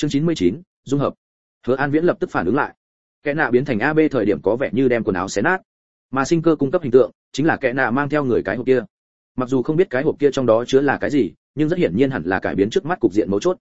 chương 99, dung hợp. Hứa an viễn lập tức phản ứng lại. Kẽ nạ biến thành ab thời điểm có vẻ như đem quần áo xé nát. Mà sinh cơ cung cấp hình tượng chính là kẽ nạ mang theo người cái hộp kia. Mặc dù không biết cái hộp kia trong đó chứa là cái gì nhưng rất hiển nhiên hẳn là cải biến trước mắt cục diện mấu chốt.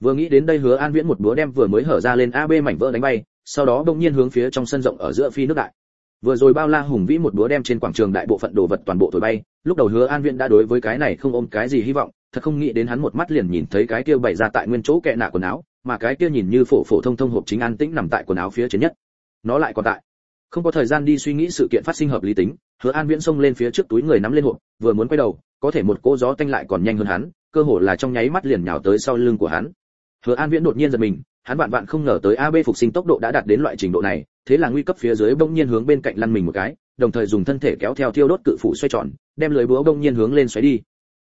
Vừa nghĩ đến đây hứa an viễn một búa đem vừa mới hở ra lên ab mảnh vỡ đánh bay sau đó bỗng nhiên hướng phía trong sân rộng ở giữa phi nước đại. Vừa rồi bao la hùng vĩ một búa đem trên quảng trường đại bộ phận đồ vật toàn bộ thổi bay lúc đầu hứa an viễn đã đối với cái này không ôm cái gì hy vọng thật không nghĩ đến hắn một mắt liền nhìn thấy cái kia bày ra tại nguyên chỗ kẹ nạ quần áo mà cái kia nhìn như phổ phổ thông thông hộp chính an tĩnh nằm tại quần áo phía trên nhất. Nó lại còn tại. Không có thời gian đi suy nghĩ sự kiện phát sinh hợp lý tính, hứa an viễn xông lên phía trước túi người nắm lên hộp, vừa muốn quay đầu, có thể một cỗ gió tanh lại còn nhanh hơn hắn, cơ hồ là trong nháy mắt liền nhào tới sau lưng của hắn. Hứa an viễn đột nhiên giật mình, hắn vạn vạn không ngờ tới ab phục sinh tốc độ đã đạt đến loại trình độ này, thế là nguy cấp phía dưới bỗng nhiên hướng bên cạnh lăn mình một cái, đồng thời dùng thân thể kéo theo thiêu đốt cự phủ xoay tròn, đem lưới búa bỗng nhiên hướng lên xoáy đi.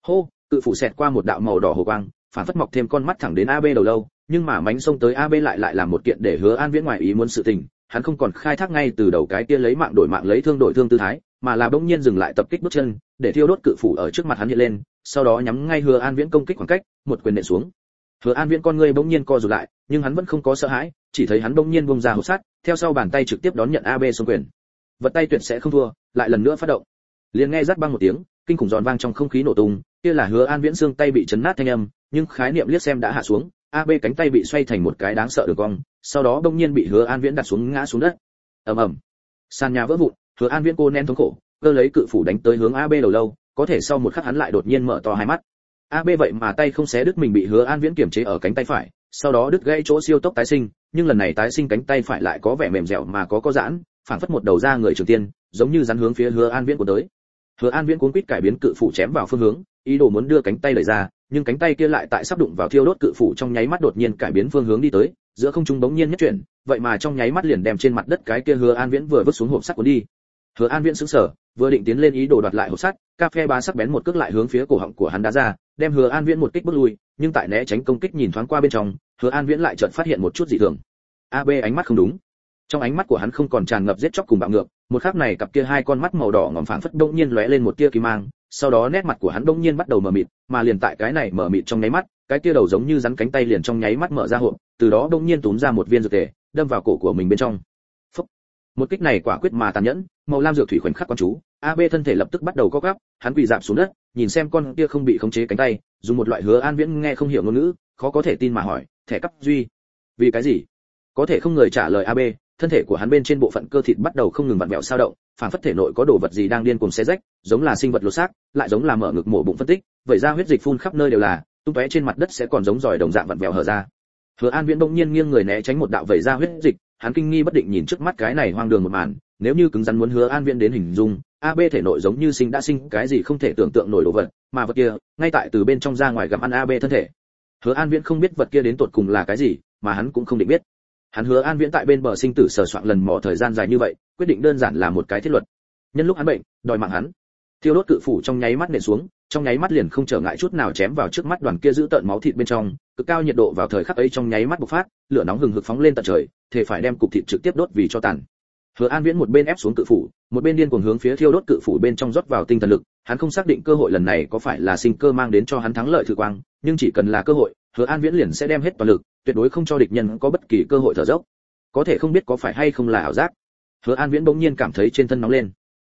Hô, cự phủ xẹt qua một đạo màu đỏ hồ quang, phản phất mọc thêm con mắt thẳng đến ab đầu lâu nhưng mà mánh xông tới ab lại lại làm một kiện để hứa an viễn ngoài ý muốn sự tình, hắn không còn khai thác ngay từ đầu cái kia lấy mạng đổi mạng lấy thương đổi thương tư thái, mà là bỗng nhiên dừng lại tập kích bước chân, để thiêu đốt cự phủ ở trước mặt hắn hiện lên, sau đó nhắm ngay hứa an viễn công kích khoảng cách, một quyền nện xuống. Hứa an viễn con ngươi bỗng nhiên co rụt lại, nhưng hắn vẫn không có sợ hãi, chỉ thấy hắn bỗng nhiên bung ra hộp sắt, theo sau bàn tay trực tiếp đón nhận ab xung quyền. Vật tay tuyệt sẽ không thua, lại lần nữa phát động. Liền nghe rắc băng một tiếng, kinh khủng giòn vang trong không khí nổ tung, kia là hứa an viễn xương tay bị chấn nát thanh âm, nhưng khái niệm liếc xem đã hạ xuống ab cánh tay bị xoay thành một cái đáng sợ đường cong, sau đó bỗng nhiên bị hứa an viễn đặt xuống ngã xuống đất. Ầm ầm. Sàn nhà vỡ vụn, hứa an viễn cô nén thống khổ, cơ lấy cự phủ đánh tới hướng ab đầu lâu, có thể sau một khắc hắn lại đột nhiên mở to hai mắt. Ab vậy mà tay không xé đứt mình bị hứa an viễn kiềm chế ở cánh tay phải, sau đó đứt gãy chỗ siêu tốc tái sinh, nhưng lần này tái sinh cánh tay phải lại có vẻ mềm dẻo mà có có giãn phản phất một đầu ra người trường tiên, giống như rắn hướng phía hứa an viễn của tới. Hứa an viễn cuốn quýt cải biến cự phủ chém vào phương hướng, ý đồ muốn đưa cánh tay lợi ra nhưng cánh tay kia lại tại sắp đụng vào thiêu đốt cự phủ trong nháy mắt đột nhiên cải biến phương hướng đi tới, giữa không trung bỗng nhiên nhất chuyển, vậy mà trong nháy mắt liền đem trên mặt đất cái kia hứa an viễn vừa vứt xuống hộp sắt cuốn đi. Hứa an viễn sững sờ, vừa định tiến lên ý đồ đoạt lại hộp sắt cà phê ba sắc bén một cước lại hướng phía cổ họng của hắn đá ra, đem hứa an viễn một kích bước lui, nhưng tại né tránh công kích nhìn thoáng qua bên trong, hứa an viễn lại chợt phát hiện một chút dị thường. Ab ánh mắt không đúng. Trong ánh mắt của hắn không còn tràn ngập giết chóc cùng bạo ngược, một khắc này cặp kia hai con mắt màu đỏ ngòm phảng phất đông nhiên lóe lên một tia kỳ mang sau đó nét mặt của hắn đông nhiên bắt đầu mờ mịt, mà liền tại cái này mờ mịt trong nháy mắt, cái kia đầu giống như rắn cánh tay liền trong nháy mắt mở ra hộp, từ đó đông nhiên túm ra một viên dược tề, đâm vào cổ của mình bên trong. Phúc. một kích này quả quyết mà tàn nhẫn, màu lam dược thủy khoảnh khắc quan chú ab thân thể lập tức bắt đầu co gắp hắn quỳ dạp xuống đất, nhìn xem con kia không bị khống chế cánh tay, dùng một loại hứa an viễn nghe không hiểu ngôn ngữ, khó có thể tin mà hỏi, thẻ cấp duy? Vì cái gì? Có thể không người trả lời ab thân thể của hắn bên trên bộ phận cơ thịt bắt đầu không ngừng vặn vẹo sao động phản phất thể nội có đồ vật gì đang điên cuồng xé rách, giống là sinh vật lột xác, lại giống là mở ngực mổ bụng phân tích, vậy ra huyết dịch phun khắp nơi đều là, tung tóe trên mặt đất sẽ còn giống giỏi đồng dạng vặn vẹo hở ra. Hứa an viễn bỗng nhiên nghiêng người né tránh một đạo vẩy ra huyết dịch, hắn kinh nghi bất định nhìn trước mắt cái này hoang đường một màn, nếu như cứng rắn muốn hứa an viễn đến hình dung ab thể nội giống như sinh đã sinh, cái gì không thể tưởng tượng nổi đồ vật, mà vật kia, ngay tại từ bên trong ra ngoài gặm ăn ab thân thể. Hứa an viễn không biết vật kia đến tột cùng là cái gì, mà hắn cũng không định biết hắn hứa an viễn tại bên bờ sinh tử sờ soạn lần mò thời gian dài như vậy, quyết định đơn giản là một cái thiết luật. Nhân lúc hắn bệnh, đòi mạng hắn. Thiêu đốt cự phủ trong nháy mắt nện xuống, trong nháy mắt liền không trở ngại chút nào chém vào trước mắt đoàn kia giữ tợn máu thịt bên trong, cực cao nhiệt độ vào thời khắc ấy trong nháy mắt bộc phát, lửa nóng hừng hực phóng lên tận trời thể phải đem cục thịt trực tiếp đốt vì cho tàn hứa an viễn một bên ép xuống cự phủ, một bên điên cuồng hướng phía thiêu đốt cự phủ bên trong rót vào tinh thần lực, hắn không xác định cơ hội lần này có phải là sinh cơ mang đến cho hắn thắng lợi thử quang, nhưng chỉ cần là cơ hội, hứa an viễn liền sẽ đem hết toàn lực, tuyệt đối không cho địch nhân có bất kỳ cơ hội thở dốc. Có thể không biết có phải hay không là ảo giác. Hứa an viễn bỗng nhiên cảm thấy trên thân nóng lên.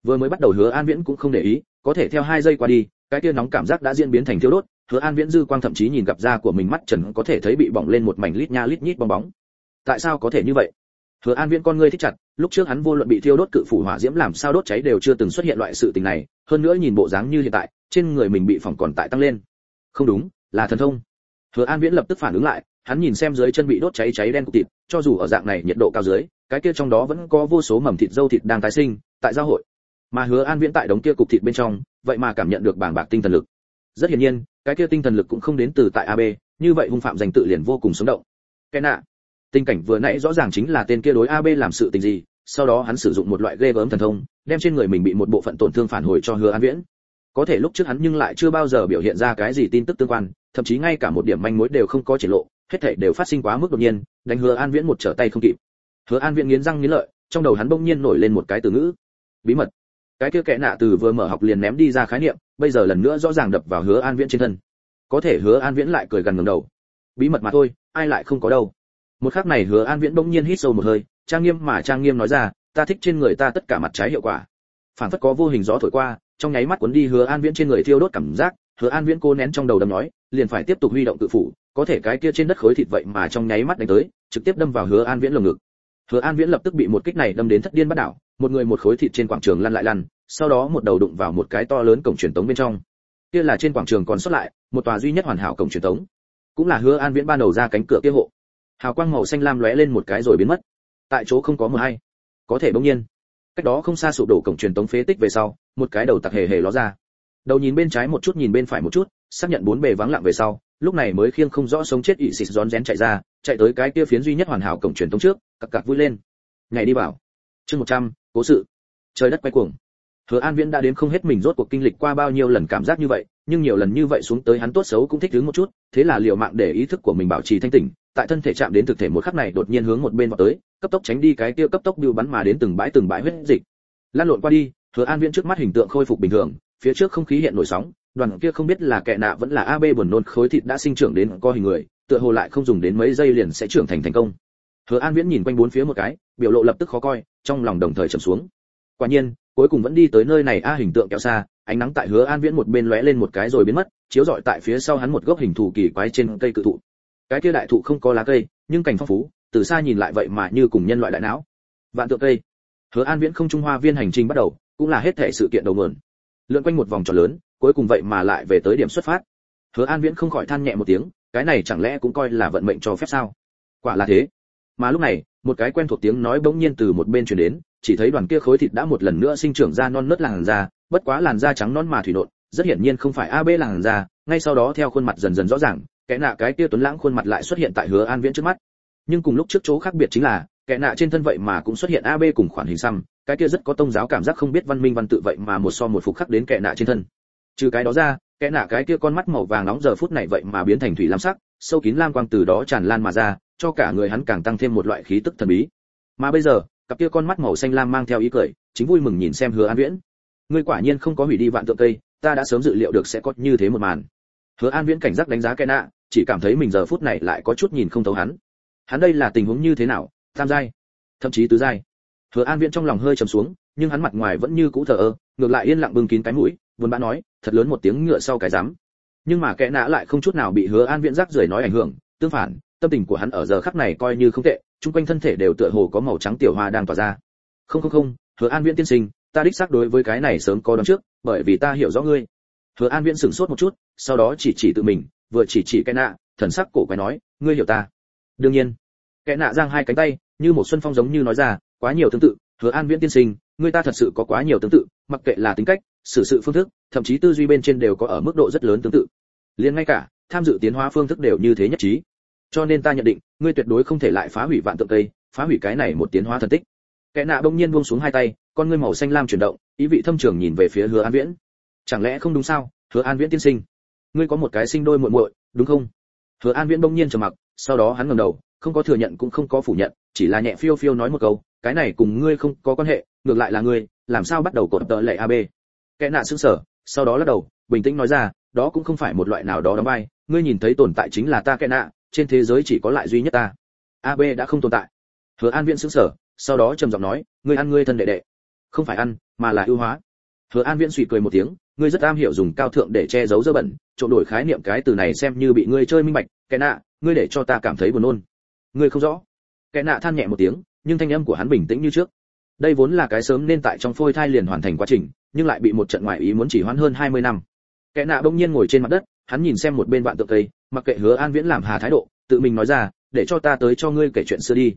Vừa mới bắt đầu hứa an viễn cũng không để ý, có thể theo hai giây qua đi, cái tia nóng cảm giác đã diễn biến thành thiêu đốt, hứa an viễn dư quang thậm chí nhìn gặp da của mình mắt trần có thể thấy bị bỏng lên một mảnh lít nha lít nhít bong bóng. Tại sao có thể như vậy? Hứa an viễn con ngươi thích chặt lúc trước hắn vô luận bị thiêu đốt cự phủ hỏa diễm làm sao đốt cháy đều chưa từng xuất hiện loại sự tình này, hơn nữa nhìn bộ dáng như hiện tại, trên người mình bị phỏng còn tại tăng lên. Không đúng, là thần thông. Hứa an viễn lập tức phản ứng lại, hắn nhìn xem dưới chân bị đốt cháy cháy đen cục thịt, cho dù ở dạng này nhiệt độ cao dưới, cái kia trong đó vẫn có vô số mầm thịt dâu thịt đang tái sinh, tại giao hội. Mà hứa an viễn tại đống kia cục thịt bên trong, vậy mà cảm nhận được bảng bạc tinh thần lực. Rất hiển nhiên, cái kia tinh thần lực cũng không đến từ tại ab như vậy hung phạm danh tự liền vô cùng sống động. Cái nạ tình cảnh vừa nãy rõ ràng chính là tên kia đối ab làm sự tình gì, sau đó hắn sử dụng một loại ghê gớm thần thông, đem trên người mình bị một bộ phận tổn thương phản hồi cho hứa an viễn. Có thể lúc trước hắn nhưng lại chưa bao giờ biểu hiện ra cái gì tin tức tương quan, thậm chí ngay cả một điểm manh mối đều không có triển lộ, hết thảy đều phát sinh quá mức đột nhiên, đánh hứa an viễn một trở tay không kịp. Hứa an viễn nghiến răng nghiến lợi, trong đầu hắn bỗng nhiên nổi lên một cái từ ngữ, bí mật. Cái kia kẻ nạ từ vừa mở học liền ném đi ra khái niệm, bây giờ lần nữa rõ ràng đập vào hứa an viễn trên thân. Có thể hứa an viễn lại cười gần ngẩng đầu. Bí mật mà thôi, ai lại không có đâu một khắc này hứa an viễn bỗng nhiên hít sâu một hơi, trang nghiêm mà trang nghiêm nói ra, ta thích trên người ta tất cả mặt trái hiệu quả. Phản phất có vô hình gió thổi qua, trong nháy mắt cuốn đi hứa an viễn trên người thiêu đốt cảm giác, hứa an viễn cô nén trong đầu đâm nói, liền phải tiếp tục huy động tự phủ, có thể cái kia trên đất khối thịt vậy mà trong nháy mắt đánh tới, trực tiếp đâm vào hứa an viễn lồng ngực. Hứa an viễn lập tức bị một kích này đâm đến thất điên bắt đảo, một người một khối thịt trên quảng trường lăn lại lăn, sau đó một đầu đụng vào một cái to lớn cổng truyền tống bên trong. Kia là trên quảng trường còn xuất lại, một tòa duy nhất hoàn hảo cổng truyền tống. Cũng là hứa an viễn ban đầu ra cánh cửa kia hộ hào quang màu xanh lam lóe lên một cái rồi biến mất. Tại chỗ không có mờ hay. Có thể bỗng nhiên, cách đó không xa sụp đổ cổng truyền tống phế tích về sau, một cái đầu tặc hề hề ló ra. Đầu nhìn bên trái một chút, nhìn bên phải một chút, xác nhận bốn bề vắng lặng về sau, lúc này mới khiêng không rõ sống chết ị xịt rón rén chạy ra, chạy tới cái kia phiến duy nhất hoàn hảo cổng truyền tống trước, cặc cặc vui lên. Nhảy đi vào. Chương một trăm, cố sự. Trời đất quay cuồng. Hứa an viễn đã đến không hết mình rốt cuộc kinh lịch qua bao nhiêu lần cảm giác như vậy, nhưng nhiều lần như vậy xuống tới hắn tốt xấu cũng thích đứng một chút, thế là liều mạng để ý thức của mình bảo trì thanh tỉnh tại thân thể chạm đến thực thể một khắc này đột nhiên hướng một bên vào tới, cấp tốc tránh đi cái kia cấp tốc bưu bắn mà đến từng bãi từng bãi huyết dịch. Lan lộn qua đi, hứa an viễn trước mắt hình tượng khôi phục bình thường, phía trước không khí hiện nổi sóng, đoàn kia không biết là kẻ nạ vẫn là ab buồn nôn khối thịt đã sinh trưởng đến co hình người, tựa hồ lại không dùng đến mấy giây liền sẽ trưởng thành thành công. Hứa an viễn nhìn quanh bốn phía một cái, biểu lộ lập tức khó coi, trong lòng đồng thời trầm xuống. Quả nhiên, cuối cùng vẫn đi tới nơi này a hình tượng kéo xa, ánh nắng tại hứa an viễn một bên lóe lên một cái rồi biến mất, chiếu rọi tại phía sau hắn một gốc hình thù kỳ quái trên cây cự thụ cái kia đại thụ không có lá cây, nhưng cảnh phong phú, từ xa nhìn lại vậy mà như cùng nhân loại đại não. Vạn tượng cây. Hứa an viễn không trung hoa viên hành trình bắt đầu, cũng là hết thể sự kiện đầu nguồn. Lượn quanh một vòng tròn lớn, cuối cùng vậy mà lại về tới điểm xuất phát. Hứa an viễn không khỏi than nhẹ một tiếng, cái này chẳng lẽ cũng coi là vận mệnh cho phép sao? Quả là thế. Mà lúc này, một cái quen thuộc tiếng nói bỗng nhiên từ một bên truyền đến, chỉ thấy đoàn kia khối thịt đã một lần nữa sinh trưởng ra non nớt làn da, bất quá làn da trắng non mà thủy nộn, rất hiển nhiên không phải ab làn da, ngay sau đó theo khuôn mặt dần dần rõ ràng kẻ nạ cái kia tuấn lãng khuôn mặt lại xuất hiện tại hứa an viễn trước mắt. Nhưng cùng lúc trước chỗ khác biệt chính là, kẻ nạ trên thân vậy mà cũng xuất hiện ab cùng khoản hình xăm, cái kia rất có tông giáo cảm giác không biết văn minh văn tự vậy mà một so một phục khắc đến kẻ nạ trên thân. Trừ cái đó ra, kẻ nạ cái kia con mắt màu vàng nóng giờ phút này vậy mà biến thành thủy lam sắc, sâu kín lam quang từ đó tràn lan mà ra, cho cả người hắn càng tăng thêm một loại khí tức thần bí. Mà bây giờ, cặp kia con mắt màu xanh lam mang theo ý cười, chính vui mừng nhìn xem hứa an viễn. Ngươi quả nhiên không có hủy đi vạn tượng cây, ta đã sớm dự liệu được sẽ có như thế một màn. Hứa an viễn cảnh giác đánh giá kẻ nạ chỉ cảm thấy mình giờ phút này lại có chút nhìn không thấu hắn. Hắn đây là tình huống như thế nào? Tam giai, thậm chí tứ giai. Hứa an viễn trong lòng hơi trầm xuống, nhưng hắn mặt ngoài vẫn như cũ thờ ơ, ngược lại yên lặng bưng kín cái mũi, buồn bã nói, thật lớn một tiếng ngựa sau cái dám nhưng mà kẻ nã lại không chút nào bị hứa an viễn rắc rưởi nói ảnh hưởng, tương phản, tâm tình của hắn ở giờ khắc này coi như không tệ, chung quanh thân thể đều tựa hồ có màu trắng tiểu hoa đang tỏa ra. Không không không, hứa an viễn tiên sinh, ta đích xác đối với cái này sớm có đón trước, bởi vì ta hiểu rõ ngươi. Hứa an viễn sửng sốt một chút, sau đó chỉ chỉ tự mình vừa chỉ chỉ cái nạ, thần sắc cổ quái nói, ngươi hiểu ta? Đương nhiên. Cái nạ giang hai cánh tay, như một xuân phong giống như nói ra, quá nhiều tương tự, hứa an viễn tiên sinh, ngươi ta thật sự có quá nhiều tương tự, mặc kệ là tính cách, xử sự phương thức, thậm chí tư duy bên trên đều có ở mức độ rất lớn tương tự. Liền ngay cả, tham dự tiến hóa phương thức đều như thế nhất trí. Cho nên ta nhận định, ngươi tuyệt đối không thể lại phá hủy vạn tượng cây, phá hủy cái này một tiến hóa thần tích. Kẻ nạ bỗng nhiên buông xuống hai tay, con ngươi màu xanh lam chuyển động, ý vị thâm trường nhìn về phía hứa an viễn. Chẳng lẽ không đúng sao, hứa an viễn tiên sinh? Ngươi có một cái sinh đôi muội muội, đúng không? Hứa an viễn bỗng nhiên trầm mặc, sau đó hắn ngẩng đầu, không có thừa nhận cũng không có phủ nhận, chỉ là nhẹ phiêu phiêu nói một câu, cái này cùng ngươi không có quan hệ, ngược lại là ngươi, làm sao bắt đầu cột tợ lệ ab kẻ nạ sững sờ, sau đó lắc đầu, bình tĩnh nói ra, đó cũng không phải một loại nào đó đóng vai, ngươi nhìn thấy tồn tại chính là ta kẻ nạ, trên thế giới chỉ có lại duy nhất ta. Ab đã không tồn tại. Hứa an viễn sững sờ, sau đó trầm giọng nói, ngươi ăn ngươi thân đệ đệ, không phải ăn, mà là ưu hóa. Hứa an viễn suy cười một tiếng ngươi rất am hiểu dùng cao thượng để che giấu dơ bẩn trộn đổi khái niệm cái từ này xem như bị ngươi chơi minh bạch, kẻ nạ, ngươi để cho ta cảm thấy buồn nôn. Ngươi không rõ. Kẻ nạ than nhẹ một tiếng, nhưng thanh âm của hắn bình tĩnh như trước. Đây vốn là cái sớm nên tại trong phôi thai liền hoàn thành quá trình, nhưng lại bị một trận ngoại ý muốn chỉ hoãn hơn 20 năm. Kẻ nạ bỗng nhiên ngồi trên mặt đất, hắn nhìn xem một bên vạn tượng cây, mặc kệ hứa an viễn làm hà thái độ, tự mình nói ra, để cho ta tới cho ngươi kể chuyện xưa đi.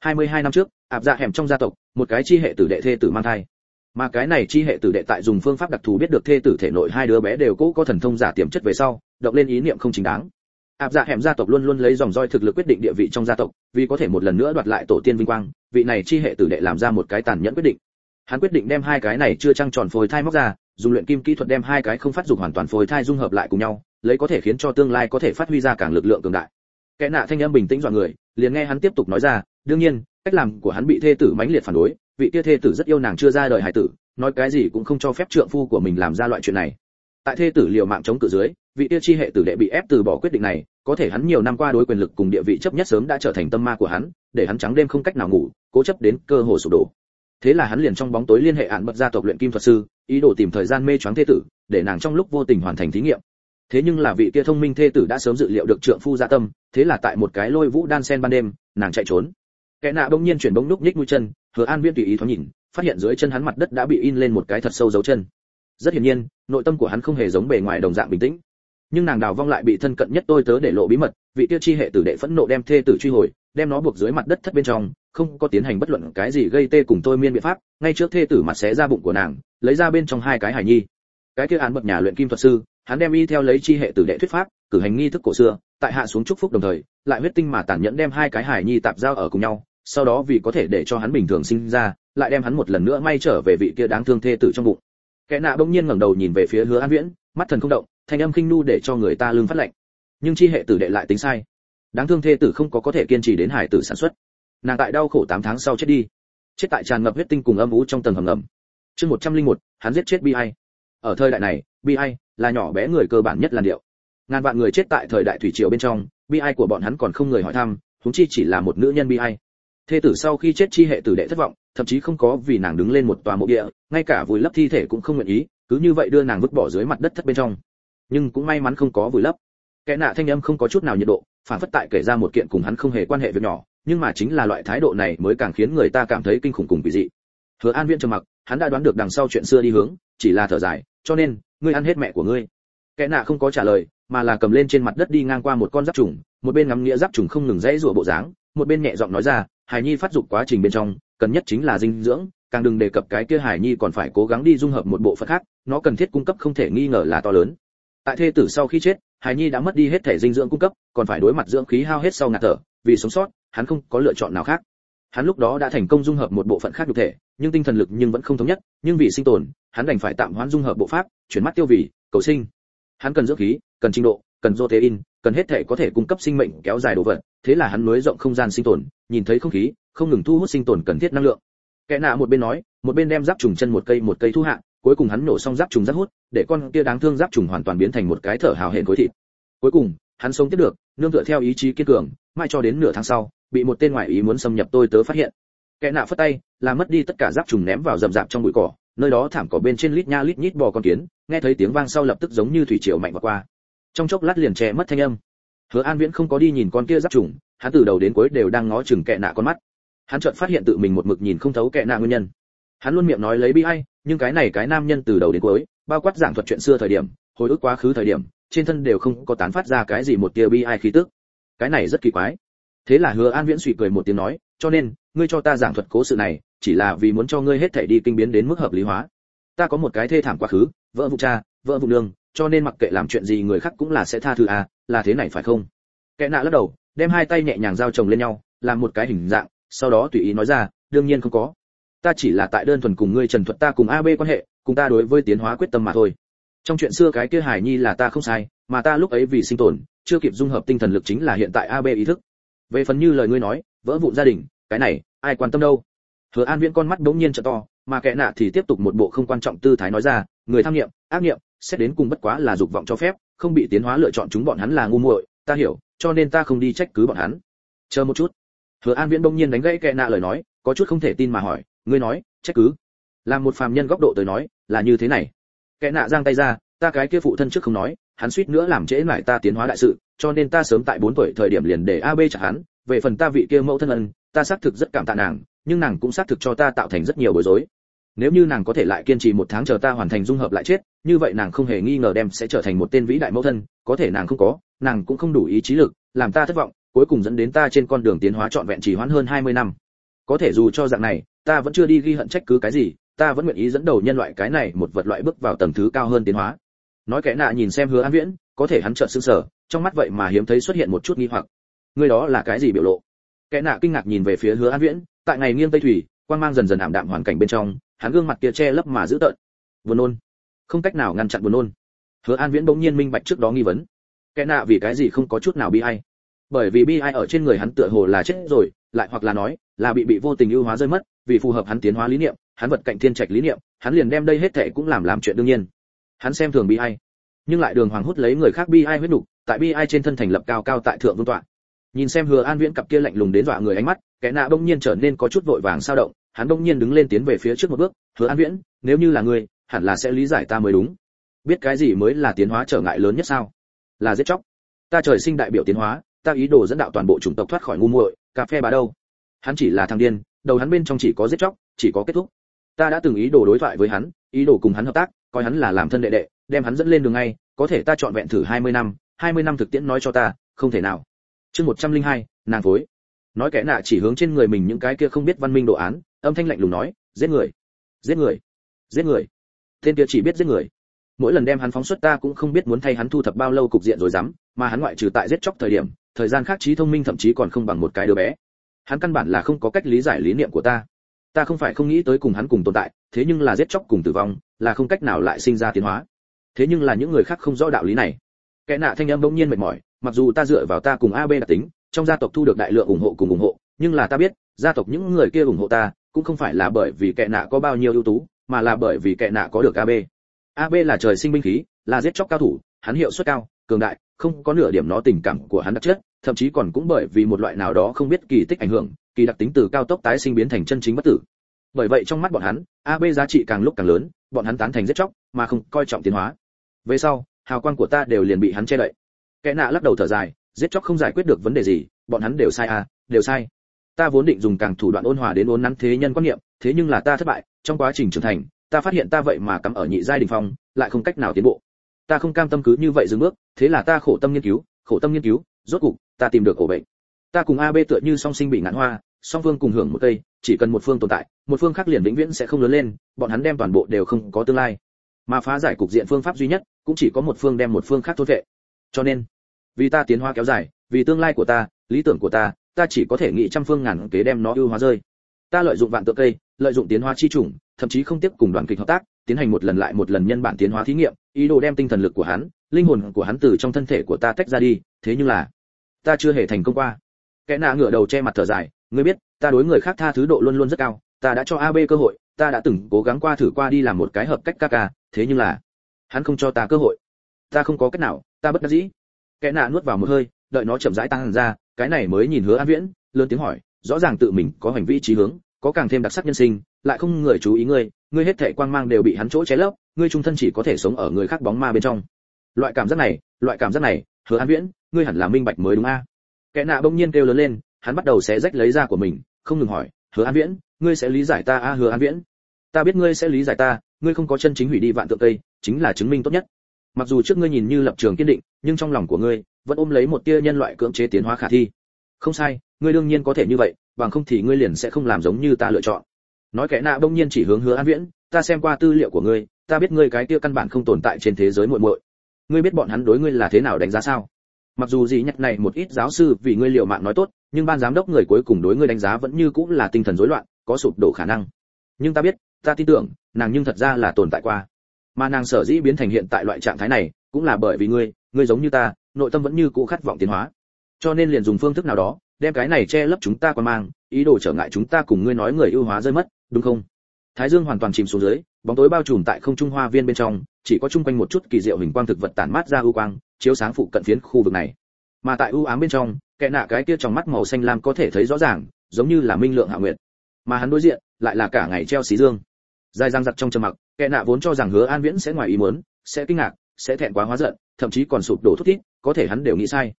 22 năm trước, ạp dạ hẻm trong gia tộc, một cái chi hệ tử đệ thê tử mang thai mà cái này chi hệ tử đệ tại dùng phương pháp đặc thù biết được thê tử thể nội hai đứa bé đều cố có thần thông giả tiềm chất về sau, động lên ý niệm không chính đáng. Áp dạ hẻm gia tộc luôn luôn lấy dòng roi thực lực quyết định địa vị trong gia tộc, vì có thể một lần nữa đoạt lại tổ tiên vinh quang, vị này chi hệ tử đệ làm ra một cái tàn nhẫn quyết định. Hắn quyết định đem hai cái này chưa trăng tròn phôi thai móc ra, dùng luyện kim kỹ thuật đem hai cái không phát dục hoàn toàn phôi thai dung hợp lại cùng nhau, lấy có thể khiến cho tương lai có thể phát huy ra càng lực lượng cường đại. Kẻ nạ thanh âm bình tĩnh dọa người, liền nghe hắn tiếp tục nói ra, đương nhiên, cách làm của hắn bị thê tử mãnh liệt phản đối vị tia thê tử rất yêu nàng chưa ra đời hải tử, nói cái gì cũng không cho phép trượng phu của mình làm ra loại chuyện này. Tại thê tử liều mạng chống cự dưới, vị kia chi hệ tử đệ bị ép từ bỏ quyết định này, có thể hắn nhiều năm qua đối quyền lực cùng địa vị chấp nhất sớm đã trở thành tâm ma của hắn, để hắn trắng đêm không cách nào ngủ, cố chấp đến cơ hồ sụp đổ. Thế là hắn liền trong bóng tối liên hệ án bật gia tộc luyện kim thuật sư, ý đồ tìm thời gian mê choáng Thê tử, để nàng trong lúc vô tình hoàn thành thí nghiệm. Thế nhưng là vị kia thông minh thê tử đã sớm dự liệu được trượng phu gia tâm, thế là tại một cái lôi vũ đan sen ban đêm, nàng chạy trốn. Kẻ nạ bỗng nhiên chuyển bỗng núc nhích mũi chân hứa an viễn tùy ý thoáng nhìn, phát hiện dưới chân hắn mặt đất đã bị in lên một cái thật sâu dấu chân. Rất hiển nhiên, nội tâm của hắn không hề giống bề ngoài đồng dạng bình tĩnh. Nhưng nàng đào vong lại bị thân cận nhất tôi tớ để lộ bí mật, vị tiêu chi hệ tử đệ phẫn nộ đem thê tử truy hồi, đem nó buộc dưới mặt đất thất bên trong, không có tiến hành bất luận cái gì gây tê cùng tôi miên biện pháp, ngay trước thê tử mặt xé ra bụng của nàng, lấy ra bên trong hai cái hải nhi. Cái kia án bậc nhà luyện kim thuật sư, hắn đem y theo lấy chi hệ tử đệ thuyết pháp, cử hành nghi thức cổ xưa, tại hạ xuống chúc phúc đồng thời, lại huyết tinh mà tàn nhẫn đem hai cái hải nhi tạp giao ở cùng nhau sau đó vì có thể để cho hắn bình thường sinh ra lại đem hắn một lần nữa may trở về vị kia đáng thương thê tử trong bụng. Kẻ nạ bỗng nhiên ngẩng đầu nhìn về phía hứa an viễn mắt thần không động thanh âm khinh nu để cho người ta lương phát lệnh nhưng chi hệ tử đệ lại tính sai. Đáng thương thê tử không có có thể kiên trì đến hải tử sản xuất. Nàng tại đau khổ 8 tháng sau chết đi. Chết tại tràn ngập huyết tinh cùng âm u trong tầng hầm ngầm. Chương 101, hắn giết chết bi ai. Ở thời đại này bi ai là nhỏ bé người cơ bản nhất làn điệu. Ngàn vạn người chết tại thời đại thủy triều bên trong bi ai của bọn hắn còn không người hỏi thăm chúng chi chỉ là một nữ nhân bi ai thê tử sau khi chết chi hệ tử đệ thất vọng, thậm chí không có vì nàng đứng lên một tòa mộ địa, ngay cả vùi lấp thi thể cũng không nguyện ý, cứ như vậy đưa nàng vứt bỏ dưới mặt đất thất bên trong. Nhưng cũng may mắn không có vùi lấp. Kẻ nạ thanh âm không có chút nào nhiệt độ, phản phất tại kể ra một kiện cùng hắn không hề quan hệ việc nhỏ, nhưng mà chính là loại thái độ này mới càng khiến người ta cảm thấy kinh khủng cùng kỳ dị. Hứa an viễn trầm mặc, hắn đã đoán được đằng sau chuyện xưa đi hướng, chỉ là thở dài, cho nên, ngươi ăn hết mẹ của ngươi. Kẻ nạ không có trả lời, mà là cầm lên trên mặt đất đi ngang qua một con giáp trùng, một bên ngắm nghĩa giáp trùng không ngừng dãy rủa bộ dáng, một bên nhẹ giọng nói ra hải nhi phát dục quá trình bên trong, cần nhất chính là dinh dưỡng, càng đừng đề cập cái kia hải nhi còn phải cố gắng đi dung hợp một bộ phận khác, nó cần thiết cung cấp không thể nghi ngờ là to lớn. Tại thê tử sau khi chết, hải nhi đã mất đi hết thể dinh dưỡng cung cấp, còn phải đối mặt dưỡng khí hao hết sau ngạt thở, vì sống sót, hắn không có lựa chọn nào khác. Hắn lúc đó đã thành công dung hợp một bộ phận khác nhục thể, nhưng tinh thần lực nhưng vẫn không thống nhất, nhưng vì sinh tồn, hắn đành phải tạm hoãn dung hợp bộ pháp, chuyển mắt tiêu vì cầu sinh. Hắn cần dưỡng khí, cần trình độ, cần protein cần hết thể có thể cung cấp sinh mệnh kéo dài đồ vật, thế là hắn nối rộng không gian sinh tồn, nhìn thấy không khí, không ngừng thu hút sinh tồn cần thiết năng lượng. Kẻ nạ một bên nói, một bên đem giáp trùng chân một cây một cây thu hạ, cuối cùng hắn nổ xong giáp trùng rất hút, để con kia đáng thương giáp trùng hoàn toàn biến thành một cái thở hào hển khối thịt. Cuối cùng, hắn sống tiếp được, nương tựa theo ý chí kiên cường, mãi cho đến nửa tháng sau, bị một tên ngoại ý muốn xâm nhập tôi tớ phát hiện. Kẻ nạ phất tay làm mất đi tất cả giáp trùng ném vào rậm rạp trong bụi cỏ, nơi đó thảm cỏ bên trên lít nha lít nhít bò con kiến, nghe thấy tiếng vang sau lập tức giống như thủy triều mạnh vào qua trong chốc lát liền che mất thanh âm. Hứa an viễn không có đi nhìn con kia giáp trùng, hắn từ đầu đến cuối đều đang ngó chừng kẻ nạ con mắt. Hắn chợt phát hiện tự mình một mực nhìn không thấu kẻ nạ nguyên nhân. Hắn luôn miệng nói lấy bi ai, nhưng cái này cái nam nhân từ đầu đến cuối, bao quát giảng thuật chuyện xưa thời điểm, hồi ức quá khứ thời điểm, trên thân đều không có tán phát ra cái gì một tia bi ai khí tức. Cái này rất kỳ quái. Thế là hứa an viễn suy cười một tiếng nói, cho nên, ngươi cho ta giảng thuật cố sự này, chỉ là vì muốn cho ngươi hết thảy đi kinh biến đến mức hợp lý hóa. Ta có một cái thê thảm quá khứ vợ vụ cha vợ vụ nương cho nên mặc kệ làm chuyện gì người khác cũng là sẽ tha thứ à là thế này phải không? Kẻ nạ lắc đầu, đem hai tay nhẹ nhàng giao chồng lên nhau, làm một cái hình dạng, sau đó tùy ý nói ra, đương nhiên không có. Ta chỉ là tại đơn thuần cùng ngươi trần thuật ta cùng ab quan hệ, cùng ta đối với tiến hóa quyết tâm mà thôi. Trong chuyện xưa cái kia hải nhi là ta không sai, mà ta lúc ấy vì sinh tồn, chưa kịp dung hợp tinh thần lực chính là hiện tại ab ý thức. Về phần như lời ngươi nói, vỡ vụn gia đình, cái này, ai quan tâm đâu? Hứa an viễn con mắt đống nhiên trợ to, mà kẻ nạ thì tiếp tục một bộ không quan trọng tư thái nói ra, người tham nghiệm, ác nghiệm xét đến cùng bất quá là dục vọng cho phép, không bị tiến hóa lựa chọn chúng bọn hắn là ngu muội, ta hiểu, cho nên ta không đi trách cứ bọn hắn. Chờ một chút. Hứa an viễn bỗng nhiên đánh gãy kẻ nạ lời nói, có chút không thể tin mà hỏi, ngươi nói, trách cứ? Làm một phàm nhân góc độ tới nói, là như thế này. Kẻ nạ giang tay ra, ta cái kia phụ thân trước không nói, hắn suýt nữa làm trễ lại ta tiến hóa đại sự, cho nên ta sớm tại 4 tuổi thời điểm liền để ab trả hắn, về phần ta vị kia mẫu thân ân, ta xác thực rất cảm tạ nàng, nhưng nàng cũng xác thực cho ta tạo thành rất nhiều bối rối nếu như nàng có thể lại kiên trì một tháng chờ ta hoàn thành dung hợp lại chết, như vậy nàng không hề nghi ngờ đem sẽ trở thành một tên vĩ đại mẫu thân, có thể nàng không có, nàng cũng không đủ ý chí lực, làm ta thất vọng, cuối cùng dẫn đến ta trên con đường tiến hóa trọn vẹn chỉ hoãn hơn 20 năm. Có thể dù cho dạng này, ta vẫn chưa đi ghi hận trách cứ cái gì, ta vẫn nguyện ý dẫn đầu nhân loại cái này một vật loại bước vào tầng thứ cao hơn tiến hóa. Nói kẽ nạ nhìn xem hứa an viễn, có thể hắn chợt sững sờ, trong mắt vậy mà hiếm thấy xuất hiện một chút nghi hoặc. Người đó là cái gì biểu lộ? Kẽ nạ kinh ngạc nhìn về phía hứa an viễn, tại ngày nghiêng tây thủy, quang mang dần dần ảm đạm hoàn cảnh bên trong hắn gương mặt kia che lấp mà giữ tợn. Buồn nôn. Không cách nào ngăn chặn buồn nôn. Hứa an viễn bỗng nhiên minh bạch trước đó nghi vấn. Kẻ nạ vì cái gì không có chút nào bi ai? Bởi vì bi ai ở trên người hắn tựa hồ là chết rồi lại hoặc là nói là bị bị vô tình ưu hóa rơi mất vì phù hợp hắn tiến hóa lý niệm hắn vật cạnh thiên trạch lý niệm hắn liền đem đây hết thệ cũng làm làm chuyện đương nhiên. Hắn xem thường bi ai nhưng lại đường hoàng hút lấy người khác bi ai huyết đủ, tại bi ai trên thân thành lập cao cao tại thượng vương tọa. Nhìn xem hứa an viễn cặp kia lạnh lùng đến dọa người ánh mắt kẻ nạ bỗng nhiên trở nên có chút vội vàng sao động hắn đông nhiên đứng lên tiến về phía trước một bước hứa an viễn nếu như là ngươi hẳn là sẽ lý giải ta mới đúng. Biết cái gì mới là tiến hóa trở ngại lớn nhất sao? Là giết chóc. Ta trời sinh đại biểu tiến hóa ta ý đồ dẫn đạo toàn bộ chủng tộc thoát khỏi ngu muội cà phê bà đâu? Hắn chỉ là thằng điên đầu hắn bên trong chỉ có giết chóc chỉ có kết thúc. Ta đã từng ý đồ đối thoại với hắn ý đồ cùng hắn hợp tác coi hắn là làm thân đệ đệ đem hắn dẫn lên đường ngay có thể ta chọn vẹn thử 20 năm 20 năm thực tiễn nói cho ta không thể nào. Chương 102, nàng phối. Nói kẻ nạ chỉ hướng trên người mình những cái kia không biết văn minh đồ án âm thanh lạnh lùng nói, giết người giết người giết người. Tên kia chỉ biết giết người. Mỗi lần đem hắn phóng xuất ta cũng không biết muốn thay hắn thu thập bao lâu cục diện rồi dám, mà hắn ngoại trừ tại giết chóc thời điểm, thời gian khác trí thông minh thậm chí còn không bằng một cái đứa bé. Hắn căn bản là không có cách lý giải lý niệm của ta. Ta không phải không nghĩ tới cùng hắn cùng tồn tại, thế nhưng là giết chóc cùng tử vong, là không cách nào lại sinh ra tiến hóa. Thế nhưng là những người khác không rõ đạo lý này. Kẻ nạ thanh âm bỗng nhiên mệt mỏi, mặc dù ta dựa vào ta cùng ab đặc tính, trong gia tộc thu được đại lượng ủng hộ cùng ủng hộ, nhưng là ta biết gia tộc những người kia ủng hộ ta, cũng không phải là bởi vì kẻ nạ có bao nhiêu ưu tú, mà là bởi vì kẻ nạ có được ab ab là trời sinh binh khí, là giết chóc cao thủ, hắn hiệu suất cao, cường đại, không có nửa điểm nó tình cảm của hắn đặc chất, thậm chí còn cũng bởi vì một loại nào đó không biết kỳ tích ảnh hưởng, kỳ đặc tính từ cao tốc tái sinh biến thành chân chính bất tử. Bởi vậy trong mắt bọn hắn ab giá trị càng lúc càng lớn, bọn hắn tán thành giết chóc, mà không coi trọng tiến hóa. Về sau, hào quang của ta đều liền bị hắn che đậy. Kẻ nạ lắc đầu thở dài, giết chóc không giải quyết được vấn đề gì, bọn hắn đều sai à đều sai ta vốn định dùng càng thủ đoạn ôn hòa đến ôn nắn thế nhân quan niệm, thế nhưng là ta thất bại, trong quá trình trưởng thành, ta phát hiện ta vậy mà cắm ở nhị giai đỉnh phong, lại không cách nào tiến bộ. Ta không cam tâm cứ như vậy dừng bước, thế là ta khổ tâm nghiên cứu, khổ tâm nghiên cứu, rốt cục, ta tìm được ổ bệnh. Ta cùng ab tựa như song sinh bị ngạn hoa, song phương cùng hưởng một cây, chỉ cần một phương tồn tại, một phương khác liền vĩnh viễn sẽ không lớn lên, bọn hắn đem toàn bộ đều không có tương lai. Mà phá giải cục diện phương pháp duy nhất, cũng chỉ có một phương đem một phương khác thôn vệ. Cho nên, vì ta tiến hóa kéo dài, vì tương lai của ta, lý tưởng của ta ta chỉ có thể nghĩ trăm phương ngàn kế đem nó ưu hóa rơi. Ta lợi dụng vạn tượng cây, lợi dụng tiến hóa chi chủng thậm chí không tiếp cùng đoàn kịch hợp tác, tiến hành một lần lại một lần nhân bản tiến hóa thí nghiệm, ý đồ đem tinh thần lực của hắn, linh hồn của hắn từ trong thân thể của ta tách ra đi, thế nhưng là, ta chưa hề thành công qua. Kẻ nạ ngửa đầu che mặt thở dài, ngươi biết, ta đối người khác tha thứ độ luôn luôn rất cao, ta đã cho ab cơ hội, ta đã từng cố gắng qua thử qua đi làm một cái hợp cách ca ca, thế nhưng là, hắn không cho ta cơ hội. Ta không có cách nào, ta bất đắc dĩ. Kẻ nạ nuốt vào một hơi đợi nó chậm rãi tăng ra, cái này mới nhìn hứa an viễn, lớn tiếng hỏi, rõ ràng tự mình có hành vi trí hướng, có càng thêm đặc sắc nhân sinh, lại không người chú ý ngươi ngươi hết thảy quang mang đều bị hắn chỗ cháy lấp, ngươi trung thân chỉ có thể sống ở người khác bóng ma bên trong. Loại cảm giác này, loại cảm giác này, hứa an viễn, ngươi hẳn là minh bạch mới đúng a. Kẻ nạ bỗng nhiên kêu lớn lên, hắn bắt đầu xé rách lấy ra của mình, không ngừng hỏi, hứa an viễn, ngươi sẽ lý giải ta a hứa an viễn? Ta biết ngươi sẽ lý giải ta, ngươi không có chân chính hủy đi vạn tượng tây chính là chứng minh tốt nhất mặc dù trước ngươi nhìn như lập trường kiên định, nhưng trong lòng của ngươi vẫn ôm lấy một tia nhân loại cưỡng chế tiến hóa khả thi. Không sai, ngươi đương nhiên có thể như vậy, bằng không thì ngươi liền sẽ không làm giống như ta lựa chọn. Nói kẻ nạ bỗng nhiên chỉ hướng hứa an viễn, ta xem qua tư liệu của ngươi, ta biết ngươi cái tia căn bản không tồn tại trên thế giới muội muội. Ngươi biết bọn hắn đối ngươi là thế nào đánh giá sao? Mặc dù gì nhắc này một ít giáo sư vì ngươi liệu mạng nói tốt, nhưng ban giám đốc người cuối cùng đối ngươi đánh giá vẫn như cũng là tinh thần rối loạn, có sụp đổ khả năng. Nhưng ta biết, ta tin tưởng, nàng nhưng thật ra là tồn tại qua mà nàng sở dĩ biến thành hiện tại loại trạng thái này cũng là bởi vì ngươi ngươi giống như ta, nội tâm vẫn như cũ khát vọng tiến hóa. Cho nên liền dùng phương thức nào đó, đem cái này che lấp chúng ta qua mang, ý đồ trở ngại chúng ta cùng ngươi nói người ưu hóa rơi mất, đúng không? Thái dương hoàn toàn chìm xuống dưới, bóng tối bao trùm tại không trung hoa viên bên trong, chỉ có chung quanh một chút kỳ diệu hình quang thực vật tản mát ra ưu quang, chiếu sáng phụ cận phiến khu vực này. Mà tại ưu ám bên trong, kẻ nạ cái kia trong mắt màu xanh lam có thể thấy rõ ràng, giống như là minh lượng hạ nguyệt. Mà hắn đối diện, lại là cả ngày treo xí dương dài răng giặc trong trầm mặc, kẻ nạ vốn cho rằng hứa an viễn sẽ ngoài ý muốn, sẽ kinh ngạc, sẽ thẹn quá hóa giận, thậm chí còn sụp đổ thút thít, có thể hắn đều nghĩ sai.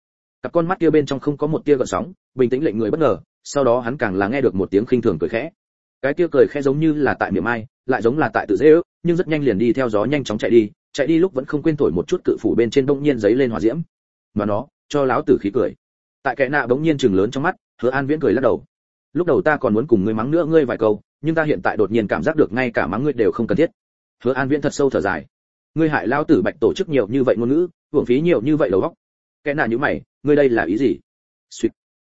Cặp con mắt kia bên trong không có một tia gợn sóng, bình tĩnh lệnh người bất ngờ, sau đó hắn càng là nghe được một tiếng khinh thường cười khẽ. Cái tia cười khẽ giống như là tại miệng ai, lại giống là tại tự dễ ước, nhưng rất nhanh liền đi theo gió nhanh chóng chạy đi chạy đi lúc vẫn không quên thổi một chút cự phủ bên trên đông nhiên giấy lên hỏa diễm. Mà nó, cho láo tử khí cười. Tại kẻ nạ bỗng nhiên chừng lớn trong mắt, hứa an viễn cười lắc đầu. Lúc đầu ta còn muốn cùng ngươi mắng nữa ngươi vài câu nhưng ta hiện tại đột nhiên cảm giác được ngay cả mắng ngươi đều không cần thiết. Hứa an viễn thật sâu thở dài. Ngươi hại lao tử bạch tổ chức nhiều như vậy ngôn ngữ, hưởng phí nhiều như vậy đầu óc. Kẻ nạ như mày, ngươi đây là ý gì? Suýt.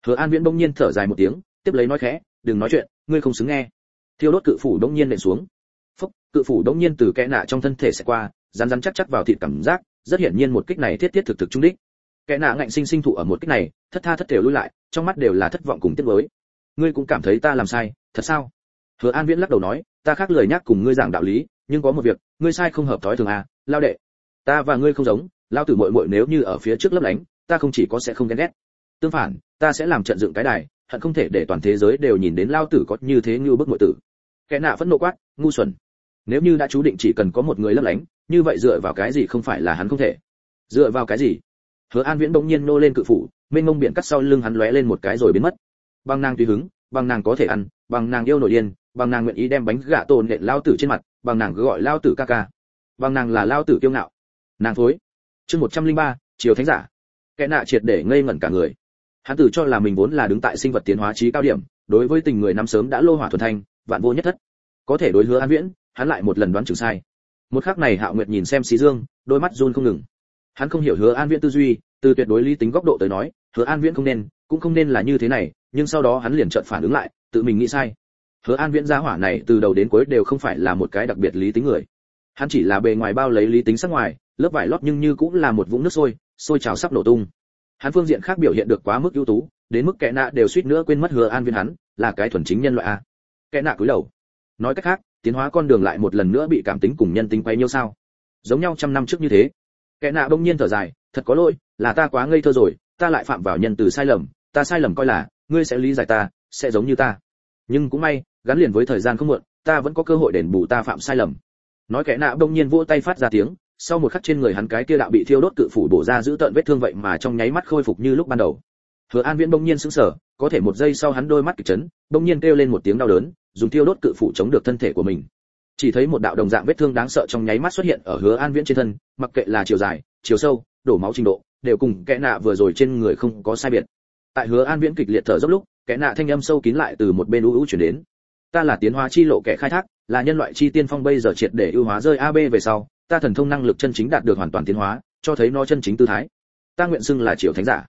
Hứa an viễn bỗng nhiên thở dài một tiếng, tiếp lấy nói khẽ, đừng nói chuyện, ngươi không xứng nghe. Thiêu đốt cự phủ bỗng nhiên nện xuống. Phúc, cự phủ bỗng nhiên từ kẽ nạ trong thân thể sẽ qua, rắn rắn chắc chắc vào thịt cảm giác, rất hiển nhiên một kích này thiết thiết thực thực trung đích. Kẻ nạ ngạnh sinh sinh thụ ở một kích này, thất tha thất đều lui lại, trong mắt đều là thất vọng cùng tiếc nuối. Ngươi cũng cảm thấy ta làm sai, thật sao? Hứa an viễn lắc đầu nói, ta khác lời nhắc cùng ngươi giảng đạo lý, nhưng có một việc, ngươi sai không hợp thói thường à lao đệ. Ta và ngươi không giống, lao tử muội muội nếu như ở phía trước lấp lánh, ta không chỉ có sẽ không ghen ghét. Tương phản, ta sẽ làm trận dựng cái đài, hận không thể để toàn thế giới đều nhìn đến lao tử có như thế như bức muội tử. Kẻ nạ phẫn nộ quát, ngu xuẩn. Nếu như đã chú định chỉ cần có một người lấp lánh, như vậy dựa vào cái gì không phải là hắn không thể? Dựa vào cái gì? Hứa an viễn bỗng nhiên nô lên cự phủ, mênh mông biển cắt sau lưng hắn lóe lên một cái rồi biến mất. Bằng nàng tùy hứng bằng nàng có thể ăn bằng nàng yêu nổi điên bằng nàng nguyện ý đem bánh gạ tồn nện lao tử trên mặt, bằng nàng gọi lao tử ca ca. Bằng nàng là lao tử kiêu ngạo. Nàng thối. Chương một trăm linh ba chiều thánh giả. Kẻ nạ triệt để ngây ngẩn cả người. Hắn tử cho là mình vốn là đứng tại sinh vật tiến hóa trí cao điểm, đối với tình người năm sớm đã lô hỏa thuần thanh, vạn vô nhất thất. Có thể đối hứa an viễn, hắn lại một lần đoán chừng sai. Một khắc này hạo nguyệt nhìn xem xí dương, đôi mắt run không ngừng. Hắn không hiểu hứa an viễn tư duy, từ tuyệt đối lý tính góc độ tới nói, hứa an viễn không nên, cũng không nên là như thế này, nhưng sau đó hắn liền chợt phản ứng lại, tự mình nghĩ sai hứa an viễn gia hỏa này từ đầu đến cuối đều không phải là một cái đặc biệt lý tính người. Hắn chỉ là bề ngoài bao lấy lý tính sắc ngoài, lớp vải lót nhưng như cũng là một vũng nước sôi sôi trào sắp nổ tung. Hắn phương diện khác biểu hiện được quá mức ưu tú, đến mức kẻ nạ đều suýt nữa quên mất hứa an viên hắn, là cái thuần chính nhân loại a. Kẻ nạ cúi đầu. Nói cách khác, tiến hóa con đường lại một lần nữa bị cảm tính cùng nhân tính quay nhiêu sao? Giống nhau trăm năm trước như thế. Kẻ nạ đông nhiên thở dài, thật có lỗi, là ta quá ngây thơ rồi, ta lại phạm vào nhân từ sai lầm, ta sai lầm coi là, ngươi sẽ lý giải ta, sẽ giống như ta nhưng cũng may, gắn liền với thời gian không muộn, ta vẫn có cơ hội đền bù ta phạm sai lầm. Nói kẻ nạ bỗng nhiên vỗ tay phát ra tiếng, sau một khắc trên người hắn cái kia đạo bị thiêu đốt cự phủ bổ ra giữ tận vết thương vậy mà trong nháy mắt khôi phục như lúc ban đầu. Hứa an viễn bỗng nhiên sững sờ, có thể một giây sau hắn đôi mắt kịch chấn, bỗng nhiên kêu lên một tiếng đau đớn, dùng thiêu đốt cự phủ chống được thân thể của mình. Chỉ thấy một đạo đồng dạng vết thương đáng sợ trong nháy mắt xuất hiện ở hứa an viễn trên thân, mặc kệ là chiều dài, chiều sâu, đổ máu trình độ, đều cùng kẽ nạ vừa rồi trên người không có sai biệt. Tại hứa an viễn kịch liệt thở dốc lúc kẻ nạ thanh âm sâu kín lại từ một bên u u chuyển đến. Ta là tiến hóa chi lộ kẻ khai thác, là nhân loại chi tiên phong bây giờ triệt để ưu hóa rơi ab về sau, ta thần thông năng lực chân chính đạt được hoàn toàn tiến hóa, cho thấy nó chân chính tư thái. Ta nguyện xưng là triều thánh giả.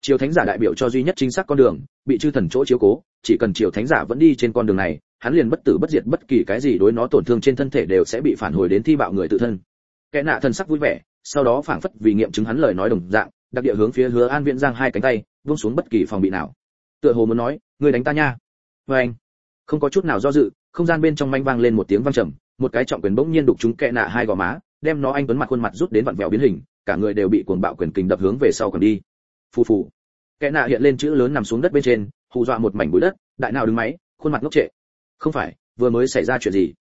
Triều thánh giả đại biểu cho duy nhất chính xác con đường, bị chư thần chỗ chiếu cố, chỉ cần triều thánh giả vẫn đi trên con đường này, hắn liền bất tử bất diệt bất kỳ cái gì đối nó tổn thương trên thân thể đều sẽ bị phản hồi đến thi bạo người tự thân. Kẻ nạ thần sắc vui vẻ, sau đó phảng phất vì nghiệm chứng hắn lời nói đồng dạng, đặc địa hướng phía hứa an viễn giang hai cánh tay vung xuống bất kỳ phòng bị nào tựa hồ muốn nói, ngươi đánh ta nha. Vê anh, không có chút nào do dự, không gian bên trong manh vang lên một tiếng vang trầm, một cái trọng quyền bỗng nhiên đục trúng kẹ nạ hai gò má, đem nó anh tuấn mặt khuôn mặt rút đến vặn vẹo biến hình, cả người đều bị cuồng bạo quyền kình đập hướng về sau còn đi. Phù phù. Kẹ nạ hiện lên chữ lớn nằm xuống đất bên trên, hù dọa một mảnh bụi đất, đại nào đứng máy, khuôn mặt ngốc trệ. Không phải, vừa mới xảy ra chuyện gì?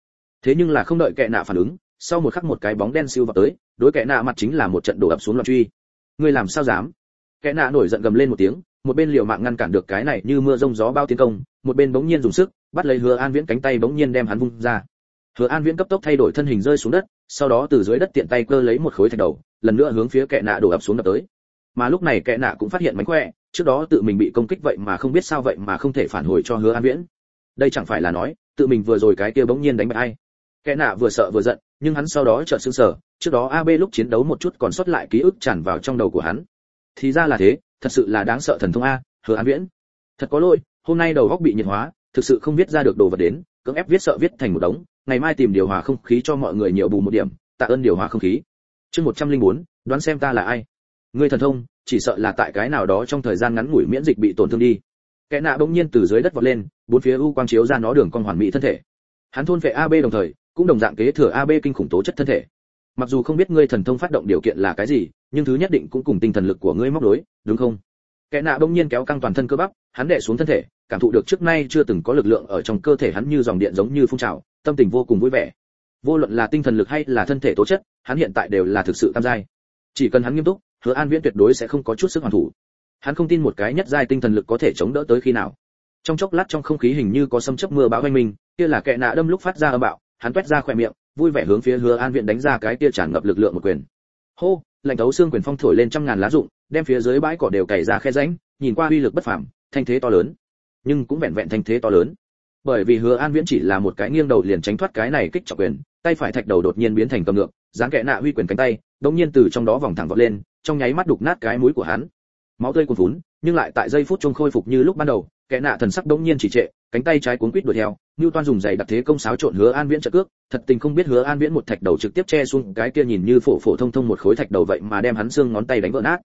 Thế nhưng là không đợi kẹ nạ phản ứng, sau một khắc một cái bóng đen siêu vào tới, đối kẹ nạ mặt chính là một trận đổ ập xuống loạn truy. Ngươi làm sao dám? Kẹ nạ nổi giận gầm lên một tiếng một bên liều mạng ngăn cản được cái này như mưa rông gió bao tiến công, một bên bỗng nhiên dùng sức, bắt lấy hứa an viễn cánh tay bỗng nhiên đem hắn vung ra. Hứa an viễn cấp tốc thay đổi thân hình rơi xuống đất, sau đó từ dưới đất tiện tay cơ lấy một khối thạch đầu, lần nữa hướng phía kẻ nạ đổ ập xuống đập tới. Mà lúc này kẻ nạ cũng phát hiện mánh khỏe, trước đó tự mình bị công kích vậy mà không biết sao vậy mà không thể phản hồi cho hứa an viễn. Đây chẳng phải là nói, tự mình vừa rồi cái kia bỗng nhiên đánh bại ai. Kẻ nạ vừa sợ vừa giận, nhưng hắn sau đó chợt sững sờ, trước đó ab lúc chiến đấu một chút còn sót lại ký ức tràn vào trong đầu của hắn. Thì ra là thế thật sự là đáng sợ thần thông a, hứa an viễn. Thật có lỗi, hôm nay đầu góc bị nhiệt hóa, thực sự không viết ra được đồ vật đến, cưỡng ép viết sợ viết thành một đống, ngày mai tìm điều hòa không khí cho mọi người nhiều bù một điểm, tạ ơn điều hòa không khí. Chương một trăm linh bốn, đoán xem ta là ai. Người thần thông, chỉ sợ là tại cái nào đó trong thời gian ngắn ngủi miễn dịch bị tổn thương đi. Kẻ nạ bỗng nhiên từ dưới đất vọt lên, bốn phía u quang chiếu ra nó đường con hoàn mỹ thân thể. Hắn thôn vệ ab đồng thời, cũng đồng dạng kế thừa ab kinh khủng tố chất thân thể. Mặc dù không biết ngươi thần thông phát động điều kiện là cái gì nhưng thứ nhất định cũng cùng tinh thần lực của ngươi móc đối, đúng không? Kẻ nạ bỗng nhiên kéo căng toàn thân cơ bắp, hắn đè xuống thân thể, cảm thụ được trước nay chưa từng có lực lượng ở trong cơ thể hắn như dòng điện giống như phun trào, tâm tình vô cùng vui vẻ. Vô luận là tinh thần lực hay là thân thể tố chất, hắn hiện tại đều là thực sự tam giai. Chỉ cần hắn nghiêm túc, hứa an viễn tuyệt đối sẽ không có chút sức hoàn thủ. Hắn không tin một cái nhất giai tinh thần lực có thể chống đỡ tới khi nào. Trong chốc lát trong không khí hình như có sấm chớp mưa bão quanh mình kia là kẻ nạ đâm lúc phát ra âm bạo, hắn quét ra khỏe miệng, vui vẻ hướng phía hứa an Viễn đánh ra cái kia tràn ngập lực lượng một quyền. Hô! Lạnh thấu xương quyền phong thổi lên trăm ngàn lá rụng đem phía dưới bãi cỏ đều cày ra khe rãnh nhìn qua uy lực bất phàm thanh thế to lớn. Nhưng cũng vẹn vẹn thanh thế to lớn. Bởi vì hứa an viễn chỉ là một cái nghiêng đầu liền tránh thoát cái này kích trọng quyền tay phải thạch đầu đột nhiên biến thành cầm ngược dáng kẻ nạ huy quyền cánh tay đột nhiên từ trong đó vòng thẳng vọt lên trong nháy mắt đục nát cái mũi của hắn. Máu tươi cuồn cuốn, nhưng lại tại giây phút trung khôi phục như lúc ban đầu kẻ nạ thần sắc đống nhiên chỉ trệ cánh tay trái cuốn quít đuổi theo như Toan dùng giày đặc thế công sáo trộn Hứa An Viễn trợ cước, thật tình không biết Hứa An Viễn một thạch đầu trực tiếp che xuống cái kia nhìn như phổ phổ thông thông một khối thạch đầu vậy mà đem hắn xương ngón tay đánh vỡ nát.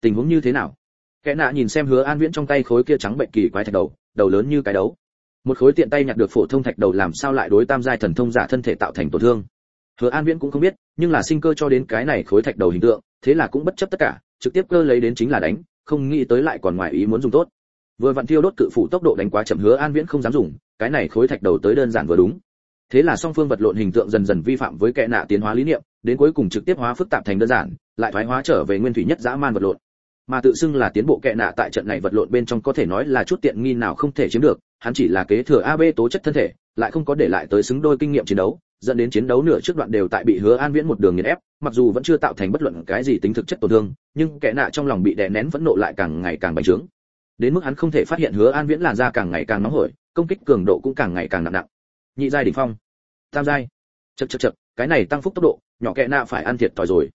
Tình huống như thế nào? Kẻ nạ nhìn xem Hứa An Viễn trong tay khối kia trắng bệnh kỳ quái thạch đầu, đầu lớn như cái đấu. Một khối tiện tay nhặt được phổ thông thạch đầu làm sao lại đối tam giai thần thông giả thân thể tạo thành tổn thương. hứa an viễn cũng không biết nhưng là sinh cơ cho đến cái này khối thạch đầu hình tượng thế là cũng bất chấp tất cả trực tiếp cơ lấy đến chính là đánh không nghĩ tới lại còn ngoài ý muốn dùng tốt vừa vặn thiêu đốt cự phủ tốc độ đánh quá chậm hứa an viễn không dám dùng, cái này khối thạch đầu tới đơn giản vừa đúng. Thế là song phương vật lộn hình tượng dần dần vi phạm với kẽ nạ tiến hóa lý niệm, đến cuối cùng trực tiếp hóa phức tạp thành đơn giản, lại thoái hóa trở về nguyên thủy nhất dã man vật lộn. Mà tự xưng là tiến bộ kẽ nạ tại trận này vật lộn bên trong có thể nói là chút tiện nghi nào không thể chiếm được, hắn chỉ là kế thừa ab tố chất thân thể, lại không có để lại tới xứng đôi kinh nghiệm chiến đấu, dẫn đến chiến đấu nửa trước đoạn đều tại bị hứa an viễn một đường nghiền ép, mặc dù vẫn chưa tạo thành bất luận cái gì tính thực chất tổn thương, nhưng kẻ nạ trong lòng bị đè nén phẫn nộ lại càng ngày càng bành trướng đến mức hắn không thể phát hiện hứa an viễn làn da càng ngày càng nóng hổi công kích cường độ cũng càng ngày càng nặng nặng. Nhị giai đỉnh phong tam giai. Chật chật chật cái này tăng phúc tốc độ nhỏ kẹ nạ phải ăn thiệt thòi rồi.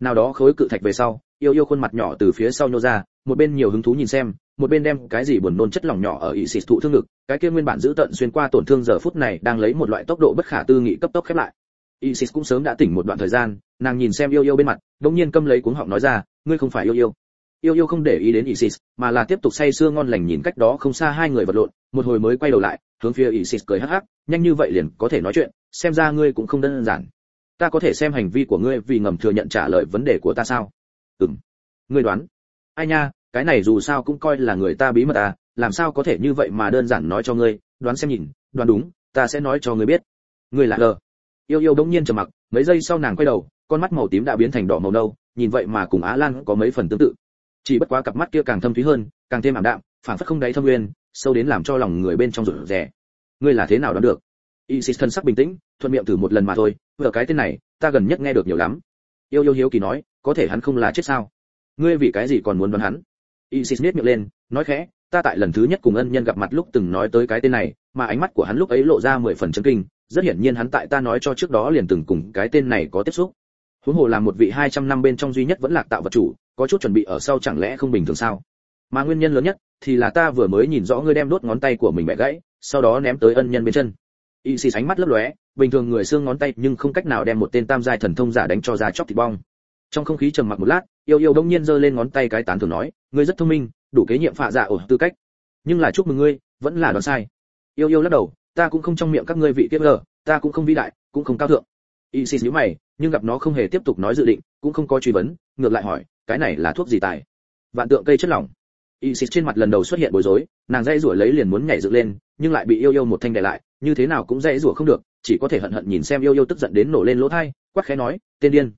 Nào đó khối cự thạch về sau yêu yêu khuôn mặt nhỏ từ phía sau nhô ra một bên nhiều hứng thú nhìn xem một bên đem cái gì buồn nôn chất lỏng nhỏ ở ỵ xịt thụ thương ngực cái kia nguyên bản giữ tận xuyên qua tổn thương giờ phút này đang lấy một loại tốc độ bất khả tư nghị cấp tốc khép lại. Isis cũng sớm đã tỉnh một đoạn thời gian, nàng nhìn xem yêu yêu bên mặt, đống nhiên câm lấy cuống họng nói ra, ngươi không phải yêu yêu. Yêu yêu không để ý đến Isis, mà là tiếp tục say sưa ngon lành nhìn cách đó không xa hai người vật lộn, một hồi mới quay đầu lại, hướng phía Isis cười hắc hắc, nhanh như vậy liền có thể nói chuyện, xem ra ngươi cũng không đơn giản. Ta có thể xem hành vi của ngươi vì ngầm thừa nhận trả lời vấn đề của ta sao? Ừm. Ngươi đoán? Ai nha, cái này dù sao cũng coi là người ta bí mật à, làm sao có thể như vậy mà đơn giản nói cho ngươi, đoán xem nhìn, đoán đúng, ta sẽ nói cho ngươi biết. Ngươi là lờ yêu yêu đống nhiên trầm mặc mấy giây sau nàng quay đầu con mắt màu tím đã biến thành đỏ màu nâu nhìn vậy mà cùng á lan có mấy phần tương tự chỉ bất quá cặp mắt kia càng thâm thúy hơn, càng thêm ảm đạm phản phất không đáy thâm nguyên, sâu đến làm cho lòng người bên trong rụt rè. Ngươi là thế nào đoán được? Isis thân sắc bình tĩnh, thuận miệng thử một lần mà thôi, vừa cái tên này, ta gần nhất nghe được nhiều lắm. Yêu yêu hiếu kỳ nói, có thể hắn không là chết sao? Ngươi vì cái gì còn muốn đoán hắn? Isis nhếch miệng lên, nói khẽ, ta tại lần thứ nhất cùng ân nhân gặp mặt lúc từng nói tới cái tên này, mà ánh mắt của hắn lúc ấy lộ ra mười phần chấn kinh, rất hiển nhiên hắn tại ta nói cho trước đó liền từng cùng cái tên này có tiếp xúc. Huống hồ là một vị 200 năm bên trong duy nhất vẫn lạc tạo vật chủ có chút chuẩn bị ở sau chẳng lẽ không bình thường sao? Mà nguyên nhân lớn nhất thì là ta vừa mới nhìn rõ ngươi đem đốt ngón tay của mình bẻ gãy, sau đó ném tới ân nhân bên chân. Y xì sánh mắt lấp lóe, bình thường người xương ngón tay nhưng không cách nào đem một tên tam giai thần thông giả đánh cho ra chóc thịt bong. Trong không khí trầm mặc một lát, yêu yêu đông nhiên giơ lên ngón tay cái tán thường nói, ngươi rất thông minh, đủ kế nhiệm phạ giả ổ tư cách. Nhưng là chúc mừng ngươi, vẫn là đoán sai. Yêu yêu lắc đầu, ta cũng không trong miệng các ngươi vị tiếp lờ, ta cũng không vĩ đại, cũng không cao thượng. Y isis nhíu mày, nhưng gặp nó không hề tiếp tục nói dự định, cũng không có truy vấn, ngược lại hỏi cái này là thuốc gì tài? Vạn tượng cây chất lỏng. Y xịt trên mặt lần đầu xuất hiện bối rối, nàng dây rủa lấy liền muốn nhảy dựng lên, nhưng lại bị yêu yêu một thanh đè lại, như thế nào cũng dây rủa không được, chỉ có thể hận hận nhìn xem yêu yêu tức giận đến nổ lên lỗ thai, quát khẽ nói tên điên.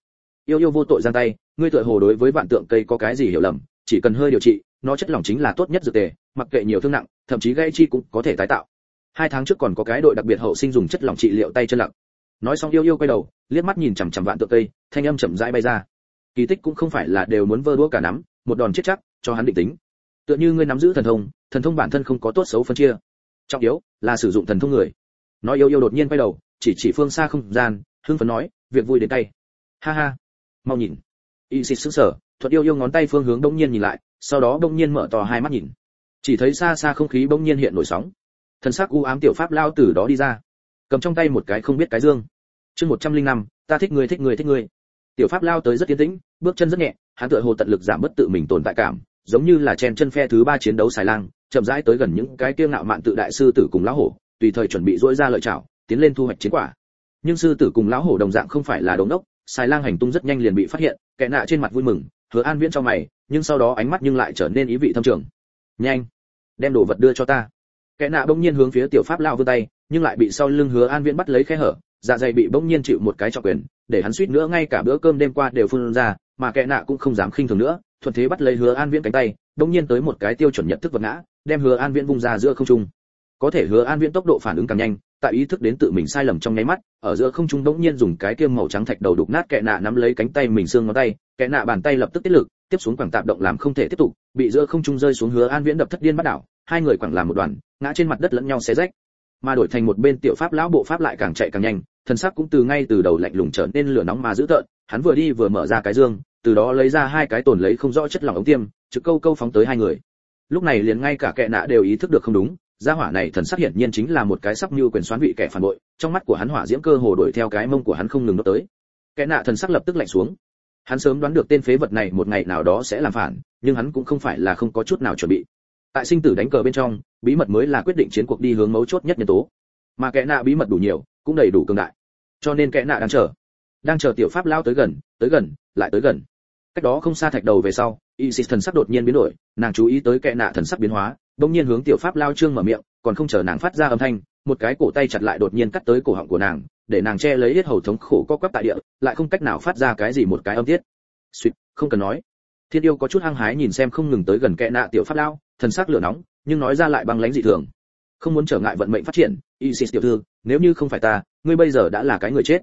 Yêu yêu vô tội giang tay, ngươi tựa hồ đối với vạn tượng cây có cái gì hiểu lầm, chỉ cần hơi điều trị, nó chất lỏng chính là tốt nhất dược tề, mặc kệ nhiều thương nặng, thậm chí gây chi cũng có thể tái tạo. Hai tháng trước còn có cái đội đặc biệt hậu sinh dùng chất lỏng trị liệu tay chân lặng. Nói xong yêu yêu quay đầu, liếc mắt nhìn chằm chằm vạn tượng cây, thanh âm chậm rãi bay ra kỳ tích cũng không phải là đều muốn vơ đũa cả nắm, một đòn chết chắc, cho hắn định tính. Tựa như ngươi nắm giữ thần thông thần thông bản thân không có tốt xấu phân chia. Trọng yếu là sử dụng thần thông người. Nói yêu yêu đột nhiên quay đầu, chỉ chỉ phương xa không gian, hưng phấn nói, việc vui đến tay. Ha ha. Mau nhìn. Y xịt sững sờ thuật yêu yêu ngón tay phương hướng đông nhiên nhìn lại, sau đó đông nhiên mở to hai mắt nhìn. Chỉ thấy xa xa không khí bỗng nhiên hiện nổi sóng. Thần sắc u ám tiểu pháp lao từ đó đi ra. Cầm trong tay một cái không biết cái dương. Chương một trăm linh năm, ta thích người thích người thích người tiểu pháp lao tới rất tiến tĩnh, bước chân rất nhẹ, hắn tựa hồ tận lực giảm bớt tự mình tồn tại cảm, giống như là chen chân phe thứ ba chiến đấu xài lang, chậm rãi tới gần những cái kiêu ngạo mạn tự đại sư tử cùng lão hổ, tùy thời chuẩn bị dỗi ra lợi chảo tiến lên thu hoạch chiến quả. Nhưng sư tử cùng lão hổ đồng dạng không phải là đống đốc, xài lang hành tung rất nhanh liền bị phát hiện, kẻ nạ trên mặt vui mừng, hứa an viễn cho mày, nhưng sau đó ánh mắt nhưng lại trở nên ý vị thâm trường. Nhanh, đem đồ vật đưa cho ta. Kẻ nạ bỗng nhiên hướng phía tiểu pháp lao vươn tay, nhưng lại bị sau lưng hứa an viễn bắt lấy khe hở dạ dày bị bỗng nhiên chịu một cái trọng quyền, để hắn suýt nữa ngay cả bữa cơm đêm qua đều phun ra, mà kẻ nạ cũng không dám khinh thường nữa, thuận thế bắt lấy hứa an viễn cánh tay, bỗng nhiên tới một cái tiêu chuẩn nhận thức vật ngã, đem hứa an viễn vung ra giữa không trung. Có thể hứa an viễn tốc độ phản ứng càng nhanh, tại ý thức đến tự mình sai lầm trong nháy mắt, ở giữa không trung bỗng nhiên dùng cái kiêm màu trắng thạch đầu đục nát kẻ nạ nắm lấy cánh tay mình xương ngón tay, kẻ nạ bàn tay lập tức tiết lực, tiếp xuống quảng tạp động làm không thể tiếp tục, bị giữa không trung rơi xuống hứa an viễn đập thất điên bắt đảo, hai người quẳng làm một đoàn, ngã trên mặt đất lẫn nhau xé rách. Mà đổi thành một bên tiểu pháp lão bộ pháp lại càng chạy càng nhanh thần sắc cũng từ ngay từ đầu lạnh lùng trở nên lửa nóng mà dữ tợn, hắn vừa đi vừa mở ra cái dương, từ đó lấy ra hai cái tổn lấy không rõ chất lỏng ống tiêm, trực câu câu phóng tới hai người. Lúc này liền ngay cả kẻ nạ đều ý thức được không đúng, gia hỏa này thần sắc hiển nhiên chính là một cái sắp như quyền xoán vị kẻ phản bội, trong mắt của hắn hỏa diễm cơ hồ đuổi theo cái mông của hắn không ngừng nó tới. Kẻ nạ thần sắc lập tức lạnh xuống. Hắn sớm đoán được tên phế vật này một ngày nào đó sẽ làm phản, nhưng hắn cũng không phải là không có chút nào chuẩn bị. Tại sinh tử đánh cờ bên trong, bí mật mới là quyết định chiến cuộc đi hướng mấu chốt nhất nhân tố mà kẻ nạ bí mật đủ nhiều, cũng đầy đủ cường đại. Cho nên kẻ nạ đang chờ. Đang chờ tiểu pháp lao tới gần tới gần, lại tới gần. Cách đó không xa thạch đầu về sau, isis thần sắc đột nhiên biến đổi, nàng chú ý tới kẻ nạ thần sắc biến hóa, bỗng nhiên hướng tiểu pháp lao trương mở miệng, còn không chờ nàng phát ra âm thanh, một cái cổ tay chặt lại đột nhiên cắt tới cổ họng của nàng, để nàng che lấy hết hầu thống khổ co quắp tại địa, lại không cách nào phát ra cái gì một cái âm tiết. Suýt không cần nói. Thiên yêu có chút hăng hái nhìn xem không ngừng tới gần kẽ nạ tiểu pháp lao, thần sắc lửa nóng, nhưng nói ra lại băng lãnh dị thường không muốn trở ngại vận mệnh phát triển, isis tiểu thư, nếu như không phải ta, ngươi bây giờ đã là cái người chết.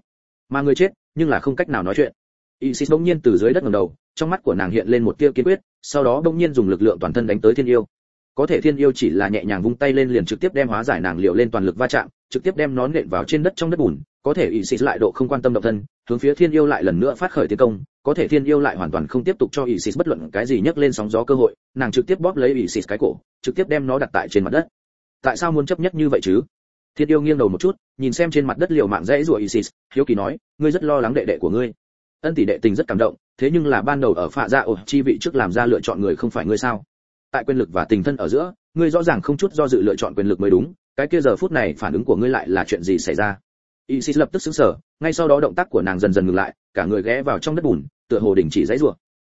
Mà người chết, nhưng là không cách nào nói chuyện. Isis bỗng nhiên từ dưới đất ngẩng đầu, trong mắt của nàng hiện lên một tia kiên quyết, sau đó bỗng nhiên dùng lực lượng toàn thân đánh tới thiên yêu. Có thể thiên yêu chỉ là nhẹ nhàng vung tay lên liền trực tiếp đem hóa giải nàng liệu lên toàn lực va chạm, trực tiếp đem nó nện vào trên đất trong đất bùn, có thể isis lại độ không quan tâm động thân, hướng phía thiên yêu lại lần nữa phát khởi tiến công, có thể thiên yêu lại hoàn toàn không tiếp tục cho isis bất luận cái gì nhấc lên sóng gió cơ hội, nàng trực tiếp bóp lấy isis cái cổ, trực tiếp đem nó đặt tại trên mặt đất tại sao muốn chấp nhất như vậy chứ? Thiên yêu nghiêng đầu một chút, nhìn xem trên mặt đất liều mạng dãy rủa isis, hiếu kỳ nói, ngươi rất lo lắng đệ đệ của ngươi. Ân tỷ đệ tình rất cảm động, thế nhưng là ban đầu ở phạ dạ ổ chi vị trước làm ra lựa chọn người không phải ngươi sao? Tại quyền lực và tình thân ở giữa, ngươi rõ ràng không chút do dự lựa chọn quyền lực mới đúng, cái kia giờ phút này phản ứng của ngươi lại là chuyện gì xảy ra? Isis lập tức sững sờ, ngay sau đó động tác của nàng dần dần ngừng lại, cả người ghé vào trong đất bùn, tựa hồ đình chỉ dãy rủa.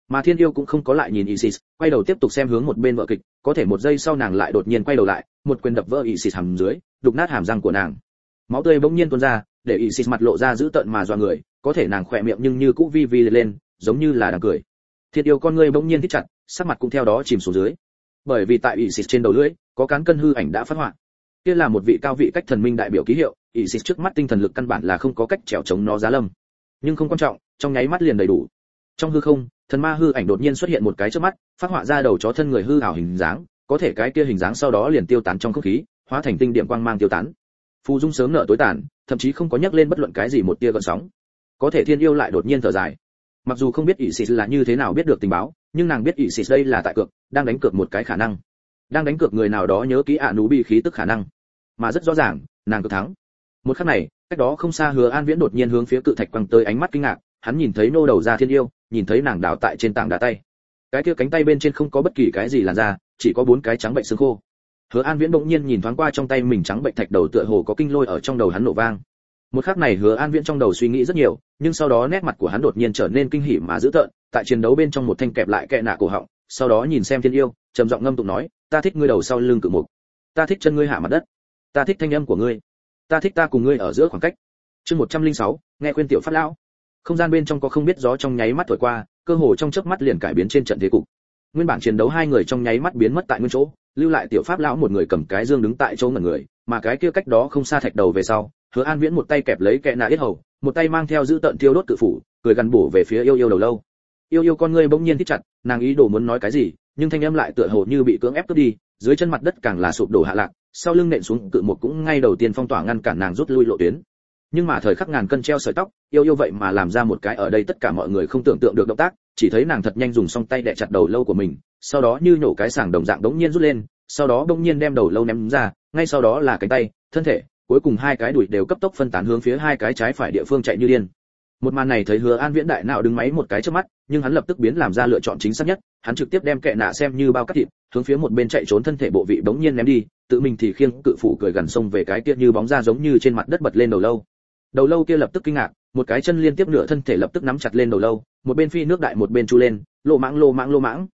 Mà thiên yêu cũng không có lại nhìn isis, quay đầu tiếp tục xem hướng một bên vợ kịch, có thể một giây sau nàng lại đột nhiên quay đầu lại một quyền đập vỡ isis hàm dưới, đục nát hàm răng của nàng. Máu tươi bỗng nhiên tuôn ra, để isis mặt lộ ra dữ tợn mà dọa người, có thể nàng khỏe miệng nhưng như cũ vi vi lên, giống như là đang cười. Thiệt yêu con ngươi bỗng nhiên thích chặt, sắc mặt cũng theo đó chìm xuống dưới. Bởi vì tại isis trên đầu lưỡi, có cán cân hư ảnh đã phát họa. Kia là một vị cao vị cách thần minh đại biểu ký hiệu, isis trước mắt tinh thần lực căn bản là không có cách trèo chống nó giá lâm. Nhưng không quan trọng, trong nháy mắt liền đầy đủ. Trong hư không, thần ma hư ảnh đột nhiên xuất hiện một cái trước mắt, phát họa ra đầu chó thân người hư ảo hình dáng có thể cái kia hình dáng sau đó liền tiêu tán trong không khí, hóa thành tinh điểm quang mang tiêu tán. Phù dung sớm nợ tối tàn, thậm chí không có nhắc lên bất luận cái gì một tia gợn sóng. Có thể thiên yêu lại đột nhiên thở dài. Mặc dù không biết ỷ xịt là như thế nào biết được tình báo, nhưng nàng biết ỷ xịt đây là tại cược, đang đánh cược một cái khả năng. Đang đánh cược người nào đó nhớ kỹ ạ nú bị khí tức khả năng. Mà rất rõ ràng, nàng cực thắng. Một khắc này, cách đó không xa hứa an viễn đột nhiên hướng phía cự thạch quăng tới ánh mắt kinh ngạc, hắn nhìn thấy nô đầu ra thiên yêu, nhìn thấy nàng đào tại trên tảng đá tay cái kia cánh tay bên trên không có bất kỳ cái gì làn da, chỉ có bốn cái trắng bệnh xương khô. Hứa an viễn bỗng nhiên nhìn thoáng qua trong tay mình trắng bệnh thạch đầu tựa hồ có kinh lôi ở trong đầu hắn nổ vang. Một khắc này hứa an viễn trong đầu suy nghĩ rất nhiều, nhưng sau đó nét mặt của hắn đột nhiên trở nên kinh hỉ mà dữ tợn, tại chiến đấu bên trong một thanh kẹp lại kẹ nạ cổ họng, sau đó nhìn xem thiên yêu, trầm giọng ngâm tụng nói, ta thích ngươi đầu sau lưng cự mục. Ta thích chân ngươi hạ mặt đất. Ta thích thanh âm của ngươi. Ta thích ta cùng ngươi ở giữa khoảng cách. Chương một trăm linh sáu, nghe khuyên tiểu phát lão. Không gian bên trong có không biết gió trong nháy mắt thổi qua cơ hồ trong chớp mắt liền cải biến trên trận thế cục. Nguyên bản chiến đấu hai người trong nháy mắt biến mất tại nguyên chỗ, lưu lại tiểu pháp lão một người cầm cái dương đứng tại chỗ ngẩn người, mà cái kia cách đó không xa thạch đầu về sau, hứa an viễn một tay kẹp lấy kẹ nạ yết hầu, một tay mang theo giữ tận tiêu đốt tự phủ, cười gằn bổ về phía yêu yêu đầu lâu. Yêu yêu con ngươi bỗng nhiên thích chặt, nàng ý đồ muốn nói cái gì, nhưng thanh âm lại tựa hồ như bị cưỡng ép cướp đi, dưới chân mặt đất càng là sụp đổ hạ lạc, sau lưng nện xuống cự một cũng ngay đầu tiên phong tỏa ngăn cản nàng rút lui lộ tuyến nhưng mà thời khắc ngàn cân treo sợi tóc, yêu yêu vậy mà làm ra một cái ở đây tất cả mọi người không tưởng tượng được động tác, chỉ thấy nàng thật nhanh dùng song tay đè chặt đầu lâu của mình, sau đó như nhổ cái sàng đồng dạng đống nhiên rút lên, sau đó đống nhiên đem đầu lâu ném ra, ngay sau đó là cánh tay, thân thể, cuối cùng hai cái đuổi đều cấp tốc phân tán hướng phía hai cái trái phải địa phương chạy như điên. Một màn này thấy hứa an viễn đại nào đứng máy một cái trước mắt, nhưng hắn lập tức biến làm ra lựa chọn chính xác nhất, hắn trực tiếp đem kệ nạ xem như bao cắt thịt, hướng phía một bên chạy trốn thân thể bộ vị bỗng nhiên ném đi, tự mình thì khiêng cự phủ cười gần sông về cái kia như bóng ra giống như trên mặt đất bật lên đầu lâu đầu lâu kia lập tức kinh ngạc, một cái chân liên tiếp nửa thân thể lập tức nắm chặt lên đầu lâu, một bên phi nước đại một bên chu lên, lô mãng lô mãng lô mãng.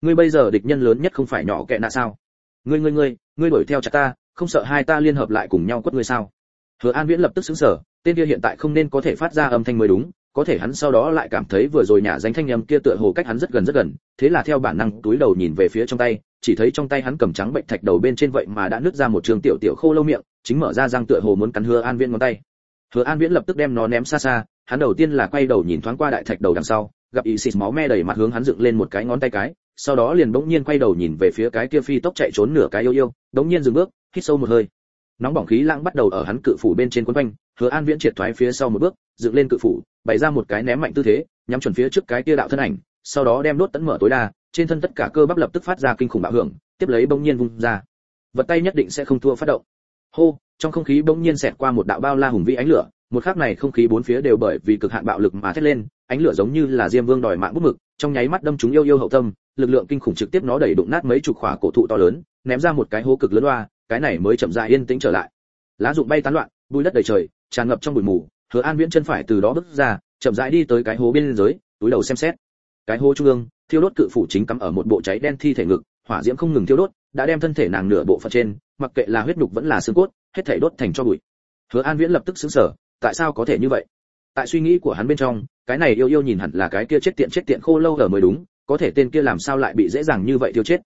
Ngươi bây giờ địch nhân lớn nhất không phải nhỏ kệ nạ sao? Ngươi ngươi ngươi ngươi đuổi theo chặt ta, không sợ hai ta liên hợp lại cùng nhau quất ngươi sao? Hứa an viễn lập tức sững sờ, tên kia hiện tại không nên có thể phát ra âm thanh mới đúng, có thể hắn sau đó lại cảm thấy vừa rồi nhà danh thanh âm kia tựa hồ cách hắn rất gần rất gần, thế là theo bản năng túi đầu nhìn về phía trong tay, chỉ thấy trong tay hắn cầm trắng bệnh thạch đầu bên trên vậy mà đã nứt ra một trường tiểu tiểu khô lâu miệng, chính mở ra răng tựa hồ muốn cắn hứa an viễn ngón tay hứa an viễn lập tức đem nó ném xa xa, hắn đầu tiên là quay đầu nhìn thoáng qua đại thạch đầu đằng sau, gặp y xịt máu me đầy mặt hướng hắn dựng lên một cái ngón tay cái, sau đó liền bỗng nhiên quay đầu nhìn về phía cái kia phi tốc chạy trốn nửa cái yêu yêu, bỗng nhiên dừng bước, hít sâu một hơi. Nóng bỏng khí lãng bắt đầu ở hắn cự phủ bên trên quấn quanh, hứa an viễn triệt thoái phía sau một bước, dựng lên cự phủ, bày ra một cái ném mạnh tư thế, nhắm chuẩn phía trước cái kia đạo thân ảnh, sau đó đem đốt tấn mở tối đa, trên thân tất cả cơ bắp lập tức phát ra kinh khủng bạo hưởng, tiếp lấy bỗng nhiên vung ra. Vật tay nhất định sẽ không thua phát động. Hô! Trong không khí bỗng nhiên xẹt qua một đạo bao la hùng vĩ ánh lửa, một khắc này không khí bốn phía đều bởi vì cực hạn bạo lực mà thét lên, ánh lửa giống như là diêm vương đòi mạng bút mực, trong nháy mắt đâm chúng yêu yêu hậu tâm, lực lượng kinh khủng trực tiếp nó đẩy đụng nát mấy chục khỏa cổ thụ to lớn, ném ra một cái hố cực lớn loa, cái này mới chậm rãi yên tĩnh trở lại. Lá rụng bay tán loạn, bụi đất đầy trời, tràn ngập trong bụi mù, hứa an viễn chân phải từ đó bước ra, chậm rãi đi tới cái hố bên dưới, túi đầu xem xét. Cái hố trung ương, thiêu đốt cự phủ chính cắm ở một bộ cháy đen thi thể ngực, hỏa diễm không ngừng thiêu đốt, đã đem thân thể nàng nửa bộ phận trên mặc kệ là huyết nhục vẫn là xương cốt, hết thảy đốt thành cho bụi. Hứa an viễn lập tức sững sờ, tại sao có thể như vậy? Tại suy nghĩ của hắn bên trong, cái này yêu yêu nhìn hẳn là cái kia chết tiện chết tiện khô lâu ở mới đúng, có thể tên kia làm sao lại bị dễ dàng như vậy tiêu chết?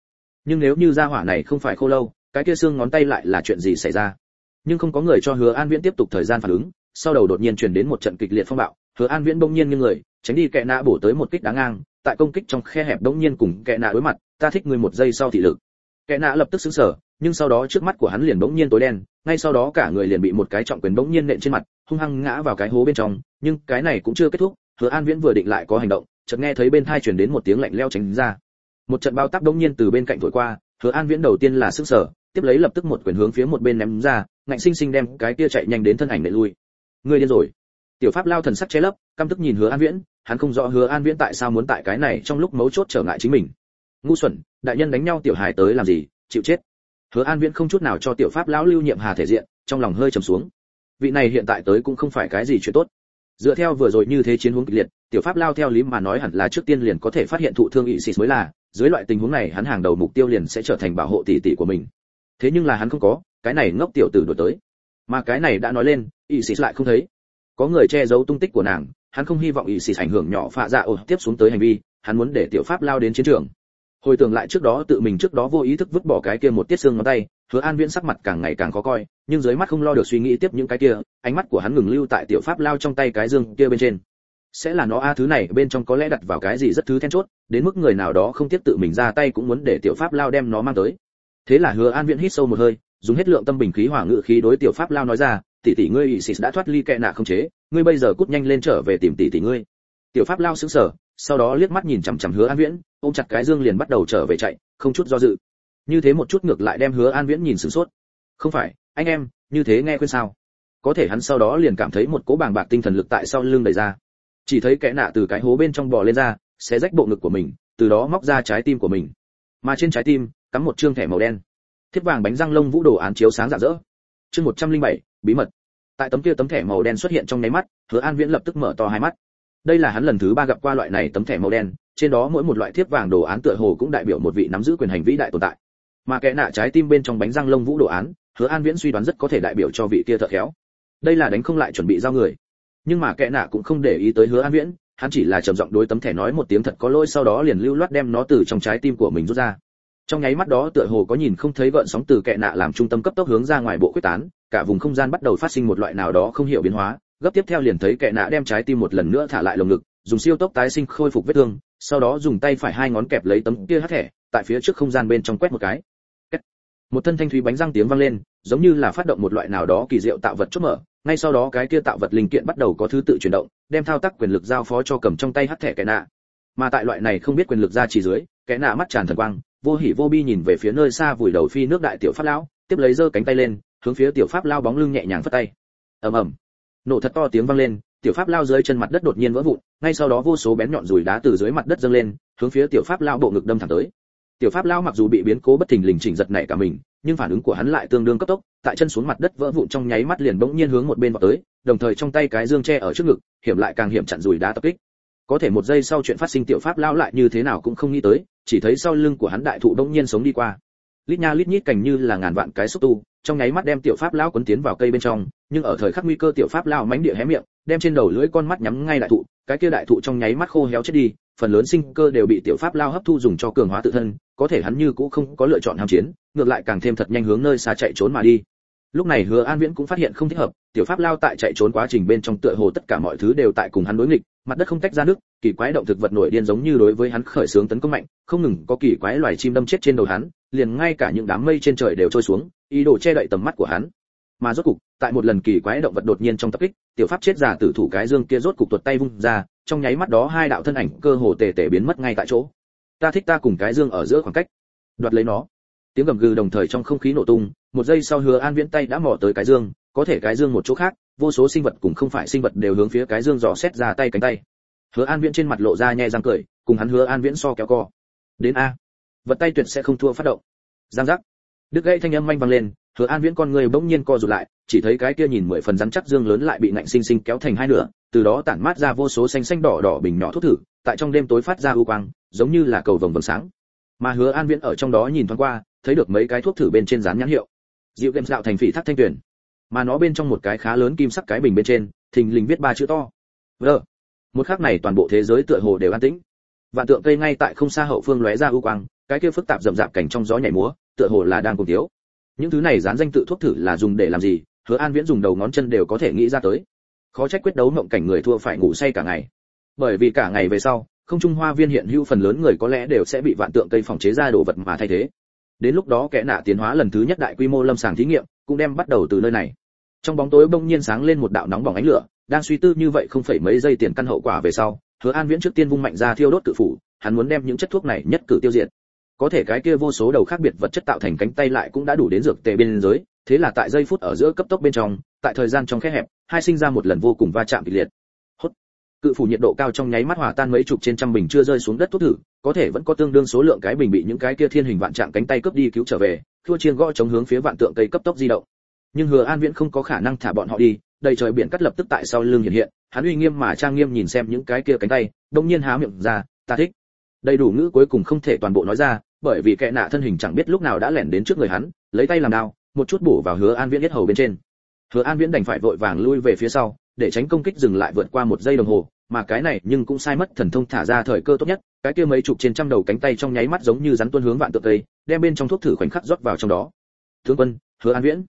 Nhưng nếu như gia hỏa này không phải khô lâu, cái kia xương ngón tay lại là chuyện gì xảy ra? Nhưng không có người cho hứa an viễn tiếp tục thời gian phản ứng, sau đầu đột nhiên truyền đến một trận kịch liệt phong bạo, hứa an viễn bỗng nhiên như người, tránh đi kẻ nạ bổ tới một kích đáng ngang, tại công kích trong khe hẹp bỗng nhiên cùng kẻ nạ đối mặt, ta thích người một giây sau thị lực. Kẻ nạ lập tức sững sờ nhưng sau đó trước mắt của hắn liền bỗng nhiên tối đen ngay sau đó cả người liền bị một cái trọng quyền bỗng nhiên nện trên mặt hung hăng ngã vào cái hố bên trong nhưng cái này cũng chưa kết thúc hứa an viễn vừa định lại có hành động chợt nghe thấy bên tai truyền đến một tiếng lạnh leo tránh ra. Một trận bao táp bỗng nhiên từ bên cạnh thổi qua hứa an viễn đầu tiên là sức sở, tiếp lấy lập tức một quyền hướng phía một bên ném ra ngạnh sinh sinh đem cái kia chạy nhanh đến thân ảnh để lui. Người điên rồi. Tiểu pháp lao thần sắc che lấp căm tức nhìn hứa an viễn hắn không rõ hứa an viễn tại sao muốn tại cái này trong lúc mấu chốt trở ngại chính mình. Ngu xuẩn đại nhân đánh nhau tiểu hài tới làm gì chịu chết hứa an viễn không chút nào cho tiểu pháp lão lưu nhiệm hà thể diện, trong lòng hơi trầm xuống. Vị này hiện tại tới cũng không phải cái gì chuyện tốt. Dựa theo vừa rồi như thế chiến hướng kịch liệt, tiểu pháp lao theo lý mà nói hẳn là trước tiên liền có thể phát hiện thụ thương ỵ xịt mới là, dưới loại tình huống này hắn hàng đầu mục tiêu liền sẽ trở thành bảo hộ tỷ tỷ của mình. Thế nhưng là hắn không có, cái này ngốc tiểu tử đổi tới. Mà cái này đã nói lên ỵ xịt lại không thấy. Có người che giấu tung tích của nàng, hắn không hy vọng ỵ xịt ảnh hưởng nhỏ phạ dạ ổ tiếp xuống tới hành vi, hắn muốn để tiểu pháp lao đến chiến trường hồi tưởng lại trước đó tự mình trước đó vô ý thức vứt bỏ cái kia một tiết xương ngón tay, hứa an viễn sắc mặt càng ngày càng khó coi, nhưng dưới mắt không lo được suy nghĩ tiếp những cái kia, ánh mắt của hắn ngừng lưu tại tiểu pháp lao trong tay cái dương kia bên trên. Sẽ là nó a, thứ này bên trong có lẽ đặt vào cái gì rất thứ then chốt, đến mức người nào đó không tiếp tự mình ra tay cũng muốn để tiểu pháp lao đem nó mang tới. Thế là hứa an viễn hít sâu một hơi, dùng hết lượng tâm bình khí hỏa ngự khí đối tiểu pháp lao nói ra, tỷ tỷ ngươi ỵ xịt đã thoát ly kệ nạ không chế, ngươi bây giờ cút nhanh lên trở về tìm tỷ tỷ ngươi. Tiểu pháp lao sững sờ sau đó liếc mắt nhìn chằm chằm hứa an viễn ôm chặt cái dương liền bắt đầu trở về chạy không chút do dự. Như thế một chút ngược lại đem hứa an viễn nhìn sửng sốt. Không phải anh em như thế nghe khuyên sao? Có thể hắn sau đó liền cảm thấy một cỗ bàng bạc tinh thần lực tại sau lưng đẩy ra. Chỉ thấy kẻ nạ từ cái hố bên trong bò lên ra xé rách bộ ngực của mình từ đó móc ra trái tim của mình. Mà trên trái tim cắm một trương thẻ màu đen. Thiếp vàng bánh răng lông vũ đồ án chiếu sáng rạng rỡ. Chương 107, bí mật. Tại tấm kia tấm thẻ màu đen xuất hiện trong nháy mắt hứa an viễn lập tức mở to hai mắt đây là hắn lần thứ ba gặp qua loại này tấm thẻ màu đen, trên đó mỗi một loại thiếp vàng đồ án tựa hồ cũng đại biểu một vị nắm giữ quyền hành vĩ đại tồn tại. Mà kẽ nạ trái tim bên trong bánh răng lông vũ đồ án, hứa an viễn suy đoán rất có thể đại biểu cho vị kia thợ khéo. Đây là đánh không lại chuẩn bị giao người. Nhưng mà kẽ nạ cũng không để ý tới hứa an viễn, hắn chỉ là trầm giọng đối tấm thẻ nói một tiếng thật có lỗi, sau đó liền lưu loát đem nó từ trong trái tim của mình rút ra. Trong nháy mắt đó tựa hồ có nhìn không thấy gợn sóng từ kẽ nạ làm trung tâm cấp tốc hướng ra ngoài bộ quyết tán, cả vùng không gian bắt đầu phát sinh một loại nào đó không hiểu biến hóa gấp tiếp theo liền thấy kẻ nạ đem trái tim một lần nữa thả lại lồng ngực, dùng siêu tốc tái sinh khôi phục vết thương, sau đó dùng tay phải hai ngón kẹp lấy tấm kia hắt thẻ, tại phía trước không gian bên trong quét một cái. Một thân thanh thúy bánh răng tiếng vang lên, giống như là phát động một loại nào đó kỳ diệu tạo vật chốt mở. Ngay sau đó cái kia tạo vật linh kiện bắt đầu có thứ tự chuyển động, đem thao tác quyền lực giao phó cho cầm trong tay hắt thẻ kẻ nạ. Mà tại loại này không biết quyền lực ra chỉ dưới, kẻ nạ mắt tràn thần quang, vô hỉ vô bi nhìn về phía nơi xa vùi đầu phi nước đại tiểu pháp lão, tiếp lấy giơ cánh tay lên, hướng phía tiểu pháp lao bóng lưng nhẹ nhàng phất tay. Ầm ầm nổ thật to tiếng vang lên, tiểu pháp lao dưới chân mặt đất đột nhiên vỡ vụn, ngay sau đó vô số bén nhọn rùi đá từ dưới mặt đất dâng lên, hướng phía tiểu pháp lao bộ ngực đâm thẳng tới. Tiểu pháp lao mặc dù bị biến cố bất thình lình chỉnh giật nảy cả mình, nhưng phản ứng của hắn lại tương đương cấp tốc, tại chân xuống mặt đất vỡ vụn trong nháy mắt liền bỗng nhiên hướng một bên vào tới, đồng thời trong tay cái dương tre ở trước ngực, hiểm lại càng hiểm chặn rùi đá tập kích. Có thể một giây sau chuyện phát sinh tiểu pháp lao lại như thế nào cũng không nghĩ tới, chỉ thấy sau lưng của hắn đại thụ bỗng nhiên sống đi qua. Lít nha lít nhít cành như là ngàn vạn cái xúc tu trong nháy mắt đem tiểu pháp lao quấn tiến vào cây bên trong, nhưng ở thời khắc nguy cơ tiểu pháp lao mánh địa hé miệng, đem trên đầu lưỡi con mắt nhắm ngay đại thụ, cái kia đại thụ trong nháy mắt khô héo chết đi, phần lớn sinh cơ đều bị tiểu pháp lao hấp thu dùng cho cường hóa tự thân, có thể hắn như cũng không có lựa chọn ham chiến, ngược lại càng thêm thật nhanh hướng nơi xa chạy trốn mà đi. Lúc này hứa an viễn cũng phát hiện không thích hợp, tiểu pháp lao tại chạy trốn quá trình bên trong tựa hồ tất cả mọi thứ đều tại cùng hắn đối nghịch, mặt đất không tách ra nước, kỳ quái động thực vật nổi điên giống như đối với hắn khởi xướng tấn công mạnh, không ngừng có kỳ quái loài chim đâm chết trên đầu hắn, liền ngay cả những đám mây trên trời đều trôi xuống ý đồ che đậy tầm mắt của hắn. Mà rốt cục, tại một lần kỳ quái động vật đột nhiên trong tập kích, tiểu pháp chết giả tử thủ cái dương kia rốt cục tuột tay vung ra, trong nháy mắt đó hai đạo thân ảnh cơ hồ tề tề biến mất ngay tại chỗ. Ta thích ta cùng cái dương ở giữa khoảng cách. Đoạt lấy nó. Tiếng gầm gừ đồng thời trong không khí nổ tung, một giây sau hứa an viễn tay đã mò tới cái dương, có thể cái dương một chỗ khác, vô số sinh vật cũng không phải sinh vật đều hướng phía cái dương dò xét ra tay cánh tay. Hứa an viễn trên mặt lộ ra nhẹ răng cười, cùng hắn hứa an viễn so kéo co. Đến a. Vật tay tuyệt sẽ không thua phát động. Giang giác đứt gãy thanh âm manh vang lên, hứa an viễn con người bỗng nhiên co rụt lại, chỉ thấy cái kia nhìn mười phần rắn chắc dương lớn lại bị nạnh sinh sinh kéo thành hai nửa, từ đó tản mát ra vô số xanh xanh đỏ đỏ bình nhỏ thuốc thử, tại trong đêm tối phát ra ưu quang, giống như là cầu vồng vầng sáng. Mà hứa an viễn ở trong đó nhìn thoáng qua, thấy được mấy cái thuốc thử bên trên dán nhãn hiệu. Dịu đem dạo thành phỉ thác thanh tuyển. Mà nó bên trong một cái khá lớn kim sắc cái bình bên trên, thình lình viết ba chữ to. Vờ một khắc này toàn bộ thế giới tựa hồ đều an tĩnh. Vạn tượng cây ngay tại không xa hậu phương lóe ra ưu quang cái kia phức tạp rậm rạp cảnh trong gió nhảy múa, tựa hồ là đang cùng thiếu. những thứ này dán danh tự thuốc thử là dùng để làm gì? Hứa an viễn dùng đầu ngón chân đều có thể nghĩ ra tới. Khó trách quyết đấu mộng cảnh người thua phải ngủ say cả ngày. Bởi vì cả ngày về sau, không trung hoa viên hiện hữu phần lớn người có lẽ đều sẽ bị vạn tượng cây phòng chế ra đồ vật mà thay thế. Đến lúc đó kẻ nạ tiến hóa lần thứ nhất đại quy mô lâm sàng thí nghiệm, cũng đem bắt đầu từ nơi này. Trong bóng tối bỗng nhiên sáng lên một đạo nóng bỏng ánh lửa, đang suy tư như vậy không phải mấy giây tiền căn hậu quả về sau, hứa an viễn trước tiên vung mạnh ra thiêu đốt tự phủ, hắn muốn đem những chất thuốc này nhất cử tiêu diệt có thể cái kia vô số đầu khác biệt vật chất tạo thành cánh tay lại cũng đã đủ đến dược tề bên giới, thế là tại giây phút ở giữa cấp tốc bên trong, tại thời gian trong khe hẹp, hai sinh ra một lần vô cùng va chạm kịch liệt. Hốt. Cự phủ nhiệt độ cao trong nháy mắt hòa tan mấy chục trên trăm bình chưa rơi xuống đất thuốc thử, có thể vẫn có tương đương số lượng cái bình bị những cái kia thiên hình vạn trạng cánh tay cướp đi cứu trở về, thua chiên gõ chống hướng phía vạn tượng cây cấp tốc di động. Nhưng hứa an viễn không có khả năng thả bọn họ đi, đầy trời biển cắt lập tức tại sau lưng hiện hiện, hắn uy nghiêm mà trang nghiêm nhìn xem những cái kia cánh tay đông nhiên há miệng ra, ta thích. Đầy đủ ngữ cuối cùng không thể toàn bộ nói ra bởi vì kẻ nạ thân hình chẳng biết lúc nào đã lẻn đến trước người hắn, lấy tay làm đao, một chút bổ vào hứa an viễn hết hầu bên trên. Hứa an viễn đành phải vội vàng lui về phía sau, để tránh công kích dừng lại vượt qua một giây đồng hồ, mà cái này nhưng cũng sai mất thần thông thả ra thời cơ tốt nhất, cái kia mấy chục trên trăm đầu cánh tay trong nháy mắt giống như rắn tuôn hướng vạn tượng cây, đem bên trong thuốc thử khoảnh khắc rót vào trong đó. Tướng quân, hứa an viễn.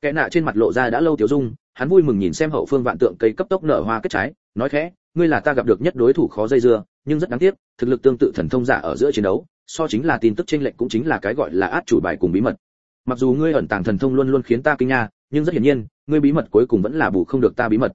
Kẻ nạ trên mặt lộ ra đã lâu tiểu dung, hắn vui mừng nhìn xem hậu phương vạn tượng cây cấp tốc nở hoa kết trái, nói khẽ, ngươi là ta gặp được nhất đối thủ khó dây dưa, nhưng rất đáng tiếc, thực lực tương tự thần thông giả ở giữa chiến đấu so chính là tin tức chênh lệch cũng chính là cái gọi là át chủ bài cùng bí mật. Mặc dù ngươi ẩn tàng thần thông luôn luôn khiến ta kinh nha, nhưng rất hiển nhiên, ngươi bí mật cuối cùng vẫn là bù không được ta bí mật.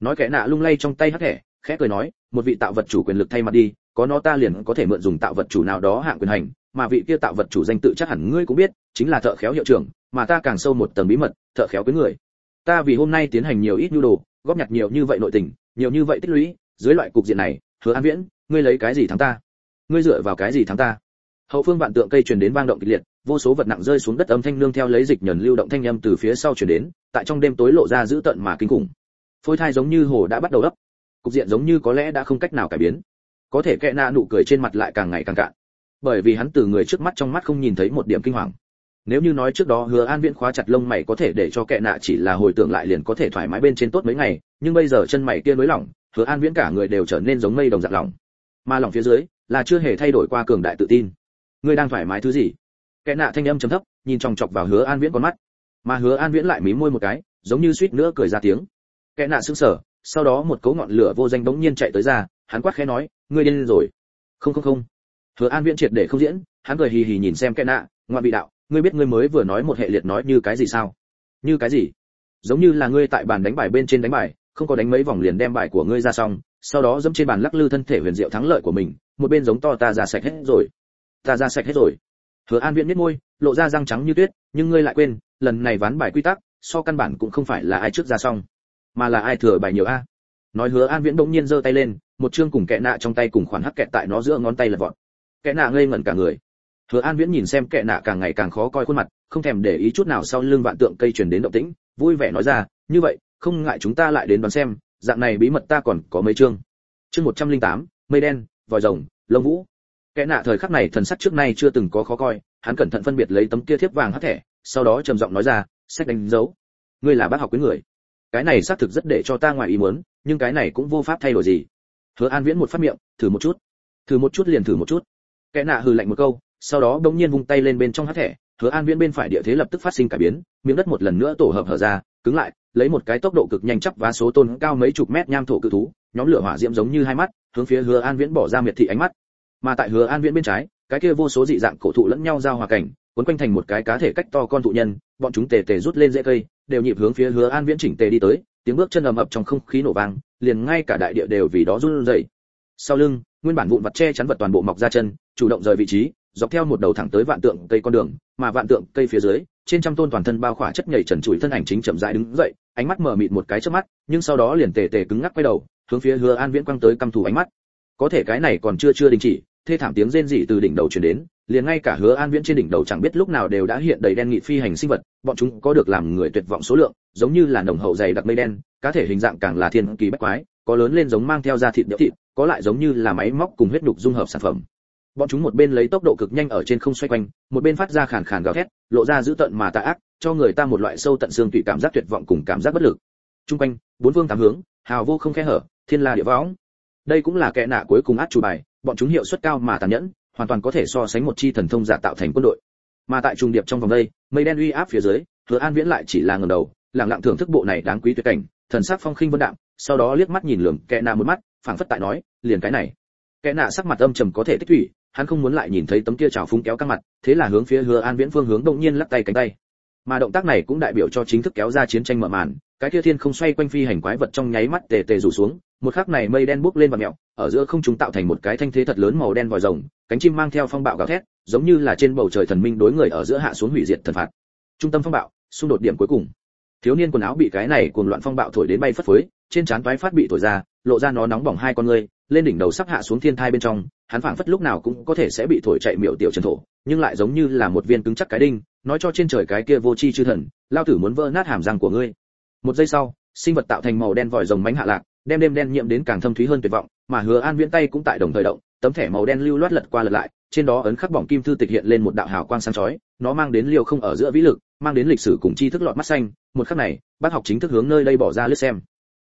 Nói kẻ nạ lung lay trong tay hắc thẻ khẽ cười nói, một vị tạo vật chủ quyền lực thay mặt đi, có nó ta liền có thể mượn dùng tạo vật chủ nào đó hạng quyền hành, mà vị kia tạo vật chủ danh tự chắc hẳn ngươi cũng biết, chính là thợ khéo hiệu trưởng, mà ta càng sâu một tầng bí mật, thợ khéo với người. Ta vì hôm nay tiến hành nhiều ít nhu đồ, góp nhặt nhiều như vậy nội tình, nhiều như vậy tích lũy, dưới loại cục diện này, hứa an viễn, ngươi lấy cái gì thắng ta? Ngươi dựa vào cái gì thắng ta? Hậu phương vạn tượng cây truyền đến vang động kịch liệt, vô số vật nặng rơi xuống đất âm thanh nương theo lấy dịch nhẫn lưu động thanh âm từ phía sau truyền đến, tại trong đêm tối lộ ra dữ tợn mà kinh khủng. Phôi thai giống như hồ đã bắt đầu ấp cục diện giống như có lẽ đã không cách nào cải biến. Có thể kẽ nạ nụ cười trên mặt lại càng ngày càng cạn, bởi vì hắn từ người trước mắt trong mắt không nhìn thấy một điểm kinh hoàng. Nếu như nói trước đó hứa an viễn khóa chặt lông mày có thể để cho kệ nạ chỉ là hồi tưởng lại liền có thể thoải mái bên trên tốt mấy ngày, nhưng bây giờ chân mày kia nới lỏng, hứa an viễn cả người đều trở nên giống mây đồng dạng lỏng. Mà lỏng phía dưới là chưa hề thay đổi qua cường đại tự tin ngươi đang thoải mái thứ gì? Kẻ nạ thanh âm trầm thấp, nhìn chòng chọc vào hứa an viễn con mắt. Mà hứa an viễn lại mí môi một cái, giống như suýt nữa cười ra tiếng. Kẻ nạ sững sờ, sau đó một cấu ngọn lửa vô danh đống nhiên chạy tới ra, hắn quát khẽ nói, ngươi điên rồi. Không không không. Hứa an viễn triệt để không diễn, hắn cười hì hì nhìn xem kẻ nạ ngoại vị đạo, ngươi biết ngươi mới vừa nói một hệ liệt nói như cái gì sao? Như cái gì? Giống như là ngươi tại bàn đánh bài bên trên đánh bài, không có đánh mấy vòng liền đem bài của ngươi ra xong, sau đó dẫm trên bàn lắc lư thân thể huyền diệu thắng lợi của mình, một bên giống to ta ra sạch hết rồi ta ra sạch hết rồi. Hứa an viễn nhếch môi lộ ra răng trắng như tuyết nhưng ngươi lại quên lần này ván bài quy tắc so căn bản cũng không phải là ai trước ra xong mà là ai thừa bài nhiều a. Nói hứa an viễn bỗng nhiên giơ tay lên một chương cùng kẹ nạ trong tay cùng khoản hắc kẹt tại nó giữa ngón tay lật vọt. Kẹ nạ ngây ngẩn cả người. Hứa an viễn nhìn xem kẹ nạ càng ngày càng khó coi khuôn mặt không thèm để ý chút nào sau lưng vạn tượng cây truyền đến động tĩnh vui vẻ nói ra như vậy không ngại chúng ta lại đến đoán xem dạng này bí mật ta còn có mấy chương. Chương 108, mây đen vòi rồng lông vũ kẻ nạ thời khắc này thần sắc trước nay chưa từng có khó coi, hắn cẩn thận phân biệt lấy tấm kia thiếp vàng hắt thẻ, sau đó trầm giọng nói ra, sách đánh dấu, ngươi là bác học quý người. Cái này xác thực rất để cho ta ngoài ý muốn, nhưng cái này cũng vô pháp thay đổi gì. Hứa an viễn một phát miệng, thử một chút, thử một chút liền thử một chút. Kẻ nạ hừ lạnh một câu, sau đó đống nhiên vung tay lên bên trong hắt thẻ, hứa an viễn bên phải địa thế lập tức phát sinh cải biến, miếng đất một lần nữa tổ hợp hở ra, cứng lại, lấy một cái tốc độ cực nhanh chắp và số tôn cao mấy chục mét nham thổ cự thú, nhóm lửa hỏa diễm giống như hai mắt, hướng phía hứa an viễn bỏ ra miệt thị ánh mắt mà tại hứa an viễn bên trái, cái kia vô số dị dạng cổ thụ lẫn nhau giao hòa cảnh cuốn quanh thành một cái cá thể cách to con thụ nhân, bọn chúng tề tề rút lên rễ cây, đều nhịp hướng phía hứa an viễn chỉnh tề đi tới, tiếng bước chân ầm ập trong không khí nổ vang, liền ngay cả đại địa đều vì đó run rẩy. Sau lưng, nguyên bản vụn vặt che chắn vật toàn bộ mọc ra chân, chủ động rời vị trí, dọc theo một đầu thẳng tới vạn tượng cây con đường, mà vạn tượng cây phía dưới, trên trăm tôn toàn thân bao khỏa chất nhảy trần trụi thân ảnh chính chậm rãi đứng dậy, ánh mắt mở mịt một cái trước mắt, nhưng sau đó liền tề tề cứng ngắc quay đầu, hướng phía hứa an viễn quăng tới căm thù ánh mắt. Có thể cái này còn chưa chưa đình chỉ thê thảm tiếng rên rỉ từ đỉnh đầu truyền đến, liền ngay cả hứa an viễn trên đỉnh đầu chẳng biết lúc nào đều đã hiện đầy đen nghị phi hành sinh vật, bọn chúng có được làm người tuyệt vọng số lượng, giống như là nồng hậu dày đặc mây đen, cá thể hình dạng càng là thiên kỳ bách quái, có lớn lên giống mang theo da thịt đẽo thịt, có lại giống như là máy móc cùng huyết nhục dung hợp sản phẩm. Bọn chúng một bên lấy tốc độ cực nhanh ở trên không xoay quanh, một bên phát ra khàn khàn gào thét, lộ ra dữ tợn mà tà ác, cho người ta một loại sâu tận xương tủy cảm giác tuyệt vọng cùng cảm giác bất lực. Trung quanh, bốn phương tám hướng, hào vô không khe hở, thiên la địa võng. Đây cũng là kẻ nạ cuối cùng át chủ bài bọn chúng hiệu suất cao mà tàn nhẫn, hoàn toàn có thể so sánh một chi thần thông giả tạo thành quân đội. Mà tại trung điệp trong vòng đây, mây đen uy áp phía dưới, hứa an viễn lại chỉ là ngẩng đầu, lặng lặng thưởng thức bộ này đáng quý tuyệt cảnh, thần sắc phong khinh vân đạm, sau đó liếc mắt nhìn lường kẻ nạ một mắt, phảng phất tại nói, liền cái này. Kẻ nạ sắc mặt âm trầm có thể tích thủy, hắn không muốn lại nhìn thấy tấm kia trào phúng kéo các mặt, thế là hướng phía hứa an viễn phương hướng động nhiên lắc tay cánh tay. Mà động tác này cũng đại biểu cho chính thức kéo ra chiến tranh mở màn, cái kia thiên không xoay quanh phi hành quái vật trong nháy mắt tề tề rủ xuống một khắc này mây đen bốc lên và mèo ở giữa không trung tạo thành một cái thanh thế thật lớn màu đen vòi rồng, cánh chim mang theo phong bạo gào thét, giống như là trên bầu trời thần minh đối người ở giữa hạ xuống hủy diệt thần phạt. Trung tâm phong bạo, xung đột điểm cuối cùng. Thiếu niên quần áo bị cái này cuồng loạn phong bạo thổi đến bay phất phới, trên trán toái phát bị thổi ra, lộ ra nó nóng bỏng hai con ngươi, lên đỉnh đầu sắp hạ xuống thiên thai bên trong, hắn phảng phất lúc nào cũng có thể sẽ bị thổi chạy miểu tiểu trần thổ, nhưng lại giống như là một viên cứng chắc cái đinh, nói cho trên trời cái kia vô chi chư thần, lao tử muốn vỡ nát hàm răng của ngươi. Một giây sau, sinh vật tạo thành màu đen vòi rồng mánh hạ lạc đem đêm đen nhiễm đến càng thâm thúy hơn tuyệt vọng, mà hứa an viễn tay cũng tại đồng thời động, tấm thẻ màu đen lưu loát lật qua lật lại, trên đó ấn khắc bỏng kim thư tịch hiện lên một đạo hào quang sáng chói, nó mang đến liều không ở giữa vĩ lực, mang đến lịch sử cùng tri thức lọt mắt xanh, một khắc này, bác học chính thức hướng nơi đây bỏ ra lướt xem.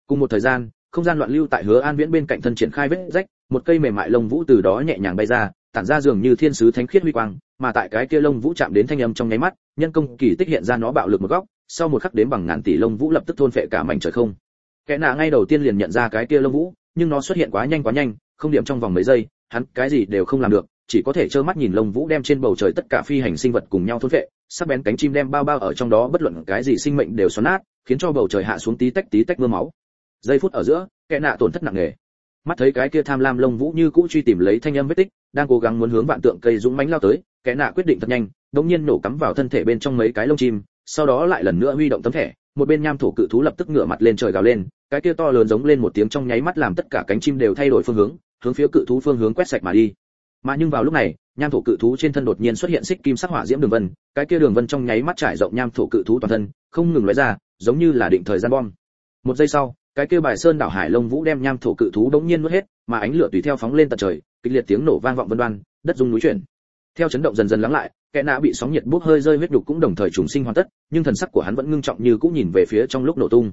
Cùng một thời gian, không gian loạn lưu tại hứa an viễn bên cạnh thân triển khai vết rách, một cây mềm mại lông vũ từ đó nhẹ nhàng bay ra, tản ra dường như thiên sứ thánh khiết huy quang, mà tại cái kia lông vũ chạm đến thanh âm trong nháy mắt, nhân công kỳ tích hiện ra nó bạo lực một góc, sau một khắc đến bằng ngàn tỷ lông vũ lập tức thôn phệ cả mảnh trời không kẻ nạ ngay đầu tiên liền nhận ra cái kia lông vũ nhưng nó xuất hiện quá nhanh quá nhanh không điểm trong vòng mấy giây hắn cái gì đều không làm được chỉ có thể trơ mắt nhìn lông vũ đem trên bầu trời tất cả phi hành sinh vật cùng nhau thôn vệ, sắc bén cánh chim đem bao bao ở trong đó bất luận cái gì sinh mệnh đều xoắn nát khiến cho bầu trời hạ xuống tí tách tí tách mưa máu. Giây phút ở giữa kẻ nạ tổn thất nặng nề. Mắt thấy cái kia tham lam lông vũ như cũ truy tìm lấy thanh âm vết tích đang cố gắng muốn hướng vạn tượng cây dũng mãnh lao tới kẻ nạ quyết định thật nhanh đống nhiên nổ cắm vào thân thể bên trong mấy cái lông chim sau đó lại lần nữa huy động tấm thẻ một bên nham thổ cự thú lập tức ngửa mặt lên trời gào lên, cái kia to lớn giống lên một tiếng trong nháy mắt làm tất cả cánh chim đều thay đổi phương hướng hướng phía cự thú phương hướng quét sạch mà đi. Mà nhưng vào lúc này, nham thổ cự thú trên thân đột nhiên xuất hiện xích kim sắc hỏa diễm đường vân, cái kia đường vân trong nháy mắt trải rộng nham thổ cự thú toàn thân, không ngừng lóe ra, giống như là định thời gian bom. Một giây sau, cái kia bài sơn đảo hải lông vũ đem nham thổ cự thú đống nhiên nuốt hết, mà ánh lửa tùy theo phóng lên tận trời, kịch liệt tiếng nổ vang vọng vân đoan, đất rung núi chuyển. Theo chấn động dần dần lắng lại kẻ nạ bị sóng nhiệt bốc hơi rơi huyết đục cũng đồng thời trùng sinh hoàn tất, nhưng thần sắc của hắn vẫn ngưng trọng như cũng nhìn về phía trong lúc nổ tung.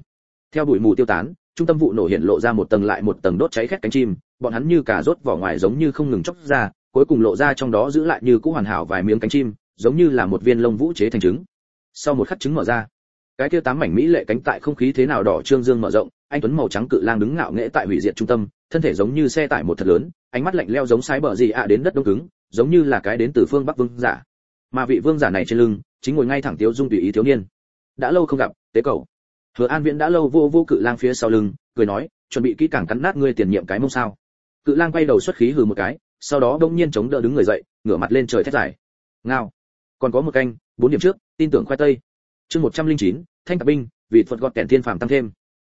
Theo bụi mù tiêu tán, trung tâm vụ nổ hiện lộ ra một tầng lại một tầng đốt cháy khét cánh chim, bọn hắn như cả rốt vỏ ngoài giống như không ngừng chóc ra, cuối cùng lộ ra trong đó giữ lại như cũ hoàn hảo vài miếng cánh chim, giống như là một viên lông vũ chế thành trứng. Sau một khắc trứng mở ra, cái kia tám mảnh mỹ lệ cánh tại không khí thế nào đỏ trương dương mở rộng, anh tuấn màu trắng cự lang đứng ngạo nghễ tại hủy diệt trung tâm, thân thể giống như xe tải một thật lớn, ánh mắt lạnh leo giống sái bờ gì ạ à đến đất đông cứng, giống như là cái đến từ phương bắc vương giả mà vị vương giả này trên lưng chính ngồi ngay thẳng tiếu dung tùy ý thiếu niên. Đã lâu không gặp, tế cầu. Hứa an viễn đã lâu vô vô cự lang phía sau lưng, cười nói, chuẩn bị kỹ càng cắn nát ngươi tiền nhiệm cái mông sao. Cự lang quay đầu xuất khí hừ một cái, sau đó đông nhiên chống đỡ đứng người dậy, ngửa mặt lên trời thét dài. Ngao. Còn có một canh, bốn điểm trước, tin tưởng khoai tây. Chương một trăm linh chín, thanh tạp binh vị phật gọt kẻn thiên phàm tăng thêm.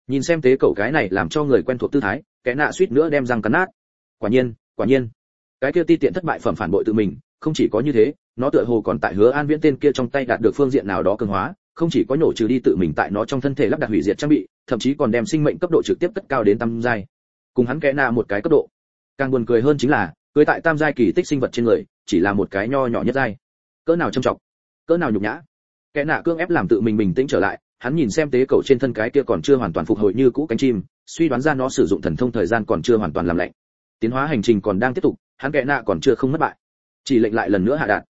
Nhìn xem tế cầu cái này làm cho người quen thuộc tư thái, kẻ nạ suýt nữa đem răng cắn nát. Quả nhiên quả nhiên. Cái kia ti tiện thất bại phẩm phản bội tự mình, không chỉ có như thế nó tựa hồ còn tại hứa an viễn tên kia trong tay đạt được phương diện nào đó cường hóa, không chỉ có nhổ trừ đi tự mình tại nó trong thân thể lắp đặt hủy diệt trang bị, thậm chí còn đem sinh mệnh cấp độ trực tiếp cất cao đến tam giai. Cùng hắn kẽ nạ một cái cấp độ. Càng buồn cười hơn chính là, cưới tại tam giai kỳ tích sinh vật trên người, chỉ là một cái nho nhỏ nhất giai. Cỡ nào trầm trọng, cỡ nào nhục nhã. Kẽ nạ cương ép làm tự mình bình tĩnh trở lại, hắn nhìn xem tế cầu trên thân cái kia còn chưa hoàn toàn phục hồi như cũ cánh chim, suy đoán ra nó sử dụng thần thông thời gian còn chưa hoàn toàn làm lạnh. Tiến hóa hành trình còn đang tiếp tục, hắn kẽ nạ còn chưa không mất bại. Chỉ lệnh lại lần nữa hạ đạn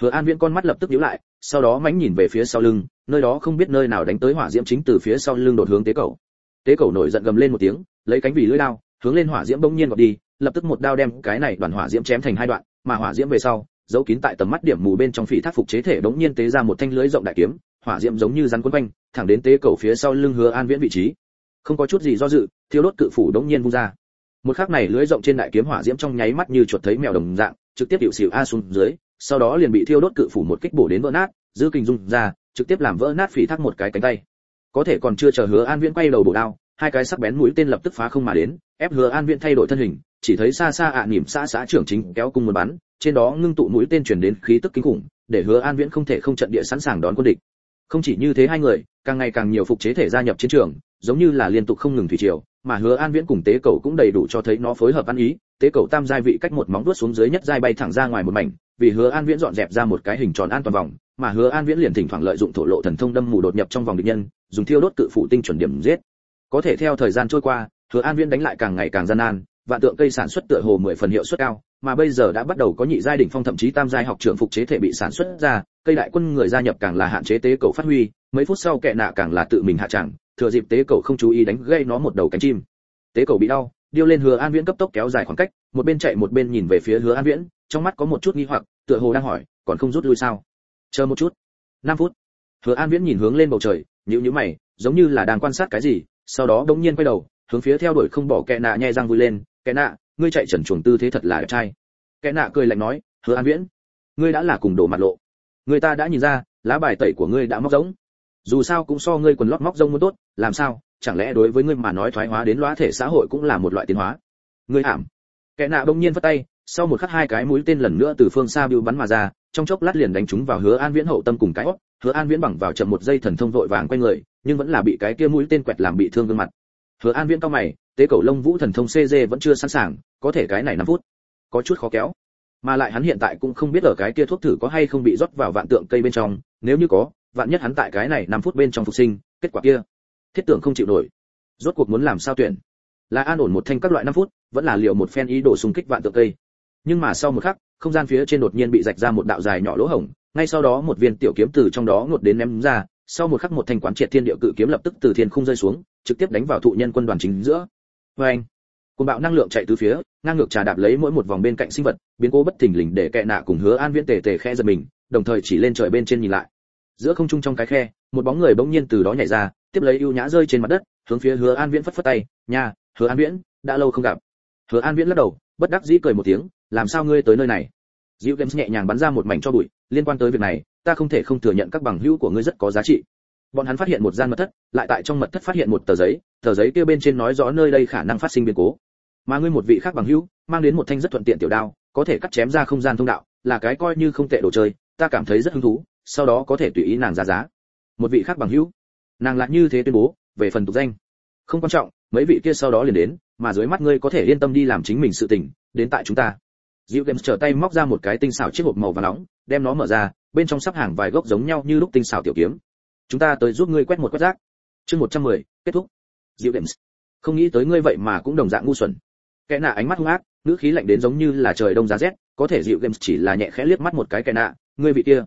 hứa an viễn con mắt lập tức nhíu lại, sau đó mánh nhìn về phía sau lưng, nơi đó không biết nơi nào đánh tới hỏa diễm chính từ phía sau lưng đột hướng tế cầu. Tế cầu nổi giận gầm lên một tiếng, lấy cánh vì lưỡi đao, hướng lên hỏa diễm bỗng nhiên gọt đi, lập tức một đao đem cái này đoàn hỏa diễm chém thành hai đoạn, mà hỏa diễm về sau, giấu kín tại tầm mắt điểm mù bên trong phỉ thác phục chế thể đống nhiên tế ra một thanh lưới rộng đại kiếm, hỏa diễm giống như rắn quấn quanh, thẳng đến tế cầu phía sau lưng hứa an viễn vị trí. Không có chút gì do dự, thiêu đốt cự phủ đống nhiên vung ra. Một khắc này lưới rộng trên đại kiếm hỏa diễm trong nháy mắt như chuột thấy mèo đồng dạng, trực tiếp hiệu xỉu a xuống dưới sau đó liền bị thiêu đốt cự phủ một kích bổ đến vỡ nát dư kình dung ra trực tiếp làm vỡ nát phỉ thác một cái cánh tay. Có thể còn chưa chờ hứa an viễn quay đầu bổ đao hai cái sắc bén mũi tên lập tức phá không mà đến ép hứa an viễn thay đổi thân hình chỉ thấy xa xa ạ à, nỉm xã xã trưởng chính kéo cung muốn bắn trên đó ngưng tụ mũi tên truyền đến khí tức kinh khủng để hứa an viễn không thể không trận địa sẵn sàng đón quân địch. Không chỉ như thế hai người càng ngày càng nhiều phục chế thể gia nhập chiến trường giống như là liên tục không ngừng thủy triều mà hứa an viễn cùng tế cầu cũng đầy đủ cho thấy nó phối hợp ăn ý tế cầu tam giai vị cách một móng vuốt xuống dưới nhất giai bay thẳng ra ngoài một mảnh, vì hứa an viễn dọn dẹp ra một cái hình tròn an toàn vòng, mà hứa an viễn liền thỉnh thoảng lợi dụng thổ lộ thần thông đâm mù đột nhập trong vòng địch nhân, dùng thiêu đốt cự phụ tinh chuẩn điểm giết. Có thể theo thời gian trôi qua, hứa an viễn đánh lại càng ngày càng gian nan, vạn tượng cây sản xuất tựa hồ mười phần hiệu suất cao, mà bây giờ đã bắt đầu có nhị giai đỉnh phong thậm chí tam giai học trưởng phục chế thể bị sản xuất ra, cây đại quân người gia nhập càng là hạn chế tế cầu phát huy, mấy phút sau kẻ nạ càng là tự mình hạ chẳng thừa dịp tế cầu không chú ý đánh gây nó một đầu cánh chim. Tế cầu bị đau điêu lên hứa an viễn cấp tốc kéo dài khoảng cách, một bên chạy một bên nhìn về phía hứa an viễn, trong mắt có một chút nghi hoặc, tựa hồ đang hỏi, còn không rút lui sao? Chờ một chút. Năm phút. Hứa an viễn nhìn hướng lên bầu trời, nhíu nhíu mày, giống như là đang quan sát cái gì, sau đó đống nhiên quay đầu, hướng phía theo đuổi không bỏ kẻ nạ nhẹ răng vui lên, kẻ nạ, ngươi chạy trần chuồng tư thế thật là đẹp trai. Kẻ nạ cười lạnh nói, hứa an viễn, ngươi đã là cùng đổ mặt lộ. Người ta đã nhìn ra, lá bài tẩy của ngươi đã móc giống dù sao cũng so ngươi quần lót móc rông muốn tốt, làm sao? Chẳng lẽ đối với ngươi mà nói thoái hóa đến lõa thể xã hội cũng là một loại tiến hóa? Ngươi ảm. Kẻ nạ bỗng nhiên vất tay, sau một khắc hai cái mũi tên lần nữa từ phương xa bưu bắn mà ra, trong chốc lát liền đánh chúng vào hứa an viễn hậu tâm cùng cái óc. Hứa an viễn bằng vào chậm một giây thần thông vội vàng quay người, nhưng vẫn là bị cái kia mũi tên quẹt làm bị thương gương mặt. Hứa an viễn cao mày, tế cầu lông vũ thần thông cg vẫn chưa sẵn sàng, có thể cái này năm phút, có chút khó kéo. Mà lại hắn hiện tại cũng không biết ở cái kia thuốc thử có hay không bị rót vào vạn tượng cây bên trong, nếu như có vạn nhất hắn tại cái này năm phút bên trong phục sinh, kết quả kia, thiết tưởng không chịu nổi. Rốt cuộc muốn làm sao tuyển? Là an ổn một thanh các loại năm phút, vẫn là liệu một phen ý đồ xung kích vạn tượng cây. Nhưng mà sau một khắc, không gian phía trên đột nhiên bị rạch ra một đạo dài nhỏ lỗ hổng, ngay sau đó một viên tiểu kiếm từ trong đó ngột đến ném ra, sau một khắc một thanh quán triệt thiên địa cự kiếm lập tức từ thiên không rơi xuống, trực tiếp đánh vào thụ nhân quân đoàn chính giữa. Oeng! anh bạo năng lượng chạy từ phía, ngang ngược trà đạp lấy mỗi một vòng bên cạnh sinh vật, biến cố bất thình lình để kẻ nạ cùng hứa an viễn tề tề khe giật mình, đồng thời chỉ lên trời bên trên nhìn lại giữa không trung trong cái khe một bóng người bỗng nhiên từ đó nhảy ra tiếp lấy ưu nhã rơi trên mặt đất hướng phía hứa an viễn phất phất tay nha hứa an viễn đã lâu không gặp hứa an viễn lắc đầu bất đắc dĩ cười một tiếng làm sao ngươi tới nơi này Diệu Games nhẹ nhàng bắn ra một mảnh cho bụi, liên quan tới việc này, ta không thể không thừa nhận các bằng hữu của ngươi rất có giá trị. Bọn hắn phát hiện một gian mật thất, lại tại trong mật thất phát hiện một tờ giấy, tờ giấy kia bên trên nói rõ nơi đây khả năng phát sinh biến cố. Mà ngươi một vị khác bằng hữu, mang đến một thanh rất thuận tiện tiểu đao, có thể cắt chém ra không gian thông đạo, là cái coi như không tệ đồ chơi, ta cảm thấy rất hứng thú, sau đó có thể tùy ý nàng ra giá. Một vị khác bằng hữu, nàng lại như thế tuyên bố, về phần tục danh, không quan trọng, mấy vị kia sau đó liền đến, mà dưới mắt ngươi có thể yên tâm đi làm chính mình sự tình, đến tại chúng ta Diệu Games trở tay móc ra một cái tinh xảo chiếc hộp màu vàng nóng, đem nó mở ra, bên trong sắp hàng vài gốc giống nhau như lúc tinh xảo tiểu kiếm. Chúng ta tới giúp ngươi quét một quét rác. Chương 110, kết thúc. Diệu Games. Không nghĩ tới ngươi vậy mà cũng đồng dạng ngu xuẩn. Kẻ nạ ánh mắt hung ác, nữ khí lạnh đến giống như là trời đông giá rét, có thể Diệu Games chỉ là nhẹ khẽ liếc mắt một cái kẻ nạ, ngươi vị kia.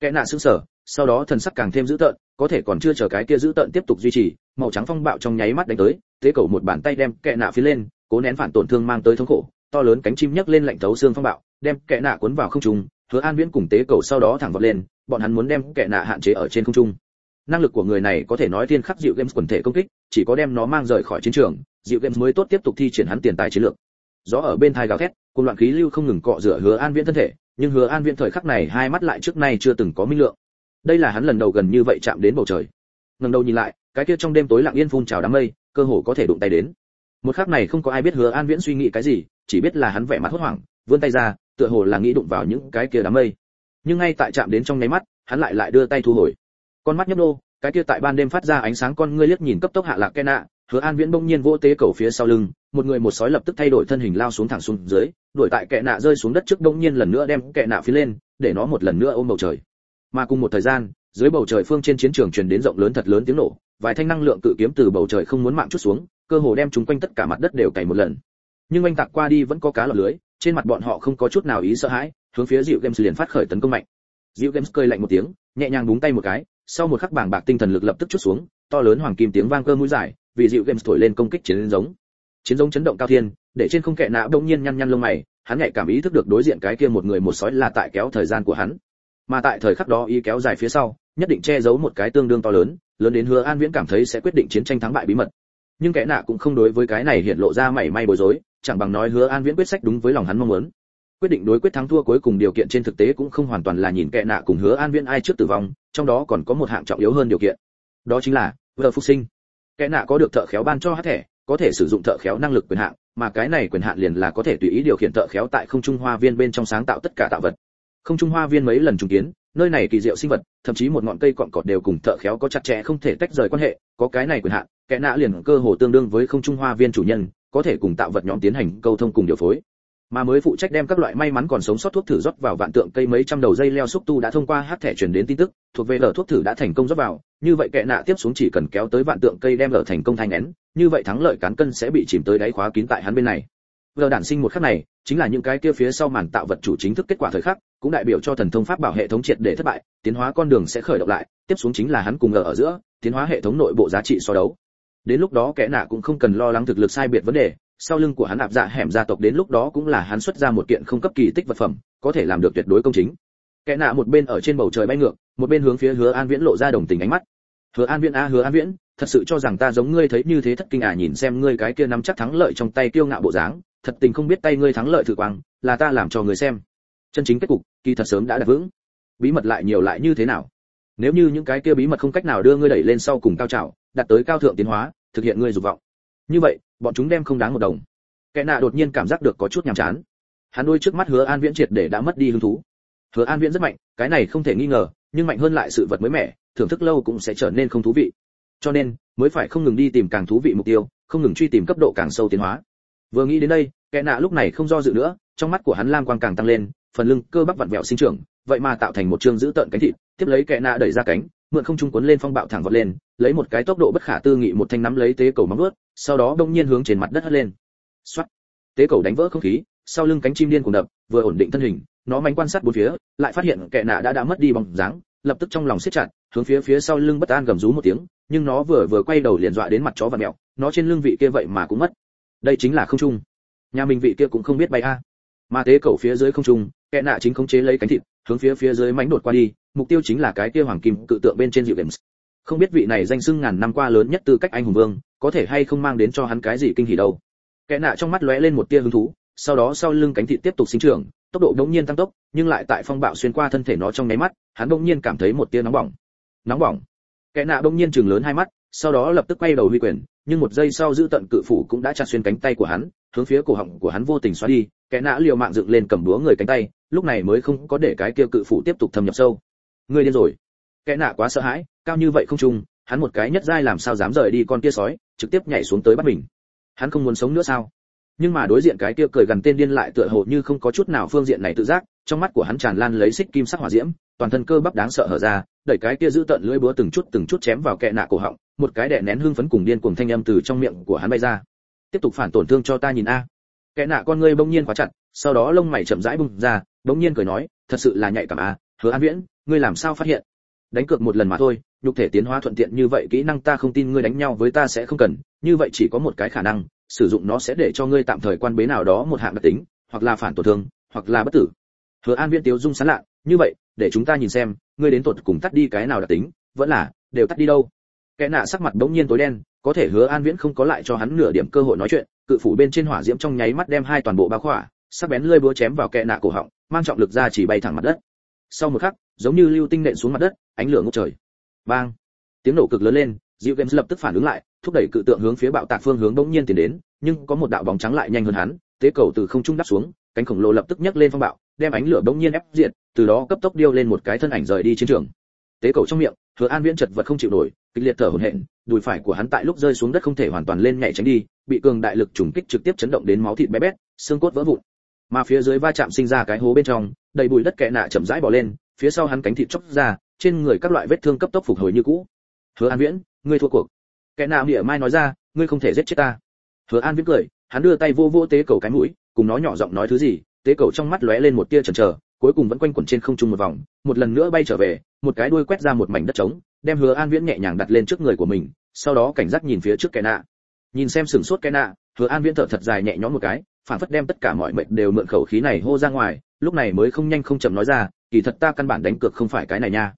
Kẻ nạ sững sờ, sau đó thần sắc càng thêm dữ tợn, có thể còn chưa chờ cái kia dữ tợn tiếp tục duy trì, màu trắng phong bạo trong nháy mắt đánh tới, thế cầu một bàn tay đem kẻ nạ phía lên, cố nén phản tổn thương mang tới thống khổ, to lớn cánh chim nhấc lên lạnh thấu xương phong bạo, đem kẻ nạ cuốn vào không trung, Hứa An Viễn cùng tế cầu sau đó thẳng vọt lên, bọn hắn muốn đem kẻ nạ hạn chế ở trên không trung. Năng lực của người này có thể nói thiên khắc dịu games quần thể công kích, chỉ có đem nó mang rời khỏi chiến trường, dịu games mới tốt tiếp tục thi triển hắn tiền tài chiến lược. Gió ở bên thai gào thét, cùng loạn khí lưu không ngừng cọ rửa Hứa An Viễn thân thể, nhưng Hứa An Viễn thời khắc này hai mắt lại trước nay chưa từng có minh lượng. Đây là hắn lần đầu gần như vậy chạm đến bầu trời. Ngẩng đầu nhìn lại, cái kia trong đêm tối lặng yên phun trào đám mây, cơ hồ có thể đụng tay đến. Một khắc này không có ai biết Hứa An Viễn suy nghĩ cái gì, chỉ biết là hắn vẻ mặt hốt hoảng vươn tay ra tựa hồ là nghĩ đụng vào những cái kia đám mây nhưng ngay tại chạm đến trong nháy mắt hắn lại lại đưa tay thu hồi con mắt nhấp nô cái kia tại ban đêm phát ra ánh sáng con ngươi liếc nhìn cấp tốc hạ lạc Kena, hứa an viễn bỗng nhiên vô tế cầu phía sau lưng, một người một sói lập tức thay đổi thân hình lao xuống thẳng xuống dưới, đuổi tại kẹ nạ rơi xuống đất trước bỗng nhiên lần nữa đem kẹ nạ phía lên, để nó một lần nữa ôm bầu trời. Mà cùng một thời gian, dưới bầu trời phương trên chiến trường truyền đến rộng lớn thật lớn tiếng nổ, vài thanh năng lượng cự kiếm từ bầu trời không muốn mạng chút xuống, cơ hồ đem chúng quanh tất cả mặt đất đều cày một lần. Nhưng anh tạc qua đi vẫn có cá lọt lưới, trên mặt bọn họ không có chút nào ý sợ hãi, hướng phía Diệu games liền phát khởi tấn công mạnh. Diệu games cười lạnh một tiếng, nhẹ nhàng búng tay một cái, sau một khắc bảng bạc tinh thần lực lập tức chút xuống, to lớn hoàng kim tiếng vang cơ mũi dài vì dịu games thổi lên công kích chiến giống. Chiến giống chấn động cao thiên, để trên không kệ nạ đông nhiên nhăn nhăn lông mày, hắn nhạy cảm ý thức được đối diện cái kia một người một sói là tại kéo thời gian của hắn. Mà tại thời khắc đó ý kéo dài phía sau, nhất định che giấu một cái tương đương to lớn lớn đến hứa an viễn cảm thấy sẽ quyết định chiến tranh thắng bại bí mật. Nhưng kẻ nạ cũng không đối với cái này hiện lộ ra mảy may bối rối, chẳng bằng nói hứa an viễn quyết sách đúng với lòng hắn mong muốn. Quyết định đối quyết thắng thua cuối cùng điều kiện trên thực tế cũng không hoàn toàn là nhìn kẻ nạ cùng hứa an viễn ai trước tử vong, trong đó còn có một hạng trọng yếu hơn điều kiện. Đó chính là vừa phục sinh kẻ nạ có được thợ khéo ban cho hát thẻ, có thể sử dụng thợ khéo năng lực quyền hạn, mà cái này quyền hạn liền là có thể tùy ý điều khiển thợ khéo tại không trung hoa viên bên trong sáng tạo tất cả tạo vật. Không trung hoa viên mấy lần trùng kiến, nơi này kỳ diệu sinh vật, thậm chí một ngọn cây cọn cọt đều cùng thợ khéo có chặt chẽ không thể tách rời quan hệ, có cái này quyền hạn, kẻ nạ liền cơ hồ tương đương với không trung hoa viên chủ nhân, có thể cùng tạo vật nhóm tiến hành câu thông cùng điều phối mà mới phụ trách đem các loại may mắn còn sống sót thuốc thử rót vào vạn tượng cây mấy trăm đầu dây leo xúc tu đã thông qua hát thẻ truyền đến tin tức, thuộc về lở thuốc thử đã thành công rót vào, như vậy kệ nạ tiếp xuống chỉ cần kéo tới vạn tượng cây đem lở thành công thanh nén, như vậy thắng lợi cán cân sẽ bị chìm tới đáy khóa kín tại hắn bên này. Lở đản sinh một khắc này, chính là những cái kia phía sau màn tạo vật chủ chính thức kết quả thời khắc, cũng đại biểu cho thần thông pháp bảo hệ thống triệt để thất bại, tiến hóa con đường sẽ khởi động lại, tiếp xuống chính là hắn cùng ở ở giữa, tiến hóa hệ thống nội bộ giá trị so đấu. Đến lúc đó kẻ nạ cũng không cần lo lắng thực lực sai biệt vấn đề sau lưng của hắn ạp dạ hẻm gia tộc đến lúc đó cũng là hắn xuất ra một kiện không cấp kỳ tích vật phẩm, có thể làm được tuyệt đối công chính. Kẻ nạ một bên ở trên bầu trời bay ngược, một bên hướng phía hứa an viễn lộ ra đồng tình ánh mắt. Hứa an viễn a, hứa an viễn, thật sự cho rằng ta giống ngươi thấy như thế thất kinh à nhìn xem ngươi cái kia nắm chắc thắng lợi trong tay kiêu ngạo bộ dáng, thật tình không biết tay ngươi thắng lợi thử quang, là ta làm cho người xem. Chân chính kết cục, kỳ thật sớm đã đặt vững. Bí mật lại nhiều lại như thế nào? Nếu như những cái kia bí mật không cách nào đưa ngươi đẩy lên sau cùng cao trào, đạt tới cao thượng tiến hóa, thực hiện ngươi dục vọng. Như vậy bọn chúng đem không đáng một đồng. Kẻ nạ đột nhiên cảm giác được có chút nhàm chán. Hắn đôi trước mắt hứa an viễn triệt để đã mất đi hứng thú. Hứa an viễn rất mạnh, cái này không thể nghi ngờ, nhưng mạnh hơn lại sự vật mới mẻ, thưởng thức lâu cũng sẽ trở nên không thú vị. Cho nên, mới phải không ngừng đi tìm càng thú vị mục tiêu, không ngừng truy tìm cấp độ càng sâu tiến hóa. Vừa nghĩ đến đây, kẻ nạ lúc này không do dự nữa, trong mắt của hắn lam quang càng tăng lên, phần lưng cơ bắp vặn vẹo sinh trưởng, vậy mà tạo thành một chương giữ tợn cánh thịt, tiếp lấy kẻ nạ đẩy ra cánh mượn không trung cuốn lên phong bạo thẳng vọt lên, lấy một cái tốc độ bất khả tư nghị một thanh nắm lấy tế cầu móng vuốt, sau đó đông nhiên hướng trên mặt đất hất lên. Soát. tế cầu đánh vỡ không khí, sau lưng cánh chim điên cuồng đập, vừa ổn định thân hình, nó mánh quan sát bốn phía, lại phát hiện kẻ nạ đã đã mất đi bóng dáng, lập tức trong lòng siết chặt, hướng phía phía sau lưng bất an gầm rú một tiếng, nhưng nó vừa vừa quay đầu liền dọa đến mặt chó và mèo nó trên lưng vị kia vậy mà cũng mất. Đây chính là không trung. Nhà mình vị kia cũng không biết bay a. Mà tế cầu phía dưới không trung, kẻ nạ chính khống chế lấy cánh thịt hướng phía phía dưới mánh đột qua đi, mục tiêu chính là cái kia hoàng kim cự tượng bên trên dịu games. Không biết vị này danh xưng ngàn năm qua lớn nhất tư cách anh hùng vương, có thể hay không mang đến cho hắn cái gì kinh hỉ đâu. Kẻ nạ trong mắt lóe lên một tia hứng thú, sau đó sau lưng cánh thịt tiếp tục sinh trưởng, tốc độ đống nhiên tăng tốc, nhưng lại tại phong bạo xuyên qua thân thể nó trong nháy mắt, hắn đống nhiên cảm thấy một tia nóng bỏng. Nóng bỏng. Kẻ nạ đống nhiên chừng lớn hai mắt, sau đó lập tức quay đầu huy quyền, nhưng một giây sau giữ tận cự phủ cũng đã chặt xuyên cánh tay của hắn, hướng phía cổ họng của hắn vô tình xóa đi kẻ nã liều mạng dựng lên cầm búa người cánh tay, lúc này mới không có để cái kia cự phủ tiếp tục thâm nhập sâu. Ngươi điên rồi. Kẻ nã quá sợ hãi, cao như vậy không trung, hắn một cái nhất giai làm sao dám rời đi con kia sói, trực tiếp nhảy xuống tới bắt mình. Hắn không muốn sống nữa sao? Nhưng mà đối diện cái kia cười gần tên điên lại tựa hồ như không có chút nào phương diện này tự giác, trong mắt của hắn tràn lan lấy xích kim sắc hỏa diễm, toàn thân cơ bắp đáng sợ hở ra, đẩy cái kia giữ tận lưỡi búa từng chút từng chút chém vào kẹ nạ cổ họng, một cái đè nén hương phấn cùng điên cuồng thanh âm từ trong miệng của hắn bay ra. Tiếp tục phản tổn thương cho ta nhìn a kẻ nạ con ngươi bỗng nhiên quá chặt, sau đó lông mày chậm rãi bung ra, bỗng nhiên cười nói, thật sự là nhạy cảm à? hứa an viễn, ngươi làm sao phát hiện đánh cược một lần mà thôi, nhục thể tiến hóa thuận tiện như vậy, kỹ năng ta không tin ngươi đánh nhau với ta sẽ không cần, như vậy chỉ có một cái khả năng, sử dụng nó sẽ để cho ngươi tạm thời quan bế nào đó một hạng đặc tính, hoặc là phản tổn thương, hoặc là bất tử hứa an viễn tiếu dung sán lạ như vậy, để chúng ta nhìn xem, ngươi đến tột cùng tắt đi cái nào đặc tính, vẫn là, đều tắt đi đâu kẻ nạ sắc mặt bỗng nhiên tối đen, có thể hứa an viễn không có lại cho hắn nửa điểm cơ hội nói chuyện cự phủ bên trên hỏa diễm trong nháy mắt đem hai toàn bộ bao khỏa sắc bén lưỡi búa chém vào kẹ nạ cổ họng mang trọng lực ra chỉ bay thẳng mặt đất. Sau một khắc giống như lưu tinh nện xuống mặt đất ánh lửa ngút trời. Bang! Tiếng nổ cực lớn lên Diệu Games lập tức phản ứng lại, thúc đẩy cự tượng hướng phía bạo tạc phương hướng bỗng nhiên tiến đến, nhưng có một đạo bóng trắng lại nhanh hơn hắn, tế cầu từ không trung đáp xuống, cánh khổng lồ lập tức nhấc lên phong bạo, đem ánh lửa bỗng nhiên ép diệt, từ đó cấp tốc điêu lên một cái thân ảnh rời đi chiến trường. Tế cầu trong miệng, Hứa An Viễn chật vật không chịu nổi, kịch liệt thở hổn hển, đùi phải của hắn tại lúc rơi xuống đất không thể hoàn toàn lên nhảy tránh đi, bị cường đại lực trùng kích trực tiếp chấn động đến máu thịt bé bét, xương cốt vỡ vụn. Mà phía dưới va chạm sinh ra cái hố bên trong, đầy bụi đất kẹ nạ chậm rãi bỏ lên, phía sau hắn cánh thịt chóc ra, trên người các loại vết thương cấp tốc phục hồi như cũ. Hứa An Viễn, ngươi thua cuộc. Kẻ nạ mỉa mai nói ra, ngươi không thể giết chết ta. Hứa An Viễn cười, hắn đưa tay vô vô tế cầu cái mũi, cùng nó nhỏ giọng nói thứ gì, tế cầu trong mắt lóe lên một tia chần chờ, cuối cùng vẫn quanh quẩn trên không trung một vòng, một lần nữa bay trở về, một cái đuôi quét ra một mảnh đất trống, đem Hứa An Viễn nhẹ nhàng đặt lên trước người của mình, sau đó cảnh giác nhìn phía trước kẻ nạ. Nhìn xem sừng sốt cái nạ, Hứa An Viễn thở thật dài nhẹ nhõm một cái, phản phất đem tất cả mọi mệnh đều mượn khẩu khí này hô ra ngoài, lúc này mới không nhanh không chậm nói ra, kỳ thật ta căn bản đánh cược không phải cái này nha.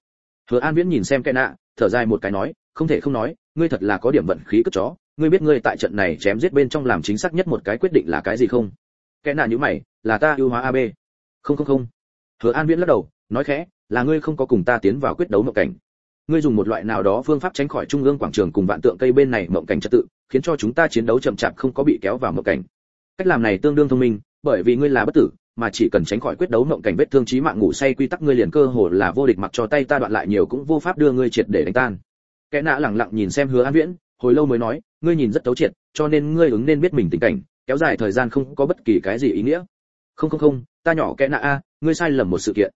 Hứa An Viễn nhìn xem cái nạ, thở dài một cái nói, không thể không nói, ngươi thật là có điểm vận khí cất chó, ngươi biết ngươi tại trận này chém giết bên trong làm chính xác nhất một cái quyết định là cái gì không? Cái nạ như mày, là ta ưu hóa AB. Không không không. Hứa An Viễn lắc đầu, nói khẽ, là ngươi không có cùng ta tiến vào quyết đấu mộng cảnh. Ngươi dùng một loại nào đó phương pháp tránh khỏi trung ương quảng trường cùng vạn tượng cây bên này mộng cảnh trật tự, khiến cho chúng ta chiến đấu chậm chạp không có bị kéo vào mộng cảnh. Cách làm này tương đương thông minh, bởi vì ngươi là bất tử, mà chỉ cần tránh khỏi quyết đấu mộng cảnh vết thương chí mạng ngủ say quy tắc ngươi liền cơ hồ là vô địch mặc cho tay ta đoạn lại nhiều cũng vô pháp đưa ngươi triệt để đánh tan. Kẻ nạ lẳng lặng nhìn xem Hứa An Viễn, hồi lâu mới nói ngươi nhìn rất tấu triệt cho nên ngươi ứng nên biết mình tình cảnh kéo dài thời gian không có bất kỳ cái gì ý nghĩa không không không ta nhỏ Kẻ nạ a ngươi sai lầm một sự kiện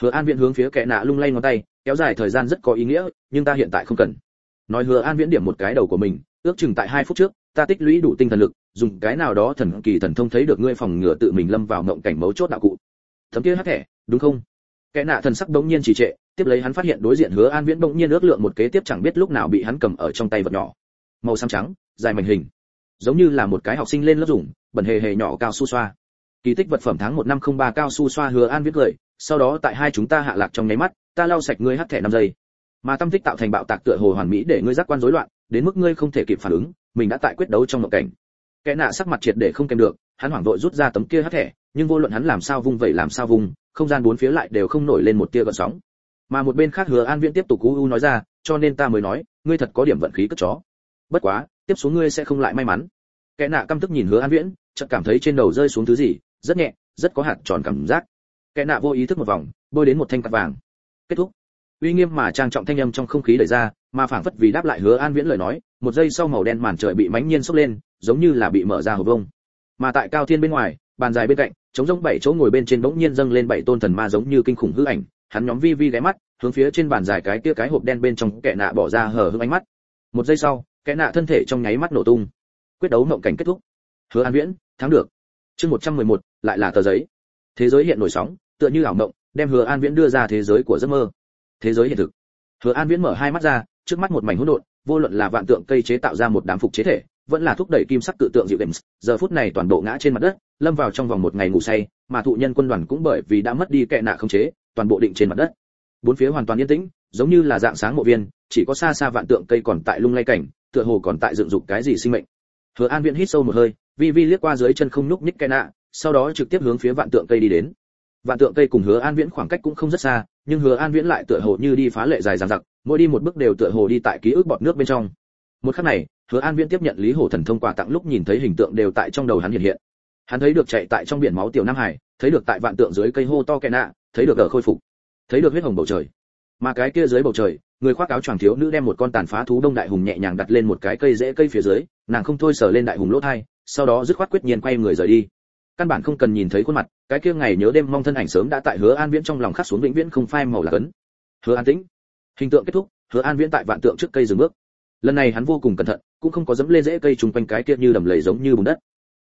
hứa an viễn hướng phía Kẻ nạ lung lay ngón tay kéo dài thời gian rất có ý nghĩa nhưng ta hiện tại không cần nói hứa an viễn điểm một cái đầu của mình ước chừng tại hai phút trước, ta tích lũy đủ tinh thần lực, dùng cái nào đó thần kỳ thần thông thấy được ngươi phòng ngừa tự mình lâm vào mộng cảnh mấu chốt đạo cụ. Thấm kia hắc thẻ, đúng không? Kẻ nạ thần sắc đống nhiên trì trệ, tiếp lấy hắn phát hiện đối diện hứa an viễn bỗng nhiên ước lượng một kế tiếp chẳng biết lúc nào bị hắn cầm ở trong tay vật nhỏ. Màu xám trắng, dài mảnh hình. Giống như là một cái học sinh lên lớp dùng, bẩn hề hề nhỏ cao su xoa. Kỳ tích vật phẩm tháng một năm không ba cao su xoa hứa an viết cười, sau đó tại hai chúng ta hạ lạc trong nháy mắt, ta lau sạch ngươi hắt thẻ năm giây. Mà tâm tích tạo thành bạo tạc tựa hồ hoàn mỹ để ngươi giác quan rối loạn đến mức ngươi không thể kịp phản ứng, mình đã tại quyết đấu trong mộng cảnh. Kẻ nạ sắc mặt triệt để không kèm được, hắn hoảng vội rút ra tấm kia hắt thẻ, nhưng vô luận hắn làm sao vung vậy làm sao vùng không gian bốn phía lại đều không nổi lên một tia gợn sóng. Mà một bên khác hứa an viễn tiếp tục cú u nói ra, cho nên ta mới nói, ngươi thật có điểm vận khí cất chó. Bất quá, tiếp xuống ngươi sẽ không lại may mắn. Kẻ nạ căm tức nhìn hứa an viễn, chợt cảm thấy trên đầu rơi xuống thứ gì, rất nhẹ, rất có hạt tròn cảm giác. Kẻ nạ vô ý thức một vòng, bôi đến một thanh cắt vàng. Kết thúc. Uy nghiêm mà trang trọng thanh âm trong không khí đẩy ra mà phảng phất vì đáp lại hứa an viễn lời nói một giây sau màu đen màn trời bị mãnh nhiên sốc lên giống như là bị mở ra hộp vông. Mà tại cao thiên bên ngoài bàn dài bên cạnh chống giống bảy chỗ ngồi bên trên bỗng nhiên dâng lên bảy tôn thần ma giống như kinh khủng hư ảnh hắn nhóm vi vi ghé mắt hướng phía trên bàn dài cái kia cái hộp đen bên trong kẻ nạ bỏ ra hở hững ánh mắt. Một giây sau kẻ nạ thân thể trong nháy mắt nổ tung. Quyết đấu mộng cảnh kết thúc. Hứa an viễn thắng được. Chương 111, lại là tờ giấy. Thế giới hiện nổi sóng tựa như ảo mộng đem hứa an viễn đưa ra thế giới của giấc mơ. Thế giới hiện thực. Hứa an viễn mở hai mắt ra trước mắt một mảnh hỗn độn vô luận là vạn tượng cây chế tạo ra một đám phục chế thể vẫn là thúc đẩy kim sắc tự tượng dịu đệm, giờ phút này toàn bộ ngã trên mặt đất lâm vào trong vòng một ngày ngủ say mà thụ nhân quân đoàn cũng bởi vì đã mất đi kệ nạ không chế toàn bộ định trên mặt đất. Bốn phía hoàn toàn yên tĩnh giống như là dạng sáng mộ viên chỉ có xa xa vạn tượng cây còn tại lung lay cảnh tựa hồ còn tại dựng dục cái gì sinh mệnh. Hứa an viễn hít sâu một hơi vi vi liếc qua dưới chân không núc ních kệ nạ sau đó trực tiếp hướng phía vạn tượng cây đi đến. Vạn tượng cây cùng hứa an viễn khoảng cách cũng không rất xa nhưng hứa an viễn lại tựa hồ như đi phá lệ dài dằng dặc mỗi đi một bước đều tựa hồ đi tại ký ức bọt nước bên trong. Một khắc này, hứa an viễn tiếp nhận lý hổ thần thông quà tặng lúc nhìn thấy hình tượng đều tại trong đầu hắn hiện hiện. Hắn thấy được chạy tại trong biển máu tiểu nam hải, thấy được tại vạn tượng dưới cây hô to kẹ nạ, thấy được ở khôi phục, thấy được huyết hồng bầu trời. Mà cái kia dưới bầu trời, người khoác áo choàng thiếu nữ đem một con tàn phá thú đông đại hùng nhẹ nhàng đặt lên một cái cây rễ cây phía dưới, nàng không thôi sờ lên đại hùng lỗ thai, sau đó dứt khoát quyết nhiên quay người rời đi. Căn bản không cần nhìn thấy khuôn mặt, cái kia ngày nhớ đêm mong thân ảnh sớm đã tại hứa an viễn trong lòng khắc xuống vĩnh viễn không phai màu là cấn. Hứa an tĩnh hình tượng kết thúc, hứa an viễn tại vạn tượng trước cây dừng bước. Lần này hắn vô cùng cẩn thận, cũng không có dẫm lên rễ cây trùng quanh cái kia như đầm lầy giống như bùn đất.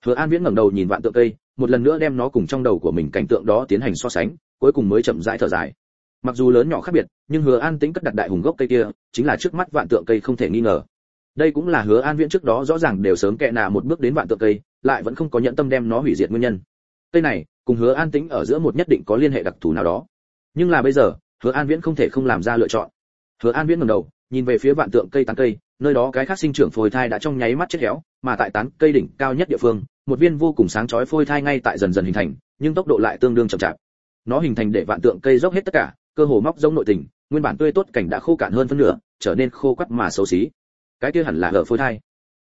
Hứa an viễn ngẩng đầu nhìn vạn tượng cây, một lần nữa đem nó cùng trong đầu của mình cảnh tượng đó tiến hành so sánh, cuối cùng mới chậm rãi thở dài. Mặc dù lớn nhỏ khác biệt, nhưng hứa an tĩnh cất đặt đại hùng gốc cây kia, chính là trước mắt vạn tượng cây không thể nghi ngờ. Đây cũng là hứa an viễn trước đó rõ ràng đều sớm kẹ nạ một bước đến vạn tượng cây, lại vẫn không có nhận tâm đem nó hủy diệt nguyên nhân. Cây này, cùng hứa an tĩnh ở giữa một nhất định có liên hệ đặc thù nào đó. Nhưng là bây giờ hứa an viễn không thể không làm ra lựa chọn. Hứa an viễn ngẩng đầu, nhìn về phía vạn tượng cây tán cây, nơi đó cái khác sinh trưởng phôi thai đã trong nháy mắt chết héo, mà tại tán cây đỉnh cao nhất địa phương, một viên vô cùng sáng chói phôi thai ngay tại dần dần hình thành, nhưng tốc độ lại tương đương chậm chạp. Nó hình thành để vạn tượng cây dốc hết tất cả, cơ hồ móc giống nội tình, nguyên bản tươi tốt cảnh đã khô cạn hơn phân nửa, trở nên khô quắt mà xấu xí. Cái kia hẳn là ở phôi thai.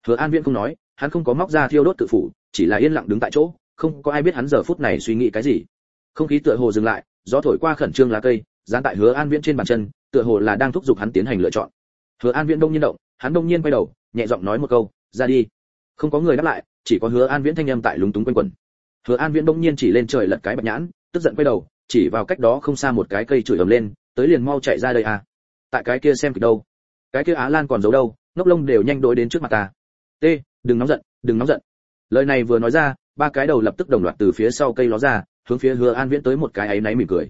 Hứa an viễn không nói, hắn không có móc ra thiêu đốt tự phủ, chỉ là yên lặng đứng tại chỗ, không có ai biết hắn giờ phút này suy nghĩ cái gì. Không khí tựa hồ dừng lại, gió thổi qua khẩn trương lá cây dán tại hứa an viễn trên bàn chân, tựa hồ là đang thúc giục hắn tiến hành lựa chọn. Hứa an viễn đông nhiên động, hắn đông nhiên quay đầu, nhẹ giọng nói một câu, ra đi. Không có người đáp lại, chỉ có hứa an viễn thanh âm tại lúng túng quanh quẩn. Hứa an viễn đông nhiên chỉ lên trời lật cái bạch nhãn, tức giận quay đầu, chỉ vào cách đó không xa một cái cây chửi ầm lên, tới liền mau chạy ra đây à? Tại cái kia xem kịch đâu? Cái kia á lan còn giấu đâu? Ngốc lông đều nhanh đối đến trước mặt ta. T, đừng nóng giận, đừng nóng giận. Lời này vừa nói ra, ba cái đầu lập tức đồng loạt từ phía sau cây ló ra, hướng phía hứa an viễn tới một cái áy náy mỉm cười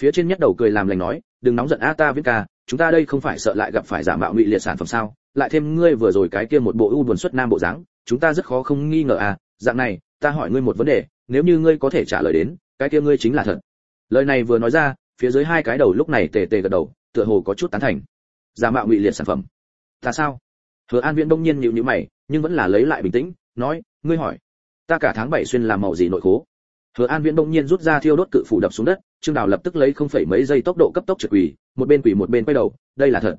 phía trên nhất đầu cười làm lành nói, đừng nóng giận a ta viết ca, chúng ta đây không phải sợ lại gặp phải giả mạo ngụy liệt sản phẩm sao? Lại thêm ngươi vừa rồi cái kia một bộ ưu buồn xuất nam bộ dáng, chúng ta rất khó không nghi ngờ à dạng này, ta hỏi ngươi một vấn đề, nếu như ngươi có thể trả lời đến, cái kia ngươi chính là thật. Lời này vừa nói ra, phía dưới hai cái đầu lúc này tề tề gật đầu, tựa hồ có chút tán thành. Giả mạo ngụy liệt sản phẩm. Ta sao? Hứa an viễn đông nhiên nhịu nhữ mày, nhưng vẫn là lấy lại bình tĩnh, nói, ngươi hỏi, ta cả tháng bảy xuyên làm màu gì nội khố? Hứa an viễn bỗng nhiên rút ra thiêu đốt cự phủ đập xuống đất, trương đào lập tức lấy không phẩy mấy giây tốc độ cấp tốc trượt quỳ, một bên quỳ một bên quay đầu, đây là thật.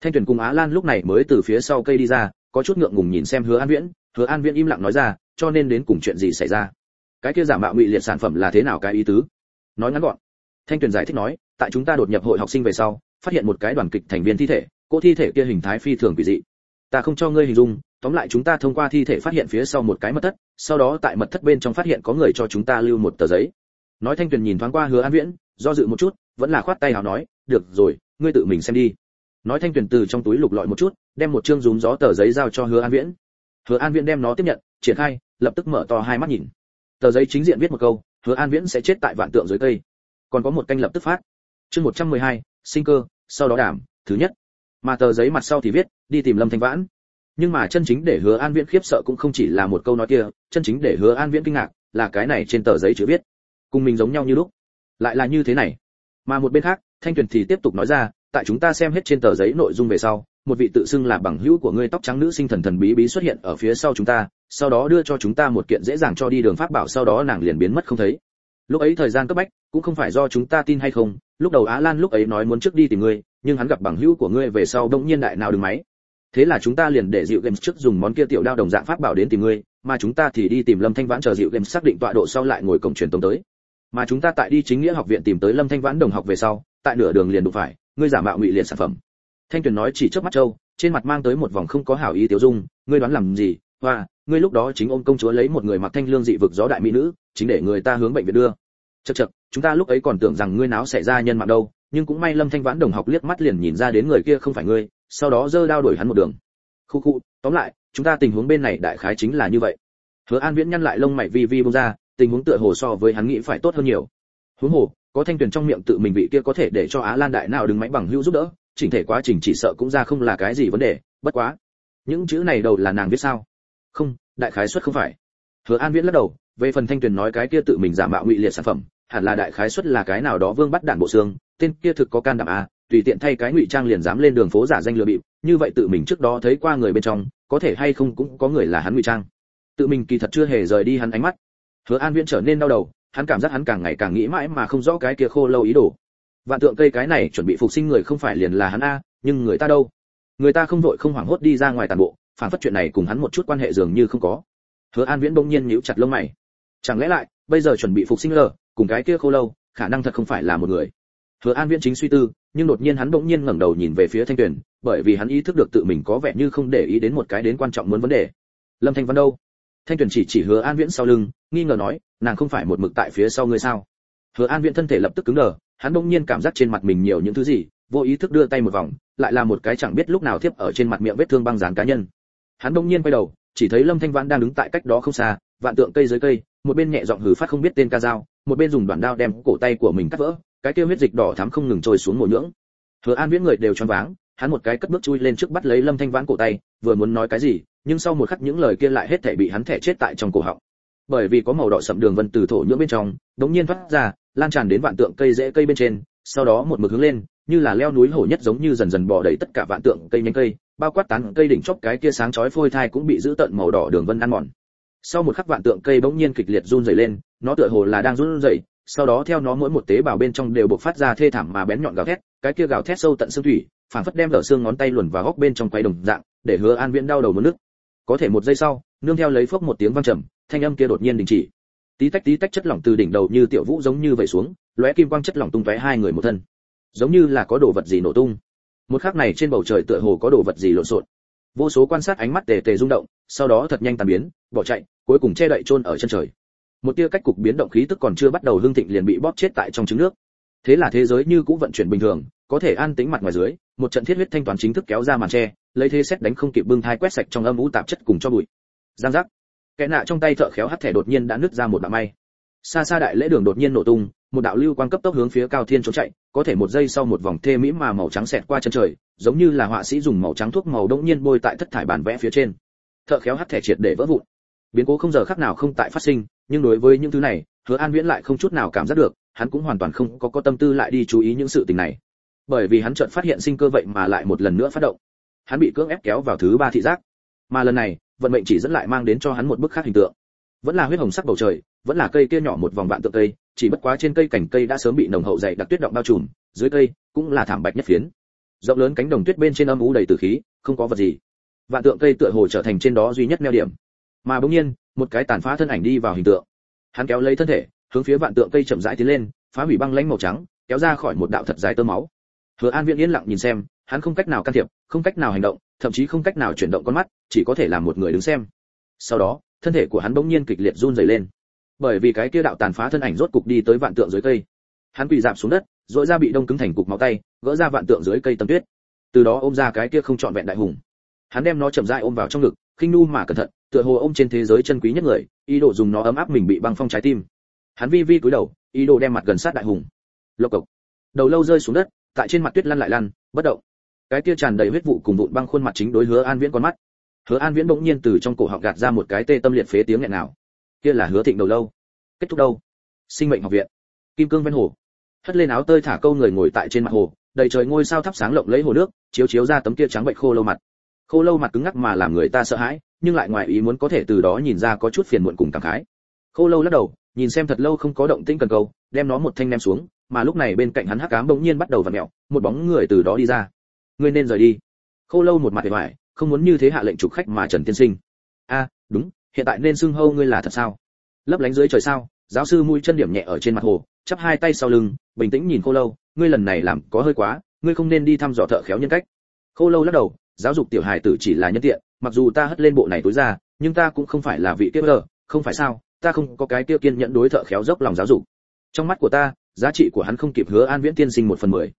Thanh tuyển cùng á lan lúc này mới từ phía sau cây đi ra, có chút ngượng ngùng nhìn xem hứa an viễn, hứa an viễn im lặng nói ra, cho nên đến cùng chuyện gì xảy ra? Cái kia giả mạo ngụy liệt sản phẩm là thế nào cái ý tứ? Nói ngắn gọn, thanh tuyển giải thích nói, tại chúng ta đột nhập hội học sinh về sau, phát hiện một cái đoàn kịch thành viên thi thể, cô thi thể kia hình thái phi thường quỷ dị ta không cho ngươi hình dung tóm lại chúng ta thông qua thi thể phát hiện phía sau một cái mật thất sau đó tại mật thất bên trong phát hiện có người cho chúng ta lưu một tờ giấy. Nói thanh tuyền nhìn thoáng qua hứa an viễn do dự một chút vẫn là khoát tay hào nói được rồi ngươi tự mình xem đi. Nói thanh tuyền từ trong túi lục lọi một chút đem một chương rúm gió tờ giấy giao cho hứa an viễn. Hứa an viễn đem nó tiếp nhận triển khai lập tức mở to hai mắt nhìn. Tờ giấy chính diện viết một câu hứa an viễn sẽ chết tại vạn tượng dưới cây. Còn có một canh lập tức phát. Chương 112, sinh cơ sau đó đảm thứ nhất mà tờ giấy mặt sau thì viết, đi tìm lâm thanh vãn. Nhưng mà chân chính để hứa an viễn khiếp sợ cũng không chỉ là một câu nói kia, chân chính để hứa an viễn kinh ngạc là cái này trên tờ giấy chữ viết. Cùng mình giống nhau như lúc. Lại là như thế này. Mà một bên khác, thanh tuyền thì tiếp tục nói ra, tại chúng ta xem hết trên tờ giấy nội dung về sau, một vị tự xưng là bằng hữu của ngươi tóc trắng nữ sinh thần thần bí bí xuất hiện ở phía sau chúng ta, sau đó đưa cho chúng ta một kiện dễ dàng cho đi đường pháp bảo sau đó nàng liền biến mất không thấy. Lúc ấy thời gian cấp bách, cũng không phải do chúng ta tin hay không, lúc đầu á lan lúc ấy nói muốn trước đi tìm ngươi nhưng hắn gặp bằng hữu của ngươi về sau đông nhiên đại nào đừng máy. Thế là chúng ta liền để dịu games trước dùng món kia tiểu đao đồng dạng pháp bảo đến tìm ngươi, mà chúng ta thì đi tìm lâm thanh vãn chờ dịu games xác định tọa độ sau lại ngồi cổng truyền tống tới. Mà chúng ta tại đi chính nghĩa học viện tìm tới lâm thanh vãn đồng học về sau, tại nửa đường liền đụng phải, ngươi giả mạo ngụy liền sản phẩm. Thanh tuyền nói chỉ trước mắt châu trên mặt mang tới một vòng không có hảo ý tiểu dung, ngươi đoán làm gì? Hoa, ngươi lúc đó chính ôm công chúa lấy một người mặc thanh lương dị vực gió đại mỹ nữ, chính để người ta hướng bệnh viện đưa. Chật chật chúng ta lúc ấy còn tưởng rằng ngươi náo xảy ra nhân mạng đâu nhưng cũng may lâm thanh vãn đồng học liếc mắt liền nhìn ra đến người kia không phải ngươi, sau đó giơ đao đuổi hắn một đường. Khu khu, tóm lại, chúng ta tình huống bên này đại khái chính là như vậy. Hứa an viễn nhăn lại lông mày vi vi bông ra, tình huống tựa hồ so với hắn nghĩ phải tốt hơn nhiều. Huống hồ, có thanh tuyền trong miệng tự mình vị kia có thể để cho á lan đại nào đứng máy bằng hữu giúp đỡ, chỉnh thể quá trình chỉ sợ cũng ra không là cái gì vấn đề, bất quá. Những chữ này đầu là nàng viết sao? Không, đại khái suất không phải. Hứa an viễn lắc đầu, về phần thanh tuyền nói cái kia tự mình giả mạo ngụy liệt sản phẩm hẳn là đại khái suất là cái nào đó vương bắt đạn bộ xương, tên kia thực có can đảm à tùy tiện thay cái ngụy trang liền dám lên đường phố giả danh lừa bịp, như vậy tự mình trước đó thấy qua người bên trong, có thể hay không cũng có người là hắn ngụy trang. Tự mình kỳ thật chưa hề rời đi hắn ánh mắt. Hứa an viễn trở nên đau đầu, hắn cảm giác hắn càng ngày càng nghĩ mãi mà không rõ cái kia khô lâu ý đồ. Vạn tượng cây cái này chuẩn bị phục sinh người không phải liền là hắn a, nhưng người ta đâu? Người ta không vội không hoảng hốt đi ra ngoài tàn bộ, phản phất chuyện này cùng hắn một chút quan hệ dường như không có. Hứa an viễn bỗng nhiên nhíu chặt lông mày. Chẳng lẽ lại, bây giờ chuẩn bị phục sinh lờ cùng cái kia khô lâu, khả năng thật không phải là một người. Hứa an viễn chính suy tư, nhưng đột nhiên hắn bỗng nhiên ngẩng đầu nhìn về phía thanh tuyền, bởi vì hắn ý thức được tự mình có vẻ như không để ý đến một cái đến quan trọng muốn vấn đề. Lâm thanh văn đâu? Thanh tuyền chỉ chỉ hứa an viễn sau lưng, nghi ngờ nói, nàng không phải một mực tại phía sau ngươi sao? Hứa an viễn thân thể lập tức cứng đờ, hắn bỗng nhiên cảm giác trên mặt mình nhiều những thứ gì, vô ý thức đưa tay một vòng, lại là một cái chẳng biết lúc nào tiếp ở trên mặt miệng vết thương băng dán cá nhân. Hắn bỗng nhiên quay đầu, chỉ thấy lâm thanh Văn đang đứng tại cách đó không xa, vạn tượng cây dưới cây, một bên nhẹ giọng hừ phát không biết tên ca dao một bên dùng đoạn đao đem cổ tay của mình cắt vỡ, cái kia huyết dịch đỏ thắm không ngừng trôi xuống mồ nhưỡng. Hứa an viễn người đều choáng váng, hắn một cái cất bước chui lên trước bắt lấy lâm thanh vãn cổ tay, vừa muốn nói cái gì, nhưng sau một khắc những lời kia lại hết thảy bị hắn thẻ chết tại trong cổ họng. Bởi vì có màu đỏ sậm đường vân từ thổ nhưỡng bên trong, đống nhiên thoát ra, lan tràn đến vạn tượng cây rễ cây bên trên, sau đó một mực hướng lên, như là leo núi hổ nhất giống như dần dần bò đầy tất cả vạn tượng cây nhánh cây, bao quát tán cây đỉnh chóp cái kia sáng chói phôi thai cũng bị giữ tận màu đỏ đường vân ăn mòn sau một khắc vạn tượng cây bỗng nhiên kịch liệt run rẩy lên, nó tựa hồ là đang run rẩy, sau đó theo nó mỗi một tế bào bên trong đều bộc phát ra thê thảm mà bén nhọn gào thét, cái kia gào thét sâu tận xương thủy phản phất đem lở xương ngón tay luồn vào góc bên trong quay đồng dạng, để hứa an viễn đau đầu muốn nước. Có thể một giây sau, nương theo lấy phốc một tiếng vang trầm, thanh âm kia đột nhiên đình chỉ. Tí tách tí tách chất lỏng từ đỉnh đầu như tiểu vũ giống như vậy xuống, lóe kim quang chất lỏng tung tóe hai người một thân. Giống như là có đồ vật gì nổ tung. Một khắc này trên bầu trời tựa hồ có đồ vật gì lộn xộn vô số quan sát ánh mắt tề tề rung động, sau đó thật nhanh tàn biến, bỏ chạy, cuối cùng che đậy chôn ở chân trời. Một tia cách cục biến động khí tức còn chưa bắt đầu hương thịnh liền bị bóp chết tại trong trứng nước. Thế là thế giới như cũ vận chuyển bình thường, có thể an tĩnh mặt ngoài dưới, một trận thiết huyết thanh toán chính thức kéo ra màn che lấy thế xét đánh không kịp bưng thai quét sạch trong âm u tạp chất cùng cho bụi. Giang giác. Kẻ nạ trong tay thợ khéo hắt thẻ đột nhiên đã nứt ra một đạo may xa xa đại lễ đường đột nhiên nổ tung, một đạo lưu quang cấp tốc hướng phía cao thiên trốn chạy, có thể một giây sau một vòng thê mỹ mà màu trắng xẹt qua chân trời, giống như là họa sĩ dùng màu trắng thuốc màu đông nhiên bôi tại thất thải bản vẽ phía trên. Thợ khéo hắt thẻ triệt để vỡ vụn. Biến cố không giờ khác nào không tại phát sinh, nhưng đối với những thứ này, hứa an viễn lại không chút nào cảm giác được, hắn cũng hoàn toàn không có có tâm tư lại đi chú ý những sự tình này. Bởi vì hắn chợt phát hiện sinh cơ vậy mà lại một lần nữa phát động. Hắn bị cưỡng ép kéo vào thứ ba thị giác. Mà lần này, vận mệnh chỉ dẫn lại mang đến cho hắn một bức khác hình tượng vẫn là huyết hồng sắc bầu trời, vẫn là cây kia nhỏ một vòng vạn tượng cây, chỉ bất quá trên cây cảnh cây đã sớm bị nồng hậu dày đặc tuyết động bao trùm, dưới cây cũng là thảm bạch nhất phiến. Rộng lớn cánh đồng tuyết bên trên âm u đầy tử khí, không có vật gì. Vạn tượng cây tựa hồ trở thành trên đó duy nhất neo điểm. Mà bỗng nhiên, một cái tàn phá thân ảnh đi vào hình tượng. Hắn kéo lấy thân thể, hướng phía vạn tượng cây chậm rãi tiến lên, phá hủy băng lãnh màu trắng, kéo ra khỏi một đạo thật dài tơ máu. Hứa an viễn yên lặng nhìn xem, hắn không cách nào can thiệp, không cách nào hành động, thậm chí không cách nào chuyển động con mắt, chỉ có thể làm một người đứng xem. Sau đó thân thể của hắn bỗng nhiên kịch liệt run rẩy lên. Bởi vì cái kia đạo tàn phá thân ảnh rốt cục đi tới vạn tượng dưới cây. Hắn quỳ dạp xuống đất rồi ra bị đông cứng thành cục máu tay, gỡ ra vạn tượng dưới cây tầm tuyết. Từ đó ôm ra cái kia không trọn vẹn đại hùng. Hắn đem nó chậm rãi ôm vào trong ngực, khinh nu mà cẩn thận, tựa hồ ôm trên thế giới chân quý nhất người, ý đồ dùng nó ấm áp mình bị băng phong trái tim. Hắn vi vi cúi đầu, ý đồ đem mặt gần sát đại hùng. Lộc cộc. Đầu lâu rơi xuống đất, tại trên mặt tuyết lăn lại lăn, bất động. Cái kia tràn đầy huyết vụ cùng vụn băng khuôn mặt chính đối hứa an viễn con mắt hứa an viễn bỗng nhiên từ trong cổ họng gạt ra một cái tê tâm liệt phế tiếng nghẹn nào. Kia là hứa thịnh đầu lâu. Kết thúc đâu? Sinh mệnh học viện. Kim cương ven hồ. Hất lên áo tơi thả câu người ngồi tại trên mặt hồ, đầy trời ngôi sao thắp sáng lộng lấy hồ nước, chiếu chiếu ra tấm kia trắng bệnh khô lâu mặt. Khô lâu mặt cứng ngắc mà làm người ta sợ hãi, nhưng lại ngoài ý muốn có thể từ đó nhìn ra có chút phiền muộn cùng cảm khái. Khô lâu lắc đầu, nhìn xem thật lâu không có động tĩnh cần câu, đem nó một thanh ném xuống, mà lúc này bên cạnh hắn hắc ám bỗng nhiên bắt đầu vặn mèo một bóng người từ đó đi ra. Ngươi nên rời đi. Khô lâu một mặt vẻ vải không muốn như thế hạ lệnh trục khách mà trần tiên sinh. A, đúng, hiện tại nên xưng hâu ngươi là thật sao? Lấp lánh dưới trời sao, giáo sư mũi chân điểm nhẹ ở trên mặt hồ, chắp hai tay sau lưng, bình tĩnh nhìn khô lâu, ngươi lần này làm có hơi quá, ngươi không nên đi thăm dò thợ khéo nhân cách. Khô lâu lắc đầu, giáo dục tiểu hài tử chỉ là nhân tiện, mặc dù ta hất lên bộ này tối ra, nhưng ta cũng không phải là vị kiếp lờ, không phải sao, ta không có cái tiêu kiên nhẫn đối thợ khéo dốc lòng giáo dục. Trong mắt của ta, giá trị của hắn không kịp hứa an viễn tiên sinh một phần mười.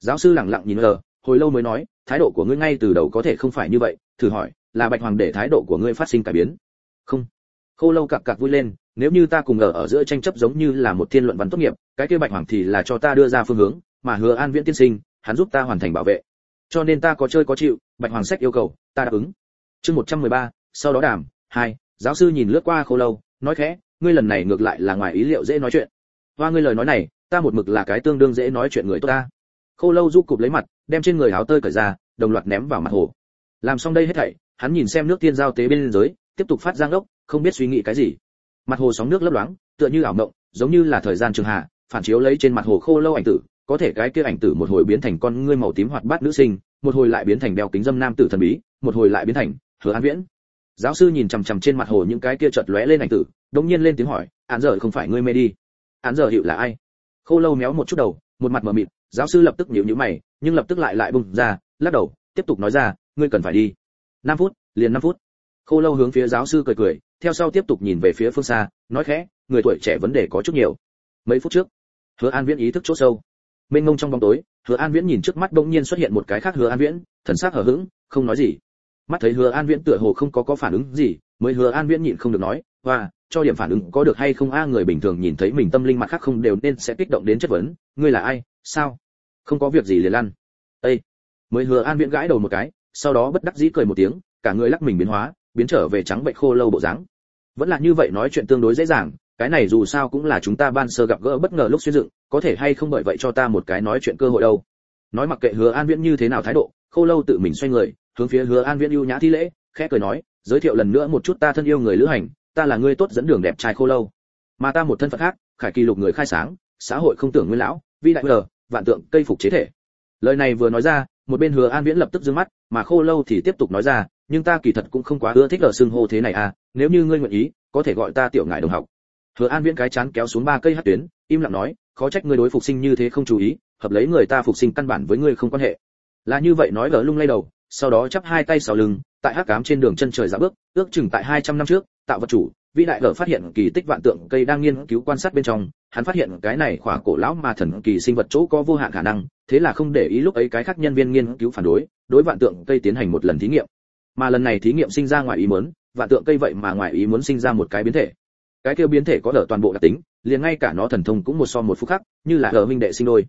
Giáo sư lẳng lặng nhìn lờ hồi lâu mới nói thái độ của ngươi ngay từ đầu có thể không phải như vậy thử hỏi là bạch hoàng để thái độ của ngươi phát sinh cải biến? Không. Khô lâu cặc cặc vui lên nếu như ta cùng ở ở giữa tranh chấp giống như là một thiên luận văn tốt nghiệp cái kia bạch hoàng thì là cho ta đưa ra phương hướng mà hứa an viễn tiên sinh hắn giúp ta hoàn thành bảo vệ. Cho nên ta có chơi có chịu bạch hoàng sách yêu cầu ta đáp ứng. Chương 113, sau đó đàm hai giáo sư nhìn lướt qua khô lâu nói khẽ ngươi lần này ngược lại là ngoài ý liệu dễ nói chuyện. Và ngươi lời nói này ta một mực là cái tương đương dễ nói chuyện người tốt ta khô lâu giúp cụp lấy mặt, đem trên người áo tơi cởi ra, đồng loạt ném vào mặt hồ. Làm xong đây hết thảy, hắn nhìn xem nước tiên giao tế bên dưới, tiếp tục phát giang ốc không biết suy nghĩ cái gì. Mặt hồ sóng nước lấp loáng, tựa như ảo mộng, giống như là thời gian trường hạ, phản chiếu lấy trên mặt hồ khô lâu ảnh tử, có thể cái kia ảnh tử một hồi biến thành con ngươi màu tím hoạt bát nữ sinh, một hồi lại biến thành đeo kính dâm nam tử thần bí, một hồi lại biến thành hứa an viễn. Giáo sư nhìn chằm chằm trên mặt hồ những cái kia chợt lóe lên ảnh tử, đống nhiên lên tiếng hỏi, án giờ không phải ngươi mê đi? Án giờ hiệu là ai? Khô lâu méo một chút đầu, một mặt mờ mịt giáo sư lập tức nhíu nhíu mày, nhưng lập tức lại lại bùng ra, lắc đầu, tiếp tục nói ra, ngươi cần phải đi. 5 phút, liền 5 phút. Khô lâu hướng phía giáo sư cười cười, theo sau tiếp tục nhìn về phía phương xa, nói khẽ, người tuổi trẻ vấn đề có chút nhiều. Mấy phút trước, hứa an viễn ý thức chỗ sâu. Mênh ngông trong bóng tối, hứa an viễn nhìn trước mắt bỗng nhiên xuất hiện một cái khác hứa an viễn, thần sắc hờ hững, không nói gì. Mắt thấy hứa an viễn tựa hồ không có có phản ứng gì, mới hứa an viễn nhịn không được nói và cho điểm phản ứng có được hay không? A, người bình thường nhìn thấy mình tâm linh mặt khác không đều nên sẽ kích động đến chất vấn, ngươi là ai? Sao? Không có việc gì liền lăn. Ây mới hứa an viễn gãi đầu một cái, sau đó bất đắc dĩ cười một tiếng, cả người lắc mình biến hóa, biến trở về trắng bệnh khô lâu bộ dáng. Vẫn là như vậy nói chuyện tương đối dễ dàng, cái này dù sao cũng là chúng ta ban sơ gặp gỡ bất ngờ lúc xuyên dựng, có thể hay không bởi vậy cho ta một cái nói chuyện cơ hội đâu. Nói mặc kệ hứa an viễn như thế nào thái độ, khô lâu tự mình xoay người, hướng phía hứa an viễn ưu nhã thi lễ, khẽ cười nói, giới thiệu lần nữa một chút ta thân yêu người lữ hành, ta là người tốt dẫn đường đẹp trai khô lâu. Mà ta một thân phận khác, khải kỳ lục người khai sáng, xã hội không tưởng nguyên lão, vi đại lờ vạn tượng cây phục chế thể. Lời này vừa nói ra, một bên hứa an viễn lập tức dương mắt, mà khô lâu thì tiếp tục nói ra, nhưng ta kỳ thật cũng không quá ưa thích ở xưng hô thế này à nếu như ngươi nguyện ý, có thể gọi ta tiểu ngại đồng học. Hứa an viễn cái chán kéo xuống ba cây hát tuyến, im lặng nói, khó trách ngươi đối phục sinh như thế không chú ý, hợp lấy người ta phục sinh căn bản với ngươi không quan hệ. Là như vậy nói gỡ lung lay đầu, sau đó chắp hai tay sau lưng, tại hắc cám trên đường chân trời giả bước, ước chừng tại 200 năm trước tạo vật chủ, vĩ đại gỡ phát hiện kỳ tích vạn tượng cây đang nghiên cứu quan sát bên trong hắn phát hiện cái này khỏa cổ lão mà thần kỳ sinh vật chỗ có vô hạn khả năng, thế là không để ý lúc ấy cái khác nhân viên nghiên cứu phản đối đối vạn tượng cây tiến hành một lần thí nghiệm. Mà lần này thí nghiệm sinh ra ngoài ý muốn, vạn tượng cây vậy mà ngoài ý muốn sinh ra một cái biến thể. Cái kêu biến thể có ở toàn bộ đặc tính, liền ngay cả nó thần thông cũng một so một phút khác như là ở minh đệ sinh đôi.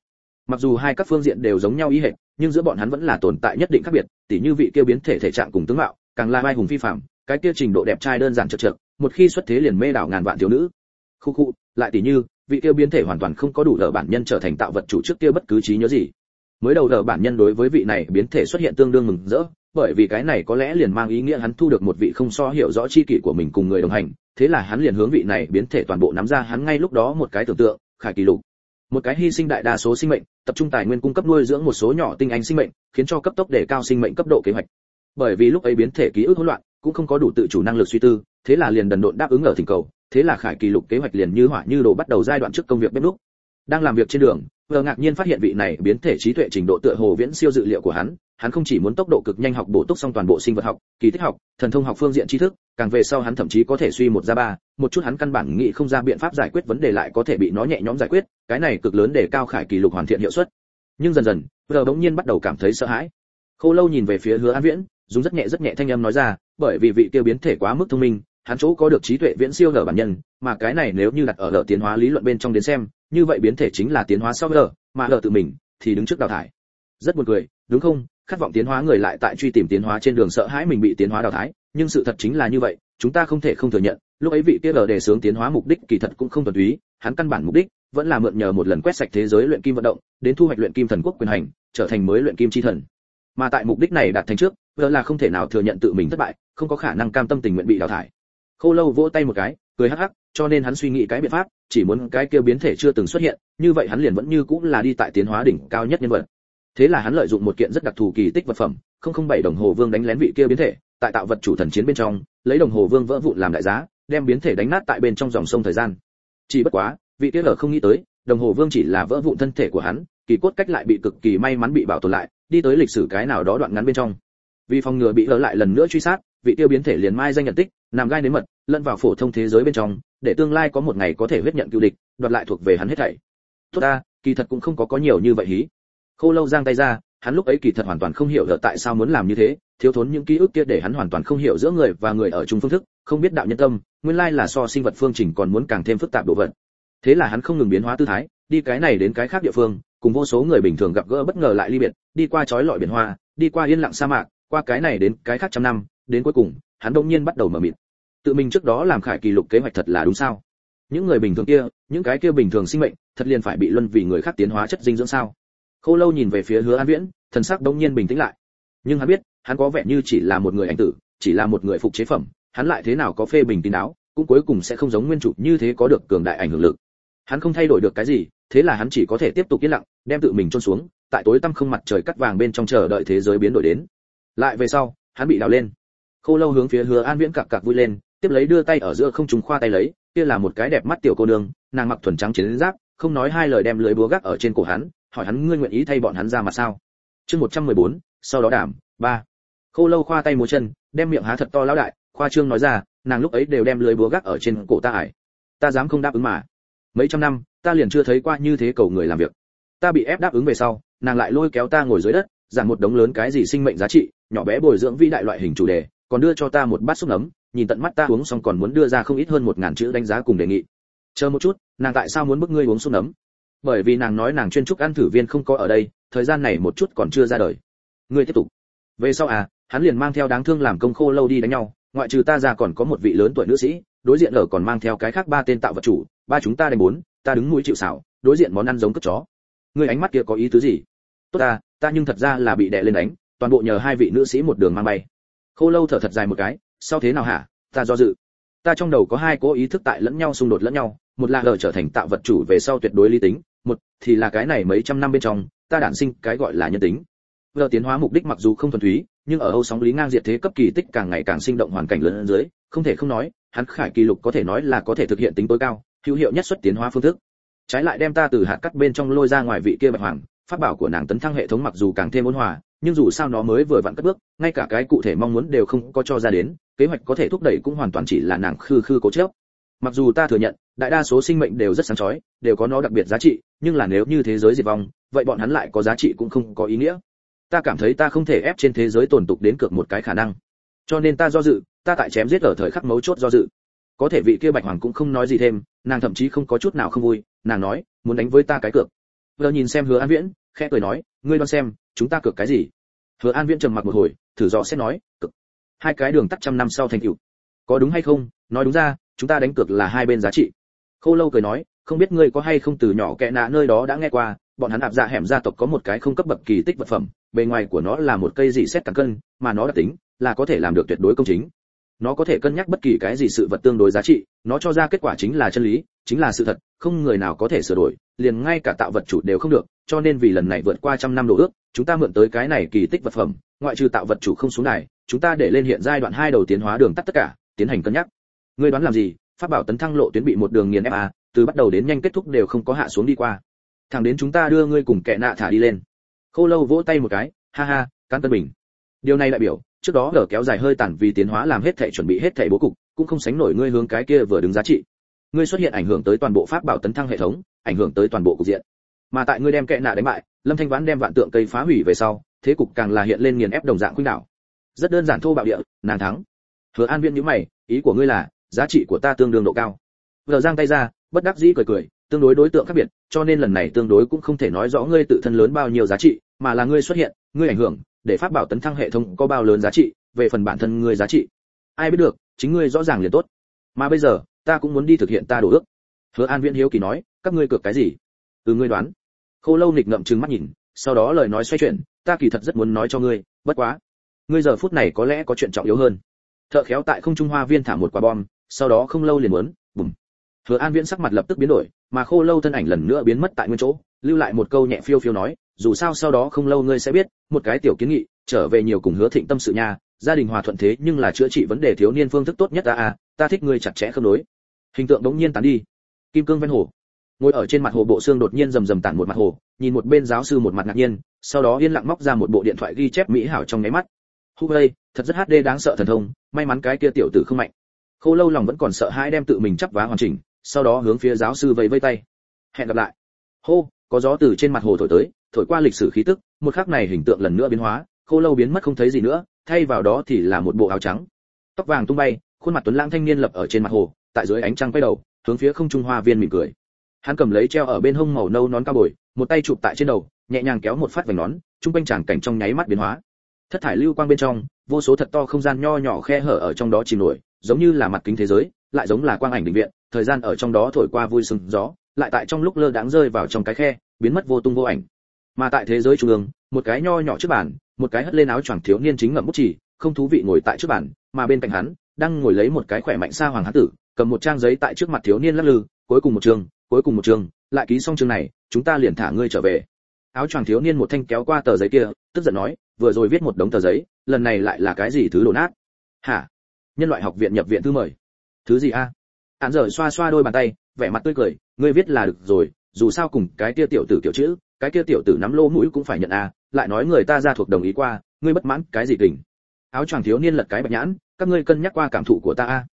Mặc dù hai các phương diện đều giống nhau ý hệ nhưng giữa bọn hắn vẫn là tồn tại nhất định khác biệt, tỉ như vị kia biến thể thể trạng cùng tướng mạo, càng là mai hùng phi phạm cái kia trình độ đẹp trai đơn giản chật chật một khi xuất thế liền mê đảo ngàn vạn thiếu nữ. Khu khu, lại tỉ như vị kia biến thể hoàn toàn không có đủ lở bản nhân trở thành tạo vật chủ trước kia bất cứ trí nhớ gì. Mới đầu lở bản nhân đối với vị này biến thể xuất hiện tương đương mừng rỡ, bởi vì cái này có lẽ liền mang ý nghĩa hắn thu được một vị không so hiểu rõ chi kỷ của mình cùng người đồng hành, thế là hắn liền hướng vị này biến thể toàn bộ nắm ra hắn ngay lúc đó một cái tưởng tượng, khải kỷ lục. Một cái hy sinh đại đa số sinh mệnh, tập trung tài nguyên cung cấp nuôi dưỡng một số nhỏ tinh anh sinh mệnh, khiến cho cấp tốc để cao sinh mệnh cấp độ kế hoạch. Bởi vì lúc ấy biến thể ký ức hỗn loạn, cũng không có đủ tự chủ năng lực suy tư, thế là liền đần độn đáp ứng ở thỉnh cầu thế là khải kỷ lục kế hoạch liền như hỏa như đồ bắt đầu giai đoạn trước công việc bếp núc. Đang làm việc trên đường vừa ngạc nhiên phát hiện vị này biến thể trí tuệ trình độ tựa hồ viễn siêu dự liệu của hắn hắn không chỉ muốn tốc độ cực nhanh học bổ túc xong toàn bộ sinh vật học, kỳ tích học, thần thông học phương diện tri thức, càng về sau hắn thậm chí có thể suy một ra ba, một chút hắn căn bản nghĩ không ra biện pháp giải quyết vấn đề lại có thể bị nó nhẹ nhõm giải quyết, cái này cực lớn để cao khải kỷ lục hoàn thiện hiệu suất. Nhưng dần dần vừa bỗng nhiên bắt đầu cảm thấy sợ hãi. Khô lâu nhìn về phía hứa an viễn, dùng rất nhẹ rất nhẹ thanh âm nói ra, bởi vì vị tiêu biến thể quá mức thông minh hắn chỗ có được trí tuệ viễn siêu lở bản nhân mà cái này nếu như đặt ở lở tiến hóa lý luận bên trong đến xem như vậy biến thể chính là tiến hóa sau lở mà lở tự mình thì đứng trước đào thải. Rất buồn cười đúng không? Khát vọng tiến hóa người lại tại truy tìm tiến hóa trên đường sợ hãi mình bị tiến hóa đào thải, nhưng sự thật chính là như vậy chúng ta không thể không thừa nhận lúc ấy vị kia lở đề sướng tiến hóa mục đích kỳ thật cũng không thuần túy hắn căn bản mục đích vẫn là mượn nhờ một lần quét sạch thế giới luyện kim vận động đến thu hoạch luyện kim thần quốc quyền hành trở thành mới luyện kim chi thần. Mà tại mục đích này đạt thành trước vợ là không thể nào thừa nhận tự mình thất bại không có khả năng cam tâm tình nguyện bị đào thải khô lâu vỗ tay một cái, cười hắc hắc, cho nên hắn suy nghĩ cái biện pháp, chỉ muốn cái kia biến thể chưa từng xuất hiện, như vậy hắn liền vẫn như cũng là đi tại tiến hóa đỉnh cao nhất nhân vật. Thế là hắn lợi dụng một kiện rất đặc thù kỳ tích vật phẩm, không không bảy đồng hồ vương đánh lén vị kia biến thể, tại tạo vật chủ thần chiến bên trong, lấy đồng hồ vương vỡ vụn làm đại giá, đem biến thể đánh nát tại bên trong dòng sông thời gian. Chỉ bất quá, vị kia lở không nghĩ tới, đồng hồ vương chỉ là vỡ vụn thân thể của hắn, kỳ cốt cách lại bị cực kỳ may mắn bị bảo tồn lại, đi tới lịch sử cái nào đó đoạn ngắn bên trong. Vì phòng ngừa bị lỡ lại lần nữa truy sát vị tiêu biến thể liền mai danh nhận tích, nằm gai nếm mật, lẫn vào phổ thông thế giới bên trong, để tương lai có một ngày có thể huyết nhận cựu địch, đoạt lại thuộc về hắn hết thảy. Tốt ta, kỳ thật cũng không có có nhiều như vậy hí. Khô lâu giang tay ra, hắn lúc ấy kỳ thật hoàn toàn không hiểu được tại sao muốn làm như thế, thiếu thốn những ký ức kia để hắn hoàn toàn không hiểu giữa người và người ở chung phương thức, không biết đạo nhân tâm, nguyên lai là so sinh vật phương trình còn muốn càng thêm phức tạp độ vật. Thế là hắn không ngừng biến hóa tư thái, đi cái này đến cái khác địa phương, cùng vô số người bình thường gặp gỡ bất ngờ lại ly biệt, đi qua chói lọi biển hoa, đi qua yên lặng sa mạc, qua cái này đến cái khác trăm năm đến cuối cùng, hắn đông nhiên bắt đầu mở miệng tự mình trước đó làm khải kỳ lục kế hoạch thật là đúng sao? Những người bình thường kia, những cái kia bình thường sinh mệnh, thật liền phải bị luân vì người khác tiến hóa chất dinh dưỡng sao? Khô lâu nhìn về phía hứa an viễn, thần sắc đông nhiên bình tĩnh lại. Nhưng hắn biết, hắn có vẻ như chỉ là một người ảnh tử, chỉ là một người phục chế phẩm, hắn lại thế nào có phê bình tín đáo, cũng cuối cùng sẽ không giống nguyên chủ như thế có được cường đại ảnh hưởng lực. Hắn không thay đổi được cái gì, thế là hắn chỉ có thể tiếp tục yên lặng, đem tự mình chôn xuống, tại tối tăm không mặt trời cắt vàng bên trong chờ đợi thế giới biến đổi đến. Lại về sau, hắn bị đào lên khô lâu hướng phía hứa an viễn cặc cặc vui lên tiếp lấy đưa tay ở giữa không trùng khoa tay lấy kia là một cái đẹp mắt tiểu cô nương nàng mặc thuần trắng chiến giáp không nói hai lời đem lưới búa gác ở trên cổ hắn hỏi hắn ngươi nguyện ý thay bọn hắn ra mà sao? Chương 114, sau đó đảm ba. Khô lâu khoa tay múa chân đem miệng há thật to lão đại khoa trương nói ra nàng lúc ấy đều đem lưới búa gác ở trên cổ ta ải. Ta dám không đáp ứng mà. Mấy trăm năm ta liền chưa thấy qua như thế cầu người làm việc. Ta bị ép đáp ứng về sau nàng lại lôi kéo ta ngồi dưới đất giảng một đống lớn cái gì sinh mệnh giá trị nhỏ bé bồi dưỡng vĩ đại loại hình chủ đề còn đưa cho ta một bát xúc nấm nhìn tận mắt ta uống xong còn muốn đưa ra không ít hơn một ngàn chữ đánh giá cùng đề nghị. Chờ một chút, nàng tại sao muốn bức ngươi uống xúc nấm bởi vì nàng nói nàng chuyên trúc ăn thử viên không có ở đây, thời gian này một chút còn chưa ra đời. Ngươi tiếp tục. Về sau à hắn liền mang theo đáng thương làm công khô lâu đi đánh nhau, ngoại trừ ta ra còn có một vị lớn tuổi nữ sĩ, đối diện ở còn mang theo cái khác ba tên tạo vật chủ, ba chúng ta đánh bốn, ta đứng mũi chịu xảo đối diện món ăn giống cất chó. Ngươi ánh mắt kia có ý tứ gì? Tốt ta ta nhưng thật ra là bị đè lên đánh, toàn bộ nhờ hai vị nữ sĩ một đường mang bay khô lâu thở thật dài một cái sao thế nào hả? Ta do dự. Ta trong đầu có hai cố ý thức tại lẫn nhau xung đột lẫn nhau, một là lờ trở thành tạo vật chủ về sau tuyệt đối lý tính, một thì là cái này mấy trăm năm bên trong, ta đản sinh cái gọi là nhân tính. Lờ tiến hóa mục đích mặc dù không thuần túy, nhưng ở âu sóng lý ngang diệt thế cấp kỳ tích càng ngày càng sinh động hoàn cảnh lớn hơn dưới, không thể không nói, hắn khải kỳ lục có thể nói là có thể thực hiện tính tối cao, hữu hiệu nhất xuất tiến hóa phương thức. Trái lại đem ta từ hạt cắt bên trong lôi ra ngoài vị kia bạch hoàng phát bảo của nàng tấn thăng hệ thống mặc dù càng thêm ôn hòa nhưng dù sao nó mới vừa vặn cất bước, ngay cả cái cụ thể mong muốn đều không có cho ra đến, kế hoạch có thể thúc đẩy cũng hoàn toàn chỉ là nàng khư khư cố chấp. Mặc dù ta thừa nhận, đại đa số sinh mệnh đều rất sáng chói, đều có nó đặc biệt giá trị, nhưng là nếu như thế giới diệt vong, vậy bọn hắn lại có giá trị cũng không có ý nghĩa. Ta cảm thấy ta không thể ép trên thế giới tồn tục đến cược một cái khả năng. Cho nên ta do dự, ta tại chém giết ở thời khắc mấu chốt do dự. Có thể vị kia bạch hoàng cũng không nói gì thêm, nàng thậm chí không có chút nào không vui, nàng nói, muốn đánh với ta cái cược. Vừa nhìn xem hứa an viễn, khẽ cười nói, ngươi đoán xem chúng ta cược cái gì? Hứa an viễn trầm mặc một hồi, thử rõ sẽ nói cực hai cái đường tắt trăm năm sau thành cựu có đúng hay không? Nói đúng ra, chúng ta đánh cược là hai bên giá trị. Khâu lâu cười nói, không biết ngươi có hay không từ nhỏ kẽ nạ nơi đó đã nghe qua, bọn hắn ạp dạ hẻm gia tộc có một cái không cấp bậc kỳ tích vật phẩm, bề ngoài của nó là một cây dị xét cả cân, mà nó đặc tính là có thể làm được tuyệt đối công chính. Nó có thể cân nhắc bất kỳ cái gì sự vật tương đối giá trị, nó cho ra kết quả chính là chân lý, chính là sự thật, không người nào có thể sửa đổi, liền ngay cả tạo vật chủ đều không được cho nên vì lần này vượt qua trăm năm độ ước chúng ta mượn tới cái này kỳ tích vật phẩm ngoại trừ tạo vật chủ không xuống này chúng ta để lên hiện giai đoạn hai đầu tiến hóa đường tắt tất cả tiến hành cân nhắc. Ngươi đoán làm gì? Phát bảo tấn thăng lộ tuyến bị một đường nghiền ép à, từ bắt đầu đến nhanh kết thúc đều không có hạ xuống đi qua. Thẳng đến chúng ta đưa ngươi cùng kẻ nạ thả đi lên. Khô lâu vỗ tay một cái ha ha cán tân bình. Điều này đại biểu trước đó lở kéo dài hơi tản vì tiến hóa làm hết thể chuẩn bị hết thể bố cục cũng không sánh nổi ngươi hướng cái kia vừa đứng giá trị. Ngươi xuất hiện ảnh hưởng tới toàn bộ pháp bảo tấn thăng hệ thống ảnh hưởng tới toàn bộ cục diện mà tại ngươi đem kệ nạ đánh bại, lâm thanh vãn đem vạn tượng cây phá hủy về sau, thế cục càng là hiện lên nghiền ép đồng dạng khuynh đảo. Rất đơn giản thô bạo địa, nàng thắng. Hứa an viên nhíu mày, ý của ngươi là, giá trị của ta tương đương độ cao. Vợ giang tay ra, bất đắc dĩ cười cười, tương đối đối tượng khác biệt, cho nên lần này tương đối cũng không thể nói rõ ngươi tự thân lớn bao nhiêu giá trị, mà là ngươi xuất hiện, ngươi ảnh hưởng, để pháp bảo tấn thăng hệ thống có bao lớn giá trị, về phần bản thân ngươi giá trị. Ai biết được, chính ngươi rõ ràng liền tốt. Mà bây giờ, ta cũng muốn đi thực hiện ta đổ ước. Hứa an viễn hiếu kỳ nói, các ngươi cược cái gì? Từ ngươi đoán. Khô lâu nịch ngậm trừng mắt nhìn, sau đó lời nói xoay chuyển, ta kỳ thật rất muốn nói cho ngươi, bất quá. Ngươi giờ phút này có lẽ có chuyện trọng yếu hơn. Thợ khéo tại không trung hoa viên thả một quả bom, sau đó không lâu liền muốn, bùm. Hứa an viễn sắc mặt lập tức biến đổi, mà khô lâu thân ảnh lần nữa biến mất tại nguyên chỗ, lưu lại một câu nhẹ phiêu phiêu nói, dù sao sau đó không lâu ngươi sẽ biết, một cái tiểu kiến nghị, trở về nhiều cùng hứa thịnh tâm sự nha, gia đình hòa thuận thế nhưng là chữa trị vấn đề thiếu niên phương thức tốt nhất ta à ta thích ngươi chặt chẽ không đối. Hình tượng đống nhiên tán đi. Kim cương ven hồ ngồi ở trên mặt hồ bộ xương đột nhiên rầm rầm tản một mặt hồ nhìn một bên giáo sư một mặt ngạc nhiên sau đó yên lặng móc ra một bộ điện thoại ghi chép mỹ hảo trong nháy mắt Huawei, thật rất HD đáng sợ thần thông, may mắn cái kia tiểu tử không mạnh. Khô Lâu lòng vẫn còn sợ hãi đem tự mình chắp vá hoàn chỉnh, sau đó hướng phía giáo sư vẫy vẫy tay. Hẹn gặp lại. Hô, có gió từ trên mặt hồ thổi tới, thổi qua lịch sử khí tức, một khắc này hình tượng lần nữa biến hóa, Khô Lâu biến mất không thấy gì nữa, thay vào đó thì là một bộ áo trắng. Tóc vàng tung bay, khuôn mặt tuấn lãng thanh niên lập ở trên mặt hồ, tại dưới ánh trăng quay đầu, hướng phía không trung hoa viên mỉm cười. Hắn cầm lấy treo ở bên hông màu nâu nón cao bồi, một tay chụp tại trên đầu, nhẹ nhàng kéo một phát vành nón, trung quanh tràng cảnh trong nháy mắt biến hóa. Thất thải lưu quang bên trong, vô số thật to không gian nho nhỏ khe hở ở trong đó chìm nổi, giống như là mặt kính thế giới, lại giống là quang ảnh định viện, thời gian ở trong đó thổi qua vui sướng gió, lại tại trong lúc lơ đãng rơi vào trong cái khe, biến mất vô tung vô ảnh. Mà tại thế giới trung ương, một cái nho nhỏ trước bàn, một cái hất lên áo choàng thiếu niên chính ngậm bút chỉ, không thú vị ngồi tại trước bàn, mà bên cạnh hắn, đang ngồi lấy một cái khỏe mạnh xa hoàng hán tử, cầm một trang giấy tại trước mặt thiếu niên lắc lư, cuối cùng một trường cuối cùng một chương, lại ký xong chương này, chúng ta liền thả ngươi trở về. Áo choàng thiếu niên một thanh kéo qua tờ giấy kia, tức giận nói, vừa rồi viết một đống tờ giấy, lần này lại là cái gì thứ đồ nát? Hả? Nhân loại học viện nhập viện thư mời. Thứ gì a? Án giờ xoa xoa đôi bàn tay, vẻ mặt tươi cười, ngươi viết là được rồi, dù sao cùng cái kia tiểu tử kiểu chữ, cái kia tiểu tử nắm lô mũi cũng phải nhận a, lại nói người ta ra thuộc đồng ý qua, ngươi bất mãn cái gì kình? Áo choàng thiếu niên lật cái bạch nhãn, các ngươi cân nhắc qua cảm thụ của ta a.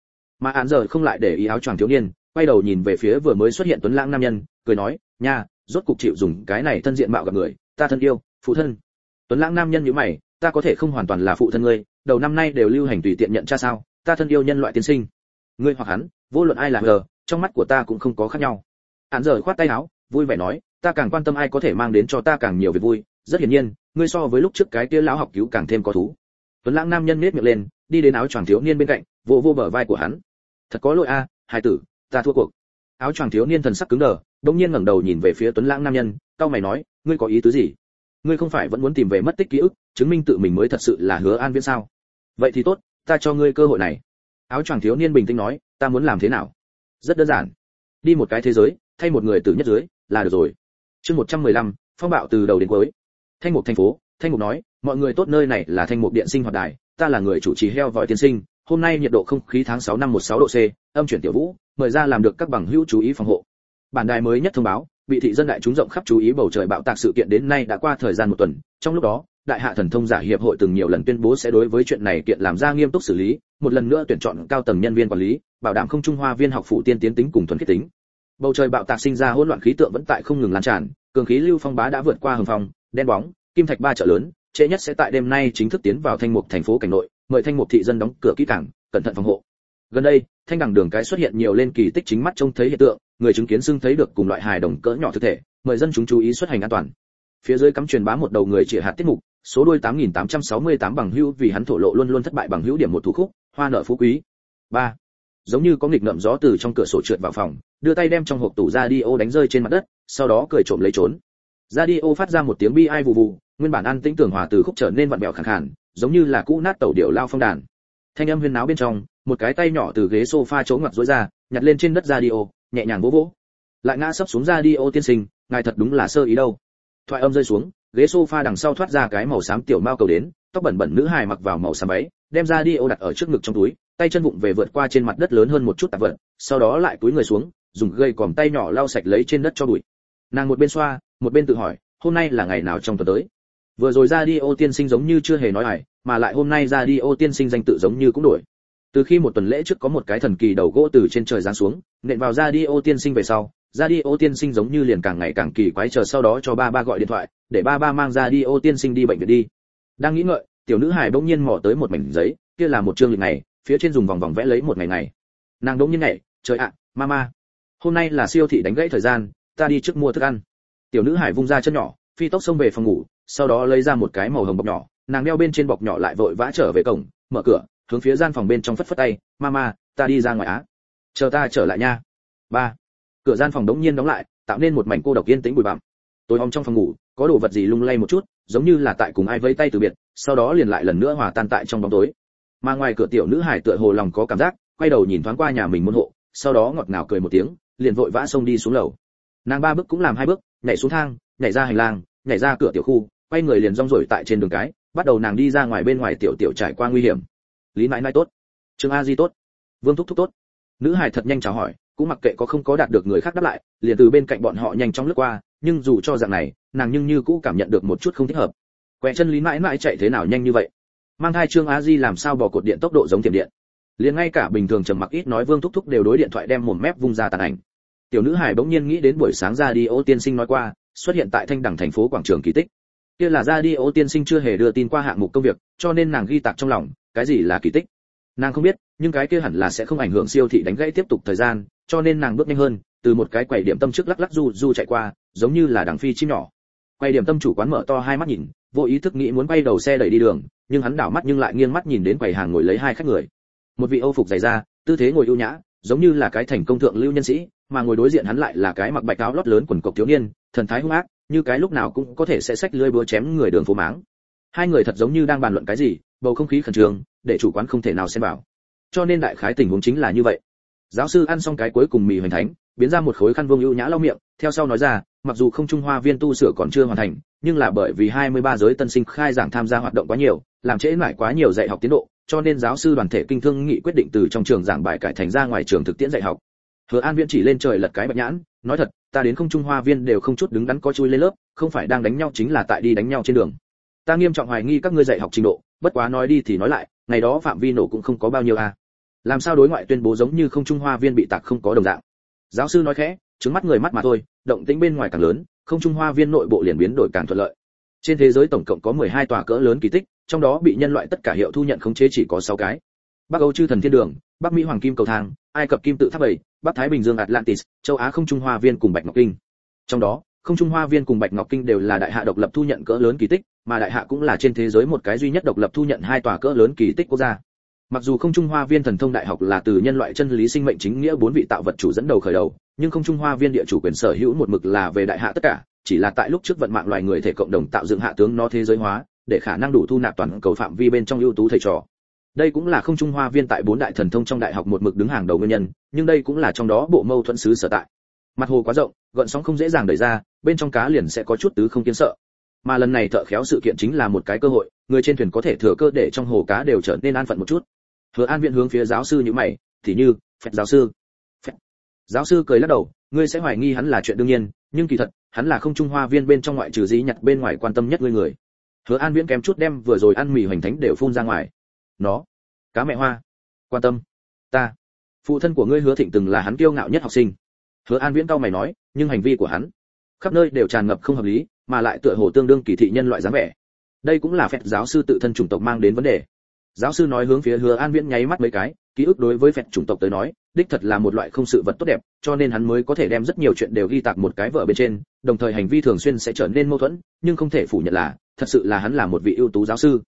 Mà án giờ không lại để ý áo choàng thiếu niên, quay đầu nhìn về phía vừa mới xuất hiện tuấn lãng nam nhân, cười nói, nha, rốt cục chịu dùng cái này thân diện mạo gặp người, ta thân yêu, phụ thân. Tuấn lãng nam nhân như mày, ta có thể không hoàn toàn là phụ thân ngươi, đầu năm nay đều lưu hành tùy tiện nhận cha sao, ta thân yêu nhân loại tiên sinh. Ngươi hoặc hắn, vô luận ai là ngờ, trong mắt của ta cũng không có khác nhau. hắn giờ khoát tay áo, vui vẻ nói, ta càng quan tâm ai có thể mang đến cho ta càng nhiều việc vui, rất hiển nhiên, ngươi so với lúc trước cái kia lão học cứu càng thêm có thú. Tuấn lãng nam nhân nết miệng lên, đi đến áo choàng thiếu niên bên cạnh, vô vô bờ vai của hắn. Thật có lỗi a, à, hai tử, ta thua cuộc. Áo choàng thiếu niên thần sắc cứng đờ, đột nhiên ngẩng đầu nhìn về phía Tuấn lãng nam nhân, cao mày nói, ngươi có ý tứ gì? Ngươi không phải vẫn muốn tìm về mất tích ký ức, chứng minh tự mình mới thật sự là hứa an viễn sao? Vậy thì tốt, ta cho ngươi cơ hội này. Áo choàng thiếu niên bình tĩnh nói, ta muốn làm thế nào? Rất đơn giản, đi một cái thế giới, thay một người từ nhất dưới, là được rồi. Chương 115, phong bạo từ đầu đến cuối. Thanh mục thành phố, Thanh mục nói, mọi người tốt nơi này là Thanh mục điện sinh hoạt đài, ta là người chủ trì heo vòi tiên sinh, hôm nay nhiệt độ không khí tháng 6 năm 16 độ C, âm chuyển tiểu vũ, mời ra làm được các bằng hữu chú ý phòng hộ. Bản đài mới nhất thông báo, bị thị dân đại chúng rộng khắp chú ý bầu trời bạo tạc sự kiện đến nay đã qua thời gian một tuần, trong lúc đó, đại hạ thần thông giả hiệp hội từng nhiều lần tuyên bố sẽ đối với chuyện này kiện làm ra nghiêm túc xử lý, một lần nữa tuyển chọn cao tầng nhân viên quản lý, bảo đảm không trung hoa viên học phụ tiên tiến tính cùng thuần khiết tính. Bầu trời bạo tạc sinh ra hỗn loạn khí tượng vẫn tại không ngừng lan tràn, cường khí lưu phong bá đã vượt qua hồng phòng, đen bóng, kim thạch ba chợ lớn, trễ nhất sẽ tại đêm nay chính thức tiến vào thanh mục thành phố cảnh nội, mời thanh mục thị dân đóng cửa kỹ càng, cẩn thận phòng hộ. Gần đây, thanh đẳng đường cái xuất hiện nhiều lên kỳ tích chính mắt trông thấy hiện tượng, người chứng kiến xưng thấy được cùng loại hài đồng cỡ nhỏ thực thể, mời dân chúng chú ý xuất hành an toàn. Phía dưới cắm truyền bá một đầu người chỉ hạt tiết mục, số đuôi 8868 bằng hữu vì hắn thổ lộ luôn luôn thất bại bằng hữu điểm một thủ khúc, hoa nợ phú quý. 3. Giống như có nghịch ngợm gió từ trong cửa sổ trượt vào phòng, đưa tay đem trong hộp tủ radio đánh rơi trên mặt đất, sau đó cười trộm lấy trốn. Radio phát ra một tiếng bi ai vù vù, nguyên bản an tĩnh tưởng hòa từ khúc trở nên vặn vẹo khàn khàn, giống như là cũ nát tàu điệu lao phong đàn. Thanh âm huyên náo bên trong, một cái tay nhỏ từ ghế sofa chỗ ngoặt rối ra, nhặt lên trên đất radio, nhẹ nhàng vỗ vỗ. Lại ngã sấp xuống radio tiên sinh, ngài thật đúng là sơ ý đâu. Thoại âm rơi xuống, ghế sofa đằng sau thoát ra cái màu xám tiểu mao cầu đến, tóc bẩn bẩn nữ hài mặc vào màu xám váy, đem ra điô đặt ở trước ngực trong túi, tay chân vụng về vượt qua trên mặt đất lớn hơn một chút tạp vật, sau đó lại túi người xuống, dùng gây còm tay nhỏ lau sạch lấy trên đất cho bụi. Nàng một bên xoa, một bên tự hỏi, hôm nay là ngày nào trong tuần tới vừa rồi ra đi ô tiên sinh giống như chưa hề nói ải mà lại hôm nay ra đi ô tiên sinh danh tự giống như cũng đổi. Từ khi một tuần lễ trước có một cái thần kỳ đầu gỗ từ trên trời giáng xuống, nện vào ra đi ô tiên sinh về sau, ra đi ô tiên sinh giống như liền càng ngày càng kỳ quái chờ sau đó cho ba ba gọi điện thoại, để ba ba mang ra đi ô tiên sinh đi bệnh viện đi. Đang nghĩ ngợi, tiểu nữ hải bỗng nhiên mò tới một mảnh giấy, kia là một chương lịch này phía trên dùng vòng vòng vẽ lấy một ngày này nàng bỗng nhiên nhảy, trời ạ, mama, hôm nay là siêu thị đánh gãy thời gian, ta đi trước mua thức ăn. Tiểu nữ hải vung ra chân nhỏ phi tốc xông về phòng ngủ, sau đó lấy ra một cái màu hồng bọc nhỏ, nàng đeo bên trên bọc nhỏ lại vội vã trở về cổng, mở cửa, hướng phía gian phòng bên trong phất phất tay, mama, ta đi ra ngoài á. Chờ ta trở lại nha. Ba. Cửa gian phòng đống nhiên đóng lại, tạo nên một mảnh cô độc yên tĩnh bụi bặm. Tối om trong phòng ngủ, có đồ vật gì lung lay một chút, giống như là tại cùng ai vây tay từ biệt, sau đó liền lại lần nữa hòa tan tại trong bóng tối. Mà ngoài cửa tiểu nữ hải tựa hồ lòng có cảm giác, quay đầu nhìn thoáng qua nhà mình môn hộ, sau đó ngọt ngào cười một tiếng, liền vội vã xông đi xuống lầu. Nàng ba bước cũng làm hai bước, nhảy xuống thang nhảy ra hành lang, nhảy ra cửa tiểu khu, quay người liền rong rổi tại trên đường cái, bắt đầu nàng đi ra ngoài bên ngoài tiểu tiểu trải qua nguy hiểm. Lý mãi mãi tốt. Trương a di tốt. Vương thúc thúc tốt. Nữ hải thật nhanh chào hỏi, cũng mặc kệ có không có đạt được người khác đáp lại, liền từ bên cạnh bọn họ nhanh chóng lướt qua, nhưng dù cho dạng này, nàng nhưng như cũ cảm nhận được một chút không thích hợp. Quẹ chân lý mãi mãi chạy thế nào nhanh như vậy? Mang hai trương a di làm sao bỏ cột điện tốc độ giống tiềm điện? Liền ngay cả bình thường trầm mặc ít nói vương thúc thúc đều đối điện thoại đem mồm mép vung ra tàn ảnh. Tiểu nữ hải bỗng nhiên nghĩ đến buổi sáng ra đi, ô tiên sinh nói qua xuất hiện tại thanh đẳng thành phố quảng trường kỳ tích. Kia là ra đi ô tiên sinh chưa hề đưa tin qua hạng mục công việc, cho nên nàng ghi tạc trong lòng, cái gì là kỳ tích? Nàng không biết, nhưng cái kia hẳn là sẽ không ảnh hưởng siêu thị đánh gãy tiếp tục thời gian, cho nên nàng bước nhanh hơn, từ một cái quầy điểm tâm trước lắc lắc du du chạy qua, giống như là đằng phi chim nhỏ. Quầy điểm tâm chủ quán mở to hai mắt nhìn, vô ý thức nghĩ muốn quay đầu xe đẩy đi đường, nhưng hắn đảo mắt nhưng lại nghiêng mắt nhìn đến quầy hàng ngồi lấy hai khách người. Một vị âu phục dày da, tư thế ngồi ưu nhã, giống như là cái thành công thượng lưu nhân sĩ, mà ngồi đối diện hắn lại là cái mặc bạch áo lót lớn quần cộc thiếu niên thần thái hung ác, như cái lúc nào cũng có thể sẽ xách lưỡi búa chém người đường phố máng. Hai người thật giống như đang bàn luận cái gì, bầu không khí khẩn trương, để chủ quán không thể nào xem vào. Cho nên đại khái tình huống chính là như vậy. Giáo sư ăn xong cái cuối cùng mì hoành thánh, biến ra một khối khăn vuông ưu nhã lau miệng, theo sau nói ra, mặc dù không trung hoa viên tu sửa còn chưa hoàn thành, nhưng là bởi vì 23 giới tân sinh khai giảng tham gia hoạt động quá nhiều, làm trễ nải quá nhiều dạy học tiến độ, cho nên giáo sư đoàn thể kinh thương nghị quyết định từ trong trường giảng bài cải thành ra ngoài trường thực tiễn dạy học. Hứa an viễn chỉ lên trời lật cái bạch nhãn, nói thật ta đến không trung hoa viên đều không chút đứng đắn có chui lên lớp, không phải đang đánh nhau chính là tại đi đánh nhau trên đường. Ta nghiêm trọng hoài nghi các ngươi dạy học trình độ, bất quá nói đi thì nói lại, ngày đó phạm vi nổ cũng không có bao nhiêu a à. làm sao đối ngoại tuyên bố giống như không trung hoa viên bị tạc không có đồng dạng? Giáo sư nói khẽ, trứng mắt người mắt mà thôi, động tĩnh bên ngoài càng lớn, không trung hoa viên nội bộ liền biến đổi càng thuận lợi. Trên thế giới tổng cộng có 12 tòa cỡ lớn kỳ tích, trong đó bị nhân loại tất cả hiệu thu nhận khống chế chỉ có 6 cái. Bắc âu chư thần thiên đường, bắc mỹ hoàng kim cầu thang, ai cập kim tự tháp bảy bắc thái bình dương, atlantis, châu á không trung hoa viên cùng bạch ngọc kinh. Trong đó, không trung hoa viên cùng bạch ngọc kinh đều là đại hạ độc lập thu nhận cỡ lớn kỳ tích, mà đại hạ cũng là trên thế giới một cái duy nhất độc lập thu nhận hai tòa cỡ lớn kỳ tích quốc gia. Mặc dù không trung hoa viên thần thông đại học là từ nhân loại chân lý sinh mệnh chính nghĩa bốn vị tạo vật chủ dẫn đầu khởi đầu, nhưng không trung hoa viên địa chủ quyền sở hữu một mực là về đại hạ tất cả, chỉ là tại lúc trước vận mạng loài người thể cộng đồng tạo dựng hạ tướng nó thế giới hóa, để khả năng đủ thu nạp toàn cầu phạm vi bên trong ưu tú thầy trò đây cũng là không trung hoa viên tại bốn đại thần thông trong đại học một mực đứng hàng đầu nguyên nhân nhưng đây cũng là trong đó bộ mâu thuẫn xứ sở tại mặt hồ quá rộng gợn sóng không dễ dàng đẩy ra bên trong cá liền sẽ có chút tứ không kiến sợ mà lần này thợ khéo sự kiện chính là một cái cơ hội người trên thuyền có thể thừa cơ để trong hồ cá đều trở nên an phận một chút Hứa An Viện hướng phía giáo sư như mày, thì như, phép giáo sư. Phép. Giáo sư cười lắc đầu, ngươi sẽ hoài nghi hắn là chuyện đương nhiên, nhưng kỳ thật, hắn là không trung hoa viên bên trong ngoại trừ dí nhặt bên ngoài quan tâm nhất ngươi người. Hứa An Viễn kém chút đem vừa rồi ăn mì hoành thánh đều phun ra ngoài. Nó, cá mẹ hoa, quan tâm, ta. Phụ thân của ngươi Hứa Thịnh từng là hắn kiêu ngạo nhất học sinh. Hứa An Viễn cao mày nói, nhưng hành vi của hắn, khắp nơi đều tràn ngập không hợp lý, mà lại tựa hồ tương đương kỳ thị nhân loại dáng vẻ. Đây cũng là phép giáo sư tự thân chủng tộc mang đến vấn đề, giáo sư nói hướng phía hứa an viễn nháy mắt mấy cái ký ức đối với phẹt chủng tộc tới nói đích thật là một loại không sự vật tốt đẹp cho nên hắn mới có thể đem rất nhiều chuyện đều ghi tạc một cái vợ bên trên đồng thời hành vi thường xuyên sẽ trở nên mâu thuẫn nhưng không thể phủ nhận là thật sự là hắn là một vị ưu tú giáo sư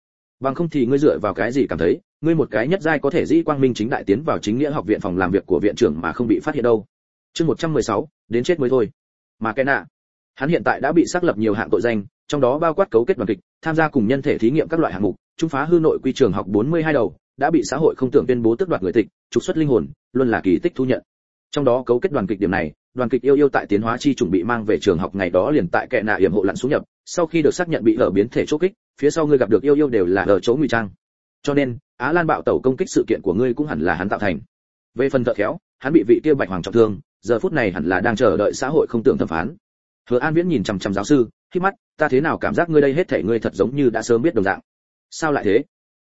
bằng không thì ngươi dựa vào cái gì cảm thấy ngươi một cái nhất giai có thể dĩ quang minh chính đại tiến vào chính nghĩa học viện phòng làm việc của viện trưởng mà không bị phát hiện đâu chương 116, đến chết mới thôi mà cái nạ hắn hiện tại đã bị xác lập nhiều hạng tội danh trong đó bao quát cấu kết đoàn kịch tham gia cùng nhân thể thí nghiệm các loại hạng mục trung phá hư nội quy trường học 42 đầu, đã bị xã hội không tưởng tuyên bố tước đoạt người tịch, trục xuất linh hồn, luôn là kỳ tích thu nhận. Trong đó cấu kết đoàn kịch điểm này, đoàn kịch yêu yêu tại tiến hóa chi chuẩn bị mang về trường học ngày đó liền tại kệ nạ yểm hộ lặn xuống nhập, sau khi được xác nhận bị ở biến thể chốt kích, phía sau ngươi gặp được yêu yêu đều là ở chỗ ngụy trang. Cho nên, Á Lan bạo tẩu công kích sự kiện của ngươi cũng hẳn là hắn tạo thành. Về phần thợ khéo, hắn bị vị kia bạch hoàng trọng thương, giờ phút này hẳn là đang chờ đợi xã hội không tưởng thẩm phán. hứa an viễn nhìn chằm chằm giáo sư khi mắt ta thế nào cảm giác ngươi đây hết thể ngươi thật giống như đã sớm biết đồng dạng sao lại thế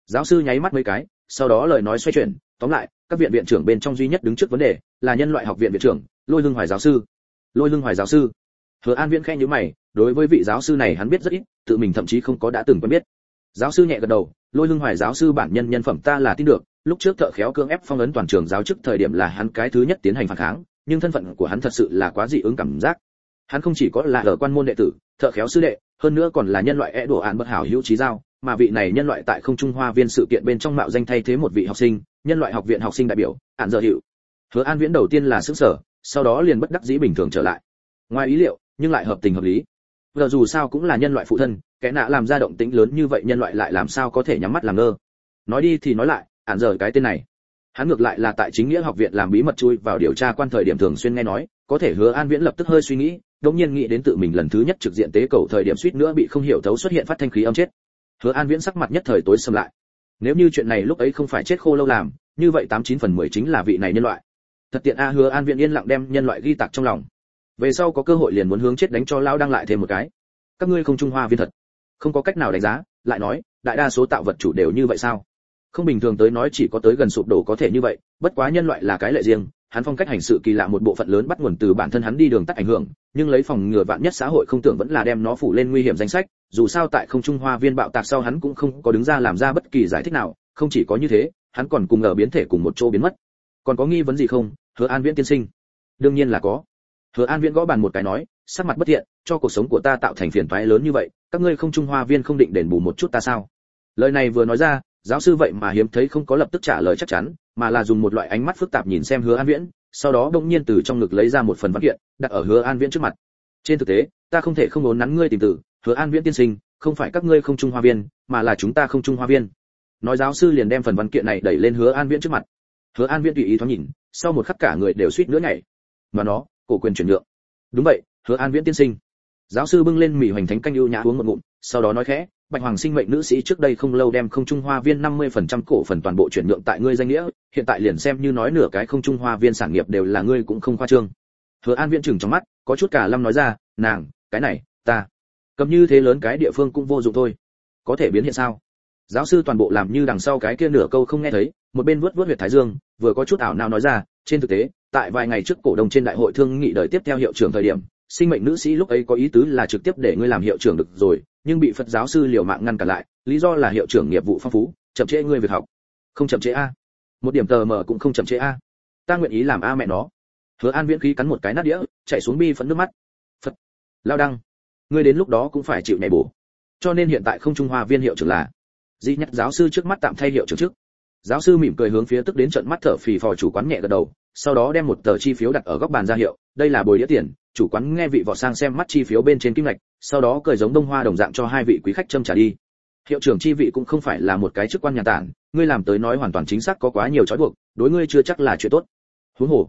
giáo sư nháy mắt mấy cái sau đó lời nói xoay chuyển tóm lại các viện viện trưởng bên trong duy nhất đứng trước vấn đề là nhân loại học viện viện trưởng lôi lưng hoài giáo sư lôi lưng hoài giáo sư hứa an viễn khen nhíu mày đối với vị giáo sư này hắn biết rất ít, tự mình thậm chí không có đã từng quen biết. Giáo sư nhẹ gật đầu, lôi lưng hoài giáo sư bản nhân nhân phẩm ta là tin được, lúc trước thợ khéo cương ép phong ấn toàn trường giáo chức thời điểm là hắn cái thứ nhất tiến hành phản kháng, nhưng thân phận của hắn thật sự là quá dị ứng cảm giác. Hắn không chỉ có là ở quan môn đệ tử, thợ khéo sư đệ, hơn nữa còn là nhân loại é đổ án bất hảo hữu trí giao, mà vị này nhân loại tại không trung hoa viên sự kiện bên trong mạo danh thay thế một vị học sinh, nhân loại học viện học sinh đại biểu ạn giờ hiệu. Hứa an viễn đầu tiên là xứng sở sau đó liền bất đắc dĩ bình thường trở lại. Ngoài ý liệu, nhưng lại hợp tình hợp lý giờ dù sao cũng là nhân loại phụ thân, kẻ nạ làm ra động tĩnh lớn như vậy nhân loại lại làm sao có thể nhắm mắt làm ngơ? Nói đi thì nói lại, ản giờ cái tên này. Hắn ngược lại là tại chính nghĩa học viện làm bí mật chui vào điều tra quan thời điểm thường xuyên nghe nói, có thể hứa an viễn lập tức hơi suy nghĩ đống nhiên nghĩ đến tự mình lần thứ nhất trực diện tế cầu thời điểm suýt nữa bị không hiểu thấu xuất hiện phát thanh khí âm chết. Hứa an viễn sắc mặt nhất thời tối sầm lại. Nếu như chuyện này lúc ấy không phải chết khô lâu làm, như vậy tám chín phần mười chính là vị này nhân loại. Thật tiện a, hứa an viễn yên lặng đem nhân loại ghi tạc trong lòng về sau có cơ hội liền muốn hướng chết đánh cho lao đang lại thêm một cái. Các ngươi không trung hoa viên thật. Không có cách nào đánh giá, lại nói, đại đa số tạo vật chủ đều như vậy sao? Không bình thường tới nói chỉ có tới gần sụp đổ có thể như vậy, bất quá nhân loại là cái lệ riêng, hắn phong cách hành sự kỳ lạ một bộ phận lớn bắt nguồn từ bản thân hắn đi đường tắt ảnh hưởng, nhưng lấy phòng ngừa vạn nhất xã hội không tưởng vẫn là đem nó phủ lên nguy hiểm danh sách, dù sao tại không trung hoa viên bạo tạc sau hắn cũng không có đứng ra làm ra bất kỳ giải thích nào, không chỉ có như thế, hắn còn cùng ở biến thể cùng một chỗ biến mất. Còn có nghi vấn gì không, hứa an viễn tiên sinh? Đương nhiên là có hứa an viễn gõ bàn một cái nói, sắc mặt bất thiện, cho cuộc sống của ta tạo thành phiền toái lớn như vậy, các ngươi không trung hoa viên không định đền bù một chút ta sao? Lời này vừa nói ra, giáo sư vậy mà hiếm thấy không có lập tức trả lời chắc chắn, mà là dùng một loại ánh mắt phức tạp nhìn xem hứa an viễn, sau đó đông nhiên từ trong ngực lấy ra một phần văn kiện, đặt ở hứa an viễn trước mặt. Trên thực tế, ta không thể không muốn nắn ngươi tìm tử, hứa an viễn tiên sinh, không phải các ngươi không trung hoa viên, mà là chúng ta không trung hoa viên. Nói giáo sư liền đem phần văn kiện này đẩy lên hứa an viễn trước mặt. Hứa an viễn tùy ý thoáng nhìn, sau một khắc cả người đều suýt nữa nhảy. Mà nó cổ quyền chuyển nhượng. Đúng vậy, hứa an viễn tiên sinh. Giáo sư bưng lên mỉ hoành thánh canh ưu nhã uống một ngụm, sau đó nói khẽ, bạch hoàng sinh mệnh nữ sĩ trước đây không lâu đem không trung hoa viên 50% cổ phần toàn bộ chuyển nhượng tại ngươi danh nghĩa, hiện tại liền xem như nói nửa cái không trung hoa viên sản nghiệp đều là ngươi cũng không khoa trương. Hứa an viễn chừng trong mắt, có chút cả lâm nói ra, nàng, cái này, ta. Cầm như thế lớn cái địa phương cũng vô dụng thôi. Có thể biến hiện sao? Giáo sư toàn bộ làm như đằng sau cái kia nửa câu không nghe thấy, một bên vuốt vuốt huyệt thái dương, vừa có chút ảo nào nói ra trên thực tế, tại vài ngày trước cổ đông trên đại hội thương nghị đời tiếp theo hiệu trưởng thời điểm, sinh mệnh nữ sĩ lúc ấy có ý tứ là trực tiếp để ngươi làm hiệu trưởng được rồi, nhưng bị phật giáo sư liều mạng ngăn cản lại, lý do là hiệu trưởng nghiệp vụ phong phú, chậm trễ ngươi việc học. Không chậm trễ a. Một điểm tờ mờ cũng không chậm trễ a. Ta nguyện ý làm a mẹ nó. Hứa an viễn khí cắn một cái nát đĩa, chạy xuống bi phẫn nước mắt. Phật, lao đăng, ngươi đến lúc đó cũng phải chịu nhảy bổ. Cho nên hiện tại không trung hoa viên hiệu trưởng là. Di nhắc giáo sư trước mắt tạm thay hiệu trưởng trước giáo sư mỉm cười hướng phía tức đến trận mắt thở phì phò chủ quán nhẹ gật đầu, sau đó đem một tờ chi phiếu đặt ở góc bàn ra hiệu, đây là bồi đĩa tiền, chủ quán nghe vị vỏ sang xem mắt chi phiếu bên trên kim lạch sau đó cười giống đông hoa đồng dạng cho hai vị quý khách châm trả đi. Hiệu trưởng chi vị cũng không phải là một cái chức quan nhà tản, ngươi làm tới nói hoàn toàn chính xác có quá nhiều trói buộc, đối ngươi chưa chắc là chuyện tốt. Huống hồ,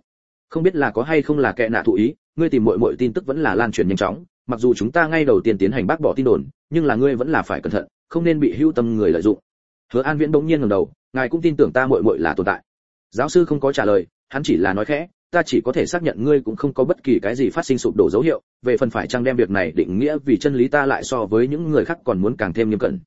không biết là có hay không là kệ nạ thụ ý, ngươi tìm mọi mọi tin tức vẫn là lan truyền nhanh chóng, mặc dù chúng ta ngay đầu tiên tiến hành bác bỏ tin đồn, nhưng là ngươi vẫn là phải cẩn thận, không nên bị hưu tâm người lợi dụng hứa an viễn bỗng nhiên ngẩng đầu, ngài cũng tin tưởng ta muội muội là tồn tại. Giáo sư không có trả lời, hắn chỉ là nói khẽ, ta chỉ có thể xác nhận ngươi cũng không có bất kỳ cái gì phát sinh sụp đổ dấu hiệu, về phần phải chăng đem việc này định nghĩa vì chân lý ta lại so với những người khác còn muốn càng thêm nghiêm cẩn.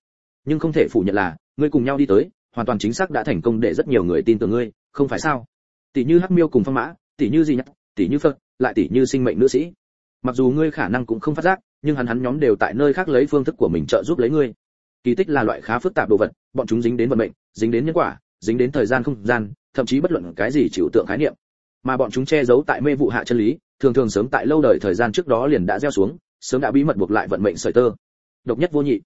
Nhưng không thể phủ nhận là, ngươi cùng nhau đi tới, hoàn toàn chính xác đã thành công để rất nhiều người tin tưởng ngươi, không phải sao? Tỷ như hắc miêu cùng phong mã, tỷ như gì nhắc tỷ như phật, lại tỷ như sinh mệnh nữ sĩ. Mặc dù ngươi khả năng cũng không phát giác, nhưng hắn hắn nhóm đều tại nơi khác lấy phương thức của mình trợ giúp lấy ngươi kỳ tích là loại khá phức tạp đồ vật, bọn chúng dính đến vận mệnh, dính đến nhân quả, dính đến thời gian không gian, thậm chí bất luận cái gì chịu tượng khái niệm. Mà bọn chúng che giấu tại mê vụ hạ chân lý, thường thường sớm tại lâu đời thời gian trước đó liền đã gieo xuống, sớm đã bí mật buộc lại vận mệnh sợi tơ. Độc nhất vô nhị.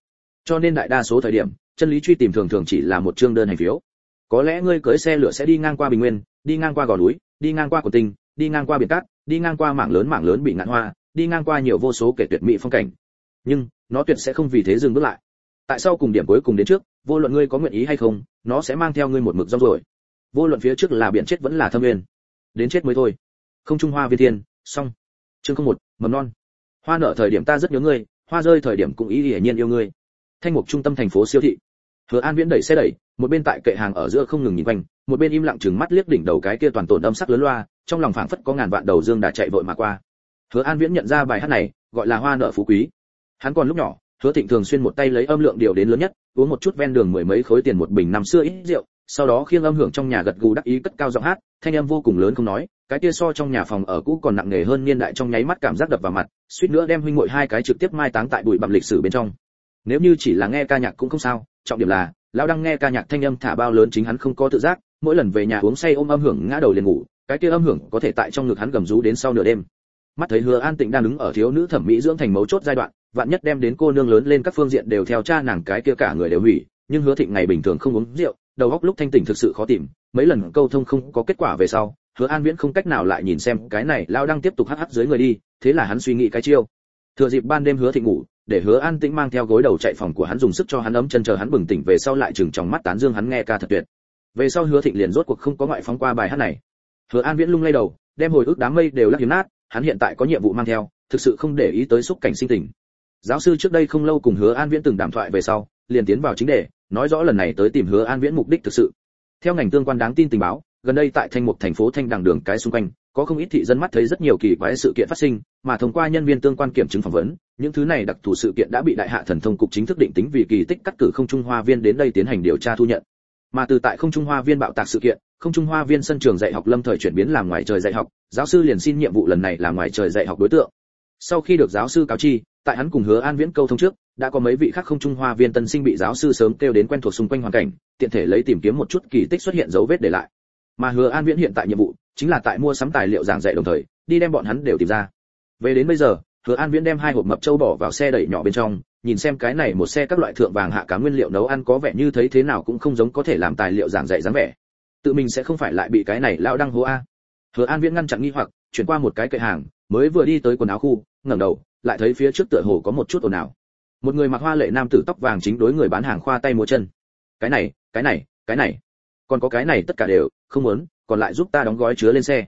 Cho nên đại đa số thời điểm, chân lý truy tìm thường thường chỉ là một chương đơn hành phiếu. Có lẽ ngươi cưỡi xe lửa sẽ đi ngang qua bình nguyên, đi ngang qua gò núi, đi ngang qua cổ tinh, đi ngang qua biển cát, đi ngang qua mảng lớn mảng lớn bị ngạn hoa, đi ngang qua nhiều vô số kể tuyệt mỹ phong cảnh. Nhưng, nó tuyệt sẽ không vì thế dừng bước lại tại sao cùng điểm cuối cùng đến trước, vô luận ngươi có nguyện ý hay không, nó sẽ mang theo ngươi một mực rong rồi vô luận phía trước là biển chết vẫn là thâm nguyên, đến chết mới thôi. Không trung hoa viên thiên, xong. Chương không một, mầm non. Hoa nở thời điểm ta rất nhớ ngươi, hoa rơi thời điểm cũng ý hiển nhiên yêu ngươi. Thanh mục trung tâm thành phố siêu thị. Hứa an viễn đẩy xe đẩy, một bên tại kệ hàng ở giữa không ngừng nhìn quanh, một bên im lặng chừng mắt liếc đỉnh đầu cái kia toàn tổn âm sắc lớn loa, trong lòng phảng phất có ngàn vạn đầu dương đã chạy vội mà qua. Hứa an viễn nhận ra bài hát này, gọi là hoa nợ phú quý. Hắn còn lúc nhỏ hứa thịnh thường xuyên một tay lấy âm lượng điều đến lớn nhất, uống một chút ven đường mười mấy khối tiền một bình năm xưa ít rượu, sau đó khiêng âm hưởng trong nhà gật gù đắc ý cất cao giọng hát, thanh âm vô cùng lớn không nói, cái kia so trong nhà phòng ở cũ còn nặng nề hơn niên đại trong nháy mắt cảm giác đập vào mặt, suýt nữa đem huynh muội hai cái trực tiếp mai táng tại bụi bặm lịch sử bên trong. Nếu như chỉ là nghe ca nhạc cũng không sao, trọng điểm là, lão đang nghe ca nhạc thanh âm thả bao lớn chính hắn không có tự giác, mỗi lần về nhà uống say ôm âm hưởng ngã đầu liền ngủ, cái kia âm hưởng có thể tại trong ngực hắn gầm rú đến sau nửa đêm. Mắt thấy hứa an tịnh đang đứng ở thiếu nữ thẩm mỹ dưỡng thành mấu chốt giai đoạn vạn nhất đem đến cô nương lớn lên các phương diện đều theo cha nàng cái kia cả người đều hủy, nhưng hứa thịnh ngày bình thường không uống rượu, đầu óc lúc thanh tỉnh thực sự khó tìm, mấy lần câu thông không có kết quả về sau, hứa an viễn không cách nào lại nhìn xem cái này lao đang tiếp tục hắc hắc dưới người đi, thế là hắn suy nghĩ cái chiêu. Thừa dịp ban đêm hứa thịnh ngủ, để hứa an tĩnh mang theo gối đầu chạy phòng của hắn dùng sức cho hắn ấm chân chờ hắn bừng tỉnh về sau lại chừng trong mắt tán dương hắn nghe ca thật tuyệt. Về sau hứa thịnh liền rốt cuộc không có ngoại phóng qua bài hát này. Hứa an viễn lung lay đầu, đem hồi ức đám mây đều lắc hiếm nát, hắn hiện tại có nhiệm vụ mang theo, thực sự không để ý tới xúc cảnh sinh tình giáo sư trước đây không lâu cùng hứa an viễn từng đàm thoại về sau, liền tiến vào chính đề, nói rõ lần này tới tìm hứa an viễn mục đích thực sự. Theo ngành tương quan đáng tin tình báo, gần đây tại thanh mục thành phố thanh đằng đường cái xung quanh, có không ít thị dân mắt thấy rất nhiều kỳ quái sự kiện phát sinh, mà thông qua nhân viên tương quan kiểm chứng phỏng vấn, những thứ này đặc thù sự kiện đã bị đại hạ thần thông cục chính thức định tính vì kỳ tích cắt cử không trung hoa viên đến đây tiến hành điều tra thu nhận. Mà từ tại không trung hoa viên bạo tạc sự kiện, không trung hoa viên sân trường dạy học lâm thời chuyển biến làm ngoài trời dạy học, giáo sư liền xin nhiệm vụ lần này là ngoài trời dạy học đối tượng. Sau khi được giáo sư cáo chi tại hắn cùng hứa an viễn câu thông trước, đã có mấy vị khác không trung hoa viên tân sinh bị giáo sư sớm kêu đến quen thuộc xung quanh hoàn cảnh, tiện thể lấy tìm kiếm một chút kỳ tích xuất hiện dấu vết để lại. Mà hứa an viễn hiện tại nhiệm vụ, chính là tại mua sắm tài liệu giảng dạy đồng thời, đi đem bọn hắn đều tìm ra. Về đến bây giờ, hứa an viễn đem hai hộp mập châu bỏ vào xe đẩy nhỏ bên trong, nhìn xem cái này một xe các loại thượng vàng hạ cá nguyên liệu nấu ăn có vẻ như thấy thế nào cũng không giống có thể làm tài liệu giảng dạy dáng vẻ. Tự mình sẽ không phải lại bị cái này lao đăng hố a. Hứa an viễn ngăn chặn nghi hoặc, chuyển qua một cái kệ hàng, mới vừa đi tới quần áo khu, ngẩng đầu lại thấy phía trước tựa hồ có một chút ồn ào. Một người mặc hoa lệ nam tử tóc vàng chính đối người bán hàng khoa tay múa chân. Cái này cái này cái này. Còn có cái này tất cả đều, không muốn, còn lại giúp ta đóng gói chứa lên xe.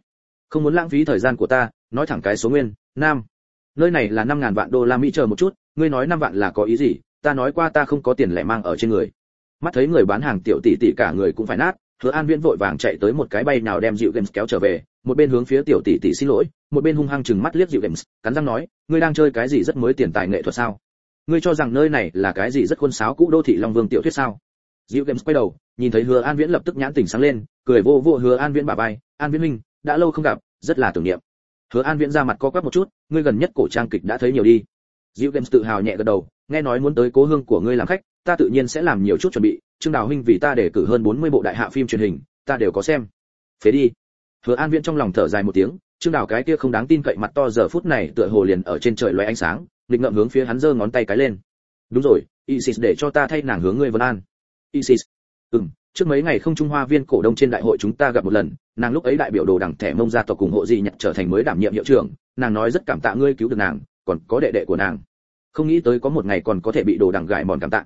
Không muốn lãng phí thời gian của ta, nói thẳng cái số nguyên, nam. Nơi này là năm ngàn vạn đô la mỹ chờ một chút, ngươi nói năm vạn là có ý gì, ta nói qua ta không có tiền lẻ mang ở trên người. Mắt thấy người bán hàng tiểu tỷ tỷ cả người cũng phải nát, hứa an viễn vội vàng chạy tới một cái bay nào đem dịu games kéo trở về, một bên hướng phía tiểu tỷ tỷ xin lỗi một bên hung hăng chừng mắt liếc dịu Đệm, cắn răng nói ngươi đang chơi cái gì rất mới tiền tài nghệ thuật sao? Ngươi cho rằng nơi này là cái gì rất khuôn sáo cũ đô thị long vương tiểu thuyết sao? Dịu Đệm quay đầu nhìn thấy hứa an viễn lập tức nhãn tỉnh sáng lên cười vô vô hứa an viễn bà vai an viễn minh đã lâu không gặp rất là tưởng niệm. Hứa an viễn ra mặt co quắp một chút ngươi gần nhất cổ trang kịch đã thấy nhiều đi. Dịu Đệm tự hào nhẹ gật đầu nghe nói muốn tới cố hương của ngươi làm khách ta tự nhiên sẽ làm nhiều chút chuẩn bị trương đào huynh vì ta để cử hơn 40 bộ đại hạ phim truyền hình ta đều có xem. Phế đi. Hứa an viễn trong lòng thở dài một tiếng trương đào cái kia không đáng tin cậy mặt to giờ phút này tựa hồ liền ở trên trời loé ánh sáng, nghịch ngậm hướng phía hắn giơ ngón tay cái lên. Đúng rồi, isis để cho ta thay nàng hướng ngươi vân an. Isis. Ừm, trước mấy ngày không trung hoa viên cổ đông trên đại hội chúng ta gặp một lần, nàng lúc ấy đại biểu đồ đẳng thẻ mông gia tộc cùng hộ gì nhận trở thành mới đảm nhiệm hiệu trưởng, nàng nói rất cảm tạ ngươi cứu được nàng, còn có đệ đệ của nàng. Không nghĩ tới có một ngày còn có thể bị đồ đẳng gài mòn cảm tạ.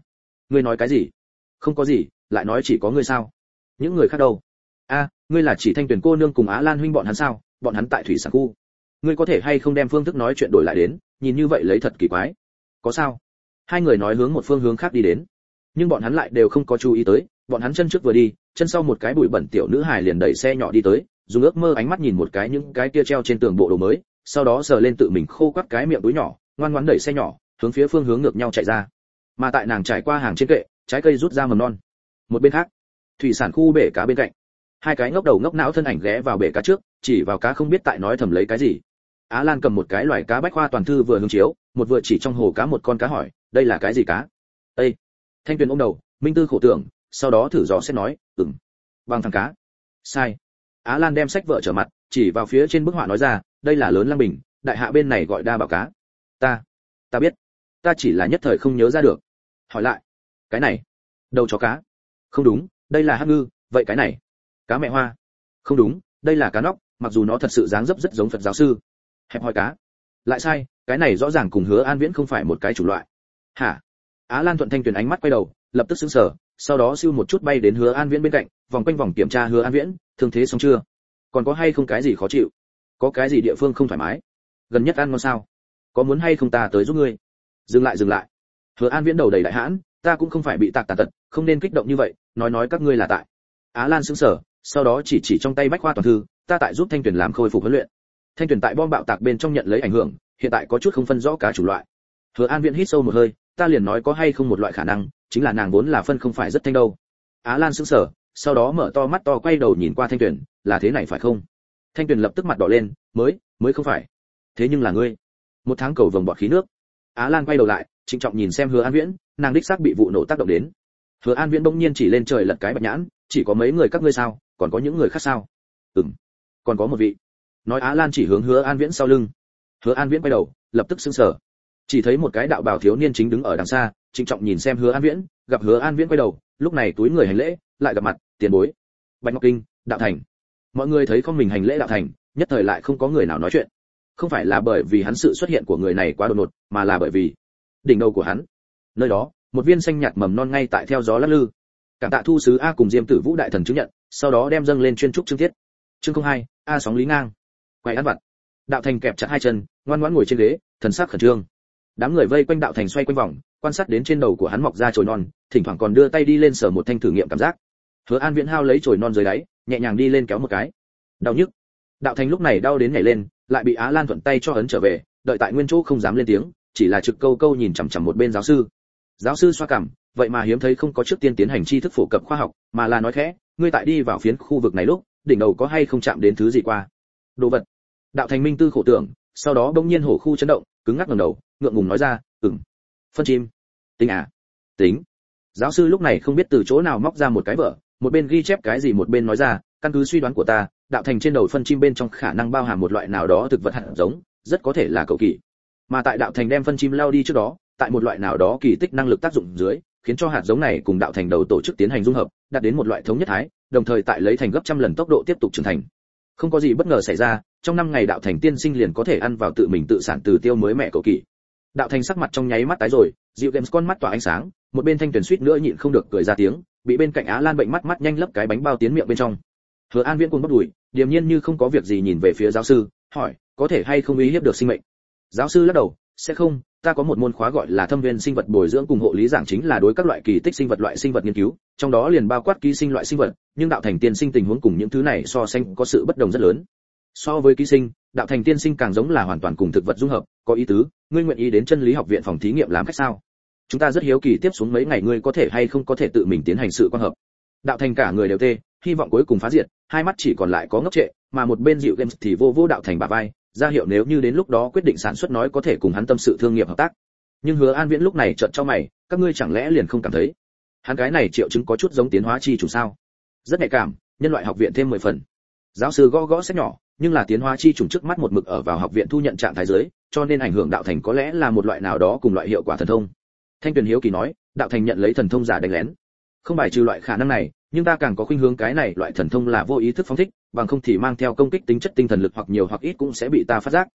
Ngươi nói cái gì? Không có gì, lại nói chỉ có ngươi sao? Những người khác đâu? A, ngươi là chỉ thanh tuyển cô nương cùng á lan huynh bọn hắn sao? Bọn hắn tại thủy sản khu. Ngươi có thể hay không đem phương thức nói chuyện đổi lại đến, nhìn như vậy lấy thật kỳ quái. Có sao? Hai người nói hướng một phương hướng khác đi đến. Nhưng bọn hắn lại đều không có chú ý tới, bọn hắn chân trước vừa đi, chân sau một cái bụi bẩn tiểu nữ hài liền đẩy xe nhỏ đi tới, dùng ước mơ ánh mắt nhìn một cái những cái kia treo trên tường bộ đồ mới, sau đó sờ lên tự mình khô quắt cái miệng túi nhỏ, ngoan ngoãn đẩy xe nhỏ, hướng phía phương hướng ngược nhau chạy ra. Mà tại nàng trải qua hàng trên kệ, trái cây rút ra mầm non. Một bên khác, thủy sản khu bể cá bên cạnh. Hai cái ngốc đầu ngốc não thân ảnh ghé vào bể cá trước chỉ vào cá không biết tại nói thầm lấy cái gì. Á lan cầm một cái loài cá bách khoa toàn thư vừa hướng chiếu, một vừa chỉ trong hồ cá một con cá hỏi, đây là cái gì cá? Ê! thanh tuyền ôm đầu, minh tư khổ tưởng, sau đó thử dò xét nói, ừm. Bằng thằng cá. Sai. Á lan đem sách vợ trở mặt, chỉ vào phía trên bức họa nói ra, đây là lớn lăng bình, đại hạ bên này gọi đa bảo cá. Ta ta biết, ta chỉ là nhất thời không nhớ ra được. Hỏi lại, cái này, đầu chó cá? Không đúng, đây là hắc ngư, vậy cái này, cá mẹ hoa. Không đúng, đây là cá nóc mặc dù nó thật sự dáng dấp rất giống phật giáo sư. Hẹp hòi cá. Lại sai, cái này rõ ràng cùng hứa an viễn không phải một cái chủ loại. Hả? Á lan thuận thanh tuyền ánh mắt quay đầu, lập tức sững sờ, sau đó siêu một chút bay đến hứa an viễn bên cạnh, vòng quanh vòng kiểm tra hứa an viễn, thương thế xong chưa? Còn có hay không cái gì khó chịu? Có cái gì địa phương không thoải mái? Gần nhất ăn ngon sao? Có muốn hay không ta tới giúp ngươi? Dừng lại dừng lại. Hứa an viễn đầu đầy đại hãn, ta cũng không phải bị tạc tàn tật, không nên kích động như vậy, nói nói các ngươi là tại. Á lan sững sờ, sau đó chỉ chỉ trong tay bách khoa toàn thư ta tại giúp thanh tuyển làm khôi phục huấn luyện. Thanh tuyển tại bom bạo tạc bên trong nhận lấy ảnh hưởng, hiện tại có chút không phân rõ cá chủ loại. Hứa an viễn hít sâu một hơi, ta liền nói có hay không một loại khả năng, chính là nàng vốn là phân không phải rất thanh đâu. Á lan sững sờ, sau đó mở to mắt to quay đầu nhìn qua thanh tuyển là thế này phải không? Thanh tuyển lập tức mặt đỏ lên, mới mới không phải. Thế nhưng là ngươi. Một tháng cầu vồng bọt khí nước. Á lan quay đầu lại, trịnh trọng nhìn xem hứa an viễn, nàng đích xác bị vụ nổ tác động đến. Hứa an viễn bỗng nhiên chỉ lên trời lật cái bạch nhãn, chỉ có mấy người các ngươi sao, còn có những người khác sao? Ừm còn có một vị. Nói á lan chỉ hướng hứa an viễn sau lưng. Hứa an viễn quay đầu, lập tức sững sờ. Chỉ thấy một cái đạo bào thiếu niên chính đứng ở đằng xa, trịnh trọng nhìn xem hứa an viễn, gặp hứa an viễn quay đầu, lúc này túi người hành lễ, lại gặp mặt, tiền bối. Bạch ngọc kinh, đạo thành. Mọi người thấy con mình hành lễ đạo thành, nhất thời lại không có người nào nói chuyện. Không phải là bởi vì hắn sự xuất hiện của người này quá đột ngột, mà là bởi vì đỉnh đầu của hắn. Nơi đó, một viên xanh nhạt mầm non ngay tại theo gió lắc lư. Cảm tạ thu sứ a cùng diêm tử vũ đại thần chứng nhận, sau đó đem dâng lên chuyên trúc chương tiết chương không hai a sóng lý ngang. Quay ăn vặt. Đạo thành kẹp chặt hai chân, ngoan ngoãn ngồi trên ghế, thần sắc khẩn trương. Đám người vây quanh đạo thành xoay quanh vòng, quan sát đến trên đầu của hắn mọc ra chồi non, thỉnh thoảng còn đưa tay đi lên sờ một thanh thử nghiệm cảm giác. Hứa an viễn hao lấy chồi non dưới đáy, nhẹ nhàng đi lên kéo một cái. Đau nhức. Đạo thành lúc này đau đến nhảy lên, lại bị á lan thuận tay cho ấn trở về, đợi tại nguyên chỗ không dám lên tiếng, chỉ là trực câu câu nhìn chằm chằm một bên giáo sư. Giáo sư xoa cảm, vậy mà hiếm thấy không có trước tiên tiến hành tri thức phổ cập khoa học, mà là nói khẽ, ngươi tại đi vào phiến khu vực này lúc đỉnh đầu có hay không chạm đến thứ gì qua? Đồ vật. Đạo thành minh tư khổ tưởng, sau đó bỗng nhiên hổ khu chấn động, cứng ngắc ngẩng đầu, ngượng ngùng nói ra, ừm. Phân chim. Tính à? Tính. Giáo sư lúc này không biết từ chỗ nào móc ra một cái vở, một bên ghi chép cái gì một bên nói ra, căn cứ suy đoán của ta, đạo thành trên đầu phân chim bên trong khả năng bao hàm một loại nào đó thực vật hạt giống, rất có thể là cầu kỳ. Mà tại đạo thành đem phân chim lao đi trước đó, tại một loại nào đó kỳ tích năng lực tác dụng dưới khiến cho hạt giống này cùng đạo thành đầu tổ chức tiến hành dung hợp, đạt đến một loại thống nhất thái, đồng thời tại lấy thành gấp trăm lần tốc độ tiếp tục trưởng thành. Không có gì bất ngờ xảy ra, trong năm ngày đạo thành tiên sinh liền có thể ăn vào tự mình tự sản từ tiêu mới mẹ cầu kỳ đạo thành sắc mặt trong nháy mắt tái rồi dịu games con mắt tỏa ánh sáng, một bên thanh tuyển suýt nữa nhịn không được cười ra tiếng, bị bên cạnh á lan bệnh mắt mắt nhanh lấp cái bánh bao tiến miệng bên trong. Hứa an viễn cuồng bắt đuổi điềm nhiên như không có việc gì nhìn về phía giáo sư, hỏi, có thể hay không ý hiếp được sinh mệnh? Giáo sư lắc đầu, sẽ không ta có một môn khóa gọi là thâm viên sinh vật bồi dưỡng cùng hộ lý giảng chính là đối các loại kỳ tích sinh vật loại sinh vật nghiên cứu, trong đó liền bao quát ký sinh loại sinh vật, nhưng đạo thành tiên sinh tình huống cùng những thứ này so sánh có sự bất đồng rất lớn. So với ký sinh, đạo thành tiên sinh càng giống là hoàn toàn cùng thực vật dung hợp, có ý tứ, ngươi nguyện ý đến chân lý học viện phòng thí nghiệm làm cách sao? Chúng ta rất hiếu kỳ tiếp xuống mấy ngày ngươi có thể hay không có thể tự mình tiến hành sự quan hợp. Đạo thành cả người đều tê, hy vọng cuối cùng phá diệt, hai mắt chỉ còn lại có ngốc trệ, mà một bên dịu games thì vô vô đạo thành bà vai ra hiệu nếu như đến lúc đó quyết định sản xuất nói có thể cùng hắn tâm sự thương nghiệp hợp tác. Nhưng hứa an viễn lúc này trợn cho mày, các ngươi chẳng lẽ liền không cảm thấy hắn cái này triệu chứng có chút giống tiến hóa chi chủ sao? Rất nhạy cảm, nhân loại học viện thêm mười phần. Giáo sư gõ gõ sách nhỏ, nhưng là tiến hóa chi trùng trước mắt một mực ở vào học viện thu nhận trạng thái giới cho nên ảnh hưởng đạo thành có lẽ là một loại nào đó cùng loại hiệu quả thần thông. Thanh tuyền hiếu kỳ nói, đạo thành nhận lấy thần thông giả đánh lén. Không bài trừ loại khả năng này, nhưng ta càng có khuynh hướng cái này loại thần thông là vô ý thức phóng thích bằng không thì mang theo công kích tính chất tinh thần lực hoặc nhiều hoặc ít cũng sẽ bị ta phát giác.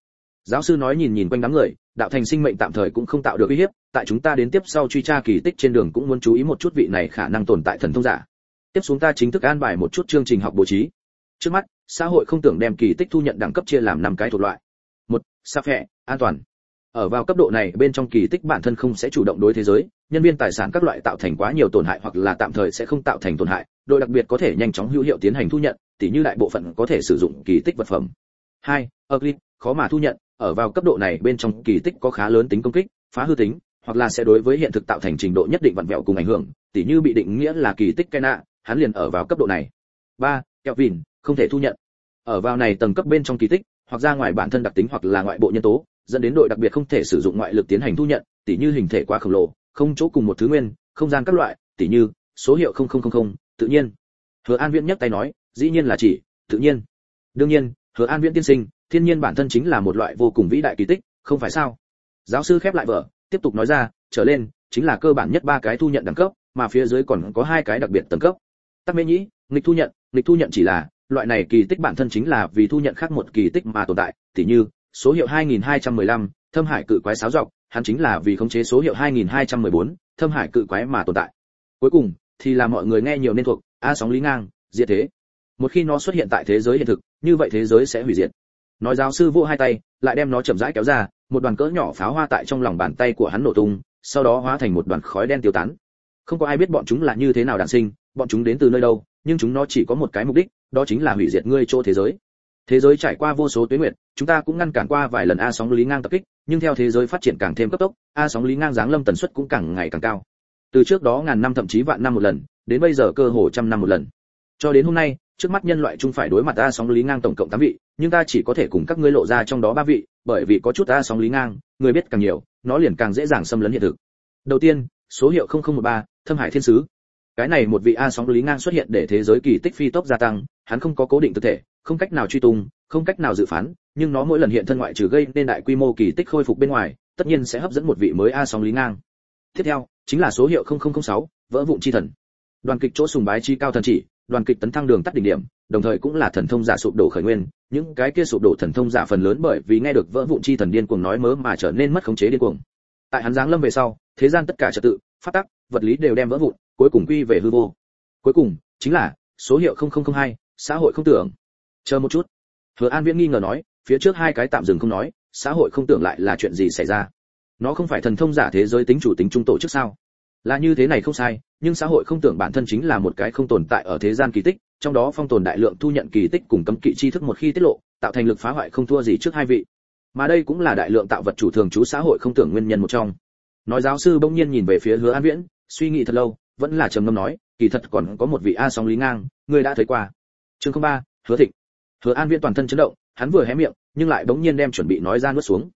Giáo sư nói nhìn nhìn quanh đám người, đạo thành sinh mệnh tạm thời cũng không tạo được uy hiếp, tại chúng ta đến tiếp sau truy tra kỳ tích trên đường cũng muốn chú ý một chút vị này khả năng tồn tại thần thông giả. Tiếp xuống ta chính thức an bài một chút chương trình học bố trí. Trước mắt, xã hội không tưởng đem kỳ tích thu nhận đẳng cấp chia làm năm cái thuộc loại. Một, sa phẹ, an toàn. Ở vào cấp độ này, bên trong kỳ tích bản thân không sẽ chủ động đối thế giới, nhân viên tài sản các loại tạo thành quá nhiều tổn hại hoặc là tạm thời sẽ không tạo thành tổn hại đội đặc biệt có thể nhanh chóng hữu hiệu tiến hành thu nhận tỉ như đại bộ phận có thể sử dụng kỳ tích vật phẩm. Hai ugly khó mà thu nhận ở vào cấp độ này bên trong kỳ tích có khá lớn tính công kích phá hư tính hoặc là sẽ đối với hiện thực tạo thành trình độ nhất định vặn vẹo cùng ảnh hưởng tỉ như bị định nghĩa là kỳ tích cây nạ hắn liền ở vào cấp độ này. Ba Kelvin, không thể thu nhận. Ở vào này tầng cấp bên trong kỳ tích hoặc ra ngoài bản thân đặc tính hoặc là ngoại bộ nhân tố dẫn đến đội đặc biệt không thể sử dụng ngoại lực tiến hành thu nhận tỉ như hình thể quá khổng lồ không chỗ cùng một thứ nguyên không gian các loại tỉ như số hiệu không không không không tự nhiên. Hứa an viễn nhấc tay nói dĩ nhiên là chỉ tự nhiên. Đương nhiên hứa an viễn tiên sinh thiên nhiên bản thân chính là một loại vô cùng vĩ đại kỳ tích không phải sao? Giáo sư khép lại vở tiếp tục nói ra trở lên chính là cơ bản nhất ba cái thu nhận đẳng cấp mà phía dưới còn có hai cái đặc biệt tầng cấp. Tắc mê nhĩ nghịch thu nhận nghịch thu nhận chỉ là loại này kỳ tích bản thân chính là vì thu nhận khác một kỳ tích mà tồn tại tỉ như số hiệu 2215, thâm hải cự quái sáo dọc hắn chính là vì khống chế số hiệu 2214, thâm hải cự quái mà tồn tại. Cuối cùng thì là mọi người nghe nhiều nên thuộc a sóng lý ngang diệt thế. Một khi nó xuất hiện tại thế giới hiện thực như vậy thế giới sẽ hủy diệt. Nói giáo sư vô hai tay lại đem nó chậm rãi kéo ra một đoàn cỡ nhỏ pháo hoa tại trong lòng bàn tay của hắn nổ tung sau đó hóa thành một đoàn khói đen tiêu tán. Không có ai biết bọn chúng là như thế nào đản sinh bọn chúng đến từ nơi đâu nhưng chúng nó chỉ có một cái mục đích đó chính là hủy diệt ngươi chỗ thế giới. Thế giới trải qua vô số tuyến nguyện, chúng ta cũng ngăn cản qua vài lần a sóng lý ngang tập kích nhưng theo thế giới phát triển càng thêm cấp tốc a sóng lý ngang giáng lâm tần suất cũng càng ngày càng cao từ trước đó ngàn năm thậm chí vạn năm một lần đến bây giờ cơ hồ trăm năm một lần. Cho đến hôm nay trước mắt nhân loại chung phải đối mặt ta sóng lý ngang tổng cộng 8 vị nhưng ta chỉ có thể cùng các ngươi lộ ra trong đó ba vị bởi vì có chút ta sóng lý ngang người biết càng nhiều nó liền càng dễ dàng xâm lấn hiện thực. Đầu tiên số hiệu 0013, thâm hải thiên sứ. Cái này một vị a sóng lý ngang xuất hiện để thế giới kỳ tích phi tốc gia tăng hắn không có cố định thực thể không cách nào truy tung không cách nào dự phán nhưng nó mỗi lần hiện thân ngoại trừ gây nên đại quy mô kỳ tích khôi phục bên ngoài tất nhiên sẽ hấp dẫn một vị mới a sóng lý ngang. Tiếp theo chính là số hiệu 0006, vỡ vụn chi thần. Đoàn kịch chỗ sùng bái chi cao thần chỉ đoàn kịch tấn thăng đường tắt đỉnh điểm đồng thời cũng là thần thông giả sụp đổ khởi nguyên. Những cái kia sụp đổ thần thông giả phần lớn bởi vì nghe được vỡ vụn chi thần điên cuồng nói mớ mà trở nên mất khống chế điên cuồng. Tại hắn giáng lâm về sau thế gian tất cả trật tự phát tắc vật lý đều đem vỡ vụn cuối cùng quy về hư vô. Cuối cùng chính là số hiệu 0002, xã hội không tưởng. Chờ một chút. Hứa an viễn nghi ngờ nói phía trước hai cái tạm dừng không nói xã hội không tưởng lại là chuyện gì xảy ra nó không phải thần thông giả thế giới tính chủ tính trung tổ chức sao? Là như thế này không sai, nhưng xã hội không tưởng bản thân chính là một cái không tồn tại ở thế gian kỳ tích, trong đó phong tồn đại lượng thu nhận kỳ tích cùng cấm kỵ tri thức một khi tiết lộ, tạo thành lực phá hoại không thua gì trước hai vị. Mà đây cũng là đại lượng tạo vật chủ thường trú xã hội không tưởng nguyên nhân một trong. Nói giáo sư bỗng nhiên nhìn về phía hứa an viễn, suy nghĩ thật lâu, vẫn là trầm ngâm nói, kỳ thật còn có một vị a song lý ngang người đã thấy qua. Chương không ba, hứa thịnh. Hứa an viễn toàn thân chấn động, hắn vừa hé miệng, nhưng lại bỗng nhiên đem chuẩn bị nói ra nuốt xuống.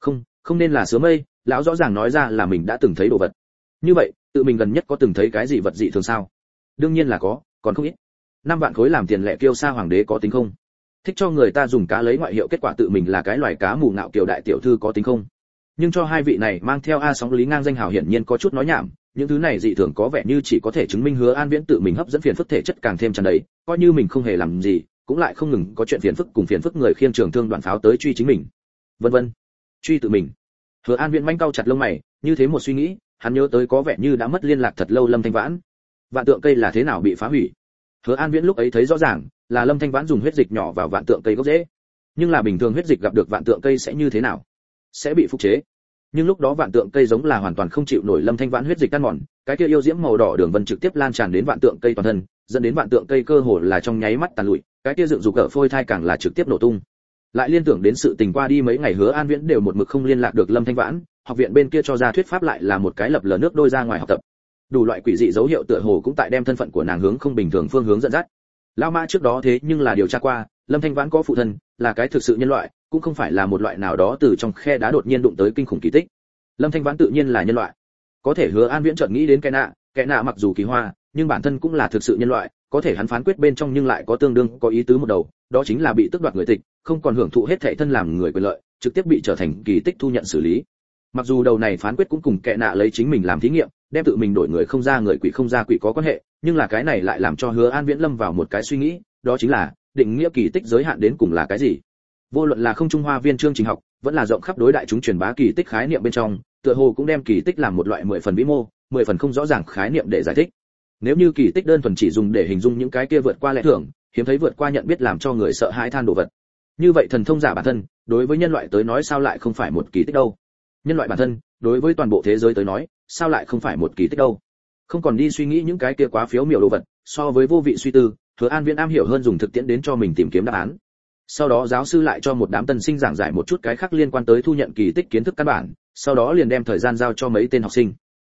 Không không nên là sứa mây, lão rõ ràng nói ra là mình đã từng thấy đồ vật. Như vậy, tự mình gần nhất có từng thấy cái gì vật dị thường sao? Đương nhiên là có, còn không ít. Năm vạn khối làm tiền lệ kiêu sa hoàng đế có tính không? Thích cho người ta dùng cá lấy ngoại hiệu kết quả tự mình là cái loài cá mù ngạo kiều đại tiểu thư có tính không? Nhưng cho hai vị này mang theo a sóng lý ngang danh hào hiển nhiên có chút nói nhảm, những thứ này dị thường có vẻ như chỉ có thể chứng minh hứa an viễn tự mình hấp dẫn phiền phức thể chất càng thêm tràn đầy, coi như mình không hề làm gì, cũng lại không ngừng có chuyện phiền phức cùng phiền phức người khiêng trường thương đoạn pháo tới truy chính mình. Vân vân truy tự mình. Hứa an viễn manh cau chặt lông mày, như thế một suy nghĩ, hắn nhớ tới có vẻ như đã mất liên lạc thật lâu lâm thanh vãn. Vạn tượng cây là thế nào bị phá hủy? Hứa an viễn lúc ấy thấy rõ ràng, là lâm thanh vãn dùng huyết dịch nhỏ vào vạn tượng cây gốc dễ. nhưng là bình thường huyết dịch gặp được vạn tượng cây sẽ như thế nào? Sẽ bị phục chế. Nhưng lúc đó vạn tượng cây giống là hoàn toàn không chịu nổi lâm thanh vãn huyết dịch tan mòn, cái kia yêu diễm màu đỏ đường vân trực tiếp lan tràn đến vạn tượng cây toàn thân, dẫn đến vạn tượng cây cơ hồ là trong nháy mắt tàn lụi, cái kia dựng dục ở phôi thai càng là trực tiếp nổ tung lại liên tưởng đến sự tình qua đi mấy ngày hứa an viễn đều một mực không liên lạc được lâm thanh vãn, học viện bên kia cho ra thuyết pháp lại là một cái lập lờ nước đôi ra ngoài học tập. Đủ loại quỷ dị dấu hiệu tựa hồ cũng tại đem thân phận của nàng hướng không bình thường phương hướng dẫn dắt. Lao mã trước đó thế nhưng là điều tra qua, lâm thanh vãn có phụ thân, là cái thực sự nhân loại, cũng không phải là một loại nào đó từ trong khe đá đột nhiên đụng tới kinh khủng kỳ tích. Lâm thanh vãn tự nhiên là nhân loại. Có thể hứa an viễn chợt nghĩ đến cái nạ cái nạ mặc dù kỳ hoa, nhưng bản thân cũng là thực sự nhân loại có thể hắn phán quyết bên trong nhưng lại có tương đương, có ý tứ một đầu, đó chính là bị tước đoạt người tịch, không còn hưởng thụ hết thảy thân làm người quyền lợi, trực tiếp bị trở thành kỳ tích thu nhận xử lý. Mặc dù đầu này phán quyết cũng cùng kệ nạ lấy chính mình làm thí nghiệm, đem tự mình đổi người không ra người quỷ không ra quỷ có quan hệ, nhưng là cái này lại làm cho hứa an viễn lâm vào một cái suy nghĩ, đó chính là, định nghĩa kỳ tích giới hạn đến cùng là cái gì? Vô luận là không trung hoa viên chương trình học, vẫn là rộng khắp đối đại chúng truyền bá kỳ tích khái niệm bên trong, tựa hồ cũng đem kỳ tích làm một loại mười phần vĩ mô, mười phần không rõ ràng khái niệm để giải thích nếu như kỳ tích đơn thuần chỉ dùng để hình dung những cái kia vượt qua lẽ thường, hiếm thấy vượt qua nhận biết làm cho người sợ hãi than đồ vật. Như vậy thần thông giả bản thân, đối với nhân loại tới nói sao lại không phải một kỳ tích đâu? Nhân loại bản thân, đối với toàn bộ thế giới tới nói, sao lại không phải một kỳ tích đâu? Không còn đi suy nghĩ những cái kia quá phiếu miểu đồ vật, so với vô vị suy tư, hứa an viễn am hiểu hơn dùng thực tiễn đến cho mình tìm kiếm đáp án. Sau đó giáo sư lại cho một đám tân sinh giảng giải một chút cái khác liên quan tới thu nhận kỳ tích kiến thức căn bản, sau đó liền đem thời gian giao cho mấy tên học sinh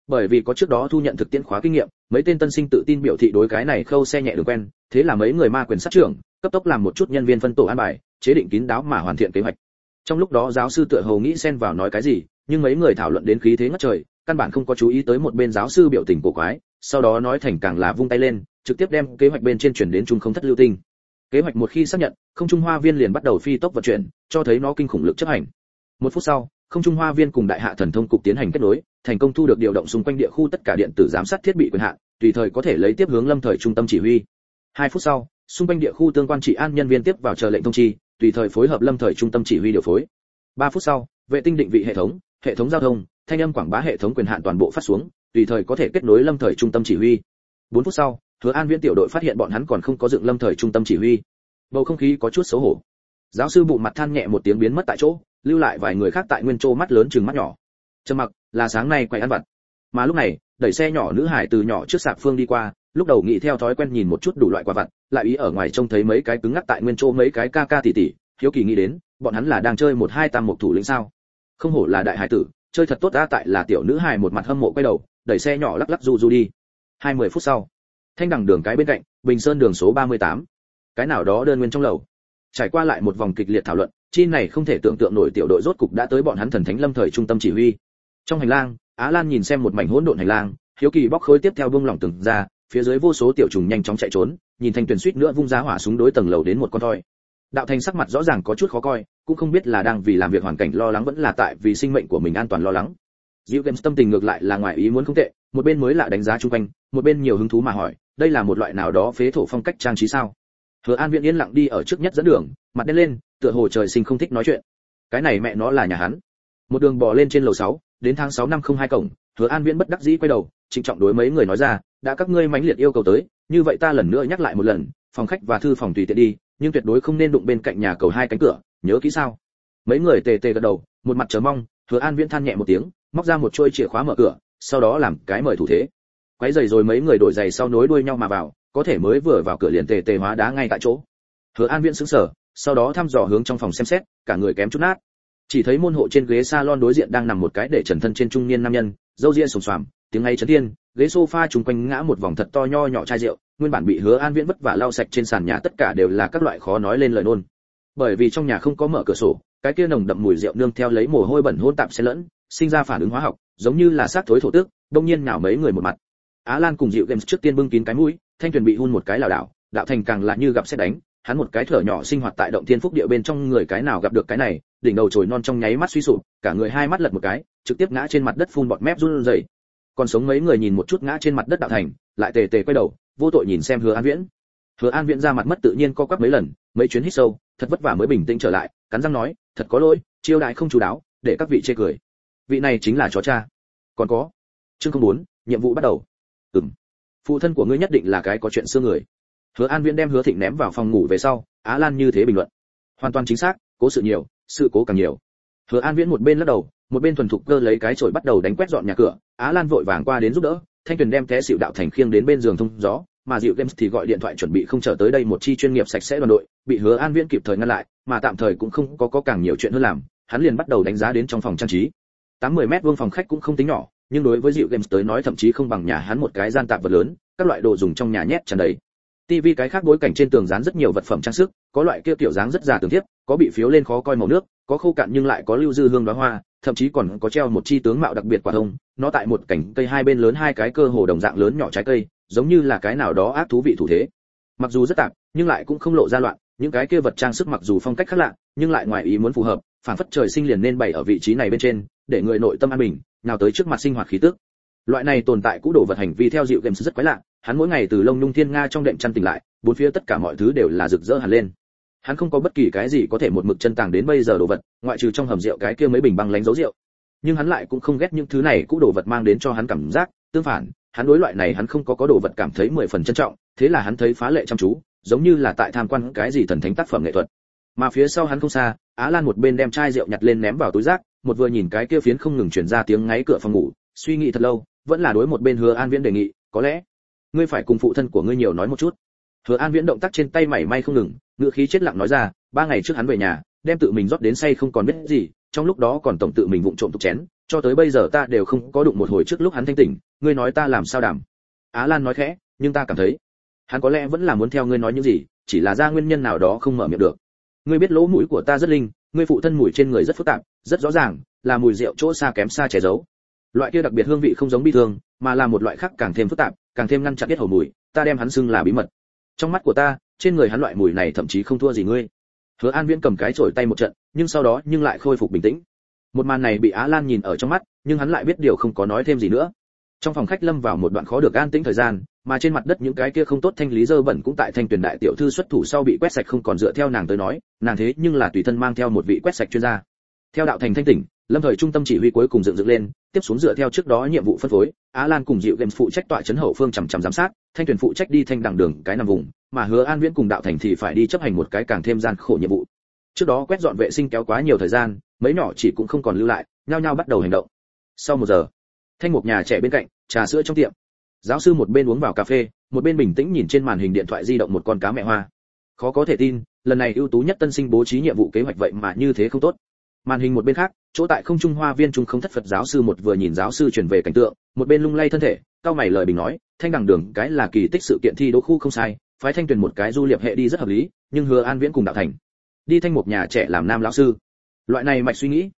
bởi vì có trước đó thu nhận thực tiễn khóa kinh nghiệm, mấy tên tân sinh tự tin biểu thị đối cái này khâu xe nhẹ đường quen, thế là mấy người ma quyền sát trưởng, cấp tốc làm một chút nhân viên phân tổ an bài, chế định kín đáo mà hoàn thiện kế hoạch. Trong lúc đó giáo sư tựa hồ nghĩ xen vào nói cái gì, nhưng mấy người thảo luận đến khí thế ngất trời, căn bản không có chú ý tới một bên giáo sư biểu tình cổ quái, sau đó nói thành càng là vung tay lên, trực tiếp đem kế hoạch bên trên chuyển đến trung không thất lưu tinh. Kế hoạch một khi xác nhận, không trung hoa viên liền bắt đầu phi tốc vận chuyển, cho thấy nó kinh khủng lực chấp hành. Một phút sau, không trung hoa viên cùng đại hạ thần thông cục tiến hành kết nối thành công thu được điều động xung quanh địa khu tất cả điện tử giám sát thiết bị quyền hạn, tùy thời có thể lấy tiếp hướng lâm thời trung tâm chỉ huy. Hai phút sau, xung quanh địa khu tương quan trị an nhân viên tiếp vào chờ lệnh thông chi, tùy thời phối hợp lâm thời trung tâm chỉ huy điều phối. Ba phút sau, vệ tinh định vị hệ thống hệ thống giao thông, thanh âm quảng bá hệ thống quyền hạn toàn bộ phát xuống, tùy thời có thể kết nối lâm thời trung tâm chỉ huy. Bốn phút sau, hứa an viễn tiểu đội phát hiện bọn hắn còn không có dựng lâm thời trung tâm chỉ huy. Bầu không khí có chút xấu hổ. Giáo sư bụ mặt than nhẹ một tiếng biến mất tại chỗ, lưu lại vài người khác tại nguyên châu mắt lớn chừng mắt nhỏ trầm mặc, là sáng nay quay ăn vặt. Mà lúc này, đẩy xe nhỏ nữ hải từ nhỏ trước sạp phương đi qua, lúc đầu nghĩ theo thói quen nhìn một chút đủ loại quả vặt, lại ý ở ngoài trông thấy mấy cái cứng ngắc tại nguyên chỗ mấy cái ca ca tỉ tỉ, hiếu kỳ nghĩ đến, bọn hắn là đang chơi một hai tam một thủ lĩnh sao? Không hổ là đại hải tử, chơi thật tốt ta tại là tiểu nữ hải một mặt hâm mộ quay đầu, đẩy xe nhỏ lắc lắc du du đi. Hai mươi phút sau, thanh đằng đường cái bên cạnh, bình sơn đường số 38. cái nào đó đơn nguyên trong lầu. Trải qua lại một vòng kịch liệt thảo luận, chi này không thể tưởng tượng nổi tiểu đội rốt cục đã tới bọn hắn thần thánh lâm thời trung tâm chỉ huy trong hành lang á lan nhìn xem một mảnh hỗn độn hành lang hiếu kỳ bóc khối tiếp theo buông lỏng từng ra phía dưới vô số tiểu trùng nhanh chóng chạy trốn nhìn thanh tuyền suýt nữa vung ra hỏa súng đối tầng lầu đến một con thoi đạo thành sắc mặt rõ ràng có chút khó coi cũng không biết là đang vì làm việc hoàn cảnh lo lắng vẫn là tại vì sinh mệnh của mình an toàn lo lắng Diệu Games tâm tình ngược lại là ngoài ý muốn không tệ, một bên mới lạ đánh giá chung quanh, một bên nhiều hứng thú mà hỏi, đây là một loại nào đó phế thổ phong cách trang trí sao? Hứa An Viễn yên lặng đi ở trước nhất dẫn đường, mặt đen lên, tựa hồ trời sinh không thích nói chuyện. Cái này mẹ nó là nhà hắn. Một đường bò lên trên lầu 6, đến tháng 6 năm không hai cổng, Hứa An Viễn bất đắc dĩ quay đầu, trịnh trọng đối mấy người nói ra, đã các ngươi mãnh liệt yêu cầu tới, như vậy ta lần nữa nhắc lại một lần, phòng khách và thư phòng tùy tiện đi, nhưng tuyệt đối không nên đụng bên cạnh nhà cầu hai cánh cửa, nhớ kỹ sao? Mấy người tề tề gật đầu, một mặt chờ mong, Hứa An Viễn than nhẹ một tiếng, móc ra một chuôi chìa khóa mở cửa, sau đó làm cái mời thủ thế. Quấy giày rồi mấy người đổi giày sau nối đuôi nhau mà vào, có thể mới vừa vào cửa liền tề tề hóa đá ngay tại chỗ. Hứa An Viễn sững sờ, sau đó thăm dò hướng trong phòng xem xét, cả người kém chút nát. Chỉ thấy môn hộ trên ghế salon đối diện đang nằm một cái để trần thân trên trung niên nam nhân, dâu ria sồm xoàm, tiếng ấy chấn thiên, ghế sofa chúng quanh ngã một vòng thật to nho nhỏ chai rượu, nguyên bản bị Hứa An Viễn vất vả lau sạch trên sàn nhà tất cả đều là các loại khó nói lên lời nôn. Bởi vì trong nhà không có mở cửa sổ, cái kia nồng đậm mùi rượu nương theo lấy mồ hôi bẩn hỗn tạp xen lẫn, sinh ra phản ứng hóa học, giống như là sát thối thổ tước, đông nhiên nào mấy người một mặt. Á Lan cùng Diệu Games trước tiên bưng kín cái mũi, Thanh Tuyền bị hun một cái lảo đảo, đạo thành càng là như gặp xét đánh, hắn một cái thở nhỏ sinh hoạt tại động thiên phúc địa bên trong người cái nào gặp được cái này, đỉnh đầu trồi non trong nháy mắt suy sụp, cả người hai mắt lật một cái, trực tiếp ngã trên mặt đất phun bọt mép run rẩy. Còn sống mấy người nhìn một chút ngã trên mặt đất đạo thành, lại tề tề quay đầu, vô tội nhìn xem Hứa An Viễn. Hứa An Viễn ra mặt mất tự nhiên co quắp mấy lần, mấy chuyến hít sâu, thật vất vả mới bình tĩnh trở lại, cắn răng nói, thật có lỗi, chiêu đại không chú đáo, để các vị chê cười. Vị này chính là chó cha. Còn có. Chương không muốn, nhiệm vụ bắt đầu. Ừm. Phụ thân của ngươi nhất định là cái có chuyện xưa người. Hứa An Viễn đem Hứa Thịnh ném vào phòng ngủ về sau, Á Lan như thế bình luận. Hoàn toàn chính xác, cố sự nhiều, sự cố càng nhiều. Hứa An Viễn một bên lắc đầu, một bên thuần thục cơ lấy cái chổi bắt đầu đánh quét dọn nhà cửa, Á Lan vội vàng qua đến giúp đỡ, Thanh Tuyền đem té xỉu đạo thành khiêng đến bên giường thông gió, mà Diệu Games thì gọi điện thoại chuẩn bị không chờ tới đây một chi chuyên nghiệp sạch sẽ đoàn đội, bị Hứa An Viễn kịp thời ngăn lại, mà tạm thời cũng không có có càng nhiều chuyện hơn làm, hắn liền bắt đầu đánh giá đến trong phòng trang trí. 80 mét vuông phòng khách cũng không tính nhỏ, nhưng đối với Diệu Games tới nói thậm chí không bằng nhà hắn một cái gian tạp vật lớn, các loại đồ dùng trong nhà nhét tràn đầy. TV cái khác bối cảnh trên tường dán rất nhiều vật phẩm trang sức, có loại kia tiểu dáng rất già tường thiếp, có bị phiếu lên khó coi màu nước, có khô cạn nhưng lại có lưu dư hương đóa hoa, thậm chí còn có treo một chi tướng mạo đặc biệt quả thông, nó tại một cảnh cây hai bên lớn hai cái cơ hồ đồng dạng lớn nhỏ trái cây, giống như là cái nào đó ác thú vị thủ thế. Mặc dù rất tạp, nhưng lại cũng không lộ ra loạn, những cái kia vật trang sức mặc dù phong cách khác lạ, nhưng lại ngoài ý muốn phù hợp, phản phất trời sinh liền nên bày ở vị trí này bên trên, để người nội tâm an bình, nào tới trước mặt sinh hoạt khí tức. Loại này tồn tại cũ đồ vật hành vi theo dịu game rất quái lạ, hắn mỗi ngày từ lông nhung thiên nga trong đệm chăn tỉnh lại, bốn phía tất cả mọi thứ đều là rực rỡ hẳn lên. Hắn không có bất kỳ cái gì có thể một mực chân tàng đến bây giờ đồ vật, ngoại trừ trong hầm rượu cái kia mấy bình băng lánh dấu rượu. Nhưng hắn lại cũng không ghét những thứ này cũ đồ vật mang đến cho hắn cảm giác, tương phản, hắn đối loại này hắn không có có đồ vật cảm thấy mười phần trân trọng, thế là hắn thấy phá lệ chăm chú, giống như là tại tham quan cái gì thần thánh tác phẩm nghệ thuật. Mà phía sau hắn không xa, Á Lan một bên đem chai rượu nhặt lên ném vào túi rác, một vừa nhìn cái kia phiến không ngừng truyền ra tiếng ngáy cửa phòng ngủ, suy nghĩ thật lâu, vẫn là đối một bên Hứa An Viễn đề nghị, có lẽ ngươi phải cùng phụ thân của ngươi nhiều nói một chút. Hứa An Viễn động tác trên tay mảy may không ngừng, ngựa khí chết lặng nói ra, ba ngày trước hắn về nhà, đem tự mình rót đến say không còn biết gì, trong lúc đó còn tổng tự mình vụng trộm tục chén, cho tới bây giờ ta đều không có đụng một hồi trước lúc hắn thanh tỉnh, ngươi nói ta làm sao đảm? Á Lan nói khẽ, nhưng ta cảm thấy, hắn có lẽ vẫn là muốn theo ngươi nói những gì, chỉ là ra nguyên nhân nào đó không mở miệng được. Ngươi biết lỗ mũi của ta rất linh, ngươi phụ thân mùi trên người rất phức tạp, rất rõ ràng, là mùi rượu chỗ xa kém xa che giấu. Loại kia đặc biệt hương vị không giống bi thương, mà là một loại khác càng thêm phức tạp, càng thêm ngăn chặn biết hầu mùi, ta đem hắn xưng là bí mật. Trong mắt của ta, trên người hắn loại mùi này thậm chí không thua gì ngươi. Hứa An Viễn cầm cái chổi tay một trận, nhưng sau đó nhưng lại khôi phục bình tĩnh. Một màn này bị Á Lan nhìn ở trong mắt, nhưng hắn lại biết điều không có nói thêm gì nữa. Trong phòng khách lâm vào một đoạn khó được an tĩnh thời gian, mà trên mặt đất những cái kia không tốt thanh lý dơ bẩn cũng tại thanh tuyển đại tiểu thư xuất thủ sau bị quét sạch không còn dựa theo nàng tới nói, nàng thế nhưng là tùy thân mang theo một vị quét sạch chuyên gia. Theo đạo thành thanh tỉnh, lâm thời trung tâm chỉ huy cuối cùng dựng dựng lên tiếp xuống dựa theo trước đó nhiệm vụ phân phối á lan cùng dịu games phụ trách tọa chấn hậu phương chằm chằm giám sát thanh tuyển phụ trách đi thanh đẳng đường cái nằm vùng mà hứa an viễn cùng đạo thành thì phải đi chấp hành một cái càng thêm gian khổ nhiệm vụ. Trước đó quét dọn vệ sinh kéo quá nhiều thời gian mấy nhỏ chỉ cũng không còn lưu lại nhao nhao bắt đầu hành động. Sau một giờ thanh một nhà trẻ bên cạnh trà sữa trong tiệm. Giáo sư một bên uống vào cà phê một bên bình tĩnh nhìn trên màn hình điện thoại di động một con cá mẹ hoa. Khó có thể tin lần này ưu tú nhất tân sinh bố trí nhiệm vụ kế hoạch vậy mà như thế không tốt màn hình một bên khác, chỗ tại không trung hoa viên trung không thất phật giáo sư một vừa nhìn giáo sư truyền về cảnh tượng, một bên lung lay thân thể cao mày lời bình nói, thanh đẳng đường, cái là kỳ tích sự kiện thi đấu khu không sai, phái thanh tuyền một cái du liệp hệ đi rất hợp lý, nhưng hứa an viễn cùng đạo thành. Đi thanh một nhà trẻ làm nam lão sư. Loại này mạch suy nghĩ,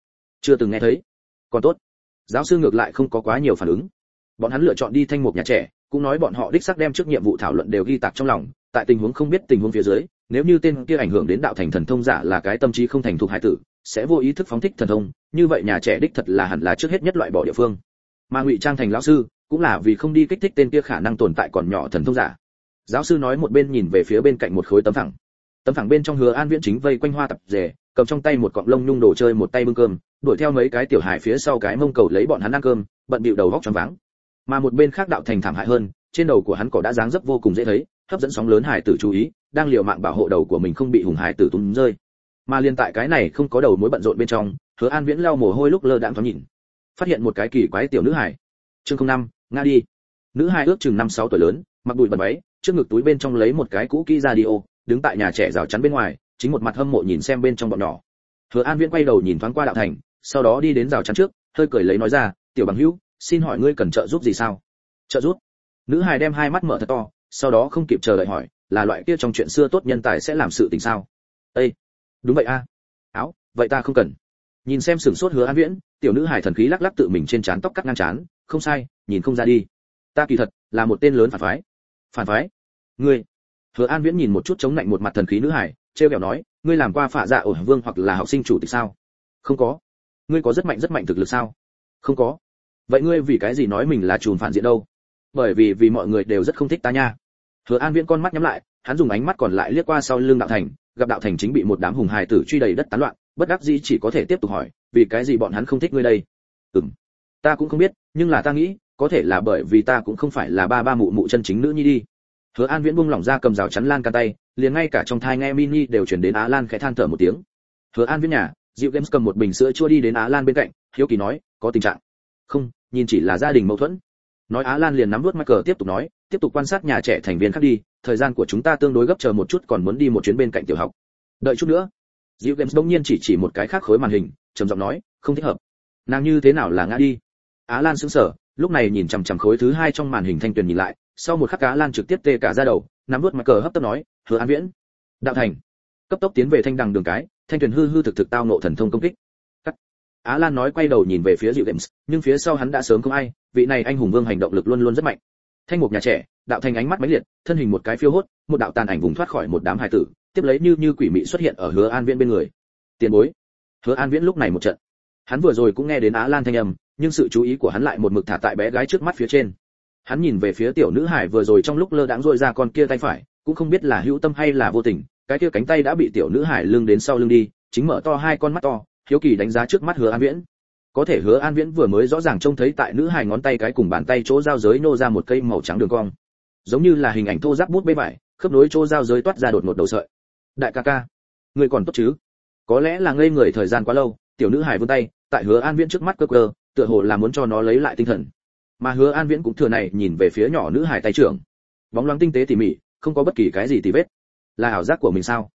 chưa từng nghe thấy. Còn tốt, giáo sư ngược lại không có quá nhiều phản ứng. Bọn hắn lựa chọn đi thanh một nhà trẻ, cũng nói bọn họ đích xác đem trước nhiệm vụ thảo luận đều ghi tạc trong lòng, tại tình huống không biết tình huống phía dưới, nếu như tên kia ảnh hưởng đến đạo thành thần thông giả là cái tâm trí không thành thục hải tử sẽ vô ý thức phóng thích thần thông, như vậy nhà trẻ đích thật là hẳn là trước hết nhất loại bỏ địa phương. Mà ngụy trang thành lão sư cũng là vì không đi kích thích tên kia khả năng tồn tại còn nhỏ thần thông giả. Giáo sư nói một bên nhìn về phía bên cạnh một khối tấm phẳng. Tấm phẳng bên trong hứa an viễn chính vây quanh hoa tập rể, cầm trong tay một cọng lông nhung đồ chơi một tay bưng cơm, đuổi theo mấy cái tiểu hài phía sau cái mông cầu lấy bọn hắn ăn cơm, bận bịu đầu góc choáng váng. Mà một bên khác đạo thành thảm hại hơn, trên đầu của hắn cỏ đã dáng dấp vô cùng dễ thấy, hấp dẫn sóng lớn hải tử chú ý, đang liều mạng bảo hộ đầu của mình không bị hùng hải tử túm rơi mà liên tại cái này không có đầu mối bận rộn bên trong, hứa an viễn lau mồ hôi lúc lơ đãng thoáng nhìn. Phát hiện một cái kỳ quái tiểu nữ hải chương không năm, nga đi. Nữ hải ước chừng năm sáu tuổi lớn, mặc bụi bẩn váy, trước ngực túi bên trong lấy một cái cũ kỹ radio, đứng tại nhà trẻ rào chắn bên ngoài, chính một mặt hâm mộ nhìn xem bên trong bọn nhỏ. Hứa an viễn quay đầu nhìn thoáng qua đạo thành, sau đó đi đến rào chắn trước, hơi cười lấy nói ra, tiểu bằng hữu, xin hỏi ngươi cần trợ giúp gì sao? Trợ giúp? Nữ hài đem hai mắt mở thật to, sau đó không kịp chờ đợi hỏi, là loại kia trong chuyện xưa tốt nhân tài sẽ làm sự tình sao? Ê đúng vậy a. Áo, vậy ta không cần. Nhìn xem sửng sốt hứa an viễn, tiểu nữ hài thần khí lắc lắc tự mình trên trán tóc cắt ngang trán, không sai, nhìn không ra đi. Ta kỳ thật là một tên lớn phản phái. Phản phái? Ngươi. Hứa an viễn nhìn một chút chống lạnh một mặt thần khí nữ hải trêu kẹo nói, ngươi làm qua phạ dạ ở vương hoặc là học sinh chủ tịch sao? Không có. Ngươi có rất mạnh rất mạnh thực lực sao? Không có. Vậy ngươi vì cái gì nói mình là chùm phản diện đâu? Bởi vì vì mọi người đều rất không thích ta nha. Hứa an viễn con mắt nhắm lại, hắn dùng ánh mắt còn lại liếc qua sau lưng đạo thành gặp đạo thành chính bị một đám hùng hài tử truy đầy đất tán loạn, bất đắc dĩ chỉ có thể tiếp tục hỏi, vì cái gì bọn hắn không thích ngươi đây? Ừm, ta cũng không biết, nhưng là ta nghĩ, có thể là bởi vì ta cũng không phải là ba ba mụ mụ chân chính nữ nhi đi. Hứa an viễn buông lỏng ra cầm rào chắn lan can tay, liền ngay cả trong thai nghe mini đều chuyển đến á lan khẽ than thở một tiếng. Hứa an viễn nhà, Diệu games cầm một bình sữa chua đi đến á lan bên cạnh, hiếu kỳ nói, có tình trạng? Không, nhìn chỉ là gia đình mâu thuẫn. Nói á lan liền nắm nuốt mắc cờ tiếp tục nói, tiếp tục quan sát nhà trẻ thành viên khác đi thời gian của chúng ta tương đối gấp chờ một chút còn muốn đi một chuyến bên cạnh tiểu học. Đợi chút nữa. Diệu games đông nhiên chỉ chỉ một cái khác khối màn hình, trầm giọng nói, không thích hợp. Nàng như thế nào là ngã đi? Á lan sững sờ, lúc này nhìn chằm chằm khối thứ hai trong màn hình thanh tuyền nhìn lại, sau một khắc cá lan trực tiếp tê cả ra đầu, nắm vút mặt cờ hấp tấp nói, hứa an viễn. Đạo thành. Cấp tốc tiến về thanh đằng đường cái, thanh tuyền hư hư thực thực tao nộ thần thông công kích. Cắt. á lan nói quay đầu nhìn về phía diệu games, nhưng phía sau hắn đã sớm không ai, vị này anh hùng vương hành động lực luôn luôn rất mạnh thanh mục nhà trẻ, đạo thành ánh mắt mãnh liệt, thân hình một cái phiêu hốt, một đạo tàn ảnh vùng thoát khỏi một đám hài tử, tiếp lấy như như quỷ mị xuất hiện ở hứa an viễn bên người. Tiền bối. Hứa an viễn lúc này một trận. Hắn vừa rồi cũng nghe đến á lan thanh âm, nhưng sự chú ý của hắn lại một mực thả tại bé gái trước mắt phía trên. Hắn nhìn về phía tiểu nữ hải vừa rồi trong lúc lơ đãng rôi ra con kia tay phải, cũng không biết là hữu tâm hay là vô tình, cái kia cánh tay đã bị tiểu nữ hải lưng đến sau lưng đi, chính mở to hai con mắt to, hiếu kỳ đánh giá trước mắt hứa an viễn có thể hứa an viễn vừa mới rõ ràng trông thấy tại nữ hải ngón tay cái cùng bàn tay chỗ giao giới nô ra một cây màu trắng đường cong. Giống như là hình ảnh thô giáp bút bê vải, khớp nối chỗ giao giới toát ra đột ngột đầu sợi. Đại ca ca, người còn tốt chứ? Có lẽ là ngây người thời gian quá lâu, tiểu nữ hải vươn tay, tại hứa an viễn trước mắt cơ cơ, tựa hồ là muốn cho nó lấy lại tinh thần. Mà hứa an viễn cũng thừa này nhìn về phía nhỏ nữ hải tay trưởng. Bóng loáng tinh tế tỉ mỉ, không có bất kỳ cái gì tì vết. Là ảo giác của mình sao?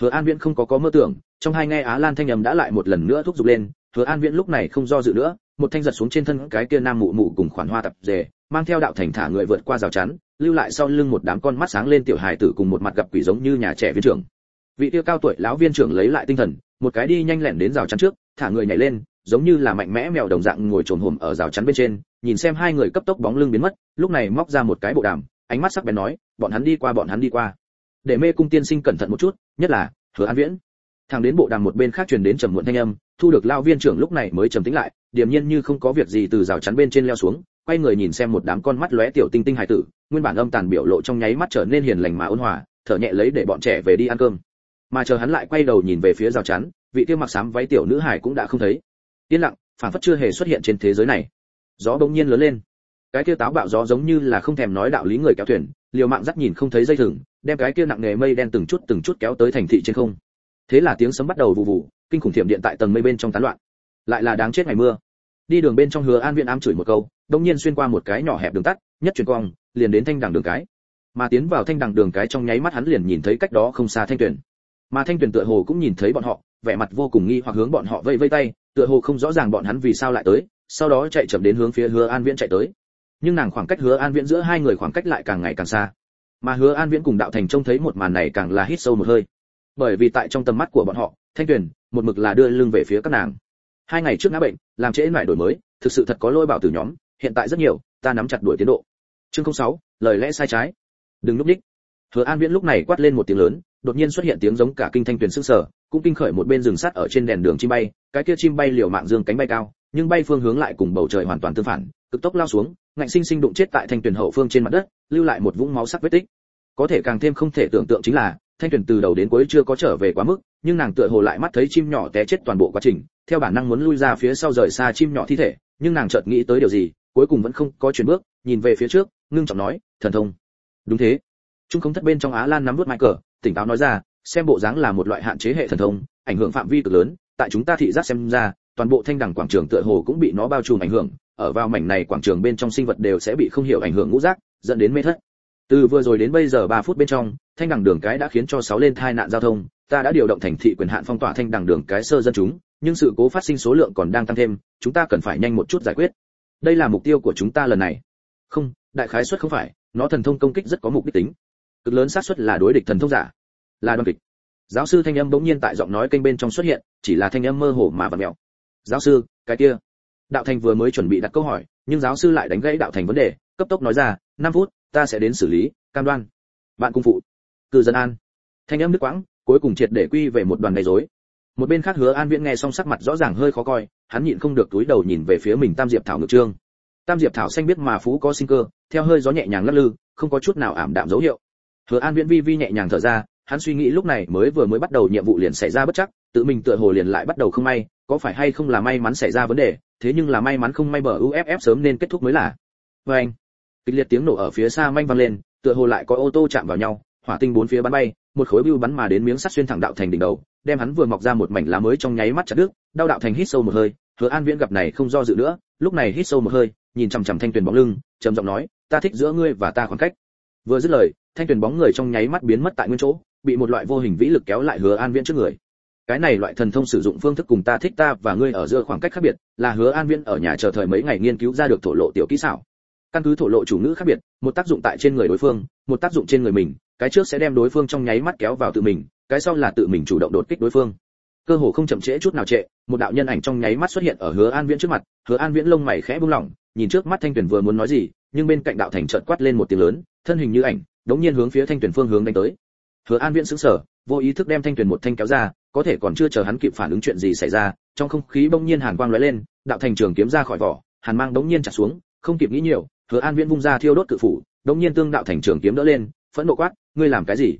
Hứa an viễn không có có mơ tưởng, trong hai nghe á lan thanh âm đã lại một lần nữa thúc giục lên hứa an viễn lúc này không do dự nữa, một thanh giật xuống trên thân cái kia nam mụ mụ cùng khoản hoa tập dề mang theo đạo thành thả người vượt qua rào chắn, lưu lại sau lưng một đám con mắt sáng lên tiểu hài tử cùng một mặt gặp quỷ giống như nhà trẻ viên trưởng. Vị tiêu cao tuổi lão viên trưởng lấy lại tinh thần, một cái đi nhanh lẹn đến rào chắn trước, thả người nhảy lên, giống như là mạnh mẽ mèo đồng dạng ngồi trồn hổm ở rào chắn bên trên, nhìn xem hai người cấp tốc bóng lưng biến mất, lúc này móc ra một cái bộ đàm, ánh mắt sắc bén nói, bọn hắn đi qua, bọn hắn đi qua. Để mê cung tiên sinh cẩn thận một chút, nhất là hứa an viễn. Thằng đến bộ đàm một bên khác truyền đến trầm muộn thanh âm thu được lao viên trưởng lúc này mới trầm tĩnh lại, điềm nhiên như không có việc gì từ rào chắn bên trên leo xuống, quay người nhìn xem một đám con mắt lóe tiểu tinh tinh hài tử, nguyên bản âm tàn biểu lộ trong nháy mắt trở nên hiền lành mà ôn hòa, thở nhẹ lấy để bọn trẻ về đi ăn cơm. Mà chờ hắn lại quay đầu nhìn về phía rào chắn, vị kia mặc sám váy tiểu nữ hài cũng đã không thấy. Yên lặng phản phất chưa hề xuất hiện trên thế giới này. Gió bỗng nhiên lớn lên. Cái kia táo bạo gió giống như là không thèm nói đạo lý người kéo thuyền, liều mạng dắt nhìn không thấy dây thừng, đem cái kia nặng nghề mây đen từng chút từng chút kéo tới thành thị trên không. Thế là tiếng sấm bắt đầu vụ vụ kinh khủng thiểm điện tại tầng mây bên trong tán loạn. Lại là đáng chết ngày mưa. Đi đường bên trong hứa an viện ám chửi một câu đông nhiên xuyên qua một cái nhỏ hẹp đường tắt, nhất chuyển cong liền đến thanh đằng đường cái. Mà tiến vào thanh đằng đường cái trong nháy mắt hắn liền nhìn thấy cách đó không xa thanh tuyển mà thanh tuyển tựa hồ cũng nhìn thấy bọn họ, vẻ mặt vô cùng nghi hoặc hướng bọn họ vây vây tay, tựa hồ không rõ ràng bọn hắn vì sao lại tới, sau đó chạy chậm đến hướng phía hứa an viễn chạy tới. Nhưng nàng khoảng cách hứa an viễn giữa hai người khoảng cách lại càng ngày càng xa. Mà hứa an viễn cùng đạo thành trông thấy một màn này càng là hít sâu một hơi. Bởi vì tại trong tầm mắt của bọn họ thanh tuyền một mực là đưa lưng về phía các nàng. Hai ngày trước ngã bệnh làm trễ lại đổi mới thực sự thật có lôi bảo từ nhóm hiện tại rất nhiều ta nắm chặt đuổi tiến độ. Chương 06, lời lẽ sai trái. Đừng núp đích. Hứa an viễn lúc này quát lên một tiếng lớn đột nhiên xuất hiện tiếng giống cả kinh thanh tuyền sưng sở cũng kinh khởi một bên rừng sắt ở trên đèn đường chim bay cái kia chim bay liều mạng dương cánh bay cao nhưng bay phương hướng lại cùng bầu trời hoàn toàn tương phản cực tốc lao xuống ngạnh sinh sinh đụng chết tại thanh tuyền hậu phương trên mặt đất lưu lại một vũng máu sắc vết tích. Có thể càng thêm không thể tưởng tượng chính là thanh tuyển từ đầu đến cuối chưa có trở về quá mức, nhưng nàng tựa hồ lại mắt thấy chim nhỏ té chết toàn bộ quá trình, theo bản năng muốn lui ra phía sau rời xa chim nhỏ thi thể, nhưng nàng chợt nghĩ tới điều gì, cuối cùng vẫn không có chuyển bước, nhìn về phía trước, ngưng trọng nói, thần thông. Đúng thế. Trung không thất bên trong á lan nắm vút mai cờ tỉnh táo nói ra, xem bộ dáng là một loại hạn chế hệ thần thông, ảnh hưởng phạm vi cực lớn, tại chúng ta thị giác xem ra, toàn bộ thanh đẳng quảng trường tựa hồ cũng bị nó bao trùm ảnh hưởng, ở vào mảnh này quảng trường bên trong sinh vật đều sẽ bị không hiểu ảnh hưởng ngũ giác dẫn đến mê thất từ vừa rồi đến bây giờ 3 phút bên trong, thanh đẳng đường cái đã khiến cho 6 lên tai nạn giao thông, ta đã điều động thành thị quyền hạn phong tỏa thanh đẳng đường cái sơ dân chúng, nhưng sự cố phát sinh số lượng còn đang tăng thêm, chúng ta cần phải nhanh một chút giải quyết. Đây là mục tiêu của chúng ta lần này. Không, đại khái suất không phải, nó thần thông công kích rất có mục đích tính. Cực lớn xác suất là đối địch thần thông giả, là đoàn kịch. Giáo sư thanh âm bỗng nhiên tại giọng nói kênh bên trong xuất hiện, chỉ là thanh âm mơ hồ mà vặn mẹo. Giáo sư, cái kia. Đạo thành vừa mới chuẩn bị đặt câu hỏi, nhưng giáo sư lại đánh gãy đạo thành vấn đề cấp tốc nói ra 5 phút, ta sẽ đến xử lý, cam đoan. Bạn cung phụ. Cư dân an. Thanh âm nước quãng, cuối cùng triệt để quy về một đoàn gây rối. Một bên khác hứa an viễn nghe xong sắc mặt rõ ràng hơi khó coi, hắn nhịn không được túi đầu nhìn về phía mình tam diệp thảo ngược trương. Tam diệp thảo xanh biết mà phú có sinh cơ, theo hơi gió nhẹ nhàng lắc lư, không có chút nào ảm đạm dấu hiệu. Hứa an viễn vi vi nhẹ nhàng thở ra, hắn suy nghĩ lúc này mới vừa mới bắt đầu nhiệm vụ liền xảy ra bất chắc, tự mình tựa hồ liền lại bắt đầu không may, có phải hay không là may mắn xảy ra vấn đề, thế nhưng là may mắn không may bờ uff sớm nên kết thúc mới là. Vê anh kịch liệt tiếng nổ ở phía xa manh vang lên, tựa hồ lại có ô tô chạm vào nhau, hỏa tinh bốn phía bắn bay, một khối bưu bắn mà đến miếng sắt xuyên thẳng đạo thành đỉnh đầu, đem hắn vừa mọc ra một mảnh lá mới trong nháy mắt chặt đứt, đau đạo thành hít sâu một hơi, hứa an viễn gặp này không do dự nữa, lúc này hít sâu một hơi, nhìn chằm chằm thanh tuyền bóng lưng, trầm giọng nói, ta thích giữa ngươi và ta khoảng cách. Vừa dứt lời, thanh tuyền bóng người trong nháy mắt biến mất tại nguyên chỗ, bị một loại vô hình vĩ lực kéo lại hứa an viễn trước người. Cái này loại thần thông sử dụng phương thức cùng ta thích ta và ngươi ở giữa khoảng cách khác biệt, là hứa an viễn ở nhà chờ thời mấy ngày nghiên cứu ra được thổ lộ tiểu kỹ xảo căn cứ thổ lộ chủ ngữ khác biệt, một tác dụng tại trên người đối phương, một tác dụng trên người mình, cái trước sẽ đem đối phương trong nháy mắt kéo vào tự mình, cái sau là tự mình chủ động đột kích đối phương. Cơ hồ không chậm trễ chút nào trệ một đạo nhân ảnh trong nháy mắt xuất hiện ở hứa an viễn trước mặt, hứa an viễn lông mày khẽ buông lỏng, nhìn trước mắt thanh tuyển vừa muốn nói gì, nhưng bên cạnh đạo thành chợt quát lên một tiếng lớn, thân hình như ảnh, đống nhiên hướng phía thanh tuyển phương hướng đánh tới. Hứa an viễn sững sờ, vô ý thức đem thanh tuyển một thanh kéo ra, có thể còn chưa chờ hắn kịp phản ứng chuyện gì xảy ra, trong không khí bỗng nhiên hàn quang lóe lên, đạo thành trường kiếm ra khỏi vỏ, hàn mang đống nhiên chặt xuống không kịp nghĩ nhiều, hứa an viễn vung ra thiêu đốt cự phủ, đống nhiên tương đạo thành trường kiếm đỡ lên, phẫn nộ quát, ngươi làm cái gì?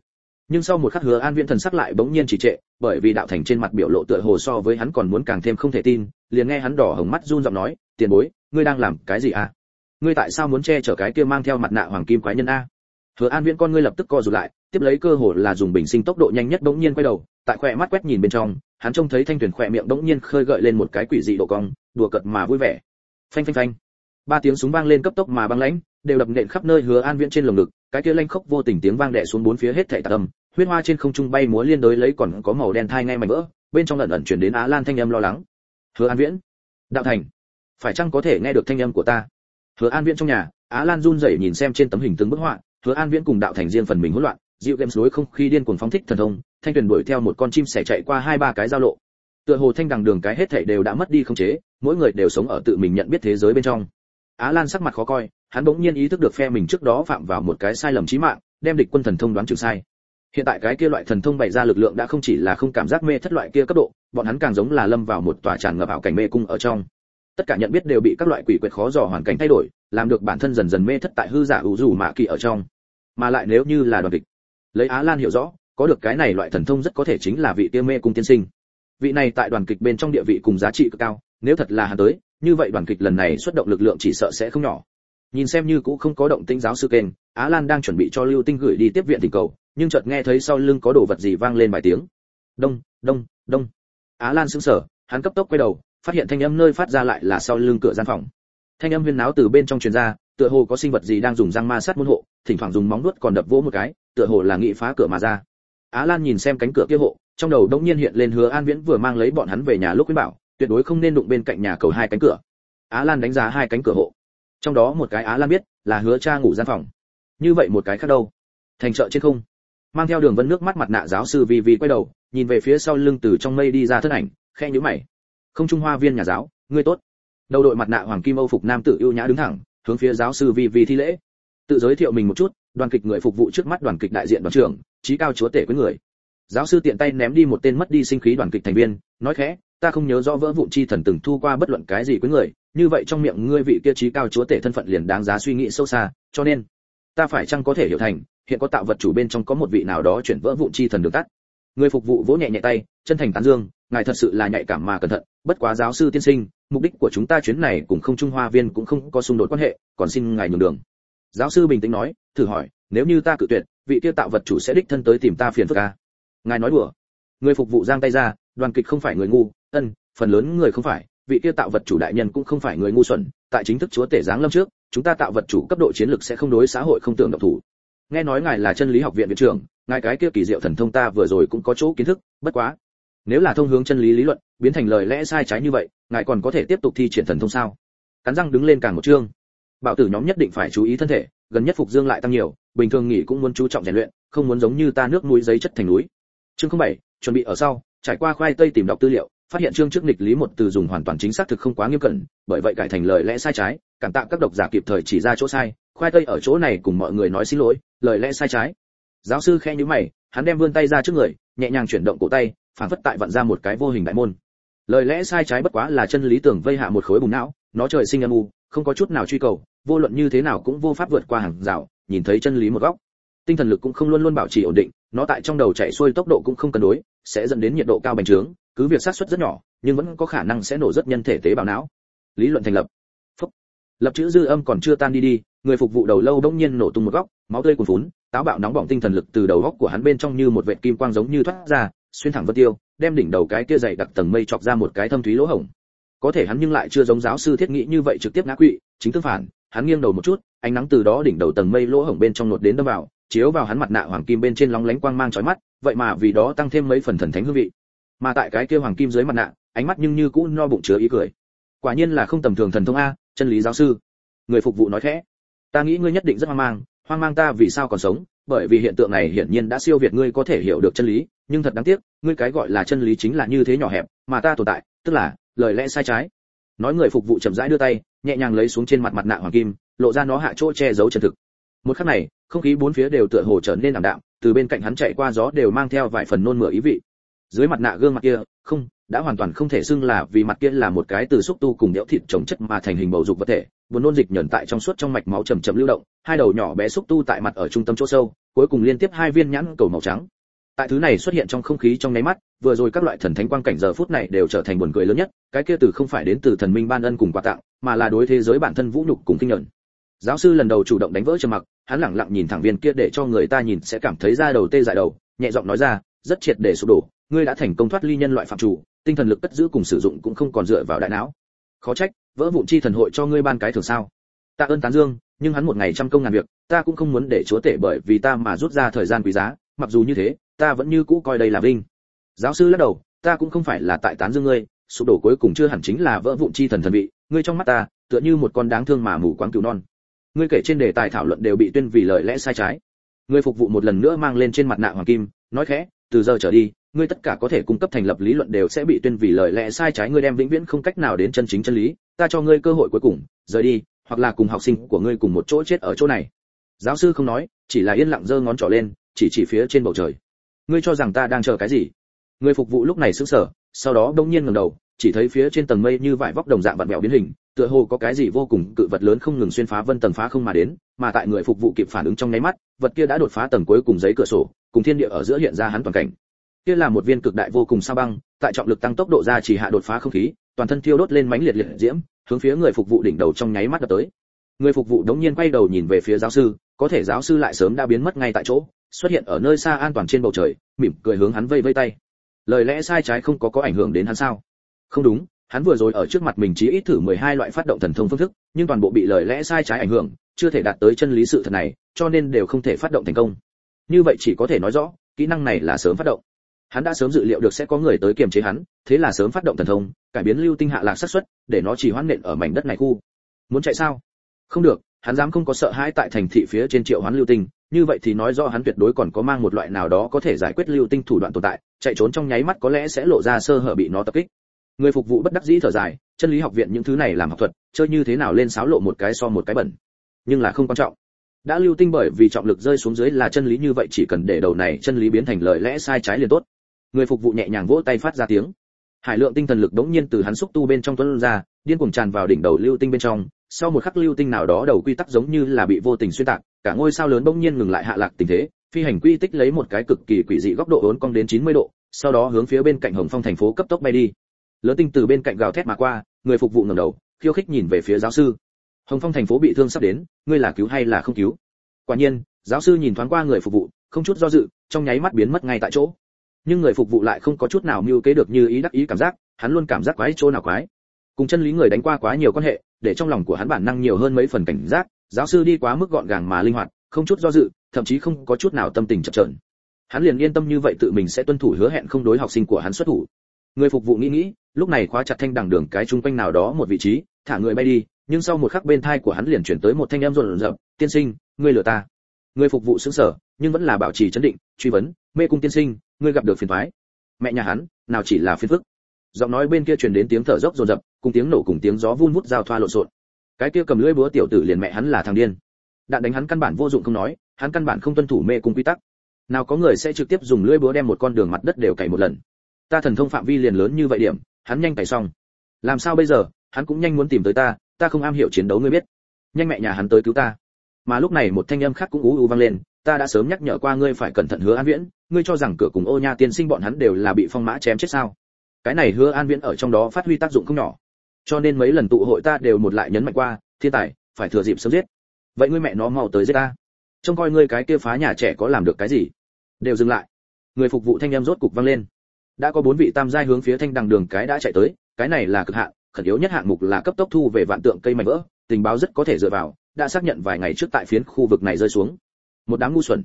Nhưng sau một khắc hứa an viễn thần sắc lại bỗng nhiên chỉ trệ, bởi vì đạo thành trên mặt biểu lộ tựa hồ so với hắn còn muốn càng thêm không thể tin, liền nghe hắn đỏ hồng mắt run giọng nói, tiền bối, ngươi đang làm cái gì à? Ngươi tại sao muốn che chở cái kia mang theo mặt nạ hoàng kim quái nhân a? Hứa an viễn con ngươi lập tức co rụt lại, tiếp lấy cơ hội là dùng bình sinh tốc độ nhanh nhất bỗng nhiên quay đầu, tại khoe mắt quét nhìn bên trong, hắn trông thấy thanh tuyển khoe miệng bỗng nhiên khơi gợi lên một cái quỷ dị độ cong, đùa cợt mà vui vẻ. Phanh phanh phanh ba tiếng súng vang lên cấp tốc mà băng lãnh, đều đập nện khắp nơi hứa an viễn trên lồng ngực, cái kia lanh khốc vô tình tiếng vang đè xuống bốn phía hết thảy tạc âm huyết hoa trên không trung bay múa liên đối lấy còn có màu đen thai ngay mảnh vỡ, bên trong lần ẩn chuyển đến á lan thanh âm lo lắng. Hứa an viễn, đạo thành, phải chăng có thể nghe được thanh âm của ta? Hứa an viễn trong nhà, á lan run rẩy nhìn xem trên tấm hình từng bức họa, hứa an viễn cùng đạo thành riêng phần mình hỗn loạn, dịu games đối không khi điên cuồng phóng thích thần thông, thanh tuyền đuổi theo một con chim sẻ chạy qua hai ba cái giao lộ. Tựa hồ thanh đằng đường cái hết thảy đều đã mất đi không chế, mỗi người đều sống ở tự mình nhận biết thế giới bên trong á lan sắc mặt khó coi hắn bỗng nhiên ý thức được phe mình trước đó phạm vào một cái sai lầm chí mạng đem địch quân thần thông đoán trừ sai. Hiện tại cái kia loại thần thông bày ra lực lượng đã không chỉ là không cảm giác mê thất loại kia cấp độ bọn hắn càng giống là lâm vào một tòa tràn ngập ảo cảnh mê cung ở trong. Tất cả nhận biết đều bị các loại quỷ quyệt khó dò hoàn cảnh thay đổi làm được bản thân dần dần mê thất tại hư giả ủ trụ mạ kỳ ở trong. Mà lại nếu như là đoàn địch, lấy á lan hiểu rõ có được cái này loại thần thông rất có thể chính là vị tiêu mê cung tiên sinh. Vị này tại đoàn kịch bên trong địa vị cùng giá trị cực cao nếu thật là hắn tới như vậy đoàn kịch lần này xuất động lực lượng chỉ sợ sẽ không nhỏ. Nhìn xem như cũng không có động tĩnh giáo sư kênh, á lan đang chuẩn bị cho lưu tinh gửi đi tiếp viện tình cầu, nhưng chợt nghe thấy sau lưng có đồ vật gì vang lên vài tiếng. Đông đông đông. Á lan sững sờ, hắn cấp tốc quay đầu, phát hiện thanh âm nơi phát ra lại là sau lưng cửa gian phòng. Thanh âm huyên náo từ bên trong truyền ra, tựa hồ có sinh vật gì đang dùng răng ma sát môn hộ, thỉnh thoảng dùng móng vuốt còn đập vỗ một cái, tựa hồ là nghị phá cửa mà ra. Á lan nhìn xem cánh cửa kia hộ, trong đầu đống nhiên hiện lên hứa an viễn vừa mang lấy bọn hắn về nhà lúc khuyên bảo tuyệt đối không nên đụng bên cạnh nhà cầu hai cánh cửa. Á lan đánh giá hai cánh cửa hộ. Trong đó một cái á lan biết là hứa cha ngủ gian phòng. Như vậy một cái khác đâu? Thành chợ trên không. Mang theo đường vân nước mắt mặt nạ giáo sư vì vì quay đầu, nhìn về phía sau lưng từ trong mây đi ra thân ảnh khe nhíu mày. Không trung hoa viên nhà giáo, ngươi tốt. Đầu đội mặt nạ hoàng kim âu phục nam tử yêu nhã đứng thẳng, hướng phía giáo sư vi vi thi lễ. Tự giới thiệu mình một chút, đoàn kịch người phục vụ trước mắt đoàn kịch đại diện đoàn trưởng trí cao chúa tể với người. Giáo sư tiện tay ném đi một tên mất đi sinh khí đoàn kịch thành viên, nói khẽ ta không nhớ rõ vỡ vụn chi thần từng thu qua bất luận cái gì với người, như vậy trong miệng ngươi vị kia trí cao chúa tể thân phận liền đáng giá suy nghĩ sâu xa, cho nên, ta phải chăng có thể hiểu thành, hiện có tạo vật chủ bên trong có một vị nào đó chuyển vỡ vụn chi thần được tắt. Người phục vụ vỗ nhẹ nhẹ tay, chân thành tán dương, ngài thật sự là nhạy cảm mà cẩn thận, bất quá giáo sư tiên sinh, mục đích của chúng ta chuyến này cùng không trung hoa viên cũng không có xung đột quan hệ, còn xin ngài nhường đường. Giáo sư bình tĩnh nói, thử hỏi, nếu như ta cự tuyệt, vị kia tạo vật chủ sẽ đích thân tới tìm ta phiền phức à? ngài nói đùa. Người phục vụ giang tay ra, đoàn kịch không phải người ngu ân, phần lớn người không phải, vị kia tạo vật chủ đại nhân cũng không phải người ngu xuẩn, tại chính thức chúa tể giáng lâm trước, chúng ta tạo vật chủ cấp độ chiến lược sẽ không đối xã hội không tưởng động thủ. Nghe nói ngài là chân lý học viện viện trưởng, ngài cái kia kỳ diệu thần thông ta vừa rồi cũng có chỗ kiến thức, bất quá. Nếu là thông hướng chân lý lý luận, biến thành lời lẽ sai trái như vậy, ngài còn có thể tiếp tục thi triển thần thông sao? Cắn răng đứng lên càng một chương bảo tử nhóm nhất định phải chú ý thân thể, gần nhất phục dương lại tăng nhiều, bình thường nghỉ cũng muốn chú trọng rèn luyện, không muốn giống như ta nước núi giấy chất thành núi. Chương không bảy, chuẩn bị ở sau, trải qua khoai tây tìm đọc tư liệu phát hiện chương trước nghịch lý một từ dùng hoàn toàn chính xác thực không quá nghiêm cẩn, bởi vậy cải thành lời lẽ sai trái, cảm tạ các độc giả kịp thời chỉ ra chỗ sai, khoai tây ở chỗ này cùng mọi người nói xin lỗi, lời lẽ sai trái. Giáo sư khe nhíu mày, hắn đem vươn tay ra trước người, nhẹ nhàng chuyển động cổ tay, phản phất tại vặn ra một cái vô hình đại môn. Lời lẽ sai trái bất quá là chân lý tưởng vây hạ một khối bùn não, nó trời sinh âm u, không có chút nào truy cầu, vô luận như thế nào cũng vô pháp vượt qua hàng rào, nhìn thấy chân lý một góc. Tinh thần lực cũng không luôn luôn bảo trì ổn định, nó tại trong đầu chạy xuôi tốc độ cũng không cân đối, sẽ dẫn đến nhiệt độ cao bành trướng cứ việc xác suất rất nhỏ, nhưng vẫn có khả năng sẽ nổ rất nhân thể tế bào não. Lý luận thành lập. Phúc. lập chữ dư âm còn chưa tan đi đi, người phục vụ đầu lâu đông nhiên nổ tung một góc, máu tươi cuồn phún táo bạo nóng bỏng tinh thần lực từ đầu góc của hắn bên trong như một vệt kim quang giống như thoát ra, xuyên thẳng vân tiêu, đem đỉnh đầu cái kia dày đặc tầng mây chọc ra một cái thâm thúy lỗ hổng. Có thể hắn nhưng lại chưa giống giáo sư thiết nghĩ như vậy trực tiếp ngã quỵ, chính tương phản, hắn nghiêng đầu một chút, ánh nắng từ đó đỉnh đầu tầng mây lỗ hổng bên trong nột đến đâm vào, chiếu vào hắn mặt nạ hoàng kim bên trên lóng lánh quang mang chói mắt, vậy mà vì đó tăng thêm mấy phần thần thánh hương vị mà tại cái kia hoàng kim dưới mặt nạ, ánh mắt nhưng như cũ no bụng chứa ý cười. Quả nhiên là không tầm thường thần thông a, chân lý giáo sư. Người phục vụ nói khẽ. Ta nghĩ ngươi nhất định rất hoang mang hoang mang ta vì sao còn sống, bởi vì hiện tượng này hiển nhiên đã siêu việt ngươi có thể hiểu được chân lý, nhưng thật đáng tiếc, ngươi cái gọi là chân lý chính là như thế nhỏ hẹp, mà ta tồn tại, tức là, lời lẽ sai trái. Nói người phục vụ chậm rãi đưa tay, nhẹ nhàng lấy xuống trên mặt mặt nạ hoàng kim, lộ ra nó hạ chỗ che giấu chân thực. Một khắc này, không khí bốn phía đều tựa hồ trở nên ảm đạm, từ bên cạnh hắn chạy qua gió đều mang theo vài phần nôn mửa ý vị dưới mặt nạ gương mặt kia, không, đã hoàn toàn không thể xưng là vì mặt kia là một cái từ xúc tu cùng đẽo thịt chống chất mà thành hình bầu dục vật thể, buồn nôn dịch nhẫn tại trong suốt trong mạch máu chậm chậm lưu động, hai đầu nhỏ bé xúc tu tại mặt ở trung tâm chỗ sâu, cuối cùng liên tiếp hai viên nhãn cầu màu trắng. Tại thứ này xuất hiện trong không khí trong nháy mắt, vừa rồi các loại thần thánh quang cảnh giờ phút này đều trở thành buồn cười lớn nhất, cái kia từ không phải đến từ thần minh ban ân cùng quà tặng, mà là đối thế giới bản thân vũ nhục cùng kinh nhẫn giáo sư lần đầu chủ động đánh vỡ trầm mặc, hắn lẳng lặng nhìn thẳng viên kia để cho người ta nhìn sẽ cảm thấy da đầu tê dại đầu, nhẹ giọng nói ra, rất triệt để sụp đổ ngươi đã thành công thoát ly nhân loại phạm chủ, tinh thần lực cất giữ cùng sử dụng cũng không còn dựa vào đại não. Khó trách, vỡ vụn chi thần hội cho ngươi ban cái thưởng sao. Tạ ơn tán dương, nhưng hắn một ngày trăm công ngàn việc, ta cũng không muốn để chúa tể bởi vì ta mà rút ra thời gian quý giá, mặc dù như thế, ta vẫn như cũ coi đây là vinh. Giáo sư lắc đầu, ta cũng không phải là tại tán dương ngươi, sụp đổ cuối cùng chưa hẳn chính là vỡ vụn chi thần thần vị, ngươi trong mắt ta, tựa như một con đáng thương mà mù quáng cừu non. Ngươi kể trên đề tài thảo luận đều bị tuyên vì lời lẽ sai trái. Ngươi phục vụ một lần nữa mang lên trên mặt nạ hoàng kim, nói khẽ, từ giờ trở đi ngươi tất cả có thể cung cấp thành lập lý luận đều sẽ bị tuyên vì lời lẽ sai trái, ngươi đem vĩnh viễn không cách nào đến chân chính chân lý, ta cho ngươi cơ hội cuối cùng, rời đi, hoặc là cùng học sinh của ngươi cùng một chỗ chết ở chỗ này. Giáo sư không nói, chỉ là yên lặng giơ ngón trỏ lên, chỉ chỉ phía trên bầu trời. Ngươi cho rằng ta đang chờ cái gì? Người phục vụ lúc này sững sờ, sau đó đông nhiên ngẩng đầu, chỉ thấy phía trên tầng mây như vải vóc đồng dạng vặn vẹo biến hình, tựa hồ có cái gì vô cùng cự vật lớn không ngừng xuyên phá vân tầng phá không mà đến, mà tại người phục vụ kịp phản ứng trong nháy mắt, vật kia đã đột phá tầng cuối cùng giấy cửa sổ, cùng thiên địa ở giữa hiện ra hắn toàn cảnh kia là một viên cực đại vô cùng sao băng, tại trọng lực tăng tốc độ ra chỉ hạ đột phá không khí, toàn thân thiêu đốt lên mãnh liệt liệt diễm, hướng phía người phục vụ đỉnh đầu trong nháy mắt đập tới. Người phục vụ đống nhiên quay đầu nhìn về phía giáo sư, có thể giáo sư lại sớm đã biến mất ngay tại chỗ, xuất hiện ở nơi xa an toàn trên bầu trời, mỉm cười hướng hắn vây vây tay. Lời lẽ sai trái không có có ảnh hưởng đến hắn sao? Không đúng, hắn vừa rồi ở trước mặt mình chỉ ít thử 12 loại phát động thần thông phương thức, nhưng toàn bộ bị lời lẽ sai trái ảnh hưởng, chưa thể đạt tới chân lý sự thật này, cho nên đều không thể phát động thành công. Như vậy chỉ có thể nói rõ, kỹ năng này là sớm phát động hắn đã sớm dự liệu được sẽ có người tới kiềm chế hắn thế là sớm phát động thần thông cải biến lưu tinh hạ lạc sát xuất, để nó chỉ hoãn nện ở mảnh đất này khu. Muốn chạy sao? Không được hắn dám không có sợ hãi tại thành thị phía trên triệu hoán lưu tinh như vậy thì nói rõ hắn tuyệt đối còn có mang một loại nào đó có thể giải quyết lưu tinh thủ đoạn tồn tại chạy trốn trong nháy mắt có lẽ sẽ lộ ra sơ hở bị nó tập kích. Người phục vụ bất đắc dĩ thở dài chân lý học viện những thứ này làm học thuật chơi như thế nào lên sáo lộ một cái so một cái bẩn. Nhưng là không quan trọng. Đã lưu tinh bởi vì trọng lực rơi xuống dưới là chân lý như vậy chỉ cần để đầu này chân lý biến thành lời lẽ sai trái liền tốt người phục vụ nhẹ nhàng vỗ tay phát ra tiếng. Hải lượng tinh thần lực đống nhiên từ hắn xúc tu bên trong tuấn ra, điên cuồng tràn vào đỉnh đầu lưu tinh bên trong. Sau một khắc lưu tinh nào đó đầu quy tắc giống như là bị vô tình xuyên tạc, cả ngôi sao lớn bỗng nhiên ngừng lại hạ lạc tình thế, phi hành quy tích lấy một cái cực kỳ quỷ dị góc độ uốn cong đến 90 độ, sau đó hướng phía bên cạnh hồng phong thành phố cấp tốc bay đi. Lớn tinh từ bên cạnh gào thét mà qua, người phục vụ ngẩng đầu, khiêu khích nhìn về phía giáo sư. Hồng phong thành phố bị thương sắp đến, ngươi là cứu hay là không cứu? Quả nhiên, giáo sư nhìn thoáng qua người phục vụ, không chút do dự, trong nháy mắt biến mất ngay tại chỗ nhưng người phục vụ lại không có chút nào mưu kế được như ý đắc ý cảm giác, hắn luôn cảm giác quái chỗ nào quái. Cùng chân lý người đánh qua quá nhiều quan hệ, để trong lòng của hắn bản năng nhiều hơn mấy phần cảnh giác, giáo sư đi quá mức gọn gàng mà linh hoạt, không chút do dự, thậm chí không có chút nào tâm tình chậm trợn. Hắn liền yên tâm như vậy tự mình sẽ tuân thủ hứa hẹn không đối học sinh của hắn xuất thủ. Người phục vụ nghĩ nghĩ, lúc này khóa chặt thanh đằng đường cái trung quanh nào đó một vị trí, thả người bay đi, nhưng sau một khắc bên thai của hắn liền chuyển tới một thanh em rộn rộn tiên sinh, ngươi lừa ta. Người phục vụ sững sờ, nhưng vẫn là bảo trì chấn định, truy vấn, mê cung tiên sinh ngươi gặp được phiền toái mẹ nhà hắn, nào chỉ là phiền phức. Giọng nói bên kia truyền đến tiếng thở dốc rồn rập cùng tiếng nổ cùng tiếng gió vun vút giao thoa lộn xộn. Cái kia cầm lưỡi búa tiểu tử liền mẹ hắn là thằng điên. Đạn đánh hắn căn bản vô dụng không nói, hắn căn bản không tuân thủ mê cung quy tắc. Nào có người sẽ trực tiếp dùng lưỡi búa đem một con đường mặt đất đều cày một lần. Ta thần thông phạm vi liền lớn như vậy điểm, hắn nhanh cày xong. Làm sao bây giờ, hắn cũng nhanh muốn tìm tới ta ta không am hiểu chiến đấu ngươi biết. Nhanh mẹ nhà hắn tới cứu ta. Mà lúc này một thanh âm khác cũng ú u vang lên, ta đã sớm nhắc nhở qua ngươi phải cẩn thận hứa an viễn ngươi cho rằng cửa cùng ô nha tiên sinh bọn hắn đều là bị phong mã chém chết sao? Cái này hứa an viễn ở trong đó phát huy tác dụng không nhỏ. Cho nên mấy lần tụ hội ta đều một lại nhấn mạnh qua, thiên tài, phải thừa dịp sớm giết. Vậy ngươi mẹ nó mau tới giết ta. Trông coi ngươi cái kia phá nhà trẻ có làm được cái gì. Đều dừng lại. Người phục vụ thanh em rốt cục vang lên. Đã có bốn vị tam giai hướng phía thanh đằng đường cái đã chạy tới, cái này là cực hạn, khẩn yếu nhất hạng mục là cấp tốc thu về vạn tượng cây mảnh vỡ, tình báo rất có thể dựa vào, đã xác nhận vài ngày trước tại phiến khu vực này rơi xuống. Một đám ngu xuẩn.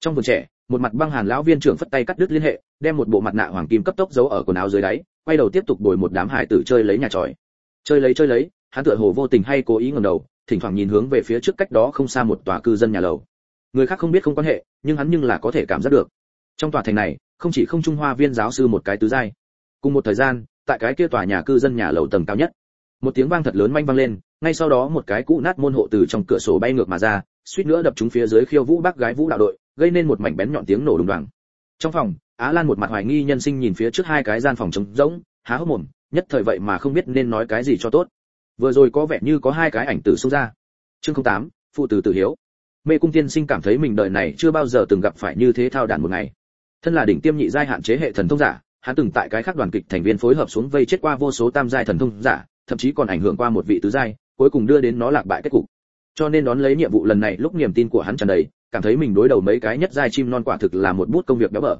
Trong vườn trẻ một mặt băng hàn lão viên trưởng phất tay cắt đứt liên hệ, đem một bộ mặt nạ hoàng kim cấp tốc giấu ở quần áo dưới đáy, quay đầu tiếp tục đổi một đám hải tử chơi lấy nhà tròi. Chơi lấy chơi lấy, hắn tựa hồ vô tình hay cố ý ngẩng đầu, thỉnh thoảng nhìn hướng về phía trước cách đó không xa một tòa cư dân nhà lầu. Người khác không biết không quan hệ, nhưng hắn nhưng là có thể cảm giác được. Trong tòa thành này, không chỉ không trung hoa viên giáo sư một cái tứ giai. Cùng một thời gian, tại cái kia tòa nhà cư dân nhà lầu tầng cao nhất, một tiếng vang thật lớn manh vang lên, ngay sau đó một cái cũ nát môn hộ từ trong cửa sổ bay ngược mà ra, suýt nữa đập trúng phía dưới khiêu vũ bác gái vũ đạo đội gây nên một mảnh bén nhọn tiếng nổ đùng đoàng. Trong phòng á lan một mặt hoài nghi nhân sinh nhìn phía trước hai cái gian phòng trống rỗng há hốc mồm nhất thời vậy mà không biết nên nói cái gì cho tốt. Vừa rồi có vẻ như có hai cái ảnh tử xông ra. Chương 08, phụ tử tử hiếu. Mê cung tiên sinh cảm thấy mình đời này chưa bao giờ từng gặp phải như thế thao đàn một ngày. Thân là đỉnh tiêm nhị giai hạn chế hệ thần thông giả hắn từng tại cái khác đoàn kịch thành viên phối hợp xuống vây chết qua vô số tam giai thần thông giả thậm chí còn ảnh hưởng qua một vị tứ giai cuối cùng đưa đến nó lạc bại kết cục. Cho nên đón lấy nhiệm vụ lần này lúc niềm tin của hắn tràn đầy cảm thấy mình đối đầu mấy cái nhất giai chim non quả thực là một bút công việc béo bở.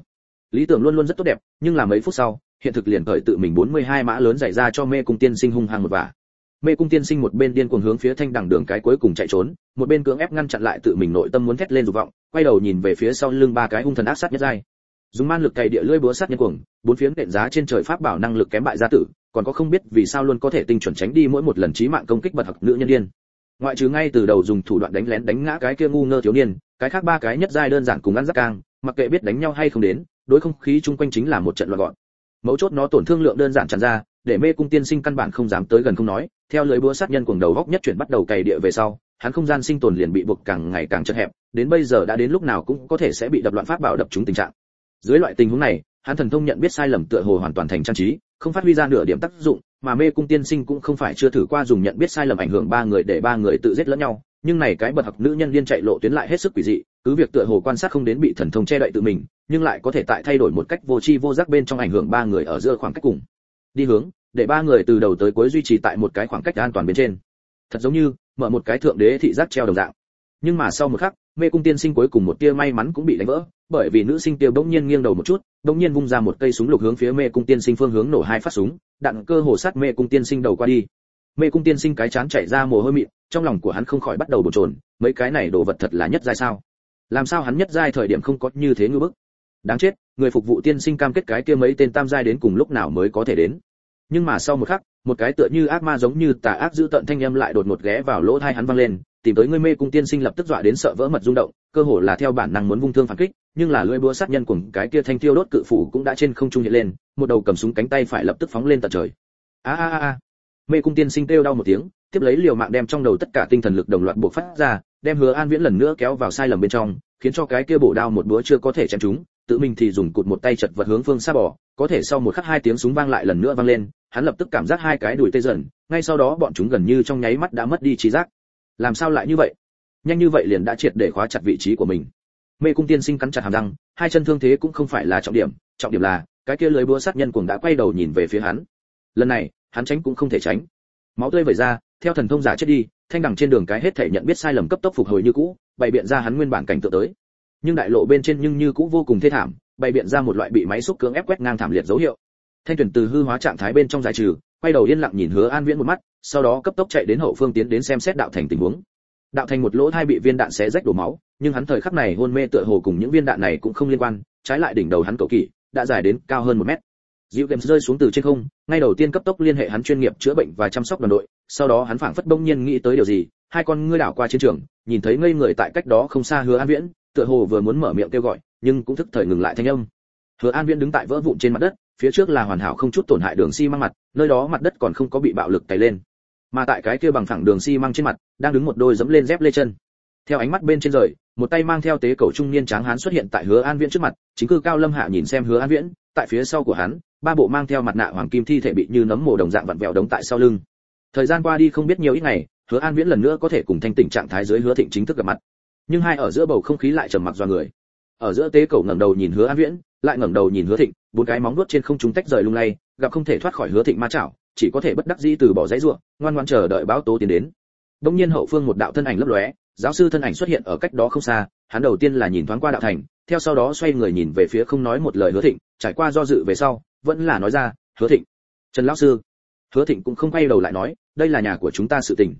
Lý tưởng luôn luôn rất tốt đẹp, nhưng là mấy phút sau, hiện thực liền cởi tự mình 42 mã lớn dạy ra cho mê cung tiên sinh hung hăng một vả. Mê cung tiên sinh một bên điên cuồng hướng phía thanh đẳng đường cái cuối cùng chạy trốn, một bên cưỡng ép ngăn chặn lại tự mình nội tâm muốn thét lên dục vọng, quay đầu nhìn về phía sau lưng ba cái hung thần ác sát nhất giai. Dùng man lực cày địa lưỡi búa sát nhân cuồng, bốn phiến đệm giá trên trời pháp bảo năng lực kém bại gia tử, còn có không biết vì sao luôn có thể tinh chuẩn tránh đi mỗi một lần chí mạng công kích bật học nữ nhân điên ngoại trừ ngay từ đầu dùng thủ đoạn đánh lén đánh ngã cái kia ngu ngơ thiếu niên, cái khác ba cái nhất giai đơn giản cùng ăn rất cang, mặc kệ biết đánh nhau hay không đến, đối không khí chung quanh chính là một trận loạn gọn. Mấu chốt nó tổn thương lượng đơn giản tràn ra, để mê cung tiên sinh căn bản không dám tới gần không nói, theo lưới búa sát nhân cuồng đầu góc nhất chuyển bắt đầu cày địa về sau, hắn không gian sinh tồn liền bị buộc càng ngày càng chật hẹp, đến bây giờ đã đến lúc nào cũng có thể sẽ bị đập loạn pháp bảo đập chúng tình trạng. Dưới loại tình huống này, hắn thần thông nhận biết sai lầm tựa hồ hoàn toàn thành trang trí, không phát huy ra nửa điểm tác dụng mà mê cung tiên sinh cũng không phải chưa thử qua dùng nhận biết sai lầm ảnh hưởng ba người để ba người tự giết lẫn nhau, nhưng này cái bật học nữ nhân liên chạy lộ tuyến lại hết sức quỷ dị, cứ việc tựa hồ quan sát không đến bị thần thông che đậy tự mình, nhưng lại có thể tại thay đổi một cách vô tri vô giác bên trong ảnh hưởng ba người ở giữa khoảng cách cùng. Đi hướng, để ba người từ đầu tới cuối duy trì tại một cái khoảng cách an toàn bên trên. Thật giống như, mở một cái thượng đế thị giác treo đồng dạng. Nhưng mà sau một khắc mê cung tiên sinh cuối cùng một tia may mắn cũng bị đánh vỡ, bởi vì nữ sinh tiêu bỗng nhiên nghiêng đầu một chút, bỗng nhiên vung ra một cây súng lục hướng phía mê cung tiên sinh phương hướng nổ hai phát súng, đạn cơ hồ sát mê cung tiên sinh đầu qua đi. Mê cung tiên sinh cái chán chảy ra mồ hôi mịn, trong lòng của hắn không khỏi bắt đầu bồn chồn, mấy cái này đồ vật thật là nhất giai sao? Làm sao hắn nhất giai thời điểm không có như thế ngư bức? Đáng chết, người phục vụ tiên sinh cam kết cái kia mấy tên tam giai đến cùng lúc nào mới có thể đến? Nhưng mà sau một khắc, một cái tựa như ác ma giống như tà ác giữ tận thanh âm lại đột ngột ghé vào lỗ tai hắn vang lên tìm tới ngươi mê cung tiên sinh lập tức dọa đến sợ vỡ mật rung động, cơ hồ là theo bản năng muốn vung thương phản kích, nhưng là lưỡi búa sát nhân cùng cái kia thanh tiêu đốt cự phủ cũng đã trên không trung hiện lên, một đầu cầm súng cánh tay phải lập tức phóng lên tận trời. A a a mê cung tiên sinh kêu đau một tiếng, tiếp lấy liều mạng đem trong đầu tất cả tinh thần lực đồng loạt buộc phát ra, đem hứa an viễn lần nữa kéo vào sai lầm bên trong, khiến cho cái kia bổ đao một búa chưa có thể chém chúng tự mình thì dùng cụt một tay chật vật hướng phương xa bỏ, có thể sau một khắc hai tiếng súng vang lại lần nữa vang lên, hắn lập tức cảm giác hai cái đùi tê dần, ngay sau đó bọn chúng gần như trong nháy mắt đã mất đi trí giác làm sao lại như vậy? Nhanh như vậy liền đã triệt để khóa chặt vị trí của mình. Mê cung tiên sinh cắn chặt hàm răng, hai chân thương thế cũng không phải là trọng điểm trọng điểm là, cái kia lưới búa sát nhân cuồng đã quay đầu nhìn về phía hắn. Lần này, hắn tránh cũng không thể tránh. Máu tươi vẩy ra, theo thần thông giả chết đi, thanh đằng trên đường cái hết thể nhận biết sai lầm cấp tốc phục hồi như cũ, bày biện ra hắn nguyên bản cảnh tượng tới. Nhưng đại lộ bên trên nhưng như cũ vô cùng thê thảm, bày biện ra một loại bị máy xúc cưỡng ép quét ngang thảm liệt dấu hiệu. Thanh tuyển từ hư hóa trạng thái bên trong giải trừ quay đầu yên lặng nhìn hứa an viễn một mắt sau đó cấp tốc chạy đến hậu phương tiến đến xem xét đạo thành tình huống đạo thành một lỗ thai bị viên đạn xé rách đổ máu nhưng hắn thời khắc này hôn mê tựa hồ cùng những viên đạn này cũng không liên quan trái lại đỉnh đầu hắn cầu kỳ đã dài đến cao hơn một mét Diệu Games rơi xuống từ trên không, ngay đầu tiên cấp tốc liên hệ hắn chuyên nghiệp chữa bệnh và chăm sóc đoàn đội, sau đó hắn phảng phất bỗng nhiên nghĩ tới điều gì, hai con ngươi đảo qua chiến trường, nhìn thấy ngây người tại cách đó không xa Hứa An Viễn, tựa hồ vừa muốn mở miệng kêu gọi, nhưng cũng thức thời ngừng lại thanh âm. Hứa An Viễn đứng tại vỡ vụn trên mặt đất, phía trước là hoàn hảo không chút tổn hại đường xi măng mặt, nơi đó mặt đất còn không có bị bạo lực tẩy lên. Mà tại cái kia bằng phẳng đường xi măng trên mặt, đang đứng một đôi dẫm lên dép lê chân. Theo ánh mắt bên trên rời, một tay mang theo tế cầu trung niên tráng hán xuất hiện tại Hứa An Viễn trước mặt, chính cư cao lâm hạ nhìn xem Hứa An Viễn, tại phía sau của hắn, ba bộ mang theo mặt nạ hoàng kim thi thể bị như nấm mồ đồng dạng vặn vẹo đống tại sau lưng. Thời gian qua đi không biết nhiều ít ngày, Hứa An Viễn lần nữa có thể cùng thanh tỉnh trạng thái dưới Hứa Thịnh chính thức gặp mặt. Nhưng hai ở giữa bầu không khí lại trầm mặc do người. Ở giữa tế cầu ngẩng đầu nhìn Hứa An Viễn, lại ngẩng đầu nhìn Hứa Thịnh, bốn cái móng nuốt trên không trung tách rời lung lay, gặp không thể thoát khỏi Hứa Thịnh ma chảo, chỉ có thể bất đắc dĩ từ bỏ dãy rủa, ngoan ngoãn chờ đợi báo tố tiến đến. Đống nhiên hậu phương một đạo thân ảnh lấp lóe, giáo sư thân ảnh xuất hiện ở cách đó không xa, hắn đầu tiên là nhìn thoáng qua đạo thành, theo sau đó xoay người nhìn về phía không nói một lời Hứa Thịnh, trải qua do dự về sau, vẫn là nói ra, "Hứa Thịnh." Trần lão sư. Hứa Thịnh cũng không quay đầu lại nói, "Đây là nhà của chúng ta sự tình."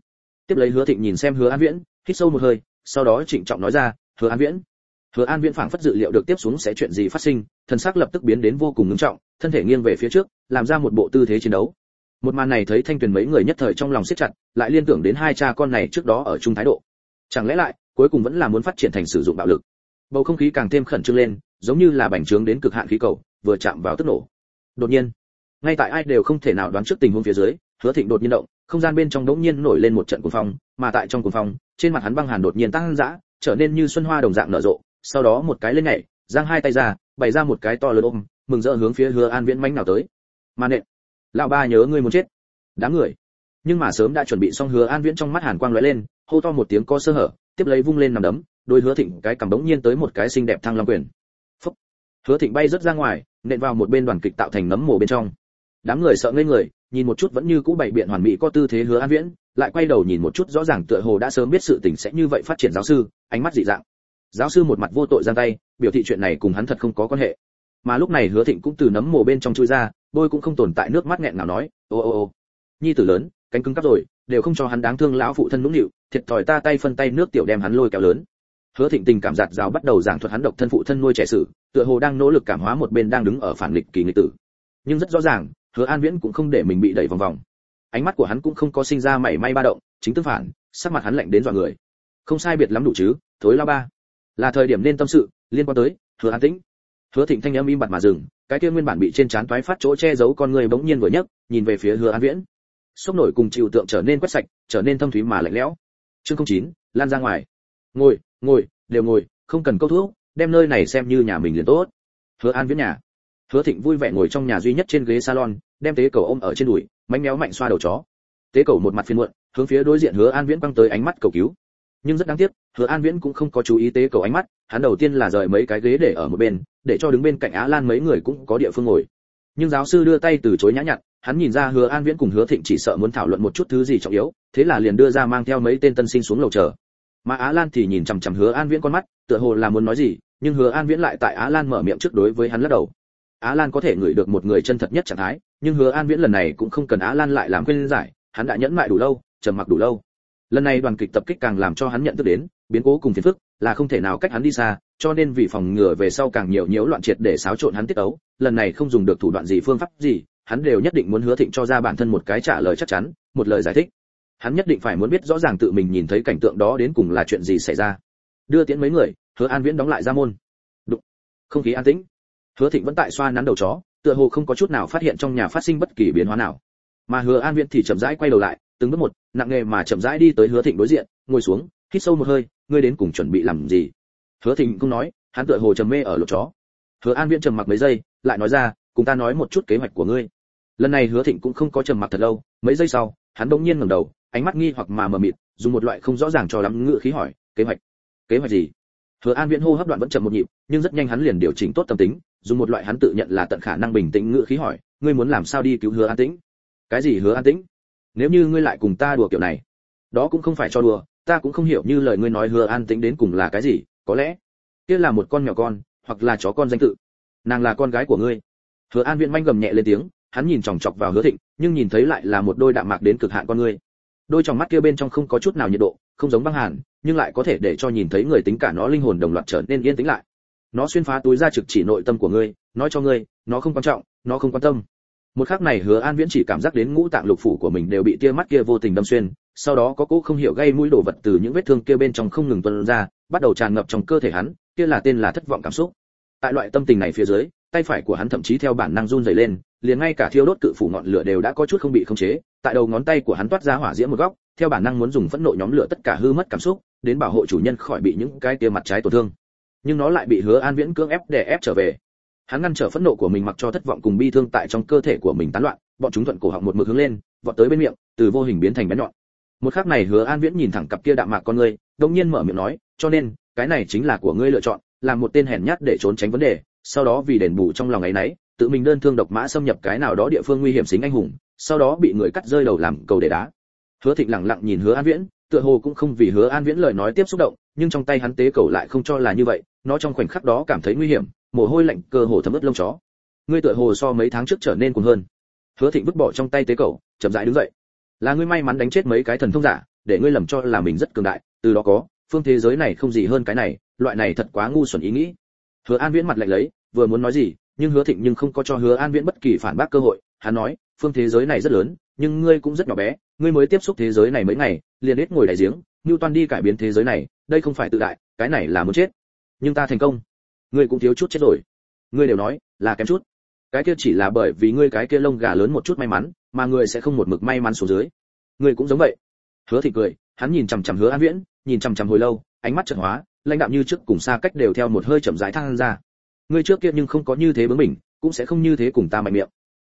Tiếp lấy Hứa Thịnh nhìn xem Hứa An Viễn, hít sâu một hơi, sau đó trịnh trọng nói ra, "Hứa An Viễn." Hứa An Viễn phảng phất dự liệu được tiếp xuống sẽ chuyện gì phát sinh, thần sắc lập tức biến đến vô cùng nghiêm trọng, thân thể nghiêng về phía trước, làm ra một bộ tư thế chiến đấu. Một màn này thấy Thanh Tuyền mấy người nhất thời trong lòng siết chặt, lại liên tưởng đến hai cha con này trước đó ở chung thái độ. Chẳng lẽ lại, cuối cùng vẫn là muốn phát triển thành sử dụng bạo lực. Bầu không khí càng thêm khẩn trương lên, giống như là bành trướng đến cực hạn khí cầu, vừa chạm vào tức nổ. Đột nhiên, ngay tại ai đều không thể nào đoán trước tình huống phía dưới, Hứa Thịnh đột nhiên động, không gian bên trong đống nhiên nổi lên một trận cuồng phong, mà tại trong cuồng phong, trên mặt hắn băng hàn đột nhiên tăng dã, trở nên như xuân hoa đồng dạng nở rộ, sau đó một cái lên nhảy, giang hai tay ra, bày ra một cái to lớn ôm, mừng rỡ hướng phía Hứa An Viễn mánh nào tới. Mà nện, lão ba nhớ ngươi muốn chết. Đám người. Nhưng mà sớm đã chuẩn bị xong Hứa An Viễn trong mắt hàn quang lóe lên, hô to một tiếng có sơ hở, tiếp lấy vung lên nằm đấm, đôi Hứa Thịnh cái cầm bỗng nhiên tới một cái xinh đẹp thăng long quyền. Phúc. Hứa Thịnh bay rất ra ngoài, nện vào một bên đoàn kịch tạo thành nấm mồ bên trong. Đám người sợ ngây người, nhìn một chút vẫn như cũ bảy biện hoàn mỹ có tư thế Hứa An Viễn, lại quay đầu nhìn một chút rõ ràng tựa hồ đã sớm biết sự tình sẽ như vậy phát triển giáo sư, ánh mắt dị dạng giáo sư một mặt vô tội giang tay, biểu thị chuyện này cùng hắn thật không có quan hệ. Mà lúc này hứa thịnh cũng từ nấm mồ bên trong chui ra, bôi cũng không tồn tại nước mắt nghẹn nào nói, ô ô ô, nhi tử lớn, cánh cứng cắp rồi, đều không cho hắn đáng thương lão phụ thân nũng nịu, thiệt thòi ta tay phân tay nước tiểu đem hắn lôi kéo lớn. Hứa thịnh tình cảm giạt rào bắt đầu giảng thuật hắn độc thân phụ thân nuôi trẻ sử, tựa hồ đang nỗ lực cảm hóa một bên đang đứng ở phản nghịch kỳ nghịch tử. Nhưng rất rõ ràng, hứa an viễn cũng không để mình bị đẩy vòng vòng. Ánh mắt của hắn cũng không có sinh ra mảy may ba động, chính tương phản, sắc mặt hắn lạnh đến dọa người. Không sai biệt lắm đủ chứ, thối lao ba là thời điểm nên tâm sự, liên quan tới, hứa an tĩnh. Hứa thịnh thanh âm im bặt mà dừng, cái kia nguyên bản bị trên trán toái phát chỗ che giấu con người bỗng nhiên vừa nhấc, nhìn về phía hứa an viễn. Sốc nổi cùng chịu tượng trở nên quét sạch, trở nên thâm thúy mà lạnh lẽo. Chương không chín, lan ra ngoài. Ngồi ngồi, đều ngồi, không cần câu thuốc, đem nơi này xem như nhà mình liền tốt. Hứa an viễn nhà. Hứa thịnh vui vẻ ngồi trong nhà duy nhất trên ghế salon, đem tế cầu ôm ở trên đùi, mánh méo mạnh xoa đầu chó. Tế cầu một mặt phiền muộn, hướng phía đối diện hứa an viễn băng tới ánh mắt cầu cứu nhưng rất đáng tiếc, hứa an viễn cũng không có chú ý tế cầu ánh mắt, hắn đầu tiên là rời mấy cái ghế để ở một bên, để cho đứng bên cạnh á lan mấy người cũng có địa phương ngồi. Nhưng giáo sư đưa tay từ chối nhã nhặn, hắn nhìn ra hứa an viễn cùng hứa thịnh chỉ sợ muốn thảo luận một chút thứ gì trọng yếu, thế là liền đưa ra mang theo mấy tên tân sinh xuống lầu chờ. Mà á lan thì nhìn chằm chằm hứa an viễn con mắt, tựa hồ là muốn nói gì, nhưng hứa an viễn lại tại á lan mở miệng trước đối với hắn lắc đầu. Á lan có thể ngửi được một người chân thật nhất trạng thái, nhưng hứa an viễn lần này cũng không cần á lan lại làm khuyên giải, hắn đã nhẫn mại đủ lâu, trầm mặc đủ lâu lần này đoàn kịch tập kích càng làm cho hắn nhận thức đến, biến cố cùng phiền phức là không thể nào cách hắn đi xa, cho nên vì phòng ngừa về sau càng nhiều nhiễu loạn triệt để xáo trộn hắn tiết ấu, lần này không dùng được thủ đoạn gì phương pháp gì, hắn đều nhất định muốn hứa thịnh cho ra bản thân một cái trả lời chắc chắn, một lời giải thích. Hắn nhất định phải muốn biết rõ ràng tự mình nhìn thấy cảnh tượng đó đến cùng là chuyện gì xảy ra. Đưa tiễn mấy người, hứa an viễn đóng lại ra môn. Đụng. không khí an tĩnh. Hứa thịnh vẫn tại xoa nắn đầu chó, tựa hồ không có chút nào phát hiện trong nhà phát sinh bất kỳ biến hóa nào. Mà hứa an viễn thì chậm rãi quay đầu lại từng bước một, nặng nghề mà chậm rãi đi tới hứa thịnh đối diện, ngồi xuống, hít sâu một hơi, ngươi đến cùng chuẩn bị làm gì? Hứa thịnh cũng nói, hắn tựa hồ trầm mê ở lỗ chó. Hứa an viễn trầm mặc mấy giây, lại nói ra, cùng ta nói một chút kế hoạch của ngươi. Lần này hứa thịnh cũng không có trầm mặc thật lâu, mấy giây sau, hắn bỗng nhiên ngẩng đầu, ánh mắt nghi hoặc mà mờ mịt, dùng một loại không rõ ràng cho lắm ngữ khí hỏi, kế hoạch? Kế hoạch gì? Hứa an viễn hô hấp đoạn vẫn chậm một nhịp, nhưng rất nhanh hắn liền điều chỉnh tốt tâm tính, dùng một loại hắn tự nhận là tận khả năng bình tĩnh ngữ khí hỏi, ngươi muốn làm sao đi cứu hứa an tĩnh? Cái gì hứa an tĩnh? Nếu như ngươi lại cùng ta đùa kiểu này, đó cũng không phải cho đùa, ta cũng không hiểu như lời ngươi nói hứa an tĩnh đến cùng là cái gì, có lẽ kia là một con mèo con, hoặc là chó con danh tự. Nàng là con gái của ngươi. Hứa an viễn manh gầm nhẹ lên tiếng, hắn nhìn chòng chọc vào hứa thịnh, nhưng nhìn thấy lại là một đôi đạm mạc đến cực hạn con ngươi. Đôi trong mắt kia bên trong không có chút nào nhiệt độ, không giống băng hàn, nhưng lại có thể để cho nhìn thấy người tính cả nó linh hồn đồng loạt trở nên yên tĩnh lại. Nó xuyên phá túi ra trực chỉ nội tâm của ngươi, nói cho ngươi, nó không quan trọng, nó không quan tâm một khắc này hứa an viễn chỉ cảm giác đến ngũ tạng lục phủ của mình đều bị tia mắt kia vô tình đâm xuyên, sau đó có cỗ không hiểu gây mũi đổ vật từ những vết thương kia bên trong không ngừng tuôn ra, bắt đầu tràn ngập trong cơ thể hắn, kia là tên là thất vọng cảm xúc. Tại loại tâm tình này phía dưới, tay phải của hắn thậm chí theo bản năng run rẩy lên, liền ngay cả thiêu đốt cự phủ ngọn lửa đều đã có chút không bị khống chế, tại đầu ngón tay của hắn toát ra hỏa diễm một góc, theo bản năng muốn dùng phẫn nộ nhóm lửa tất cả hư mất cảm xúc, đến bảo hộ chủ nhân khỏi bị những cái tia mặt trái tổn thương. Nhưng nó lại bị hứa an viễn cưỡng ép để ép trở về hắn ngăn trở phẫn nộ của mình mặc cho thất vọng cùng bi thương tại trong cơ thể của mình tán loạn, bọn chúng thuận cổ họng một mực hướng lên, vọt tới bên miệng, từ vô hình biến thành bén nhọn. Một khắc này hứa an viễn nhìn thẳng cặp kia đạm mạc con ngươi đông nhiên mở miệng nói, cho nên, cái này chính là của ngươi lựa chọn, làm một tên hèn nhát để trốn tránh vấn đề, sau đó vì đền bù trong lòng ấy nấy, tự mình đơn thương độc mã xâm nhập cái nào đó địa phương nguy hiểm xính anh hùng, sau đó bị người cắt rơi đầu làm cầu để đá. Hứa thịnh lặng lặng nhìn hứa an viễn, tựa hồ cũng không vì hứa an viễn lời nói tiếp xúc động, nhưng trong tay hắn tế cầu lại không cho là như vậy, nó trong khoảnh khắc đó cảm thấy nguy hiểm mồ hôi lạnh cơ hồ thấm ướt lông chó. Ngươi tựa hồ so mấy tháng trước trở nên cuồng hơn. Hứa thịnh vứt bỏ trong tay tế cầu, chậm rãi đứng dậy. Là ngươi may mắn đánh chết mấy cái thần thông giả, để ngươi lầm cho là mình rất cường đại. Từ đó có, phương thế giới này không gì hơn cái này, loại này thật quá ngu xuẩn ý nghĩ. Hứa an viễn mặt lạnh lấy, vừa muốn nói gì, nhưng hứa thịnh nhưng không có cho hứa an viễn bất kỳ phản bác cơ hội. Hắn nói, phương thế giới này rất lớn, nhưng ngươi cũng rất nhỏ bé, ngươi mới tiếp xúc thế giới này mấy ngày, liền hết ngồi đại giếng như toàn đi cải biến thế giới này, đây không phải tự đại, cái này là muốn chết. Nhưng ta thành công ngươi cũng thiếu chút chết rồi. Ngươi đều nói, là kém chút. Cái kia chỉ là bởi vì ngươi cái kia lông gà lớn một chút may mắn, mà ngươi sẽ không một mực may mắn xuống dưới. Ngươi cũng giống vậy. Hứa thịnh cười, hắn nhìn chằm chằm hứa an viễn, nhìn chằm chằm hồi lâu, ánh mắt chợt hóa, lãnh đạm như trước cùng xa cách đều theo một hơi chậm rãi thăng ra. Ngươi trước kia nhưng không có như thế bướng mình cũng sẽ không như thế cùng ta mạnh miệng.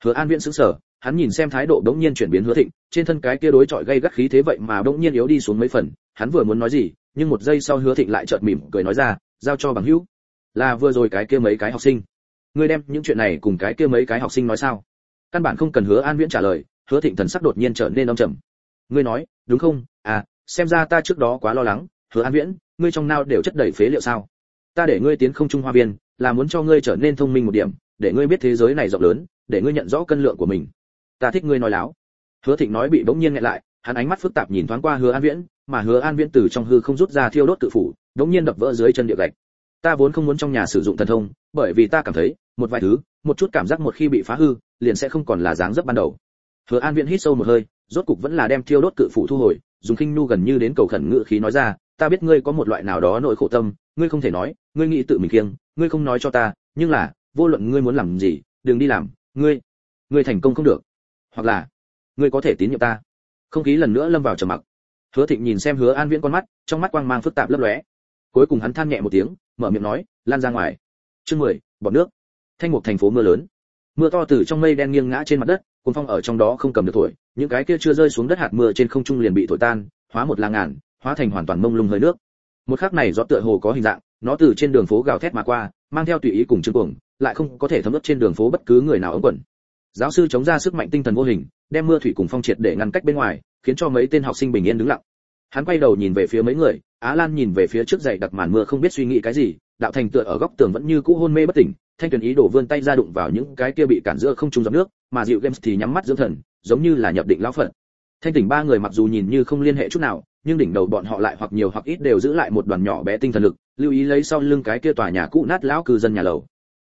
Hứa an viễn sững sờ, hắn nhìn xem thái độ đống nhiên chuyển biến hứa thịnh, trên thân cái kia đối chọi gây gắt khí thế vậy mà đống nhiên yếu đi xuống mấy phần, hắn vừa muốn nói gì, nhưng một giây sau hứa thịnh lại chợt mỉm cười nói ra, giao cho bằng hữu là vừa rồi cái kia mấy cái học sinh. Ngươi đem những chuyện này cùng cái kia mấy cái học sinh nói sao? Căn bản không cần hứa an viễn trả lời, hứa thịnh thần sắc đột nhiên trở nên âm trầm. Ngươi nói, đúng không? À xem ra ta trước đó quá lo lắng, hứa an viễn, ngươi trong nao đều chất đầy phế liệu sao? Ta để ngươi tiến không trung hoa viên, là muốn cho ngươi trở nên thông minh một điểm, để ngươi biết thế giới này rộng lớn, để ngươi nhận rõ cân lượng của mình. Ta thích ngươi nói láo. Hứa thịnh nói bị bỗng nhiên nghẹn lại, hắn ánh mắt phức tạp nhìn thoáng qua hứa an viễn, mà hứa an viễn từ trong hư không rút ra thiêu đốt tự phủ, bỗng nhiên đập vỡ dưới chân địa gạch ta vốn không muốn trong nhà sử dụng thần thông, bởi vì ta cảm thấy, một vài thứ, một chút cảm giác một khi bị phá hư, liền sẽ không còn là dáng dấp ban đầu. Hứa an viễn hít sâu một hơi, rốt cục vẫn là đem thiêu đốt cự phủ thu hồi, dùng khinh nu gần như đến cầu khẩn ngự khí nói ra, ta biết ngươi có một loại nào đó nội khổ tâm, ngươi không thể nói, ngươi nghĩ tự mình kiêng, ngươi không nói cho ta, nhưng là, vô luận ngươi muốn làm gì, đừng đi làm, ngươi ngươi thành công không được. Hoặc là, ngươi có thể tín nhiệm ta. Không khí lần nữa lâm vào trầm mặc. Hứa thịnh nhìn xem hứa an viễn con mắt, trong mắt quang mang phức tạp lấp lóe cuối cùng hắn than nhẹ một tiếng, mở miệng nói, lan ra ngoài. Chương mười, bọt nước. Thanh mục thành phố mưa lớn. Mưa to từ trong mây đen nghiêng ngã trên mặt đất cuốn phong ở trong đó không cầm được thổi, những cái kia chưa rơi xuống đất hạt mưa trên không trung liền bị thổi tan, hóa một là ngàn, hóa thành hoàn toàn mông lung hơi nước. Một khắc này gió tựa hồ có hình dạng, nó từ trên đường phố gào thét mà qua, mang theo tùy ý cùng chương cuồng, lại không có thể thấm ướt trên đường phố bất cứ người nào ống quần. Giáo sư chống ra sức mạnh tinh thần vô hình, đem mưa thủy cùng phong triệt để ngăn cách bên ngoài, khiến cho mấy tên học sinh bình yên đứng lặng. Hắn quay đầu nhìn về phía mấy người á lan nhìn về phía trước dậy đặc màn mưa không biết suy nghĩ cái gì, đạo thành tựa ở góc tường vẫn như cũ hôn mê bất tỉnh, thanh tuyền ý đổ vươn tay ra đụng vào những cái kia bị cản giữa không trung giọt nước, mà dịu games thì nhắm mắt dưỡng thần, giống như là nhập định lão phận thanh tỉnh ba người mặc dù nhìn như không liên hệ chút nào, nhưng đỉnh đầu bọn họ lại hoặc nhiều hoặc ít đều giữ lại một đoàn nhỏ bé tinh thần lực, lưu ý lấy sau lưng cái kia tòa nhà cũ nát lão cư dân nhà lầu.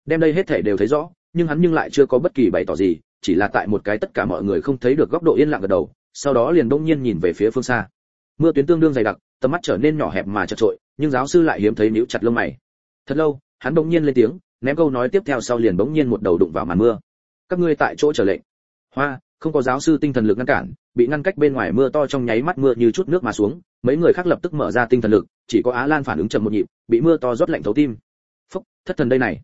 Đem đây hết thể đều thấy rõ, nhưng hắn nhưng lại chưa có bất kỳ bày tỏ gì, chỉ là tại một cái tất cả mọi người không thấy được góc độ yên lặng ở đầu, sau đó liền đông nhiên nhìn về phía phương xa. Mưa tuyến tương đương dày đặc tầm mắt trở nên nhỏ hẹp mà chật trội, nhưng giáo sư lại hiếm thấy níu chặt lông mày. Thật lâu, hắn bỗng nhiên lên tiếng, ném câu nói tiếp theo sau liền bỗng nhiên một đầu đụng vào màn mưa. Các ngươi tại chỗ trở lệnh. Hoa, không có giáo sư tinh thần lực ngăn cản, bị ngăn cách bên ngoài mưa to trong nháy mắt mưa như chút nước mà xuống, mấy người khác lập tức mở ra tinh thần lực, chỉ có á lan phản ứng chậm một nhịp, bị mưa to rót lạnh thấu tim. Phúc, thất thần đây này.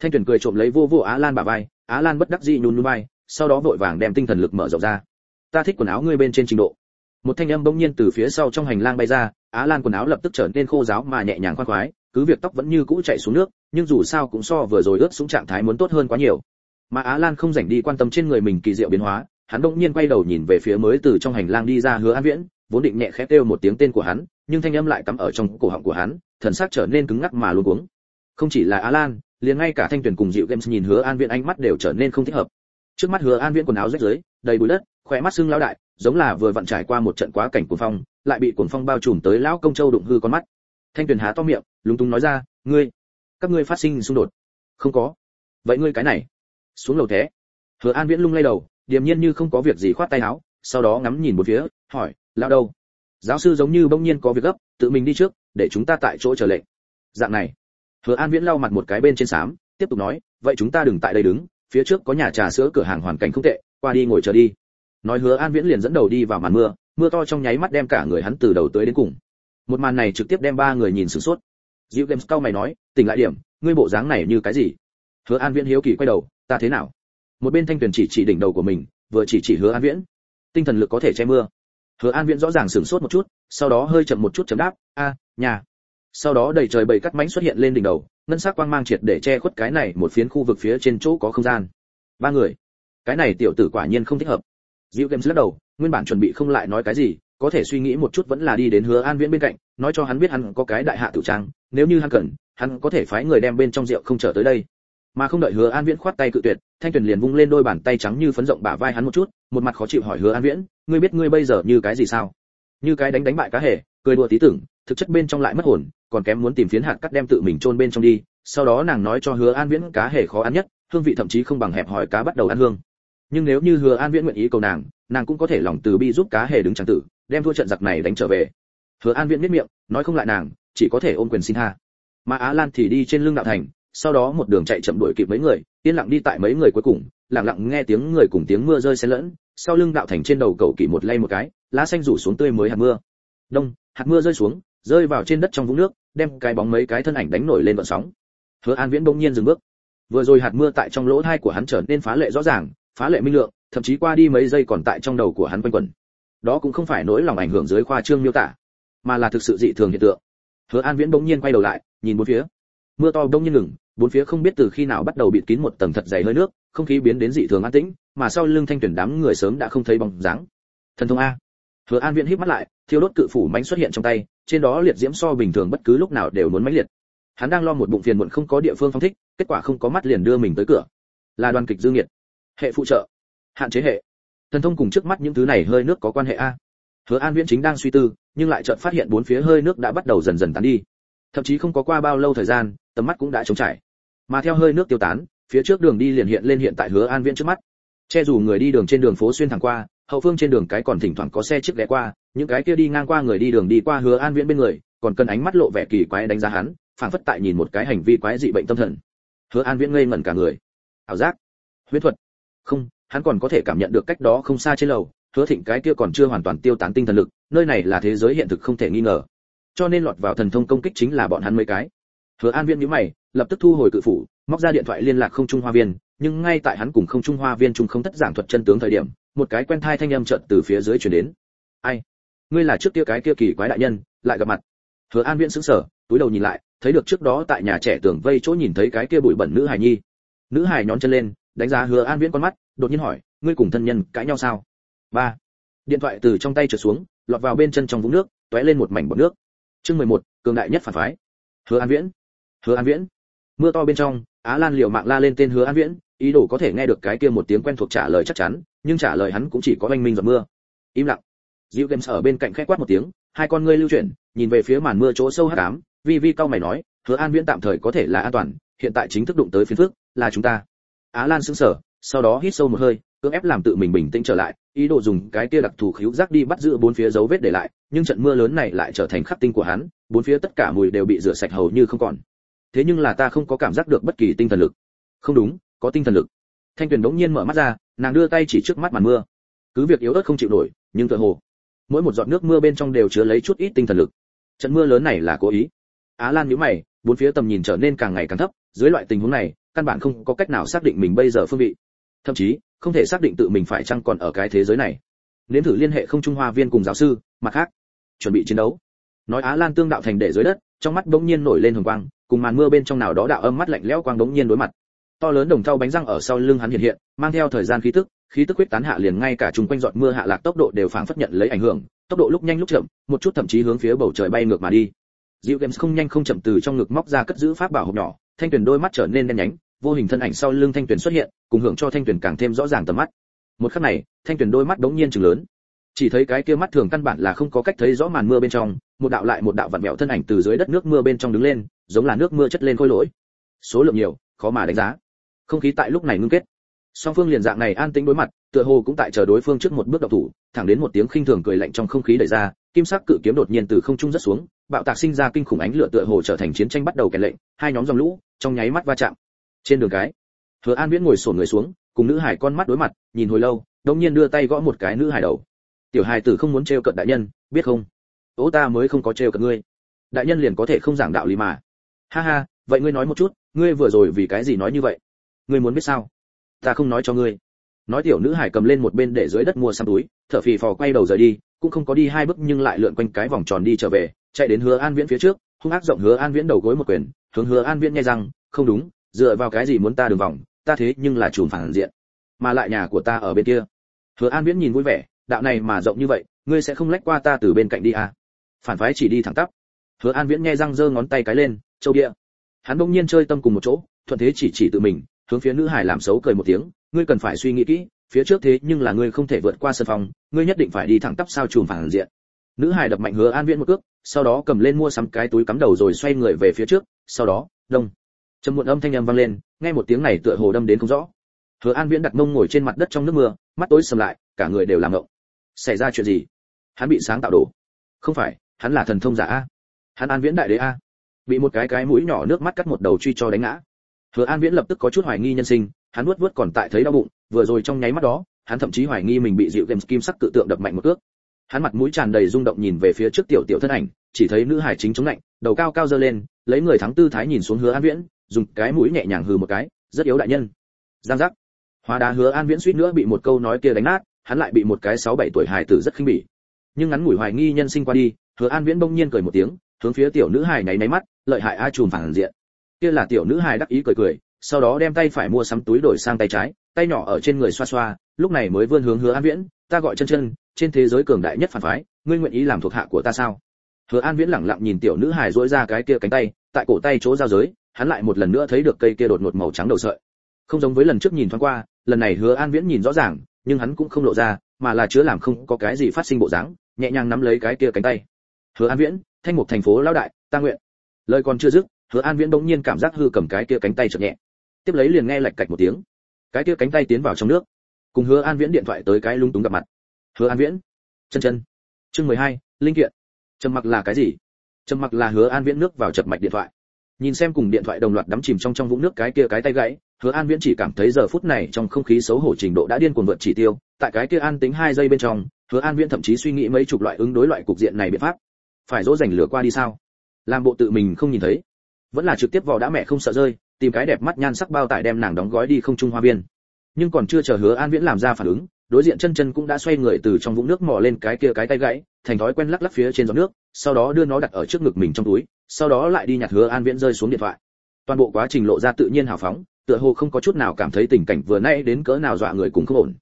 Thanh tuyển cười trộm lấy vô vô á lan bà vai, á lan bất đắc dĩ nhún nhún vai, sau đó vội vàng đem tinh thần lực mở rộng ra. Ta thích quần áo ngươi bên trên trình độ một thanh âm bỗng nhiên từ phía sau trong hành lang bay ra, á lan quần áo lập tức trở nên khô ráo mà nhẹ nhàng khoan khoái, cứ việc tóc vẫn như cũ chạy xuống nước, nhưng dù sao cũng so vừa rồi ướt xuống trạng thái muốn tốt hơn quá nhiều. Mà á lan không rảnh đi quan tâm trên người mình kỳ diệu biến hóa, hắn bỗng nhiên quay đầu nhìn về phía mới từ trong hành lang đi ra hứa an viễn, vốn định nhẹ khẽ kêu một tiếng tên của hắn, nhưng thanh âm lại cắm ở trong cổ họng của hắn, thần sắc trở nên cứng ngắc mà luôn cuống. Không chỉ là á lan, liền ngay cả thanh tuyển cùng dịu games nhìn hứa an viễn ánh mắt đều trở nên không thích hợp. Trước mắt hứa an viễn quần áo rách rưới, đầy bụi đất khỏe mắt sưng lão đại giống là vừa vặn trải qua một trận quá cảnh cuồng phong, lại bị cuồng phong bao trùm tới lão công châu đụng hư con mắt. Thanh Tuyền há to miệng, lúng túng nói ra, ngươi, các ngươi phát sinh xung đột. Không có. Vậy ngươi cái này, xuống lầu thế. Hứa an viễn lung lay đầu, điềm nhiên như không có việc gì khoát tay áo, sau đó ngắm nhìn một phía, hỏi, lão đâu? Giáo sư giống như bỗng nhiên có việc gấp, tự mình đi trước, để chúng ta tại chỗ chờ lệnh. Dạng này, hứa an viễn lau mặt một cái bên trên xám tiếp tục nói, vậy chúng ta đừng tại đây đứng, phía trước có nhà trà sữa cửa hàng hoàn cảnh không tệ, qua đi ngồi chờ đi nói hứa an viễn liền dẫn đầu đi vào màn mưa mưa to trong nháy mắt đem cả người hắn từ đầu tới đến cùng một màn này trực tiếp đem ba người nhìn sửng sốt Diệu Games cao mày nói, tỉnh lại điểm, ngươi bộ dáng này như cái gì? Hứa An Viễn hiếu kỳ quay đầu, ta thế nào? Một bên Thanh Tuyền chỉ chỉ đỉnh đầu của mình, vừa chỉ chỉ Hứa An Viễn. Tinh thần lực có thể che mưa. Hứa An Viễn rõ ràng sửng sốt một chút, sau đó hơi chậm một chút chấm đáp, a, nhà. Sau đó đầy trời bầy cắt mánh xuất hiện lên đỉnh đầu, ngân sắc quang mang triệt để che khuất cái này một phiến khu vực phía trên chỗ có không gian. Ba người. Cái này tiểu tử quả nhiên không thích hợp. Diệu Games lắc đầu, nguyên bản chuẩn bị không lại nói cái gì, có thể suy nghĩ một chút vẫn là đi đến Hứa An Viễn bên cạnh, nói cho hắn biết hắn có cái đại hạ tiểu trang, nếu như hắn cần, hắn có thể phái người đem bên trong rượu không trở tới đây. Mà không đợi Hứa An Viễn khoát tay cự tuyệt, Thanh Tuyền liền vung lên đôi bàn tay trắng như phấn rộng bả vai hắn một chút, một mặt khó chịu hỏi Hứa An Viễn, ngươi biết ngươi bây giờ như cái gì sao? Như cái đánh đánh bại cá hề, cười đùa tí tưởng, thực chất bên trong lại mất hồn, còn kém muốn tìm phiến hạt cắt đem tự mình chôn bên trong đi. Sau đó nàng nói cho Hứa An Viễn cá hề khó ăn nhất, hương vị thậm chí không bằng hẹp hỏi cá bắt đầu ăn hương. Nhưng nếu như Hứa An Viễn nguyện ý cầu nàng, nàng cũng có thể lòng từ bi giúp cá hề đứng chẳng tử, đem thua trận giặc này đánh trở về. Hứa An Viễn biết miệng, nói không lại nàng, chỉ có thể ôm quyền xin tha. Mà á lan thì đi trên lưng đạo thành sau đó một đường chạy chậm đuổi kịp mấy người yên lặng đi tại mấy người cuối cùng lặng lặng nghe tiếng người cùng tiếng mưa rơi xen lẫn sau lưng đạo thành trên đầu cầu kỳ một lay một cái lá xanh rủ xuống tươi mới hạt mưa. Đông hạt mưa rơi xuống rơi vào trên đất trong vũng nước đem cái bóng mấy cái thân ảnh đánh nổi lên vận sóng. Hứa an viễn bỗng nhiên dừng bước. Vừa rồi hạt mưa tại trong lỗ thai của hắn trở nên phá lệ rõ ràng phá lệ minh lượng, thậm chí qua đi mấy giây còn tại trong đầu của hắn quanh quẩn. Đó cũng không phải nỗi lòng ảnh hưởng dưới khoa trương miêu tả, mà là thực sự dị thường hiện tượng. Hứa an viễn bỗng nhiên quay đầu lại, nhìn bốn phía. Mưa to bỗng nhiên ngừng, bốn phía không biết từ khi nào bắt đầu bịt kín một tầng thật dày hơi nước, không khí biến đến dị thường an tĩnh, mà sau lưng thanh tuyển đám người sớm đã không thấy bóng dáng. Thần thông a. Hứa an viễn híp mắt lại, thiêu đốt cự phủ mánh xuất hiện trong tay, trên đó liệt diễm so bình thường bất cứ lúc nào đều muốn mãnh liệt. Hắn đang lo một bụng phiền muộn không có địa phương phong thích, kết quả không có mắt liền đưa mình tới cửa. Là đoàn kịch dương nhiệt hệ phụ trợ, hạn chế hệ. Thần thông cùng trước mắt những thứ này hơi nước có quan hệ a? Hứa an viễn chính đang suy tư, nhưng lại chợt phát hiện bốn phía hơi nước đã bắt đầu dần dần tán đi. Thậm chí không có qua bao lâu thời gian, tầm mắt cũng đã trống trải. Mà theo hơi nước tiêu tán, phía trước đường đi liền hiện lên hiện tại hứa an viễn trước mắt. Che dù người đi đường trên đường phố xuyên thẳng qua, hậu phương trên đường cái còn thỉnh thoảng có xe chiếc ghé qua, những cái kia đi ngang qua người đi đường đi qua hứa an viễn bên người, còn cần ánh mắt lộ vẻ kỳ quái đánh giá hắn, phảng phất tại nhìn một cái hành vi quái dị bệnh tâm thần. Hứa an viễn ngây ngẩn cả người. Ảo giác. Huyễn thuật không, hắn còn có thể cảm nhận được cách đó không xa trên lầu, hứa thịnh cái kia còn chưa hoàn toàn tiêu tán tinh thần lực, nơi này là thế giới hiện thực không thể nghi ngờ. Cho nên lọt vào thần thông công kích chính là bọn hắn mấy cái. Hứa an viễn nhíu mày, lập tức thu hồi cự phủ, móc ra điện thoại liên lạc không trung hoa viên, nhưng ngay tại hắn cùng không trung hoa viên trung không tất giảng thuật chân tướng thời điểm, một cái quen thai thanh âm chợt từ phía dưới truyền đến. Ai? Ngươi là trước kia cái kia kỳ quái đại nhân, lại gặp mặt. Hứa an viễn sững sờ, túi đầu nhìn lại, thấy được trước đó tại nhà trẻ tường vây chỗ nhìn thấy cái kia bụi bẩn nữ hài nhi. Nữ hài nhón chân lên đánh giá hứa an viễn con mắt đột nhiên hỏi ngươi cùng thân nhân cãi nhau sao? Ba. Điện thoại từ trong tay trượt xuống lọt vào bên chân trong vũng nước tóe lên một mảnh bọt nước. Chương mười một cường đại nhất phản phái. Hứa an viễn hứa an viễn. Mưa to bên trong á lan liều mạng la lên tên hứa an viễn ý đồ có thể nghe được cái kia một tiếng quen thuộc trả lời chắc chắn nhưng trả lời hắn cũng chỉ có oanh minh giọt mưa. Im lặng. Diệu Games ở bên cạnh khẽ quát một tiếng, hai con ngươi lưu chuyển, nhìn về phía màn mưa chỗ sâu hắc ám, vi vi cao mày nói, Hứa An Viễn tạm thời có thể là an toàn, hiện tại chính thức đụng tới phiến phước, là chúng ta. Á Lan sững sờ, sau đó hít sâu một hơi, cưỡng ép làm tự mình bình tĩnh trở lại, ý đồ dùng cái kia đặc thù khíu giác đi bắt giữ bốn phía dấu vết để lại, nhưng trận mưa lớn này lại trở thành khắc tinh của hắn, bốn phía tất cả mùi đều bị rửa sạch hầu như không còn. Thế nhưng là ta không có cảm giác được bất kỳ tinh thần lực. Không đúng, có tinh thần lực. Thanh Tuyền đống nhiên mở mắt ra, nàng đưa tay chỉ trước mắt màn mưa. Cứ việc yếu ớt không chịu nổi, nhưng tựa hồ mỗi một giọt nước mưa bên trong đều chứa lấy chút ít tinh thần lực. Trận mưa lớn này là cố ý. Á Lan nhíu mày, bốn phía tầm nhìn trở nên càng ngày càng thấp, dưới loại tình huống này, căn bản không có cách nào xác định mình bây giờ phương vị. Thậm chí, không thể xác định tự mình phải chăng còn ở cái thế giới này. Nếm thử liên hệ không trung hoa viên cùng giáo sư, mặt khác, chuẩn bị chiến đấu. Nói Á Lan tương đạo thành để dưới đất, trong mắt bỗng nhiên nổi lên hồng quang, cùng màn mưa bên trong nào đó đạo âm mắt lạnh lẽo quang bỗng nhiên đối mặt. To lớn đồng thau bánh răng ở sau lưng hắn hiện hiện, mang theo thời gian khí tức, khí tức quyết tán hạ liền ngay cả chung quanh giọt mưa hạ lạc tốc độ đều phảng phất nhận lấy ảnh hưởng, tốc độ lúc nhanh lúc chậm, một chút thậm chí hướng phía bầu trời bay ngược mà đi. Diệu Games không nhanh không chậm từ trong ngực móc ra cất giữ pháp bảo hộp nhỏ, thanh tuyển đôi mắt trở nên đen nhánh, vô hình thân ảnh sau lưng thanh tuyển xuất hiện, cùng hưởng cho thanh tuyển càng thêm rõ ràng tầm mắt. Một khắc này, thanh tuyển đôi mắt đống nhiên trừng lớn. Chỉ thấy cái kia mắt thường căn bản là không có cách thấy rõ màn mưa bên trong, một đạo lại một đạo vặn vẹo thân ảnh từ dưới đất nước mưa bên trong đứng lên, giống là nước mưa chất lên khối lỗi. Số lượng nhiều, khó mà đánh giá. Không khí tại lúc này ngưng kết. Song phương liền dạng này an tĩnh đối mặt, tựa hồ cũng tại chờ đối phương trước một bước động thủ, thẳng đến một tiếng khinh thường cười lạnh trong không khí đẩy ra, kim sắc cự kiếm đột nhiên từ không trung rất xuống, bạo tạc sinh ra kinh khủng ánh lửa tựa hồ trở thành chiến tranh bắt đầu kèn lệnh, hai nhóm dòng lũ trong nháy mắt va chạm. Trên đường cái, Hứa An Viễn ngồi sổn người xuống, cùng nữ hải con mắt đối mặt, nhìn hồi lâu, Đông nhiên đưa tay gõ một cái nữ hải đầu. Tiểu hài tử không muốn trêu cận đại nhân, biết không? Ố ta mới không có trêu cận ngươi. Đại nhân liền có thể không giảng đạo lý mà. Ha ha, vậy ngươi nói một chút, ngươi vừa rồi vì cái gì nói như vậy? Ngươi muốn biết sao? Ta không nói cho ngươi nói tiểu nữ hải cầm lên một bên để dưới đất mua xăm túi thở phì phò quay đầu rời đi cũng không có đi hai bước nhưng lại lượn quanh cái vòng tròn đi trở về chạy đến hứa an viễn phía trước, hung ác rộng hứa an viễn đầu gối một quyền, hướng hứa an viễn nghe rằng không đúng, dựa vào cái gì muốn ta đường vòng, ta thế nhưng là chủ phản diện, mà lại nhà của ta ở bên kia. Hứa an viễn nhìn vui vẻ, đạo này mà rộng như vậy, ngươi sẽ không lách qua ta từ bên cạnh đi à? Phản phái chỉ đi thẳng tắp. Hứa an viễn nghe răng giơ ngón tay cái lên, châu địa hắn bỗng nhiên chơi tâm cùng một chỗ, thuận thế chỉ chỉ tự mình, hướng phía nữ hải làm xấu cười một tiếng, ngươi cần phải suy nghĩ kỹ, phía trước thế nhưng là ngươi không thể vượt qua sân phòng, ngươi nhất định phải đi thẳng tắp sao chùm phản diện. Nữ hải đập mạnh hứa an viễn một cước sau đó cầm lên mua sắm cái túi cắm đầu rồi xoay người về phía trước, sau đó, đông. Trầm muộn âm thanh âm vang lên, nghe một tiếng này tựa hồ đâm đến không rõ. Hứa an viễn đặt mông ngồi trên mặt đất trong nước mưa, mắt tối sầm lại, cả người đều làm ngộng. Xảy ra chuyện gì? Hắn bị sáng tạo đổ không phải, hắn là thần thông giả a. Hắn an viễn đại đế a. Bị một cái cái mũi nhỏ nước mắt cắt một đầu truy cho đánh ngã. Hứa an viễn lập tức có chút hoài nghi nhân sinh, hắn nuốt nuốt còn tại thấy đau bụng, vừa rồi trong nháy mắt đó, hắn thậm chí hoài nghi mình bị dịu games kim sắc tự tượng đập mạnh một cước hắn mặt mũi tràn đầy rung động nhìn về phía trước tiểu tiểu thân ảnh, chỉ thấy nữ hải chính chống lạnh, đầu cao cao dơ lên, lấy người thắng tư thái nhìn xuống hứa an viễn, dùng cái mũi nhẹ nhàng hừ một cái, rất yếu đại nhân. Giang giác. Hóa đá hứa an viễn suýt nữa bị một câu nói kia đánh nát, hắn lại bị một cái sáu bảy tuổi hài tử rất khinh bỉ. Nhưng ngắn ngủi hoài nghi nhân sinh qua đi, hứa an viễn bỗng nhiên cười một tiếng, hướng phía tiểu nữ hải nháy náy mắt, lợi hại a chùm phản diện. Kia là tiểu nữ hải đắc ý cười cười, sau đó đem tay phải mua sắm túi đổi sang tay trái, tay nhỏ ở trên người xoa xoa, lúc này mới vươn hướng hứa an viễn, ta gọi chân chân trên thế giới cường đại nhất phản phái, ngươi nguyện ý làm thuộc hạ của ta sao? Hứa an viễn lẳng lặng nhìn tiểu nữ hài dỗi ra cái kia cánh tay, tại cổ tay chỗ giao giới, hắn lại một lần nữa thấy được cây kia đột ngột màu trắng đầu sợi. Không giống với lần trước nhìn thoáng qua, lần này hứa an viễn nhìn rõ ràng, nhưng hắn cũng không lộ ra, mà là chứa làm không có cái gì phát sinh bộ dáng, nhẹ nhàng nắm lấy cái kia cánh tay. Hứa an viễn, thanh mục thành phố lão đại, ta nguyện. Lời còn chưa dứt, hứa an viễn bỗng nhiên cảm giác hư cầm cái kia cánh tay chợt nhẹ. Tiếp lấy liền nghe lạch cạch một tiếng. Cái kia cánh tay tiến vào trong nước. Cùng hứa an viễn điện thoại tới cái lung túng gặp mặt hứa an viễn, chân chân. Chương mười hai, linh kiện. Trầm mặc là cái gì? Trầm mặc là hứa an viễn nước vào chập mạch điện thoại. Nhìn xem cùng điện thoại đồng loạt đắm chìm trong trong vũng nước cái kia cái tay gãy, hứa an viễn chỉ cảm thấy giờ phút này trong không khí xấu hổ trình độ đã điên cuồng vượt chỉ tiêu. Tại cái kia an tính hai giây bên trong, hứa an viễn thậm chí suy nghĩ mấy chục loại ứng đối loại cục diện này biện pháp. Phải dỗ dành lửa qua đi sao? Làm bộ tự mình không nhìn thấy. Vẫn là trực tiếp vào đã mẹ không sợ rơi, tìm cái đẹp mắt nhan sắc bao tải đem nàng đóng gói đi không trung hoa viên. Nhưng còn chưa chờ hứa an viễn làm ra phản ứng đối diện chân chân cũng đã xoay người từ trong vũng nước mò lên cái kia cái tay gãy, thành thói quen lắc lắc phía trên giọt nước, sau đó đưa nó đặt ở trước ngực mình trong túi, sau đó lại đi nhặt hứa an viễn rơi xuống điện thoại. Toàn bộ quá trình lộ ra tự nhiên hào phóng, tựa hồ không có chút nào cảm thấy tình cảnh vừa nay đến cỡ nào dọa người cũng không ổn.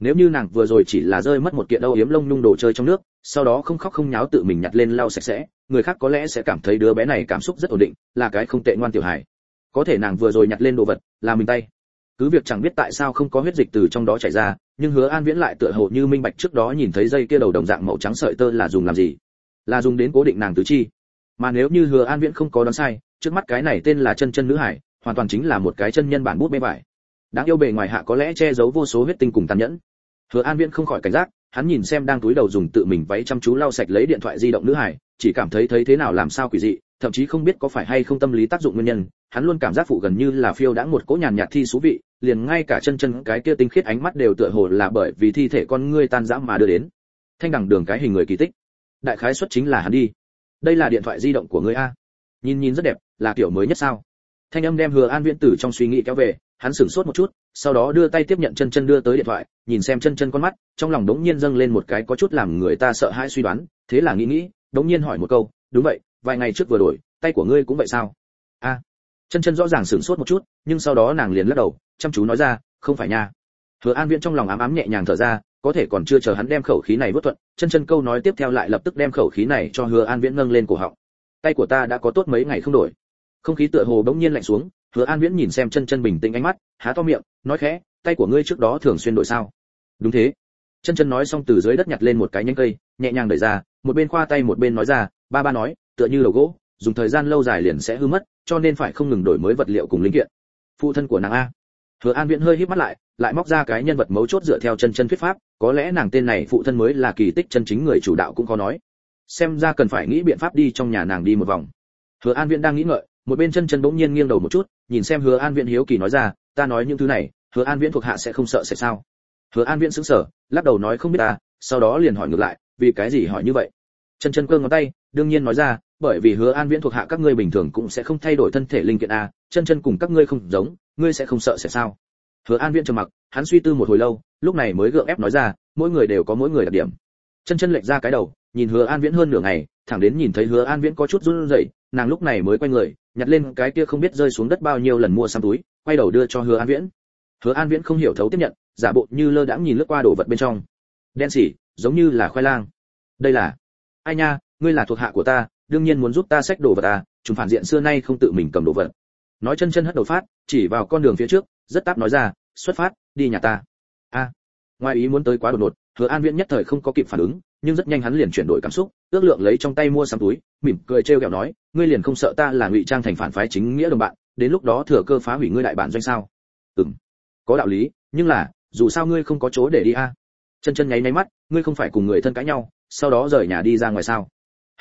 Nếu như nàng vừa rồi chỉ là rơi mất một kiện âu yếm lông nhung đồ chơi trong nước, sau đó không khóc không nháo tự mình nhặt lên lau sạch sẽ, người khác có lẽ sẽ cảm thấy đứa bé này cảm xúc rất ổn định, là cái không tệ ngoan tiểu hài. Có thể nàng vừa rồi nhặt lên đồ vật, là mình tay cứ việc chẳng biết tại sao không có huyết dịch từ trong đó chảy ra, nhưng hứa an viễn lại tựa hồ như minh bạch trước đó nhìn thấy dây kia đầu đồng dạng màu trắng sợi tơ là dùng làm gì. Là dùng đến cố định nàng tứ chi. Mà nếu như hứa an viễn không có đoán sai, trước mắt cái này tên là chân chân nữ hải, hoàn toàn chính là một cái chân nhân bản bút bê vải. Đáng yêu bề ngoài hạ có lẽ che giấu vô số huyết tinh cùng tàn nhẫn. Hứa an viễn không khỏi cảnh giác, hắn nhìn xem đang túi đầu dùng tự mình váy chăm chú lau sạch lấy điện thoại di động nữ hải, chỉ cảm thấy thấy thế nào làm sao quỷ dị thậm chí không biết có phải hay không tâm lý tác dụng nguyên nhân, hắn luôn cảm giác phụ gần như là phiêu đã một cỗ nhàn nhạt thi thú vị, liền ngay cả chân chân cái kia tinh khiết ánh mắt đều tựa hồ là bởi vì thi thể con ngươi tan rã mà đưa đến. Thanh đẳng đường cái hình người kỳ tích. Đại khái xuất chính là hắn đi. Đây là điện thoại di động của ngươi a. Nhìn nhìn rất đẹp, là kiểu mới nhất sao? Thanh âm đem hứa an viễn tử trong suy nghĩ kéo về, hắn sửng sốt một chút, sau đó đưa tay tiếp nhận chân chân đưa tới điện thoại, nhìn xem chân chân con mắt, trong lòng đống nhiên dâng lên một cái có chút làm người ta sợ hãi suy đoán, thế là nghĩ nghĩ, đống nhiên hỏi một câu, đúng vậy vài ngày trước vừa đổi, tay của ngươi cũng vậy sao? A. Chân chân rõ ràng sửng sốt một chút, nhưng sau đó nàng liền lắc đầu, chăm chú nói ra, không phải nha. Hứa an viễn trong lòng ám ám nhẹ nhàng thở ra, có thể còn chưa chờ hắn đem khẩu khí này vớt thuận, chân chân câu nói tiếp theo lại lập tức đem khẩu khí này cho hứa an viễn nâng lên cổ họng. Tay của ta đã có tốt mấy ngày không đổi. Không khí tựa hồ bỗng nhiên lạnh xuống, hứa an viễn nhìn xem chân chân bình tĩnh ánh mắt, há to miệng, nói khẽ, tay của ngươi trước đó thường xuyên đổi sao? Đúng thế. Chân chân nói xong từ dưới đất nhặt lên một cái nhánh cây, nhẹ nhàng đẩy ra, một bên khoa tay một bên nói ra, ba ba nói tựa như đầu gỗ, dùng thời gian lâu dài liền sẽ hư mất, cho nên phải không ngừng đổi mới vật liệu cùng linh kiện. Phụ thân của nàng a. Hứa an viễn hơi híp mắt lại lại móc ra cái nhân vật mấu chốt dựa theo chân chân thuyết pháp, có lẽ nàng tên này phụ thân mới là kỳ tích chân chính người chủ đạo cũng có nói. Xem ra cần phải nghĩ biện pháp đi trong nhà nàng đi một vòng. Hứa an viễn đang nghĩ ngợi, một bên chân chân bỗng nhiên nghiêng đầu một chút, nhìn xem hứa an viễn hiếu kỳ nói ra, ta nói những thứ này, hứa an viễn thuộc hạ sẽ không sợ sẽ sao? Hứa an viễn sững sờ, lắc đầu nói, không biết ta. Sau đó liền hỏi ngược lại, vì cái gì hỏi như vậy? Chân chân cơ ngón tay đương nhiên nói ra, bởi vì hứa an viễn thuộc hạ các ngươi bình thường cũng sẽ không thay đổi thân thể linh kiện a, chân chân cùng các ngươi không giống, ngươi sẽ không sợ sẽ sao? Hứa an viễn trầm mặc, hắn suy tư một hồi lâu, lúc này mới gượng ép nói ra, mỗi người đều có mỗi người đặc điểm. Chân chân lệch ra cái đầu, nhìn hứa an viễn hơn nửa ngày, thẳng đến nhìn thấy hứa an viễn có chút run rẩy, nàng lúc này mới quay người, nhặt lên cái kia không biết rơi xuống đất bao nhiêu lần mua xăm túi, quay đầu đưa cho hứa an viễn. Hứa an viễn không hiểu thấu tiếp nhận, giả bộ như lơ đãng nhìn lướt qua đồ vật bên trong. Đen xỉ, giống như là khoai lang. Đây là, ai nha ngươi là thuộc hạ của ta, đương nhiên muốn giúp ta xách đồ vật à chúng phản diện xưa nay không tự mình cầm đồ vật. Nói chân chân hất đầu phát, chỉ vào con đường phía trước, rất táp nói ra, xuất phát, đi nhà ta. A. Ngoài ý muốn tới quá đột ngột, hứa an viễn nhất thời không có kịp phản ứng, nhưng rất nhanh hắn liền chuyển đổi cảm xúc, ước lượng lấy trong tay mua sắm túi, mỉm cười trêu ghẹo nói, ngươi liền không sợ ta là ngụy trang thành phản phái chính nghĩa đồng bạn, đến lúc đó thừa cơ phá hủy ngươi đại bản doanh sao? Ừm, có đạo lý, nhưng là, dù sao ngươi không có chỗ để đi a. Chân chân nháy nháy mắt, ngươi không phải cùng người thân cãi nhau, sau đó rời nhà đi ra ngoài sao?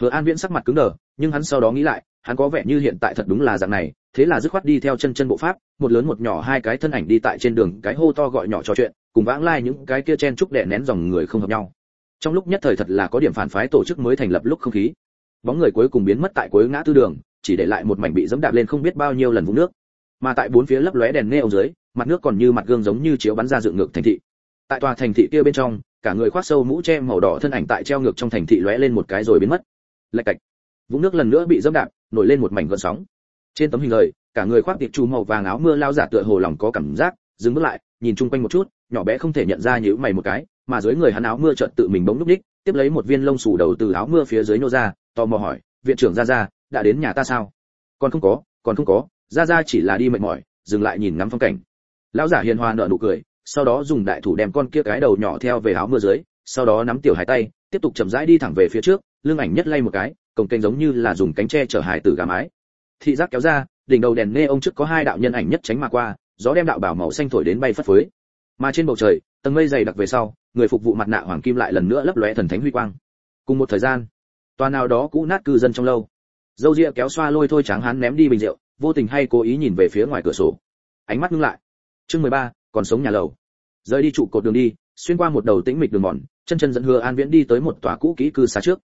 Hứa an viễn sắc mặt cứng đờ, nhưng hắn sau đó nghĩ lại, hắn có vẻ như hiện tại thật đúng là dạng này, thế là dứt khoát đi theo chân chân bộ pháp, một lớn một nhỏ hai cái thân ảnh đi tại trên đường, cái hô to gọi nhỏ trò chuyện, cùng vãng lai những cái kia chen chúc đè nén dòng người không hợp nhau. Trong lúc nhất thời thật là có điểm phản phái tổ chức mới thành lập lúc không khí. Bóng người cuối cùng biến mất tại cuối ngã tư đường, chỉ để lại một mảnh bị dẫm đạp lên không biết bao nhiêu lần vũng nước. Mà tại bốn phía lấp lóe đèn neon dưới, mặt nước còn như mặt gương giống như chiếu bắn ra dựng ngược thành thị. Tại tòa thành thị kia bên trong, cả người khoác sâu mũ che màu đỏ thân ảnh tại treo ngược trong thành thị lóe lên một cái rồi biến mất lạch cạch. Vũng nước lần nữa bị dẫm đạp, nổi lên một mảnh gợn sóng. Trên tấm hình lời, cả người khoác tiệp trù màu vàng áo mưa lao giả tựa hồ lòng có cảm giác, dừng bước lại, nhìn chung quanh một chút, nhỏ bé không thể nhận ra nhữ mày một cái, mà dưới người hắn áo mưa chợt tự mình bỗng núp đích tiếp lấy một viên lông xù đầu từ áo mưa phía dưới nô ra, tò mò hỏi, viện trưởng ra ra đã đến nhà ta sao? Còn không có, còn không có ra ra chỉ là đi mệt mỏi, dừng lại nhìn ngắm phong cảnh. Lão giả hiền hòa nở nụ cười, sau đó dùng đại thủ đem con kia cái đầu nhỏ theo về áo mưa dưới, sau đó nắm tiểu hải tay, tiếp tục chậm rãi đi thẳng về phía trước lưng ảnh nhất lay một cái cổng kênh giống như là dùng cánh tre chở hải tử gà mái. Thị giác kéo ra đỉnh đầu đèn nê ông trước có hai đạo nhân ảnh nhất tránh mà qua gió đem đạo bảo màu xanh thổi đến bay phất phới. Mà trên bầu trời tầng mây dày đặc về sau người phục vụ mặt nạ hoàng kim lại lần nữa lấp lóe thần thánh huy quang. Cùng một thời gian tòa nào đó cũ nát cư dân trong lâu. Dâu ria kéo xoa lôi thôi tráng hắn ném đi bình rượu vô tình hay cố ý nhìn về phía ngoài cửa sổ. Ánh mắt ngưng lại. Chương 13, còn sống nhà lầu. Rời đi trụ cột đường đi xuyên qua một đầu tĩnh mịch đường mòn chân chân dẫn hứa an viễn đi tới một tòa cũ kỹ cư xá trước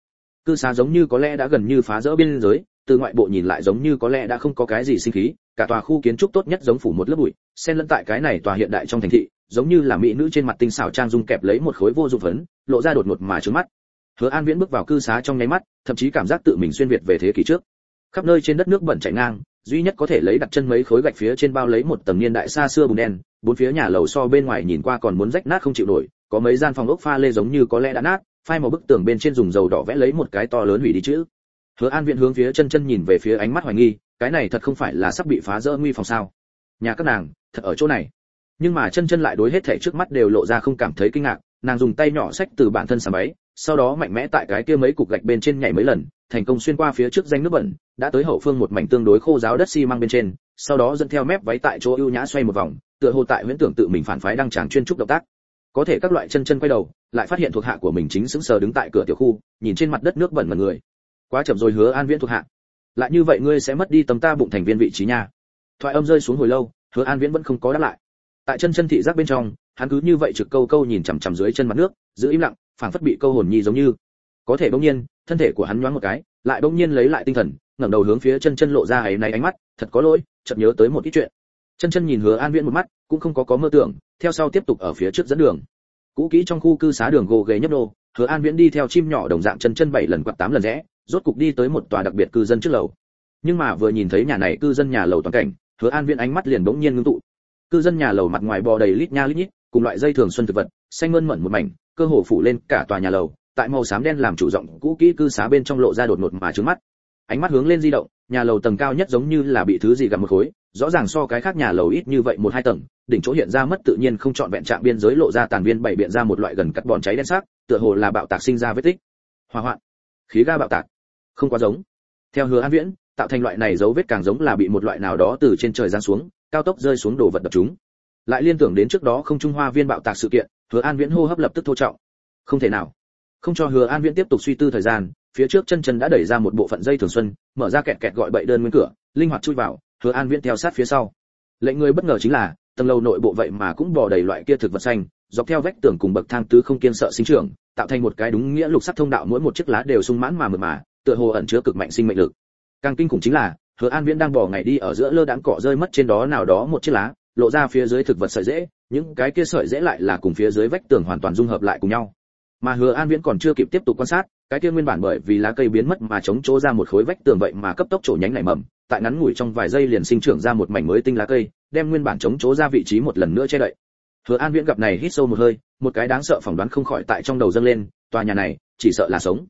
cư xá giống như có lẽ đã gần như phá rỡ biên giới, từ ngoại bộ nhìn lại giống như có lẽ đã không có cái gì sinh khí, cả tòa khu kiến trúc tốt nhất giống phủ một lớp bụi, xen lẫn tại cái này tòa hiện đại trong thành thị, giống như là mỹ nữ trên mặt tinh xảo trang dung kẹp lấy một khối vô dụng phấn, lộ ra đột ngột mà trướng mắt. Hứa an viễn bước vào cư xá trong nháy mắt, thậm chí cảm giác tự mình xuyên việt về thế kỷ trước. Khắp nơi trên đất nước bẩn chảy ngang, duy nhất có thể lấy đặt chân mấy khối gạch phía trên bao lấy một tầng niên đại xa xưa bùn đen, bốn phía nhà lầu so bên ngoài nhìn qua còn muốn rách nát không chịu nổi, có mấy gian phòng ốc pha lê giống như có lẽ đã nát phai màu bức tường bên trên dùng dầu đỏ vẽ lấy một cái to lớn hủy đi chữ. Hứa an viện hướng phía chân chân nhìn về phía ánh mắt hoài nghi, cái này thật không phải là sắp bị phá rỡ nguy phòng sao? Nhà các nàng, thật ở chỗ này. Nhưng mà chân chân lại đối hết thể trước mắt đều lộ ra không cảm thấy kinh ngạc, nàng dùng tay nhỏ xách từ bản thân sàm ấy sau đó mạnh mẽ tại cái kia mấy cục gạch bên trên nhảy mấy lần, thành công xuyên qua phía trước danh nước bẩn, đã tới hậu phương một mảnh tương đối khô giáo đất xi măng bên trên, sau đó dẫn theo mép váy tại chỗ ưu nhã xoay một vòng, tựa hồ tại huyễn tưởng tự mình phản phái đang tràng chuyên trúc động tác có thể các loại chân chân quay đầu, lại phát hiện thuộc hạ của mình chính sững sờ đứng tại cửa tiểu khu, nhìn trên mặt đất nước bẩn mật người. Quá chậm rồi hứa an viễn thuộc hạ. Lại như vậy ngươi sẽ mất đi tấm ta bụng thành viên vị trí nha. Thoại âm rơi xuống hồi lâu, hứa an viễn vẫn không có đáp lại. Tại chân chân thị giác bên trong, hắn cứ như vậy trực câu câu nhìn chằm chằm dưới chân mặt nước, giữ im lặng, phảng phất bị câu hồn nhi giống như. Có thể bỗng nhiên, thân thể của hắn nhoáng một cái, lại bỗng nhiên lấy lại tinh thần, ngẩng đầu hướng phía chân chân lộ ra ấy này ánh mắt, thật có lỗi, chợt nhớ tới một ít chuyện. Chân chân nhìn hứa an viễn một mắt cũng không có có mơ tưởng, theo sau tiếp tục ở phía trước dẫn đường. Cũ kỹ trong khu cư xá đường gồ ghề nhấp nô, hứa an viễn đi theo chim nhỏ đồng dạng chân chân bảy lần quạt tám lần rẽ, rốt cục đi tới một tòa đặc biệt cư dân trước lầu. Nhưng mà vừa nhìn thấy nhà này cư dân nhà lầu toàn cảnh, hứa an viễn ánh mắt liền bỗng nhiên ngưng tụ. Cư dân nhà lầu mặt ngoài bò đầy lít nha lít nhít, cùng loại dây thường xuân thực vật, xanh mơn mởn một mảnh, cơ hồ phủ lên cả tòa nhà lầu, tại màu xám đen làm chủ rộng, cũ kỹ cư xá bên trong lộ ra đột ngột mà trướng mắt. Ánh mắt hướng lên di động, nhà lầu tầng cao nhất giống như là bị thứ gì gặp một khối, rõ ràng so cái khác nhà lầu ít như vậy một hai tầng đỉnh chỗ hiện ra mất tự nhiên không chọn vẹn trạng biên giới lộ ra tàn viên bảy biện ra một loại gần cắt bòn cháy đen sắc, tựa hồ là bạo tạc sinh ra vết tích. Hỏa hoạn. Khí ga bạo tạc. Không quá giống. Theo hứa an viễn, tạo thành loại này dấu vết càng giống là bị một loại nào đó từ trên trời giáng xuống, cao tốc rơi xuống đổ vật đập chúng. Lại liên tưởng đến trước đó không trung hoa viên bạo tạc sự kiện, hứa an viễn hô hấp lập tức thô trọng. Không thể nào. Không cho hứa an viễn tiếp tục suy tư thời gian, phía trước chân chân đã đẩy ra một bộ phận dây thường xuân, mở ra kẹt kẹt gọi bậy đơn nguyên cửa, linh hoạt chui vào, hứa an viễn theo sát phía sau. Lệnh người bất ngờ chính là tầng lầu nội bộ vậy mà cũng bò đầy loại kia thực vật xanh, dọc theo vách tường cùng bậc thang tứ không kiên sợ sinh trưởng, tạo thành một cái đúng nghĩa lục sắc thông đạo mỗi một chiếc lá đều sung mãn mà mượt mà, tựa hồ ẩn chứa cực mạnh sinh mệnh lực. Càng kinh khủng chính là, hứa an viễn đang bò ngày đi ở giữa lơ đãng cỏ rơi mất trên đó nào đó một chiếc lá, lộ ra phía dưới thực vật sợi dễ, những cái kia sợi dễ lại là cùng phía dưới vách tường hoàn toàn dung hợp lại cùng nhau. Mà hứa an viễn còn chưa kịp tiếp tục quan sát, cái kia nguyên bản bởi vì lá cây biến mất mà chống chỗ ra một khối vách tường vậy mà cấp tốc chỗ nhánh nảy mầm tại ngắn ngủi trong vài giây liền sinh trưởng ra một mảnh mới tinh lá cây, đem nguyên bản chống chỗ ra vị trí một lần nữa che đậy. Hứa an viễn gặp này hít sâu một hơi, một cái đáng sợ phỏng đoán không khỏi tại trong đầu dâng lên, tòa nhà này, chỉ sợ là sống.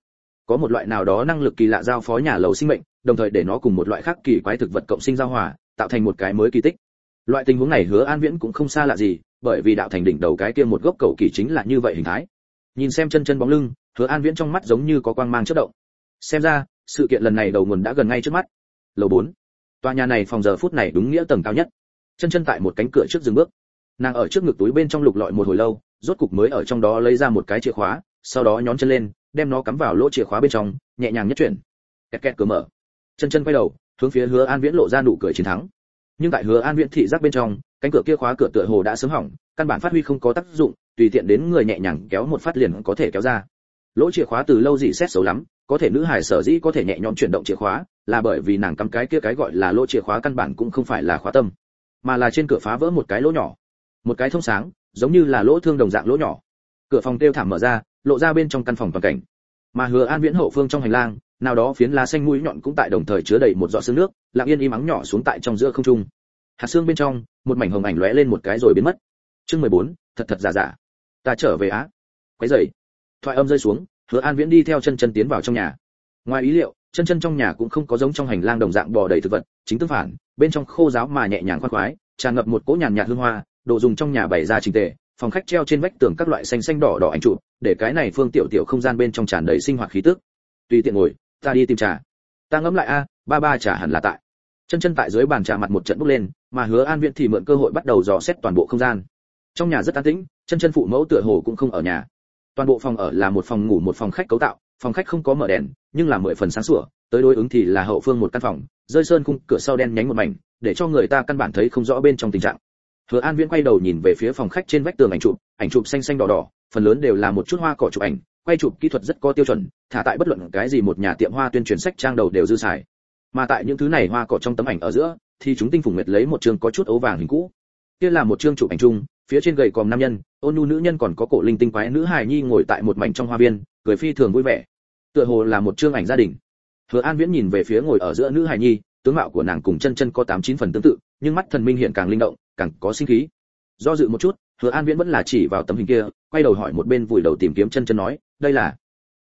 Có một loại nào đó năng lực kỳ lạ giao phó nhà lầu sinh mệnh, đồng thời để nó cùng một loại khác kỳ quái thực vật cộng sinh giao hòa, tạo thành một cái mới kỳ tích. Loại tình huống này hứa an viễn cũng không xa lạ gì, bởi vì đạo thành đỉnh đầu cái kia một gốc cầu kỳ chính là như vậy hình thái. Nhìn xem chân chân bóng lưng, hứa an viễn trong mắt giống như có quang mang chớp động. Xem ra, sự kiện lần này đầu nguồn đã gần ngay trước mắt lầu 4. tòa nhà này phòng giờ phút này đúng nghĩa tầng cao nhất. Chân chân tại một cánh cửa trước dừng bước. Nàng ở trước ngực túi bên trong lục lọi một hồi lâu, rốt cục mới ở trong đó lấy ra một cái chìa khóa, sau đó nhón chân lên, đem nó cắm vào lỗ chìa khóa bên trong, nhẹ nhàng nhất chuyển. Kẹt kẹt cửa mở. Chân chân quay đầu, hướng phía hứa an viễn lộ ra nụ cười chiến thắng. Nhưng tại hứa an viễn thị giác bên trong, cánh cửa kia khóa cửa tựa hồ đã sớm hỏng, căn bản phát huy không có tác dụng, tùy tiện đến người nhẹ nhàng kéo một phát liền có thể kéo ra. Lỗ chìa khóa từ lâu dị xét xấu lắm có thể nữ hải sở dĩ có thể nhẹ nhõm chuyển động chìa khóa là bởi vì nàng cắm cái kia cái gọi là lỗ chìa khóa căn bản cũng không phải là khóa tâm mà là trên cửa phá vỡ một cái lỗ nhỏ. Một cái thông sáng giống như là lỗ thương đồng dạng lỗ nhỏ. Cửa phòng tiêu thảm mở ra lộ ra bên trong căn phòng toàn cảnh. Mà hứa an viễn hậu phương trong hành lang nào đó phiến lá xanh mũi nhọn cũng tại đồng thời chứa đầy một giọt sương nước lặng yên im ắng nhỏ xuống tại trong giữa không trung. Hạt xương bên trong một mảnh hồng ảnh lóe lên một cái rồi biến mất. Chương 14, thật thật giả giả. Ta trở về á. Quấy dậy thoại âm rơi xuống hứa an viễn đi theo chân chân tiến vào trong nhà. Ngoài ý liệu, chân chân trong nhà cũng không có giống trong hành lang đồng dạng bò đầy thực vật, chính tương phản, bên trong khô giáo mà nhẹ nhàng khoan khoái, tràn ngập một cỗ nhàn nhạt hương hoa, đồ dùng trong nhà bày ra trình tề, phòng khách treo trên vách tường các loại xanh xanh đỏ đỏ ảnh trụ để cái này phương tiểu tiểu không gian bên trong tràn đầy sinh hoạt khí tức. Tùy tiện ngồi, ta đi tìm trà. Ta ngẫm lại, a, ba ba trà hẳn là tại. Chân chân tại dưới bàn trà mặt một trận bốc lên, mà hứa an viễn thì mượn cơ hội bắt đầu dò xét toàn bộ không gian. Trong nhà rất an tĩnh, chân chân phụ mẫu tựa hồ cũng không ở nhà toàn bộ phòng ở là một phòng ngủ, một phòng khách cấu tạo, phòng khách không có mở đèn, nhưng là mười phần sáng sủa, tới đối ứng thì là hậu phương một căn phòng, rơi sơn khung, cửa sau đen nhánh một mảnh, để cho người ta căn bản thấy không rõ bên trong tình trạng. Hứa an viễn quay đầu nhìn về phía phòng khách trên vách tường ảnh chụp ảnh chụp xanh xanh đỏ đỏ, phần lớn đều là một chút hoa cỏ chụp ảnh, quay chụp kỹ thuật rất có tiêu chuẩn, thả tại bất luận cái gì một nhà tiệm hoa tuyên truyền sách trang đầu đều dư xài. Mà tại những thứ này hoa cỏ trong tấm ảnh ở giữa, thì chúng tinh phùng nguyệt lấy một trường có chút ấu vàng hình cũ kia là một chương chụp ảnh chung, phía trên gầy còm nam nhân, ôn nhu nữ nhân còn có cổ linh tinh quái nữ hài nhi ngồi tại một mảnh trong hoa viên, cười phi thường vui vẻ. Tựa hồ là một chương ảnh gia đình. Hứa an viễn nhìn về phía ngồi ở giữa nữ hài nhi, tướng mạo của nàng cùng chân chân có tám chín phần tương tự, nhưng mắt thần minh hiện càng linh động, càng có sinh khí. Do dự một chút, hứa an viễn vẫn là chỉ vào tấm hình kia, quay đầu hỏi một bên vùi đầu tìm kiếm chân chân nói, đây là,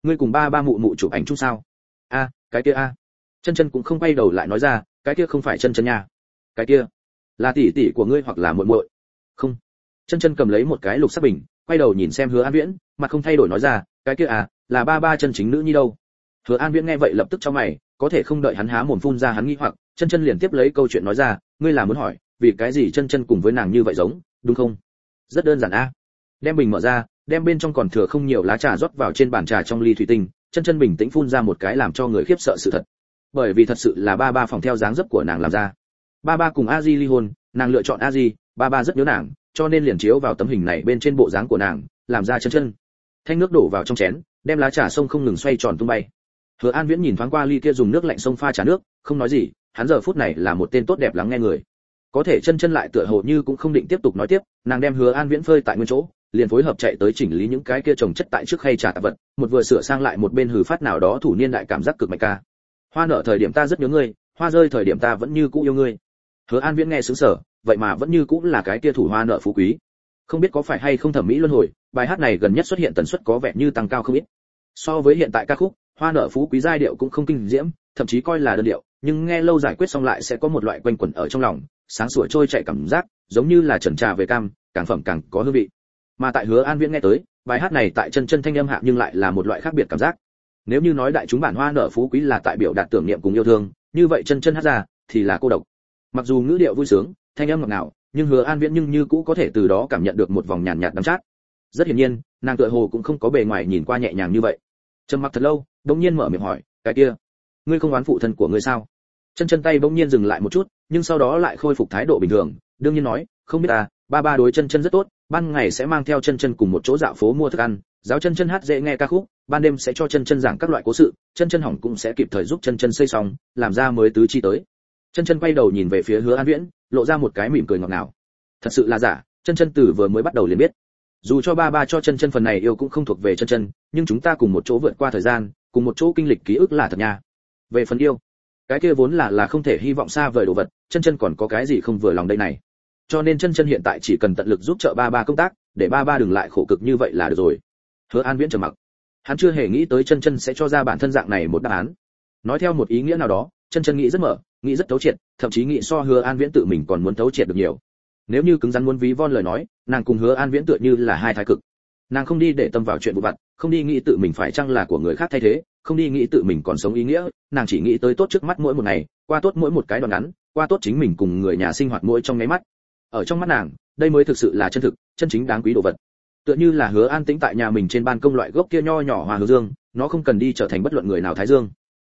ngươi cùng ba ba mụ mụ chụp ảnh chung sao? A, cái kia a. Chân chân cũng không quay đầu lại nói ra, cái kia không phải chân chân nha. Cái kia? Là tỷ tỷ của ngươi hoặc là muội muội. Không. Chân chân cầm lấy một cái lục sắc bình, quay đầu nhìn xem hứa an viễn, mặt không thay đổi nói ra, cái kia à là ba ba chân chính nữ nhi đâu? Hứa an viễn nghe vậy lập tức cho mày, có thể không đợi hắn há mồm phun ra hắn nghi hoặc, chân chân liền tiếp lấy câu chuyện nói ra, ngươi là muốn hỏi, vì cái gì chân chân cùng với nàng như vậy giống, đúng không? Rất đơn giản a. Đem bình mở ra, đem bên trong còn thừa không nhiều lá trà rót vào trên bàn trà trong ly thủy tinh, chân chân bình tĩnh phun ra một cái làm cho người khiếp sợ sự thật. Bởi vì thật sự là ba ba phòng theo dáng dấp của nàng làm ra ba ba cùng a di ly hôn, nàng lựa chọn a di, ba ba rất nhớ nàng, cho nên liền chiếu vào tấm hình này bên trên bộ dáng của nàng, làm ra chân chân. Thanh nước đổ vào trong chén, đem lá trà sông không ngừng xoay tròn tung bay. Hứa an viễn nhìn thoáng qua ly kia dùng nước lạnh sông pha trà nước, không nói gì, hắn giờ phút này là một tên tốt đẹp lắng nghe người. Có thể chân chân lại tựa hồ như cũng không định tiếp tục nói tiếp, nàng đem hứa an viễn phơi tại nguyên chỗ, liền phối hợp chạy tới chỉnh lý những cái kia trồng chất tại trước khay trà tạp vật, một vừa sửa sang lại một bên hừ phát nào đó thủ niên đại cảm giác cực mạnh ca. Hoa nở thời điểm ta rất nhớ ngươi, hoa rơi thời điểm ta vẫn như cũ yêu ngươi hứa an viễn nghe sướng sở vậy mà vẫn như cũng là cái kia thủ hoa nợ phú quý. Không biết có phải hay không thẩm mỹ luân hồi, bài hát này gần nhất xuất hiện tần suất có vẻ như tăng cao không ít. So với hiện tại ca khúc, hoa nợ phú quý giai điệu cũng không kinh diễm, thậm chí coi là đơn điệu, nhưng nghe lâu giải quyết xong lại sẽ có một loại quanh quẩn ở trong lòng, sáng sủa trôi chạy cảm giác, giống như là trần trà về cam, càng phẩm càng có hương vị. Mà tại hứa an viễn nghe tới, bài hát này tại chân chân thanh âm hạ nhưng lại là một loại khác biệt cảm giác. Nếu như nói đại chúng bản hoa nợ phú quý là tại biểu đạt tưởng niệm cùng yêu thương, như vậy chân chân hát ra thì là cô độc mặc dù ngữ điệu vui sướng, thanh âm ngọt ngào, nhưng hứa an viễn nhưng như cũ có thể từ đó cảm nhận được một vòng nhàn nhạt đắm chát. Rất hiển nhiên, nàng tựa hồ cũng không có bề ngoài nhìn qua nhẹ nhàng như vậy. Trầm mặc thật lâu, bỗng nhiên mở miệng hỏi, cái kia, ngươi không oán phụ thân của ngươi sao? Chân chân tay bỗng nhiên dừng lại một chút, nhưng sau đó lại khôi phục thái độ bình thường, đương nhiên nói, không biết à ba ba đối chân chân rất tốt, ban ngày sẽ mang theo chân chân cùng một chỗ dạo phố mua thức ăn, giáo chân chân hát dễ nghe ca khúc, ban đêm sẽ cho chân chân giảng các loại cố sự, chân chân hỏng cũng sẽ kịp thời giúp chân chân xây xong, làm ra mới tứ chi tới chân chân quay đầu nhìn về phía hứa an viễn, lộ ra một cái mỉm cười ngọt ngào. Thật sự là giả, chân chân từ vừa mới bắt đầu liền biết. Dù cho ba ba cho chân chân phần này yêu cũng không thuộc về chân chân, nhưng chúng ta cùng một chỗ vượt qua thời gian, cùng một chỗ kinh lịch ký ức là thật nha. Về phần yêu, cái kia vốn là là không thể hy vọng xa vời đồ vật, chân chân còn có cái gì không vừa lòng đây này. Cho nên chân chân hiện tại chỉ cần tận lực giúp trợ ba ba công tác, để ba ba đừng lại khổ cực như vậy là được rồi. Hứa an viễn trầm mặc. Hắn chưa hề nghĩ tới chân chân sẽ cho ra bản thân dạng này một đáp án. Nói theo một ý nghĩa nào đó chân chân nghĩ rất mở, nghĩ rất thấu triệt, thậm chí nghĩ so hứa an viễn tự mình còn muốn thấu triệt được nhiều. Nếu như cứng rắn muốn ví von lời nói, nàng cùng hứa an viễn tựa như là hai thái cực. Nàng không đi để tâm vào chuyện vụ vặt, không đi nghĩ tự mình phải chăng là của người khác thay thế, không đi nghĩ tự mình còn sống ý nghĩa, nàng chỉ nghĩ tới tốt trước mắt mỗi một ngày, qua tốt mỗi một cái đoạn ngắn, qua tốt chính mình cùng người nhà sinh hoạt mỗi trong nháy mắt. Ở trong mắt nàng, đây mới thực sự là chân thực, chân chính đáng quý đồ vật. Tựa như là hứa an tĩnh tại nhà mình trên ban công loại gốc kia nho nhỏ hòa hứa dương, nó không cần đi trở thành bất luận người nào thái dương.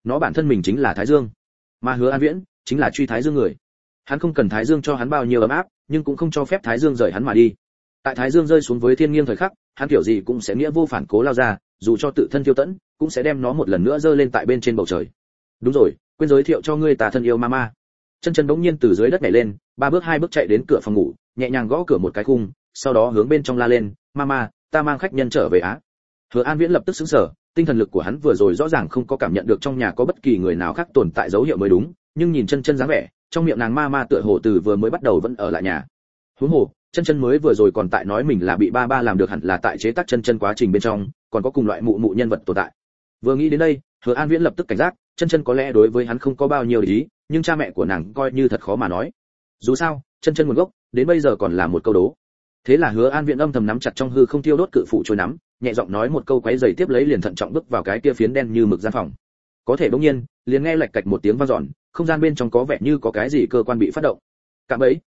Nó bản thân mình chính là thái dương mà hứa an viễn chính là truy thái dương người. Hắn không cần thái dương cho hắn bao nhiêu ấm áp, nhưng cũng không cho phép thái dương rời hắn mà đi. Tại thái dương rơi xuống với thiên nghiêng thời khắc, hắn kiểu gì cũng sẽ nghĩa vô phản cố lao ra, dù cho tự thân tiêu tẫn, cũng sẽ đem nó một lần nữa giơ lên tại bên trên bầu trời. Đúng rồi, quên giới thiệu cho ngươi tà thân yêu mama. Chân chân bỗng nhiên từ dưới đất nhảy lên, ba bước hai bước chạy đến cửa phòng ngủ, nhẹ nhàng gõ cửa một cái khung, sau đó hướng bên trong la lên, mama, ta mang khách nhân trở về á. Hứa an viễn lập tức xứng sờ tinh thần lực của hắn vừa rồi rõ ràng không có cảm nhận được trong nhà có bất kỳ người nào khác tồn tại dấu hiệu mới đúng, nhưng nhìn chân chân dáng vẻ, trong miệng nàng ma ma tựa hồ từ vừa mới bắt đầu vẫn ở lại nhà. Huống hồ, chân chân mới vừa rồi còn tại nói mình là bị ba ba làm được hẳn là tại chế tác chân chân quá trình bên trong, còn có cùng loại mụ mụ nhân vật tồn tại. Vừa nghĩ đến đây, hứa an viễn lập tức cảnh giác, chân chân có lẽ đối với hắn không có bao nhiêu ý, nhưng cha mẹ của nàng coi như thật khó mà nói. Dù sao, chân chân nguồn gốc, đến bây giờ còn là một câu đố. Thế là hứa an viễn âm thầm nắm chặt trong hư không tiêu đốt cự phụ trôi nắm nhẹ giọng nói một câu quấy giày tiếp lấy liền thận trọng bước vào cái kia phiến đen như mực gian phòng. Có thể bỗng nhiên, liền nghe lạch cạch một tiếng vang dọn, không gian bên trong có vẻ như có cái gì cơ quan bị phát động. Cạm ấy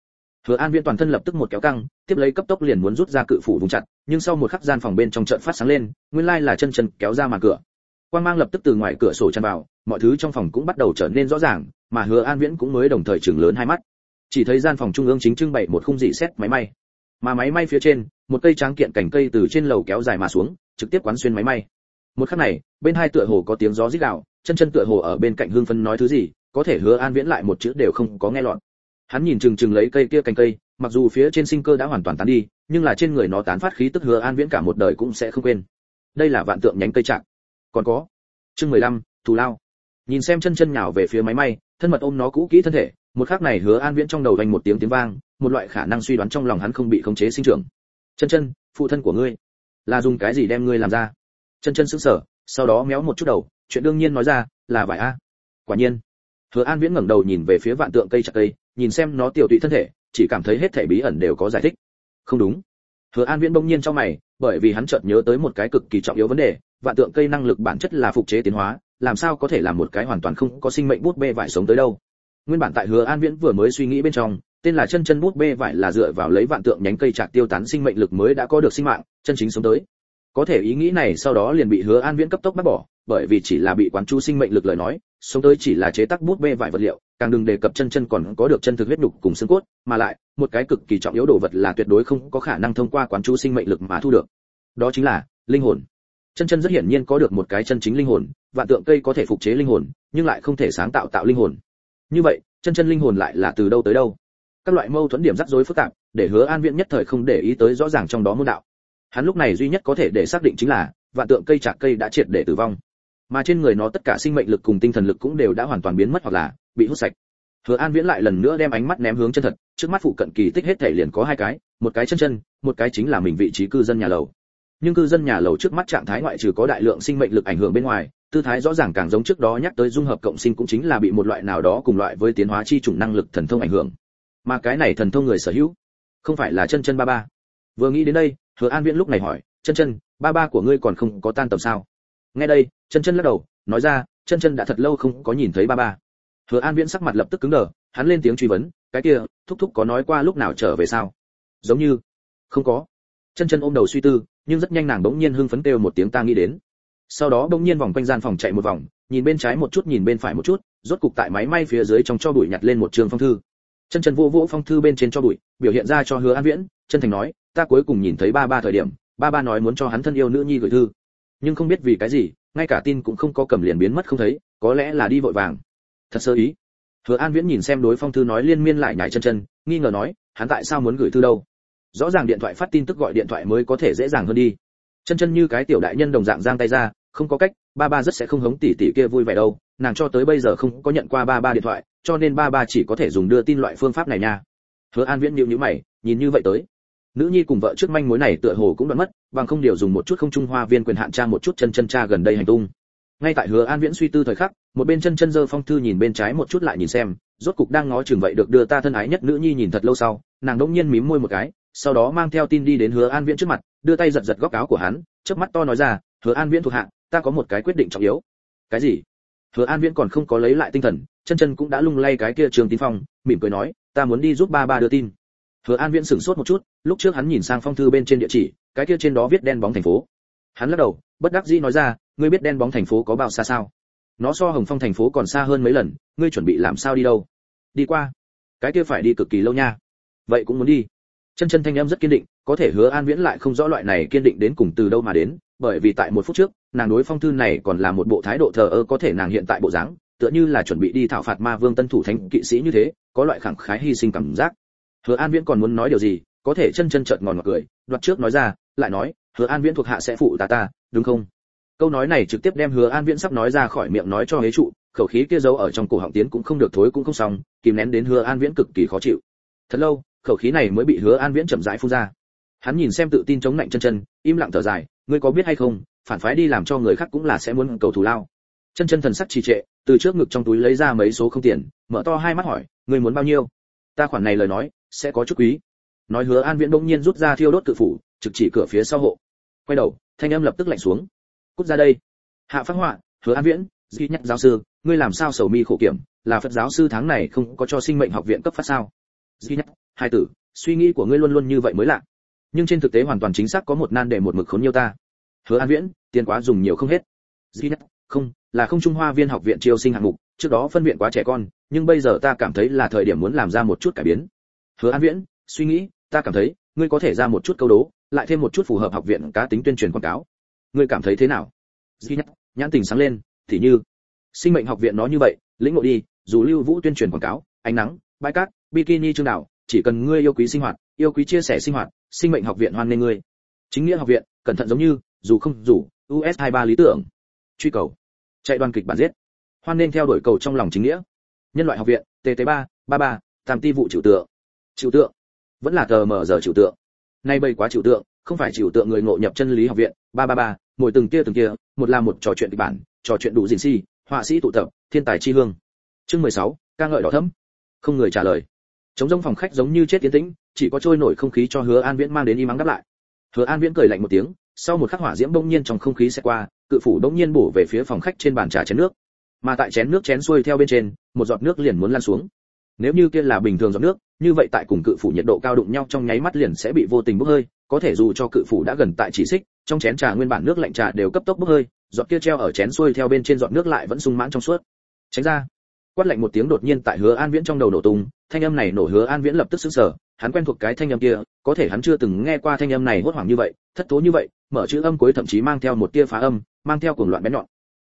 hứa an viễn toàn thân lập tức một kéo căng, tiếp lấy cấp tốc liền muốn rút ra cự phủ vùng chặt, nhưng sau một khắc gian phòng bên trong chợt phát sáng lên, nguyên lai là chân chân kéo ra màn cửa. Quang mang lập tức từ ngoài cửa sổ tràn vào, mọi thứ trong phòng cũng bắt đầu trở nên rõ ràng, mà hứa an viễn cũng mới đồng thời chừng lớn hai mắt. Chỉ thấy gian phòng trung ương chính trưng bày một khung dị xét máy may mà máy may phía trên, một cây tráng kiện cành cây từ trên lầu kéo dài mà xuống, trực tiếp quán xuyên máy may. Một khắc này, bên hai tựa hồ có tiếng gió rít gào, chân chân tựa hồ ở bên cạnh hương phân nói thứ gì, có thể hứa an viễn lại một chữ đều không có nghe lọt. Hắn nhìn chừng chừng lấy cây kia cành cây, mặc dù phía trên sinh cơ đã hoàn toàn tán đi, nhưng là trên người nó tán phát khí tức hứa an viễn cả một đời cũng sẽ không quên. Đây là vạn tượng nhánh cây trạng còn có, chương mười lăm, thù lao. Nhìn xem chân chân nhào về phía máy may, thân mật ôm nó cũ kỹ thân thể, một khắc này hứa an viễn trong đầu vang một tiếng tiếng vang một loại khả năng suy đoán trong lòng hắn không bị khống chế sinh trưởng. Chân chân, phụ thân của ngươi, là dùng cái gì đem ngươi làm ra? Chân chân sững sờ, sau đó méo một chút đầu, chuyện đương nhiên nói ra, là vải a. Quả nhiên, hứa an viễn ngẩng đầu nhìn về phía vạn tượng cây chặt cây, nhìn xem nó tiểu tụy thân thể, chỉ cảm thấy hết thể bí ẩn đều có giải thích. Không đúng. Hứa an viễn bỗng nhiên trong mày, bởi vì hắn chợt nhớ tới một cái cực kỳ trọng yếu vấn đề, vạn tượng cây năng lực bản chất là phục chế tiến hóa, làm sao có thể làm một cái hoàn toàn không có sinh mệnh bút bê vải sống tới đâu. Nguyên bản tại hứa an viễn vừa mới suy nghĩ bên trong tên là chân chân bút bê vải là dựa vào lấy vạn tượng nhánh cây trạc tiêu tán sinh mệnh lực mới đã có được sinh mạng, chân chính sống tới. Có thể ý nghĩ này sau đó liền bị hứa an viễn cấp tốc bác bỏ, bởi vì chỉ là bị quán chú sinh mệnh lực lời nói, sống tới chỉ là chế tác bút bê vải vật liệu, càng đừng đề cập chân chân còn có được chân thực huyết nhục cùng xương cốt, mà lại, một cái cực kỳ trọng yếu đồ vật là tuyệt đối không có khả năng thông qua quán chú sinh mệnh lực mà thu được. Đó chính là linh hồn. Chân chân rất hiển nhiên có được một cái chân chính linh hồn, vạn tượng cây có thể phục chế linh hồn, nhưng lại không thể sáng tạo tạo linh hồn. Như vậy, chân chân linh hồn lại là từ đâu tới đâu? Các loại mâu thuẫn điểm rắc rối phức tạp, để hứa an viễn nhất thời không để ý tới rõ ràng trong đó môn đạo. Hắn lúc này duy nhất có thể để xác định chính là, vạn tượng cây chạc cây đã triệt để tử vong. Mà trên người nó tất cả sinh mệnh lực cùng tinh thần lực cũng đều đã hoàn toàn biến mất hoặc là bị hút sạch. Hứa an viễn lại lần nữa đem ánh mắt ném hướng chân thật, trước mắt phụ cận kỳ tích hết thể liền có hai cái, một cái chân chân, một cái chính là mình vị trí cư dân nhà lầu. Nhưng cư dân nhà lầu trước mắt trạng thái ngoại trừ có đại lượng sinh mệnh lực ảnh hưởng bên ngoài, tư thái rõ ràng càng giống trước đó nhắc tới dung hợp cộng sinh cũng chính là bị một loại nào đó cùng loại với tiến hóa chi chủng năng lực thần thông ảnh hưởng mà cái này thần thông người sở hữu, không phải là chân chân ba ba. Vừa nghĩ đến đây, hứa an viễn lúc này hỏi, chân chân, ba ba của ngươi còn không có tan tầm sao? Nghe đây, chân chân lắc đầu, nói ra, chân chân đã thật lâu không có nhìn thấy ba ba. Hứa an viễn sắc mặt lập tức cứng đờ, hắn lên tiếng truy vấn, cái kia, thúc thúc có nói qua lúc nào trở về sao? Giống như, không có. Chân chân ôm đầu suy tư, nhưng rất nhanh nàng bỗng nhiên hưng phấn kêu một tiếng ta nghĩ đến. Sau đó bỗng nhiên vòng quanh gian phòng chạy một vòng, nhìn bên trái một chút, nhìn bên phải một chút, rốt cục tại máy may phía dưới trong cho bụi nhặt lên một trường phong thư chân chân vô vỗ phong thư bên trên cho bụi, biểu hiện ra cho hứa an viễn, chân thành nói, ta cuối cùng nhìn thấy ba ba thời điểm, ba ba nói muốn cho hắn thân yêu nữ nhi gửi thư. Nhưng không biết vì cái gì, ngay cả tin cũng không có cầm liền biến mất không thấy, có lẽ là đi vội vàng. Thật sơ ý. Hứa an viễn nhìn xem đối phong thư nói liên miên lại nhảy chân chân, nghi ngờ nói, hắn tại sao muốn gửi thư đâu? Rõ ràng điện thoại phát tin tức gọi điện thoại mới có thể dễ dàng hơn đi. Chân chân như cái tiểu đại nhân đồng dạng giang tay ra, không có cách, ba ba rất sẽ không hống tỷ tỷ kia vui vẻ đâu nàng cho tới bây giờ không có nhận qua ba ba điện thoại, cho nên ba ba chỉ có thể dùng đưa tin loại phương pháp này nha. Hứa an viễn nhịu nhữ mày, nhìn như vậy tới. Nữ nhi cùng vợ trước manh mối này tựa hồ cũng đoạn mất, bằng không điều dùng một chút không trung hoa viên quyền hạn tra một chút chân chân cha gần đây hành tung. Ngay tại hứa an viễn suy tư thời khắc, một bên chân chân dơ phong thư nhìn bên trái một chút lại nhìn xem, rốt cục đang ngó chừng vậy được đưa ta thân ái nhất nữ nhi nhìn thật lâu sau, nàng đỗng nhiên mím môi một cái, sau đó mang theo tin đi đến hứa an viễn trước mặt, đưa tay giật giật góc áo của hắn trước mắt to nói ra, hứa an viễn thuộc hạ, ta có một cái quyết định trọng yếu. Cái gì? Hứa an viễn còn không có lấy lại tinh thần, chân chân cũng đã lung lay cái kia trường tín phong, mỉm cười nói, ta muốn đi giúp ba ba đưa tin. Hứa an viễn sửng sốt một chút, lúc trước hắn nhìn sang phong thư bên trên địa chỉ, cái kia trên đó viết đen bóng thành phố. Hắn lắc đầu, bất đắc dĩ nói ra, ngươi biết đen bóng thành phố có bao xa sao? Nó so hồng phong thành phố còn xa hơn mấy lần, ngươi chuẩn bị làm sao đi đâu? Đi qua. Cái kia phải đi cực kỳ lâu nha. Vậy cũng muốn đi. Chân chân thanh âm rất kiên định, có thể hứa an viễn lại không rõ loại này kiên định đến cùng từ đâu mà đến bởi vì tại một phút trước, nàng đối phong thư này còn là một bộ thái độ thờ ơ có thể nàng hiện tại bộ dáng, tựa như là chuẩn bị đi thảo phạt ma vương tân thủ thánh kỵ sĩ như thế, có loại khẳng khái hy sinh cảm giác. Hứa an viễn còn muốn nói điều gì, có thể chân chân chợt ngòn ngọt cười, đoạt trước nói ra, lại nói, hứa an viễn thuộc hạ sẽ phụ ta ta, đúng không? Câu nói này trực tiếp đem hứa an viễn sắp nói ra khỏi miệng nói cho hế trụ, khẩu khí kia giấu ở trong cổ họng tiến cũng không được thối cũng không xong, kìm nén đến hứa an viễn cực kỳ khó chịu. Thật lâu, khẩu khí này mới bị hứa an viễn chậm rãi phun ra hắn nhìn xem tự tin chống lạnh chân chân, im lặng thở dài, ngươi có biết hay không, phản phái đi làm cho người khác cũng là sẽ muốn cầu thù lao. Chân chân thần sắc trì trệ, từ trước ngực trong túi lấy ra mấy số không tiền, mở to hai mắt hỏi, ngươi muốn bao nhiêu? Ta khoản này lời nói, sẽ có chút quý. Nói hứa an viễn bỗng nhiên rút ra thiêu đốt tự phủ, trực chỉ cửa phía sau hộ. Quay đầu, thanh âm lập tức lạnh xuống. Cút ra đây. Hạ phát họa, hứa an viễn duy nhất giáo sư, ngươi làm sao sầu mi khổ kiểm, là phật giáo sư tháng này không có cho sinh mệnh học viện cấp phát sao? Duy nhất hai tử, suy nghĩ của ngươi luôn luôn như vậy mới lạ nhưng trên thực tế hoàn toàn chính xác có một nan đề một mực khốn nhiều ta. Hứa an viễn, tiền quá dùng nhiều không hết. Duy nhất, không, là không trung hoa viên học viện triều sinh hạng mục, trước đó phân viện quá trẻ con, nhưng bây giờ ta cảm thấy là thời điểm muốn làm ra một chút cải biến. Hứa an viễn, suy nghĩ, ta cảm thấy, ngươi có thể ra một chút câu đố, lại thêm một chút phù hợp học viện cá tính tuyên truyền quảng cáo. Ngươi cảm thấy thế nào? Duy nhất, nhãn tình sáng lên, thì như, sinh mệnh học viện nó như vậy, lĩnh ngộ đi, dù lưu vũ tuyên truyền quảng cáo, ánh nắng, bãi cát, bikini chương đảo chỉ cần ngươi yêu quý sinh hoạt yêu quý chia sẻ sinh hoạt sinh mệnh học viện hoan nghênh ngươi. Chính nghĩa học viện cẩn thận giống như dù không dù us 23 lý tưởng. Truy cầu. Chạy đoàn kịch bản giết. Hoan nên theo đuổi cầu trong lòng chính nghĩa. Nhân loại học viện tt 3 33 tam ti vụ chịu tượng. Chịu tượng. Vẫn là tờ mở giờ chịu tượng. Nay bây quá chịu tượng không phải chịu tượng người ngộ nhập chân lý học viện. 333 mỗi từng kia từng kia một là một trò chuyện kịch bản trò chuyện đủ dình si họa sĩ tụ tập thiên tài chi hương. Chương 16, ca ngợi đỏ thấm không người trả lời chống rông phòng khách giống như chết tiến tĩnh, chỉ có trôi nổi không khí cho hứa an viễn mang đến im mắng đáp lại. Hứa an viễn cười lạnh một tiếng, sau một khắc hỏa diễm bỗng nhiên trong không khí sẽ qua, cự phủ bỗng nhiên bổ về phía phòng khách trên bàn trà chén nước. Mà tại chén nước chén xuôi theo bên trên, một giọt nước liền muốn lan xuống. Nếu như kia là bình thường giọt nước, như vậy tại cùng cự phủ nhiệt độ cao đụng nhau trong nháy mắt liền sẽ bị vô tình bốc hơi, có thể dù cho cự phủ đã gần tại chỉ xích, trong chén trà nguyên bản nước lạnh trà đều cấp tốc bốc hơi, giọt kia treo ở chén xuôi theo bên trên giọt nước lại vẫn sung mãn trong suốt. Tránh ra quát lạnh một tiếng đột nhiên tại hứa an viễn trong đầu nổ tung, thanh âm này nổ hứa an viễn lập tức sững sờ, hắn quen thuộc cái thanh âm kia, có thể hắn chưa từng nghe qua thanh âm này hốt hoảng như vậy, thất thố như vậy, mở chữ âm cuối thậm chí mang theo một tia phá âm, mang theo cuồng loạn bén nhọn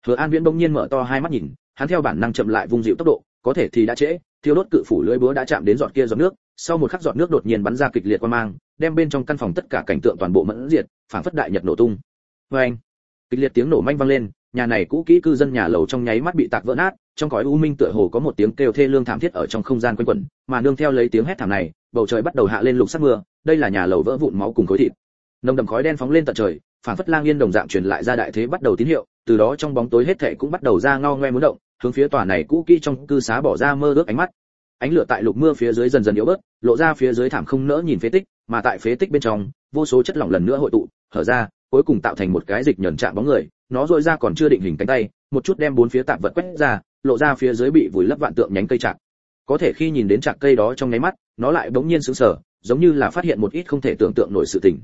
hứa an viễn bỗng nhiên mở to hai mắt nhìn, hắn theo bản năng chậm lại vung dịu tốc độ, có thể thì đã trễ, thiêu đốt cự phủ lưỡi búa đã chạm đến giọt kia giọt nước, sau một khắc giọt nước đột nhiên bắn ra kịch liệt qua mang, đem bên trong căn phòng tất cả cảnh tượng toàn bộ mẫn diệt phản phất đại nhật nổ tung Oeng! kịch liệt tiếng nổ manh vang lên, nhà này cũ kỹ cư dân nhà lầu trong nháy mắt bị tạc vỡ nát trong cõi u minh tựa hồ có một tiếng kêu thê lương thảm thiết ở trong không gian quanh quẩn, mà nương theo lấy tiếng hét thảm này, bầu trời bắt đầu hạ lên lục sắc mưa, đây là nhà lầu vỡ vụn máu cùng khối thịt. Nồng đậm khói đen phóng lên tận trời phản phất lang yên đồng dạng truyền lại ra đại thế bắt đầu tín hiệu, từ đó trong bóng tối hết thảy cũng bắt đầu ra ngao ngoe muốn động, hướng phía tòa này cũ kỹ trong cư xá bỏ ra mơ ước ánh mắt. Ánh lửa tại lục mưa phía dưới dần dần yếu bớt, lộ ra phía dưới thảm không nỡ nhìn phế tích, mà tại phế tích bên trong, vô số chất lỏng lần nữa hội tụ, hở ra, cuối cùng tạo thành một cái dịch nhẫn chạm bóng người, nó rỗi ra còn chưa định hình cánh tay, một chút đem bốn phía tạm vật quét ra lộ ra phía dưới bị vùi lấp vạn tượng nhánh cây chạc có thể khi nhìn đến chạc cây đó trong nháy mắt, nó lại bỗng nhiên sững sờ, giống như là phát hiện một ít không thể tưởng tượng nổi sự tình.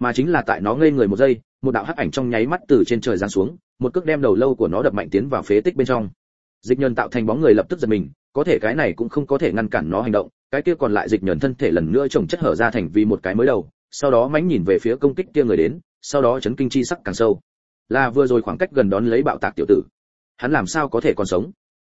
Mà chính là tại nó ngây người một giây, một đạo hắc ảnh trong nháy mắt từ trên trời giáng xuống, một cước đem đầu lâu của nó đập mạnh tiến vào phế tích bên trong. Dịch nhân tạo thành bóng người lập tức giật mình, có thể cái này cũng không có thể ngăn cản nó hành động, cái kia còn lại dịch nhân thân thể lần nữa trồng chất hở ra thành vì một cái mới đầu, sau đó mánh nhìn về phía công kích kia người đến, sau đó chấn kinh chi sắc càng sâu. Là vừa rồi khoảng cách gần đón lấy bạo tạc tiểu tử hắn làm sao có thể còn sống?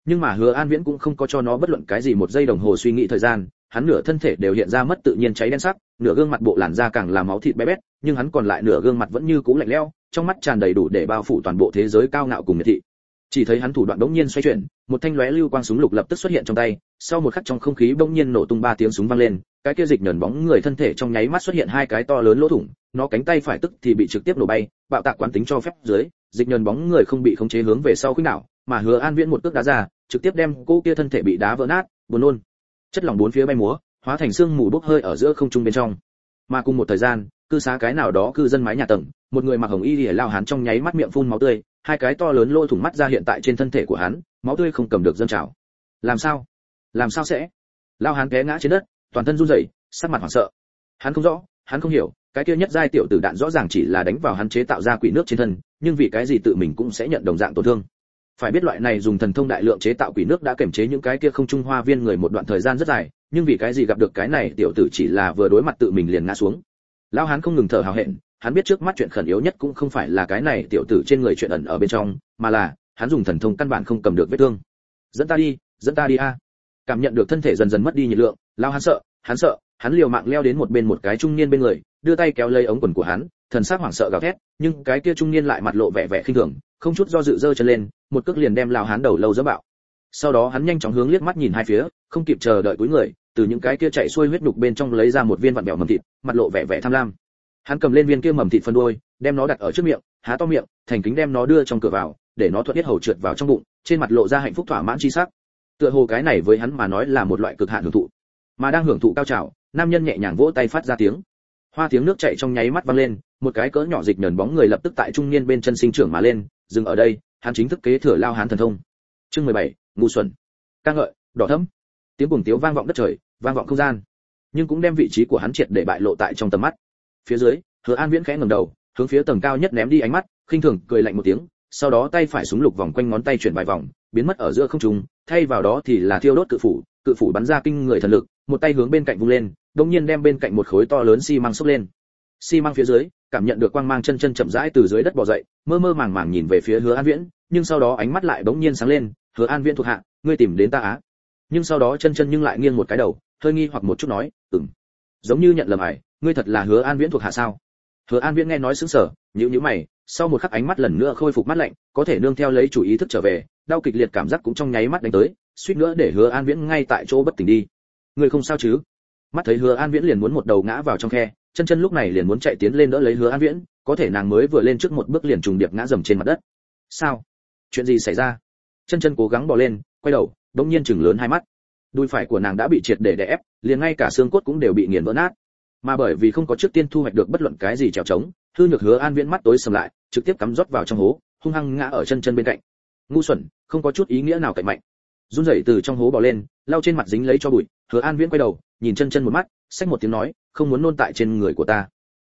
Nhưng mà hứa an viễn cũng không có cho nó bất luận cái gì một giây đồng hồ suy nghĩ thời gian, hắn nửa thân thể đều hiện ra mất tự nhiên cháy đen sắc, nửa gương mặt bộ làn da càng là máu thịt bé bét, nhưng hắn còn lại nửa gương mặt vẫn như cũ lạnh lẽo, trong mắt tràn đầy đủ để bao phủ toàn bộ thế giới cao ngạo cùng miệt thị. Chỉ thấy hắn thủ đoạn đống nhiên xoay chuyển, một thanh lóe lưu quang súng lục lập tức xuất hiện trong tay, sau một khắc trong không khí bỗng nhiên nổ tung ba tiếng súng vang lên, cái kia dịch nhờn bóng người thân thể trong nháy mắt xuất hiện hai cái to lớn lỗ thủng, nó cánh tay phải tức thì bị trực tiếp nổ bay, bạo tạc quán tính cho phép dưới dịch nhờn bóng người không bị khống chế hướng về sau khuynh đảo, mà hứa an viễn một cước đá ra, trực tiếp đem cô kia thân thể bị đá vỡ nát, buồn nôn. Chất lỏng bốn phía bay múa, hóa thành xương mù bốc hơi ở giữa không trung bên trong. Mà cùng một thời gian, cư xá cái nào đó cư dân mái nhà tầng, một người mặc hồng y lìa lao hắn trong nháy mắt miệng phun máu tươi, hai cái to lớn lôi thủng mắt ra hiện tại trên thân thể của hắn, máu tươi không cầm được dâng trào. Làm sao? Làm sao sẽ? Lao hắn té ngã trên đất, toàn thân run rẩy, sắc mặt hoảng sợ. Hắn không rõ, hắn không hiểu, cái kia nhất giai tiểu tử đạn rõ ràng chỉ là đánh vào hắn chế tạo ra quỷ nước trên thân nhưng vì cái gì tự mình cũng sẽ nhận đồng dạng tổn thương? Phải biết loại này dùng thần thông đại lượng chế tạo quỷ nước đã kiểm chế những cái kia không trung hoa viên người một đoạn thời gian rất dài, nhưng vì cái gì gặp được cái này tiểu tử chỉ là vừa đối mặt tự mình liền ngã xuống. Lão hán không ngừng thở hào hẹn, hắn biết trước mắt chuyện khẩn yếu nhất cũng không phải là cái này tiểu tử trên người chuyện ẩn ở bên trong, mà là hắn dùng thần thông căn bản không cầm được vết thương. Dẫn ta đi, dẫn ta đi a. Cảm nhận được thân thể dần dần mất đi nhiệt lượng, lão hắn sợ hắn sợ, hắn liều mạng leo đến một bên một cái trung niên bên người, đưa tay kéo lấy ống quần của hắn thần sắc hoảng sợ gào thét, nhưng cái kia trung niên lại mặt lộ vẻ vẻ khinh thường, không chút do dự giơ chân lên, một cước liền đem lão hắn đầu lâu giẫm bạo. Sau đó hắn nhanh chóng hướng liếc mắt nhìn hai phía, không kịp chờ đợi cuối người, từ những cái kia chạy xuôi huyết đục bên trong lấy ra một viên vặn bẹo mầm thịt, mặt lộ vẻ vẻ tham lam. Hắn cầm lên viên kia mầm thịt phân đuôi đem nó đặt ở trước miệng, há to miệng, thành kính đem nó đưa trong cửa vào, để nó thuận tiết hầu trượt vào trong bụng, trên mặt lộ ra hạnh phúc thỏa mãn chi sắc. Tựa hồ cái này với hắn mà nói là một loại cực hạn hưởng thụ, mà đang hưởng thụ cao trào, nam nhân nhẹ nhàng vỗ tay phát ra tiếng. Hoa tiếng nước chảy trong nháy mắt văng lên một cái cỡ nhỏ dịch nhờn bóng người lập tức tại trung niên bên chân sinh trưởng mà lên dừng ở đây hắn chính thức kế thừa lao hán thần thông. Chương 17, ngu xuẩn. Ca ngợi đỏ thẫm. Tiếng cuồng tiếu vang vọng đất trời vang vọng không gian. Nhưng cũng đem vị trí của hắn triệt để bại lộ tại trong tầm mắt. Phía dưới hứa an viễn khẽ ngẩng đầu hướng phía tầng cao nhất ném đi ánh mắt khinh thường cười lạnh một tiếng sau đó tay phải súng lục vòng quanh ngón tay chuyển vài vòng biến mất ở giữa không trung thay vào đó thì là thiêu đốt cự phủ cự phủ bắn ra kinh người thần lực một tay hướng bên cạnh vung lên đột nhiên đem bên cạnh một khối to lớn xi măng xốc lên. Xi măng phía dưới cảm nhận được quang mang chân chân chậm rãi từ dưới đất bò dậy, mơ mơ màng màng nhìn về phía hứa an viễn, nhưng sau đó ánh mắt lại bỗng nhiên sáng lên, hứa an viễn thuộc hạ, ngươi tìm đến ta á? Nhưng sau đó chân chân nhưng lại nghiêng một cái đầu, hơi nghi hoặc một chút nói, ừm, giống như nhận lầm ải ngươi thật là hứa an viễn thuộc hạ sao? Hứa an viễn nghe nói sững sờ, nhíu nhíu mày, sau một khắc ánh mắt lần nữa khôi phục mắt lạnh, có thể nương theo lấy chủ ý thức trở về, đau kịch liệt cảm giác cũng trong nháy mắt đánh tới, suýt nữa để hứa an viễn ngay tại chỗ bất tỉnh đi. Ngươi không sao chứ? Mắt thấy hứa an viễn liền muốn một đầu ngã vào trong khe, chân chân lúc này liền muốn chạy tiến lên đỡ lấy hứa an viễn, có thể nàng mới vừa lên trước một bước liền trùng điệp ngã dầm trên mặt đất. Sao? Chuyện gì xảy ra? Chân chân cố gắng bò lên, quay đầu đống nhiên chừng lớn hai mắt. Đùi phải của nàng đã bị triệt để đè ép, liền ngay cả xương cốt cũng đều bị nghiền vỡ nát. Mà bởi vì không có trước tiên thu hoạch được bất luận cái gì trèo trống, hư nhược hứa an viễn mắt tối sầm lại, trực tiếp cắm rót vào trong hố, hung hăng ngã ở chân chân bên cạnh. Ngu xuẩn, không có chút ý nghĩa nào cạnh mạnh run rẩy từ trong hố bò lên, lau trên mặt dính lấy cho bụi, hứa an viễn quay đầu, nhìn chân chân một mắt, xách một tiếng nói, không muốn nôn tại trên người của ta.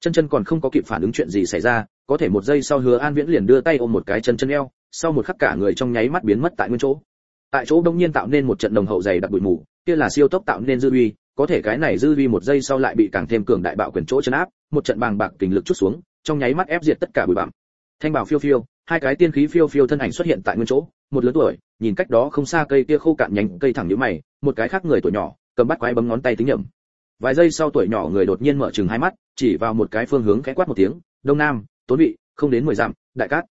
Chân chân còn không có kịp phản ứng chuyện gì xảy ra, có thể một giây sau hứa an viễn liền đưa tay ôm một cái chân chân eo, sau một khắc cả người trong nháy mắt biến mất tại nguyên chỗ. Tại chỗ đông nhiên tạo nên một trận đồng hậu dày đặc bụi mù, kia là siêu tốc tạo nên dư uy, có thể cái này dư uy một giây sau lại bị càng thêm cường đại bạo quyền chỗ chân áp, một trận bàng bạc kình lực chút xuống, trong nháy mắt ép diệt tất cả bụi bặm. Thanh bảo phiêu phiêu, hai cái tiên khí phiêu phiêu thân ảnh xuất hiện tại nguyên chỗ, một lớn tuổi nhìn cách đó không xa cây kia khô cạn nhánh cây thẳng nhíu mày, một cái khác người tuổi nhỏ, cầm bắt quái bấm ngón tay tính nhầm vài giây sau tuổi nhỏ người đột nhiên mở trừng hai mắt, chỉ vào một cái phương hướng khẽ quát một tiếng, đông nam, tốn vị, không đến mười dặm, đại cát,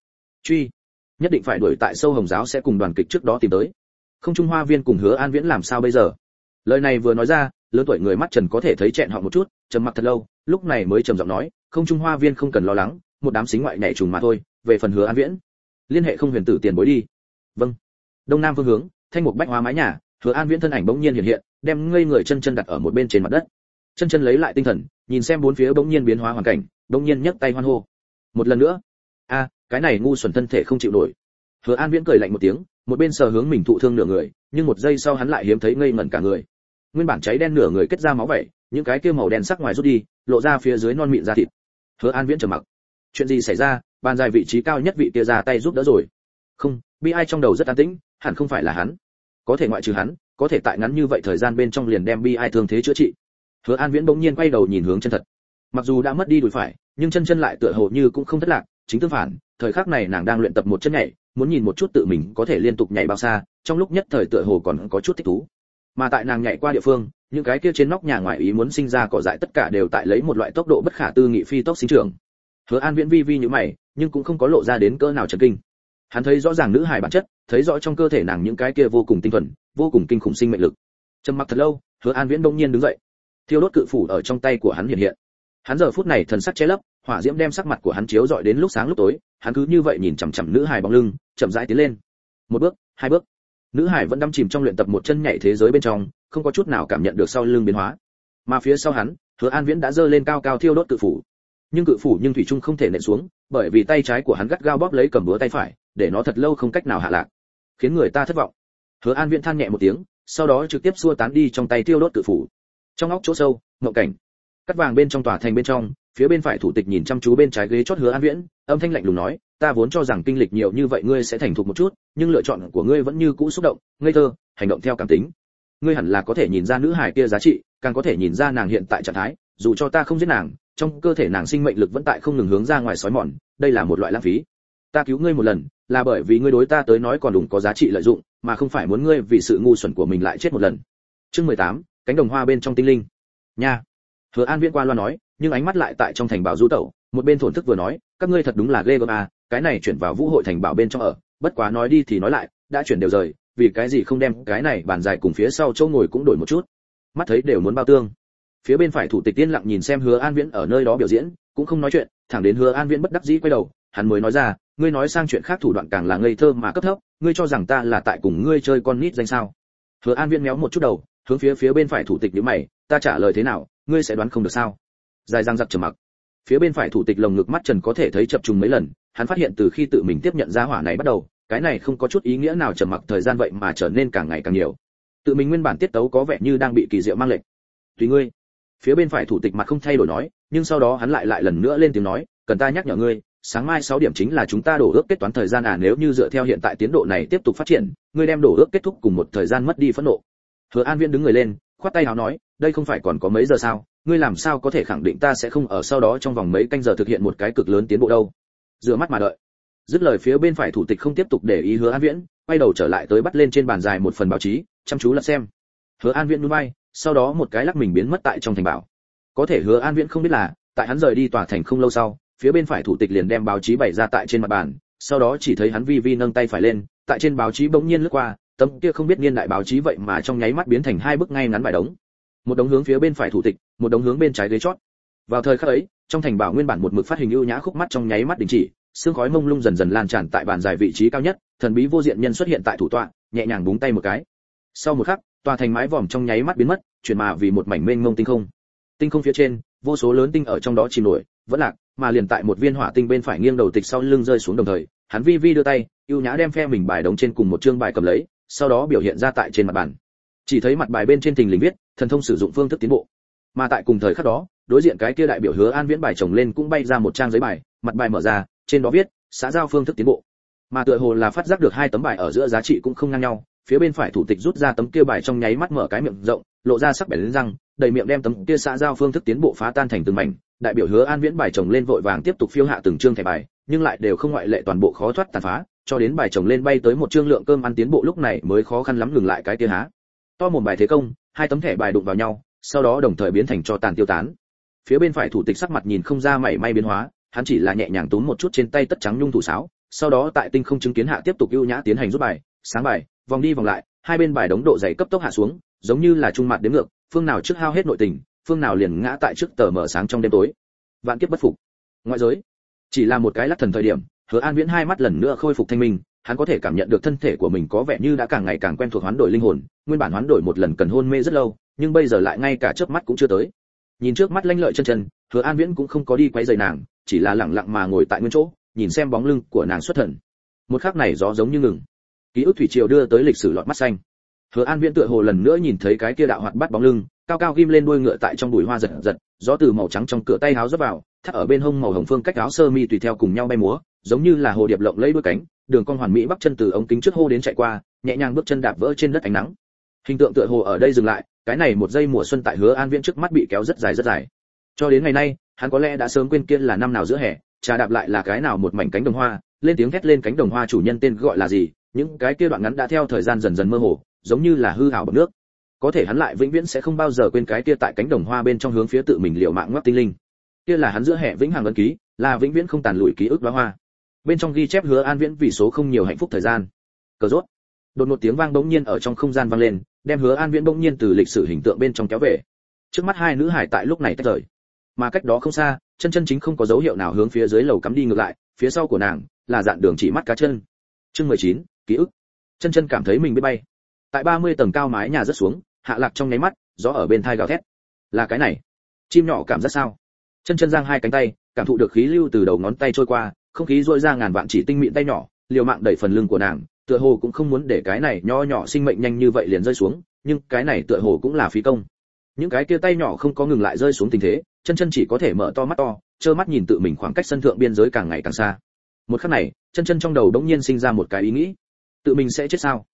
truy. Nhất định phải đuổi tại sâu hồng giáo sẽ cùng đoàn kịch trước đó tìm tới. Không trung hoa viên cùng hứa an viễn làm sao bây giờ? Lời này vừa nói ra, lớn tuổi người mắt trần có thể thấy chẹn họ một chút, trầm mặc thật lâu, lúc này mới trầm giọng nói, không trung hoa viên không cần lo lắng, một đám xính ngoại nhảy trùng mà thôi, về phần hứa an viễn. Liên hệ không huyền tử tiền bối đi. Vâng đông nam phương hướng, thanh mục bách hoa mái nhà, hứa an viễn thân ảnh bỗng nhiên hiện hiện, đem ngây người chân chân đặt ở một bên trên mặt đất. Chân chân lấy lại tinh thần, nhìn xem bốn phía bỗng nhiên biến hóa hoàn cảnh, bỗng nhiên nhấc tay hoan hô. Một lần nữa, a, cái này ngu xuẩn thân thể không chịu nổi. Hứa an viễn cười lạnh một tiếng, một bên sờ hướng mình thụ thương nửa người, nhưng một giây sau hắn lại hiếm thấy ngây ngẩn cả người. Nguyên bản cháy đen nửa người kết ra máu vẩy những cái kia màu đen sắc ngoài rút đi, lộ ra phía dưới non mịn da thịt. Hứa an viễn trầm mặc. Chuyện gì xảy ra? Bàn dài vị trí cao nhất vị kia ra tay giúp đỡ rồi. Không, bi ai trong đầu rất an tĩnh hẳn không phải là hắn. Có thể ngoại trừ hắn, có thể tại ngắn như vậy thời gian bên trong liền đem bi ai thương thế chữa trị. Hứa an viễn bỗng nhiên quay đầu nhìn hướng chân thật. Mặc dù đã mất đi đùi phải, nhưng chân chân lại tựa hồ như cũng không thất lạc, chính tương phản, thời khắc này nàng đang luyện tập một chân nhảy, muốn nhìn một chút tự mình có thể liên tục nhảy bao xa, trong lúc nhất thời tựa hồ còn có chút thích thú. Mà tại nàng nhảy qua địa phương, những cái kia trên nóc nhà ngoài ý muốn sinh ra cỏ dại tất cả đều tại lấy một loại tốc độ bất khả tư nghị phi tốc sinh trưởng. Hứa an viễn vi vi như mày, nhưng cũng không có lộ ra đến cỡ nào chấn kinh hắn thấy rõ ràng nữ hài bản chất, thấy rõ trong cơ thể nàng những cái kia vô cùng tinh thuần, vô cùng kinh khủng sinh mệnh lực. Trầm mặc thật lâu, hứa an viễn đông nhiên đứng dậy. Thiêu đốt cự phủ ở trong tay của hắn hiện hiện. Hắn giờ phút này thần sắc che lấp, hỏa diễm đem sắc mặt của hắn chiếu rọi đến lúc sáng lúc tối, hắn cứ như vậy nhìn chằm chằm nữ hài bóng lưng, chậm rãi tiến lên. Một bước, hai bước. Nữ hải vẫn đắm chìm trong luyện tập một chân nhảy thế giới bên trong, không có chút nào cảm nhận được sau lưng biến hóa. Mà phía sau hắn, hứa an viễn đã giơ lên cao cao thiêu đốt cự phủ. Nhưng cự phủ nhưng thủy trung không thể nện xuống, bởi vì tay trái của hắn gắt gao bóp lấy cầm búa tay phải để nó thật lâu không cách nào hạ lạc, khiến người ta thất vọng. Hứa an viễn than nhẹ một tiếng, sau đó trực tiếp xua tán đi trong tay tiêu đốt cự phủ. Trong óc chỗ sâu ngộ cảnh. Cắt vàng bên trong tòa thành bên trong, phía bên phải thủ tịch nhìn chăm chú bên trái ghế chót hứa an viễn, âm thanh lạnh lùng nói, ta vốn cho rằng kinh lịch nhiều như vậy ngươi sẽ thành thục một chút, nhưng lựa chọn của ngươi vẫn như cũ xúc động, ngây thơ, hành động theo cảm tính. Ngươi hẳn là có thể nhìn ra nữ hài kia giá trị, càng có thể nhìn ra nàng hiện tại trạng thái, dù cho ta không giết nàng, trong cơ thể nàng sinh mệnh lực vẫn tại không ngừng hướng ra ngoài sói mòn, đây là một loại lãng phí. Ta cứu ngươi một lần là bởi vì ngươi đối ta tới nói còn đủ có giá trị lợi dụng mà không phải muốn ngươi vì sự ngu xuẩn của mình lại chết một lần. Chương 18, cánh đồng hoa bên trong tinh linh. Nha. Hứa an viễn qua loa nói nhưng ánh mắt lại tại trong thành bảo du tẩu một bên thổn thức vừa nói các ngươi thật đúng là ghê gớm à cái này chuyển vào vũ hội thành bảo bên trong ở bất quá nói đi thì nói lại đã chuyển đều rời vì cái gì không đem cái này bàn dài cùng phía sau chỗ ngồi cũng đổi một chút. Mắt thấy đều muốn bao tương. Phía bên phải thủ tịch tiên lặng nhìn xem hứa an viễn ở nơi đó biểu diễn cũng không nói chuyện thẳng đến hứa an viễn bất đắc dĩ quay đầu hắn mới nói ra ngươi nói sang chuyện khác thủ đoạn càng là ngây thơ mà cấp thấp, ngươi cho rằng ta là tại cùng ngươi chơi con nít danh sao? Hứa an viễn méo một chút đầu, hướng phía phía bên phải thủ tịch nhíu mày, ta trả lời thế nào, ngươi sẽ đoán không được sao? Dài răng giặc trầm mặc. Phía bên phải thủ tịch lồng ngực mắt trần có thể thấy chập trùng mấy lần, hắn phát hiện từ khi tự mình tiếp nhận ra hỏa này bắt đầu, cái này không có chút ý nghĩa nào trầm mặc thời gian vậy mà trở nên càng ngày càng nhiều. Tự mình nguyên bản tiết tấu có vẻ như đang bị kỳ diệu mang lệch. Tùy ngươi. Phía bên phải thủ tịch mặt không thay đổi nói, nhưng sau đó hắn lại lại lần nữa lên tiếng nói, cần ta nhắc nhở ngươi sáng mai 6 điểm chính là chúng ta đổ ước kết toán thời gian. À nếu như dựa theo hiện tại tiến độ này tiếp tục phát triển, ngươi đem đổ ước kết thúc cùng một thời gian mất đi phẫn nộ. Hứa an Viễn đứng người lên, khoát tay áo nói, đây không phải còn có mấy giờ sao? Ngươi làm sao có thể khẳng định ta sẽ không ở sau đó trong vòng mấy canh giờ thực hiện một cái cực lớn tiến bộ đâu? Dựa mắt mà đợi. Dứt lời phía bên phải thủ tịch không tiếp tục để ý hứa an viễn, quay đầu trở lại tới bắt lên trên bàn dài một phần báo chí, chăm chú lật xem. Hứa an viễn nhún bay sau đó một cái lắc mình biến mất tại trong thành bảo. Có thể hứa an viễn không biết là, tại hắn rời đi tòa thành không lâu sau phía bên phải thủ tịch liền đem báo chí bày ra tại trên mặt bàn, sau đó chỉ thấy hắn vi vi nâng tay phải lên, tại trên báo chí bỗng nhiên lướt qua, tấm kia không biết niên đại báo chí vậy mà trong nháy mắt biến thành hai bức ngay ngắn bài đống. Một đống hướng phía bên phải thủ tịch, một đống hướng bên trái ghế chót. Vào thời khắc ấy, trong thành bảo nguyên bản một mực phát hình ưu nhã khúc mắt trong nháy mắt đình chỉ, sương khói mông lung dần dần lan tràn tại bàn dài vị trí cao nhất, thần bí vô diện nhân xuất hiện tại thủ tọa, nhẹ nhàng búng tay một cái. Sau một khắc, tòa thành mái vòm trong nháy mắt biến mất, chuyển mà vì một mảnh mênh mông tinh không. Tinh không phía trên, vô số lớn tinh ở trong đó chìm nổi, vẫn lạc mà liền tại một viên hỏa tinh bên phải nghiêng đầu tịch sau lưng rơi xuống đồng thời, hắn vi vi đưa tay, ưu nhã đem phe mình bài đống trên cùng một chương bài cầm lấy, sau đó biểu hiện ra tại trên mặt bàn. Chỉ thấy mặt bài bên trên thình lình viết, thần thông sử dụng phương thức tiến bộ. Mà tại cùng thời khắc đó, đối diện cái kia đại biểu hứa an viễn bài chồng lên cũng bay ra một trang giấy bài, mặt bài mở ra, trên đó viết, xã giao phương thức tiến bộ. Mà tựa hồ là phát giác được hai tấm bài ở giữa giá trị cũng không ngang nhau, phía bên phải thủ tịch rút ra tấm kia bài trong nháy mắt mở cái miệng rộng, lộ ra sắc bén lên răng, đầy miệng đem tấm kia xã giao phương thức tiến bộ phá tan thành từng mảnh đại biểu hứa an viễn bài chồng lên vội vàng tiếp tục phiêu hạ từng chương thẻ bài, nhưng lại đều không ngoại lệ toàn bộ khó thoát tàn phá, cho đến bài chồng lên bay tới một chương lượng cơm ăn tiến bộ lúc này mới khó khăn lắm ngừng lại cái kia há. To một bài thế công, hai tấm thẻ bài đụng vào nhau, sau đó đồng thời biến thành cho tàn tiêu tán. Phía bên phải thủ tịch sắc mặt nhìn không ra mảy may biến hóa, hắn chỉ là nhẹ nhàng túm một chút trên tay tất trắng nhung thủ sáo, sau đó tại tinh không chứng kiến hạ tiếp tục ưu nhã tiến hành rút bài, sáng bài, vòng đi vòng lại, hai bên bài đống độ dày cấp tốc hạ xuống, giống như là trung mặt đến ngược, phương nào trước hao hết nội tình phương nào liền ngã tại trước tờ mở sáng trong đêm tối. Vạn kiếp bất phục. Ngoại giới. Chỉ là một cái lắc thần thời điểm, hứa an viễn hai mắt lần nữa khôi phục thanh minh, hắn có thể cảm nhận được thân thể của mình có vẻ như đã càng ngày càng quen thuộc hoán đổi linh hồn, nguyên bản hoán đổi một lần cần hôn mê rất lâu, nhưng bây giờ lại ngay cả chớp mắt cũng chưa tới. Nhìn trước mắt lanh lợi chân chân, hứa an viễn cũng không có đi quấy rầy nàng, chỉ là lặng lặng mà ngồi tại nguyên chỗ, nhìn xem bóng lưng của nàng xuất thần. Một khắc này gió giống như ngừng. Ký ức thủy triều đưa tới lịch sử lọt mắt xanh hứa an viễn tựa hồ lần nữa nhìn thấy cái kia đạo hoạt bắt bóng lưng, cao cao ghim lên đuôi ngựa tại trong bụi hoa giật giật, gió từ màu trắng trong cửa tay háo rớt vào, thắt ở bên hông màu hồng phương cách áo sơ mi tùy theo cùng nhau bay múa, giống như là hồ điệp lộng lấy đuôi cánh, đường con hoàn mỹ bắc chân từ ống kính trước hô đến chạy qua, nhẹ nhàng bước chân đạp vỡ trên đất ánh nắng. Hình tượng tựa hồ ở đây dừng lại, cái này một giây mùa xuân tại hứa an viễn trước mắt bị kéo rất dài rất dài. Cho đến ngày nay, hắn có lẽ đã sớm quên kia là năm nào giữa hè, trà đạp lại là cái nào một mảnh cánh đồng hoa, lên tiếng thét lên cánh đồng hoa chủ nhân tên gọi là gì, những cái kia đoạn ngắn đã theo thời gian dần dần mơ hồ giống như là hư ảo bọt nước. Có thể hắn lại vĩnh viễn sẽ không bao giờ quên cái kia tại cánh đồng hoa bên trong hướng phía tự mình liều mạng ngoắc tinh linh. Kia là hắn giữa hệ vĩnh hằng ấn ký là vĩnh viễn không tàn lụi ký ức đóa hoa. Bên trong ghi chép hứa an viễn vì số không nhiều hạnh phúc thời gian. Cờ rốt. Đột một tiếng vang bỗng nhiên ở trong không gian vang lên đem hứa an viễn bỗng nhiên từ lịch sử hình tượng bên trong kéo về. Trước mắt hai nữ hải tại lúc này tách rời. Mà cách đó không xa chân chân chính không có dấu hiệu nào hướng phía dưới lầu cắm đi ngược lại phía sau của nàng là dạn đường chỉ mắt cá chân. Chương 19, ký ức. Chân chân cảm thấy mình biết bay tại 30 tầng cao mái nhà rất xuống, hạ lạc trong nháy mắt, gió ở bên thai gào thét. Là cái này. Chim nhỏ cảm giác sao? Chân chân giang hai cánh tay, cảm thụ được khí lưu từ đầu ngón tay trôi qua, không khí rôi ra ngàn vạn chỉ tinh mịn tay nhỏ, liều mạng đẩy phần lưng của nàng, tựa hồ cũng không muốn để cái này nho nhỏ sinh mệnh nhanh như vậy liền rơi xuống, nhưng cái này tựa hồ cũng là phí công. Những cái kia tay nhỏ không có ngừng lại rơi xuống tình thế, chân chân chỉ có thể mở to mắt to, trơ mắt nhìn tự mình khoảng cách sân thượng biên giới càng ngày càng xa. Một khắc này, chân chân trong đầu đống nhiên sinh ra một cái ý nghĩ. Tự mình sẽ chết sao?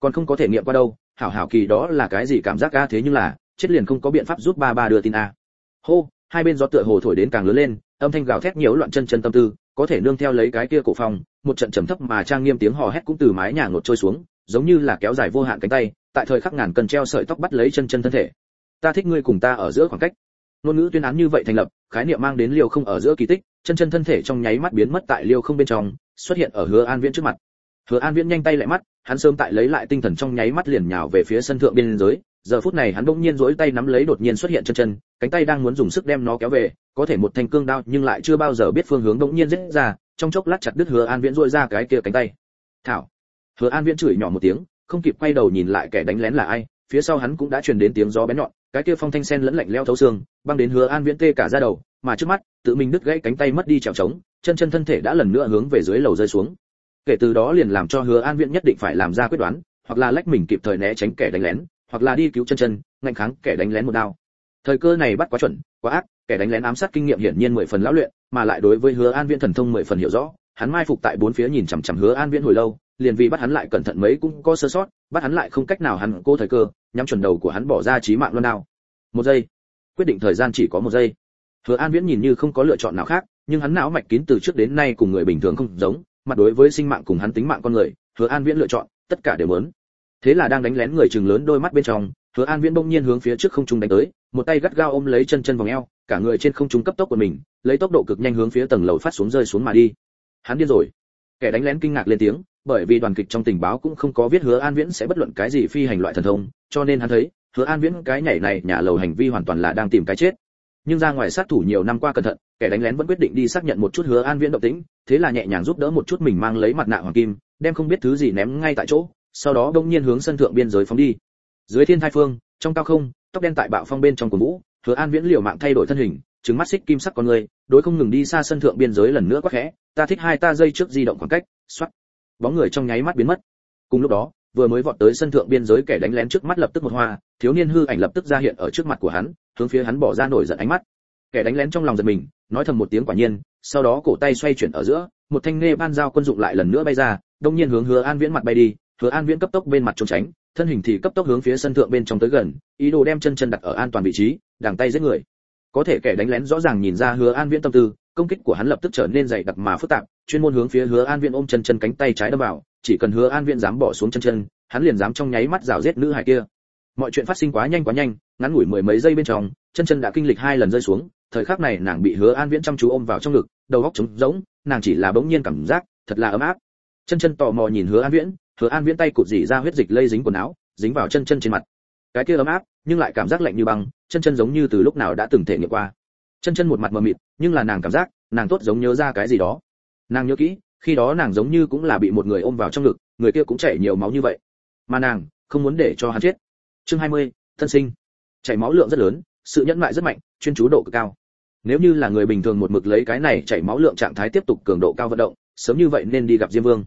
Còn không có thể nghiệm qua đâu, hảo hảo kỳ đó là cái gì cảm giác a, thế nhưng là, chết liền không có biện pháp giúp ba ba đưa tin a. Hô, hai bên gió tựa hồ thổi đến càng lớn lên, âm thanh gào thét nhiều loạn chân chân tâm tư, có thể nương theo lấy cái kia cổ phòng một trận trầm thấp mà trang nghiêm tiếng hò hét cũng từ mái nhà ngột trôi xuống, giống như là kéo dài vô hạn cánh tay, tại thời khắc ngàn cần treo sợi tóc bắt lấy chân chân thân thể. Ta thích ngươi cùng ta ở giữa khoảng cách. Ngôn ngữ tuyên án như vậy thành lập, khái niệm mang đến liều không ở giữa kỳ tích, chân chân thân thể trong nháy mắt biến mất tại liều không bên trong, xuất hiện ở hứa an viễn trước mặt hứa an viễn nhanh tay lại mắt, hắn sớm tại lấy lại tinh thần trong nháy mắt liền nhào về phía sân thượng biên giới. Giờ phút này hắn bỗng nhiên duỗi tay nắm lấy đột nhiên xuất hiện chân chân, cánh tay đang muốn dùng sức đem nó kéo về, có thể một thanh cương đao nhưng lại chưa bao giờ biết phương hướng bỗng nhiên rết ra, trong chốc lát chặt đứt hứa an viễn duỗi ra cái kia cánh tay. Thảo. Hứa an viễn chửi nhỏ một tiếng, không kịp quay đầu nhìn lại kẻ đánh lén là ai, phía sau hắn cũng đã truyền đến tiếng gió bén nhọn, cái kia phong thanh sen lẫn lạnh leo thấu xương, băng đến hứa an viễn tê cả da đầu, mà trước mắt, tự mình đứt gãy cánh tay mất đi trèo trống chân chân thân thể đã lần nữa hướng về dưới lầu rơi xuống kể từ đó liền làm cho hứa an viễn nhất định phải làm ra quyết đoán, hoặc là lách mình kịp thời né tránh kẻ đánh lén, hoặc là đi cứu chân chân ngạnh kháng kẻ đánh lén một đao. Thời cơ này bắt quá chuẩn, quá ác, kẻ đánh lén ám sát kinh nghiệm hiển nhiên mười phần lão luyện, mà lại đối với hứa an viễn thần thông mười phần hiểu rõ, hắn mai phục tại bốn phía nhìn chằm chằm hứa an viễn hồi lâu, liền vì bắt hắn lại cẩn thận mấy cũng có sơ sót, bắt hắn lại không cách nào hắn cố thời cơ, nhắm chuẩn đầu của hắn bỏ ra chí mạng luôn nào một giây. Quyết định thời gian chỉ có một giây. Hứa an viễn nhìn như không có lựa chọn nào khác, nhưng hắn não mạch kín từ trước đến nay cùng người bình thường không giống mặt đối với sinh mạng cùng hắn tính mạng con người, hứa an viễn lựa chọn, tất cả đều muốn. Thế là đang đánh lén người chừng lớn đôi mắt bên trong, hứa an viễn bỗng nhiên hướng phía trước không trung đánh tới, một tay gắt gao ôm lấy chân chân vòng eo, cả người trên không trung cấp tốc của mình, lấy tốc độ cực nhanh hướng phía tầng lầu phát xuống rơi xuống mà đi. Hắn điên rồi. Kẻ đánh lén kinh ngạc lên tiếng, bởi vì đoàn kịch trong tình báo cũng không có viết hứa an viễn sẽ bất luận cái gì phi hành loại thần thông, cho nên hắn thấy, hứa an viễn cái nhảy này, nhà lầu hành vi hoàn toàn là đang tìm cái chết. Nhưng ra ngoài sát thủ nhiều năm qua cẩn thận kẻ đánh lén vẫn quyết định đi xác nhận một chút hứa an viễn động tĩnh, thế là nhẹ nhàng giúp đỡ một chút mình mang lấy mặt nạ hoàng kim, đem không biết thứ gì ném ngay tại chỗ, sau đó đông nhiên hướng sân thượng biên giới phóng đi. Dưới thiên thai phương, trong cao không, tóc đen tại bạo phong bên trong của vũ, hứa an viễn liều mạng thay đổi thân hình trứng mắt xích kim sắc con người, đối không ngừng đi xa sân thượng biên giới lần nữa quắc khẽ, ta thích hai ta dây trước di động khoảng cách. Xoát. Bóng người trong nháy mắt biến mất. Cùng lúc đó, vừa mới vọt tới sân thượng biên giới kẻ đánh lén trước mắt lập tức một hoa, thiếu niên hư ảnh lập tức ra hiện ở trước mặt của hắn, hướng phía hắn bỏ ra nổi giận ánh mắt kẻ đánh lén trong lòng giật mình, nói thầm một tiếng quả nhiên, sau đó cổ tay xoay chuyển ở giữa, một thanh nê ban dao quân dụng lại lần nữa bay ra, đông nhiên hướng hứa an viễn mặt bay đi, hứa an viễn cấp tốc bên mặt trốn tránh, thân hình thì cấp tốc hướng phía sân thượng bên trong tới gần, ý đồ đem chân chân đặt ở an toàn vị trí, đằng tay giết người. Có thể kẻ đánh lén rõ ràng nhìn ra hứa an viễn tâm tư, công kích của hắn lập tức trở nên dày đặc mà phức tạp, chuyên môn hướng phía hứa an viễn ôm chân chân cánh tay trái đâm vào, chỉ cần hứa an viễn dám bỏ xuống chân chân, hắn liền dám trong nháy mắt rào giết nữ hài kia. Mọi chuyện phát sinh quá nhanh quá nhanh ngắn ngủi mười mấy giây bên trong chân chân đã kinh lịch hai lần rơi xuống thời khắc này nàng bị hứa an viễn chăm chú ôm vào trong ngực đầu góc trống rỗng nàng chỉ là bỗng nhiên cảm giác thật là ấm áp. Chân chân tò mò nhìn hứa an viễn hứa an viễn tay cụt dỉ ra huyết dịch lây dính quần áo dính vào chân chân trên mặt. Cái kia ấm áp nhưng lại cảm giác lạnh như băng chân chân giống như từ lúc nào đã từng thể nghiệm qua. Chân chân một mặt mờ mịt nhưng là nàng cảm giác nàng tốt giống nhớ ra cái gì đó. Nàng nhớ kỹ khi đó nàng giống như cũng là bị một người ôm vào trong ngực người kia cũng chảy nhiều máu như vậy. Mà nàng không muốn để cho hắn chết. Chương 20, thân sinh chảy máu lượng rất lớn, sự nhẫn nại rất mạnh, chuyên chú độ cực cao. Nếu như là người bình thường một mực lấy cái này chảy máu lượng trạng thái tiếp tục cường độ cao vận động, sớm như vậy nên đi gặp diêm vương.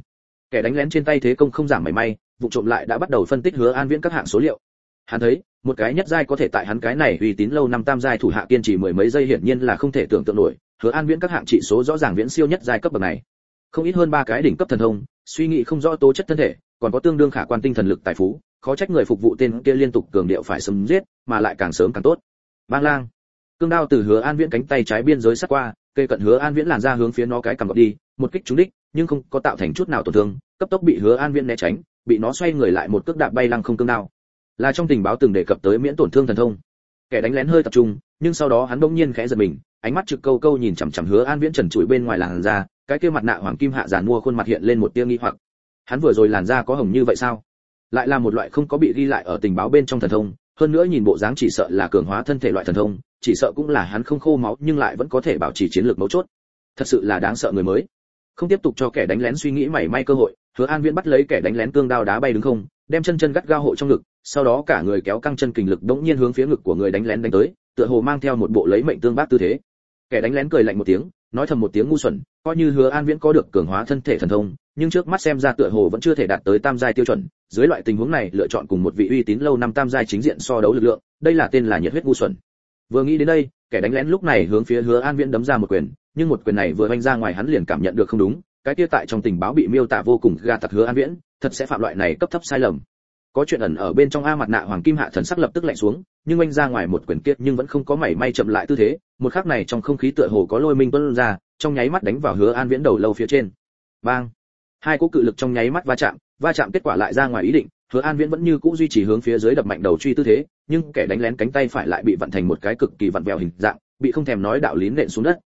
Kẻ đánh lén trên tay thế công không giảm mảy may, vụ trộm lại đã bắt đầu phân tích hứa an viễn các hạng số liệu. Hắn thấy, một cái nhất giai có thể tại hắn cái này uy tín lâu năm tam giai thủ hạ kiên trì mười mấy giây hiển nhiên là không thể tưởng tượng nổi, hứa an viễn các hạng trị số rõ ràng viễn siêu nhất giai cấp bậc này. Không ít hơn ba cái đỉnh cấp thần thông, suy nghĩ không rõ tố chất thân thể, còn có tương đương khả quan tinh thần lực tài phú khó trách người phục vụ tên kia liên tục cường điệu phải sớm giết, mà lại càng sớm càng tốt. Bang lang. Cương đao từ hứa an viễn cánh tay trái biên giới sát qua cây cận hứa an viễn làn ra hướng phía nó cái cầm gọt đi, một kích trúng đích, nhưng không có tạo thành chút nào tổn thương, cấp tốc bị hứa an viễn né tránh, bị nó xoay người lại một cước đạp bay lăng không cương đao. Là trong tình báo từng đề cập tới miễn tổn thương thần thông. Kẻ đánh lén hơi tập trung, nhưng sau đó hắn bỗng nhiên khẽ giật mình, ánh mắt trực câu câu nhìn chằm chằm hứa an viễn trần trụi bên ngoài làn da cái kia mặt nạ hoàng kim hạ giản mua khuôn mặt hiện lên một tia nghi hoặc. Hắn vừa rồi làn da có hồng như vậy sao? Lại là một loại không có bị ghi lại ở tình báo bên trong thần thông, hơn nữa nhìn bộ dáng chỉ sợ là cường hóa thân thể loại thần thông, chỉ sợ cũng là hắn không khô máu nhưng lại vẫn có thể bảo trì chiến lược mấu chốt. Thật sự là đáng sợ người mới. Không tiếp tục cho kẻ đánh lén suy nghĩ mảy may cơ hội, hứa an viễn bắt lấy kẻ đánh lén cương đao đá bay đứng không, đem chân chân gắt gao hộ trong ngực, sau đó cả người kéo căng chân kình lực đống nhiên hướng phía ngực của người đánh lén đánh tới, tựa hồ mang theo một bộ lấy mệnh tương bác tư thế. Kẻ đánh lén cười lạnh một tiếng, nói thầm một tiếng ngu xuẩn, coi như hứa an viễn có được cường hóa thân thể thần thông, nhưng trước mắt xem ra tựa hồ vẫn chưa thể đạt tới tam giai tiêu chuẩn dưới loại tình huống này, lựa chọn cùng một vị uy tín lâu năm tam giai chính diện so đấu lực lượng, đây là tên là nhiệt huyết ngu xuẩn. Vừa nghĩ đến đây, kẻ đánh lén lúc này hướng phía hứa an viễn đấm ra một quyền, nhưng một quyền này vừa vanh ra ngoài hắn liền cảm nhận được không đúng, cái kia tại trong tình báo bị miêu tả vô cùng gà tặc hứa an viễn, thật sẽ phạm loại này cấp thấp sai lầm. Có chuyện ẩn ở bên trong a mặt nạ hoàng kim hạ thần sắc lập tức lạnh xuống, nhưng anh ra ngoài một quyền kiệt nhưng vẫn không có mảy may chậm lại tư thế, một khắc này trong không khí tựa hồ có lôi minh tuôn ra, trong nháy mắt đánh vào hứa an viễn đầu lâu phía trên. Bang! Hai cỗ cự lực trong nháy mắt va chạm va chạm kết quả lại ra ngoài ý định, hứa an viễn vẫn như cũ duy trì hướng phía dưới đập mạnh đầu truy tư thế, nhưng kẻ đánh lén cánh tay phải lại bị vặn thành một cái cực kỳ vặn vẹo hình dạng, bị không thèm nói đạo lý nện xuống đất.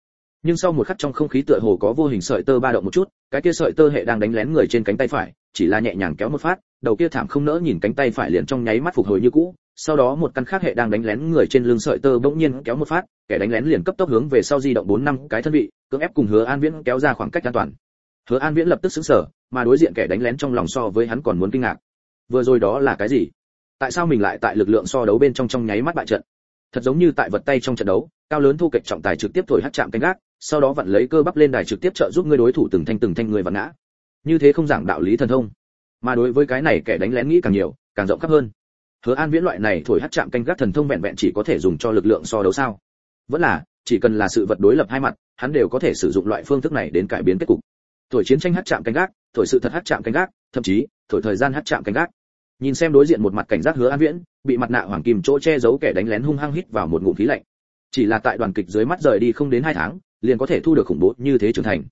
Nhưng sau một khắc trong không khí tựa hồ có vô hình sợi tơ ba động một chút, cái kia sợi tơ hệ đang đánh lén người trên cánh tay phải, chỉ là nhẹ nhàng kéo một phát, đầu kia thảm không nỡ nhìn cánh tay phải liền trong nháy mắt phục hồi như cũ, sau đó một căn khác hệ đang đánh lén người trên lưng sợi tơ bỗng nhiên kéo một phát, kẻ đánh lén liền cấp tốc hướng về sau di động bốn năm cái thân vị, cưỡng ép cùng hứa an viễn kéo ra khoảng cách an toàn hứa an viễn lập tức sững sờ, mà đối diện kẻ đánh lén trong lòng so với hắn còn muốn kinh ngạc. Vừa rồi đó là cái gì? Tại sao mình lại tại lực lượng so đấu bên trong trong nháy mắt bại trận? Thật giống như tại vật tay trong trận đấu, cao lớn thu kịch trọng tài trực tiếp thổi hắt chạm canh gác, sau đó vặn lấy cơ bắp lên đài trực tiếp trợ giúp người đối thủ từng thanh từng thanh người vặn ngã. Như thế không giảng đạo lý thần thông. Mà đối với cái này kẻ đánh lén nghĩ càng nhiều, càng rộng khắp hơn. Hứa an viễn loại này thổi hắt chạm canh gác thần thông vẹn vẹn chỉ có thể dùng cho lực lượng so đấu sao? Vẫn là, chỉ cần là sự vật đối lập hai mặt, hắn đều có thể sử dụng loại phương thức này đến cải biến kết cục thổi chiến tranh hát chạm canh gác, thổi sự thật hát chạm canh gác, thậm chí, thổi thời gian hát chạm canh gác. Nhìn xem đối diện một mặt cảnh giác hứa an viễn, bị mặt nạ hoàng kim chỗ che giấu kẻ đánh lén hung hăng hít vào một ngụm khí lạnh. Chỉ là tại đoàn kịch dưới mắt rời đi không đến hai tháng, liền có thể thu được khủng bố như thế trưởng thành.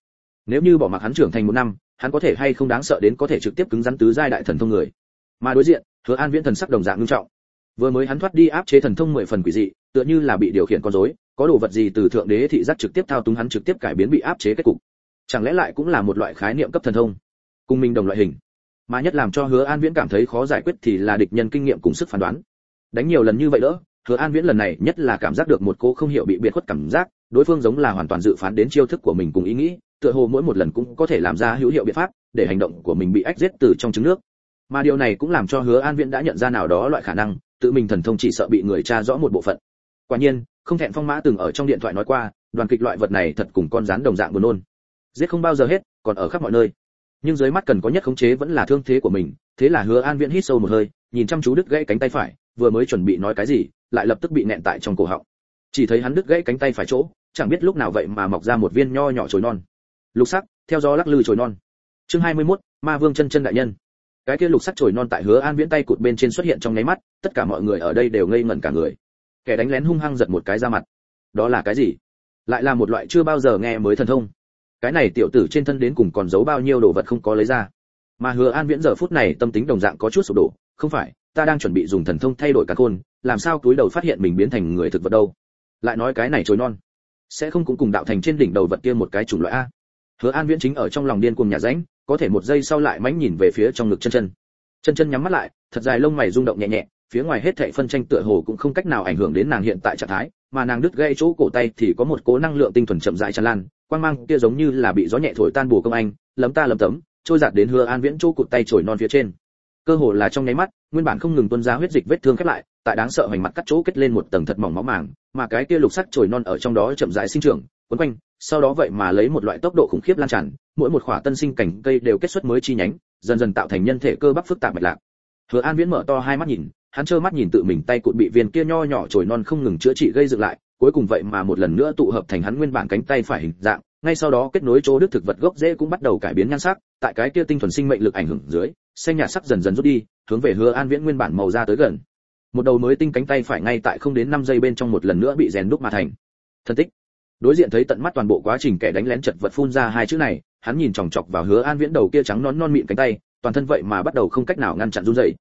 Nếu như bỏ mặc hắn trưởng thành một năm, hắn có thể hay không đáng sợ đến có thể trực tiếp cứng rắn tứ giai đại thần thông người. Mà đối diện, hứa an viễn thần sắc đồng dạng nghiêm trọng. Vừa mới hắn thoát đi áp chế thần thông mười phần quỷ dị, tựa như là bị điều khiển con rối, có đồ vật gì từ thượng đế thị giác trực tiếp thao túng hắn trực tiếp cải biến bị áp chế kết cục chẳng lẽ lại cũng là một loại khái niệm cấp thần thông? Cùng mình đồng loại hình. Mà nhất làm cho hứa an viễn cảm thấy khó giải quyết thì là địch nhân kinh nghiệm cùng sức phán đoán. Đánh nhiều lần như vậy đỡ hứa an viễn lần này nhất là cảm giác được một cô không hiểu bị biệt khuất cảm giác, đối phương giống là hoàn toàn dự phán đến chiêu thức của mình cùng ý nghĩ, tựa hồ mỗi một lần cũng có thể làm ra hữu hiệu biện pháp để hành động của mình bị ách giết từ trong trứng nước. Mà điều này cũng làm cho hứa an viễn đã nhận ra nào đó loại khả năng, tự mình thần thông chỉ sợ bị người tra rõ một bộ phận. Quả nhiên, không thẹn phong mã từng ở trong điện thoại nói qua, đoàn kịch loại vật này thật cùng con rắn đồng dạng buồn nôn giết không bao giờ hết còn ở khắp mọi nơi. Nhưng dưới mắt cần có nhất khống chế vẫn là thương thế của mình thế là hứa an viễn hít sâu một hơi nhìn chăm chú đứt gãy cánh tay phải vừa mới chuẩn bị nói cái gì lại lập tức bị nẹn tại trong cổ họng. Chỉ thấy hắn đứt gãy cánh tay phải chỗ chẳng biết lúc nào vậy mà mọc ra một viên nho nhỏ chồi non. Lục sắc theo gió lắc lư chồi non. Chương 21, ma vương chân chân đại nhân. Cái kia lục sắc chồi non tại hứa an viễn tay cụt bên trên xuất hiện trong nháy mắt tất cả mọi người ở đây đều ngây ngẩn cả người. Kẻ đánh lén hung hăng giật một cái ra mặt. Đó là cái gì? Lại là một loại chưa bao giờ nghe mới thần thông cái này tiểu tử trên thân đến cùng còn giấu bao nhiêu đồ vật không có lấy ra. Mà hứa an viễn giờ phút này tâm tính đồng dạng có chút sụp đổ, không phải, ta đang chuẩn bị dùng thần thông thay đổi cả khôn, làm sao túi đầu phát hiện mình biến thành người thực vật đâu? Lại nói cái này trôi non, sẽ không cũng cùng đạo thành trên đỉnh đầu vật kia một cái chủng loại a. Hứa an viễn chính ở trong lòng điên cuồng nhà ránh, có thể một giây sau lại mánh nhìn về phía trong ngực chân chân. Chân chân nhắm mắt lại, thật dài lông mày rung động nhẹ nhẹ, phía ngoài hết thảy phân tranh tựa hồ cũng không cách nào ảnh hưởng đến nàng hiện tại trạng thái, mà nàng đứt gãy chỗ cổ tay thì có một cố năng lượng tinh thuần chậm rãi tràn lan quang mang kia giống như là bị gió nhẹ thổi tan bùa công anh, lấm ta lấm tấm, trôi giạt đến hứa an viễn chỗ cụt tay trồi non phía trên. Cơ hồ là trong nháy mắt, nguyên bản không ngừng tuôn ra huyết dịch vết thương khép lại, tại đáng sợ hoành mặt cắt chỗ kết lên một tầng thật mỏng máu màng, mà cái kia lục sắc trồi non ở trong đó chậm rãi sinh trưởng, quấn quanh, sau đó vậy mà lấy một loại tốc độ khủng khiếp lan tràn, mỗi một khỏa tân sinh cảnh cây đều kết xuất mới chi nhánh, dần dần tạo thành nhân thể cơ bắp phức tạp mạch lạc. Hứa an viễn mở to hai mắt nhìn, hắn trơ mắt nhìn tự mình tay cụt bị viên kia nho nhỏ trồi non không ngừng chữa trị gây dựng lại cuối cùng vậy mà một lần nữa tụ hợp thành hắn nguyên bản cánh tay phải hình dạng, ngay sau đó kết nối chỗ đức thực vật gốc rễ cũng bắt đầu cải biến nhan sắc, tại cái kia tinh thuần sinh mệnh lực ảnh hưởng dưới, xanh nhạt sắc dần dần rút đi, hướng về hứa an viễn nguyên bản màu ra tới gần. Một đầu mới tinh cánh tay phải ngay tại không đến 5 giây bên trong một lần nữa bị rèn đúc mà thành. Thân tích. Đối diện thấy tận mắt toàn bộ quá trình kẻ đánh lén chật vật phun ra hai chữ này, hắn nhìn chòng chọc vào hứa an viễn đầu kia trắng nón non mịn cánh tay, toàn thân vậy mà bắt đầu không cách nào ngăn chặn run rẩy.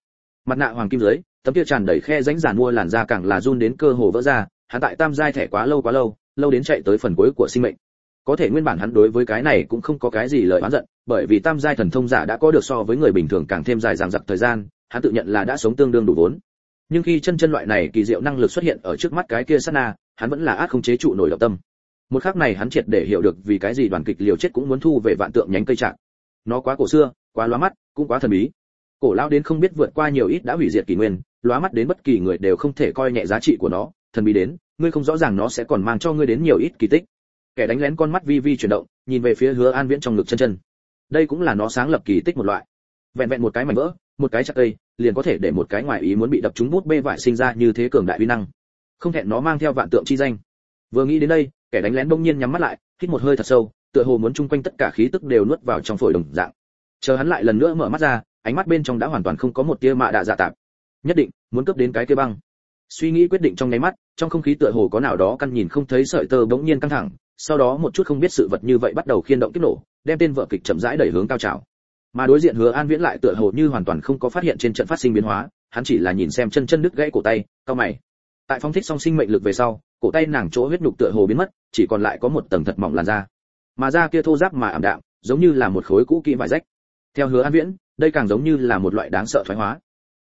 Mặt nạ hoàng kim dưới, tấm kia tràn đầy khe rãnh giàn mua làn da càng là run đến cơ hồ vỡ ra hắn tại tam giai thẻ quá lâu quá lâu lâu đến chạy tới phần cuối của sinh mệnh. Có thể nguyên bản hắn đối với cái này cũng không có cái gì lời oán giận, bởi vì tam giai thần thông giả đã có được so với người bình thường càng thêm dài dằng dặc thời gian, hắn tự nhận là đã sống tương đương đủ vốn. Nhưng khi chân chân loại này kỳ diệu năng lực xuất hiện ở trước mắt cái kia sát na, hắn vẫn là ác không chế trụ nổi động tâm. Một khắc này hắn triệt để hiểu được vì cái gì đoàn kịch liều chết cũng muốn thu về vạn tượng nhánh cây trạng nó quá cổ xưa, quá lóa mắt, cũng quá thần bí. Cổ lao đến không biết vượt qua nhiều ít đã hủy diệt kỷ nguyên, lóa mắt đến bất kỳ người đều không thể coi nhẹ giá trị của nó, thần bí đến ngươi không rõ ràng nó sẽ còn mang cho ngươi đến nhiều ít kỳ tích. Kẻ đánh lén con mắt vi vi chuyển động, nhìn về phía hứa an viễn trong ngực chân chân. Đây cũng là nó sáng lập kỳ tích một loại. Vẹn vẹn một cái mảnh vỡ, một cái chặt cây, liền có thể để một cái ngoài ý muốn bị đập trúng bút bê vải sinh ra như thế cường đại uy năng. Không thẹn nó mang theo vạn tượng chi danh. Vừa nghĩ đến đây, kẻ đánh lén bỗng nhiên nhắm mắt lại, hít một hơi thật sâu, tựa hồ muốn chung quanh tất cả khí tức đều nuốt vào trong phổi đồng dạng. Chờ hắn lại lần nữa mở mắt ra, ánh mắt bên trong đã hoàn toàn không có một tia mạ đạ dạ tạp. Nhất định, muốn cướp đến cái kia băng suy nghĩ quyết định trong nháy mắt, trong không khí tựa hồ có nào đó căn nhìn không thấy sợi tơ bỗng nhiên căng thẳng, sau đó một chút không biết sự vật như vậy bắt đầu khiên động kích nổ, đem tên vợ kịch chậm rãi đẩy hướng cao trào. Mà đối diện hứa an viễn lại tựa hồ như hoàn toàn không có phát hiện trên trận phát sinh biến hóa, hắn chỉ là nhìn xem chân chân đứt gãy cổ tay cao mày. Tại phong thích song sinh mệnh lực về sau, cổ tay nàng chỗ huyết nhục tựa hồ biến mất, chỉ còn lại có một tầng thật mỏng làn da. Mà da kia thô ráp mà ảm đạm, giống như là một khối cũ kỹ vải rách. Theo hứa an viễn, đây càng giống như là một loại đáng sợ thoái hóa.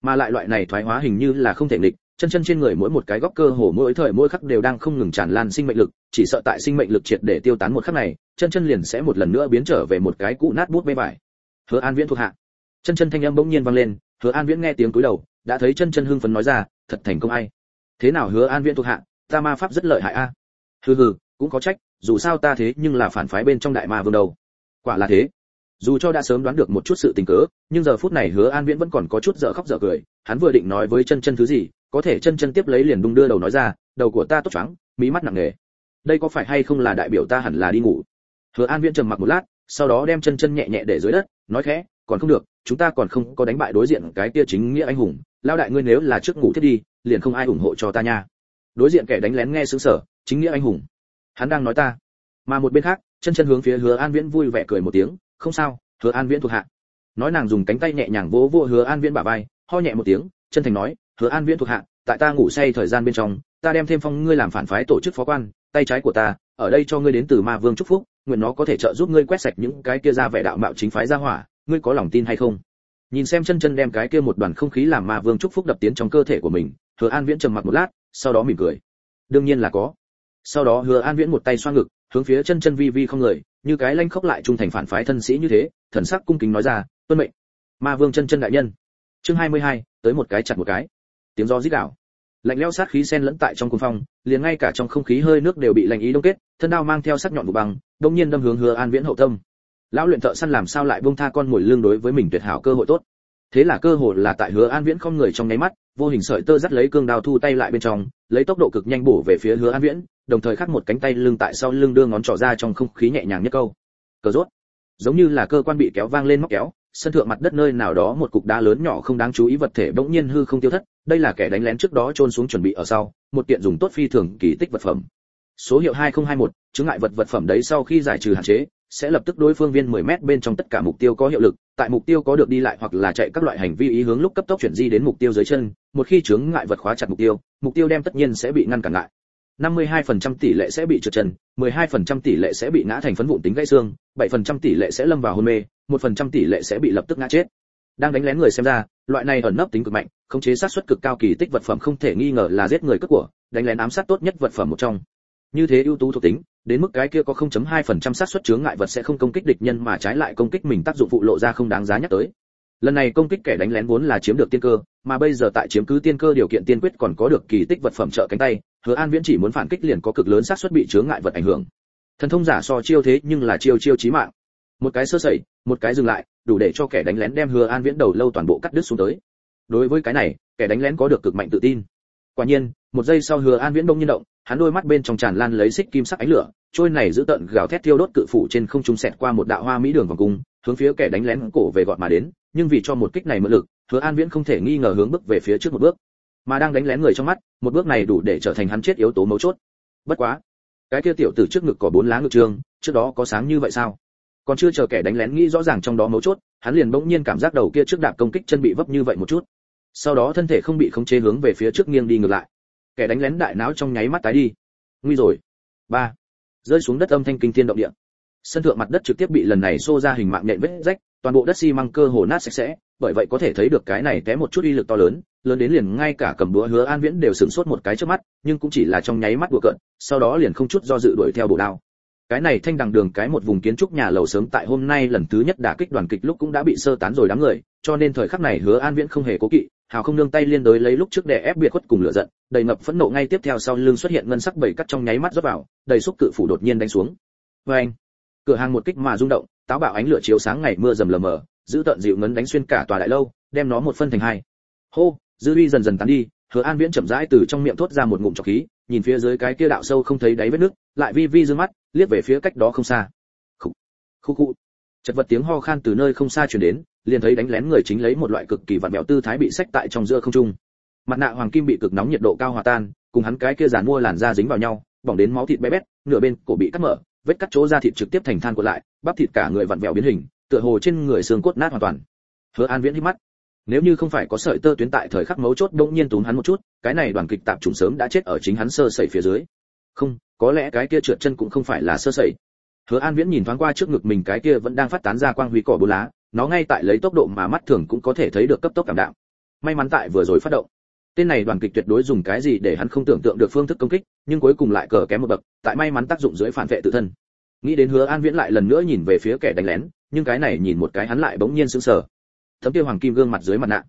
Mà lại loại này thoái hóa hình như là không thể nghịch chân chân trên người mỗi một cái góc cơ hồ mỗi thời mỗi khắc đều đang không ngừng tràn lan sinh mệnh lực, chỉ sợ tại sinh mệnh lực triệt để tiêu tán một khắc này, chân chân liền sẽ một lần nữa biến trở về một cái cũ nát bút bê vải hứa an viễn thuộc hạ. Chân chân thanh âm bỗng nhiên vang lên, hứa an viễn nghe tiếng cúi đầu, đã thấy chân chân hưng phấn nói ra, thật thành công ai? Thế nào hứa an viễn thuộc hạ, ta ma pháp rất lợi hại a. Hừ hừ, cũng có trách, dù sao ta thế nhưng là phản phái bên trong đại ma vương đầu. Quả là thế. Dù cho đã sớm đoán được một chút sự tình cớ, nhưng giờ phút này hứa an viễn vẫn còn có chút dở khóc dở cười, hắn vừa định nói với chân chân thứ gì có thể chân chân tiếp lấy liền đung đưa đầu nói ra, đầu của ta tốt choáng, mí mắt nặng nề. Đây có phải hay không là đại biểu ta hẳn là đi ngủ? Hứa an viễn trầm mặc một lát, sau đó đem chân chân nhẹ nhẹ để dưới đất, nói khẽ, còn không được, chúng ta còn không có đánh bại đối diện cái kia chính nghĩa anh hùng. Lao đại ngươi nếu là trước ngủ thiết đi, liền không ai ủng hộ cho ta nha. Đối diện kẻ đánh lén nghe sướng sở chính nghĩa anh hùng. Hắn đang nói ta. Mà một bên khác, chân chân hướng phía hứa an viễn vui vẻ cười một tiếng, không sao, hứa an viễn thuộc hạ. Nói nàng dùng cánh tay nhẹ nhàng vỗ vỗ hứa an viễn bả vai, ho nhẹ một tiếng, chân thành nói hứa an viễn thuộc hạ tại ta ngủ say thời gian bên trong ta đem thêm phong ngươi làm phản phái tổ chức phó quan tay trái của ta ở đây cho ngươi đến từ ma vương chúc phúc nguyện nó có thể trợ giúp ngươi quét sạch những cái kia ra vẻ đạo mạo chính phái ra hỏa ngươi có lòng tin hay không? Nhìn xem chân chân đem cái kia một đoàn không khí làm ma vương chúc phúc đập tiến trong cơ thể của mình hứa an viễn trầm mặc một lát sau đó mỉm cười. Đương nhiên là có. Sau đó hứa an viễn một tay xoa ngực hướng phía chân chân vi vi không người như cái lanh khốc lại trung thành phản phái thân sĩ như thế thần sắc cung kính nói ra tuân mệnh. Ma vương chân chân đại nhân. Chương 22, tới một cái chặt một cái tiếng gió rít đảo lạnh lẽo sát khí xen lẫn tại trong cuồng phong, liền ngay cả trong không khí hơi nước đều bị lạnh ý đông kết, thân đao mang theo sắc nhọn vụ băng, đông nhiên đâm hướng hứa an viễn hậu tâm. Lão luyện thợ săn làm sao lại bông tha con mồi lương đối với mình tuyệt hảo cơ hội tốt? Thế là cơ hội là tại hứa an viễn không người trong nháy mắt, vô hình sợi tơ dắt lấy cương đao thu tay lại bên trong, lấy tốc độ cực nhanh bổ về phía hứa an viễn, đồng thời khắc một cánh tay lưng tại sau lưng đưa ngón trỏ ra trong không khí nhẹ nhàng nhất câu. Cờ rốt. Giống như là cơ quan bị kéo vang lên móc kéo sân thượng mặt đất nơi nào đó một cục đá lớn nhỏ không đáng chú ý vật thể bỗng nhiên hư không tiêu thất đây là kẻ đánh lén trước đó trôn xuống chuẩn bị ở sau một kiện dùng tốt phi thường kỳ tích vật phẩm. Số hiệu 2021, chứng ngại vật vật phẩm đấy sau khi giải trừ hạn chế sẽ lập tức đối phương viên 10 mét bên trong tất cả mục tiêu có hiệu lực tại mục tiêu có được đi lại hoặc là chạy các loại hành vi ý hướng lúc cấp tốc chuyển di đến mục tiêu dưới chân một khi chướng ngại vật khóa chặt mục tiêu mục tiêu đem tất nhiên sẽ bị ngăn cản lại. 52% tỷ lệ sẽ bị trượt chân, 12% tỷ lệ sẽ bị ngã thành phấn vụn tính gãy xương, 7% tỷ lệ sẽ lâm vào hôn mê, 1% tỷ lệ sẽ bị lập tức ngã chết. Đang đánh lén người xem ra, loại này ẩn nấp tính cực mạnh, khống chế sát suất cực cao kỳ tích vật phẩm không thể nghi ngờ là giết người cướp của, đánh lén ám sát tốt nhất vật phẩm một trong. Như thế ưu tú thuộc tính, đến mức cái kia có 0.2% sát suất chướng ngại vật sẽ không công kích địch nhân mà trái lại công kích mình tác dụng phụ lộ ra không đáng giá nhắc tới. Lần này công kích kẻ đánh lén vốn là chiếm được tiên cơ, mà bây giờ tại chiếm cứ tiên cơ điều kiện tiên quyết còn có được kỳ tích vật phẩm trợ cánh tay, Hứa An Viễn chỉ muốn phản kích liền có cực lớn xác suất bị chướng ngại vật ảnh hưởng. Thần thông giả so chiêu thế nhưng là chiêu chiêu chí mạng. Một cái sơ sẩy, một cái dừng lại, đủ để cho kẻ đánh lén đem Hứa An Viễn đầu lâu toàn bộ cắt đứt xuống tới. Đối với cái này, kẻ đánh lén có được cực mạnh tự tin. Quả nhiên, một giây sau Hứa An Viễn đông nhiên động, hắn đôi mắt bên trong tràn lan lấy xích kim sắc ánh lửa, trôi này giữ tận gào thét thiêu đốt cự phủ trên không trung xẹt qua một đạo hoa mỹ đường vòng cung, hướng phía kẻ đánh lén cổ về gọn mà đến, nhưng vì cho một kích này mượn lực, Hứa An Viễn không thể nghi ngờ hướng bước về phía trước một bước. Mà đang đánh lén người trong mắt một bước này đủ để trở thành hắn chết yếu tố mấu chốt. Bất quá cái kia tiểu tử trước ngực có bốn lá ngực trường trước đó có sáng như vậy sao? Còn chưa chờ kẻ đánh lén nghĩ rõ ràng trong đó mấu chốt hắn liền bỗng nhiên cảm giác đầu kia trước đạp công kích chân bị vấp như vậy một chút. Sau đó thân thể không bị khống chế hướng về phía trước nghiêng đi ngược lại. Kẻ đánh lén đại não trong nháy mắt tái đi. Nguy rồi. Ba rơi xuống đất âm thanh kinh thiên động địa. Sân thượng mặt đất trực tiếp bị lần này xô ra hình mạng nện vết rách, toàn bộ đất xi măng cơ hồ nát sạch sẽ, bởi vậy có thể thấy được cái này té một chút uy lực to lớn lớn đến liền ngay cả cầm đũa hứa an viễn đều sửng sốt một cái trước mắt, nhưng cũng chỉ là trong nháy mắt đùa cận sau đó liền không chút do dự đuổi theo bổ đao. Cái này thanh đằng đường cái một vùng kiến trúc nhà lầu sớm tại hôm nay lần thứ nhất đả kích đoàn kịch lúc cũng đã bị sơ tán rồi đám người cho nên thời khắc này hứa an viễn không hề cố kỵ, hào không nương tay liên đối lấy lúc trước để ép biệt khuất cùng lửa giận, đầy ngập phẫn nộ ngay tiếp theo sau lưng xuất hiện ngân sắc bảy cắt trong nháy mắt rót vào, đầy xúc cự phủ đột nhiên đánh xuống. Vê anh, cửa hàng một kích mà rung động, táo bạo ánh lửa chiếu sáng ngày mưa dầm lờ mờ, giữ tận dịu ngấn đánh xuyên cả tòa đại lâu, đem nó một phân thành hai. Hô, dư uy dần dần tán đi, hứa an viễn chậm rãi từ trong miệng thốt ra một ngụm trọc khí, nhìn phía dưới cái kia đạo sâu không thấy đáy vết nước, lại vi vi dương mắt, liếc về phía cách đó không xa. Khúc khúc chật vật tiếng ho khan từ nơi không xa truyền đến liền thấy đánh lén người chính lấy một loại cực kỳ vặn vẹo tư thái bị sách tại trong giữa không trung. Mặt nạ hoàng kim bị cực nóng nhiệt độ cao hòa tan, cùng hắn cái kia giàn mua làn da dính vào nhau, bỏng đến máu thịt bé bét, nửa bên cổ bị cắt mở, vết cắt chỗ da thịt trực tiếp thành than của lại, bắp thịt cả người vặn vẹo biến hình, tựa hồ trên người xương cốt nát hoàn toàn. Hứa an viễn hít mắt. Nếu như không phải có sợi tơ tuyến tại thời khắc mấu chốt đột nhiên túm hắn một chút, cái này đoàn kịch tạm trùng sớm đã chết ở chính hắn sơ sẩy phía dưới. Không, có lẽ cái kia trượt chân cũng không phải là sơ sẩy. Hứa an viễn nhìn thoáng qua trước ngực mình cái kia vẫn đang phát tán ra quang huy cỏ bù lá nó ngay tại lấy tốc độ mà mắt thường cũng có thể thấy được cấp tốc cảm đạo may mắn tại vừa rồi phát động. Tên này đoàn kịch tuyệt đối dùng cái gì để hắn không tưởng tượng được phương thức công kích, nhưng cuối cùng lại cờ kém một bậc, tại may mắn tác dụng dưới phản vệ tự thân. Nghĩ đến hứa an viễn lại lần nữa nhìn về phía kẻ đánh lén, nhưng cái này nhìn một cái hắn lại bỗng nhiên sững sờ. Thấm kia hoàng kim gương mặt dưới mặt nạ,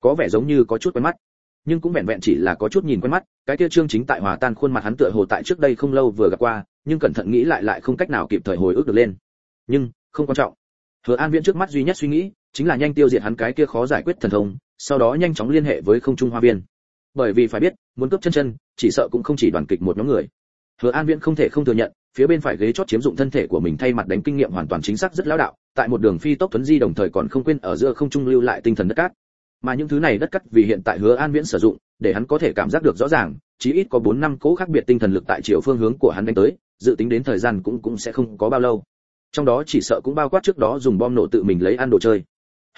có vẻ giống như có chút quen mắt, nhưng cũng vẹn vẹn chỉ là có chút nhìn quen mắt, cái kia trương chính tại hòa tan khuôn mặt hắn tựa hồ tại trước đây không lâu vừa gặp qua, nhưng cẩn thận nghĩ lại lại không cách nào kịp thời hồi ức được lên. Nhưng, không quan trọng hứa an viễn trước mắt duy nhất suy nghĩ chính là nhanh tiêu diệt hắn cái kia khó giải quyết thần thông, sau đó nhanh chóng liên hệ với không trung hoa viên. Bởi vì phải biết, muốn cướp chân chân, chỉ sợ cũng không chỉ đoàn kịch một nhóm người. Hứa an viễn không thể không thừa nhận, phía bên phải ghế chót chiếm dụng thân thể của mình thay mặt đánh kinh nghiệm hoàn toàn chính xác rất lão đạo, tại một đường phi tốc tuấn di đồng thời còn không quên ở giữa không trung lưu lại tinh thần đất cát. Mà những thứ này đất cát vì hiện tại hứa an viễn sử dụng, để hắn có thể cảm giác được rõ ràng, chí ít có 4 năm cố khác biệt tinh thần lực tại chiều phương hướng của hắn đánh tới, dự tính đến thời gian cũng cũng sẽ không có bao lâu trong đó chỉ sợ cũng bao quát trước đó dùng bom nổ tự mình lấy ăn đồ chơi.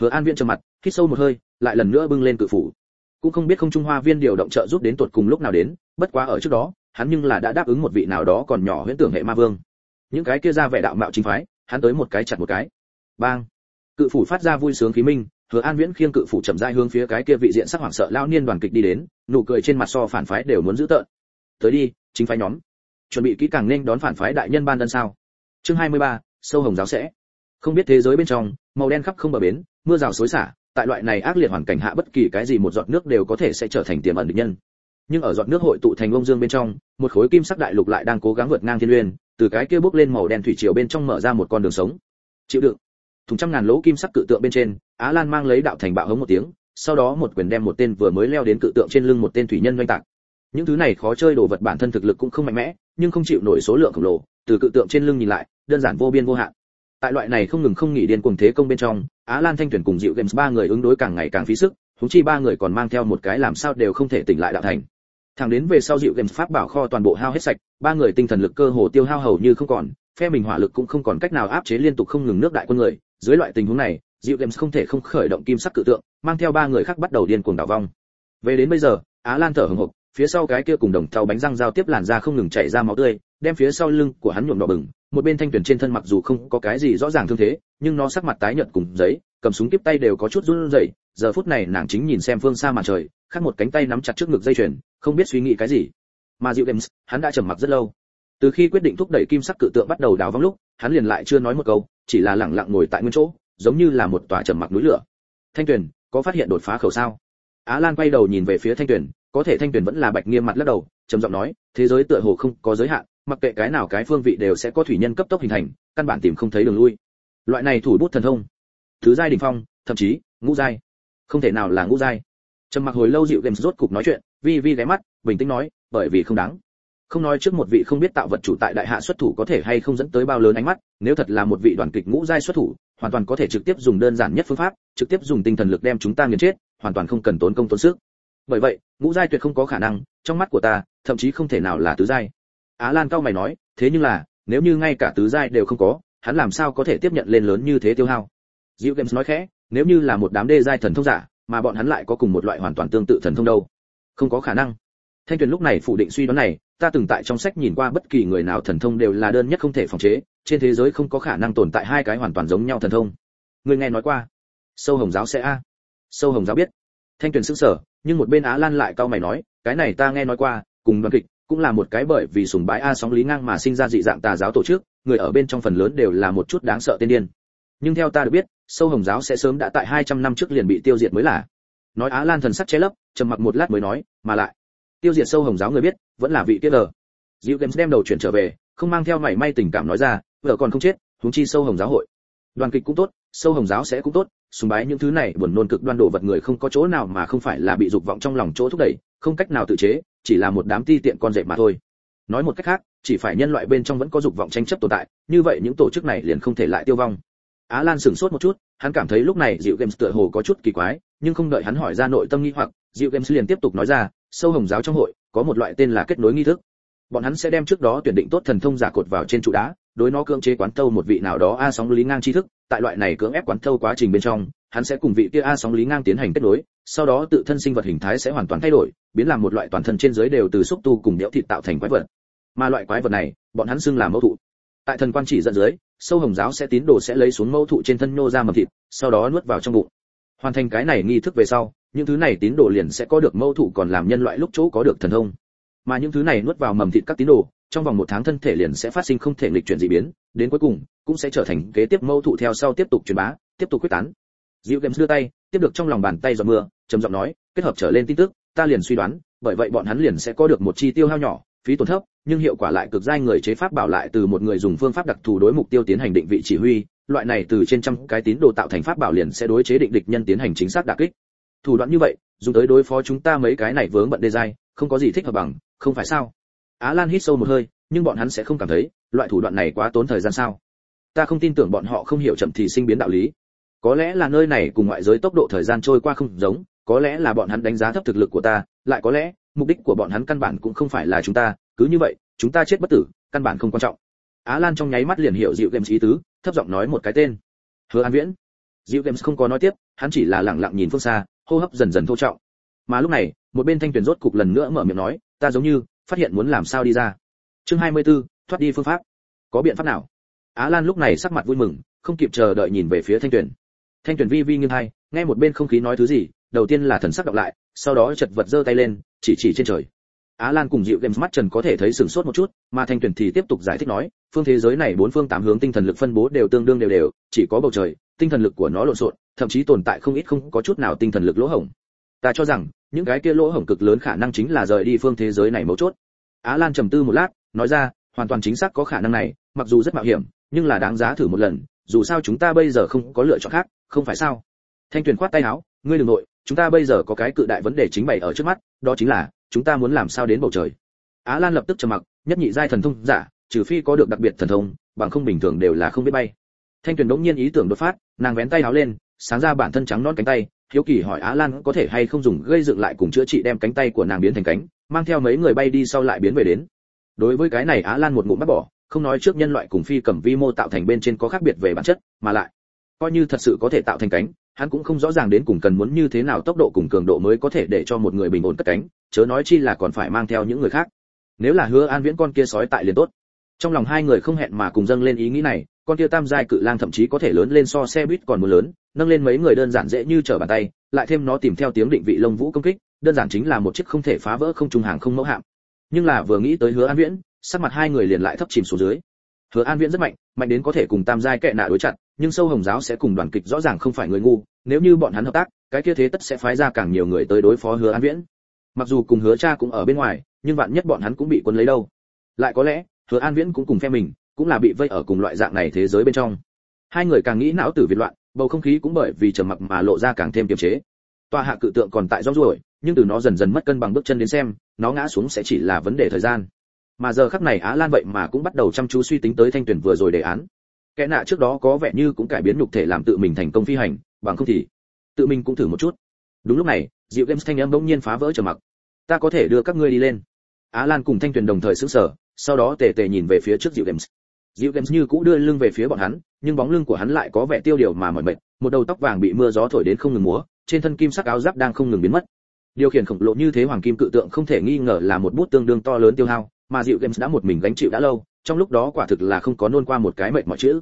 Hứa an viễn trầm mặt hít sâu một hơi lại lần nữa bưng lên cự phủ. Cũng không biết không trung hoa viên điều động trợ giúp đến tuột cùng lúc nào đến bất quá ở trước đó hắn nhưng là đã đáp ứng một vị nào đó còn nhỏ huyễn tưởng hệ ma vương. Những cái kia ra vẻ đạo mạo chính phái hắn tới một cái chặt một cái. Bang! Cự phủ phát ra vui sướng khí minh hứa an viễn khiêng cự phủ chậm rãi hướng phía cái kia vị diện sắc hoảng sợ lao niên đoàn kịch đi đến nụ cười trên mặt so phản phái đều muốn giữ tợn. Tới đi chính phái nhóm. Chuẩn bị kỹ càng nên đón phản phái đại nhân ban đơn sao? Chương 23, sâu hồng giáo sẽ. Không biết thế giới bên trong, màu đen khắp không bờ bến, mưa rào xối xả, tại loại này ác liệt hoàn cảnh hạ bất kỳ cái gì một giọt nước đều có thể sẽ trở thành tiềm ẩn địch nhân. Nhưng ở giọt nước hội tụ thành ông dương bên trong, một khối kim sắc đại lục lại đang cố gắng vượt ngang thiên uyên từ cái kia bước lên màu đen thủy triều bên trong mở ra một con đường sống. Chịu đựng. Thùng trăm ngàn lỗ kim sắc cự tượng bên trên, á lan mang lấy đạo thành bạo hống một tiếng, sau đó một quyền đem một tên vừa mới leo đến cự tượng trên lưng một tên thủy nhân doanh tạc. Những thứ này khó chơi đồ vật bản thân thực lực cũng không mạnh mẽ nhưng không chịu nổi số lượng khổng lồ, từ cự tượng trên lưng nhìn lại, đơn giản vô biên vô hạn. Tại loại này không ngừng không nghỉ điên cuồng thế công bên trong, á lan thanh tuyển cùng dịu games ba người ứng đối càng ngày càng phí sức thúng chi ba người còn mang theo một cái làm sao đều không thể tỉnh lại đạo thành. Thẳng đến về sau dịu games pháp bảo kho toàn bộ hao hết sạch, ba người tinh thần lực cơ hồ tiêu hao hầu như không còn, phe mình hỏa lực cũng không còn cách nào áp chế liên tục không ngừng nước đại quân người. Dưới loại tình huống này dịu games không thể không khởi động kim sắc cự tượng, mang theo ba người khác bắt đầu điên cuồng đảo vong. Về đến bây giờ, á lan thở hừng hực phía sau cái kia cùng đồng thau bánh răng giao tiếp làn da không ngừng chảy ra máu tươi, đem phía sau lưng của hắn nhuộm đỏ bừng. Một bên thanh tuyển trên thân mặc dù không có cái gì rõ ràng thương thế, nhưng nó sắc mặt tái nhợt cùng giấy, cầm súng tiếp tay đều có chút run rẩy. Giờ phút này nàng chính nhìn xem phương xa màn trời, khác một cánh tay nắm chặt trước ngực dây chuyền, không biết suy nghĩ cái gì. Mà dịu games hắn đã trầm mặc rất lâu. Từ khi quyết định thúc đẩy kim sắc cự tượng bắt đầu đào vong lúc, hắn liền lại chưa nói một câu, chỉ là lẳng lặng ngồi tại nguyên chỗ, giống như là một tòa trầm mặc núi lửa. Thanh tuyền, có phát hiện đột phá khẩu sao? Á lan quay đầu nhìn về phía thanh tuyền có thể thanh tuyền vẫn là bạch nghiêm mặt lắc đầu, trầm giọng nói, thế giới tựa hồ không có giới hạn, mặc kệ cái nào cái phương vị đều sẽ có thủy nhân cấp tốc hình thành, căn bản tìm không thấy đường lui. Loại này thủ bút thần thông, thứ giai đỉnh phong, thậm chí, ngũ giai. Không thể nào là ngũ giai. Trầm mặc hồi lâu dịu games rốt cục nói chuyện, vi vi ghé mắt, bình tĩnh nói, bởi vì không đáng. Không nói trước một vị không biết tạo vật chủ tại đại hạ xuất thủ có thể hay không dẫn tới bao lớn ánh mắt, nếu thật là một vị đoàn kịch ngũ giai xuất thủ, hoàn toàn có thể trực tiếp dùng đơn giản nhất phương pháp, trực tiếp dùng tinh thần lực đem chúng ta nghiền chết, hoàn toàn không cần tốn công tốn sức bởi vậy, ngũ giai tuyệt không có khả năng, trong mắt của ta, thậm chí không thể nào là tứ giai. Á lan cao mày nói, thế nhưng là, nếu như ngay cả tứ giai đều không có, hắn làm sao có thể tiếp nhận lên lớn như thế tiêu hao? Diệu games nói khẽ, nếu như là một đám đê giai thần thông giả, mà bọn hắn lại có cùng một loại hoàn toàn tương tự thần thông đâu? Không có khả năng. Thanh tuyền lúc này phủ định suy đoán này, ta từng tại trong sách nhìn qua bất kỳ người nào thần thông đều là đơn nhất không thể phòng chế, trên thế giới không có khả năng tồn tại hai cái hoàn toàn giống nhau thần thông. Người nghe nói qua. Sâu hồng giáo sẽ a. Sâu hồng giáo biết. Thanh tuyền sững sở nhưng một bên á lan lại cau mày nói cái này ta nghe nói qua cùng đoàn kịch cũng là một cái bởi vì sùng bái a sóng lý ngang mà sinh ra dị dạng tà giáo tổ chức người ở bên trong phần lớn đều là một chút đáng sợ tiên điên. Nhưng theo ta được biết sâu hồng giáo sẽ sớm đã tại 200 năm trước liền bị tiêu diệt mới là. Nói á lan thần sắc che lấp trầm mặc một lát mới nói mà lại tiêu diệt sâu hồng giáo người biết vẫn là vị tiết lờ. Diệu Games đem đầu chuyển trở về, không mang theo mảy may tình cảm nói ra, vợ còn không chết, huống chi sâu hồng giáo hội. Đoàn kịch cũng tốt, sâu hồng giáo sẽ cũng tốt, sùng bái những thứ này buồn nôn cực đoan đồ vật người không có chỗ nào mà không phải là bị dục vọng trong lòng chỗ thúc đẩy, không cách nào tự chế, chỉ là một đám ti tiện con rệp mà thôi. Nói một cách khác, chỉ phải nhân loại bên trong vẫn có dục vọng tranh chấp tồn tại, như vậy những tổ chức này liền không thể lại tiêu vong. Á Lan sửng sốt một chút, hắn cảm thấy lúc này Diệu Games tựa hồ có chút kỳ quái, nhưng không đợi hắn hỏi ra nội tâm nghi hoặc, Diệu Games liền tiếp tục nói ra, sâu hồng giáo trong hội có một loại tên là kết nối nghi thức. Bọn hắn sẽ đem trước đó tuyển định tốt thần thông giả cột vào trên trụ đá, đối nó cưỡng chế quán tâu một vị nào đó a sóng lý ngang tri thức, tại loại này cưỡng ép quán thâu quá trình bên trong, hắn sẽ cùng vị kia a sóng lý ngang tiến hành kết nối, sau đó tự thân sinh vật hình thái sẽ hoàn toàn thay đổi, biến làm một loại toàn thân trên dưới đều từ xúc tu cùng đẽo thịt tạo thành quái vật. Mà loại quái vật này, bọn hắn xưng là mẫu thụ. Tại thần quan chỉ dẫn dưới, sâu hồng giáo sẽ tín đồ sẽ lấy xuống mẫu thụ trên thân nô ra mầm thịt, sau đó nuốt vào trong bụng. Hoàn thành cái này nghi thức về sau, những thứ này tín đồ liền sẽ có được mẫu thụ còn làm nhân loại lúc chỗ có được thần thông. Mà những thứ này nuốt vào mầm thịt các tín đồ, trong vòng một tháng thân thể liền sẽ phát sinh không thể nghịch chuyển dị biến, đến cuối cùng cũng sẽ trở thành kế tiếp mâu thụ theo sau tiếp tục truyền bá, tiếp tục quyết tán. Diệu Games đưa tay, tiếp được trong lòng bàn tay giọt mưa, trầm giọng nói, kết hợp trở lên tin tức, ta liền suy đoán, bởi vậy bọn hắn liền sẽ có được một chi tiêu hao nhỏ, phí tổn thấp, nhưng hiệu quả lại cực giai người chế pháp bảo lại từ một người dùng phương pháp đặc thù đối mục tiêu tiến hành định vị chỉ huy, loại này từ trên trăm cái tín đồ tạo thành pháp bảo liền sẽ đối chế định địch nhân tiến hành chính xác đả kích. Thủ đoạn như vậy, dùng tới đối phó chúng ta mấy cái này vướng bận đê giai, không có gì thích hợp bằng, không phải sao? Á Lan hít sâu một hơi, nhưng bọn hắn sẽ không cảm thấy, loại thủ đoạn này quá tốn thời gian sao? Ta không tin tưởng bọn họ không hiểu chậm thì sinh biến đạo lý. Có lẽ là nơi này cùng ngoại giới tốc độ thời gian trôi qua không giống, có lẽ là bọn hắn đánh giá thấp thực lực của ta, lại có lẽ, mục đích của bọn hắn căn bản cũng không phải là chúng ta, cứ như vậy, chúng ta chết bất tử, căn bản không quan trọng. Á Lan trong nháy mắt liền hiểu dịu Games ý tứ, thấp giọng nói một cái tên. Hứa An Viễn. Dịu Games không có nói tiếp, hắn chỉ là lặng lặng nhìn phương xa, hô hấp dần dần thô trọng. Mà lúc này, một bên Thanh Tuyền rốt cục lần nữa mở miệng nói, ta giống như phát hiện muốn làm sao đi ra. Chương 24, thoát đi phương pháp. Có biện pháp nào? Á Lan lúc này sắc mặt vui mừng, không kịp chờ đợi nhìn về phía Thanh Tuyền. Thanh Tuyền vi vi nghiêng hai, nghe một bên không khí nói thứ gì, đầu tiên là thần sắc đọc lại, sau đó chật vật giơ tay lên, chỉ chỉ trên trời. Á Lan cùng Diệu Games mắt Trần có thể thấy sửng sốt một chút, mà Thanh Tuyền thì tiếp tục giải thích nói, phương thế giới này bốn phương tám hướng tinh thần lực phân bố đều tương đương đều đều, chỉ có bầu trời, tinh thần lực của nó lộn xộn, thậm chí tồn tại không ít không có chút nào tinh thần lực lỗ hổng ta cho rằng, những cái kia lỗ hổng cực lớn khả năng chính là rời đi phương thế giới này mấu chốt. Á lan trầm tư một lát, nói ra, hoàn toàn chính xác có khả năng này, mặc dù rất mạo hiểm, nhưng là đáng giá thử một lần, dù sao chúng ta bây giờ không có lựa chọn khác, không phải sao? Thanh tuyền khoát tay áo, ngươi đừng nội, chúng ta bây giờ có cái cự đại vấn đề chính bày ở trước mắt, đó chính là, chúng ta muốn làm sao đến bầu trời? Á lan lập tức trầm mặc, nhất nhị giai thần thông giả trừ phi có được đặc biệt thần thông, bằng không bình thường đều là không biết bay. Thanh tuyền đỗng nhiên ý tưởng đột phát, nàng vén tay áo lên, sáng ra bản thân trắng non cánh tay hiếu kỳ hỏi á lan có thể hay không dùng gây dựng lại cùng chữa trị đem cánh tay của nàng biến thành cánh, mang theo mấy người bay đi sau lại biến về đến. Đối với cái này á lan một ngụm bắt bỏ, không nói trước nhân loại cùng phi cầm vi mô tạo thành bên trên có khác biệt về bản chất, mà lại, coi như thật sự có thể tạo thành cánh, hắn cũng không rõ ràng đến cùng cần muốn như thế nào tốc độ cùng cường độ mới có thể để cho một người bình ổn cất cánh, chớ nói chi là còn phải mang theo những người khác. Nếu là hứa an viễn con kia sói tại liền tốt. Trong lòng hai người không hẹn mà cùng dâng lên ý nghĩ này con kia tam giai cự lang thậm chí có thể lớn lên so xe buýt còn muốn lớn, nâng lên mấy người đơn giản dễ như trở bàn tay, lại thêm nó tìm theo tiếng định vị lông vũ công kích, đơn giản chính là một chiếc không thể phá vỡ không trung hàng không mẫu hạm. Nhưng là vừa nghĩ tới hứa an viễn, sắc mặt hai người liền lại thấp chìm xuống dưới. Hứa an viễn rất mạnh mạnh đến có thể cùng tam giai kệ nạ đối chặn nhưng sâu hồng giáo sẽ cùng đoàn kịch rõ ràng không phải người ngu, nếu như bọn hắn hợp tác, cái kia thế tất sẽ phái ra càng nhiều người tới đối phó hứa an viễn. Mặc dù cùng hứa cha cũng ở bên ngoài, nhưng vạn nhất bọn hắn cũng bị quân lấy đâu. Lại có lẽ, hứa an viễn cũng cùng phe mình cũng là bị vây ở cùng loại dạng này thế giới bên trong. Hai người càng nghĩ não tử việt loạn, bầu không khí cũng bởi vì trầm mặc mà lộ ra càng thêm kiềm chế. Tòa hạ cự tượng còn tại rong ruổi, nhưng từ nó dần dần mất cân bằng bước chân đến xem, nó ngã xuống sẽ chỉ là vấn đề thời gian. Mà giờ khắc này á lan vậy mà cũng bắt đầu chăm chú suy tính tới thanh tuyển vừa rồi đề án. Kẻ nạ trước đó có vẻ như cũng cải biến nhục thể làm tự mình thành công phi hành, bằng không thì tự mình cũng thử một chút. Đúng lúc này, diệu games thanh âm bỗng nhiên phá vỡ trầm mặc. Ta có thể đưa các ngươi đi lên. Á lan cùng thanh tuyền đồng thời sững sờ, sau đó tề tề nhìn về phía trước diệu games diệu games như cũ đưa lưng về phía bọn hắn, nhưng bóng lưng của hắn lại có vẻ tiêu điều mà mỏi mệt, một đầu tóc vàng bị mưa gió thổi đến không ngừng múa, trên thân kim sắc áo giáp đang không ngừng biến mất. Điều khiển khổng lồ như thế hoàng kim cự tượng không thể nghi ngờ là một bút tương đương to lớn tiêu hao, mà Diệu games đã một mình gánh chịu đã lâu, trong lúc đó quả thực là không có nôn qua một cái mệt mỏi chữ.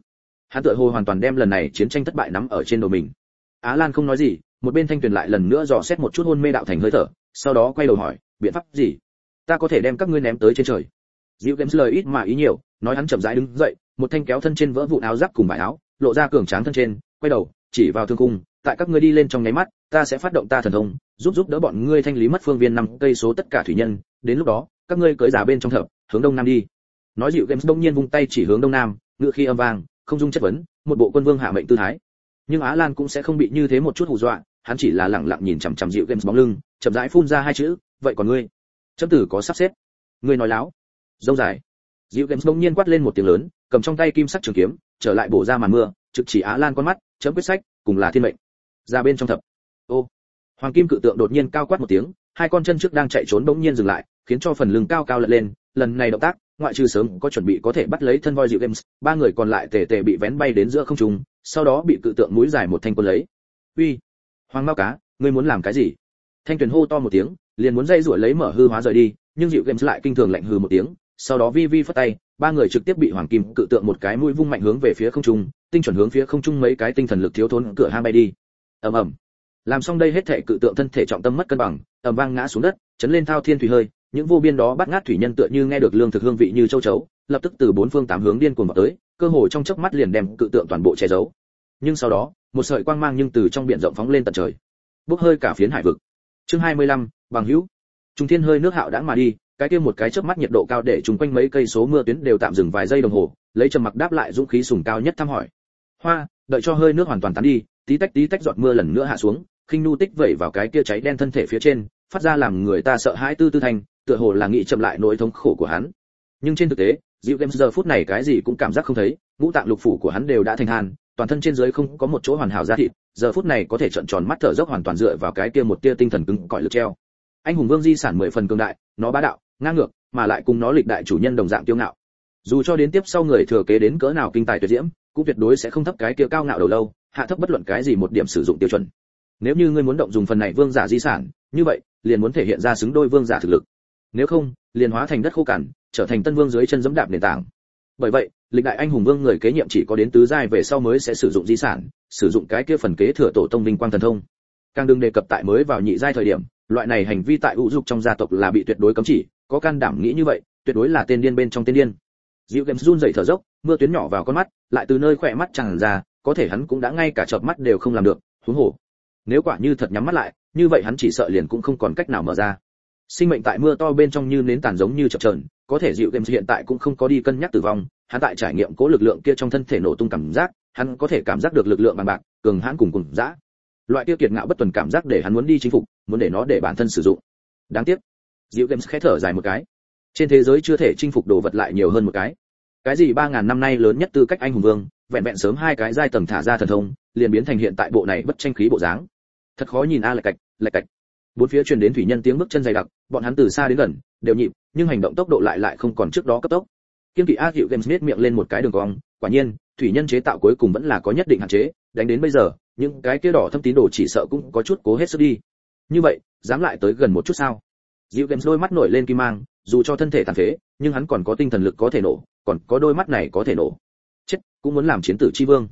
Hắn tựa hồ hoàn toàn đem lần này chiến tranh thất bại nắm ở trên đầu mình. Á lan không nói gì, một bên thanh tuyền lại lần nữa dò xét một chút hôn mê đạo thành hơi thở, sau đó quay đầu hỏi, biện pháp gì? Ta có thể đem các ngươi ném tới trên trời. Diệu games lời ít mà ý nhiều nói hắn chậm rãi đứng dậy, một thanh kéo thân trên vỡ vụn áo giáp cùng vải áo, lộ ra cường tráng thân trên, quay đầu, chỉ vào thương cung, tại các ngươi đi lên trong nháy mắt, ta sẽ phát động ta thần thông, giúp giúp đỡ bọn ngươi thanh lý mất phương viên năm cây số tất cả thủy nhân. Đến lúc đó, các ngươi cưỡi giả bên trong thập, hướng đông nam đi. Nói dịu games đông nhiên vung tay chỉ hướng đông nam ngựa khi âm vang, không dung chất vấn, một bộ quân vương hạ mệnh tư thái. Nhưng á lan cũng sẽ không bị như thế một chút hù dọa, hắn chỉ là lẳng lặng nhìn chằm chằm dịu games bóng lưng, chậm rãi phun ra hai chữ, vậy còn ngươi? Chấm tử có sắp xếp. Ngươi nói láo. Dâu dài. Diệu games đông nhiên quát lên một tiếng lớn, cầm trong tay kim sắc trường kiếm, trở lại bổ ra màn mưa, trực chỉ á lan con mắt, chấm quyết sách, cùng là thiên mệnh. Ra bên trong thập. Ô. Hoàng kim cự tượng đột nhiên cao quát một tiếng, hai con chân trước đang chạy trốn bỗng nhiên dừng lại, khiến cho phần lưng cao cao lật lên, lần này động tác, ngoại trừ sớm có chuẩn bị có thể bắt lấy thân voi Diệu games, ba người còn lại tề tề bị vén bay đến giữa không trung, sau đó bị cự tượng mũi dài một thanh quân lấy. Uy. Hoàng mao cá, ngươi muốn làm cái gì? Thanh tuyền hô to một tiếng, liền muốn dây rủa lấy mở hư hóa rời đi, nhưng Diệu games lại kinh thường lạnh hừ một tiếng sau đó vi vi phất tay ba người trực tiếp bị hoàng kim cự tượng một cái mũi vung mạnh hướng về phía không trung tinh chuẩn hướng phía không trung mấy cái tinh thần lực thiếu thốn cửa hang bay đi. Ầm ầm. Làm xong đây hết thể cự tượng thân thể trọng tâm mất cân bằng ầm vang ngã xuống đất chấn lên thao thiên thủy hơi những vô biên đó bắt ngát thủy nhân tựa như nghe được lương thực hương vị như châu chấu lập tức từ bốn phương tám hướng điên cuồng vào tới cơ hồ trong chớp mắt liền đem cự tượng toàn bộ che giấu. Nhưng sau đó một sợi quang mang nhưng từ trong biển rộng phóng lên tận trời. Bốc hơi cả phiến hải vực. Chương 25, bằng hữu. Trung thiên hơi nước hạo đã mà đi cái kia một cái chớp mắt nhiệt độ cao để chúng quanh mấy cây số mưa tuyến đều tạm dừng vài giây đồng hồ, lấy trầm mặc đáp lại dũng khí sùng cao nhất thăm hỏi. Hoa, đợi cho hơi nước hoàn toàn tán đi, tí tách tí tách giọt mưa lần nữa hạ xuống, khinh nu tích vẩy vào cái kia cháy đen thân thể phía trên, phát ra làm người ta sợ hãi tư tư thành tựa hồ là nghĩ chậm lại nỗi thống khổ của hắn. Nhưng trên thực tế dịu games giờ phút này cái gì cũng cảm giác không thấy, ngũ tạng lục phủ của hắn đều đã thành hàn, toàn thân trên dưới không có một chỗ hoàn hảo ra thịt, giờ phút này có thể trợn tròn mắt thở dốc hoàn toàn dựa vào cái kia một tia tinh thần cứng cỏi lực treo. Anh hùng vương di sản mười phần cường đại, nó bá đạo ngang ngược, mà lại cùng nó lịch đại chủ nhân đồng dạng tiêu ngạo. Dù cho đến tiếp sau người thừa kế đến cỡ nào kinh tài tuyệt diễm, cũng tuyệt đối sẽ không thấp cái kia cao ngạo đầu lâu, hạ thấp bất luận cái gì một điểm sử dụng tiêu chuẩn. Nếu như ngươi muốn động dùng phần này vương giả di sản, như vậy, liền muốn thể hiện ra xứng đôi vương giả thực lực. Nếu không, liền hóa thành đất khô cằn, trở thành tân vương dưới chân dẫm đạp nền tảng. Bởi vậy, lịch đại anh hùng vương người kế nhiệm chỉ có đến tứ giai về sau mới sẽ sử dụng di sản, sử dụng cái kia phần kế thừa tổ tông vinh quang thần thông. Càng đừng đề cập tại mới vào nhị giai thời điểm, loại này hành vi tại hữu dục trong gia tộc là bị tuyệt đối cấm chỉ có can đảm nghĩ như vậy, tuyệt đối là tên điên bên trong tên điên. Dịu games run dậy thở dốc, mưa tuyến nhỏ vào con mắt, lại từ nơi khỏe mắt tràn ra, có thể hắn cũng đã ngay cả chợp mắt đều không làm được, huống hồ. Nếu quả như thật nhắm mắt lại, như vậy hắn chỉ sợ liền cũng không còn cách nào mở ra. Sinh mệnh tại mưa to bên trong như nến tàn giống như chập chờn, có thể dịu games hiện tại cũng không có đi cân nhắc tử vong, hắn tại trải nghiệm cố lực lượng kia trong thân thể nổ tung cảm giác, hắn có thể cảm giác được lực lượng bằng bạc, cường hãn cùng cùng dã. Loại tiêu kiệt ngạo bất tuần cảm giác để hắn muốn đi chinh phục, muốn để nó để bản thân sử dụng. Đáng tiếc Diệu games khẽ thở dài một cái. Trên thế giới chưa thể chinh phục đồ vật lại nhiều hơn một cái. Cái gì ba ngàn năm nay lớn nhất tư cách anh hùng vương, vẹn vẹn sớm hai cái giai tầng thả ra thần thông, liền biến thành hiện tại bộ này bất tranh khí bộ dáng. Thật khó nhìn a, lạch cạch lạch cạch. Bốn phía truyền đến thủy nhân tiếng bước chân dày đặc, bọn hắn từ xa đến gần, đều nhịp, nhưng hành động tốc độ lại lại không còn trước đó cấp tốc. Kiên kỵ a hiệu games nhếch miệng lên một cái đường cong, quả nhiên, thủy nhân chế tạo cuối cùng vẫn là có nhất định hạn chế, đánh đến bây giờ, những cái kia đỏ thâm tín đồ chỉ sợ cũng có chút cố hết sức đi. Như vậy, dám lại tới gần một chút sao? Diệu games đôi mắt nổi lên kim mang, dù cho thân thể tàn phế, nhưng hắn còn có tinh thần lực có thể nổ, còn có đôi mắt này có thể nổ. Chết, cũng muốn làm chiến tử chi vương.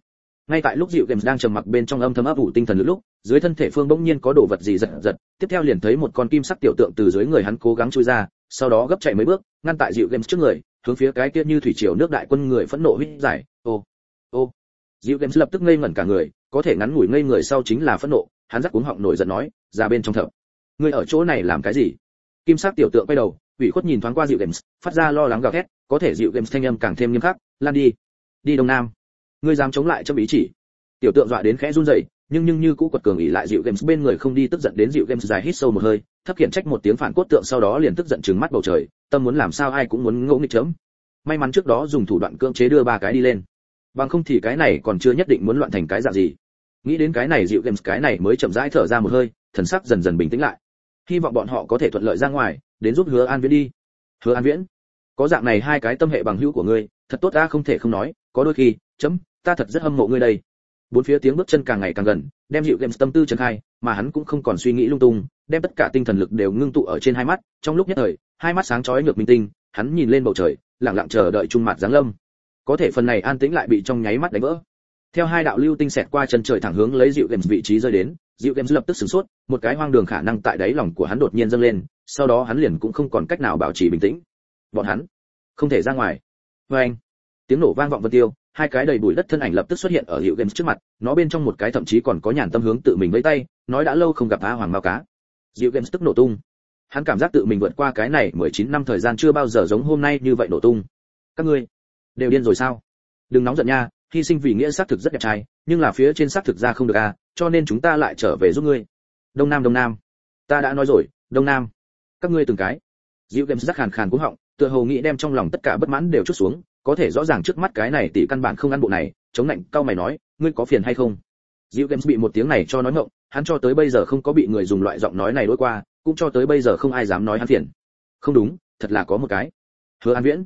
Ngay tại lúc Diệu games đang trầm mặc bên trong âm thầm áp vũ tinh thần lực lúc, dưới thân thể phương bỗng nhiên có đồ vật gì giật giật, tiếp theo liền thấy một con kim sắc tiểu tượng từ dưới người hắn cố gắng chui ra, sau đó gấp chạy mấy bước, ngăn tại Diệu games trước người, hướng phía cái kia như thủy triều nước đại quân người phẫn nộ huýt giải ô ô. Diệu games lập tức ngây ngẩn cả người, có thể ngắn ngủi ngây người sau chính là phẫn nộ, hắn rắc cuống họng nổi giận nói, ra bên trong thập. ngươi ở chỗ này làm cái gì? Kim sắc tiểu tượng quay đầu, ủy khuất nhìn thoáng qua dịu games, phát ra lo lắng gào thét, có thể dịu games thanh âm càng thêm nghiêm khắc, lan đi đi đông nam. Ngươi dám chống lại cho ý chỉ. Tiểu tượng dọa đến khẽ run rẩy, nhưng nhưng như cũ quật cường ỉ lại dịu games bên người không đi tức giận đến dịu games dài hít sâu một hơi, thấp khiển trách một tiếng phản cốt tượng sau đó liền tức giận trừng mắt bầu trời, tâm muốn làm sao ai cũng muốn ngỗ nghịch chấm. May mắn trước đó dùng thủ đoạn cưỡng chế đưa ba cái đi lên. Bằng không thì cái này còn chưa nhất định muốn loạn thành cái dạng gì. Nghĩ đến cái này dịu games cái này mới chậm rãi thở ra một hơi, thần sắc dần dần bình tĩnh lại hy vọng bọn họ có thể thuận lợi ra ngoài, đến giúp hứa an viễn đi. Hứa an viễn, có dạng này hai cái tâm hệ bằng hữu của ngươi, thật tốt ta không thể không nói, có đôi khi, chấm, ta thật rất hâm mộ ngươi đây. Bốn phía tiếng bước chân càng ngày càng gần, đem dịu games tâm tư trần khai, mà hắn cũng không còn suy nghĩ lung tung, đem tất cả tinh thần lực đều ngưng tụ ở trên hai mắt, trong lúc nhất thời, hai mắt sáng chói nhược minh tinh, hắn nhìn lên bầu trời, lặng lặng chờ đợi trung mặt giáng lâm. Có thể phần này an tĩnh lại bị trong nháy mắt đánh vỡ theo hai đạo lưu tinh xẹt qua chân trời thẳng hướng lấy dịu games vị trí rơi đến dịu games lập tức sửng sốt, một cái hoang đường khả năng tại đáy lòng của hắn đột nhiên dâng lên, sau đó hắn liền cũng không còn cách nào bảo trì bình tĩnh. Bọn hắn không thể ra ngoài. Vê anh, tiếng nổ vang vọng vân tiêu, hai cái đầy bụi đất thân ảnh lập tức xuất hiện ở hiệu games trước mặt, nó bên trong một cái thậm chí còn có nhàn tâm hướng tự mình với tay, nói đã lâu không gặp á hoàng mao cá. Dịu games tức nổ tung. Hắn cảm giác tự mình vượt qua cái này 19 năm thời gian chưa bao giờ giống hôm nay như vậy nổ tung. Các ngươi đều điên rồi sao? Đừng nóng giận nha hy sinh vì nghĩa xác thực rất đẹp trai, nhưng là phía trên xác thực ra không được à cho nên chúng ta lại trở về giúp ngươi. Đông nam đông nam. Ta đã nói rồi, đông nam. Các ngươi từng cái. Dịu games rắc khàn khàn cú họng, tựa hồ nghĩ đem trong lòng tất cả bất mãn đều chút xuống, có thể rõ ràng trước mắt cái này tỷ căn bản không ăn bộ này, chống lạnh cao mày nói, ngươi có phiền hay không? Dịu games bị một tiếng này cho nói ngộng hắn cho tới bây giờ không có bị người dùng loại giọng nói này đối qua, cũng cho tới bây giờ không ai dám nói hắn phiền. Không đúng, thật là có một cái. Hứa an viễn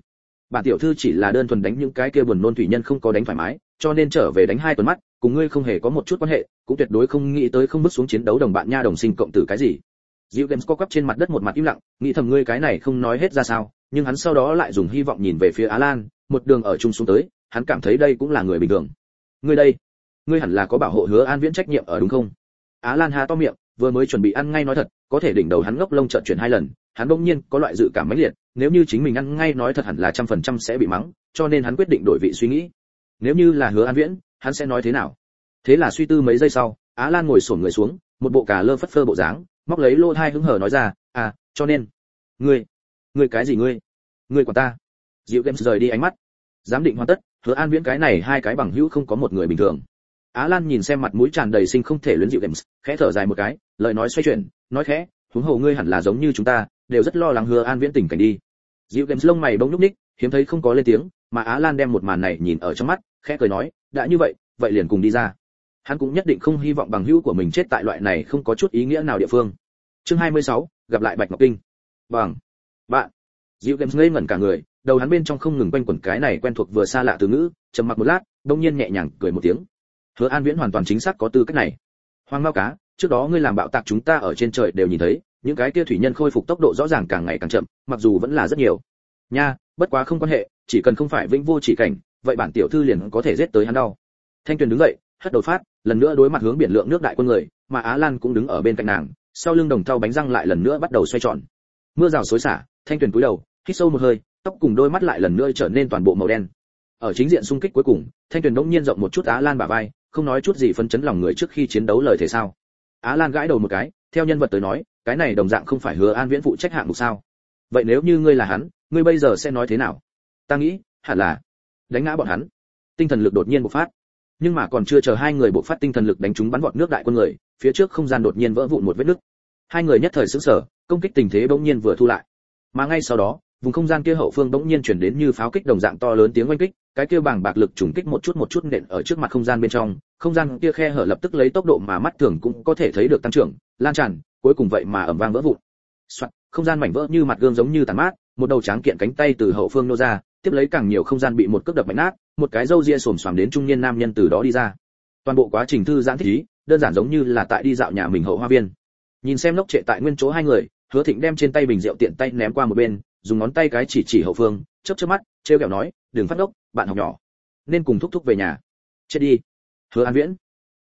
bản tiểu thư chỉ là đơn thuần đánh những cái kia buồn nôn thủy nhân không có đánh thoải mái cho nên trở về đánh hai tuần mắt cùng ngươi không hề có một chút quan hệ cũng tuyệt đối không nghĩ tới không bước xuống chiến đấu đồng bạn nha đồng sinh cộng tử cái gì Diệu Games co quắp trên mặt đất một mặt im lặng, nghĩ thầm ngươi cái này không nói hết ra sao, nhưng hắn sau đó lại dùng hy vọng nhìn về phía Á Lan, một đường ở chung xuống tới, hắn cảm thấy đây cũng là người bình thường. Ngươi đây, ngươi hẳn là có bảo hộ hứa An Viễn trách nhiệm ở đúng không? Á Lan há to miệng, vừa mới chuẩn bị ăn ngay nói thật, có thể đỉnh đầu hắn ngốc lông chợt chuyển hai lần, hắn bỗng nhiên có loại dự cảm mãnh liệt, nếu như chính mình ăn ngay nói thật hẳn là trăm phần trăm sẽ bị mắng, cho nên hắn quyết định đổi vị suy nghĩ. Nếu như là hứa An Viễn, hắn sẽ nói thế nào? Thế là suy tư mấy giây sau, Á Lan ngồi xổm người xuống, một bộ cà lơ phất phơ bộ dáng, móc lấy lô thai hứng hở nói ra à cho nên ngươi ngươi cái gì ngươi ngươi của ta diệu games rời đi ánh mắt giám định hoàn tất hứa an viễn cái này hai cái bằng hữu không có một người bình thường á lan nhìn xem mặt mũi tràn đầy sinh không thể luyến diệu games khẽ thở dài một cái lời nói xoay chuyển nói khẽ huống hồ ngươi hẳn là giống như chúng ta đều rất lo lắng hứa an viễn tình cảnh đi. Dịu games lông mày bỗng nhúc ních hiếm thấy không có lên tiếng mà á lan đem một màn này nhìn ở trong mắt khẽ cười nói đã như vậy vậy liền cùng đi ra. Hắn cũng nhất định không hy vọng bằng hữu của mình chết tại loại này không có chút ý nghĩa nào địa phương. Chương 26, gặp lại bạch ngọc kinh. Bằng. Bạn. Dịu games ngây ngẩn cả người đầu hắn bên trong không ngừng quanh quẩn cái này quen thuộc vừa xa lạ từ ngữ trầm mặc một lát đông nhiên nhẹ nhàng cười một tiếng. Hứa an viễn hoàn toàn chính xác có tư cách này. Hoang mao cá trước đó ngươi làm bạo tạc chúng ta ở trên trời đều nhìn thấy, những cái kia thủy nhân khôi phục tốc độ rõ ràng càng ngày càng chậm, mặc dù vẫn là rất nhiều. Nha, bất quá không quan hệ, chỉ cần không phải vĩnh vô chỉ cảnh, vậy bản tiểu thư liền có thể giết tới hắn đau. Thanh tuyền đứng dậy, hất đầu phát, lần nữa đối mặt hướng biển lượng nước đại quân người, mà á lan cũng đứng ở bên cạnh nàng, sau lưng đồng thau bánh răng lại lần nữa bắt đầu xoay tròn. Mưa rào xối xả, thanh tuyền cúi đầu, hít sâu một hơi, tóc cùng đôi mắt lại lần nữa trở nên toàn bộ màu đen. Ở chính diện xung kích cuối cùng, thanh tuyền đỗng nhiên rộng một chút á lan bả vai, không nói chút gì phân chấn lòng người trước khi chiến đấu lời thể sao á lan gãi đầu một cái, theo nhân vật tới nói, cái này đồng dạng không phải hứa an viễn phụ trách hạng mục sao? Vậy nếu như ngươi là hắn, ngươi bây giờ sẽ nói thế nào? Ta nghĩ, hẳn là đánh ngã bọn hắn. Tinh thần lực đột nhiên bộc phát. Nhưng mà còn chưa chờ hai người bộc phát tinh thần lực đánh chúng bắn vọt nước đại quân người, phía trước không gian đột nhiên vỡ vụn một vết nứt. Hai người nhất thời sững sờ, công kích tình thế bỗng nhiên vừa thu lại. Mà ngay sau đó, vùng không gian kia hậu phương bỗng nhiên chuyển đến như pháo kích đồng dạng to lớn tiếng oanh kích cái kia bảng bạc lực trùng kích một chút một chút nện ở trước mặt không gian bên trong không gian kia khe hở lập tức lấy tốc độ mà mắt thường cũng có thể thấy được tăng trưởng lan tràn cuối cùng vậy mà ầm vang vỡ vụn. Soạt, không gian mảnh vỡ như mặt gương giống như tàn mát một đầu tráng kiện cánh tay từ hậu phương nô ra tiếp lấy càng nhiều không gian bị một cước đập mạnh nát một cái râu ria xồm xoàm đến trung niên nam nhân từ đó đi ra. Toàn bộ quá trình thư giãn thích ý đơn giản giống như là tại đi dạo nhà mình hậu hoa viên. Nhìn xem lốc trệ tại nguyên chỗ hai người hứa thịnh đem trên tay bình rượu tiện tay ném qua một bên dùng ngón tay cái chỉ chỉ hậu phương, chớp chớp mắt, trêu kẹo nói, đừng phát ngốc, bạn học nhỏ. Nên cùng thúc thúc về nhà. Chết đi. Hứa an viễn.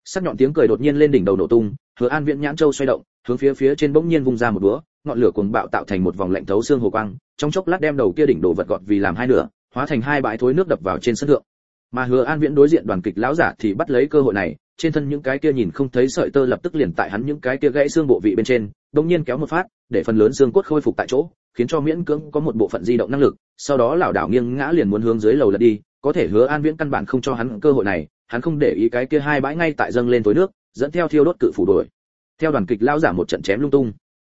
Sắc nhọn tiếng cười đột nhiên lên đỉnh đầu nổ tung, hứa an viễn nhãn châu xoay động, hướng phía phía trên bỗng nhiên vung ra một búa, ngọn lửa cuồng bạo tạo thành một vòng lạnh thấu xương hồ quang, trong chốc lát đem đầu kia đỉnh đồ vật gọt vì làm hai nửa, hóa thành hai bãi thối nước đập vào trên sân thượng. Mà hứa an viễn đối diện đoàn kịch lão giả thì bắt lấy cơ hội này, trên thân những cái kia nhìn không thấy sợi tơ lập tức liền tại hắn những cái kia gãy xương bộ vị bên trên, đột nhiên kéo một phát để phần lớn xương cốt khôi phục tại chỗ, khiến cho miễn cưỡng có một bộ phận di động năng lực. Sau đó lảo đảo nghiêng ngã liền muốn hướng dưới lầu lật đi. Có thể hứa an viễn căn bản không cho hắn cơ hội này, hắn không để ý cái kia hai bãi ngay tại dâng lên tối nước, dẫn theo thiêu đốt cự phủ đuổi. Theo đoàn kịch lão giả một trận chém lung tung.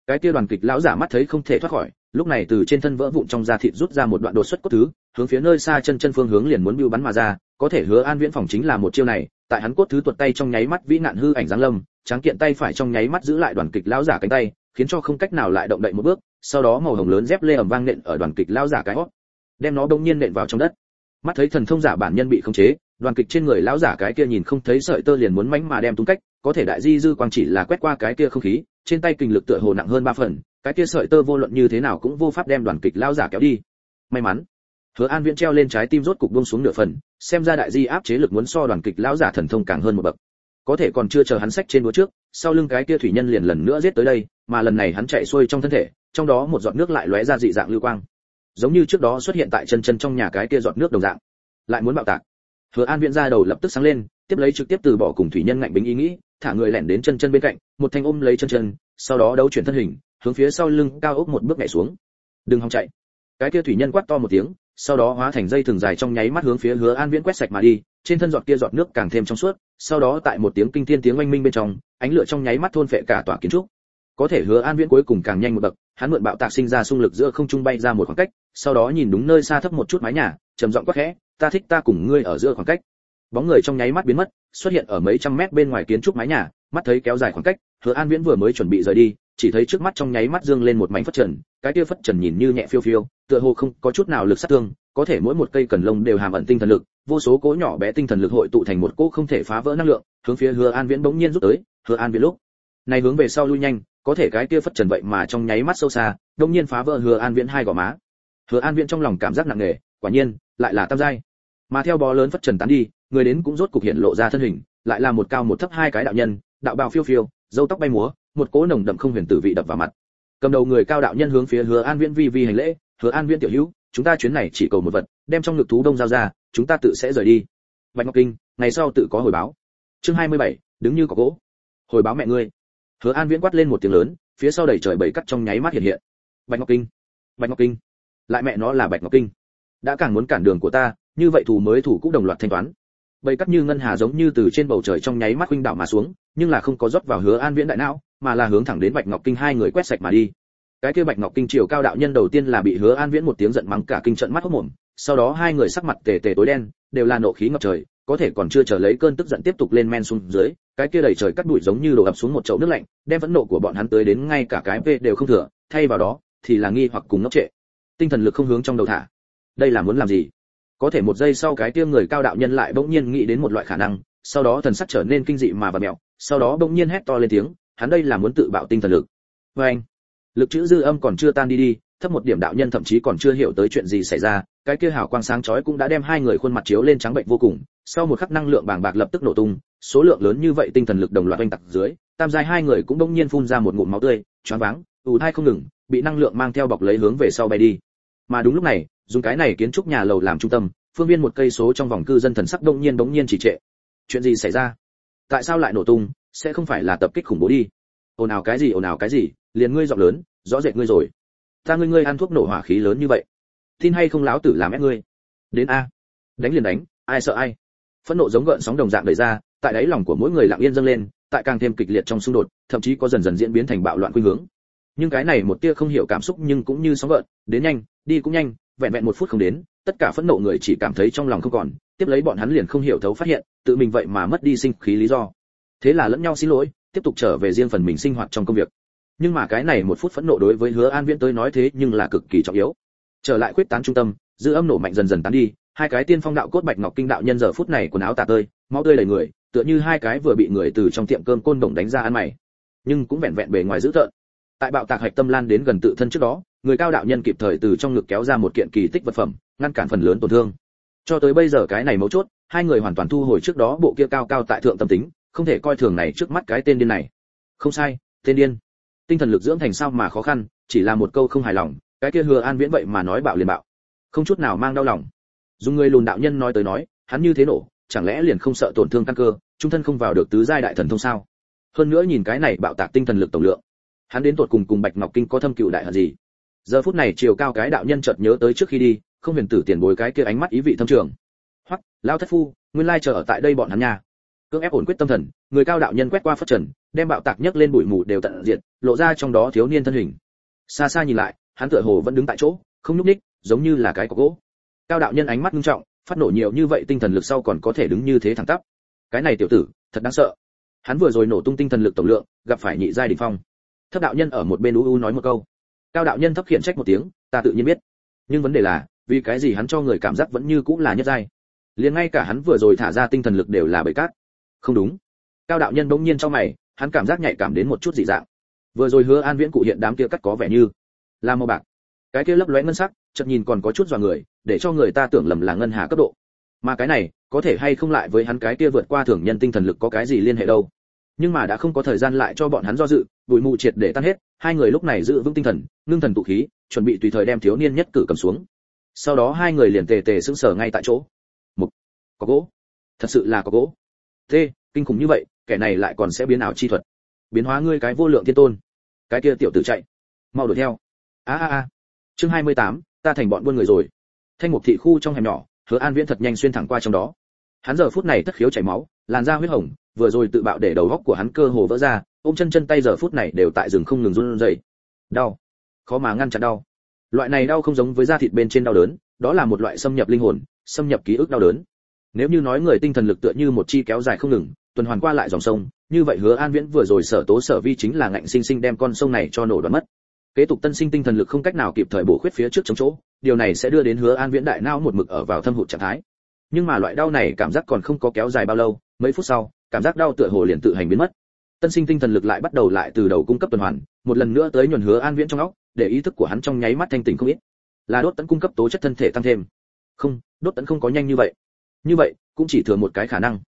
Cái kia đoàn kịch lão giả mắt thấy không thể thoát khỏi, lúc này từ trên thân vỡ vụn trong da thịt rút ra một đoạn đột xuất cốt thứ, hướng phía nơi xa chân chân phương hướng liền muốn bưu bắn mà ra. Có thể hứa an viễn phòng chính là một chiêu này, tại hắn cốt thứ tuột tay trong nháy mắt vĩ nạn hư ảnh giáng lâm, tráng kiện tay phải trong nháy mắt giữ lại đoàn kịch lão giả cánh tay khiến cho không cách nào lại động đậy một bước, sau đó màu hồng lớn dép lê ầm vang nện ở đoàn kịch lão giả cái hót đem nó đông nhiên nện vào trong đất. Mắt thấy thần thông giả bản nhân bị khống chế, đoàn kịch trên người lão giả cái kia nhìn không thấy sợi tơ liền muốn mánh mà đem tung cách, có thể đại di dư quang chỉ là quét qua cái kia không khí, trên tay kình lực tựa hồ nặng hơn ba phần, cái kia sợi tơ vô luận như thế nào cũng vô pháp đem đoàn kịch lão giả kéo đi. May mắn, hứa an viễn treo lên trái tim rốt cục buông xuống nửa phần, xem ra đại di áp chế lực muốn so đoàn kịch lão giả thần thông càng hơn một bậc. Có thể còn chưa chờ hắn sách trên đũa trước, sau lưng cái kia thủy nhân liền lần nữa giết tới đây mà lần này hắn chạy xuôi trong thân thể, trong đó một giọt nước lại lóe ra dị dạng lưu quang. Giống như trước đó xuất hiện tại chân chân trong nhà cái kia giọt nước đồng dạng. Lại muốn bạo tạc. Hứa an viễn ra đầu lập tức sáng lên, tiếp lấy trực tiếp từ bỏ cùng thủy nhân ngạnh bính ý nghĩ, thả người lẻn đến chân chân bên cạnh, một thanh ôm lấy chân chân, sau đó đấu chuyển thân hình, hướng phía sau lưng cao ốc một bước nhảy xuống. Đừng hòng chạy. Cái kia thủy nhân quát to một tiếng, sau đó hóa thành dây thường dài trong nháy mắt hướng phía hứa an viễn quét sạch mà đi, trên thân giọt kia giọt nước càng thêm trong suốt, sau đó tại một tiếng kinh thiên tiếng oanh minh bên trong, ánh lửa trong nháy mắt thôn phệ cả tòa kiến trúc có thể hứa an viễn cuối cùng càng nhanh một bậc, hắn mượn bạo tạc sinh ra xung lực giữa không trung bay ra một khoảng cách, sau đó nhìn đúng nơi xa thấp một chút mái nhà, trầm giọng quát khẽ, ta thích ta cùng ngươi ở giữa khoảng cách. Bóng người trong nháy mắt biến mất, xuất hiện ở mấy trăm mét bên ngoài kiến trúc mái nhà, mắt thấy kéo dài khoảng cách, hứa an viễn vừa mới chuẩn bị rời đi, chỉ thấy trước mắt trong nháy mắt dương lên một mảnh phất trần, cái kia phất trần nhìn như nhẹ phiêu phiêu, tựa hồ không có chút nào lực sát thương, có thể mỗi một cây cần lông đều hàm ẩn tinh thần lực, vô số cố nhỏ bé tinh thần lực hội tụ thành một cỗ không thể phá vỡ năng lượng, hướng phía hứa an viễn bỗng nhiên rút tới, hứa an viễn lúc này hướng về sau lui nhanh có thể cái kia phất trần vậy mà trong nháy mắt sâu xa đông nhiên phá vỡ hứa an viễn hai gò má. Hứa an viễn trong lòng cảm giác nặng nề quả nhiên lại là tam giai. Mà theo bó lớn phất trần tán đi người đến cũng rốt cục hiện lộ ra thân hình lại là một cao một thấp hai cái đạo nhân đạo bào phiêu phiêu dâu tóc bay múa một cỗ nồng đậm không huyền tử vị đập vào mặt. Cầm đầu người cao đạo nhân hướng phía hứa an viễn vi vi hành lễ hứa an viễn tiểu hữu chúng ta chuyến này chỉ cầu một vật đem trong ngực thú đông giao ra chúng ta tự sẽ rời đi. Bạch ngọc kinh ngày sau tự có hồi báo. Chương 27, đứng như có gỗ. Hồi báo mẹ ngươi hứa an viễn quát lên một tiếng lớn, phía sau đầy trời bảy cắt trong nháy mắt hiện hiện. Bạch ngọc kinh, bạch ngọc kinh. Lại mẹ nó là bạch ngọc kinh. Đã càng muốn cản đường của ta, như vậy thủ mới thủ cũng đồng loạt thanh toán. Bầy cắt như ngân hà giống như từ trên bầu trời trong nháy mắt huynh đảo mà xuống, nhưng là không có rót vào hứa an viễn đại não, mà là hướng thẳng đến bạch ngọc kinh hai người quét sạch mà đi. Cái kia bạch ngọc kinh triều cao đạo nhân đầu tiên là bị hứa an viễn một tiếng giận mắng cả kinh trận mắt hốc mồm, sau đó hai người sắc mặt tề tề tối đen, đều là nộ khí ngập trời có thể còn chưa chờ lấy cơn tức giận tiếp tục lên men xuống dưới, cái kia đầy trời cắt bụi giống như đổ ập xuống một chậu nước lạnh, đem phẫn nộ của bọn hắn tới đến ngay cả cái vê đều không thừa, thay vào đó, thì là nghi hoặc cùng ngốc trệ. Tinh thần lực không hướng trong đầu thả. Đây là muốn làm gì? Có thể một giây sau cái kia người cao đạo nhân lại bỗng nhiên nghĩ đến một loại khả năng, sau đó thần sắc trở nên kinh dị mà và mẹo, sau đó bỗng nhiên hét to lên tiếng, hắn đây là muốn tự bạo tinh thần lực. Vê anh lực chữ dư âm còn chưa tan đi đi thấp một điểm đạo nhân thậm chí còn chưa hiểu tới chuyện gì xảy ra, cái kia hào quang sáng chói cũng đã đem hai người khuôn mặt chiếu lên trắng bệnh vô cùng, sau một khắc năng lượng bàng bạc lập tức nổ tung, số lượng lớn như vậy tinh thần lực đồng loạt oanh tạc dưới, tam giai hai người cũng đông nhiên phun ra một ngụm máu tươi, choáng váng, ù thai không ngừng, bị năng lượng mang theo bọc lấy hướng về sau bay đi. Mà đúng lúc này, dùng cái này kiến trúc nhà lầu làm trung tâm, phương viên một cây số trong vòng cư dân thần sắc đông nhiên bỗng nhiên chỉ trệ. Chuyện gì xảy ra? Tại sao lại nổ tung? Sẽ không phải là tập kích khủng bố đi. Ồn ào cái gì, ồn ào cái gì? Liền ngươi giọng lớn, rõ rệt ngươi rồi ta ngươi ngươi ăn thuốc nổ hỏa khí lớn như vậy. Tin hay không láo tử làm ép ngươi? Đến a. Đánh liền đánh, ai sợ ai. Phẫn nộ giống gợn sóng đồng dạng đẩy ra, tại đáy lòng của mỗi người lặng yên dâng lên, tại càng thêm kịch liệt trong xung đột, thậm chí có dần dần diễn biến thành bạo loạn khuynh hướng. Nhưng cái này một tia không hiểu cảm xúc nhưng cũng như sóng gợn, đến nhanh, đi cũng nhanh, vẹn vẹn một phút không đến, tất cả phẫn nộ người chỉ cảm thấy trong lòng không còn, tiếp lấy bọn hắn liền không hiểu thấu phát hiện, tự mình vậy mà mất đi sinh khí lý do. Thế là lẫn nhau xin lỗi, tiếp tục trở về riêng phần mình sinh hoạt trong công việc nhưng mà cái này một phút phẫn nộ đối với hứa an viễn tới nói thế nhưng là cực kỳ trọng yếu. Trở lại quyết tán trung tâm, dư âm nổ mạnh dần dần tán đi, hai cái tiên phong đạo cốt bạch ngọc kinh đạo nhân giờ phút này quần áo tả tơi, máu tươi đầy người, tựa như hai cái vừa bị người từ trong tiệm cơm côn đồng đánh ra ăn mày. Nhưng cũng vẹn vẹn bề ngoài dữ tợn. Tại bạo tạc hạch tâm lan đến gần tự thân trước đó, người cao đạo nhân kịp thời từ trong ngực kéo ra một kiện kỳ tích vật phẩm, ngăn cản phần lớn tổn thương. Cho tới bây giờ cái này mấu chốt, hai người hoàn toàn thu hồi trước đó bộ kia cao cao tại thượng tâm tính, không thể coi thường này trước mắt cái tên điên này. Không sai, tên điên tinh thần lực dưỡng thành sao mà khó khăn, chỉ là một câu không hài lòng, cái kia hứa an viễn vậy mà nói bạo liền bạo. Không chút nào mang đau lòng. Dùng người lùn đạo nhân nói tới nói, hắn như thế nổ, chẳng lẽ liền không sợ tổn thương căn cơ, trung thân không vào được tứ giai đại thần thông sao? Hơn nữa nhìn cái này bạo tạc tinh thần lực tổng lượng, hắn đến tột cùng cùng bạch ngọc kinh có thâm cựu đại hận gì? Giờ phút này chiều cao cái đạo nhân chợt nhớ tới trước khi đi, không huyền tử tiền bối cái kia ánh mắt ý vị thâm trường. Hoặc lao thất phu, nguyên lai chờ ở tại đây bọn hắn nhà cưỡng ép ổn quyết tâm thần, người cao đạo nhân quét qua phất trần, đem bạo tạc nhấc lên bụi mù đều tận diệt, lộ ra trong đó thiếu niên thân hình. Xa xa nhìn lại, hắn tựa hồ vẫn đứng tại chỗ, không nhúc ních giống như là cái cọc gỗ. Cao đạo nhân ánh mắt nghiêm trọng, phát nổ nhiều như vậy tinh thần lực sau còn có thể đứng như thế thẳng tắp. Cái này tiểu tử, thật đáng sợ. Hắn vừa rồi nổ tung tinh thần lực tổng lượng, gặp phải nhị giai đỉnh phong. Thấp đạo nhân ở một bên u u nói một câu. Cao đạo nhân thấp khiển trách một tiếng, ta tự nhiên biết. Nhưng vấn đề là, vì cái gì hắn cho người cảm giác vẫn như cũng là nhất giai? Liền ngay cả hắn vừa rồi thả ra tinh thần lực đều là bầy cát không đúng. Cao đạo nhân bỗng nhiên trong mày, hắn cảm giác nhạy cảm đến một chút dị dạng. Vừa rồi hứa an viễn cụ hiện đám kia cắt có vẻ như là màu bạc. Cái kia lấp lóe ngân sắc, chợt nhìn còn có chút dò người, để cho người ta tưởng lầm là ngân hà cấp độ. Mà cái này, có thể hay không lại với hắn cái kia vượt qua thường nhân tinh thần lực có cái gì liên hệ đâu. Nhưng mà đã không có thời gian lại cho bọn hắn do dự, bụi mù triệt để tan hết, hai người lúc này giữ vững tinh thần, ngưng thần tụ khí, chuẩn bị tùy thời đem thiếu niên nhất cử cầm xuống. Sau đó hai người liền tề tề sững sờ ngay tại chỗ. Mục. Có gỗ. Thật sự là có gỗ t kinh khủng như vậy kẻ này lại còn sẽ biến ảo chi thuật. Biến hóa ngươi cái vô lượng thiên tôn. Cái kia tiểu tử chạy. Mau đuổi theo. A a a. Chương 28, ta thành bọn buôn người rồi. Thanh mục thị khu trong hẻm nhỏ hứa an viễn thật nhanh xuyên thẳng qua trong đó. Hắn giờ phút này thất khiếu chảy máu làn da huyết hồng vừa rồi tự bạo để đầu góc của hắn cơ hồ vỡ ra ôm chân chân tay giờ phút này đều tại rừng không ngừng run rẩy. Đau. Khó mà ngăn chặn đau. Loại này đau không giống với da thịt bên trên đau đớn đó là một loại xâm nhập linh hồn xâm nhập ký ức đau đớn nếu như nói người tinh thần lực tựa như một chi kéo dài không ngừng, tuần hoàn qua lại dòng sông, như vậy hứa an viễn vừa rồi sở tố sở vi chính là ngạnh sinh sinh đem con sông này cho nổ đoạn mất. Kế tục tân sinh tinh thần lực không cách nào kịp thời bổ khuyết phía trước chống chỗ, điều này sẽ đưa đến hứa an viễn đại não một mực ở vào thâm hụt trạng thái. Nhưng mà loại đau này cảm giác còn không có kéo dài bao lâu, mấy phút sau, cảm giác đau tựa hồ liền tự hành biến mất. Tân sinh tinh thần lực lại bắt đầu lại từ đầu cung cấp tuần hoàn, một lần nữa tới nhuần hứa an viễn trong óc, để ý thức của hắn trong nháy mắt thanh tỉnh không ít. Là đốt tấn cung cấp tố chất thân thể tăng thêm. Không, đốt tấn không có nhanh như vậy như vậy, cũng chỉ thừa một cái khả năng.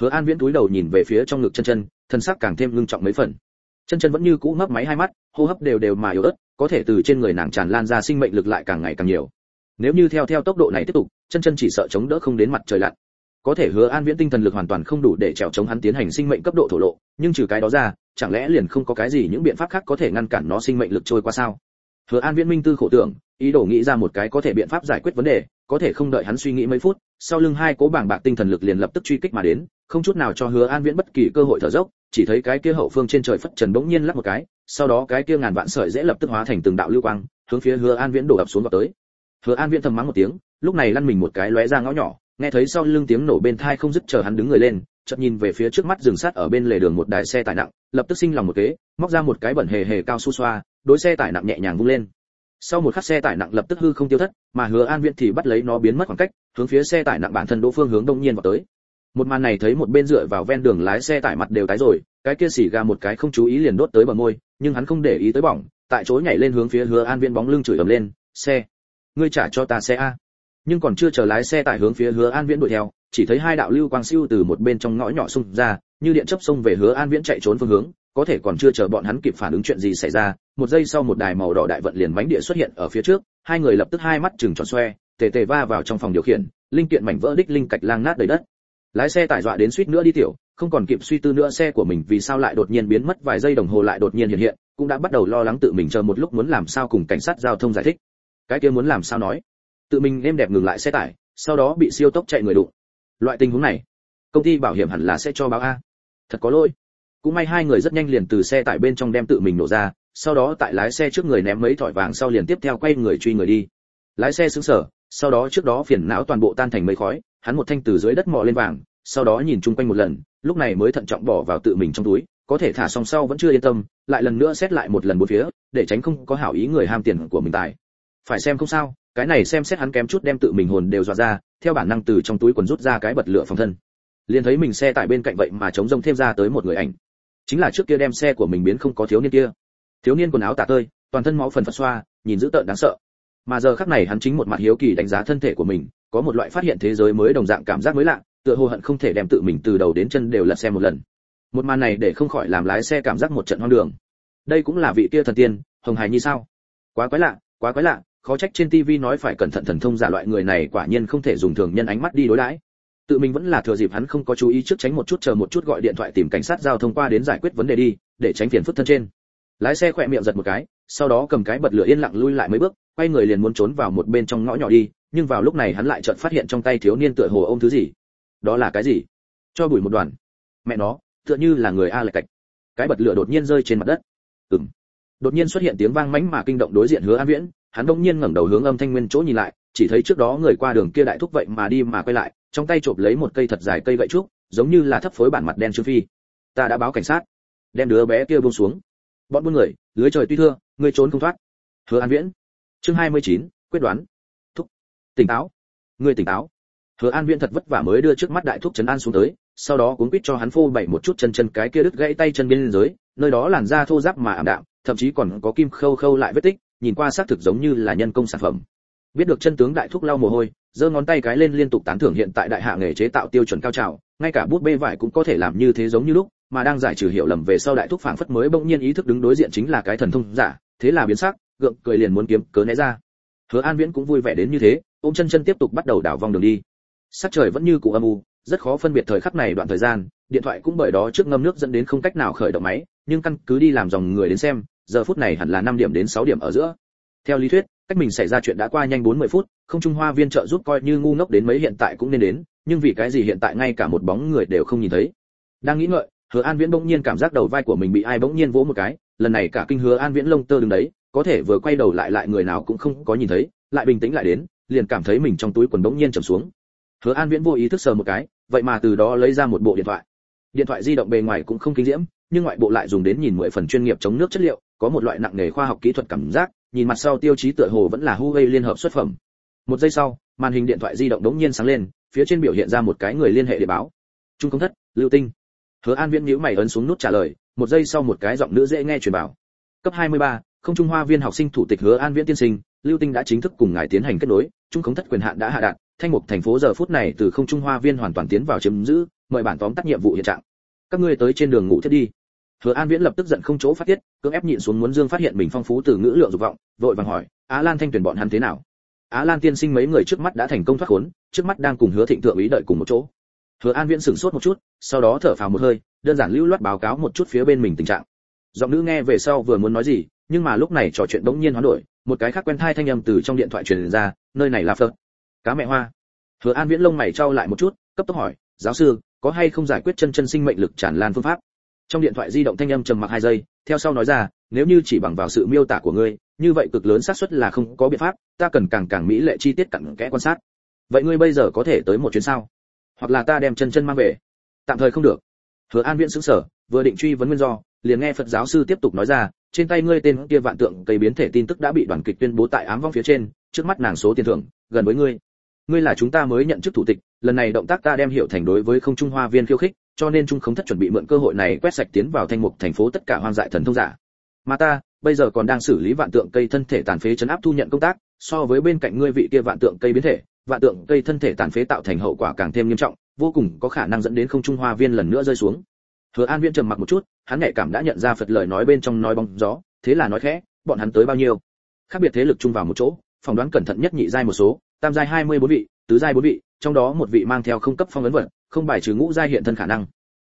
Hứa an viễn túi đầu nhìn về phía trong ngực chân chân, thân xác càng thêm ngưng trọng mấy phần. Chân chân vẫn như cũ mấp máy hai mắt, hô hấp đều đều mà yếu ớt, có thể từ trên người nàng tràn lan ra sinh mệnh lực lại càng ngày càng nhiều. Nếu như theo theo tốc độ này tiếp tục, chân chân chỉ sợ chống đỡ không đến mặt trời lặn. Có thể hứa an viễn tinh thần lực hoàn toàn không đủ để trèo chống hắn tiến hành sinh mệnh cấp độ thổ lộ, nhưng trừ cái đó ra, chẳng lẽ liền không có cái gì những biện pháp khác có thể ngăn cản nó sinh mệnh lực trôi qua sao? Hứa an viễn minh tư khổ tưởng, ý đồ nghĩ ra một cái có thể biện pháp giải quyết vấn đề có thể không đợi hắn suy nghĩ mấy phút, sau lưng hai cố bảng bạc tinh thần lực liền lập tức truy kích mà đến, không chút nào cho hứa an viễn bất kỳ cơ hội thở dốc, chỉ thấy cái kia hậu phương trên trời phất trần bỗng nhiên lắc một cái, sau đó cái kia ngàn vạn sợi dễ lập tức hóa thành từng đạo lưu quang, hướng phía hứa an viễn đổ ập xuống vào tới. Hứa an viễn thầm mắng một tiếng, lúc này lăn mình một cái lóe ra ngõ nhỏ, nghe thấy sau lưng tiếng nổ bên thai không dứt chờ hắn đứng người lên, chợt nhìn về phía trước mắt dừng sát ở bên lề đường một đài xe tải nặng, lập tức sinh lòng một kế, móc ra một cái bẩn hề hề cao su xoa, đối xe tải nặng nhẹ nhàng vung lên sau một khắc xe tải nặng lập tức hư không tiêu thất, mà hứa an viễn thì bắt lấy nó biến mất khoảng cách, hướng phía xe tải nặng bản thân đỗ phương hướng đông nhiên vào tới. Một màn này thấy một bên dựa vào ven đường lái xe tải mặt đều tái rồi, cái kia xỉ ga một cái không chú ý liền đốt tới bờ môi, nhưng hắn không để ý tới bỏng, tại chỗ nhảy lên hướng phía hứa an viễn bóng lưng chửi ầm lên, xe, ngươi trả cho ta xe a. Nhưng còn chưa chờ lái xe tải hướng phía hứa an viễn đuổi theo, chỉ thấy hai đạo lưu quang siêu từ một bên trong ngõ nhỏ xung ra, như điện chấp xông về hứa an viễn chạy trốn phương hướng có thể còn chưa chờ bọn hắn kịp phản ứng chuyện gì xảy ra, một giây sau một đài màu đỏ đại vận liền bánh địa xuất hiện ở phía trước, hai người lập tức hai mắt chừng tròn xoe, tề tề va vào trong phòng điều khiển, linh kiện mảnh vỡ đích linh cạch lang nát đầy đất. Lái xe tải dọa đến suýt nữa đi tiểu, không còn kịp suy tư nữa xe của mình vì sao lại đột nhiên biến mất, vài giây đồng hồ lại đột nhiên hiện hiện, cũng đã bắt đầu lo lắng tự mình chờ một lúc muốn làm sao cùng cảnh sát giao thông giải thích. Cái kia muốn làm sao nói? Tự mình êm đẹp ngừng lại xe tải, sau đó bị siêu tốc chạy người đụng. Loại tình huống này, công ty bảo hiểm hẳn là sẽ cho báo a. Thật có lỗi cũng may hai người rất nhanh liền từ xe tải bên trong đem tự mình nổ ra, sau đó tại lái xe trước người ném mấy thỏi vàng sau liền tiếp theo quay người truy người đi. Lái xe sững sờ, sau đó trước đó phiền não toàn bộ tan thành mây khói, hắn một thanh từ dưới đất mò lên vàng, sau đó nhìn chung quanh một lần, lúc này mới thận trọng bỏ vào tự mình trong túi, có thể thả xong sau vẫn chưa yên tâm, lại lần nữa xét lại một lần bốn phía, để tránh không có hảo ý người ham tiền của mình tài. Phải xem không sao, cái này xem xét hắn kém chút đem tự mình hồn đều dọa ra, theo bản năng từ trong túi quần rút ra cái bật lửa phòng thân. Liền thấy mình xe tại bên cạnh vậy mà chống rông thêm ra tới một người ảnh chính là trước kia đem xe của mình biến không có thiếu niên kia. Thiếu niên quần áo tả tơi, toàn thân máu phần phật xoa, nhìn dữ tợn đáng sợ. Mà giờ khắc này hắn chính một mặt hiếu kỳ đánh giá thân thể của mình, có một loại phát hiện thế giới mới đồng dạng cảm giác mới lạ, tựa hồ hận không thể đem tự mình từ đầu đến chân đều lật xem một lần. Một màn này để không khỏi làm lái xe cảm giác một trận hoang đường. Đây cũng là vị kia thần tiên, hồng hài như sao? Quá quái lạ, quá quái lạ, khó trách trên tivi nói phải cẩn thận thần thông giả loại người này quả nhiên không thể dùng thường nhân ánh mắt đi đối đãi tự mình vẫn là thừa dịp hắn không có chú ý trước tránh một chút chờ một chút gọi điện thoại tìm cảnh sát giao thông qua đến giải quyết vấn đề đi, để tránh phiền phức thân trên. Lái xe khỏe miệng giật một cái, sau đó cầm cái bật lửa yên lặng lui lại mấy bước, quay người liền muốn trốn vào một bên trong ngõ nhỏ đi, nhưng vào lúc này hắn lại chợt phát hiện trong tay thiếu niên tựa hồ ôm thứ gì. Đó là cái gì? Cho bùi một đoàn. Mẹ nó, tựa như là người a lệch cạch. Cái bật lửa đột nhiên rơi trên mặt đất. Ừm. Đột nhiên xuất hiện tiếng vang mãnh mà kinh động đối diện hứa an viễn, hắn đông nhiên ngẩng đầu hướng âm thanh nguyên chỗ nhìn lại, chỉ thấy trước đó người qua đường kia đại thúc vậy mà đi mà quay lại trong tay chộp lấy một cây thật dài cây gậy trúc giống như là thấp phối bản mặt đen trương phi. Ta đã báo cảnh sát. Đem đứa bé kia buông xuống. Bọn buôn người lưới trời tuy thưa ngươi trốn không thoát. Hứa an viễn. Chương 29, quyết đoán. Thúc. Tỉnh táo. Ngươi tỉnh táo. Hứa an viễn thật vất vả mới đưa trước mắt đại thúc trấn an xuống tới sau đó cuốn quýt cho hắn phô bày một chút chân chân cái kia đứt gãy tay chân bên dưới nơi đó làn da thô ráp mà ảm đạm thậm chí còn có kim khâu khâu lại vết tích nhìn qua xác thực giống như là nhân công sản phẩm biết được chân tướng đại thúc lau mồ hôi, giơ ngón tay cái lên liên tục tán thưởng hiện tại đại hạ nghề chế tạo tiêu chuẩn cao trào, ngay cả bút bê vải cũng có thể làm như thế giống như lúc, mà đang giải trừ hiểu lầm về sau đại thúc phảng phất mới bỗng nhiên ý thức đứng đối diện chính là cái thần thông giả, thế là biến sắc, gượng cười liền muốn kiếm cớ né ra. Hứa an viễn cũng vui vẻ đến như thế, ôm chân chân tiếp tục bắt đầu đảo vòng đường đi. Sắc trời vẫn như cũ âm u, rất khó phân biệt thời khắc này đoạn thời gian, điện thoại cũng bởi đó trước ngâm nước dẫn đến không cách nào khởi động máy, nhưng căn cứ đi làm dòng người đến xem, giờ phút này hẳn là 5 điểm đến 6 điểm ở giữa. Theo lý thuyết cách mình xảy ra chuyện đã qua nhanh 40 phút, không trung hoa viên trợ giúp coi như ngu ngốc đến mấy hiện tại cũng nên đến, nhưng vì cái gì hiện tại ngay cả một bóng người đều không nhìn thấy. Đang nghĩ ngợi, hứa an viễn bỗng nhiên cảm giác đầu vai của mình bị ai bỗng nhiên vỗ một cái, lần này cả kinh hứa an viễn lông tơ đứng đấy, có thể vừa quay đầu lại lại người nào cũng không có nhìn thấy, lại bình tĩnh lại đến, liền cảm thấy mình trong túi quần bỗng nhiên trầm xuống. Hứa an viễn vô ý thức sờ một cái, vậy mà từ đó lấy ra một bộ điện thoại. Điện thoại di động bề ngoài cũng không kinh diễm, nhưng ngoại bộ lại dùng đến nhìn mười phần chuyên nghiệp chống nước chất liệu, có một loại nặng nghề khoa học kỹ thuật cảm giác nhìn mặt sau tiêu chí tựa hồ vẫn là Huawei liên hợp xuất phẩm. Một giây sau màn hình điện thoại di động đống nhiên sáng lên phía trên biểu hiện ra một cái người liên hệ để báo. Trung công thất lưu tinh. Hứa an viễn nhíu mày ấn xuống nút trả lời một giây sau một cái giọng nữ dễ nghe truyền bảo. Cấp 23, không trung hoa viên học sinh thủ tịch hứa an viễn tiên sinh lưu tinh đã chính thức cùng ngài tiến hành kết nối trung công thất quyền hạn đã hạ đạt thanh mục thành phố giờ phút này từ không trung hoa viên hoàn toàn tiến vào chiếm giữ mời bản tóm tắt nhiệm vụ hiện trạng. Các ngươi tới trên đường ngủ thiết đi hứa an viễn lập tức giận không chỗ phát tiết, cưỡng ép nhịn xuống muốn dương phát hiện mình phong phú từ ngữ lượng dục vọng, vội vàng hỏi, á lan thanh tuyển bọn hắn thế nào? Á lan tiên sinh mấy người trước mắt đã thành công thoát khốn, trước mắt đang cùng hứa thịnh thượng ý đợi cùng một chỗ. Hứa an viễn sửng sốt một chút, sau đó thở phào một hơi, đơn giản lưu loát báo cáo một chút phía bên mình tình trạng. Giọng nữ nghe về sau vừa muốn nói gì, nhưng mà lúc này trò chuyện bỗng nhiên hoán đổi, một cái khác quen thai thanh âm từ trong điện thoại truyền ra, nơi này là phật cá mẹ hoa. Hứa an viễn lông mày trao lại một chút, cấp tốc hỏi, giáo sư, có hay không giải quyết chân chân sinh mệnh lực tràn lan phương pháp? Trong điện thoại di động thanh âm trầm mặc hai giây, theo sau nói ra, nếu như chỉ bằng vào sự miêu tả của ngươi, như vậy cực lớn xác suất là không có biện pháp, ta cần càng càng mỹ lệ chi tiết cặn kẽ quan sát. Vậy ngươi bây giờ có thể tới một chuyến sao? Hoặc là ta đem chân chân mang về? Tạm thời không được. Hứa an viễn sững sở vừa định truy vấn nguyên do, liền nghe phật giáo sư tiếp tục nói ra, trên tay ngươi tên kia vạn tượng cây biến thể tin tức đã bị đoàn kịch tuyên bố tại ám vong phía trên, trước mắt nàng số tiền thưởng, gần với ngươi. Ngươi là chúng ta mới nhận chức thủ tịch, lần này động tác ta đem hiệu thành đối với không trung hoa viên khiêu khích cho nên trung không thất chuẩn bị mượn cơ hội này quét sạch tiến vào thanh mục thành phố tất cả hoang dại thần thông giả. Mà ta, bây giờ còn đang xử lý vạn tượng cây thân thể tàn phế chấn áp thu nhận công tác, so với bên cạnh ngươi vị kia vạn tượng cây biến thể, vạn tượng cây thân thể tàn phế tạo thành hậu quả càng thêm nghiêm trọng, vô cùng có khả năng dẫn đến không trung hoa viên lần nữa rơi xuống. Hứa an viễn trầm mặc một chút, hắn nhạy cảm đã nhận ra phật lời nói bên trong nói bóng gió, thế là nói khẽ, bọn hắn tới bao nhiêu? Khác biệt thế lực chung vào một chỗ, phỏng đoán cẩn thận nhất nhị giai một số, tam giai 24 vị, tứ giai bốn vị, trong đó một vị mang theo không cấp phong ấn vật không bài trừ ngũ giai hiện thân khả năng.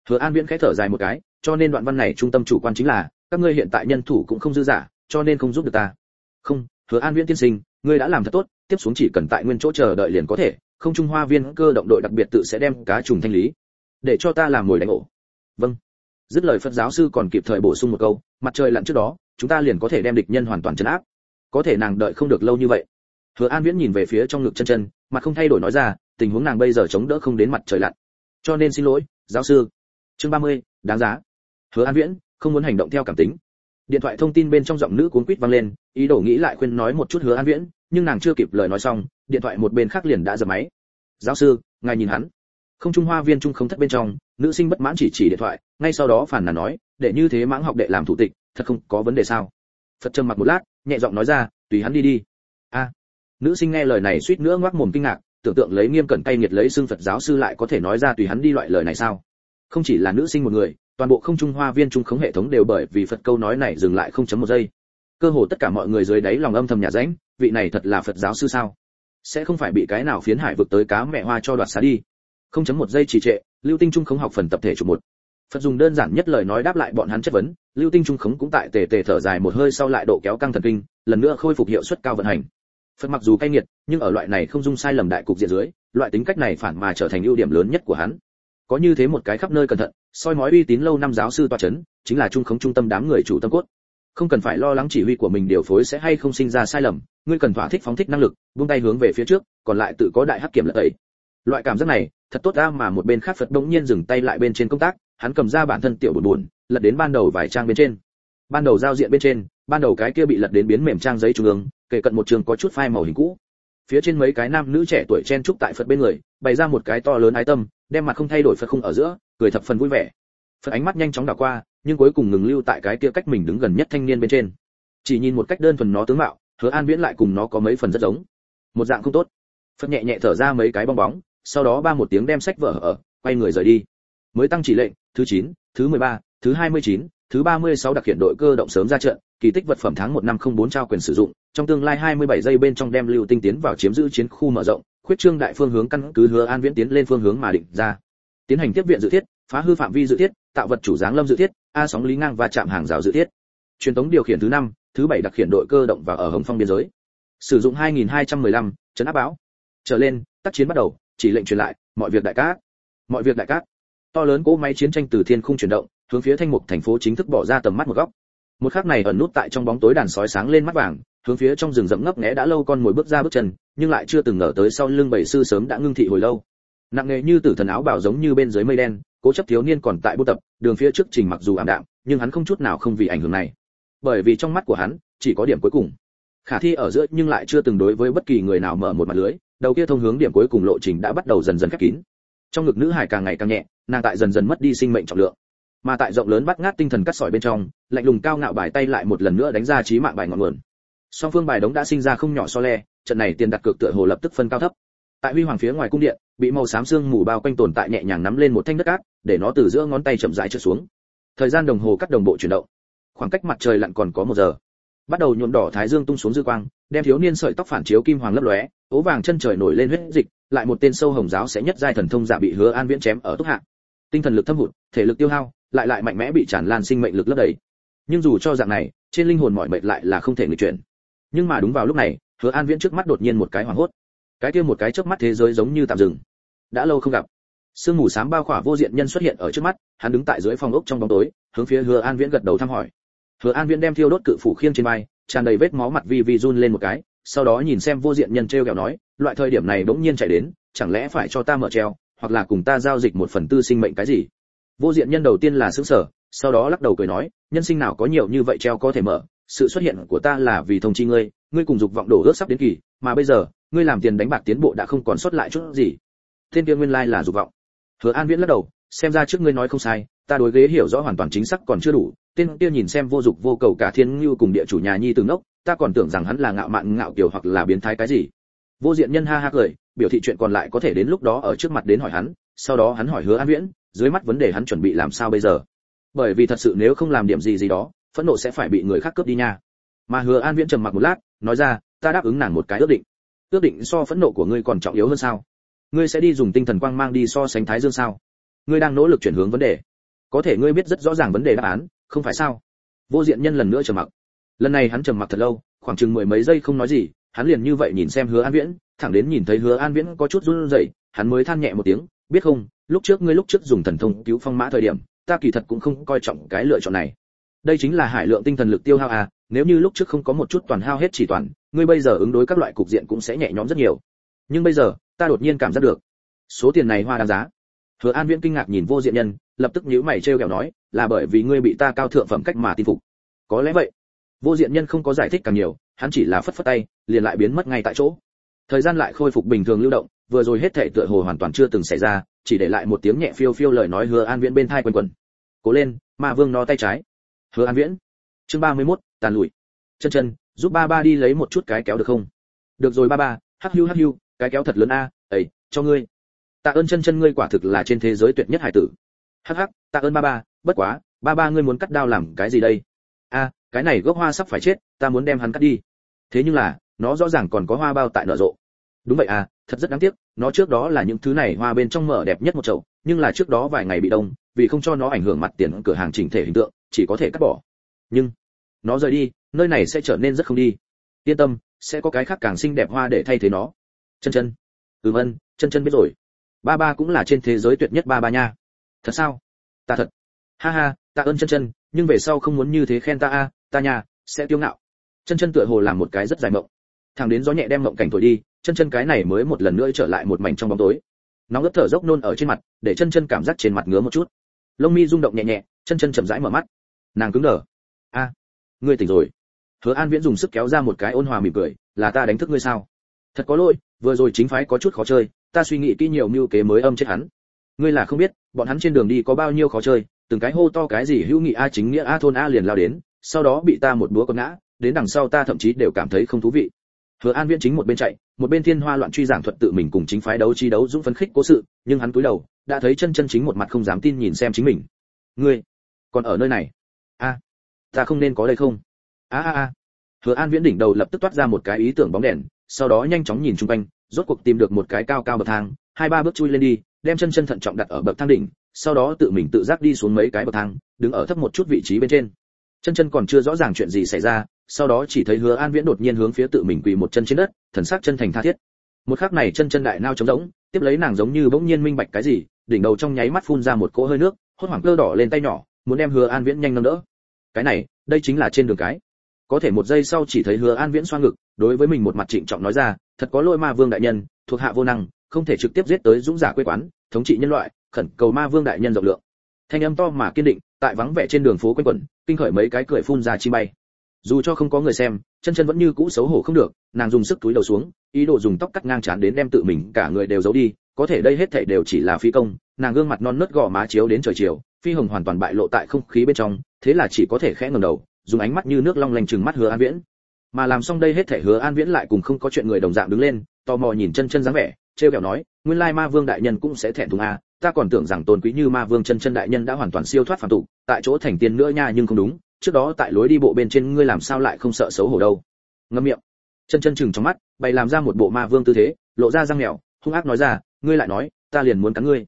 Hứa an viễn khẽ thở dài một cái, cho nên đoạn văn này trung tâm chủ quan chính là, các ngươi hiện tại nhân thủ cũng không dư giả cho nên không giúp được ta. Không, hứa an viễn tiên sinh, ngươi đã làm thật tốt, tiếp xuống chỉ cần tại nguyên chỗ chờ đợi liền có thể, không trung hoa viên cơ động đội đặc biệt tự sẽ đem cá trùng thanh lý, để cho ta làm mồi đánh ổ. Vâng. Dứt lời phật giáo sư còn kịp thời bổ sung một câu, mặt trời lặn trước đó, chúng ta liền có thể đem địch nhân hoàn toàn chấn áp. Có thể nàng đợi không được lâu như vậy. Hứa an viễn nhìn về phía trong ngực chân chân, mặt không thay đổi nói ra, tình huống nàng bây giờ chống đỡ không đến mặt trời lặn cho nên xin lỗi giáo sư. Chương 30, đáng giá. Hứa an viễn không muốn hành động theo cảm tính. Điện thoại thông tin bên trong giọng nữ cuốn quýt vang lên ý đồ nghĩ lại khuyên nói một chút hứa an viễn nhưng nàng chưa kịp lời nói xong điện thoại một bên khác liền đã giật máy. Giáo sư ngài nhìn hắn. Không trung hoa viên trung không thất bên trong nữ sinh bất mãn chỉ chỉ điện thoại ngay sau đó phản nàn nói để như thế mãng học đệ làm thủ tịch thật không có vấn đề sao? Phật trầm mặt một lát nhẹ giọng nói ra tùy hắn đi đi. A. Nữ sinh nghe lời này suýt nữa ngoác mồm kinh ngạc tưởng tượng lấy nghiêm cẩn cay nghiệt lấy xương phật giáo sư lại có thể nói ra tùy hắn đi loại lời này sao? Không chỉ là nữ sinh một người, toàn bộ không trung hoa viên trung khống hệ thống đều bởi vì phật câu nói này dừng lại không chấm một giây. Cơ hồ tất cả mọi người dưới đáy lòng âm thầm nhà ránh vị này thật là phật giáo sư sao? Sẽ không phải bị cái nào phiến hải vực tới cá mẹ hoa cho đoạt xá đi. Không chấm một giây trì trệ, lưu tinh trung khống học phần tập thể chủ một. Phật dùng đơn giản nhất lời nói đáp lại bọn hắn chất vấn, lưu tinh trung khống cũng tại tề tề thở dài một hơi sau lại độ kéo căng thần kinh, lần nữa khôi phục hiệu suất cao vận hành phật mặc dù cay nghiệt, nhưng ở loại này không dung sai lầm đại cục diện dưới, loại tính cách này phản mà trở thành ưu điểm lớn nhất của hắn. Có như thế một cái khắp nơi cẩn thận, soi mói uy tín lâu năm giáo sư toa chấn, chính là trung khống trung tâm đám người chủ tâm cốt. Không cần phải lo lắng chỉ huy của mình điều phối sẽ hay không sinh ra sai lầm, ngươi cần thỏa thích phóng thích năng lực buông tay hướng về phía trước, còn lại tự có đại hắc kiểm lợi ấy loại cảm giác này, thật tốt ra mà một bên khác phật bỗng nhiên dừng tay lại bên trên công tác, hắn cầm ra bản thân tiểu buồn buồn lật đến ban đầu vài trang bên trên. Ban đầu giao diện bên trên ban đầu cái kia bị lật đến biến mềm trang giấy trung ương kể cận một trường có chút phai màu hình cũ. Phía trên mấy cái nam nữ trẻ tuổi chen trúc tại phật bên người bày ra một cái to lớn ái tâm đem mặt không thay đổi phật không ở giữa cười thập phần vui vẻ. Phật ánh mắt nhanh chóng đảo qua nhưng cuối cùng ngừng lưu tại cái kia cách mình đứng gần nhất thanh niên bên trên. Chỉ nhìn một cách đơn thuần nó tướng mạo hứa an viễn lại cùng nó có mấy phần rất giống. Một dạng không tốt. Phật nhẹ nhẹ thở ra mấy cái bong bóng sau đó ba một tiếng đem sách vở ở quay người rời đi. Mới tăng chỉ lệnh thứ 9, thứ 13, thứ 29, thứ 36 đặc hiện đội cơ động sớm ra trận kỳ tích vật phẩm tháng 1 năm 04 trao quyền sử dụng trong tương lai 27 giây bên trong đem lưu tinh tiến vào chiếm giữ chiến khu mở rộng khuyết trương đại phương hướng căn cứ hứa an viễn tiến lên phương hướng mà định ra. Tiến hành tiếp viện dự thiết phá hư phạm vi dự thiết tạo vật chủ dáng lâm dự thiết a sóng lý ngang và chạm hàng rào dự thiết. Truyền tống điều khiển thứ năm thứ bảy đặc khiển đội cơ động và ở hồng phong biên giới. Sử dụng 2215, chấn áp bão. Trở lên tác chiến bắt đầu chỉ lệnh truyền lại mọi việc đại cát. Mọi việc đại cát. To lớn cỗ máy chiến tranh từ thiên khung chuyển động hướng phía thanh mục thành phố chính thức bỏ ra tầm mắt một góc một khắc này ẩn nút tại trong bóng tối đàn sói sáng lên mắt vàng, hướng phía trong rừng rậm ngấp nghé đã lâu con mồi bước ra bước chân, nhưng lại chưa từng ngờ tới sau lưng bảy sư sớm đã ngưng thị hồi lâu. Nặng nghề như tử thần áo bảo giống như bên dưới mây đen, cố chấp thiếu niên còn tại buôn tập, đường phía trước trình mặc dù ảm đạm, nhưng hắn không chút nào không vì ảnh hưởng này. Bởi vì trong mắt của hắn, chỉ có điểm cuối cùng. Khả thi ở giữa nhưng lại chưa từng đối với bất kỳ người nào mở một mặt lưới, đầu kia thông hướng điểm cuối cùng lộ trình đã bắt đầu dần dần khép kín. Trong ngực nữ hải càng ngày càng nhẹ, nàng tại dần dần mất đi sinh mệnh trọng lượng mà tại rộng lớn bắt ngát tinh thần cắt sỏi bên trong, lạnh lùng cao ngạo bài tay lại một lần nữa đánh ra trí mạng bài ngọn nguồn. Song phương bài đống đã sinh ra không nhỏ so le, trận này tiền đặt cược tựa hồ lập tức phân cao thấp. Tại huy hoàng phía ngoài cung điện, bị màu xám xương mù bao quanh tồn tại nhẹ nhàng nắm lên một thanh đất cát, để nó từ giữa ngón tay chậm rãi trượt xuống. Thời gian đồng hồ cắt đồng bộ chuyển động. Khoảng cách mặt trời lặn còn có một giờ. Bắt đầu nhuộm đỏ thái dương tung xuống dư quang, đem thiếu niên sợi tóc phản chiếu kim hoàng lấp lóe, ố vàng chân trời nổi lên huyết dịch, lại một tên sâu hồng giáo sẽ nhất giai thần thông giả bị hứa an viễn chém ở túc hạ. Tinh thần lực thâm hụt, thể lực tiêu hao lại lại mạnh mẽ bị tràn lan sinh mệnh lực lấp đầy. Nhưng dù cho dạng này, trên linh hồn mọi mệnh lại là không thể nghịch chuyển. Nhưng mà đúng vào lúc này, hứa an viễn trước mắt đột nhiên một cái hoảng hốt. Cái kia một cái chớp mắt thế giới giống như tạm dừng. Đã lâu không gặp. Sương mù sám bao khỏa vô diện nhân xuất hiện ở trước mắt, hắn đứng tại dưới phòng ốc trong bóng tối, hướng phía hứa an viễn gật đầu thăm hỏi. Hứa an viễn đem thiêu đốt cự phủ khiêng trên vai, tràn đầy vết máu mặt vi vi run lên một cái, sau đó nhìn xem vô diện nhân treo kẹo nói, loại thời điểm này bỗng nhiên chạy đến, chẳng lẽ phải cho ta mở treo, hoặc là cùng ta giao dịch một phần tư sinh mệnh cái gì? Vô diện nhân đầu tiên là sững sở sau đó lắc đầu cười nói, nhân sinh nào có nhiều như vậy treo có thể mở, sự xuất hiện của ta là vì thông chi ngươi ngươi cùng dục vọng đổ ước sắp đến kỳ, mà bây giờ, ngươi làm tiền đánh bạc tiến bộ đã không còn sót lại chút gì. Thiên kia nguyên lai là dục vọng. Hứa an viễn lắc đầu, xem ra trước ngươi nói không sai, ta đối ghế hiểu rõ hoàn toàn chính xác còn chưa đủ, tên kia nhìn xem vô dục vô cầu cả thiên như cùng địa chủ nhà nhi từ ngốc, ta còn tưởng rằng hắn là ngạo mạn ngạo kiều hoặc là biến thái cái gì. Vô diện nhân ha ha cười, biểu thị chuyện còn lại có thể đến lúc đó ở trước mặt đến hỏi hắn sau đó hắn hỏi hứa an viễn, dưới mắt vấn đề hắn chuẩn bị làm sao bây giờ? Bởi vì thật sự nếu không làm điểm gì gì đó, phẫn nộ sẽ phải bị người khác cướp đi nha. Mà hứa an viễn trầm mặc một lát, nói ra, ta đáp ứng nàng một cái ước định. Ước định so phẫn nộ của ngươi còn trọng yếu hơn sao? Ngươi sẽ đi dùng tinh thần quang mang đi so sánh thái dương sao? Ngươi đang nỗ lực chuyển hướng vấn đề. Có thể ngươi biết rất rõ ràng vấn đề đáp án, không phải sao? Vô diện nhân lần nữa trầm mặc. Lần này hắn trầm mặc thật lâu, khoảng chừng mười mấy giây không nói gì, hắn liền như vậy nhìn xem hứa an viễn, thẳng đến nhìn thấy hứa an viễn có chút run rẩy, hắn mới than nhẹ một tiếng biết không, lúc trước ngươi lúc trước dùng thần thông cứu phong mã thời điểm, ta kỳ thật cũng không coi trọng cái lựa chọn này. Đây chính là hải lượng tinh thần lực tiêu hao à nếu như lúc trước không có một chút toàn hao hết chỉ toàn, ngươi bây giờ ứng đối các loại cục diện cũng sẽ nhẹ nhõm rất nhiều. Nhưng bây giờ, ta đột nhiên cảm giác được, số tiền này hoa đáng giá. Hứa an viễn kinh ngạc nhìn vô diện nhân, lập tức nhíu mày trêu ghẹo nói, là bởi vì ngươi bị ta cao thượng phẩm cách mà tin phục. Có lẽ vậy. Vô diện nhân không có giải thích càng nhiều, hắn chỉ là phất phất tay, liền lại biến mất ngay tại chỗ. Thời gian lại khôi phục bình thường lưu động vừa rồi hết thảy tựa hồ hoàn toàn chưa từng xảy ra chỉ để lại một tiếng nhẹ phiêu phiêu lời nói hứa an viễn bên thai quần quần. Cố lên ma vương nó tay trái. Hứa an viễn. Chương 31, tàn lùi chân chân giúp ba ba đi lấy một chút cái kéo được không? Được rồi ba ba hắc hưu hắc hưu cái kéo thật lớn a ấy cho ngươi. Tạ ơn chân chân ngươi quả thực là trên thế giới tuyệt nhất hải tử. Hắc hắc tạ ơn ba ba bất quá ba ba ngươi muốn cắt đao làm cái gì đây? A cái này gốc hoa sắp phải chết ta muốn đem hắn cắt đi. Thế nhưng là nó rõ ràng còn có hoa bao tại nở rộ. Đúng vậy à thật rất đáng tiếc, nó trước đó là những thứ này hoa bên trong mở đẹp nhất một chậu, nhưng là trước đó vài ngày bị đông, vì không cho nó ảnh hưởng mặt tiền cửa hàng chỉnh thể hình tượng, chỉ có thể cắt bỏ. Nhưng, nó rời đi, nơi này sẽ trở nên rất không đi. Yên tâm, sẽ có cái khác càng xinh đẹp hoa để thay thế nó. Chân chân. Ừ vân, chân chân biết rồi. Ba ba cũng là trên thế giới tuyệt nhất ba ba nha. Thật sao? Ta thật. Ha ha, ta ơn chân chân, nhưng về sau không muốn như thế khen ta a, ta nha, sẽ tiêu ngạo. Chân chân tựa hồ làm một cái rất dài mộng. Thằng đến gió nhẹ đem mộng cảnh thổi đi chân chân cái này mới một lần nữa trở lại một mảnh trong bóng tối. Nóng ướt thở dốc nôn ở trên mặt, để chân chân cảm giác trên mặt ngứa một chút. Lông mi rung động nhẹ nhẹ, chân chân chậm rãi mở mắt. Nàng cứng đờ. A, ngươi tỉnh rồi. Hứa an viễn dùng sức kéo ra một cái ôn hòa mỉm cười, là ta đánh thức ngươi sao? Thật có lỗi, vừa rồi chính phái có chút khó chơi, ta suy nghĩ kỹ nhiều mưu kế mới âm chết hắn. Ngươi là không biết, bọn hắn trên đường đi có bao nhiêu khó chơi, từng cái hô to cái gì hữu nghị a chính nghĩa a thôn a liền lao đến, sau đó bị ta một búa con ngã, đến đằng sau ta thậm chí đều cảm thấy không thú vị hứa an viễn chính một bên chạy, một bên thiên hoa loạn truy giảng thuật tự mình cùng chính phái đấu chi đấu dũng phấn khích cố sự, nhưng hắn cúi đầu, đã thấy chân chân chính một mặt không dám tin nhìn xem chính mình. Ngươi, còn ở nơi này? A, ta không nên có đây không? A a a. Hứa an viễn đỉnh đầu lập tức toát ra một cái ý tưởng bóng đèn, sau đó nhanh chóng nhìn trung quanh, rốt cuộc tìm được một cái cao cao bậc thang, hai ba bước chui lên đi, đem chân chân thận trọng đặt ở bậc thang đỉnh, sau đó tự mình tự giác đi xuống mấy cái bậc thang, đứng ở thấp một chút vị trí bên trên. Chân chân còn chưa rõ ràng chuyện gì xảy ra sau đó chỉ thấy hứa an viễn đột nhiên hướng phía tự mình quỳ một chân trên đất, thần sắc chân thành tha thiết. Một khắc này chân chân đại nao trống rỗng, tiếp lấy nàng giống như bỗng nhiên minh bạch cái gì, đỉnh đầu trong nháy mắt phun ra một cỗ hơi nước, hốt hoảng cơ đỏ lên tay nhỏ, muốn đem hứa an viễn nhanh nâng đỡ. Cái này, đây chính là trên đường cái. Có thể một giây sau chỉ thấy hứa an viễn xoa ngực, đối với mình một mặt trịnh trọng nói ra, thật có lỗi ma vương đại nhân, thuộc hạ vô năng, không thể trực tiếp giết tới dũng giả quê quán, thống trị nhân loại, khẩn cầu ma vương đại nhân rộng lượng. Thanh âm to mà kiên định, tại vắng vẻ trên đường phố quanh quẩn, kinh khởi mấy cái cười phun ra chi bay dù cho không có người xem, chân chân vẫn như cũ xấu hổ không được, nàng dùng sức túi đầu xuống, ý đồ dùng tóc cắt ngang chán đến đem tự mình cả người đều giấu đi, có thể đây hết thảy đều chỉ là phi công, nàng gương mặt non nớt gò má chiếu đến trời chiều, phi hồng hoàn toàn bại lộ tại không khí bên trong, thế là chỉ có thể khẽ ngẩng đầu, dùng ánh mắt như nước long lanh chừng mắt hứa an viễn. Mà làm xong đây hết thảy hứa an viễn lại cùng không có chuyện người đồng dạng đứng lên, tò mò nhìn chân chân dáng vẻ, trêu kẹo nói, nguyên lai ma vương đại nhân cũng sẽ thẹn thùng a ta còn tưởng rằng tôn quý như ma vương chân chân đại nhân đã hoàn toàn siêu thoát phàm tục, tại chỗ thành tiên nữa nha nhưng không đúng trước đó tại lối đi bộ bên trên ngươi làm sao lại không sợ xấu hổ đâu? Ngâm miệng. Chân chân chừng trong mắt, bày làm ra một bộ ma vương tư thế, lộ ra răng mèo, hung ác nói ra, ngươi lại nói, ta liền muốn cắn ngươi.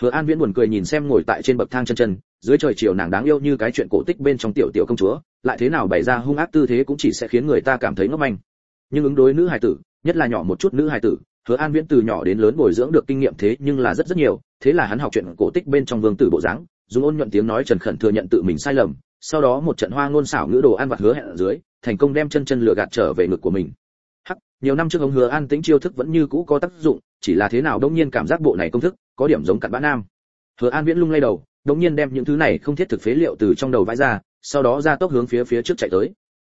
Hứa an viễn buồn cười nhìn xem ngồi tại trên bậc thang chân chân, dưới trời chiều nàng đáng yêu như cái chuyện cổ tích bên trong tiểu tiểu công chúa, lại thế nào bày ra hung ác tư thế cũng chỉ sẽ khiến người ta cảm thấy ngốc manh. Nhưng ứng đối nữ hài tử, nhất là nhỏ một chút nữ hài tử, hứa an viễn từ nhỏ đến lớn bồi dưỡng được kinh nghiệm thế nhưng là rất rất nhiều, thế là hắn học chuyện cổ tích bên trong vương tử bộ dáng, dùng ôn nhuận tiếng nói trần khẩn thừa nhận tự mình sai lầm sau đó một trận hoa ngôn xảo ngữ đồ ăn vặt hứa hẹn ở dưới, thành công đem chân chân lửa gạt trở về ngực của mình. Hắc, nhiều năm trước ông hứa an tĩnh chiêu thức vẫn như cũ có tác dụng, chỉ là thế nào đông nhiên cảm giác bộ này công thức có điểm giống cặn bã nam. Hứa an viễn lung lay đầu đông nhiên đem những thứ này không thiết thực phế liệu từ trong đầu vãi ra, sau đó ra tốc hướng phía phía trước chạy tới.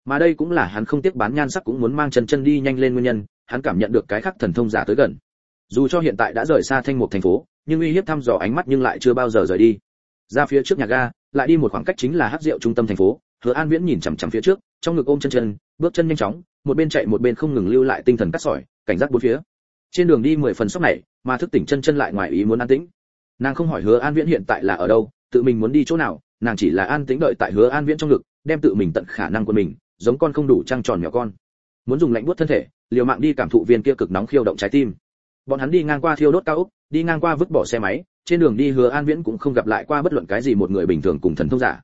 Mà đây cũng là hắn không tiếc bán nhan sắc cũng muốn mang chân chân đi nhanh lên nguyên nhân, hắn cảm nhận được cái khắc thần thông giả tới gần. Dù cho hiện tại đã rời xa thanh mục thành phố, nhưng uy hiếp thăm dò ánh mắt nhưng lại chưa bao giờ rời đi. Ra phía trước nhà ga lại đi một khoảng cách chính là hắc rượu trung tâm thành phố. Hứa an viễn nhìn chằm chằm phía trước, trong ngực ôm chân chân, bước chân nhanh chóng, một bên chạy một bên không ngừng lưu lại tinh thần cắt sỏi, cảnh giác bốn phía. Trên đường đi mười phần sốc này, mà thức tỉnh chân chân lại ngoài ý muốn an tĩnh. Nàng không hỏi hứa an viễn hiện tại là ở đâu, tự mình muốn đi chỗ nào, nàng chỉ là an tĩnh đợi tại hứa an viễn trong ngực, đem tự mình tận khả năng của mình, giống con không đủ trăng tròn nhỏ con. Muốn dùng lạnh buốt thân thể, liều mạng đi cảm thụ viên kia cực nóng khiêu động trái tim. Bọn hắn đi ngang qua thiêu đốt cao ốc đi ngang qua vứt bỏ xe máy trên đường đi hứa an viễn cũng không gặp lại qua bất luận cái gì một người bình thường cùng thần thông giả.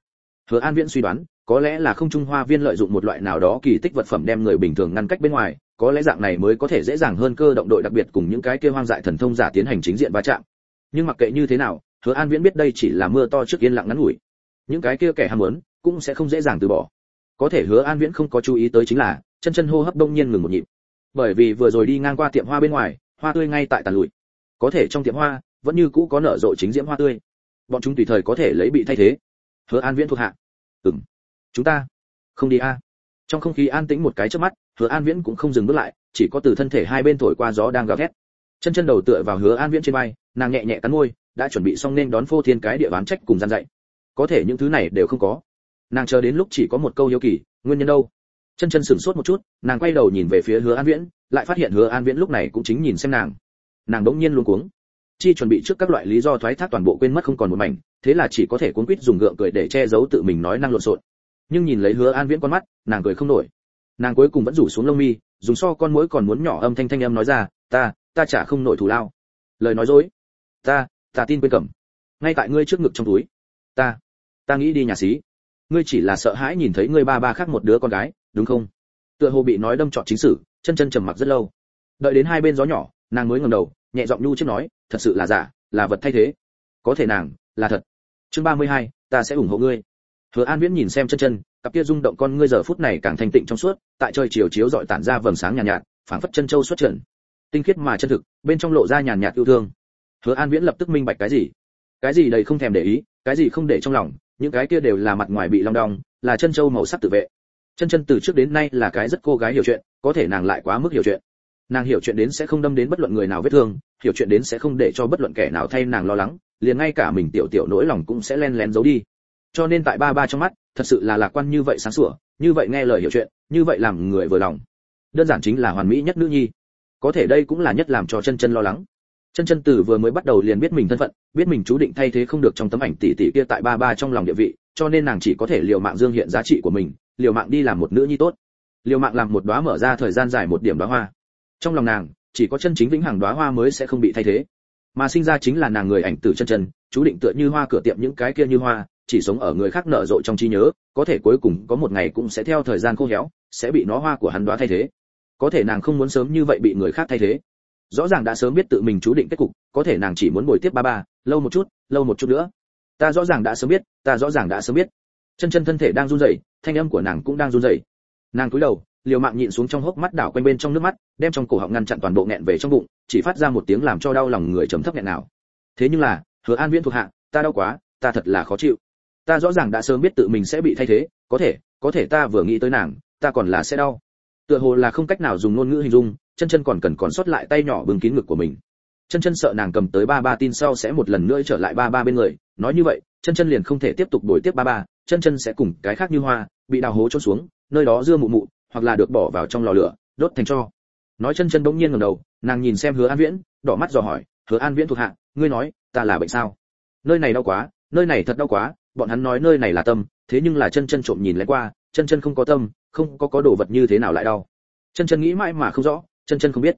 Hứa an viễn suy đoán, có lẽ là không trung hoa viên lợi dụng một loại nào đó kỳ tích vật phẩm đem người bình thường ngăn cách bên ngoài, có lẽ dạng này mới có thể dễ dàng hơn cơ động đội đặc biệt cùng những cái kia hoang dại thần thông giả tiến hành chính diện va chạm. Nhưng mặc kệ như thế nào, hứa an viễn biết đây chỉ là mưa to trước yên lặng ngắn ngủi. Những cái kia kẻ ham muốn, cũng sẽ không dễ dàng từ bỏ. Có thể hứa an viễn không có chú ý tới chính là, chân chân hô hấp đông nhiên ngừng một nhịp. Bởi vì vừa rồi đi ngang qua tiệm hoa bên ngoài, hoa tươi ngay tại tàn lụi. Có thể trong tiệm hoa vẫn như cũ có nở rộ chính diễm hoa tươi. Bọn chúng tùy thời có thể lấy bị thay thế. Hứa an viễn thuộc hạ. Ừm. Chúng ta không đi a. Trong không khí an tĩnh một cái trước mắt, hứa an viễn cũng không dừng bước lại, chỉ có từ thân thể hai bên thổi qua gió đang gào thét. Chân chân đầu tựa vào hứa an viễn trên vai, nàng nhẹ nhẹ cắn môi, đã chuẩn bị xong nên đón phô thiên cái địa bán trách cùng gian dạy. Có thể những thứ này đều không có. Nàng chờ đến lúc chỉ có một câu hiếu kỳ, nguyên nhân đâu? Chân chân sửng sốt một chút, nàng quay đầu nhìn về phía hứa an viễn, lại phát hiện hứa an viễn lúc này cũng chính nhìn xem nàng. Nàng đống nhiên luôn cuống chi chuẩn bị trước các loại lý do thoái thác toàn bộ quên mất không còn một mảnh, thế là chỉ có thể cuốn quýt dùng gượng cười để che giấu tự mình nói năng lộn xộn. Nhưng nhìn lấy hứa an viễn con mắt, nàng cười không nổi. Nàng cuối cùng vẫn rủ xuống lông mi, dùng so con mũi còn muốn nhỏ âm thanh thanh âm nói ra, ta ta chả không nổi thù lao. Lời nói dối. Ta ta tin quên cẩm ngay tại ngươi trước ngực trong túi. Ta ta nghĩ đi nhà xí. Ngươi chỉ là sợ hãi nhìn thấy ngươi ba ba khác một đứa con gái, đúng không? Tựa hồ bị nói đâm trọt chính sử chân chân trầm mặc rất lâu. Đợi đến hai bên gió nhỏ, nàng mới ngẩng đầu, nhẹ giọng nhu trước nói thật sự là giả là vật thay thế. Có thể nàng là thật. Chương 32, ta sẽ ủng hộ ngươi. Hứa an viễn nhìn xem chân chân cặp kia rung động con ngươi giờ phút này càng thanh tịnh trong suốt tại trời chiều chiếu dọi tản ra vầng sáng nhàn nhạt, nhạt phảng phất chân châu xuất trận tinh khiết mà chân thực bên trong lộ ra nhàn nhạt yêu thương. Hứa an viễn lập tức minh bạch cái gì? Cái gì đầy không thèm để ý cái gì không để trong lòng những cái kia đều là mặt ngoài bị long đong là chân châu màu sắc tự vệ. Chân chân từ trước đến nay là cái rất cô gái hiểu chuyện có thể nàng lại quá mức hiểu chuyện nàng hiểu chuyện đến sẽ không đâm đến bất luận người nào vết thương, hiểu chuyện đến sẽ không để cho bất luận kẻ nào thay nàng lo lắng, liền ngay cả mình tiểu tiểu nỗi lòng cũng sẽ len lén giấu đi. Cho nên tại ba ba trong mắt, thật sự là lạc quan như vậy sáng sủa, như vậy nghe lời hiểu chuyện, như vậy làm người vừa lòng. Đơn giản chính là hoàn mỹ nhất nữ nhi. Có thể đây cũng là nhất làm cho chân chân lo lắng. Chân chân tử vừa mới bắt đầu liền biết mình thân phận, biết mình chú định thay thế không được trong tấm ảnh tỷ tỷ kia tại ba ba trong lòng địa vị, cho nên nàng chỉ có thể liều mạng dương hiện giá trị của mình, liều mạng đi làm một nữ nhi tốt. Liều mạng làm một đóa mở ra thời gian dài một điểm đóa hoa trong lòng nàng, chỉ có chân chính vĩnh hằng đóa hoa mới sẽ không bị thay thế. Mà sinh ra chính là nàng người ảnh tử chân chân, chú định tựa như hoa cửa tiệm những cái kia như hoa, chỉ sống ở người khác nở rộ trong trí nhớ, có thể cuối cùng, có một ngày cũng sẽ theo thời gian khô héo, sẽ bị nó hoa của hắn đóa thay thế. Có thể nàng không muốn sớm như vậy bị người khác thay thế. Rõ ràng đã sớm biết tự mình chú định kết cục, có thể nàng chỉ muốn bồi tiếp ba ba, lâu một chút, lâu một chút nữa. Ta rõ ràng đã sớm biết, ta rõ ràng đã sớm biết. Chân chân thân thể đang run rẩy, thanh âm của nàng cũng đang run rẩy. Nàng cúi đầu liều mạng nhịn xuống trong hốc mắt đảo quanh bên trong nước mắt, đem trong cổ họng ngăn chặn toàn bộ nghẹn về trong bụng, chỉ phát ra một tiếng làm cho đau lòng người trầm thấp nghẹn nào. Thế nhưng là, hứa an viễn thuộc hạ, ta đau quá, ta thật là khó chịu. Ta rõ ràng đã sớm biết tự mình sẽ bị thay thế, có thể có thể ta vừa nghĩ tới nàng, ta còn là sẽ đau. Tựa hồ là không cách nào dùng ngôn ngữ hình dung, chân chân còn cần còn sót lại tay nhỏ bưng kín ngực của mình. Chân chân sợ nàng cầm tới ba ba tin sau sẽ một lần nữa trở lại ba ba bên người, nói như vậy, chân chân liền không thể tiếp tục đổi tiếp ba ba, chân chân sẽ cùng cái khác như hoa, bị đào hố trôn xuống, nơi đó dưa mụ mụ hoặc là được bỏ vào trong lò lửa, đốt thành cho. Nói chân chân bỗng nhiên ngẩng đầu, nàng nhìn xem hứa an viễn, đỏ mắt dò hỏi, hứa an viễn thuộc hạ, ngươi nói, ta là bệnh sao? Nơi này đau quá, nơi này thật đau quá, bọn hắn nói nơi này là tâm, thế nhưng là chân chân trộm nhìn lén qua, chân chân không có tâm, không có có đồ vật như thế nào lại đau. Chân chân nghĩ mãi mà không rõ, chân chân không biết.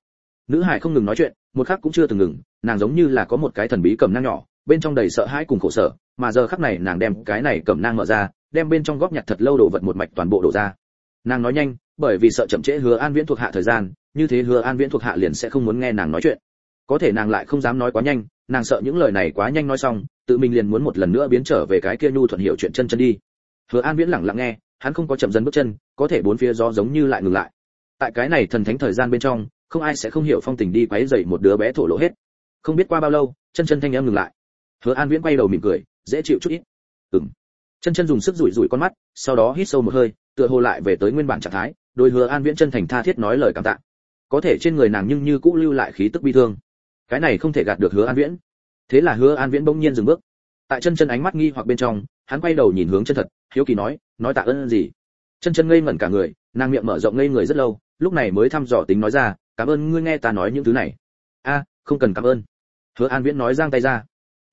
Nữ hải không ngừng nói chuyện, một khắc cũng chưa từng ngừng, nàng giống như là có một cái thần bí cầm nang nhỏ, bên trong đầy sợ hãi cùng khổ sở, mà giờ khắc này nàng đem cái này cầm nang mở ra, đem bên trong góp nhặt thật lâu đồ vật một mạch toàn bộ đổ ra nàng nói nhanh, bởi vì sợ chậm trễ hứa an viễn thuộc hạ thời gian, như thế hứa an viễn thuộc hạ liền sẽ không muốn nghe nàng nói chuyện. Có thể nàng lại không dám nói quá nhanh, nàng sợ những lời này quá nhanh nói xong, tự mình liền muốn một lần nữa biến trở về cái kia nhu thuận hiểu chuyện chân chân đi. Hứa an viễn lặng lặng nghe, hắn không có chậm dần bước chân, có thể bốn phía gió giống như lại ngừng lại. Tại cái này thần thánh thời gian bên trong, không ai sẽ không hiểu phong tình đi quấy dậy một đứa bé thổ lộ hết. Không biết qua bao lâu, chân chân thanh em ngừng lại. Hứa an viễn quay đầu mỉm cười, dễ chịu chút ít. Ừm. Chân chân dùng sức rủi rủi con mắt, sau đó hít sâu một hơi tựa hồ lại về tới nguyên bản trạng thái đôi hứa an viễn chân thành tha thiết nói lời cảm tạ. Có thể trên người nàng nhưng như cũ lưu lại khí tức bi thương. Cái này không thể gạt được hứa an viễn. Thế là hứa an viễn bỗng nhiên dừng bước. Tại chân chân ánh mắt nghi hoặc bên trong, hắn quay đầu nhìn hướng chân thật, hiếu kỳ nói nói tạ ơn gì? Chân chân ngây ngẩn cả người, nàng miệng mở rộng ngây người rất lâu, lúc này mới thăm dò tính nói ra, cảm ơn ngươi nghe ta nói những thứ này. A, không cần cảm ơn. Hứa an viễn nói giang tay ra.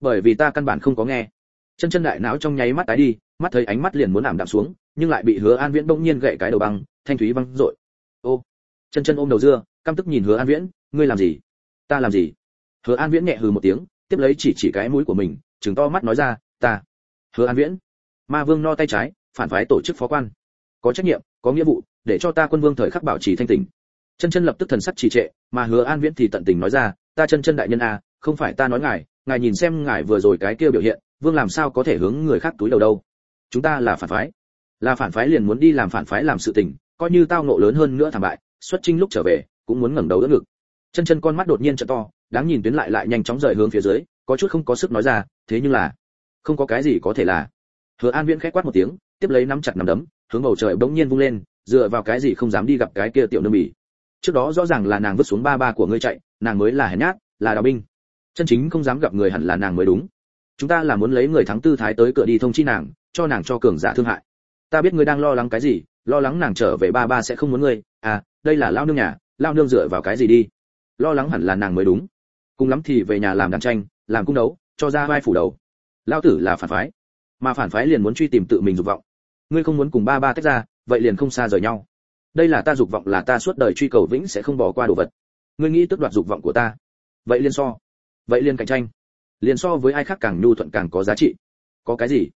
Bởi vì ta căn bản không có nghe chân chân đại não trong nháy mắt tái đi, mắt thấy ánh mắt liền muốn ảm đạm xuống, nhưng lại bị hứa an viễn bỗng nhiên gậy cái đầu băng, thanh thúy văng dội. Ô, chân chân ôm đầu dưa, căm tức nhìn hứa an viễn, ngươi làm gì? Ta làm gì? Hứa an viễn nhẹ hừ một tiếng, tiếp lấy chỉ chỉ cái mũi của mình chừng to mắt nói ra, ta. Hứa an viễn, ma vương no tay trái, phản phái tổ chức phó quan. Có trách nhiệm, có nghĩa vụ, để cho ta quân vương thời khắc bảo trì thanh tỉnh. Chân chân lập tức thần sắc trì trệ, mà hứa an viễn thì tận tình nói ra, ta chân chân đại nhân a, không phải ta nói ngài ngài nhìn xem ngài vừa rồi cái kia biểu hiện vương làm sao có thể hướng người khác túi đầu đâu? Chúng ta là phản phái. Là phản phái liền muốn đi làm phản phái làm sự tình, coi như tao nộ lớn hơn nữa thảm bại, xuất trinh lúc trở về, cũng muốn ngẩng đầu đỡ ngực. Chân chân con mắt đột nhiên trợ to, đáng nhìn tuyến lại lại nhanh chóng rời hướng phía dưới, có chút không có sức nói ra, thế nhưng là, không có cái gì có thể là. Hứa an viễn khẽ quát một tiếng, tiếp lấy nắm chặt nắm đấm, hướng bầu trời bỗng nhiên vung lên, dựa vào cái gì không dám đi gặp cái kia tiểu nương bỉ. Trước đó rõ ràng là nàng vứt xuống ba ba của ngươi chạy, nàng mới là hèn nhát, là đào binh. Chân chính không dám gặp người hẳn là nàng mới đúng chúng ta là muốn lấy người thắng tư thái tới cửa đi thông chi nàng, cho nàng cho cường giả thương hại. Ta biết ngươi đang lo lắng cái gì, lo lắng nàng trở về ba ba sẽ không muốn ngươi. À đây là lao nương nhà, lao nương dựa vào cái gì đi? Lo lắng hẳn là nàng mới đúng. Cùng lắm thì về nhà làm đàn tranh, làm cung đấu, cho ra vai phủ đầu. Lao tử là phản phái, mà phản phái liền muốn truy tìm tự mình dục vọng. Ngươi không muốn cùng ba ba tách ra, vậy liền không xa rời nhau. Đây là ta dục vọng là ta suốt đời truy cầu vĩnh sẽ không bỏ qua đồ vật. Ngươi nghĩ tức đoạt dục vọng của ta. Vậy liên so. Vậy liên cạnh tranh liên so với ai khác càng nhu thuận càng có giá trị. Có cái gì?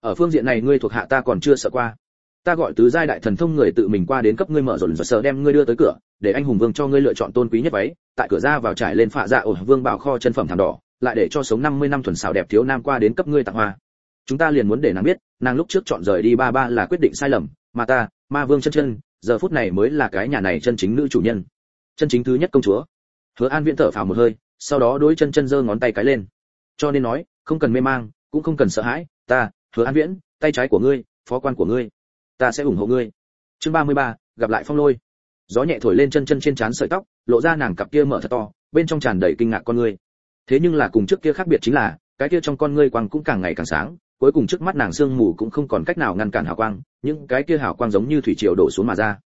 Ở phương diện này ngươi thuộc hạ ta còn chưa sợ qua. Ta gọi tứ giai đại thần thông người tự mình qua đến cấp ngươi mở rộn và sợ đem ngươi đưa tới cửa, để anh hùng vương cho ngươi lựa chọn tôn quý nhất váy. Tại cửa ra vào trải lên phạ dạ ổ vương bảo kho chân phẩm thảm đỏ, lại để cho sống 50 năm thuần xảo đẹp thiếu nam qua đến cấp ngươi tặng hoa. Chúng ta liền muốn để nàng biết, nàng lúc trước chọn rời đi ba ba là quyết định sai lầm, mà ta, ma vương chân chân, giờ phút này mới là cái nhà này chân chính nữ chủ nhân. Chân chính thứ nhất công chúa. Hứa an viễn thở phào một hơi, sau đó đối chân chân giơ ngón tay cái lên cho nên nói không cần mê mang cũng không cần sợ hãi ta hứa an viễn tay trái của ngươi phó quan của ngươi ta sẽ ủng hộ ngươi. Chương 33, gặp lại phong lôi. Gió nhẹ thổi lên chân chân trên trán sợi tóc lộ ra nàng cặp kia mở thật to bên trong tràn đầy kinh ngạc con ngươi. Thế nhưng là cùng trước kia khác biệt chính là cái kia trong con ngươi quang cũng càng ngày càng sáng cuối cùng trước mắt nàng sương mù cũng không còn cách nào ngăn cản hào quang những cái kia hào quang giống như thủy triều đổ xuống mà ra.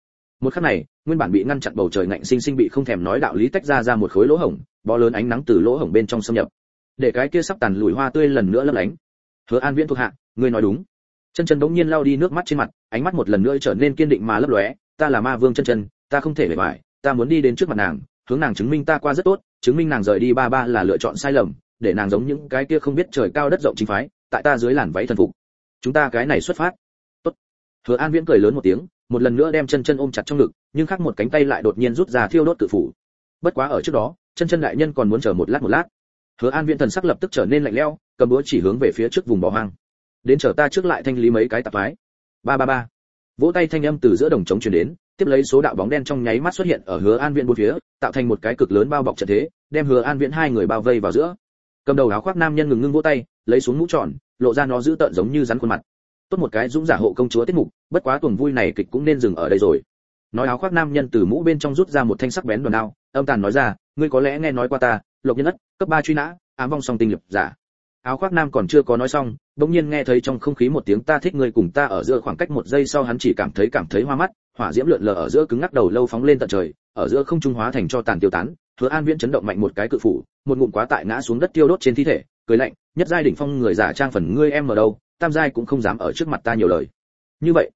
Một khắc này nguyên bản bị ngăn chặn bầu trời ngạnh sinh sinh bị không thèm nói đạo lý tách ra ra một khối lỗ hổng bó lớn ánh nắng từ lỗ hổng bên trong xâm nhập để cái kia sắp tàn lùi hoa tươi lần nữa lấp lánh. Hứa an viễn thuộc hạ, ngươi nói đúng. Chân chân bỗng nhiên lao đi nước mắt trên mặt, ánh mắt một lần nữa trở nên kiên định mà lấp lóe. Ta là ma vương chân chân, ta không thể bề bại ta muốn đi đến trước mặt nàng, hướng nàng chứng minh ta qua rất tốt, chứng minh nàng rời đi ba ba là lựa chọn sai lầm, để nàng giống những cái kia không biết trời cao đất rộng chính phái, tại ta dưới làn váy thần phục. Chúng ta cái này xuất phát. Tốt. Hứa an viễn cười lớn một tiếng, một lần nữa đem chân chân ôm chặt trong ngực, nhưng khác một cánh tay lại đột nhiên rút ra thiêu đốt tự phủ. Bất quá ở trước đó, chân chân đại nhân còn muốn chờ một lát một lát hứa an viễn thần sắc lập tức trở nên lạnh lẽo, cầm búa chỉ hướng về phía trước vùng bỏ hoang. Đến chờ ta trước lại thanh lý mấy cái tạp phái. Ba ba ba. Vỗ tay thanh âm từ giữa đồng trống truyền đến, tiếp lấy số đạo bóng đen trong nháy mắt xuất hiện ở hứa an viễn bốn phía, tạo thành một cái cực lớn bao bọc trận thế, đem hứa an viễn hai người bao vây vào giữa. Cầm đầu áo khoác nam nhân ngừng ngưng vỗ tay, lấy xuống mũ tròn, lộ ra nó giữ tợn giống như rắn khuôn mặt. Tốt một cái dũng giả hộ công chúa tiết mục, bất quá tuần vui này kịch cũng nên dừng ở đây rồi. Nói áo khoác nam nhân từ mũ bên trong rút ra một thanh sắc bén đoàn đao, âm tàn nói ra, ngươi có lẽ nghe nói qua ta lộc nhân ất, cấp ba truy nã, ám vong song tinh lập giả. Áo khoác nam còn chưa có nói xong, bỗng nhiên nghe thấy trong không khí một tiếng ta thích ngươi cùng ta ở giữa khoảng cách một giây sau hắn chỉ cảm thấy cảm thấy hoa mắt, hỏa diễm lượn lờ ở giữa cứng ngắc đầu lâu phóng lên tận trời, ở giữa không trung hóa thành cho tàn tiêu tán, hứa an viễn chấn động mạnh một cái cự phủ, một ngụm quá tại ngã xuống đất tiêu đốt trên thi thể, cười lạnh, nhất giai đỉnh phong người giả trang phần ngươi em ở đâu, tam giai cũng không dám ở trước mặt ta nhiều lời. Như vậy,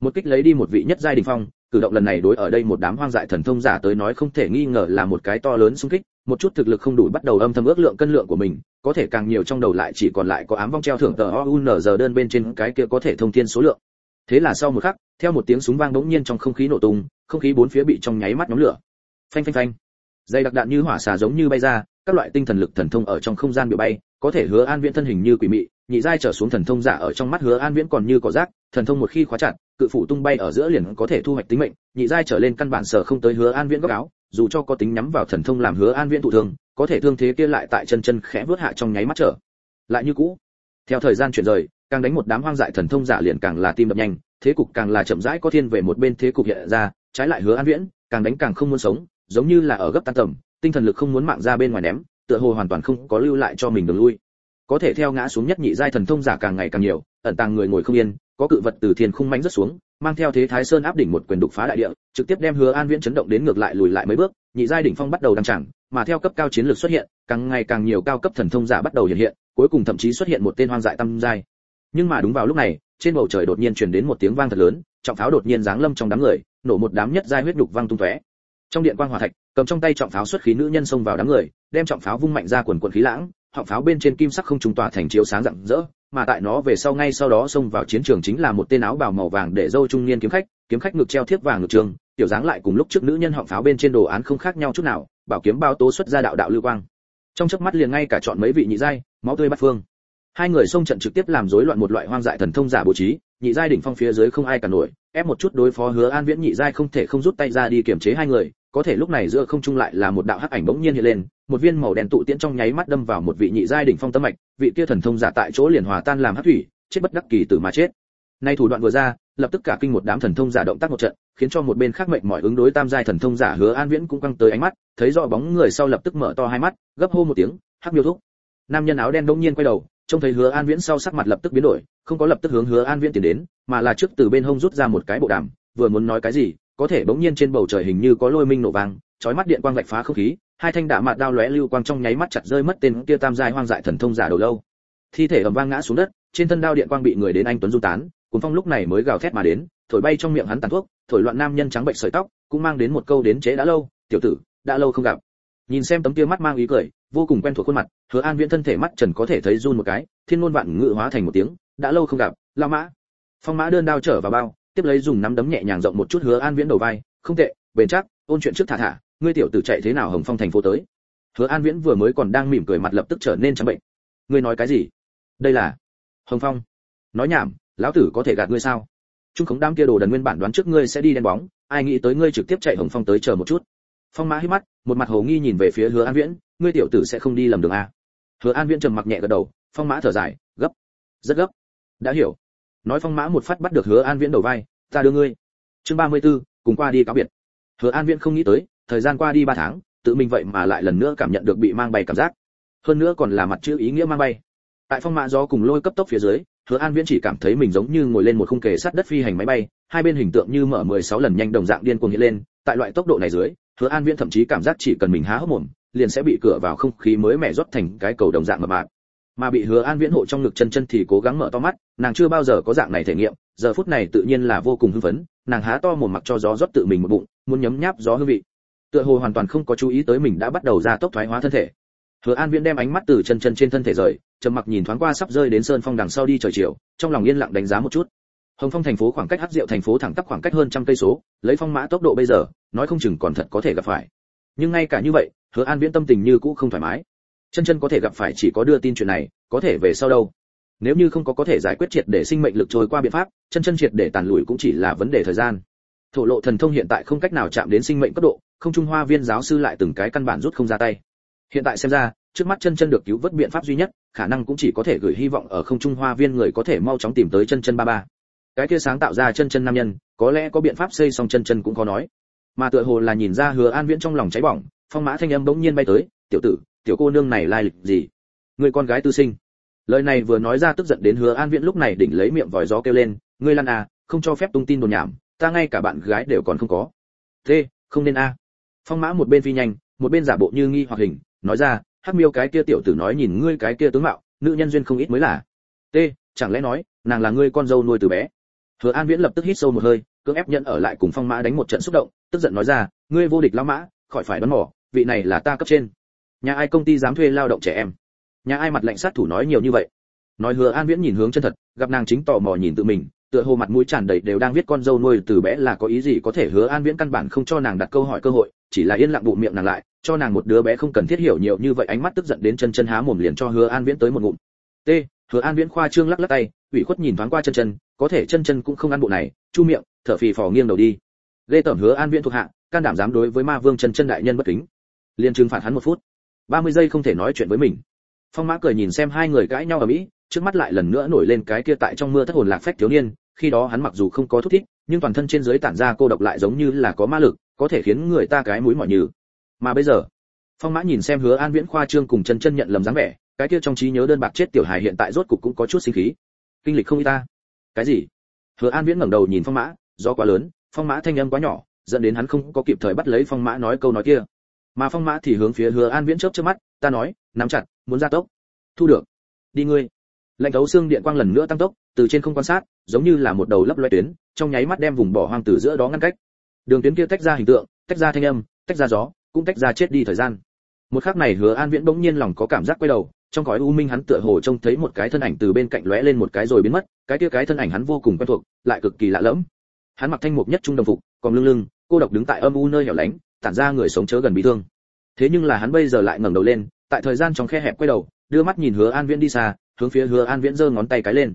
một kích lấy đi một vị nhất giai đỉnh phong, cử động lần này đối ở đây một đám hoang dại thần thông giả tới nói không thể nghi ngờ là một cái to lớn xung kích một chút thực lực không đủ bắt đầu âm thầm ước lượng cân lượng của mình, có thể càng nhiều trong đầu lại chỉ còn lại có ám vong treo thưởng tờ OUNZ đơn bên trên cái kia có thể thông thiên số lượng. Thế là sau một khắc, theo một tiếng súng vang bỗng nhiên trong không khí nổ tung, không khí bốn phía bị trong nháy mắt nhóm lửa. Phanh phanh phanh. Dây đặc đạn như hỏa xà giống như bay ra, các loại tinh thần lực thần thông ở trong không gian bị bay, có thể hứa an viễn thân hình như quỷ mị, nhị giai trở xuống thần thông giả ở trong mắt hứa an viễn còn như cỏ rác, thần thông một khi khóa chặt, cự phủ tung bay ở giữa liền có thể thu hoạch tính mệnh, nhị giai trở lên căn bản sở không tới hứa an viễn góc áo dù cho có tính nhắm vào thần thông làm hứa an viễn thụ thương, có thể thương thế kia lại tại chân chân khẽ vớt hạ trong nháy mắt trở. Lại như cũ, theo thời gian chuyển rời, càng đánh một đám hoang dại thần thông giả liền càng là tim đập nhanh, thế cục càng là chậm rãi có thiên về một bên thế cục hiện ra, trái lại hứa an viễn, càng đánh càng không muốn sống, giống như là ở gấp tan tầm, tinh thần lực không muốn mạng ra bên ngoài ném, tựa hồ hoàn toàn không có lưu lại cho mình đường lui. Có thể theo ngã xuống nhất nhị giai thần thông giả càng ngày càng nhiều, ẩn tàng người ngồi không yên, có cự vật từ thiên khung mãnh rất xuống mang theo thế thái sơn áp đỉnh một quyền đục phá đại địa, trực tiếp đem hứa an viễn chấn động đến ngược lại lùi lại mấy bước, nhị giai đỉnh phong bắt đầu đăng tràng mà theo cấp cao chiến lược xuất hiện, càng ngày càng nhiều cao cấp thần thông giả bắt đầu hiện hiện, cuối cùng thậm chí xuất hiện một tên hoang dại tam giai. Nhưng mà đúng vào lúc này, trên bầu trời đột nhiên truyền đến một tiếng vang thật lớn, trọng pháo đột nhiên giáng lâm trong đám người, nổ một đám nhất giai huyết đục vang tung tóe. Trong điện quang hỏa thạch, cầm trong tay trọng pháo xuất khí nữ nhân xông vào đám người, đem trọng pháo vung mạnh ra quần quần khí lãng họng pháo bên trên kim sắc không trùng tỏa thành chiếu sáng rạng rỡ mà tại nó về sau ngay sau đó xông vào chiến trường chính là một tên áo bào màu vàng để dâu trung niên kiếm khách kiếm khách ngực treo thiếp vàng ngực trường, tiểu dáng lại cùng lúc trước nữ nhân họng pháo bên trên đồ án không khác nhau chút nào, bảo kiếm bao tố xuất ra đạo đạo lưu quang. Trong chớp mắt liền ngay cả chọn mấy vị nhị giai, máu tươi bắt phương. Hai người xông trận trực tiếp làm rối loạn một loại hoang dại thần thông giả bố trí, nhị giai đỉnh phong phía dưới không ai cả nổi, ép một chút đối phó hứa an viễn nhị giai không thể không rút tay ra đi kiểm chế hai người có thể lúc này giữa không trung lại là một đạo hắc ảnh bỗng nhiên hiện lên, một viên màu đen tụ tiễn trong nháy mắt đâm vào một vị nhị giai đỉnh phong tâm mạch, vị kia thần thông giả tại chỗ liền hòa tan làm hắc thủy, chết bất đắc kỳ tử mà chết. Nay thủ đoạn vừa ra, lập tức cả kinh một đám thần thông giả động tác một trận, khiến cho một bên khác mệnh mọi ứng đối tam giai thần thông giả hứa an viễn cũng căng tới ánh mắt, thấy rõ bóng người sau lập tức mở to hai mắt, gấp hô một tiếng, hắc miêu thúc. Nam nhân áo đen bỗng nhiên quay đầu, trông thấy hứa an viễn sau sắc mặt lập tức biến đổi, không có lập tức hướng hứa an viễn tiến đến, mà là trước từ bên hông rút ra một cái bộ đàm, vừa muốn nói cái gì có thể bỗng nhiên trên bầu trời hình như có lôi minh nổ vang, chói mắt điện quang vạch phá không khí, hai thanh đả mạt đao lóe lưu quang trong nháy mắt chặt rơi mất tên kia tam giai hoang dại thần thông giả đầu lâu. Thi thể ầm vang ngã xuống đất, trên thân đao điện quang bị người đến anh tuấn du tán cuốn phong lúc này mới gào thét mà đến, thổi bay trong miệng hắn tàn thuốc, thổi loạn nam nhân trắng bệnh sợi tóc, cũng mang đến một câu đến chế đã lâu, tiểu tử, đã lâu không gặp. Nhìn xem tấm kia mắt mang ý cười, vô cùng quen thuộc khuôn mặt, hứa an viễn thân thể mắt trần có thể thấy run một cái, thiên ngôn vạn ngự hóa thành một tiếng, đã lâu không gặp la mã. Phong mã đơn đao trở vào bao tiếp lấy dùng nắm đấm nhẹ nhàng rộng một chút hứa an viễn đầu vai, không tệ, bền chắc, ôn chuyện trước thả thả, ngươi tiểu tử chạy thế nào hồng phong thành phố tới? Hứa an viễn vừa mới còn đang mỉm cười mặt lập tức trở nên trắng bệnh. Ngươi nói cái gì? Đây là hồng phong. Nói nhảm, lão tử có thể gạt ngươi sao? Trung khống đám kia đồ đần nguyên bản đoán trước ngươi sẽ đi đen bóng, ai nghĩ tới ngươi trực tiếp chạy hồng phong tới chờ một chút. Phong mã hít mắt, một mặt hồ nghi nhìn về phía hứa an viễn, ngươi tiểu tử sẽ không đi lầm đường a hứa an viễn trầm mặc nhẹ gật đầu, phong mã thở dài, gấp, rất gấp. Đã hiểu nói phong mã một phát bắt được hứa an viễn đầu vai ta đưa ngươi. Chương 34, cùng qua đi cáo biệt. Hứa an viễn không nghĩ tới thời gian qua đi ba tháng tự mình vậy mà lại lần nữa cảm nhận được bị mang bay cảm giác. Hơn nữa còn là mặt chữ ý nghĩa mang bay. Tại phong mã gió cùng lôi cấp tốc phía dưới hứa an viễn chỉ cảm thấy mình giống như ngồi lên một khung kề sát đất phi hành máy bay hai bên hình tượng như mở 16 lần nhanh đồng dạng điên cuồng hiện lên. Tại loại tốc độ này dưới hứa an viễn thậm chí cảm giác chỉ cần mình há hốc mồm liền sẽ bị cửa vào không khí mới mẻ rót thành cái cầu đồng dạng mập mạp mà bị hứa an viễn hộ trong ngực chân chân thì cố gắng mở to mắt, nàng chưa bao giờ có dạng này thể nghiệm, giờ phút này tự nhiên là vô cùng hưng phấn, nàng há to mồm mặc cho gió rót tự mình một bụng, muốn nhấm nháp gió hương vị. Tựa hồ hoàn toàn không có chú ý tới mình đã bắt đầu ra tốc thoái hóa thân thể. Hứa an viễn đem ánh mắt từ chân chân trên thân thể rời, trầm mặc nhìn thoáng qua sắp rơi đến sơn phong đằng sau đi trời chiều, trong lòng yên lặng đánh giá một chút. Hồng phong thành phố khoảng cách hắc diệu thành phố thẳng tắp khoảng cách hơn trăm cây số, lấy phong mã tốc độ bây giờ, nói không chừng còn thật có thể gặp phải. Nhưng ngay cả như vậy, hứa an viễn tâm tình như cũ không thoải mái chân chân có thể gặp phải chỉ có đưa tin chuyện này, có thể về sau đâu. Nếu như không có có thể giải quyết triệt để sinh mệnh lực trôi qua biện pháp, chân chân triệt để tàn lùi cũng chỉ là vấn đề thời gian. Thổ lộ thần thông hiện tại không cách nào chạm đến sinh mệnh cấp độ, không trung hoa viên giáo sư lại từng cái căn bản rút không ra tay. Hiện tại xem ra, trước mắt chân chân được cứu vớt biện pháp duy nhất, khả năng cũng chỉ có thể gửi hy vọng ở không trung hoa viên người có thể mau chóng tìm tới chân chân ba ba. Cái kia sáng tạo ra chân chân nam nhân, có lẽ có biện pháp xây xong chân chân cũng có nói. Mà tựa hồ là nhìn ra hứa an viễn trong lòng cháy bỏng, phong mã thanh âm bỗng nhiên bay tới, tiểu tử tiểu cô nương này lai lịch gì? Người con gái tư sinh. Lời này vừa nói ra tức giận đến hứa an viễn lúc này đỉnh lấy miệng vòi gió kêu lên, ngươi lan à không cho phép tung tin đồn nhảm, ta ngay cả bạn gái đều còn không có. Thế, không nên a. Phong mã một bên phi nhanh, một bên giả bộ như nghi hoặc hình, nói ra, hắc miêu cái kia tiểu tử nói nhìn ngươi cái kia tướng mạo, nữ nhân duyên không ít mới là. T chẳng lẽ nói, nàng là ngươi con dâu nuôi từ bé? Hứa an viễn lập tức hít sâu một hơi, cưỡng ép nhận ở lại cùng phong mã đánh một trận xúc động, tức giận nói ra, ngươi vô địch lão mã, khỏi phải đón mỏ vị này là ta cấp trên nhà ai công ty dám thuê lao động trẻ em? Nhà ai mặt lạnh sát thủ nói nhiều như vậy? Nói hứa an viễn nhìn hướng chân thật, gặp nàng chính tò mò nhìn tự mình, tựa hồ mặt mũi tràn đầy đều đang viết con dâu nuôi từ bé là có ý gì có thể hứa an viễn căn bản không cho nàng đặt câu hỏi cơ hội, chỉ là yên lặng bụng miệng nàng lại, cho nàng một đứa bé không cần thiết hiểu nhiều như vậy ánh mắt tức giận đến chân chân há mồm liền cho hứa an viễn tới một ngụm. T, hứa an viễn khoa trương lắc lắc tay, ủy khuất nhìn thoáng qua chân chân, có thể chân chân cũng không ăn bộ này, chu miệng, thở phì phò nghiêng đầu đi. Lê tẩm hứa an viễn thuộc hạ, can đảm dám đối với ma vương chân chân đại nhân bất kính. Liền trừng phạt hắn một phút. 30 giây không thể nói chuyện với mình. Phong mã cười nhìn xem hai người cãi nhau ở mỹ, trước mắt lại lần nữa nổi lên cái kia tại trong mưa thất hồn lạc phách thiếu niên, khi đó hắn mặc dù không có thúc thích, nhưng toàn thân trên dưới tản ra cô độc lại giống như là có ma lực, có thể khiến người ta cái mũi mỏi như mà bây giờ, phong mã nhìn xem hứa an viễn khoa trương cùng chân chân nhận lầm dáng vẻ, cái kia trong trí nhớ đơn bạc chết tiểu hài hiện tại rốt cục cũng có chút sinh khí. Kinh lịch không y ta. Cái gì? Hứa an viễn ngẩng đầu nhìn phong mã do quá lớn, phong mã thanh âm quá nhỏ, dẫn đến hắn không có kịp thời bắt lấy phong mã nói câu nói kia mà phong mã thì hướng phía hứa an viễn chớp chớp mắt, ta nói, nắm chặt, muốn ra tốc. Thu được, đi ngươi. Lạnh thấu xương điện quang lần nữa tăng tốc, từ trên không quan sát, giống như là một đầu lấp loe tuyến, trong nháy mắt đem vùng bỏ hoang từ giữa đó ngăn cách. Đường tuyến kia tách ra hình tượng, tách ra thanh âm, tách ra gió, cũng tách ra chết đi thời gian. Một khắc này hứa an viễn bỗng nhiên lòng có cảm giác quay đầu, trong cõi u minh hắn tựa hồ trông thấy một cái thân ảnh từ bên cạnh lóe lên một cái rồi biến mất, cái kia cái thân ảnh hắn vô cùng quen thuộc, lại cực kỳ lạ lẫm. Hắn mặc thanh mục nhất trung đồng phục, còn lưng lưng, cô độc đứng tại âm u nơi hẻo lánh tản ra người sống chớ gần bị thương. Thế nhưng là hắn bây giờ lại ngẩng đầu lên, tại thời gian trong khe hẹp quay đầu, đưa mắt nhìn hứa an viễn đi xa, hướng phía hứa an viễn giơ ngón tay cái lên.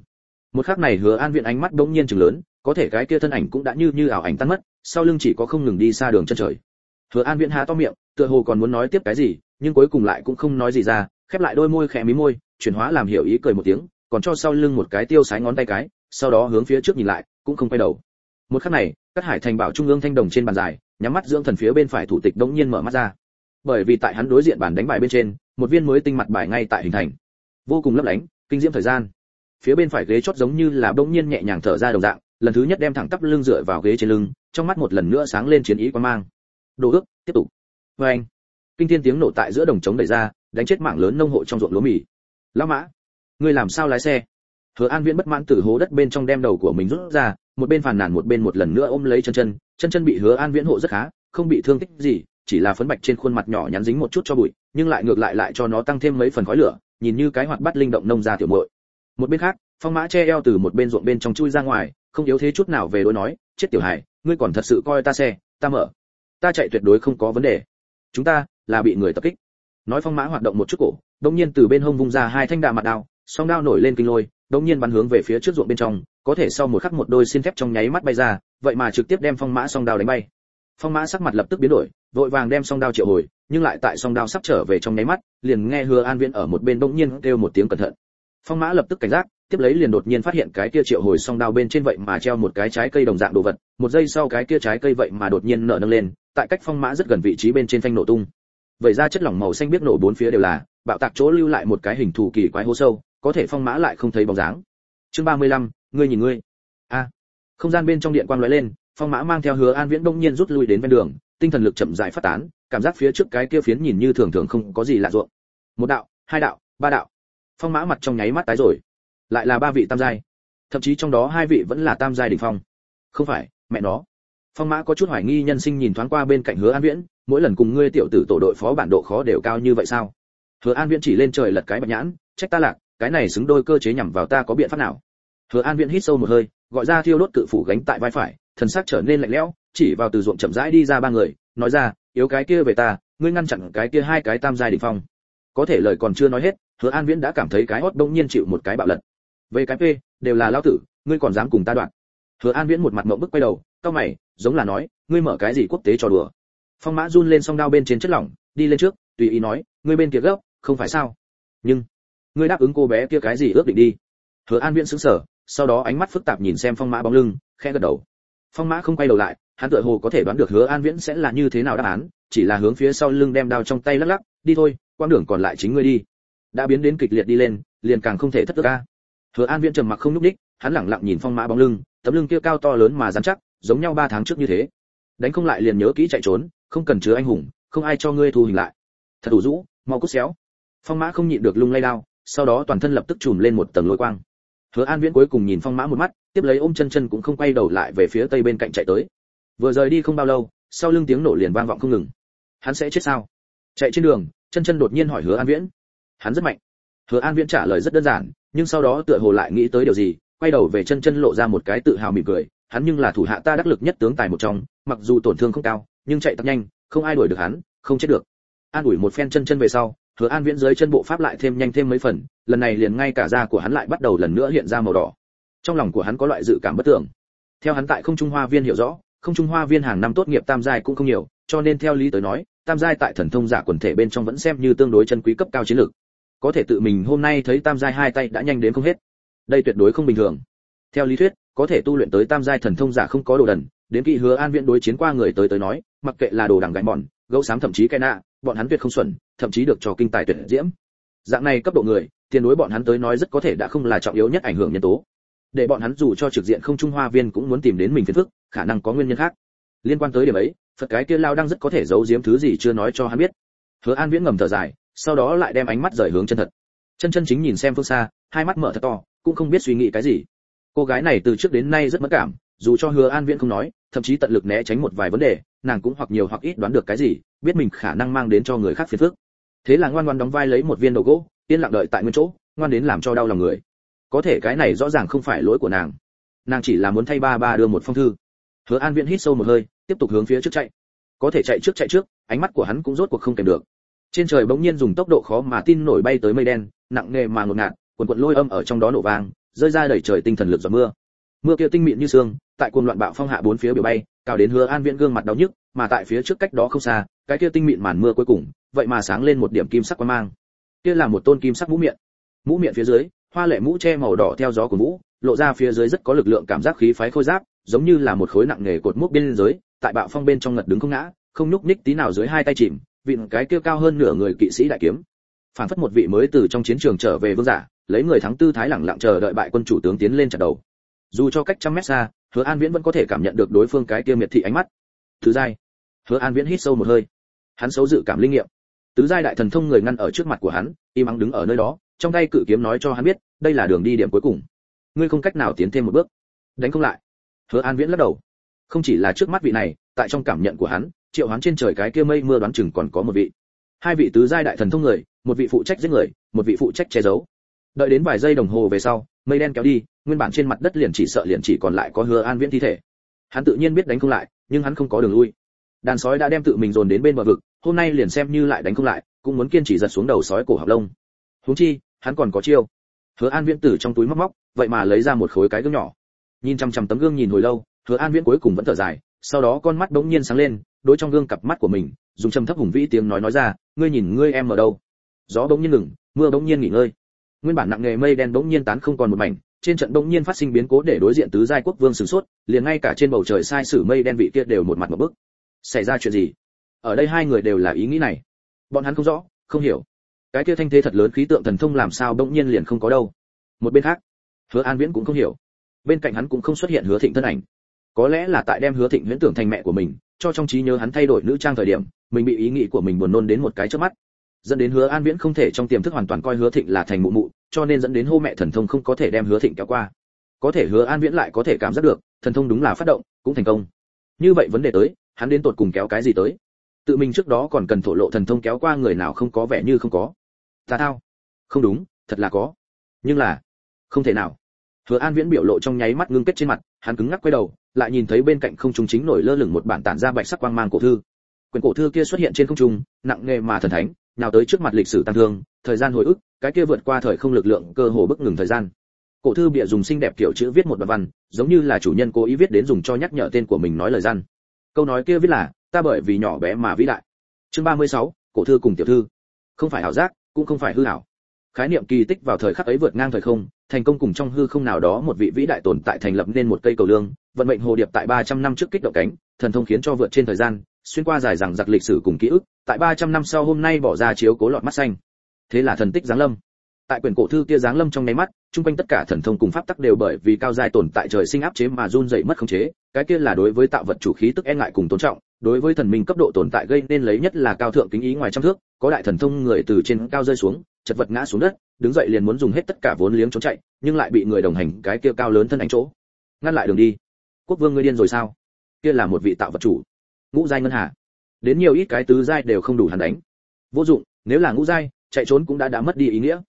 Một khắc này hứa an viễn ánh mắt bỗng nhiên chừng lớn, có thể cái kia thân ảnh cũng đã như như ảo ảnh tan mất, sau lưng chỉ có không ngừng đi xa đường chân trời. Hứa an viễn há to miệng, tựa hồ còn muốn nói tiếp cái gì, nhưng cuối cùng lại cũng không nói gì ra, khép lại đôi môi khẽ mí môi, chuyển hóa làm hiểu ý cười một tiếng, còn cho sau lưng một cái tiêu sái ngón tay cái, sau đó hướng phía trước nhìn lại, cũng không quay đầu. Một khắc này các hải thành bảo trung ương thanh đồng trên bàn dài, nhắm mắt dưỡng thần phía bên phải thủ tịch đống nhiên mở mắt ra. Bởi vì tại hắn đối diện bàn đánh bài bên trên, một viên mới tinh mặt bài ngay tại hình thành. Vô cùng lấp lánh, kinh diễm thời gian. Phía bên phải ghế chót giống như là đống nhiên nhẹ nhàng thở ra đồng dạng, lần thứ nhất đem thẳng tắp lưng dựa vào ghế trên lưng, trong mắt một lần nữa sáng lên chiến ý quan mang. Đồ ước, tiếp tục. Vê anh, kinh thiên tiếng nổ tại giữa đồng trống đẩy ra, đánh chết mạng lớn nông hộ trong ruộng lúa mì. Lão mã, ngươi làm sao lái xe? Hứa an viễn bất mãn từ hố đất bên trong đem đầu của mình rút ra một bên phàn nàn một bên một lần nữa ôm lấy chân chân chân chân bị hứa an viễn hộ rất khá, không bị thương tích gì, chỉ là phấn bạch trên khuôn mặt nhỏ nhắn dính một chút cho bụi, nhưng lại ngược lại lại cho nó tăng thêm mấy phần khói lửa, nhìn như cái hoạt bát linh động nông gia tiểu muội. Một bên khác, phong mã che eo từ một bên ruộng bên trong chui ra ngoài, không yếu thế chút nào về đối nói, chết tiểu hải ngươi còn thật sự coi ta xe, ta mở. Ta chạy tuyệt đối không có vấn đề. Chúng ta là bị người tập kích. Nói phong mã hoạt động một chút cổ đông nhiên từ bên hông vung ra hai thanh đà mặt đao song đao nổi lên kinh lôi đột nhiên bắn hướng về phía trước ruộng bên trong, có thể sau một khắc một đôi xin thép trong nháy mắt bay ra, vậy mà trực tiếp đem phong mã song đao đánh bay. Phong mã sắc mặt lập tức biến đổi, vội vàng đem song đao triệu hồi, nhưng lại tại song đao sắp trở về trong nháy mắt, liền nghe hứa an viễn ở một bên bỗng nhiên kêu một tiếng cẩn thận. Phong mã lập tức cảnh giác, tiếp lấy liền đột nhiên phát hiện cái kia triệu hồi song đao bên trên vậy mà treo một cái trái cây đồng dạng đồ vật, một giây sau cái kia trái cây vậy mà đột nhiên nở nâng lên, tại cách phong mã rất gần vị trí bên trên phanh nổ tung. Vậy ra chất lỏng màu xanh biết nổ bốn phía đều là, bạo tạc chỗ lưu lại một cái hình thù kỳ quái hố sâu có thể phong mã lại không thấy bóng dáng. Chương 35, ngươi nhìn ngươi. A. Không gian bên trong điện quang lóe lên phong mã mang theo hứa an viễn đông nhiên rút lui đến bên đường tinh thần lực chậm rãi phát tán cảm giác phía trước cái kia phiến nhìn như thường thường không có gì lạ ruộng. Một đạo hai đạo ba đạo. Phong mã mặt trong nháy mắt tái rồi. Lại là ba vị tam giai. Thậm chí trong đó hai vị vẫn là tam giai đỉnh phong. Không phải mẹ nó. Phong mã có chút hoài nghi nhân sinh nhìn thoáng qua bên cạnh hứa an viễn mỗi lần cùng ngươi tiểu tử tổ đội phó bản độ khó đều cao như vậy sao? Hứa an viễn chỉ lên trời lật cái bạch nhãn trách ta lạc cái này xứng đôi cơ chế nhằm vào ta có biện pháp nào? Hứa an viễn hít sâu một hơi, gọi ra thiêu đốt cự phủ gánh tại vai phải, thần sắc trở nên lạnh lẽo, chỉ vào từ ruộng chậm rãi đi ra ba người, nói ra, yếu cái kia về ta, ngươi ngăn chặn cái kia hai cái tam giai đỉnh phong. Có thể lời còn chưa nói hết, hứa an viễn đã cảm thấy cái hót đông nhiên chịu một cái bạo lật. Về cái p, đều là lao tử, ngươi còn dám cùng ta đoạn? Hứa an viễn một mặt mộng bức quay đầu cao mày, giống là nói, ngươi mở cái gì quốc tế trò đùa? Phong mã run lên song đao bên trên chất lỏng, đi lên trước, tùy ý nói, ngươi bên kia gấp, không phải sao? Nhưng ngươi đáp ứng cô bé kia cái gì ước định đi. Hứa an viễn sững sờ, sau đó ánh mắt phức tạp nhìn xem phong mã bóng lưng, khẽ gật đầu. Phong mã không quay đầu lại, hắn tựa hồ có thể đoán được hứa an viễn sẽ là như thế nào đáp án, chỉ là hướng phía sau lưng đem đao trong tay lắc lắc, đi thôi, quãng đường còn lại chính ngươi đi. Đã biến đến kịch liệt đi lên, liền càng không thể thất thức ca. Hứa an viễn trầm mặc không nhúc ních hắn lẳng lặng nhìn phong mã bóng lưng, tấm lưng kia cao to lớn mà dám chắc, giống nhau ba tháng trước như thế. Đánh không lại liền nhớ kỹ chạy trốn, không cần chứa anh hùng, không ai cho ngươi thu hình lại. Thật đủ rũ, mau cút xéo. Phong mã không nhịn được lung lay đao sau đó toàn thân lập tức trùm lên một tầng lôi quang. Hứa an viễn cuối cùng nhìn phong mã một mắt, tiếp lấy ôm chân chân cũng không quay đầu lại về phía tây bên cạnh chạy tới. Vừa rời đi không bao lâu, sau lưng tiếng nổ liền vang vọng không ngừng. Hắn sẽ chết sao? Chạy trên đường, chân chân đột nhiên hỏi hứa an viễn. Hắn rất mạnh. Hứa an viễn trả lời rất đơn giản, nhưng sau đó tựa hồ lại nghĩ tới điều gì, quay đầu về chân chân lộ ra một cái tự hào mỉm cười. Hắn nhưng là thủ hạ ta đắc lực nhất tướng tài một trong, mặc dù tổn thương không cao, nhưng chạy thật nhanh, không ai đuổi được hắn, không chết được. An ủi một phen chân chân về sau hứa an viễn dưới chân bộ pháp lại thêm nhanh thêm mấy phần, lần này liền ngay cả da của hắn lại bắt đầu lần nữa hiện ra màu đỏ. Trong lòng của hắn có loại dự cảm bất tưởng theo hắn tại không trung hoa viên hiểu rõ, không trung hoa viên hàng năm tốt nghiệp tam giai cũng không nhiều, cho nên theo lý tới nói, tam giai tại thần thông giả quần thể bên trong vẫn xem như tương đối chân quý cấp cao chiến lược. Có thể tự mình hôm nay thấy tam giai hai tay đã nhanh đến không hết. Đây tuyệt đối không bình thường. Theo lý thuyết, có thể tu luyện tới tam giai thần thông giả không có đồ đần, đến kỵ hứa an viễn đối chiến qua người tới tới nói, mặc kệ là đồ đằng gánh bọn, gấu xám thậm chí cái nạ, bọn hắn tuyệt không xuẩn thậm chí được cho kinh tài tuyệt diễm. Dạng này cấp độ người, tiền đối bọn hắn tới nói rất có thể đã không là trọng yếu nhất ảnh hưởng nhân tố. Để bọn hắn dù cho trực diện không trung hoa viên cũng muốn tìm đến mình phiền phức, khả năng có nguyên nhân khác. Liên quan tới điểm ấy, phật cái kia lao đang rất có thể giấu giếm thứ gì chưa nói cho hắn biết. Hứa an viễn ngầm thở dài, sau đó lại đem ánh mắt rời hướng chân thật. Chân chân chính nhìn xem phương xa, hai mắt mở thật to, cũng không biết suy nghĩ cái gì. Cô gái này từ trước đến nay rất mất cảm, dù cho hứa an viễn không nói, thậm chí tận lực né tránh một vài vấn đề, nàng cũng hoặc nhiều hoặc ít đoán được cái gì, biết mình khả năng mang đến cho người khác phiền phức thế là ngoan ngoan đóng vai lấy một viên đầu gỗ, yên lặng đợi tại nguyên chỗ, ngoan đến làm cho đau lòng người. Có thể cái này rõ ràng không phải lỗi của nàng. Nàng chỉ là muốn thay ba ba đưa một phong thư. Hứa an viễn hít sâu một hơi, tiếp tục hướng phía trước chạy. Có thể chạy trước chạy trước, ánh mắt của hắn cũng rốt cuộc không kèm được. Trên trời bỗng nhiên dùng tốc độ khó mà tin nổi bay tới mây đen, nặng nề mà ngột ngạt, quần quần lôi âm ở trong đó nổ vang, rơi ra đầy trời tinh thần lực giọt mưa. Mưa kia tinh mịn như sương tại cuồng loạn bạo phong hạ bốn phía biểu bay cao đến hứa an viễn gương mặt đau nhức, mà tại phía trước cách đó không xa cái kia tinh mịn màn mưa cuối cùng, vậy mà sáng lên một điểm kim sắc quang mang. Kia là một tôn kim sắc mũ miệng. Mũ miệng phía dưới, hoa lệ mũ che màu đỏ theo gió của mũ, lộ ra phía dưới rất có lực lượng cảm giác khí phái khôi giáp, giống như là một khối nặng nghề cột mốc bên dưới, tại bạo phong bên trong ngật đứng không ngã, không nhúc nhích tí nào dưới hai tay chìm vịn cái kia cao hơn nửa người kỵ sĩ đại kiếm. Phản phất một vị mới từ trong chiến trường trở về vương giả, lấy người thắng tư thái lẳng lặng chờ đợi bại quân chủ tướng tiến lên trận đầu. Dù cho cách trăm mét xa, hứa an viễn vẫn có thể cảm nhận được đối phương cái kia miệt thị ánh mắt. Thứ dai hứa an viễn hít sâu một hơi hắn xấu dự cảm linh nghiệm. Tứ giai đại thần thông người ngăn ở trước mặt của hắn, im ắng đứng ở nơi đó, trong tay cự kiếm nói cho hắn biết, đây là đường đi điểm cuối cùng. Ngươi không cách nào tiến thêm một bước. Đánh không lại. Hứa an viễn lắc đầu. Không chỉ là trước mắt vị này, tại trong cảm nhận của hắn, triệu hoán trên trời cái kia mây mưa đoán chừng còn có một vị. Hai vị tứ giai đại thần thông người, một vị phụ trách giết người, một vị phụ trách che giấu. Đợi đến vài giây đồng hồ về sau, mây đen kéo đi, nguyên bản trên mặt đất liền chỉ sợ liền chỉ còn lại có hứa an viễn thi thể. Hắn tự nhiên biết đánh không lại, nhưng hắn không có đường lui. Đàn sói đã đem tự mình dồn đến bên bờ vực hôm nay liền xem như lại đánh không lại, cũng muốn kiên trì giật xuống đầu sói cổ học lông. Huống chi, hắn còn có chiêu. Hứa an viễn từ trong túi móc móc, vậy mà lấy ra một khối cái gương nhỏ. Nhìn chằm chằm tấm gương nhìn hồi lâu, hứa an viễn cuối cùng vẫn thở dài, sau đó con mắt bỗng nhiên sáng lên, đối trong gương cặp mắt của mình, dùng trầm thấp hùng vĩ tiếng nói nói ra, ngươi nhìn ngươi em ở đâu? Gió bỗng nhiên ngừng, mưa bỗng nhiên nghỉ ngơi. Nguyên bản nặng nghề mây đen bỗng nhiên tán không còn một mảnh, trên trận bỗng nhiên phát sinh biến cố để đối diện tứ giai quốc vương sửng sốt, liền ngay cả trên bầu trời sai sử mây đen vị kia đều một mặt một bức. Xảy ra chuyện gì? Ở đây hai người đều là ý nghĩ này. Bọn hắn không rõ, không hiểu. Cái kia thanh thế thật lớn khí tượng thần thông làm sao bỗng nhiên liền không có đâu. Một bên khác, hứa an viễn cũng không hiểu. Bên cạnh hắn cũng không xuất hiện hứa thịnh thân ảnh. Có lẽ là tại đem hứa thịnh huyễn tưởng thành mẹ của mình, cho trong trí nhớ hắn thay đổi nữ trang thời điểm, mình bị ý nghĩ của mình buồn nôn đến một cái trước mắt. Dẫn đến hứa an viễn không thể trong tiềm thức hoàn toàn coi hứa thịnh là thành mụ mụ, cho nên dẫn đến hô mẹ thần thông không có thể đem hứa thịnh kéo qua. Có thể hứa an viễn lại có thể cảm giác được, thần thông đúng là phát động, cũng thành công. Như vậy vấn đề tới, hắn đến tột cùng kéo cái gì tới? Tự mình trước đó còn cần thổ lộ thần thông kéo qua người nào không có vẻ như không có. Ta thao. Không đúng, thật là có. Nhưng là, không thể nào. Hứa an viễn biểu lộ trong nháy mắt ngưng kết trên mặt, hắn cứng ngắc quay đầu, lại nhìn thấy bên cạnh không trung chính nổi lơ lửng một bản tản ra bạch sắc quang mang cổ thư. Quyển cổ thư kia xuất hiện trên không trung, nặng nề mà thần thánh, nào tới trước mặt lịch sử tăng thương, thời gian hồi ức, cái kia vượt qua thời không lực lượng cơ hồ bức ngừng thời gian. Cổ thư bịa dùng xinh đẹp kiểu chữ viết một đoạn văn, giống như là chủ nhân cố ý viết đến dùng cho nhắc nhở tên của mình nói lời gian. Câu nói kia viết là ta bởi vì nhỏ bé mà vĩ đại. Chương 36, cổ thư cùng tiểu thư. Không phải ảo giác cũng không phải hư ảo. Khái niệm kỳ tích vào thời khắc ấy vượt ngang thời không thành công cùng trong hư không nào đó một vị vĩ đại tồn tại thành lập nên một cây cầu lương vận mệnh hồ điệp tại 300 năm trước kích động cánh thần thông khiến cho vượt trên thời gian xuyên qua dài rằng giặc lịch sử cùng ký ức tại 300 năm sau hôm nay bỏ ra chiếu cố lọt mắt xanh. Thế là thần tích giáng lâm. Tại quyển cổ thư kia giáng lâm trong nháy mắt chung quanh tất cả thần thông cùng pháp tắc đều bởi vì cao giai tồn tại trời sinh áp chế mà run dậy mất khống chế cái kia là đối với tạo vật chủ khí tức e ngại cùng tôn trọng đối với thần minh cấp độ tồn tại gây nên lấy nhất là cao thượng kính ý ngoài trăm thước, có đại thần thông người từ trên cao rơi xuống, chật vật ngã xuống đất, đứng dậy liền muốn dùng hết tất cả vốn liếng trốn chạy, nhưng lại bị người đồng hành cái kia cao lớn thân ảnh chỗ. Ngăn lại đường đi. Quốc vương ngươi điên rồi sao? Kia là một vị tạo vật chủ. Ngũ giai ngân hà. Đến nhiều ít cái tứ giai đều không đủ hắn đánh. Vô dụng, nếu là ngũ giai, chạy trốn cũng đã đã mất đi ý nghĩa.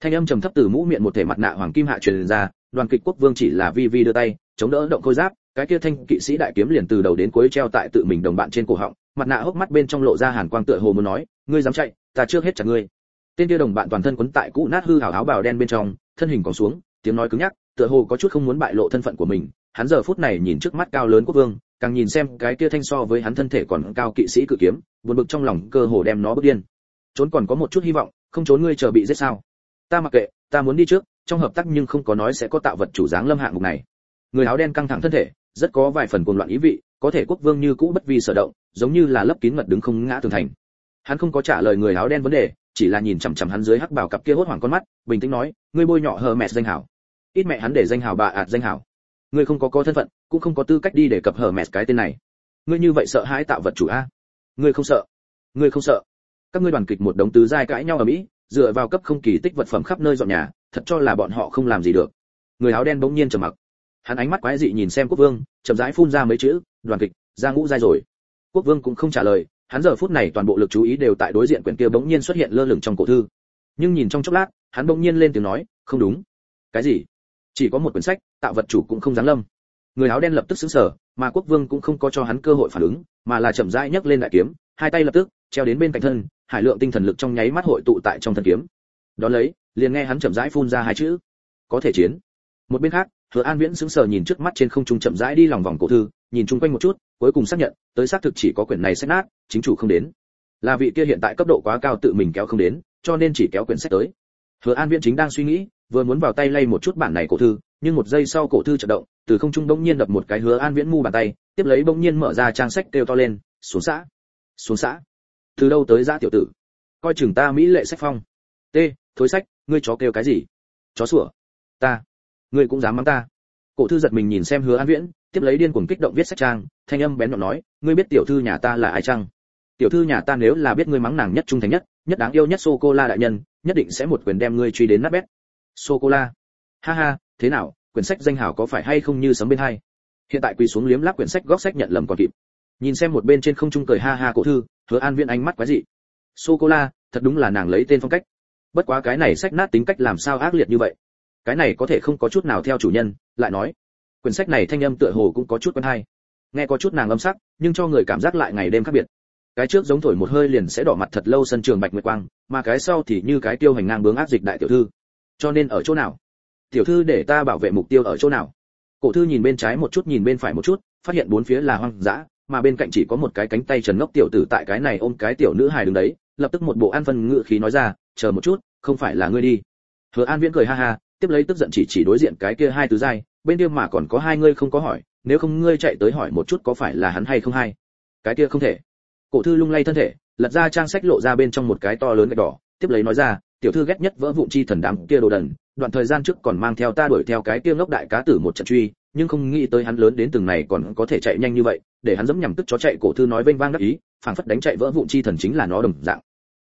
Thanh âm trầm thấp từ mũ miệng một thể mặt nạ hoàng kim hạ truyền ra, đoàn kịch quốc vương chỉ là vi vi đưa tay chống đỡ động khôi giáp, cái kia thanh kỵ sĩ đại kiếm liền từ đầu đến cuối treo tại tự mình đồng bạn trên cổ họng, mặt nạ hốc mắt bên trong lộ ra hàn quang tựa hồ muốn nói, ngươi dám chạy, ta trước hết chặt ngươi. Tên kia đồng bạn toàn thân quấn tại cũ nát hư hảo áo bào đen bên trong, thân hình còn xuống, tiếng nói cứng nhắc, tựa hồ có chút không muốn bại lộ thân phận của mình. Hắn giờ phút này nhìn trước mắt cao lớn quốc vương, càng nhìn xem cái kia thanh so với hắn thân thể còn cao kỵ sĩ cự kiếm, buồn bực trong lòng cơ hồ đem nó bước điên. Trốn còn có một chút hy vọng, không trốn ngươi chờ bị giết sao? Ta mặc kệ, ta muốn đi trước, trong hợp tác nhưng không có nói sẽ có tạo vật chủ dáng lâm hạng mục này người áo đen căng thẳng thân thể, rất có vài phần cuồng loạn ý vị, có thể quốc vương như cũ bất vi sở động, giống như là lấp kín mật đứng không ngã tường thành. Hắn không có trả lời người áo đen vấn đề, chỉ là nhìn chằm chằm hắn dưới hắc bào cặp kia hốt hoảng con mắt, bình tĩnh nói, ngươi bôi nhọ hờ mẹ danh hảo. Ít mẹ hắn để danh hảo bà ạt danh hảo. Ngươi không có có thân phận, cũng không có tư cách đi để cập hờ mẹ cái tên này. Ngươi như vậy sợ hãi tạo vật chủ a? Ngươi không sợ. Ngươi không sợ. Các ngươi đoàn kịch một đống tứ giai cãi nhau ở mỹ, dựa vào cấp không kỳ tích vật phẩm khắp nơi dọn nhà, thật cho là bọn họ không làm gì được. Người áo đen bỗng nhiên trầm mặc hắn ánh mắt quái dị nhìn xem quốc vương, chậm rãi phun ra mấy chữ, đoàn kịch, ra ngũ dai rồi. Quốc vương cũng không trả lời, hắn giờ phút này toàn bộ lực chú ý đều tại đối diện quyển kia bỗng nhiên xuất hiện lơ lửng trong cổ thư. Nhưng nhìn trong chốc lát, hắn bỗng nhiên lên tiếng nói, không đúng. Cái gì? Chỉ có một quyển sách, tạo vật chủ cũng không giáng lâm. Người áo đen lập tức sững sờ, mà quốc vương cũng không có cho hắn cơ hội phản ứng, mà là chậm rãi nhấc lên đại kiếm, hai tay lập tức, treo đến bên cạnh thân, hải lượng tinh thần lực trong nháy mắt hội tụ tại trong thân kiếm. Đó lấy, liền nghe hắn chậm rãi phun ra hai chữ, có thể chiến. Một bên khác hứa an viễn sững sờ nhìn trước mắt trên không trung chậm rãi đi lòng vòng cổ thư, nhìn chung quanh một chút, cuối cùng xác nhận, tới xác thực chỉ có quyển này sách nát, chính chủ không đến. Là vị kia hiện tại cấp độ quá cao tự mình kéo không đến, cho nên chỉ kéo quyển sách tới. Hứa an viễn chính đang suy nghĩ, vừa muốn vào tay lay một chút bản này cổ thư, nhưng một giây sau cổ thư chợt động, từ không trung bỗng nhiên đập một cái hứa an viễn mu bàn tay, tiếp lấy bỗng nhiên mở ra trang sách kêu to lên, xuống xã xuống xã. Từ đâu tới ra tiểu tử? Coi chừng ta mỹ lệ sách phong. T thối sách, ngươi chó kêu cái gì? Chó sủa. Ta ngươi cũng dám mắng ta. Cổ thư giật mình nhìn xem hứa an viễn, tiếp lấy điên cuồng kích động viết sách trang, thanh âm bén nhọn nói, ngươi biết tiểu thư nhà ta là ai chăng? Tiểu thư nhà ta nếu là biết ngươi mắng nàng nhất trung thành nhất nhất đáng yêu nhất sô cô la đại nhân, nhất định sẽ một quyền đem ngươi truy đến nát bét. Sô cô la ha ha, thế nào, quyển sách danh hào có phải hay không như sấm bên hay? hiện tại quỳ xuống liếm láp quyển sách góc sách nhận lầm còn kịp. Nhìn xem một bên trên không trung cười ha ha cổ thư, hứa an viễn ánh mắt quái dị. Sô cô la thật đúng là nàng lấy tên phong cách. Bất quá cái này sách nát tính cách làm sao ác liệt như vậy? Cái này có thể không có chút nào theo chủ nhân, lại nói. Quyển sách này thanh âm tựa hồ cũng có chút quen hay. Nghe có chút nàng âm sắc, nhưng cho người cảm giác lại ngày đêm khác biệt. Cái trước giống thổi một hơi liền sẽ đỏ mặt thật lâu sân trường bạch nguyệt quang, mà cái sau thì như cái tiêu hành ngang bướng áp dịch đại tiểu thư. Cho nên ở chỗ nào? Tiểu thư để ta bảo vệ mục tiêu ở chỗ nào? Cổ thư nhìn bên trái một chút, nhìn bên phải một chút, phát hiện bốn phía là hoang dã, mà bên cạnh chỉ có một cái cánh tay trần ngốc tiểu tử tại cái này ôm cái tiểu nữ hài đứng đấy, lập tức một bộ an phân ngự khí nói ra, chờ một chút, không phải là ngươi đi. Hứa an viễn cười ha ha tiếp lấy tức giận chỉ chỉ đối diện cái kia hai tứ giai, bên kia mà còn có hai ngươi không có hỏi, nếu không ngươi chạy tới hỏi một chút có phải là hắn hay không hay cái kia không thể. Cổ thư lung lay thân thể, lật ra trang sách lộ ra bên trong một cái to lớn gạch đỏ, tiếp lấy nói ra, tiểu thư ghét nhất vỡ vụn chi thần đám kia đồ đần, đoạn thời gian trước còn mang theo ta đuổi theo cái kia ngốc đại cá tử một trận truy, nhưng không nghĩ tới hắn lớn đến từng này còn có thể chạy nhanh như vậy, để hắn dẫm nhằm tức chó chạy, cổ thư nói vênh vang đắc ý, phảng phất đánh chạy vỡ vụn chi thần chính là nó đồng dạng.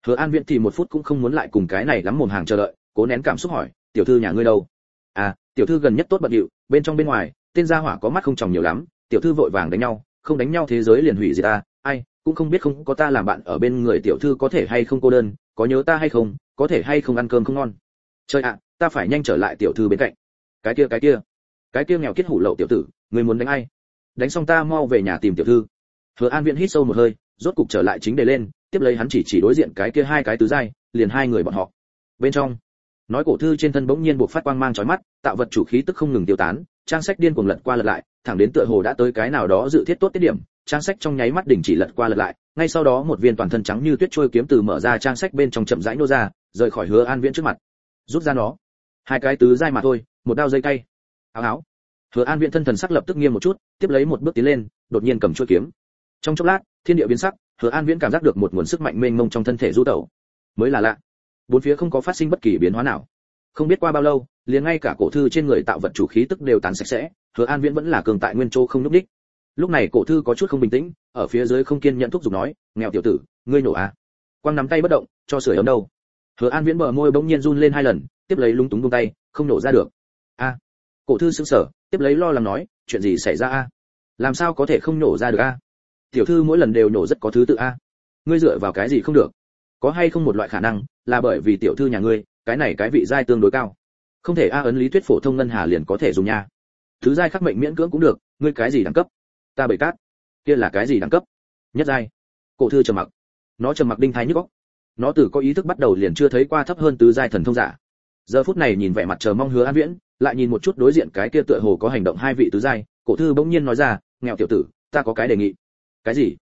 Hứa an viễn thì một phút cũng không muốn lại cùng cái này lắm mồm hàng chờ đợi, cố nén cảm xúc hỏi tiểu thư nhà ngươi đâu? À tiểu thư gần nhất tốt bận điệu, bên trong bên ngoài, tên gia hỏa có mắt không tròng nhiều lắm, tiểu thư vội vàng đánh nhau, không đánh nhau thế giới liền hủy gì ta, ai, cũng không biết không có ta làm bạn ở bên người tiểu thư có thể hay không cô đơn, có nhớ ta hay không, có thể hay không ăn cơm không ngon. Trời ạ, ta phải nhanh trở lại tiểu thư bên cạnh. Cái kia cái kia. Cái kia nghèo kiết hủ lậu tiểu tử, người muốn đánh ai? Đánh xong ta mau về nhà tìm tiểu thư. Hứa an viễn hít sâu một hơi, rốt cục trở lại chính đề lên, tiếp lấy hắn chỉ chỉ đối diện cái kia hai cái tứ giai, liền hai người bọn họ. Bên trong nói cổ thư trên thân bỗng nhiên buộc phát quang mang chói mắt, tạo vật chủ khí tức không ngừng tiêu tán, trang sách điên cuồng lật qua lật lại, thẳng đến tựa hồ đã tới cái nào đó dự thiết tốt tiết điểm, trang sách trong nháy mắt đỉnh chỉ lật qua lật lại, ngay sau đó một viên toàn thân trắng như tuyết trôi kiếm từ mở ra trang sách bên trong chậm rãi nô ra, rời khỏi hứa an viễn trước mặt. Rút ra nó. Hai cái tứ dai mà thôi, một đao dây cay. Áo áo hứa an viễn thân thần sắc lập tức nghiêm một chút, tiếp lấy một bước tiến lên, đột nhiên cầm chuôi kiếm. Trong chốc lát, thiên địa biến sắc, hứa an viễn cảm giác được một nguồn sức mạnh mênh mông trong thân thể du tẩu. Mới là lạ bốn phía không có phát sinh bất kỳ biến hóa nào. Không biết qua bao lâu, liền ngay cả cổ thư trên người tạo vật chủ khí tức đều tán sạch sẽ, hứa an viễn vẫn là cường tại nguyên châu không núp đích lúc này cổ thư có chút không bình tĩnh, ở phía dưới không kiên nhận thúc giục nói, nghèo tiểu tử, ngươi nổ à? Quang nắm tay bất động, cho sửa ấm đâu hứa an viễn bờ môi bỗng nhiên run lên hai lần, tiếp lấy lúng túng buông tay, không nổ ra được. A. Cổ thư sững sờ, tiếp lấy lo lắng nói, chuyện gì xảy ra a? Làm sao có thể không nổ ra được a? Tiểu thư mỗi lần đều nổ rất có thứ tự a. Ngươi dựa vào cái gì không được? Có hay không một loại khả năng là bởi vì tiểu thư nhà ngươi, cái này cái vị giai tương đối cao. Không thể a ấn lý thuyết phổ thông ngân hà liền có thể dùng nha. Thứ giai khắc mệnh miễn cưỡng cũng được, ngươi cái gì đẳng cấp? Ta bảy cát. Kia là cái gì đẳng cấp? Nhất giai. Cổ thư trầm mặc. Nó trầm mặc đinh thái nhức óc. Nó từ có ý thức bắt đầu liền chưa thấy qua thấp hơn tứ giai thần thông giả. Giờ phút này nhìn vẻ mặt chờ mong hứa an viễn, lại nhìn một chút đối diện cái kia tựa hồ có hành động hai vị tứ giai, cổ thư bỗng nhiên nói ra, nghèo tiểu tử, ta có cái đề nghị. Cái gì?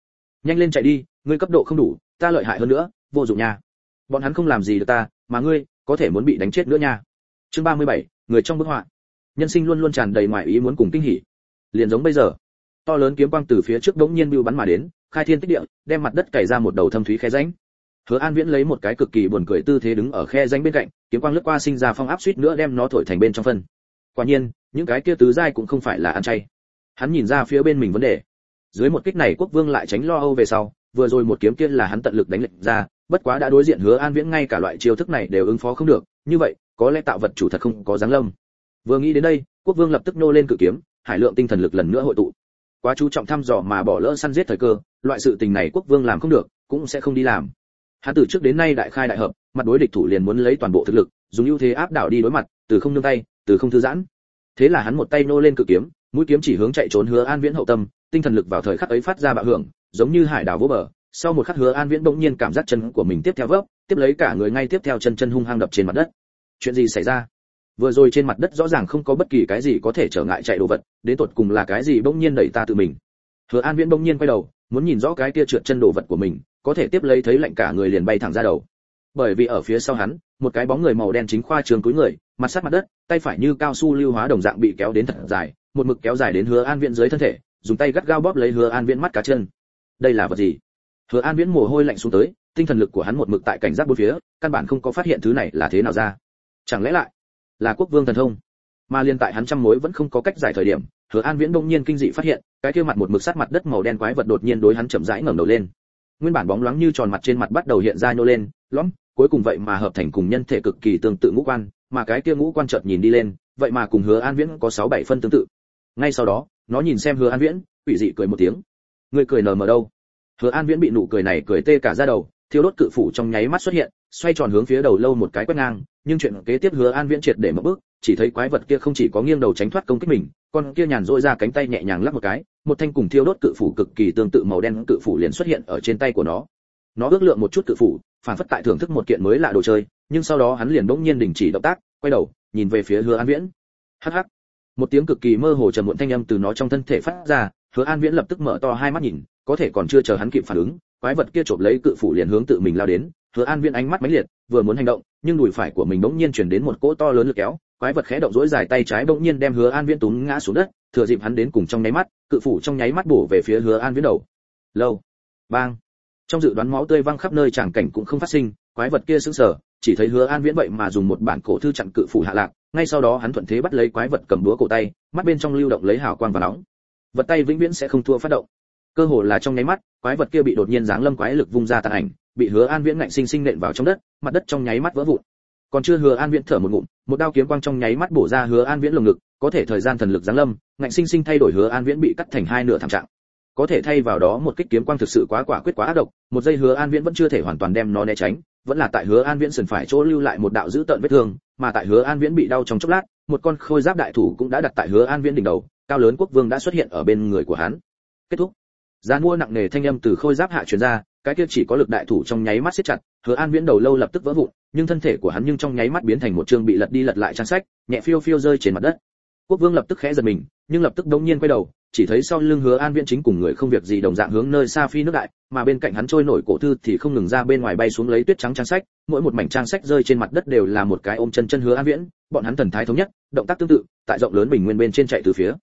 Nhanh lên chạy đi, ngươi cấp độ không đủ, ta lợi hại hơn nữa vô dụng nha. Bọn hắn không làm gì được ta mà ngươi có thể muốn bị đánh chết nữa nha. Chương 37, người trong bức họa. Nhân sinh luôn luôn tràn đầy ngoại ý muốn cùng kinh hỉ. Liền giống bây giờ to lớn kiếm quang từ phía trước đống nhiên bưu bắn mà đến khai thiên tích địa đem mặt đất cày ra một đầu thâm thúy khe rãnh. Hứa an viễn lấy một cái cực kỳ buồn cười tư thế đứng ở khe rãnh bên cạnh kiếm quang lướt qua sinh ra phong áp suýt nữa đem nó thổi thành bên trong phân. Quả nhiên những cái kia tứ giai cũng không phải là ăn chay. Hắn nhìn ra phía bên mình vấn đề. Dưới một kích này quốc vương lại tránh lo âu về sau vừa rồi một kiếm kia là hắn tận lực đánh lệnh ra bất quá đã đối diện hứa an viễn ngay cả loại chiêu thức này đều ứng phó không được, như vậy, có lẽ tạo vật chủ thật không có dáng lâm. Vừa nghĩ đến đây, quốc vương lập tức nô lên cự kiếm, hải lượng tinh thần lực lần nữa hội tụ. Quá chú trọng thăm dò mà bỏ lỡ săn giết thời cơ, loại sự tình này quốc vương làm không được, cũng sẽ không đi làm. Hắn từ trước đến nay đại khai đại hợp, mặt đối địch thủ liền muốn lấy toàn bộ thực lực, dùng ưu thế áp đảo đi đối mặt, từ không nương tay, từ không thư giãn. Thế là hắn một tay nô lên cự kiếm, mũi kiếm chỉ hướng chạy trốn hứa an viễn hậu tâm, tinh thần lực vào thời khắc ấy phát ra bạo hưởng, giống như hải đảo vỗ bờ sau một khắc hứa an viễn bỗng nhiên cảm giác chân của mình tiếp theo vấp, tiếp lấy cả người ngay tiếp theo chân chân hung hăng đập trên mặt đất. Chuyện gì xảy ra? Vừa rồi trên mặt đất rõ ràng không có bất kỳ cái gì có thể trở ngại chạy đồ vật, đến tột cùng là cái gì bỗng nhiên đẩy ta tự mình. Hứa an viễn bỗng nhiên quay đầu, muốn nhìn rõ cái kia trượt chân đồ vật của mình, có thể tiếp lấy thấy lạnh cả người liền bay thẳng ra đầu. Bởi vì ở phía sau hắn, một cái bóng người màu đen chính khoa trường cúi người, mặt sát mặt đất, tay phải như cao su lưu hóa đồng dạng bị kéo đến thật dài, một mực kéo dài đến hứa an viễn dưới thân thể, dùng tay gắt gao bóp lấy hứa an viễn mắt cá chân. Đây là vật gì? Hứa an viễn mồ hôi lạnh xuống tới, tinh thần lực của hắn một mực tại cảnh giác bốn phía, căn bản không có phát hiện thứ này là thế nào ra. Chẳng lẽ lại là quốc vương thần thông? Mà liên tại hắn trăm mối vẫn không có cách giải thời điểm, hứa an viễn đông nhiên kinh dị phát hiện, cái kia mặt một mực sát mặt đất màu đen quái vật đột nhiên đối hắn chậm rãi ngẩng đầu lên. Nguyên bản bóng loáng như tròn mặt trên mặt bắt đầu hiện ra nhô lên, lõm, cuối cùng vậy mà hợp thành cùng nhân thể cực kỳ tương tự ngũ quan, mà cái kia ngũ quan chợt nhìn đi lên, vậy mà cùng hứa an viễn có sáu bảy phân tương tự. Ngay sau đó, nó nhìn xem hứa an viễn, quỷ dị cười một tiếng. Người cười nở mở đâu? Hứa an viễn bị nụ cười này cười tê cả da đầu, thiêu đốt cự phủ trong nháy mắt xuất hiện, xoay tròn hướng phía đầu lâu một cái quét ngang, nhưng chuyện kế tiếp hứa an viễn triệt để một bước, chỉ thấy quái vật kia không chỉ có nghiêng đầu tránh thoát công kích mình, con kia nhàn rỗi ra cánh tay nhẹ nhàng lắc một cái, một thanh cùng thiêu đốt cự phủ cực kỳ tương tự màu đen cự phủ liền xuất hiện ở trên tay của nó. Nó ước lượng một chút cự phủ, phản phất tại thưởng thức một kiện mới lạ đồ chơi, nhưng sau đó hắn liền bỗng nhiên đình chỉ động tác, quay đầu, nhìn về phía hứa an viễn. Hắc hắc. Một tiếng cực kỳ mơ hồ trầm muộn thanh âm từ nó trong thân thể phát ra, hứa an viễn lập tức mở to hai mắt nhìn có thể còn chưa chờ hắn kịp phản ứng, quái vật kia chộp lấy cự phủ liền hướng tự mình lao đến, hứa an viên ánh mắt mãnh liệt, vừa muốn hành động, nhưng đùi phải của mình bỗng nhiên chuyển đến một cỗ to lớn lực kéo, quái vật khẽ động dỗi dài tay trái bỗng nhiên đem hứa an viên túng ngã xuống đất, thừa dịp hắn đến cùng trong nháy mắt, cự phủ trong nháy mắt bổ về phía hứa an viễn đầu. Lâu. Bang. Trong dự đoán máu tươi văng khắp nơi tràng cảnh cũng không phát sinh, quái vật kia sững sờ, chỉ thấy hứa an viễn vậy mà dùng một bản cổ thư chặn cự phủ hạ lạc, ngay sau đó hắn thuận thế bắt lấy quái vật cầm búa cổ tay, mắt bên trong lưu động lấy hào quang và nóng. Vật tay vĩnh viễn sẽ không thua phát động cơ hồ là trong nháy mắt, quái vật kia bị đột nhiên giáng lâm quái lực vung ra tàn ảnh, bị hứa an viễn ngạnh sinh sinh nện vào trong đất, mặt đất trong nháy mắt vỡ vụn. Còn chưa hứa an viễn thở một ngụm, một đao kiếm quang trong nháy mắt bổ ra hứa an viễn lồng ngực, có thể thời gian thần lực giáng lâm, ngạnh sinh sinh thay đổi hứa an viễn bị cắt thành hai nửa thảm trạng. Có thể thay vào đó một kích kiếm quang thực sự quá quả quyết quá ác độc, một giây hứa an viễn vẫn chưa thể hoàn toàn đem nó né tránh, vẫn là tại hứa an viễn sườn phải chỗ lưu lại một đạo dữ tợn vết thương, mà tại hứa an viễn bị đau trong chốc lát, một con khôi giáp đại thủ cũng đã đặt tại hứa an viễn đỉnh đầu, cao lớn quốc vương đã xuất hiện ở bên người của hắn. Kết thúc gian mua nặng nề thanh âm từ khôi giáp hạ truyền ra, cái kia chỉ có lực đại thủ trong nháy mắt siết chặt, hứa an viễn đầu lâu lập tức vỡ vụn, nhưng thân thể của hắn nhưng trong nháy mắt biến thành một chương bị lật đi lật lại trang sách, nhẹ phiêu phiêu rơi trên mặt đất. Quốc vương lập tức khẽ giật mình, nhưng lập tức đống nhiên quay đầu, chỉ thấy sau lưng hứa an viễn chính cùng người không việc gì đồng dạng hướng nơi xa phi nước đại, mà bên cạnh hắn trôi nổi cổ thư thì không ngừng ra bên ngoài bay xuống lấy tuyết trắng trang sách, mỗi một mảnh trang sách rơi trên mặt đất đều là một cái ôm chân chân hứa an viễn, bọn hắn thần thái thống nhất, động tác tương tự, tại rộng lớn bình nguyên bên trên chạy từ phía.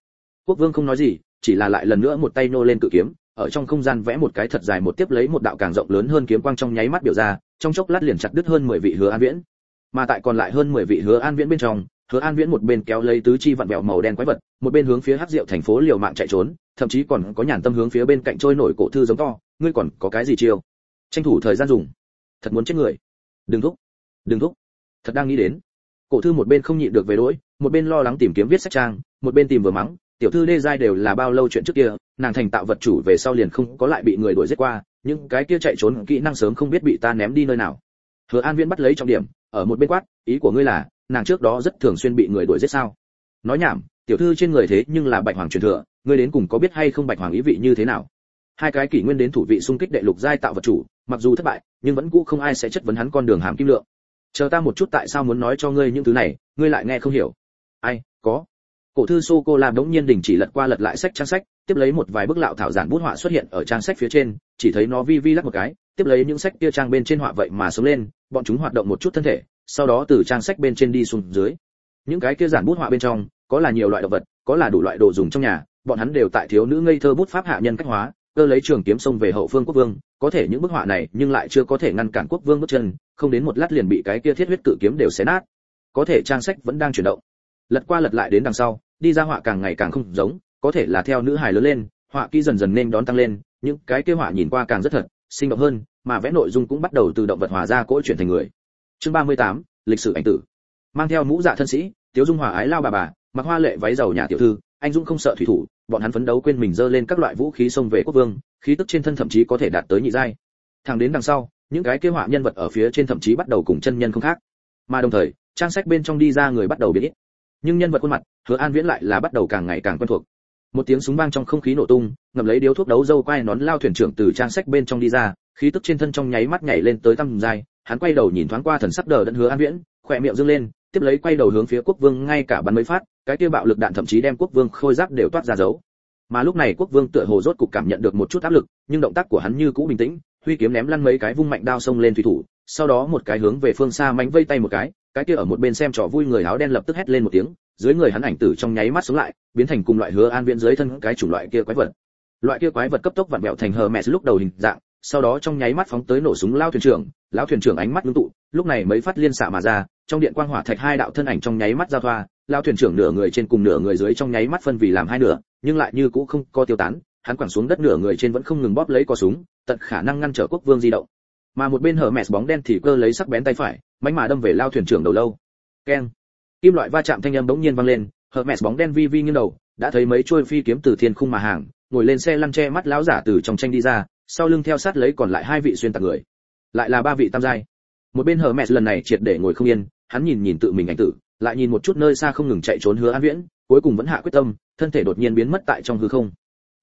Quốc vương không nói gì, chỉ là lại lần nữa một tay nô lên cự kiếm ở trong không gian vẽ một cái thật dài một tiếp lấy một đạo càng rộng lớn hơn kiếm quang trong nháy mắt biểu ra, trong chốc lát liền chặt đứt hơn 10 vị hứa an viễn. Mà tại còn lại hơn 10 vị hứa an viễn bên trong, hứa an viễn một bên kéo lấy tứ chi vặn vẹo màu đen quái vật, một bên hướng phía hắc diệu thành phố liều mạng chạy trốn, thậm chí còn có nhàn tâm hướng phía bên cạnh trôi nổi cổ thư giống to, ngươi còn có cái gì chiêu? Tranh thủ thời gian dùng. Thật muốn chết người. Đừng thúc đừng thúc. Thật đang nghĩ đến. Cổ thư một bên không nhịn được về đỗi một bên lo lắng tìm kiếm viết sách trang, một bên tìm vừa mắng tiểu thư đê giai đều là bao lâu chuyện trước kia, nàng thành tạo vật chủ về sau liền không có lại bị người đuổi giết qua, những cái kia chạy trốn kỹ năng sớm không biết bị ta ném đi nơi nào. Hứa an viễn bắt lấy trọng điểm, ở một bên quát, ý của ngươi là, nàng trước đó rất thường xuyên bị người đuổi giết sao? Nói nhảm, tiểu thư trên người thế nhưng là bạch hoàng truyền thừa, ngươi đến cùng có biết hay không bạch hoàng ý vị như thế nào? Hai cái kỷ nguyên đến thủ vị xung kích đệ lục giai tạo vật chủ, mặc dù thất bại, nhưng vẫn cũ không ai sẽ chất vấn hắn con đường hàm kim lượng. Chờ ta một chút tại sao muốn nói cho ngươi những thứ này, ngươi lại nghe không hiểu. Ai, có cổ thư sô cô la đống nhiên đình chỉ lật qua lật lại sách trang sách, tiếp lấy một vài bức lạo thảo giản bút họa xuất hiện ở trang sách phía trên, chỉ thấy nó vi vi lắc một cái, tiếp lấy những sách kia trang bên trên họa vậy mà sống lên, bọn chúng hoạt động một chút thân thể, sau đó từ trang sách bên trên đi xuống dưới. Những cái kia giản bút họa bên trong, có là nhiều loại động vật, có là đủ loại đồ dùng trong nhà, bọn hắn đều tại thiếu nữ ngây thơ bút pháp hạ nhân cách hóa, cơ lấy trường kiếm xông về hậu phương quốc vương, có thể những bức họa này nhưng lại chưa có thể ngăn cản quốc vương bước chân, không đến một lát liền bị cái kia thiết huyết cự kiếm đều xé nát. Có thể trang sách vẫn đang chuyển động. Lật qua lật lại đến đằng sau đi ra họa càng ngày càng không giống có thể là theo nữ hài lớn lên họa kỹ dần dần nên đón tăng lên những cái kia họa nhìn qua càng rất thật sinh động hơn mà vẽ nội dung cũng bắt đầu từ động vật hòa ra cỗ chuyển thành người. Chương 38, lịch sử ảnh tử. Mang theo mũ dạ thân sĩ tiếu dung hòa ái lao bà bà mặc hoa lệ váy giàu nhà tiểu thư anh dũng không sợ thủy thủ bọn hắn phấn đấu quên mình dơ lên các loại vũ khí xông về quốc vương khí tức trên thân thậm chí có thể đạt tới nhị giai. Thẳng đến đằng sau những cái kế họa nhân vật ở phía trên thậm chí bắt đầu cùng chân nhân không khác. Mà đồng thời trang sách bên trong đi ra người bắt đầu biến ít nhưng nhân vật khuôn mặt, hứa an viễn lại là bắt đầu càng ngày càng quen thuộc. Một tiếng súng vang trong không khí nổ tung, ngậm lấy điếu thuốc đấu dâu quay nón lao thuyền trưởng từ trang sách bên trong đi ra, khí tức trên thân trong nháy mắt nhảy lên tới tăm dài hắn quay đầu nhìn thoáng qua thần sắc đờ đẫn hứa an viễn, khỏe miệng dương lên, tiếp lấy quay đầu hướng phía quốc vương ngay cả bắn mấy phát, cái kia bạo lực đạn thậm chí đem quốc vương khôi giáp đều toát ra dấu. Mà lúc này quốc vương tựa hồ rốt cục cảm nhận được một chút áp lực, nhưng động tác của hắn như cũ bình tĩnh, huy kiếm ném lăn mấy cái vung mạnh đao xông lên thủy thủ, sau đó một cái hướng về phương xa mánh vây tay một cái cái kia ở một bên xem trò vui người áo đen lập tức hét lên một tiếng, dưới người hắn ảnh tử trong nháy mắt xuống lại, biến thành cùng loại hứa an viễn dưới thân cái chủng loại kia quái vật. Loại kia quái vật cấp tốc vặn vẹo thành hờ mẹ lúc đầu hình dạng, sau đó trong nháy mắt phóng tới nổ súng lao thuyền trưởng lão thuyền trưởng ánh mắt ngưng tụ, lúc này mấy phát liên xạ mà ra, trong điện quang hỏa thạch hai đạo thân ảnh trong nháy mắt giao thoa, lao thuyền trưởng nửa người trên cùng nửa người dưới trong nháy mắt phân vì làm hai nửa, nhưng lại như cũ không có tiêu tán, hắn quẳng xuống đất nửa người trên vẫn không ngừng bóp lấy cò súng, tận khả năng ngăn trở quốc vương di động. Mà một bên hở mẹ bóng đen thì cơ lấy sắc bén tay phải mánh mà đâm về lao thuyền trưởng đầu lâu. Keng. Kim loại va chạm thanh âm bỗng nhiên vang lên hở mẹt bóng đen vi vi nghiêng đầu, đã thấy mấy trôi phi kiếm từ thiên khung mà hàng, ngồi lên xe lăn che mắt lão giả từ trong tranh đi ra, sau lưng theo sát lấy còn lại hai vị xuyên tạc người. Lại là ba vị tam giai. Một bên hở mẹt lần này triệt để ngồi không yên, hắn nhìn nhìn tự mình ảnh tử, lại nhìn một chút nơi xa không ngừng chạy trốn hứa an viễn, cuối cùng vẫn hạ quyết tâm, thân thể đột nhiên biến mất tại trong hư không.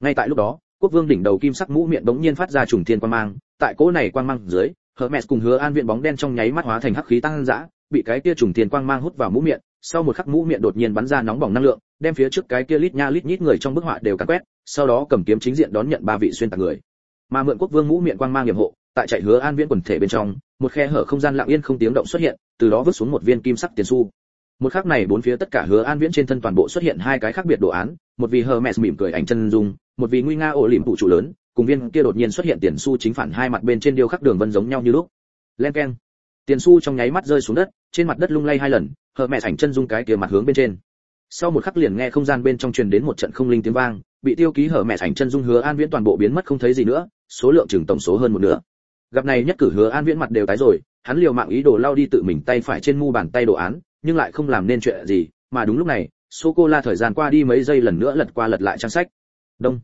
Ngay tại lúc đó, quốc vương đỉnh đầu kim sắc mũ miệng bỗng nhiên phát ra trùng thiên quang mang, tại cỗ này quang mang dưới Hermes cùng Hứa An viện bóng đen trong nháy mắt hóa thành hắc khí tăng dã, bị cái kia trùng tiền quang mang hút vào mũ miệng, sau một khắc mũ miệng đột nhiên bắn ra nóng bỏng năng lượng, đem phía trước cái kia lít nha lít nhít người trong bức họa đều càn quét, sau đó cầm kiếm chính diện đón nhận ba vị xuyên tạc người. Mà mượn quốc vương mũ miệng quang mang yểm hộ, tại chạy Hứa An viễn quần thể bên trong, một khe hở không gian lặng yên không tiếng động xuất hiện, từ đó vứt xuống một viên kim sắc tiền xu. Một khắc này bốn phía tất cả Hứa An viễn trên thân toàn bộ xuất hiện hai cái khác biệt đồ án, một vì Hermes mỉm cười ảnh chân dung, một vì nguy nga ổ liễm phụ trụ lớn, cùng viên kia đột nhiên xuất hiện tiền xu chính phản hai mặt bên trên điêu khắc đường vân giống nhau như lúc. Len keng. Tiền xu trong nháy mắt rơi xuống đất, trên mặt đất lung lay hai lần hờ mẹ ảnh chân dung cái kia mặt hướng bên trên. Sau một khắc liền nghe không gian bên trong truyền đến một trận không linh tiếng vang, bị tiêu ký hở mẹ ảnh chân dung hứa an viễn toàn bộ biến mất không thấy gì nữa, số lượng chừng tổng số hơn một nửa. Gặp này nhất cử hứa an viễn mặt đều tái rồi, hắn liều mạng ý đồ lao đi tự mình tay phải trên mu bàn tay đồ án, nhưng lại không làm nên chuyện gì, mà đúng lúc này, sô cô la thời gian qua đi mấy giây lần nữa lật qua lật lại trang sách. Đông.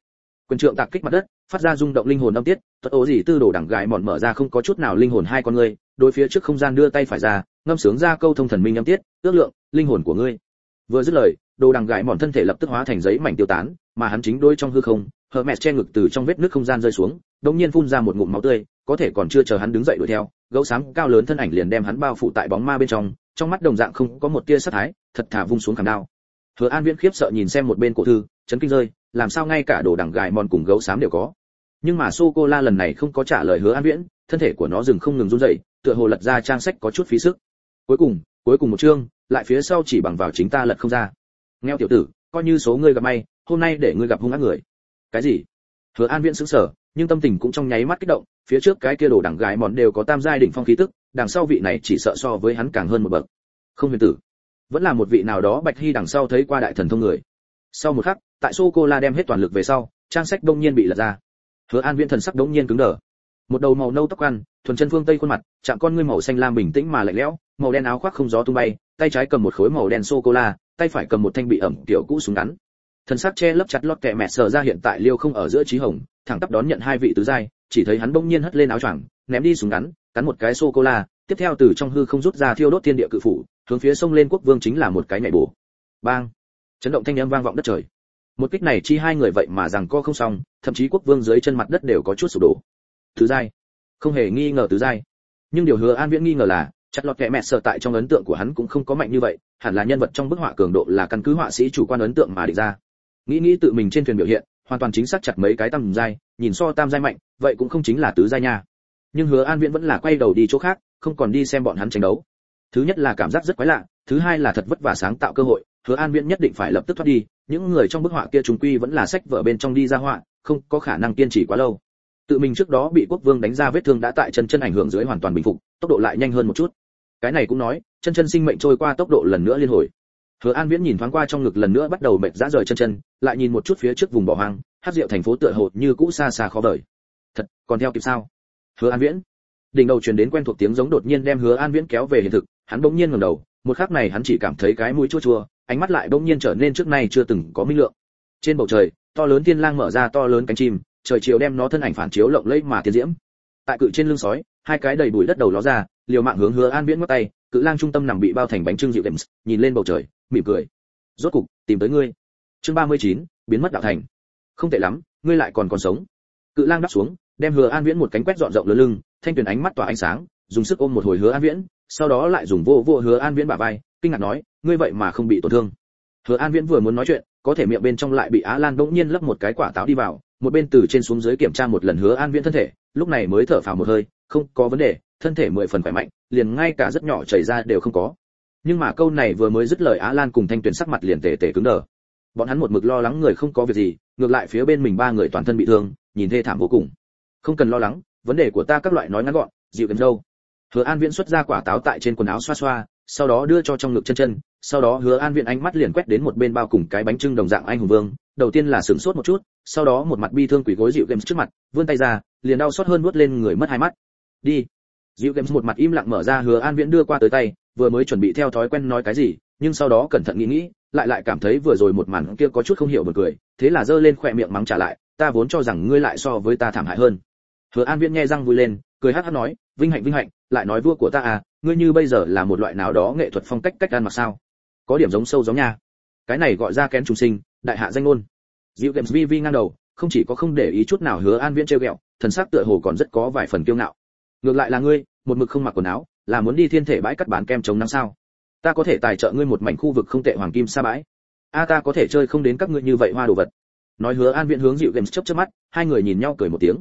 Quyền trượng tạc kích mặt đất phát ra rung động linh hồn âm tiết thuật ố gì tư đồ đẳng gãi mòn mở ra không có chút nào linh hồn hai con ngươi, đối phía trước không gian đưa tay phải ra, ngâm sướng ra câu thông thần minh âm tiết, ước lượng, linh hồn của ngươi. Vừa dứt lời, đồ đằng gãi mòn thân thể lập tức hóa thành giấy mảnh tiêu tán, mà hắn chính đôi trong hư không hờ mẹ che ngực từ trong vết nước không gian rơi xuống, đột nhiên phun ra một ngụm máu tươi, có thể còn chưa chờ hắn đứng dậy đuổi theo, gấu sáng cao lớn thân ảnh liền đem hắn bao phủ tại bóng ma bên trong trong mắt đồng dạng không có một tia sát thái, thật thả vung xuống khảm đao. Hứa an viễn khiếp sợ nhìn xem một bên cổ thư chấn kinh rơi, làm sao ngay cả đồ đằng gài mòn cùng gấu xám đều có. Nhưng mà sô cô la lần này không có trả lời hứa an viễn, thân thể của nó dừng không ngừng run rẩy, tựa hồ lật ra trang sách có chút phí sức. Cuối cùng cuối cùng một chương, lại phía sau chỉ bằng vào chính ta lật không ra. Nghèo tiểu tử, coi như số ngươi gặp may, hôm nay để ngươi gặp hung ác người. Cái gì? Hứa an viễn sững sờ, nhưng tâm tình cũng trong nháy mắt kích động, phía trước cái kia đồ đằng gái mòn đều có tam giai đỉnh phong khí tức, đằng sau vị này chỉ sợ so với hắn càng hơn một bậc. Không huyền tử. Vẫn là một vị nào đó bạch hy đằng sau thấy qua đại thần thông người sau một khắc, tại sô cô la đem hết toàn lực về sau, trang sách đông nhiên bị lật ra. Hứa an viễn thần sắc đông nhiên cứng đờ. Một đầu màu nâu tóc ăn, thuần chân phương tây khuôn mặt, chạm con ngươi màu xanh lam bình tĩnh mà lạnh lẽo, màu đen áo khoác không gió tung bay, tay trái cầm một khối màu đen sô cô la, tay phải cầm một thanh bị ẩm tiểu cũ súng ngắn. Thần sắc che lấp chặt lót kẹ mẹ sờ ra hiện tại liêu không ở giữa trí hồng, thẳng tắp đón nhận hai vị tứ giai, chỉ thấy hắn bỗng nhiên hất lên áo choàng, ném đi súng ngắn, cắn một cái sô cô la, tiếp theo từ trong hư không rút ra thiêu đốt thiên địa cự phủ, hướng phía sông lên quốc vương chính là một cái nhảy bổ. Bang! Chấn động thanh âm vang vọng đất trời. Một kích này chi hai người vậy mà rằng co không xong, thậm chí quốc vương dưới chân mặt đất đều có chút sụp đổ. Tứ giai. Không hề nghi ngờ tứ giai. Nhưng điều hứa an viễn nghi ngờ là, chặt lọt kẻ mẹ sợ tại trong ấn tượng của hắn cũng không có mạnh như vậy, hẳn là nhân vật trong bức họa cường độ là căn cứ họa sĩ chủ quan ấn tượng mà định ra. Nghĩ nghĩ tự mình trên thuyền biểu hiện, hoàn toàn chính xác chặt mấy cái tam giai, nhìn so tam giai mạnh, vậy cũng không chính là tứ giai nha. Nhưng hứa an viễn vẫn là quay đầu đi chỗ khác, không còn đi xem bọn hắn tranh đấu. Thứ nhất là cảm giác rất quái lạ, thứ hai là thật vất vả sáng tạo cơ hội hứa an viễn nhất định phải lập tức thoát đi, những người trong bức họa kia chúng quy vẫn là sách vở bên trong đi ra họa, không có khả năng kiên trì quá lâu. Tự mình trước đó bị quốc vương đánh ra vết thương đã tại chân chân ảnh hưởng dưới hoàn toàn bình phục, tốc độ lại nhanh hơn một chút. Cái này cũng nói, chân chân sinh mệnh trôi qua tốc độ lần nữa liên hồi. Hứa an viễn nhìn thoáng qua trong ngực lần nữa bắt đầu mệt rã rời chân chân, lại nhìn một chút phía trước vùng bỏ hoang, hát rượu thành phố tựa hồ như cũ xa xa khó vời. Thật, còn theo kịp sao? Hứa an viễn. Đỉnh đầu truyền đến quen thuộc tiếng giống đột nhiên đem hứa an viễn kéo về hiện thực, hắn bỗng nhiên ngẩng đầu, một khắc này hắn chỉ cảm thấy cái mũi chua chua ánh mắt lại bỗng nhiên trở nên trước nay chưa từng có minh lượng. Trên bầu trời to lớn thiên lang mở ra to lớn cánh chim trời chiều đem nó thân ảnh phản chiếu lộng lẫy mà tiến diễm. Tại cự trên lưng sói hai cái đầy bụi đất đầu ló ra liều mạng hướng hứa an viễn ngắt tay cự lang trung tâm nằm bị bao thành bánh trưng dịu đệm nhìn lên bầu trời mỉm cười. Rốt cục tìm tới ngươi. Chương 39, biến mất đạo thành. Không tệ lắm ngươi lại còn còn sống. Cự lang đáp xuống đem hứa an viễn một cánh quét dọn rộng lớn lưng thanh tuyền ánh mắt tỏa ánh sáng dùng sức ôm một hồi hứa an viễn sau đó lại dùng vô vô hứa an viễn bả vai kinh ngạc nói, ngươi vậy mà không bị tổn thương. Hứa an viễn vừa muốn nói chuyện, có thể miệng bên trong lại bị á lan bỗng nhiên lấp một cái quả táo đi vào, một bên từ trên xuống dưới kiểm tra một lần hứa an viễn thân thể, lúc này mới thở phào một hơi, không có vấn đề, thân thể mười phần khỏe mạnh, liền ngay cả rất nhỏ chảy ra đều không có. Nhưng mà câu này vừa mới dứt lời á lan cùng thanh tuyền sắc mặt liền tề tề cứng đờ. Bọn hắn một mực lo lắng người không có việc gì, ngược lại phía bên mình ba người toàn thân bị thương, nhìn thê thảm vô cùng. Không cần lo lắng, vấn đề của ta các loại nói ngắn gọn, dịu gần đâu hứa an viễn xuất ra quả táo tại trên quần áo xoa xoa sau đó đưa cho trong ngực chân chân, sau đó hứa an viện ánh mắt liền quét đến một bên bao cùng cái bánh trưng đồng dạng anh hùng vương, đầu tiên là sửng sốt một chút, sau đó một mặt bi thương quỷ gối dịu games trước mặt, vươn tay ra, liền đau xót hơn nuốt lên người mất hai mắt. Đi. Dịu games một mặt im lặng mở ra hứa an viễn đưa qua tới tay, vừa mới chuẩn bị theo thói quen nói cái gì, nhưng sau đó cẩn thận nghĩ nghĩ, lại lại cảm thấy vừa rồi một màn kia có chút không hiểu một cười, thế là giơ lên khỏe miệng mắng trả lại, ta vốn cho rằng ngươi lại so với ta thảm hại hơn. Hứa an viễn nghe răng vui lên cười hát hát nói, vinh hạnh vinh hạnh, lại nói vua của ta à ngươi như bây giờ là một loại nào đó nghệ thuật phong cách cách ăn mặc sao? Có điểm giống sâu giống nha. Cái này gọi ra kén trùng sinh, đại hạ danh ngôn. Dịu games vi vi ngang đầu, không chỉ có không để ý chút nào hứa an viễn trêu ghẹo, thần sắc tựa hồ còn rất có vài phần kiêu ngạo. Ngược lại là ngươi, một mực không mặc quần áo, là muốn đi thiên thể bãi cắt bán kem chống nắng sao? Ta có thể tài trợ ngươi một mảnh khu vực không tệ hoàng kim sa bãi. A, ta có thể chơi không đến các ngươi như vậy hoa đồ vật. Nói hứa an viễn hướng dịu games chớp chớp mắt, hai người nhìn nhau cười một tiếng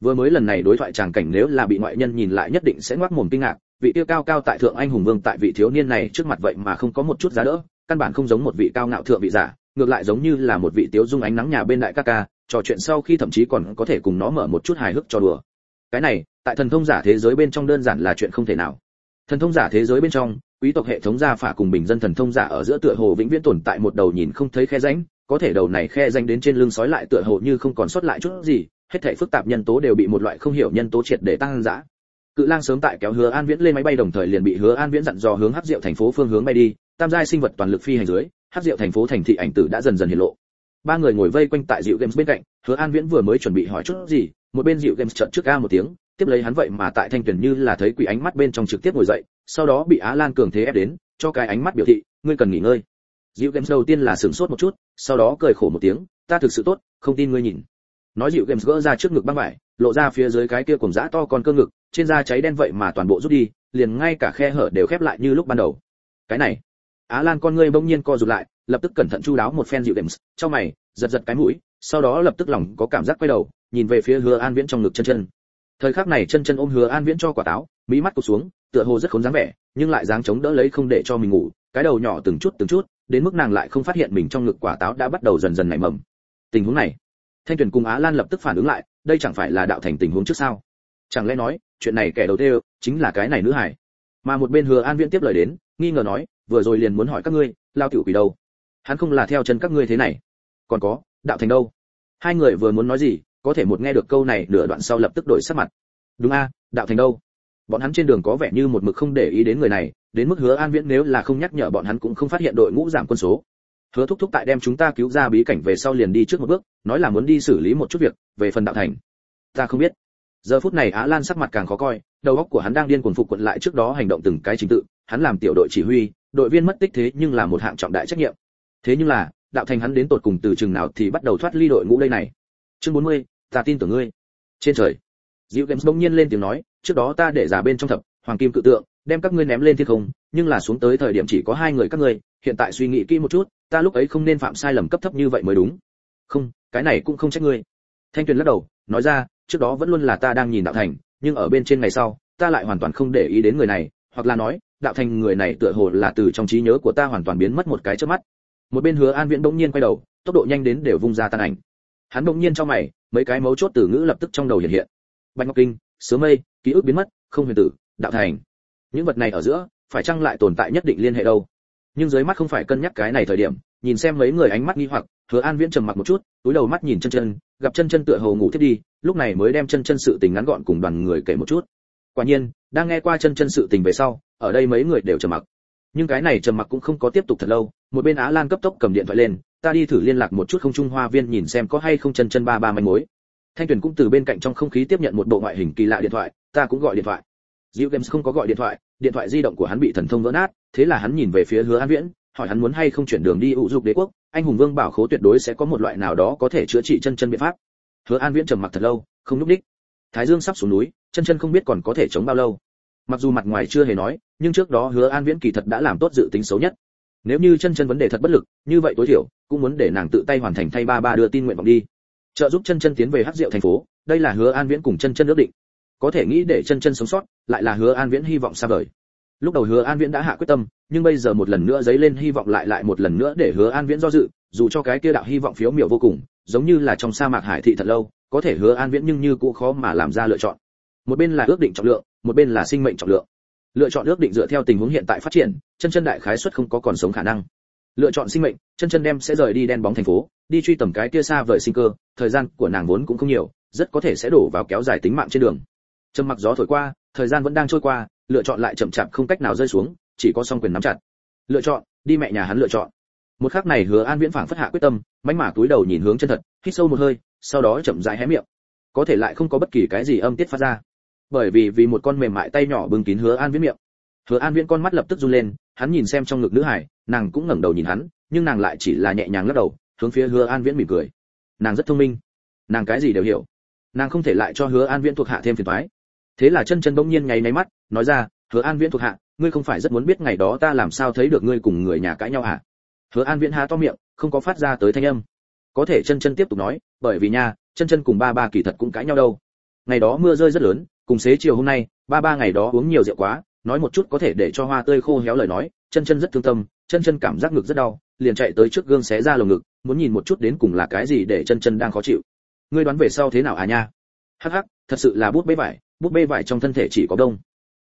vừa mới lần này đối thoại tràng cảnh nếu là bị ngoại nhân nhìn lại nhất định sẽ ngoác mồm kinh ngạc, vị tiêu cao cao tại thượng anh hùng vương tại vị thiếu niên này trước mặt vậy mà không có một chút giá đỡ, căn bản không giống một vị cao ngạo thượng vị giả, ngược lại giống như là một vị tiếu dung ánh nắng nhà bên đại ca ca, trò chuyện sau khi thậm chí còn có thể cùng nó mở một chút hài hước cho đùa. Cái này, tại thần thông giả thế giới bên trong đơn giản là chuyện không thể nào. Thần thông giả thế giới bên trong, quý tộc hệ thống gia phả cùng bình dân thần thông giả ở giữa tựa hồ vĩnh viễn tồn tại một đầu nhìn không thấy khe rãnh, có thể đầu này khe rãnh đến trên lưng sói lại tựa hồ như không còn sót lại chút gì hết thảy phức tạp nhân tố đều bị một loại không hiểu nhân tố triệt để tăng dã. Cự lang sớm tại kéo hứa an viễn lên máy bay đồng thời liền bị hứa an viễn dặn dò hướng hắc diệu thành phố phương hướng bay đi. Tam giai sinh vật toàn lực phi hành dưới, hắc diệu thành phố thành thị ảnh tử đã dần dần hiện lộ. Ba người ngồi vây quanh tại diệu games bên cạnh, hứa an viễn vừa mới chuẩn bị hỏi chút gì, một bên diệu games chợt trước ca một tiếng, tiếp lấy hắn vậy mà tại thanh tuyển như là thấy quỷ ánh mắt bên trong trực tiếp ngồi dậy, sau đó bị á lan cường thế ép đến, cho cái ánh mắt biểu thị, ngươi cần nghỉ ngơi. Diệu games đầu tiên là sửng sốt một chút, sau đó cười khổ một tiếng, ta thực sự tốt, không tin ngươi nhìn nói dịu games gỡ ra trước ngực băng vải, lộ ra phía dưới cái kia cùng dã to con cơ ngực, trên da cháy đen vậy mà toàn bộ rút đi, liền ngay cả khe hở đều khép lại như lúc ban đầu. Cái này, á lan con ngươi bỗng nhiên co rụt lại, lập tức cẩn thận chu đáo một phen dịu games trong mày, giật giật cái mũi, sau đó lập tức lòng có cảm giác quay đầu, nhìn về phía hứa an viễn trong ngực chân chân. Thời khắc này chân chân ôm hứa an viễn cho quả táo, mỹ mắt cụt xuống, tựa hồ rất khốn dáng vẻ, nhưng lại dáng chống đỡ lấy không để cho mình ngủ, cái đầu nhỏ từng chút từng chút, đến mức nàng lại không phát hiện mình trong ngực quả táo đã bắt đầu dần dần nảy mầm. Tình huống này thanh tuyển cùng á lan lập tức phản ứng lại, đây chẳng phải là đạo thành tình huống trước sao? Chẳng lẽ nói, chuyện này kẻ đầu tiên chính là cái này nữ hải mà một bên hứa an viễn tiếp lời đến, nghi ngờ nói, vừa rồi liền muốn hỏi các ngươi, lao tiểu quỷ đâu? Hắn không là theo chân các ngươi thế này. Còn có, đạo thành đâu? Hai người vừa muốn nói gì, có thể một nghe được câu này, nửa đoạn sau lập tức đổi sắc mặt. Đúng a, đạo thành đâu? Bọn hắn trên đường có vẻ như một mực không để ý đến người này, đến mức hứa an viễn nếu là không nhắc nhở bọn hắn cũng không phát hiện đội ngũ giảm quân số hứa thúc thúc tại đem chúng ta cứu ra bí cảnh về sau liền đi trước một bước nói là muốn đi xử lý một chút việc về phần đạo thành. Ta không biết. Giờ phút này á lan sắc mặt càng khó coi đầu óc của hắn đang điên cuồng phục quận lại trước đó hành động từng cái trình tự hắn làm tiểu đội chỉ huy đội viên mất tích thế nhưng là một hạng trọng đại trách nhiệm. Thế nhưng là đạo thành hắn đến tột cùng từ chừng nào thì bắt đầu thoát ly đội ngũ đây này. Chương 40, ta tin tưởng ngươi. Trên trời diệu games bỗng nhiên lên tiếng nói trước đó ta để giả bên trong thập hoàng kim cự tượng đem các ngươi ném lên thiên không nhưng là xuống tới thời điểm chỉ có hai người các ngươi hiện tại suy nghĩ kỹ một chút ta lúc ấy không nên phạm sai lầm cấp thấp như vậy mới đúng. Không, cái này cũng không trách ngươi. Thanh tuyền lắc đầu, nói ra, trước đó vẫn luôn là ta đang nhìn đạo thành, nhưng ở bên trên ngày sau, ta lại hoàn toàn không để ý đến người này, hoặc là nói, đạo thành người này tựa hồ là từ trong trí nhớ của ta hoàn toàn biến mất một cái trước mắt. Một bên hứa an viễn bỗng nhiên quay đầu, tốc độ nhanh đến đều vung ra tan ảnh. Hắn bỗng nhiên trong mày, mấy cái mấu chốt từ ngữ lập tức trong đầu hiện hiện. Bạch ngọc kinh Sứ mây, ký ức biến mất, không huyền tử, đạo thành. Những vật này ở giữa, phải chăng lại tồn tại nhất định liên hệ đâu? Nhưng dưới mắt không phải cân nhắc cái này thời điểm nhìn xem mấy người ánh mắt nghi hoặc hứa an viễn trầm mặc một chút túi đầu mắt nhìn chân chân gặp chân chân tựa hồ ngủ thiết đi lúc này mới đem chân chân sự tình ngắn gọn cùng đoàn người kể một chút. Quả nhiên đang nghe qua chân chân sự tình về sau ở đây mấy người đều trầm mặc. Nhưng cái này trầm mặc cũng không có tiếp tục thật lâu một bên á lan cấp tốc cầm điện thoại lên ta đi thử liên lạc một chút không trung hoa viên nhìn xem có hay không chân chân ba ba manh mối. Thanh tuyền cũng từ bên cạnh trong không khí tiếp nhận một bộ ngoại hình kỳ lạ điện thoại ta cũng gọi điện thoại. Diệu Games không có gọi điện thoại, điện thoại di động của hắn bị thần thông vỡ nát, thế là hắn nhìn về phía Hứa An Viễn, hỏi hắn muốn hay không chuyển đường đi ủ dục đế quốc, anh hùng Vương Bảo Khố tuyệt đối sẽ có một loại nào đó có thể chữa trị chân chân biện pháp. Hứa An Viễn trầm mặc thật lâu, không lúc đích. Thái Dương sắp xuống núi, chân chân không biết còn có thể chống bao lâu. Mặc dù mặt ngoài chưa hề nói, nhưng trước đó Hứa An Viễn kỳ thật đã làm tốt dự tính xấu nhất. Nếu như chân chân vấn đề thật bất lực, như vậy tối thiểu cũng muốn để nàng tự tay hoàn thành thay ba ba đưa tin nguyện vọng đi. Trợ giúp chân chân tiến về Hắc Diệu thành phố, đây là Hứa An Viễn cùng chân chân ước định có thể nghĩ để chân chân sống sót lại là hứa an viễn hy vọng xa vời lúc đầu hứa an viễn đã hạ quyết tâm, nhưng bây giờ một lần nữa dấy lên hy vọng lại lại một lần nữa để hứa an viễn do dự, dù cho cái kia đạo hy vọng phiếu miểu vô cùng, giống như là trong sa mạc hải thị thật lâu, có thể hứa an viễn nhưng như cũng khó mà làm ra lựa chọn. Một bên là ước định trọng lượng, một bên là sinh mệnh trọng lượng. Lựa chọn ước định dựa theo tình huống hiện tại phát triển, chân chân đại khái suất không có còn sống khả năng. Lựa chọn sinh mệnh, chân chân đem sẽ rời đi đen bóng thành phố, đi truy tầm cái kia xa vời sinh cơ, thời gian của nàng vốn cũng không nhiều, rất có thể sẽ đổ vào kéo dài tính mạng trên đường. Trầm mặc gió thổi qua thời gian vẫn đang trôi qua, lựa chọn lại chậm chạp không cách nào rơi xuống, chỉ có song quyền nắm chặt. Lựa chọn, đi mẹ nhà hắn lựa chọn. Một khắc này hứa an viễn phảng phất hạ quyết tâm mánh mả túi đầu nhìn hướng chân thật, hít sâu một hơi, sau đó chậm rãi hé miệng. Có thể lại không có bất kỳ cái gì âm tiết phát ra. Bởi vì vì một con mềm mại tay nhỏ bưng kín hứa an viễn miệng. Hứa an viễn con mắt lập tức run lên, hắn nhìn xem trong ngực nữ hải, nàng cũng ngẩng đầu nhìn hắn, nhưng nàng lại chỉ là nhẹ nhàng lắc đầu, hướng phía hứa an viễn mỉm cười. Nàng rất thông minh. Nàng cái gì đều hiểu. Nàng không thể lại cho hứa an viễn thuộc hạ thêm phiền toái thế là chân chân bỗng nhiên nháy nay mắt, nói ra, hứa an viễn thuộc hạ, ngươi không phải rất muốn biết ngày đó ta làm sao thấy được ngươi cùng người nhà cãi nhau hả? Hứa an viễn há to miệng, không có phát ra tới thanh âm. Có thể chân chân tiếp tục nói, bởi vì nha, chân chân cùng ba ba kỳ thật cũng cãi nhau đâu. Ngày đó mưa rơi rất lớn, cùng xế chiều hôm nay, ba ba ngày đó uống nhiều rượu quá, nói một chút có thể để cho hoa tươi khô héo lời nói, chân chân rất thương tâm, chân chân cảm giác ngực rất đau, liền chạy tới trước gương xé ra lồng ngực, muốn nhìn một chút đến cùng là cái gì để chân chân đang khó chịu. Ngươi đoán về sau thế nào à nha? Hắc hắc, thật sự là bút bế vải bút bê vải trong thân thể chỉ có đông.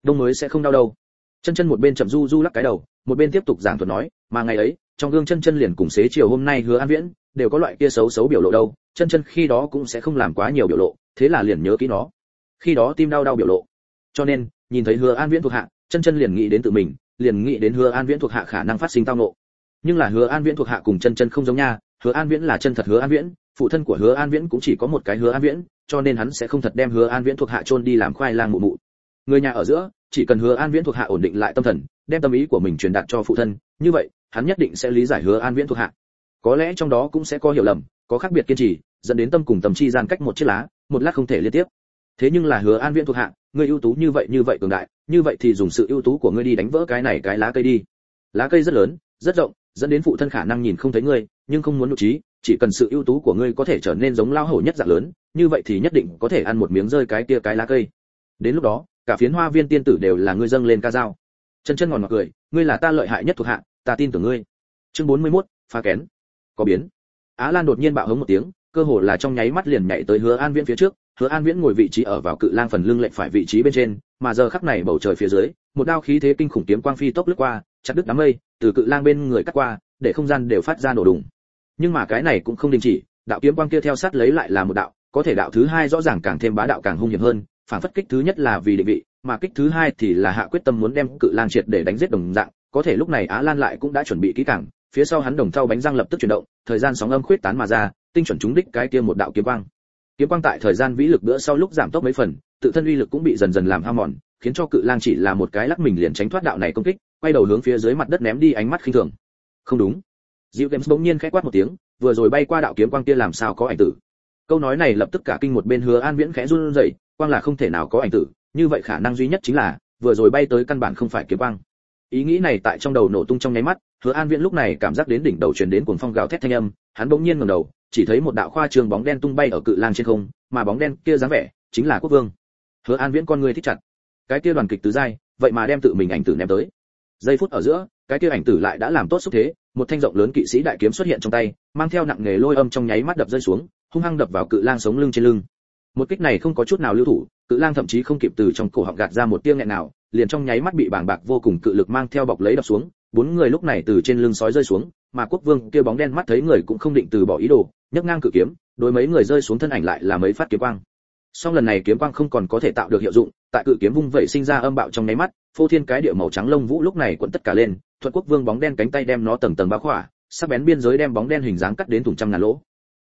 Đông mới sẽ không đau đâu. Chân chân một bên chậm du du lắc cái đầu, một bên tiếp tục giảng thuật nói, mà ngày ấy, trong gương chân chân liền cùng xế chiều hôm nay hứa an viễn, đều có loại kia xấu xấu biểu lộ đâu, chân chân khi đó cũng sẽ không làm quá nhiều biểu lộ, thế là liền nhớ kỹ nó. Khi đó tim đau đau biểu lộ. Cho nên, nhìn thấy hứa an viễn thuộc hạ, chân chân liền nghĩ đến tự mình, liền nghĩ đến hứa an viễn thuộc hạ khả năng phát sinh tao nộ nhưng là hứa an viễn thuộc hạ cùng chân chân không giống nha, hứa an viễn là chân thật hứa an viễn phụ thân của hứa an viễn cũng chỉ có một cái hứa an viễn, cho nên hắn sẽ không thật đem hứa an viễn thuộc hạ chôn đi làm khoai lang mụ mụ. Người nhà ở giữa, chỉ cần hứa an viễn thuộc hạ ổn định lại tâm thần, đem tâm ý của mình truyền đạt cho phụ thân, như vậy, hắn nhất định sẽ lý giải hứa an viễn thuộc hạ. Có lẽ trong đó cũng sẽ có hiểu lầm, có khác biệt kiên trì, dẫn đến tâm cùng tâm chi gian cách một chiếc lá, một lát không thể liên tiếp. Thế nhưng là hứa an viễn thuộc hạ ngươi ưu tú như vậy như vậy cường đại, như vậy thì dùng sự ưu tú của ngươi đi đánh vỡ cái này cái lá cây đi. Lá cây rất lớn, rất rộng, dẫn đến phụ thân khả năng nhìn không thấy ngươi, nhưng không muốn nội trí chỉ cần sự ưu tú của ngươi có thể trở nên giống lao hổ nhất dạng lớn như vậy thì nhất định có thể ăn một miếng rơi cái kia cái lá cây. Đến lúc đó cả phiến hoa viên tiên tử đều là ngươi dâng lên ca dao. Chân chân ngòn ngọt cười ngươi là ta lợi hại nhất thuộc hạ ta tin tưởng ngươi. Chương 41, pha kén. Có biến. Á lan đột nhiên bạo hống một tiếng cơ hồ là trong nháy mắt liền nhảy tới hứa an viễn phía trước. Hứa an viễn ngồi vị trí ở vào cự lang phần lưng lệnh phải vị trí bên trên mà giờ khắc này bầu trời phía dưới một đao khí thế kinh khủng kiếm quang phi tốc lướt qua chặt đứt đám mây từ cự lang bên người cắt qua để không gian đều phát ra nổ đùng nhưng mà cái này cũng không đình chỉ, đạo kiếm quang kia theo sát lấy lại là một đạo, có thể đạo thứ hai rõ ràng càng thêm bá đạo càng hung hiểm hơn, phản phất kích thứ nhất là vì định vị, mà kích thứ hai thì là hạ quyết tâm muốn đem cự lang triệt để đánh giết đồng dạng, có thể lúc này á lan lại cũng đã chuẩn bị kỹ càng, phía sau hắn đồng thau bánh răng lập tức chuyển động, thời gian sóng âm khuyết tán mà ra, tinh chuẩn trúng đích cái kia một đạo kiếm quang. Kiếm quang tại thời gian vĩ lực bữa sau lúc giảm tốc mấy phần, tự thân uy lực cũng bị dần dần làm hao mòn, khiến cho cự lang chỉ là một cái lắc mình liền tránh thoát đạo này công kích, quay đầu hướng phía dưới mặt đất ném đi ánh mắt khinh thường. Không đúng. Diệu Games bỗng nhiên khẽ quát một tiếng, vừa rồi bay qua đạo kiếm quang kia làm sao có ảnh tử. Câu nói này lập tức cả kinh một bên Hứa An Viễn khẽ run rẩy, quang là không thể nào có ảnh tử, như vậy khả năng duy nhất chính là vừa rồi bay tới căn bản không phải kiếm quang. Ý nghĩ này tại trong đầu nổ tung trong nháy mắt, Hứa An Viễn lúc này cảm giác đến đỉnh đầu truyền đến cuồng phong gào thét thanh âm, hắn bỗng nhiên ngẩng đầu, chỉ thấy một đạo khoa trường bóng đen tung bay ở cự lang trên không, mà bóng đen kia dáng vẻ chính là Quốc Vương. Hứa An Viễn con người thích chặt. Cái kia đoàn kịch tứ giai, vậy mà đem tự mình ảnh tử ném tới. Giây phút ở giữa, cái kia ảnh tử lại đã làm tốt xúc thế, một thanh rộng lớn kỵ sĩ đại kiếm xuất hiện trong tay, mang theo nặng nghề lôi âm trong nháy mắt đập rơi xuống, hung hăng đập vào cự lang sống lưng trên lưng. Một kích này không có chút nào lưu thủ, cự lang thậm chí không kịp từ trong cổ họng gạt ra một tiếng nghẹn nào, liền trong nháy mắt bị bàng bạc vô cùng cự lực mang theo bọc lấy đập xuống, bốn người lúc này từ trên lưng sói rơi xuống, mà quốc vương kia bóng đen mắt thấy người cũng không định từ bỏ ý đồ, nhấc ngang cự kiếm, đối mấy người rơi xuống thân ảnh lại là mấy phát kiếm quang. Song lần này kiếm quang không còn có thể tạo được hiệu dụng, tại cự kiếm vung vậy sinh ra âm bạo trong nháy mắt, phô thiên cái địa màu trắng lông vũ lúc này cuộn tất cả lên, thuận quốc vương bóng đen cánh tay đem nó tầng tầng bao khỏa, sắc bén biên giới đem bóng đen hình dáng cắt đến thủng trăm ngàn lỗ.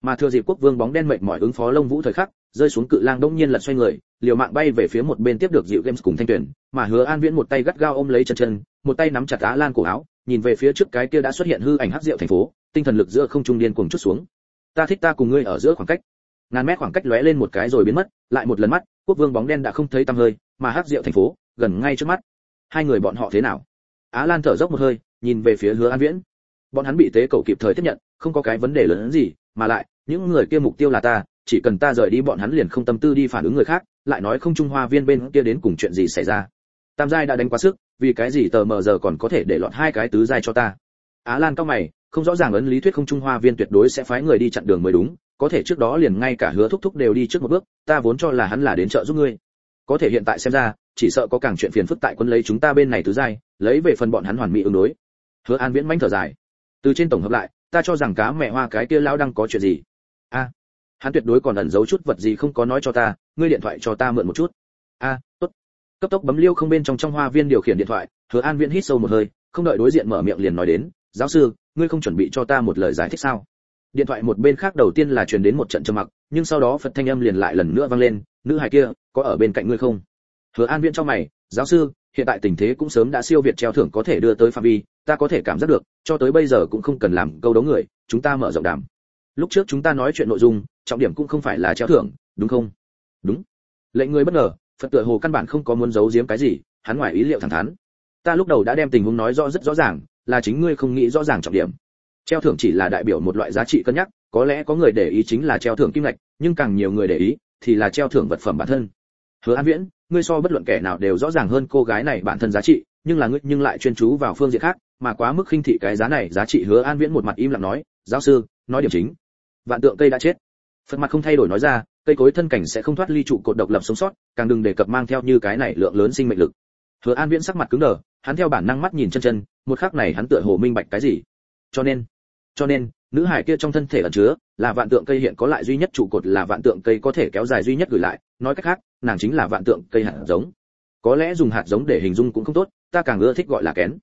Mà thừa dịp quốc vương bóng đen mệt mỏi ứng phó lông vũ thời khắc, rơi xuống cự lang đông nhiên lật xoay người, liều mạng bay về phía một bên tiếp được dịu games cùng thanh tuyển mà hứa an viễn một tay gắt gao ôm lấy chân chân, một tay nắm chặt á lan cổ áo, nhìn về phía trước cái kia đã xuất hiện hư ảnh hắc diệu thành phố, tinh thần lực giữa không trung điên cuồng chút xuống. Ta thích ta cùng ngươi ở giữa khoảng cách. Ngàn mét khoảng cách lóe lên một cái rồi biến mất, lại một lần mắt, quốc vương bóng đen đã không thấy tăm hơi, mà hắc diệu thành phố, gần ngay trước mắt. Hai người bọn họ thế nào? Á lan thở dốc một hơi, nhìn về phía hứa an viễn. Bọn hắn bị tế cầu kịp thời tiếp nhận, không có cái vấn đề lớn gì, mà lại, những người kia mục tiêu là ta, chỉ cần ta rời đi bọn hắn liền không tâm tư đi phản ứng người khác, lại nói không trung hoa viên bên kia đến cùng chuyện gì xảy ra. Tam giai đã đánh quá sức, vì cái gì tờ mờ giờ còn có thể để lọt hai cái tứ giai cho ta? Á lan cao mày, không rõ ràng ấn lý thuyết không trung hoa viên tuyệt đối sẽ phái người đi chặn đường mới đúng, có thể trước đó liền ngay cả hứa thúc thúc đều đi trước một bước, ta vốn cho là hắn là đến trợ giúp ngươi. Có thể hiện tại xem ra, chỉ sợ có càng chuyện phiền phức tại quân lấy chúng ta bên này tứ giai lấy về phần bọn hắn hoàn mỹ ứng đối. Hứa an viễn mánh thở dài. Từ trên tổng hợp lại, ta cho rằng cá mẹ hoa cái kia lão đang có chuyện gì? A, hắn tuyệt đối còn ẩn giấu chút vật gì không có nói cho ta, ngươi điện thoại cho ta mượn một chút. A, tốt. Cấp tốc bấm liêu không bên trong trong hoa viên điều khiển điện thoại, hứa an viễn hít sâu một hơi, không đợi đối diện mở miệng liền nói đến, giáo sư, ngươi không chuẩn bị cho ta một lời giải thích sao? Điện thoại một bên khác đầu tiên là truyền đến một trận trầm mặc, nhưng sau đó phật thanh âm liền lại lần nữa vang lên, nữ hài kia, có ở bên cạnh ngươi không? Hứa an viễn cho mày, giáo sư hiện tại tình thế cũng sớm đã siêu việt treo thưởng có thể đưa tới phạm vi, ta có thể cảm giác được, cho tới bây giờ cũng không cần làm câu đấu người, chúng ta mở rộng đàm. Lúc trước chúng ta nói chuyện nội dung, trọng điểm cũng không phải là treo thưởng, đúng không? Đúng. Lệnh người bất ngờ, phật tựa hồ căn bản không có muốn giấu giếm cái gì, hắn ngoài ý liệu thẳng thắn. Ta lúc đầu đã đem tình huống nói rõ rất rõ ràng, là chính ngươi không nghĩ rõ ràng trọng điểm. Treo thưởng chỉ là đại biểu một loại giá trị cân nhắc, có lẽ có người để ý chính là treo thưởng kim ngạch, nhưng càng nhiều người để ý, thì là treo thưởng vật phẩm bản thân hứa an viễn, ngươi so bất luận kẻ nào đều rõ ràng hơn cô gái này bản thân giá trị, nhưng là ngươi nhưng lại chuyên chú vào phương diện khác, mà quá mức khinh thị cái giá này, giá trị hứa an viễn một mặt im lặng nói, giáo sư, nói điểm chính. Vạn tượng cây đã chết. Phật mặt không thay đổi nói ra, cây cối thân cảnh sẽ không thoát ly trụ cột độc lập sống sót, càng đừng đề cập mang theo như cái này lượng lớn sinh mệnh lực. Hứa an viễn sắc mặt cứng đờ, hắn theo bản năng mắt nhìn chân chân, một khắc này hắn tựa hồ minh bạch cái gì. Cho nên cho nên nữ hải kia trong thân thể ẩn chứa là vạn tượng cây hiện có lại duy nhất trụ cột là vạn tượng cây có thể kéo dài duy nhất gửi lại nói cách khác nàng chính là vạn tượng cây hạt giống. Có lẽ dùng hạt giống để hình dung cũng không tốt ta càng ưa thích gọi là kén.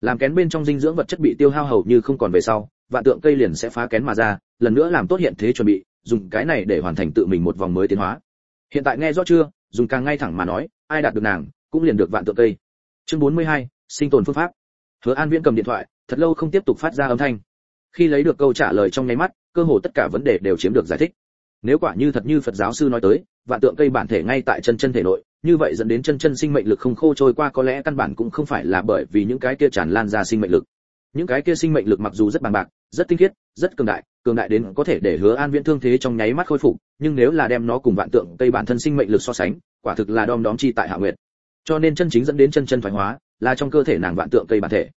Làm kén bên trong dinh dưỡng vật chất bị tiêu hao hầu như không còn về sau vạn tượng cây liền sẽ phá kén mà ra lần nữa làm tốt hiện thế chuẩn bị dùng cái này để hoàn thành tự mình một vòng mới tiến hóa. Hiện tại nghe rõ chưa dùng càng ngay thẳng mà nói ai đạt được nàng cũng liền được vạn tượng cây. Chương 42, sinh tồn phương pháp. Hứa an viễn cầm điện thoại thật lâu không tiếp tục phát ra âm thanh khi lấy được câu trả lời trong nháy mắt, cơ hồ tất cả vấn đề đều chiếm được giải thích. Nếu quả như thật như phật giáo sư nói tới, vạn tượng cây bản thể ngay tại chân chân thể nội, như vậy dẫn đến chân chân sinh mệnh lực không khô trôi qua có lẽ căn bản cũng không phải là bởi vì những cái kia tràn lan ra sinh mệnh lực. Những cái kia sinh mệnh lực mặc dù rất bằng bạc, rất tinh khiết, rất cường đại cường đại đến có thể để hứa an viễn thương thế trong nháy mắt khôi phục, nhưng nếu là đem nó cùng vạn tượng cây bản thân sinh mệnh lực so sánh, quả thực là đom đóm chi tại hạ nguyệt. Cho nên chân chính dẫn đến chân chân thoái hóa, là trong cơ thể nàng vạn tượng cây bản thể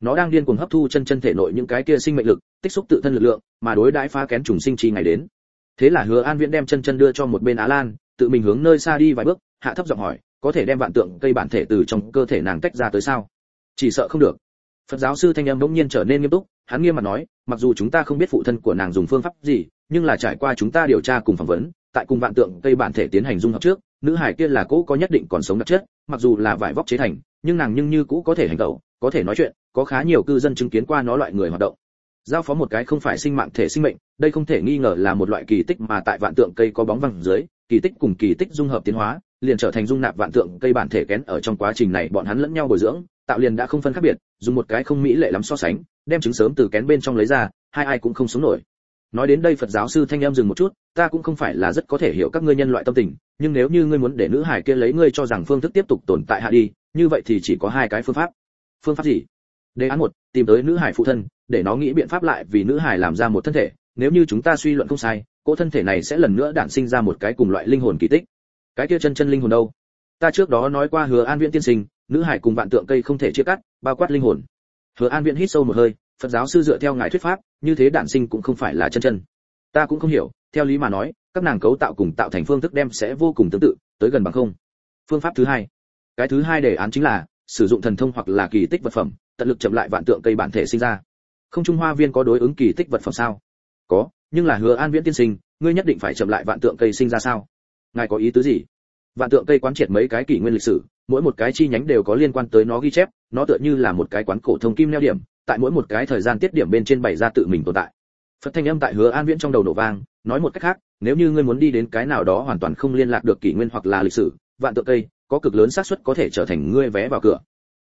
nó đang điên cuồng hấp thu chân chân thể nội những cái kia sinh mệnh lực, tích xúc tự thân lực lượng, mà đối đãi phá kén trùng sinh chi ngày đến. Thế là hứa an viễn đem chân chân đưa cho một bên á lan, tự mình hướng nơi xa đi vài bước, hạ thấp giọng hỏi, có thể đem vạn tượng cây bản thể từ trong cơ thể nàng tách ra tới sao? Chỉ sợ không được. Phật giáo sư thanh âm bỗng nhiên trở nên nghiêm túc, hắn nghiêm mặt nói, mặc dù chúng ta không biết phụ thân của nàng dùng phương pháp gì, nhưng là trải qua chúng ta điều tra cùng phỏng vấn, tại cùng vạn tượng cây bản thể tiến hành dung hợp trước, nữ hải kia là cũ có nhất định còn sống đặc chất, mặc dù là vải vóc chế thành, nhưng nàng nhưng như cũ có thể hành động có thể nói chuyện, có khá nhiều cư dân chứng kiến qua nó loại người hoạt động. Giao phó một cái không phải sinh mạng thể sinh mệnh, đây không thể nghi ngờ là một loại kỳ tích mà tại vạn tượng cây có bóng văng dưới, kỳ tích cùng kỳ tích dung hợp tiến hóa, liền trở thành dung nạp vạn tượng cây bản thể kén ở trong quá trình này bọn hắn lẫn nhau bồi dưỡng, tạo liền đã không phân khác biệt, dùng một cái không mỹ lệ lắm so sánh, đem trứng sớm từ kén bên trong lấy ra, hai ai cũng không sống nổi. Nói đến đây phật giáo sư thanh em dừng một chút, ta cũng không phải là rất có thể hiểu các ngươi nhân loại tâm tình, nhưng nếu như ngươi muốn để nữ hải kia lấy ngươi cho rằng phương thức tiếp tục tồn tại hạ đi, như vậy thì chỉ có hai cái phương pháp phương pháp gì? Đề án một, tìm tới nữ hải phụ thân, để nó nghĩ biện pháp lại vì nữ hải làm ra một thân thể. Nếu như chúng ta suy luận không sai, cỗ thân thể này sẽ lần nữa đản sinh ra một cái cùng loại linh hồn kỳ tích. Cái kia chân chân linh hồn đâu? Ta trước đó nói qua hứa an viễn tiên sinh, nữ hải cùng vạn tượng cây không thể chia cắt, bao quát linh hồn. Hứa an viễn hít sâu một hơi, phật giáo sư dựa theo ngài thuyết pháp, như thế đản sinh cũng không phải là chân chân. Ta cũng không hiểu, theo lý mà nói, các nàng cấu tạo cùng tạo thành phương thức đem sẽ vô cùng tương tự, tới gần bằng không. Phương pháp thứ hai. Cái thứ hai đề án chính là sử dụng thần thông hoặc là kỳ tích vật phẩm, tận lực chậm lại vạn tượng cây bản thể sinh ra. Không trung hoa viên có đối ứng kỳ tích vật phẩm sao? Có, nhưng là hứa an viễn tiên sinh, ngươi nhất định phải chậm lại vạn tượng cây sinh ra sao? Ngài có ý tứ gì? Vạn tượng cây quán triệt mấy cái kỷ nguyên lịch sử, mỗi một cái chi nhánh đều có liên quan tới nó ghi chép, nó tựa như là một cái quán cổ thông kim neo điểm, tại mỗi một cái thời gian tiết điểm bên trên bày ra tự mình tồn tại. Phật thanh âm tại hứa an viễn trong đầu nổ vang, nói một cách khác, nếu như ngươi muốn đi đến cái nào đó hoàn toàn không liên lạc được kỷ nguyên hoặc là lịch sử, vạn tượng cây có cực lớn xác suất có thể trở thành ngươi vé vào cửa.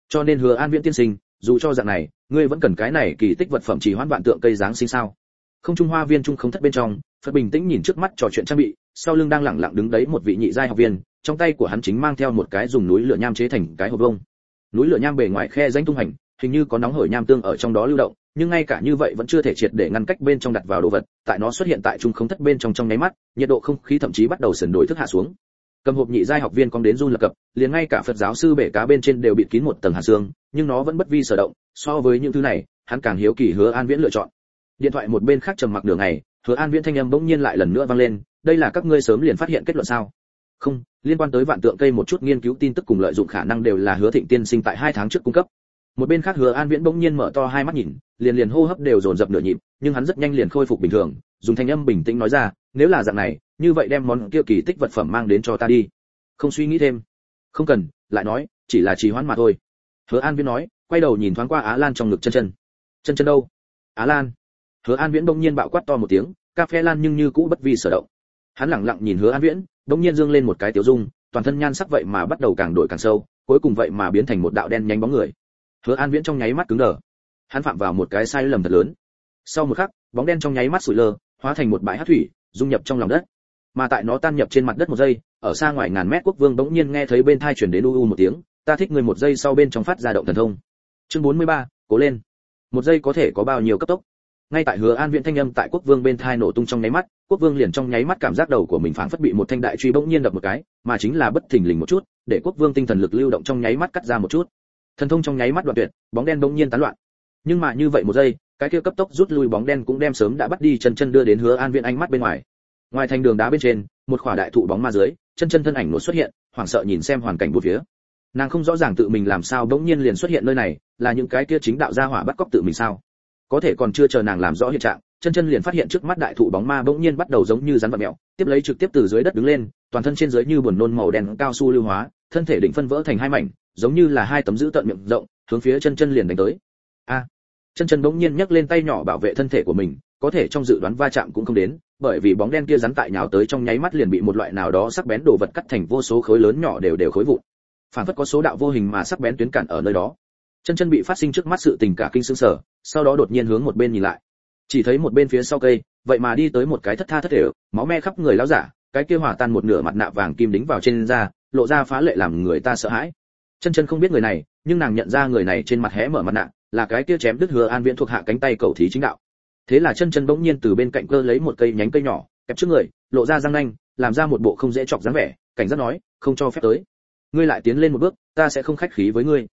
Cho nên hứa an viễn tiên sinh, dù cho dạng này, ngươi vẫn cần cái này kỳ tích vật phẩm chỉ hoãn vạn tượng cây dáng sinh sao? Không trung hoa viên trung không thất bên trong, phật bình tĩnh nhìn trước mắt trò chuyện trang bị, sau lưng đang lặng lặng đứng đấy một vị nhị giai học viên, trong tay của hắn chính mang theo một cái dùng núi lửa nham chế thành cái hộp vông núi lửa nham bề ngoài khe danh tung hành, hình như có nóng hổi nham tương ở trong đó lưu động, nhưng ngay cả như vậy vẫn chưa thể triệt để ngăn cách bên trong đặt vào đồ vật, tại nó xuất hiện tại trung không thất bên trong trong nháy mắt, nhiệt độ không khí thậm chí bắt đầu sần đổi thức hạ xuống cầm hộp nhị giai học viên con đến run lập cập, liền ngay cả phật giáo sư bể cá bên trên đều bị kín một tầng hạt xương, nhưng nó vẫn bất vi sở động, so với những thứ này, hắn càng hiếu kỳ hứa an viễn lựa chọn. Điện thoại một bên khác trầm mặc đường này hứa an viễn thanh âm bỗng nhiên lại lần nữa vang lên, đây là các ngươi sớm liền phát hiện kết luận sao? Không, liên quan tới vạn tượng cây một chút nghiên cứu tin tức cùng lợi dụng khả năng đều là hứa thịnh tiên sinh tại hai tháng trước cung cấp. Một bên khác hứa an viễn bỗng nhiên mở to hai mắt nhìn, liền liền hô hấp đều dồn dập nửa nhịp, nhưng hắn rất nhanh liền khôi phục bình thường dùng thanh âm bình tĩnh nói ra, nếu là dạng này, như vậy đem món kia kỳ tích vật phẩm mang đến cho ta đi. Không suy nghĩ thêm. Không cần. Lại nói, chỉ là trì hoãn mà thôi. Hứa an viễn nói, quay đầu nhìn thoáng qua á lan trong ngực chân chân. Chân chân đâu? Á lan. Hứa an viễn đông nhiên bạo quát to một tiếng cà phê lan nhưng như cũ bất vi sở động. Hắn lặng lặng nhìn hứa an viễn đông nhiên dương lên một cái tiểu dung, toàn thân nhan sắc vậy mà bắt đầu càng đổi càng sâu, cuối cùng vậy mà biến thành một đạo đen nhanh bóng người. Hứa an viễn trong nháy mắt cứng đờ. Hắn phạm vào một cái sai lầm thật lớn. Sau một khắc, bóng đen trong nháy mắt sủi lơ hóa thành một bãi hát thủy dung nhập trong lòng đất. Mà tại nó tan nhập trên mặt đất một giây ở xa ngoài ngàn mét quốc vương bỗng nhiên nghe thấy bên thai chuyển đến u u một tiếng ta thích người một giây sau bên trong phát ra động thần thông. Chương 43, cố lên. Một giây có thể có bao nhiêu cấp tốc? Ngay tại hứa an viễn thanh âm tại quốc vương bên thai nổ tung trong nháy mắt quốc vương liền trong nháy mắt cảm giác đầu của mình phảng phất bị một thanh đại truy bỗng nhiên đập một cái mà chính là bất thình lình một chút để quốc vương tinh thần lực lưu động trong nháy mắt cắt ra một chút. Thần thông trong nháy mắt đoạn tuyệt bóng đen bỗng nhiên tán loạn. Nhưng mà như vậy một giây cái kia cấp tốc rút lui bóng đen cũng đem sớm đã bắt đi chân chân đưa đến hứa an viên ánh mắt bên ngoài. Ngoài thành đường đá bên trên, một khỏa đại thụ bóng ma dưới, chân chân thân ảnh nổ xuất hiện, hoảng sợ nhìn xem hoàn cảnh bốn phía. Nàng không rõ ràng tự mình làm sao bỗng nhiên liền xuất hiện nơi này, là những cái kia chính đạo gia hỏa bắt cóc tự mình sao? Có thể còn chưa chờ nàng làm rõ hiện trạng, chân chân liền phát hiện trước mắt đại thụ bóng ma bỗng nhiên bắt đầu giống như rắn vật mèo, tiếp lấy trực tiếp từ dưới đất đứng lên, toàn thân trên dưới như buồn nôn màu đen cao su lưu hóa, thân thể đỉnh phân vỡ thành hai mảnh, giống như là hai tấm giữ tận miệng rộng, hướng phía chân chân liền đánh tới. A! Chân chân bỗng nhiên nhấc lên tay nhỏ bảo vệ thân thể của mình, có thể trong dự đoán va chạm cũng không đến, bởi vì bóng đen kia rắn tại nhào tới trong nháy mắt liền bị một loại nào đó sắc bén đồ vật cắt thành vô số khối lớn nhỏ đều đều khối vụn. Phản phất có số đạo vô hình mà sắc bén tuyến cản ở nơi đó. Chân chân bị phát sinh trước mắt sự tình cả kinh sương sở sau đó đột nhiên hướng một bên nhìn lại. Chỉ thấy một bên phía sau cây, vậy mà đi tới một cái thất tha thất thể, máu me khắp người lão giả, cái kia hỏa tan một nửa mặt nạ vàng kim đính vào trên da, lộ ra phá lệ làm người ta sợ hãi. Chân chân không biết người này nhưng nàng nhận ra người này trên mặt hé mở mặt nạ, là cái kia chém đứt hứa an viễn thuộc hạ cánh tay cầu thí chính đạo. Thế là chân chân bỗng nhiên từ bên cạnh cơ lấy một cây nhánh cây nhỏ, kẹp trước người, lộ ra răng nanh, làm ra một bộ không dễ chọc dáng vẻ, cảnh giác nói, không cho phép tới. Ngươi lại tiến lên một bước, ta sẽ không khách khí với ngươi.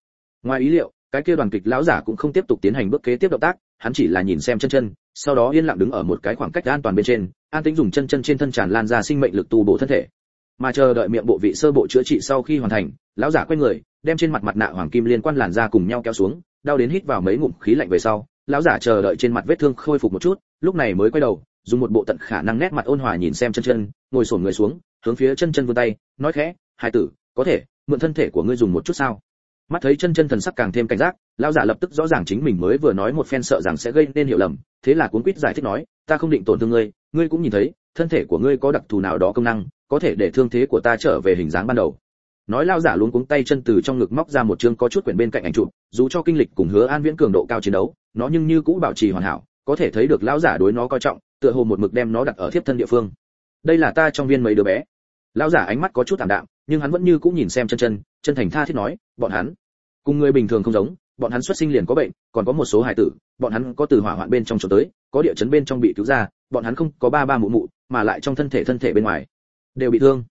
Ngoài ý liệu, cái kia đoàn kịch lão giả cũng không tiếp tục tiến hành bước kế tiếp động tác, hắn chỉ là nhìn xem chân chân, sau đó yên lặng đứng ở một cái khoảng cách an toàn bên trên, an tĩnh dùng chân chân trên thân tràn lan ra sinh mệnh lực tu bổ thân thể mà chờ đợi miệng bộ vị sơ bộ chữa trị sau khi hoàn thành, lão giả quay người, đem trên mặt mặt nạ hoàng kim liên quan làn da cùng nhau kéo xuống, đau đến hít vào mấy ngụm khí lạnh về sau, lão giả chờ đợi trên mặt vết thương khôi phục một chút, lúc này mới quay đầu, dùng một bộ tận khả năng nét mặt ôn hòa nhìn xem chân chân, ngồi sổn người xuống, hướng phía chân chân vươn tay, nói khẽ hai tử, có thể, mượn thân thể của ngươi dùng một chút sao? Mắt thấy chân chân thần sắc càng thêm cảnh giác, lão giả lập tức rõ ràng chính mình mới vừa nói một phen sợ rằng sẽ gây nên hiểu lầm, thế là cuốn quýt giải thích nói, ta không định tổn thương ngươi ngươi cũng nhìn thấy, thân thể của ngươi có đặc thù nào đó công năng có thể để thương thế của ta trở về hình dáng ban đầu. Nói lao giả luôn cuống tay chân từ trong ngực móc ra một chương có chút quyển bên cạnh ảnh chụp, dù cho kinh lịch cùng hứa an viễn cường độ cao chiến đấu, nó nhưng như cũ bảo trì hoàn hảo, có thể thấy được lão giả đối nó coi trọng, tựa hồ một mực đem nó đặt ở thiếp thân địa phương. Đây là ta trong viên mấy đứa bé. Lão giả ánh mắt có chút thảm đạm, nhưng hắn vẫn như cũ nhìn xem chân chân chân thành tha thiết nói, bọn hắn, cùng người bình thường không giống, bọn hắn xuất sinh liền có bệnh, còn có một số hải tử, bọn hắn có từ hỏa hoạn bên trong trốn tới, có địa chấn bên trong bị cứu ra, bọn hắn không có ba ba mụ mụ, mà lại trong thân thể thân thể bên ngoài đều bị thương.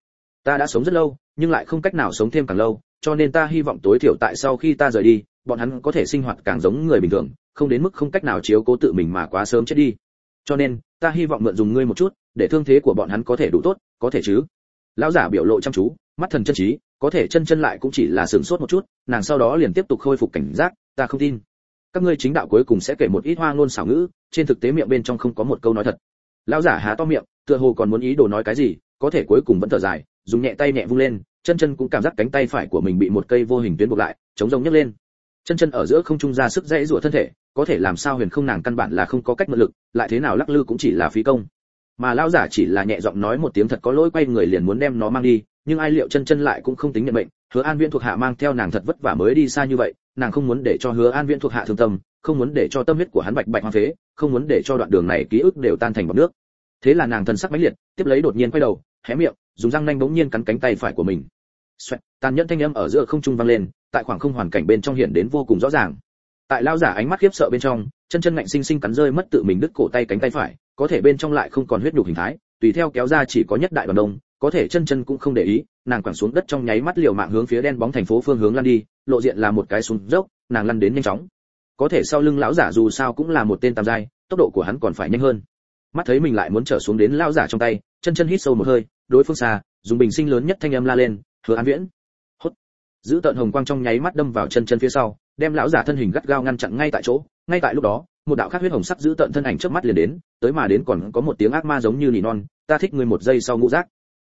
Ta đã sống rất lâu, nhưng lại không cách nào sống thêm càng lâu, cho nên ta hy vọng tối thiểu tại sau khi ta rời đi, bọn hắn có thể sinh hoạt càng giống người bình thường, không đến mức không cách nào chiếu cố tự mình mà quá sớm chết đi. Cho nên, ta hy vọng mượn dùng ngươi một chút, để thương thế của bọn hắn có thể đủ tốt, có thể chứ? Lão giả biểu lộ chăm chú, mắt thần chân trí, có thể chân chân lại cũng chỉ là sửng sốt một chút, nàng sau đó liền tiếp tục khôi phục cảnh giác, ta không tin. Các ngươi chính đạo cuối cùng sẽ kể một ít hoa ngôn xảo ngữ, trên thực tế miệng bên trong không có một câu nói thật. Lão giả há to miệng, tựa hồ còn muốn ý đồ nói cái gì có thể cuối cùng vẫn thở dài, dùng nhẹ tay nhẹ vung lên, chân chân cũng cảm giác cánh tay phải của mình bị một cây vô hình tuyến buộc lại, chống rông nhấc lên. Chân chân ở giữa không trung ra sức dãy rủa thân thể, có thể làm sao huyền không nàng căn bản là không có cách mượn lực, lại thế nào lắc lư cũng chỉ là phí công. Mà lão giả chỉ là nhẹ giọng nói một tiếng thật có lỗi quay người liền muốn đem nó mang đi, nhưng ai liệu chân chân lại cũng không tính nhận bệnh, hứa an viễn thuộc hạ mang theo nàng thật vất vả mới đi xa như vậy, nàng không muốn để cho hứa an viễn thuộc hạ thương tâm, không muốn để cho tâm huyết của hắn bạch bạch hoang phế, không muốn để cho đoạn đường này ký ức đều tan thành bọt nước. Thế là nàng thần sắc mãnh liệt, tiếp lấy đột nhiên quay đầu hé miệng dùng răng nanh bỗng nhiên cắn cánh tay phải của mình. Xoẹt, tàn nhẫn thanh âm ở giữa không trung vang lên tại khoảng không hoàn cảnh bên trong hiện đến vô cùng rõ ràng. Tại lao giả ánh mắt khiếp sợ bên trong chân chân ngạnh sinh sinh cắn rơi mất tự mình đứt cổ tay cánh tay phải có thể bên trong lại không còn huyết nhục hình thái tùy theo kéo ra chỉ có nhất đại đoàn đông có thể chân chân cũng không để ý nàng quẳng xuống đất trong nháy mắt liều mạng hướng phía đen bóng thành phố phương hướng lăn đi lộ diện là một cái súng dốc nàng lăn đến nhanh chóng. Có thể sau lưng lão giả dù sao cũng là một tên tam giai tốc độ của hắn còn phải nhanh hơn. Mắt thấy mình lại muốn trở xuống đến lão giả trong tay chân chân hít sâu một hơi đối phương xa, dùng bình sinh lớn nhất thanh âm la lên, hứa an viễn. Hốt. Giữ tận hồng quang trong nháy mắt đâm vào chân chân phía sau, đem lão giả thân hình gắt gao ngăn chặn ngay tại chỗ. Ngay tại lúc đó, một đạo khác huyết hồng sắc giữ tận thân ảnh trước mắt liền đến, tới mà đến còn có một tiếng ác ma giống như nỉ non, ta thích người một giây sau ngũ giác.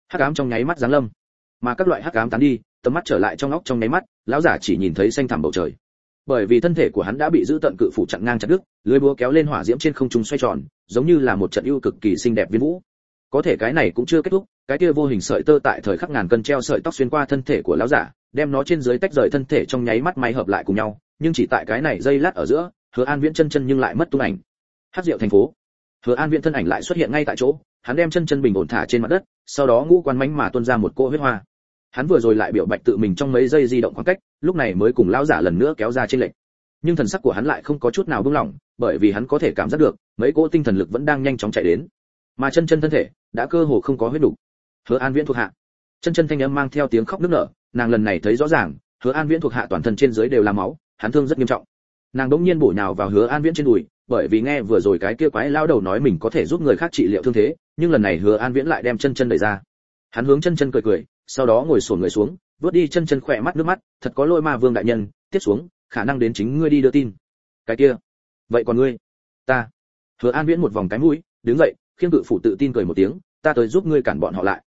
Hắc ám trong nháy mắt giáng lâm. Mà các loại hắc ám tán đi, tầm mắt trở lại trong óc trong nháy mắt, lão giả chỉ nhìn thấy xanh thẳm bầu trời. Bởi vì thân thể của hắn đã bị giữ tận cự phủ chặn ngang chặt đứt, lưới búa kéo lên hỏa diễm trên không trung xoay tròn, giống như là một trận ưu cực kỳ xinh đẹp viên vũ có thể cái này cũng chưa kết thúc, cái kia vô hình sợi tơ tại thời khắc ngàn cân treo sợi tóc xuyên qua thân thể của lão giả, đem nó trên dưới tách rời thân thể trong nháy mắt máy hợp lại cùng nhau, nhưng chỉ tại cái này dây lát ở giữa, hứa an viễn chân chân nhưng lại mất tung ảnh. Hát rượu thành phố. Hứa an viễn thân ảnh lại xuất hiện ngay tại chỗ, hắn đem chân chân bình ổn thả trên mặt đất, sau đó ngũ quan mánh mà tuôn ra một cô huyết hoa. Hắn vừa rồi lại biểu bạch tự mình trong mấy giây di động khoảng cách, lúc này mới cùng lão giả lần nữa kéo ra trên lệnh nhưng thần sắc của hắn lại không có chút nào buông lỏng, bởi vì hắn có thể cảm giác được, mấy cỗ tinh thần lực vẫn đang nhanh chóng chạy đến mà chân chân thân thể đã cơ hồ không có huyết đủ. Hứa an viễn thuộc hạ. Chân chân thanh âm mang theo tiếng khóc nức nở, nàng lần này thấy rõ ràng, hứa an viễn thuộc hạ toàn thân trên dưới đều là máu, hắn thương rất nghiêm trọng. Nàng đỗng nhiên bổ nhào vào hứa an viễn trên đùi, bởi vì nghe vừa rồi cái kia quái lao đầu nói mình có thể giúp người khác trị liệu thương thế, nhưng lần này hứa an viễn lại đem chân chân đẩy ra. Hắn hướng chân chân cười cười, sau đó ngồi sổn người xuống, vớt đi chân chân khỏe mắt nước mắt, thật có lỗi ma vương đại nhân, tiếp xuống, khả năng đến chính ngươi đi đưa tin. Cái kia, vậy còn ngươi? Ta. Hứa an viễn một vòng cái mũi, đứng dậy khiêng cự phủ tự tin cười một tiếng, ta tới giúp ngươi cản bọn họ lại.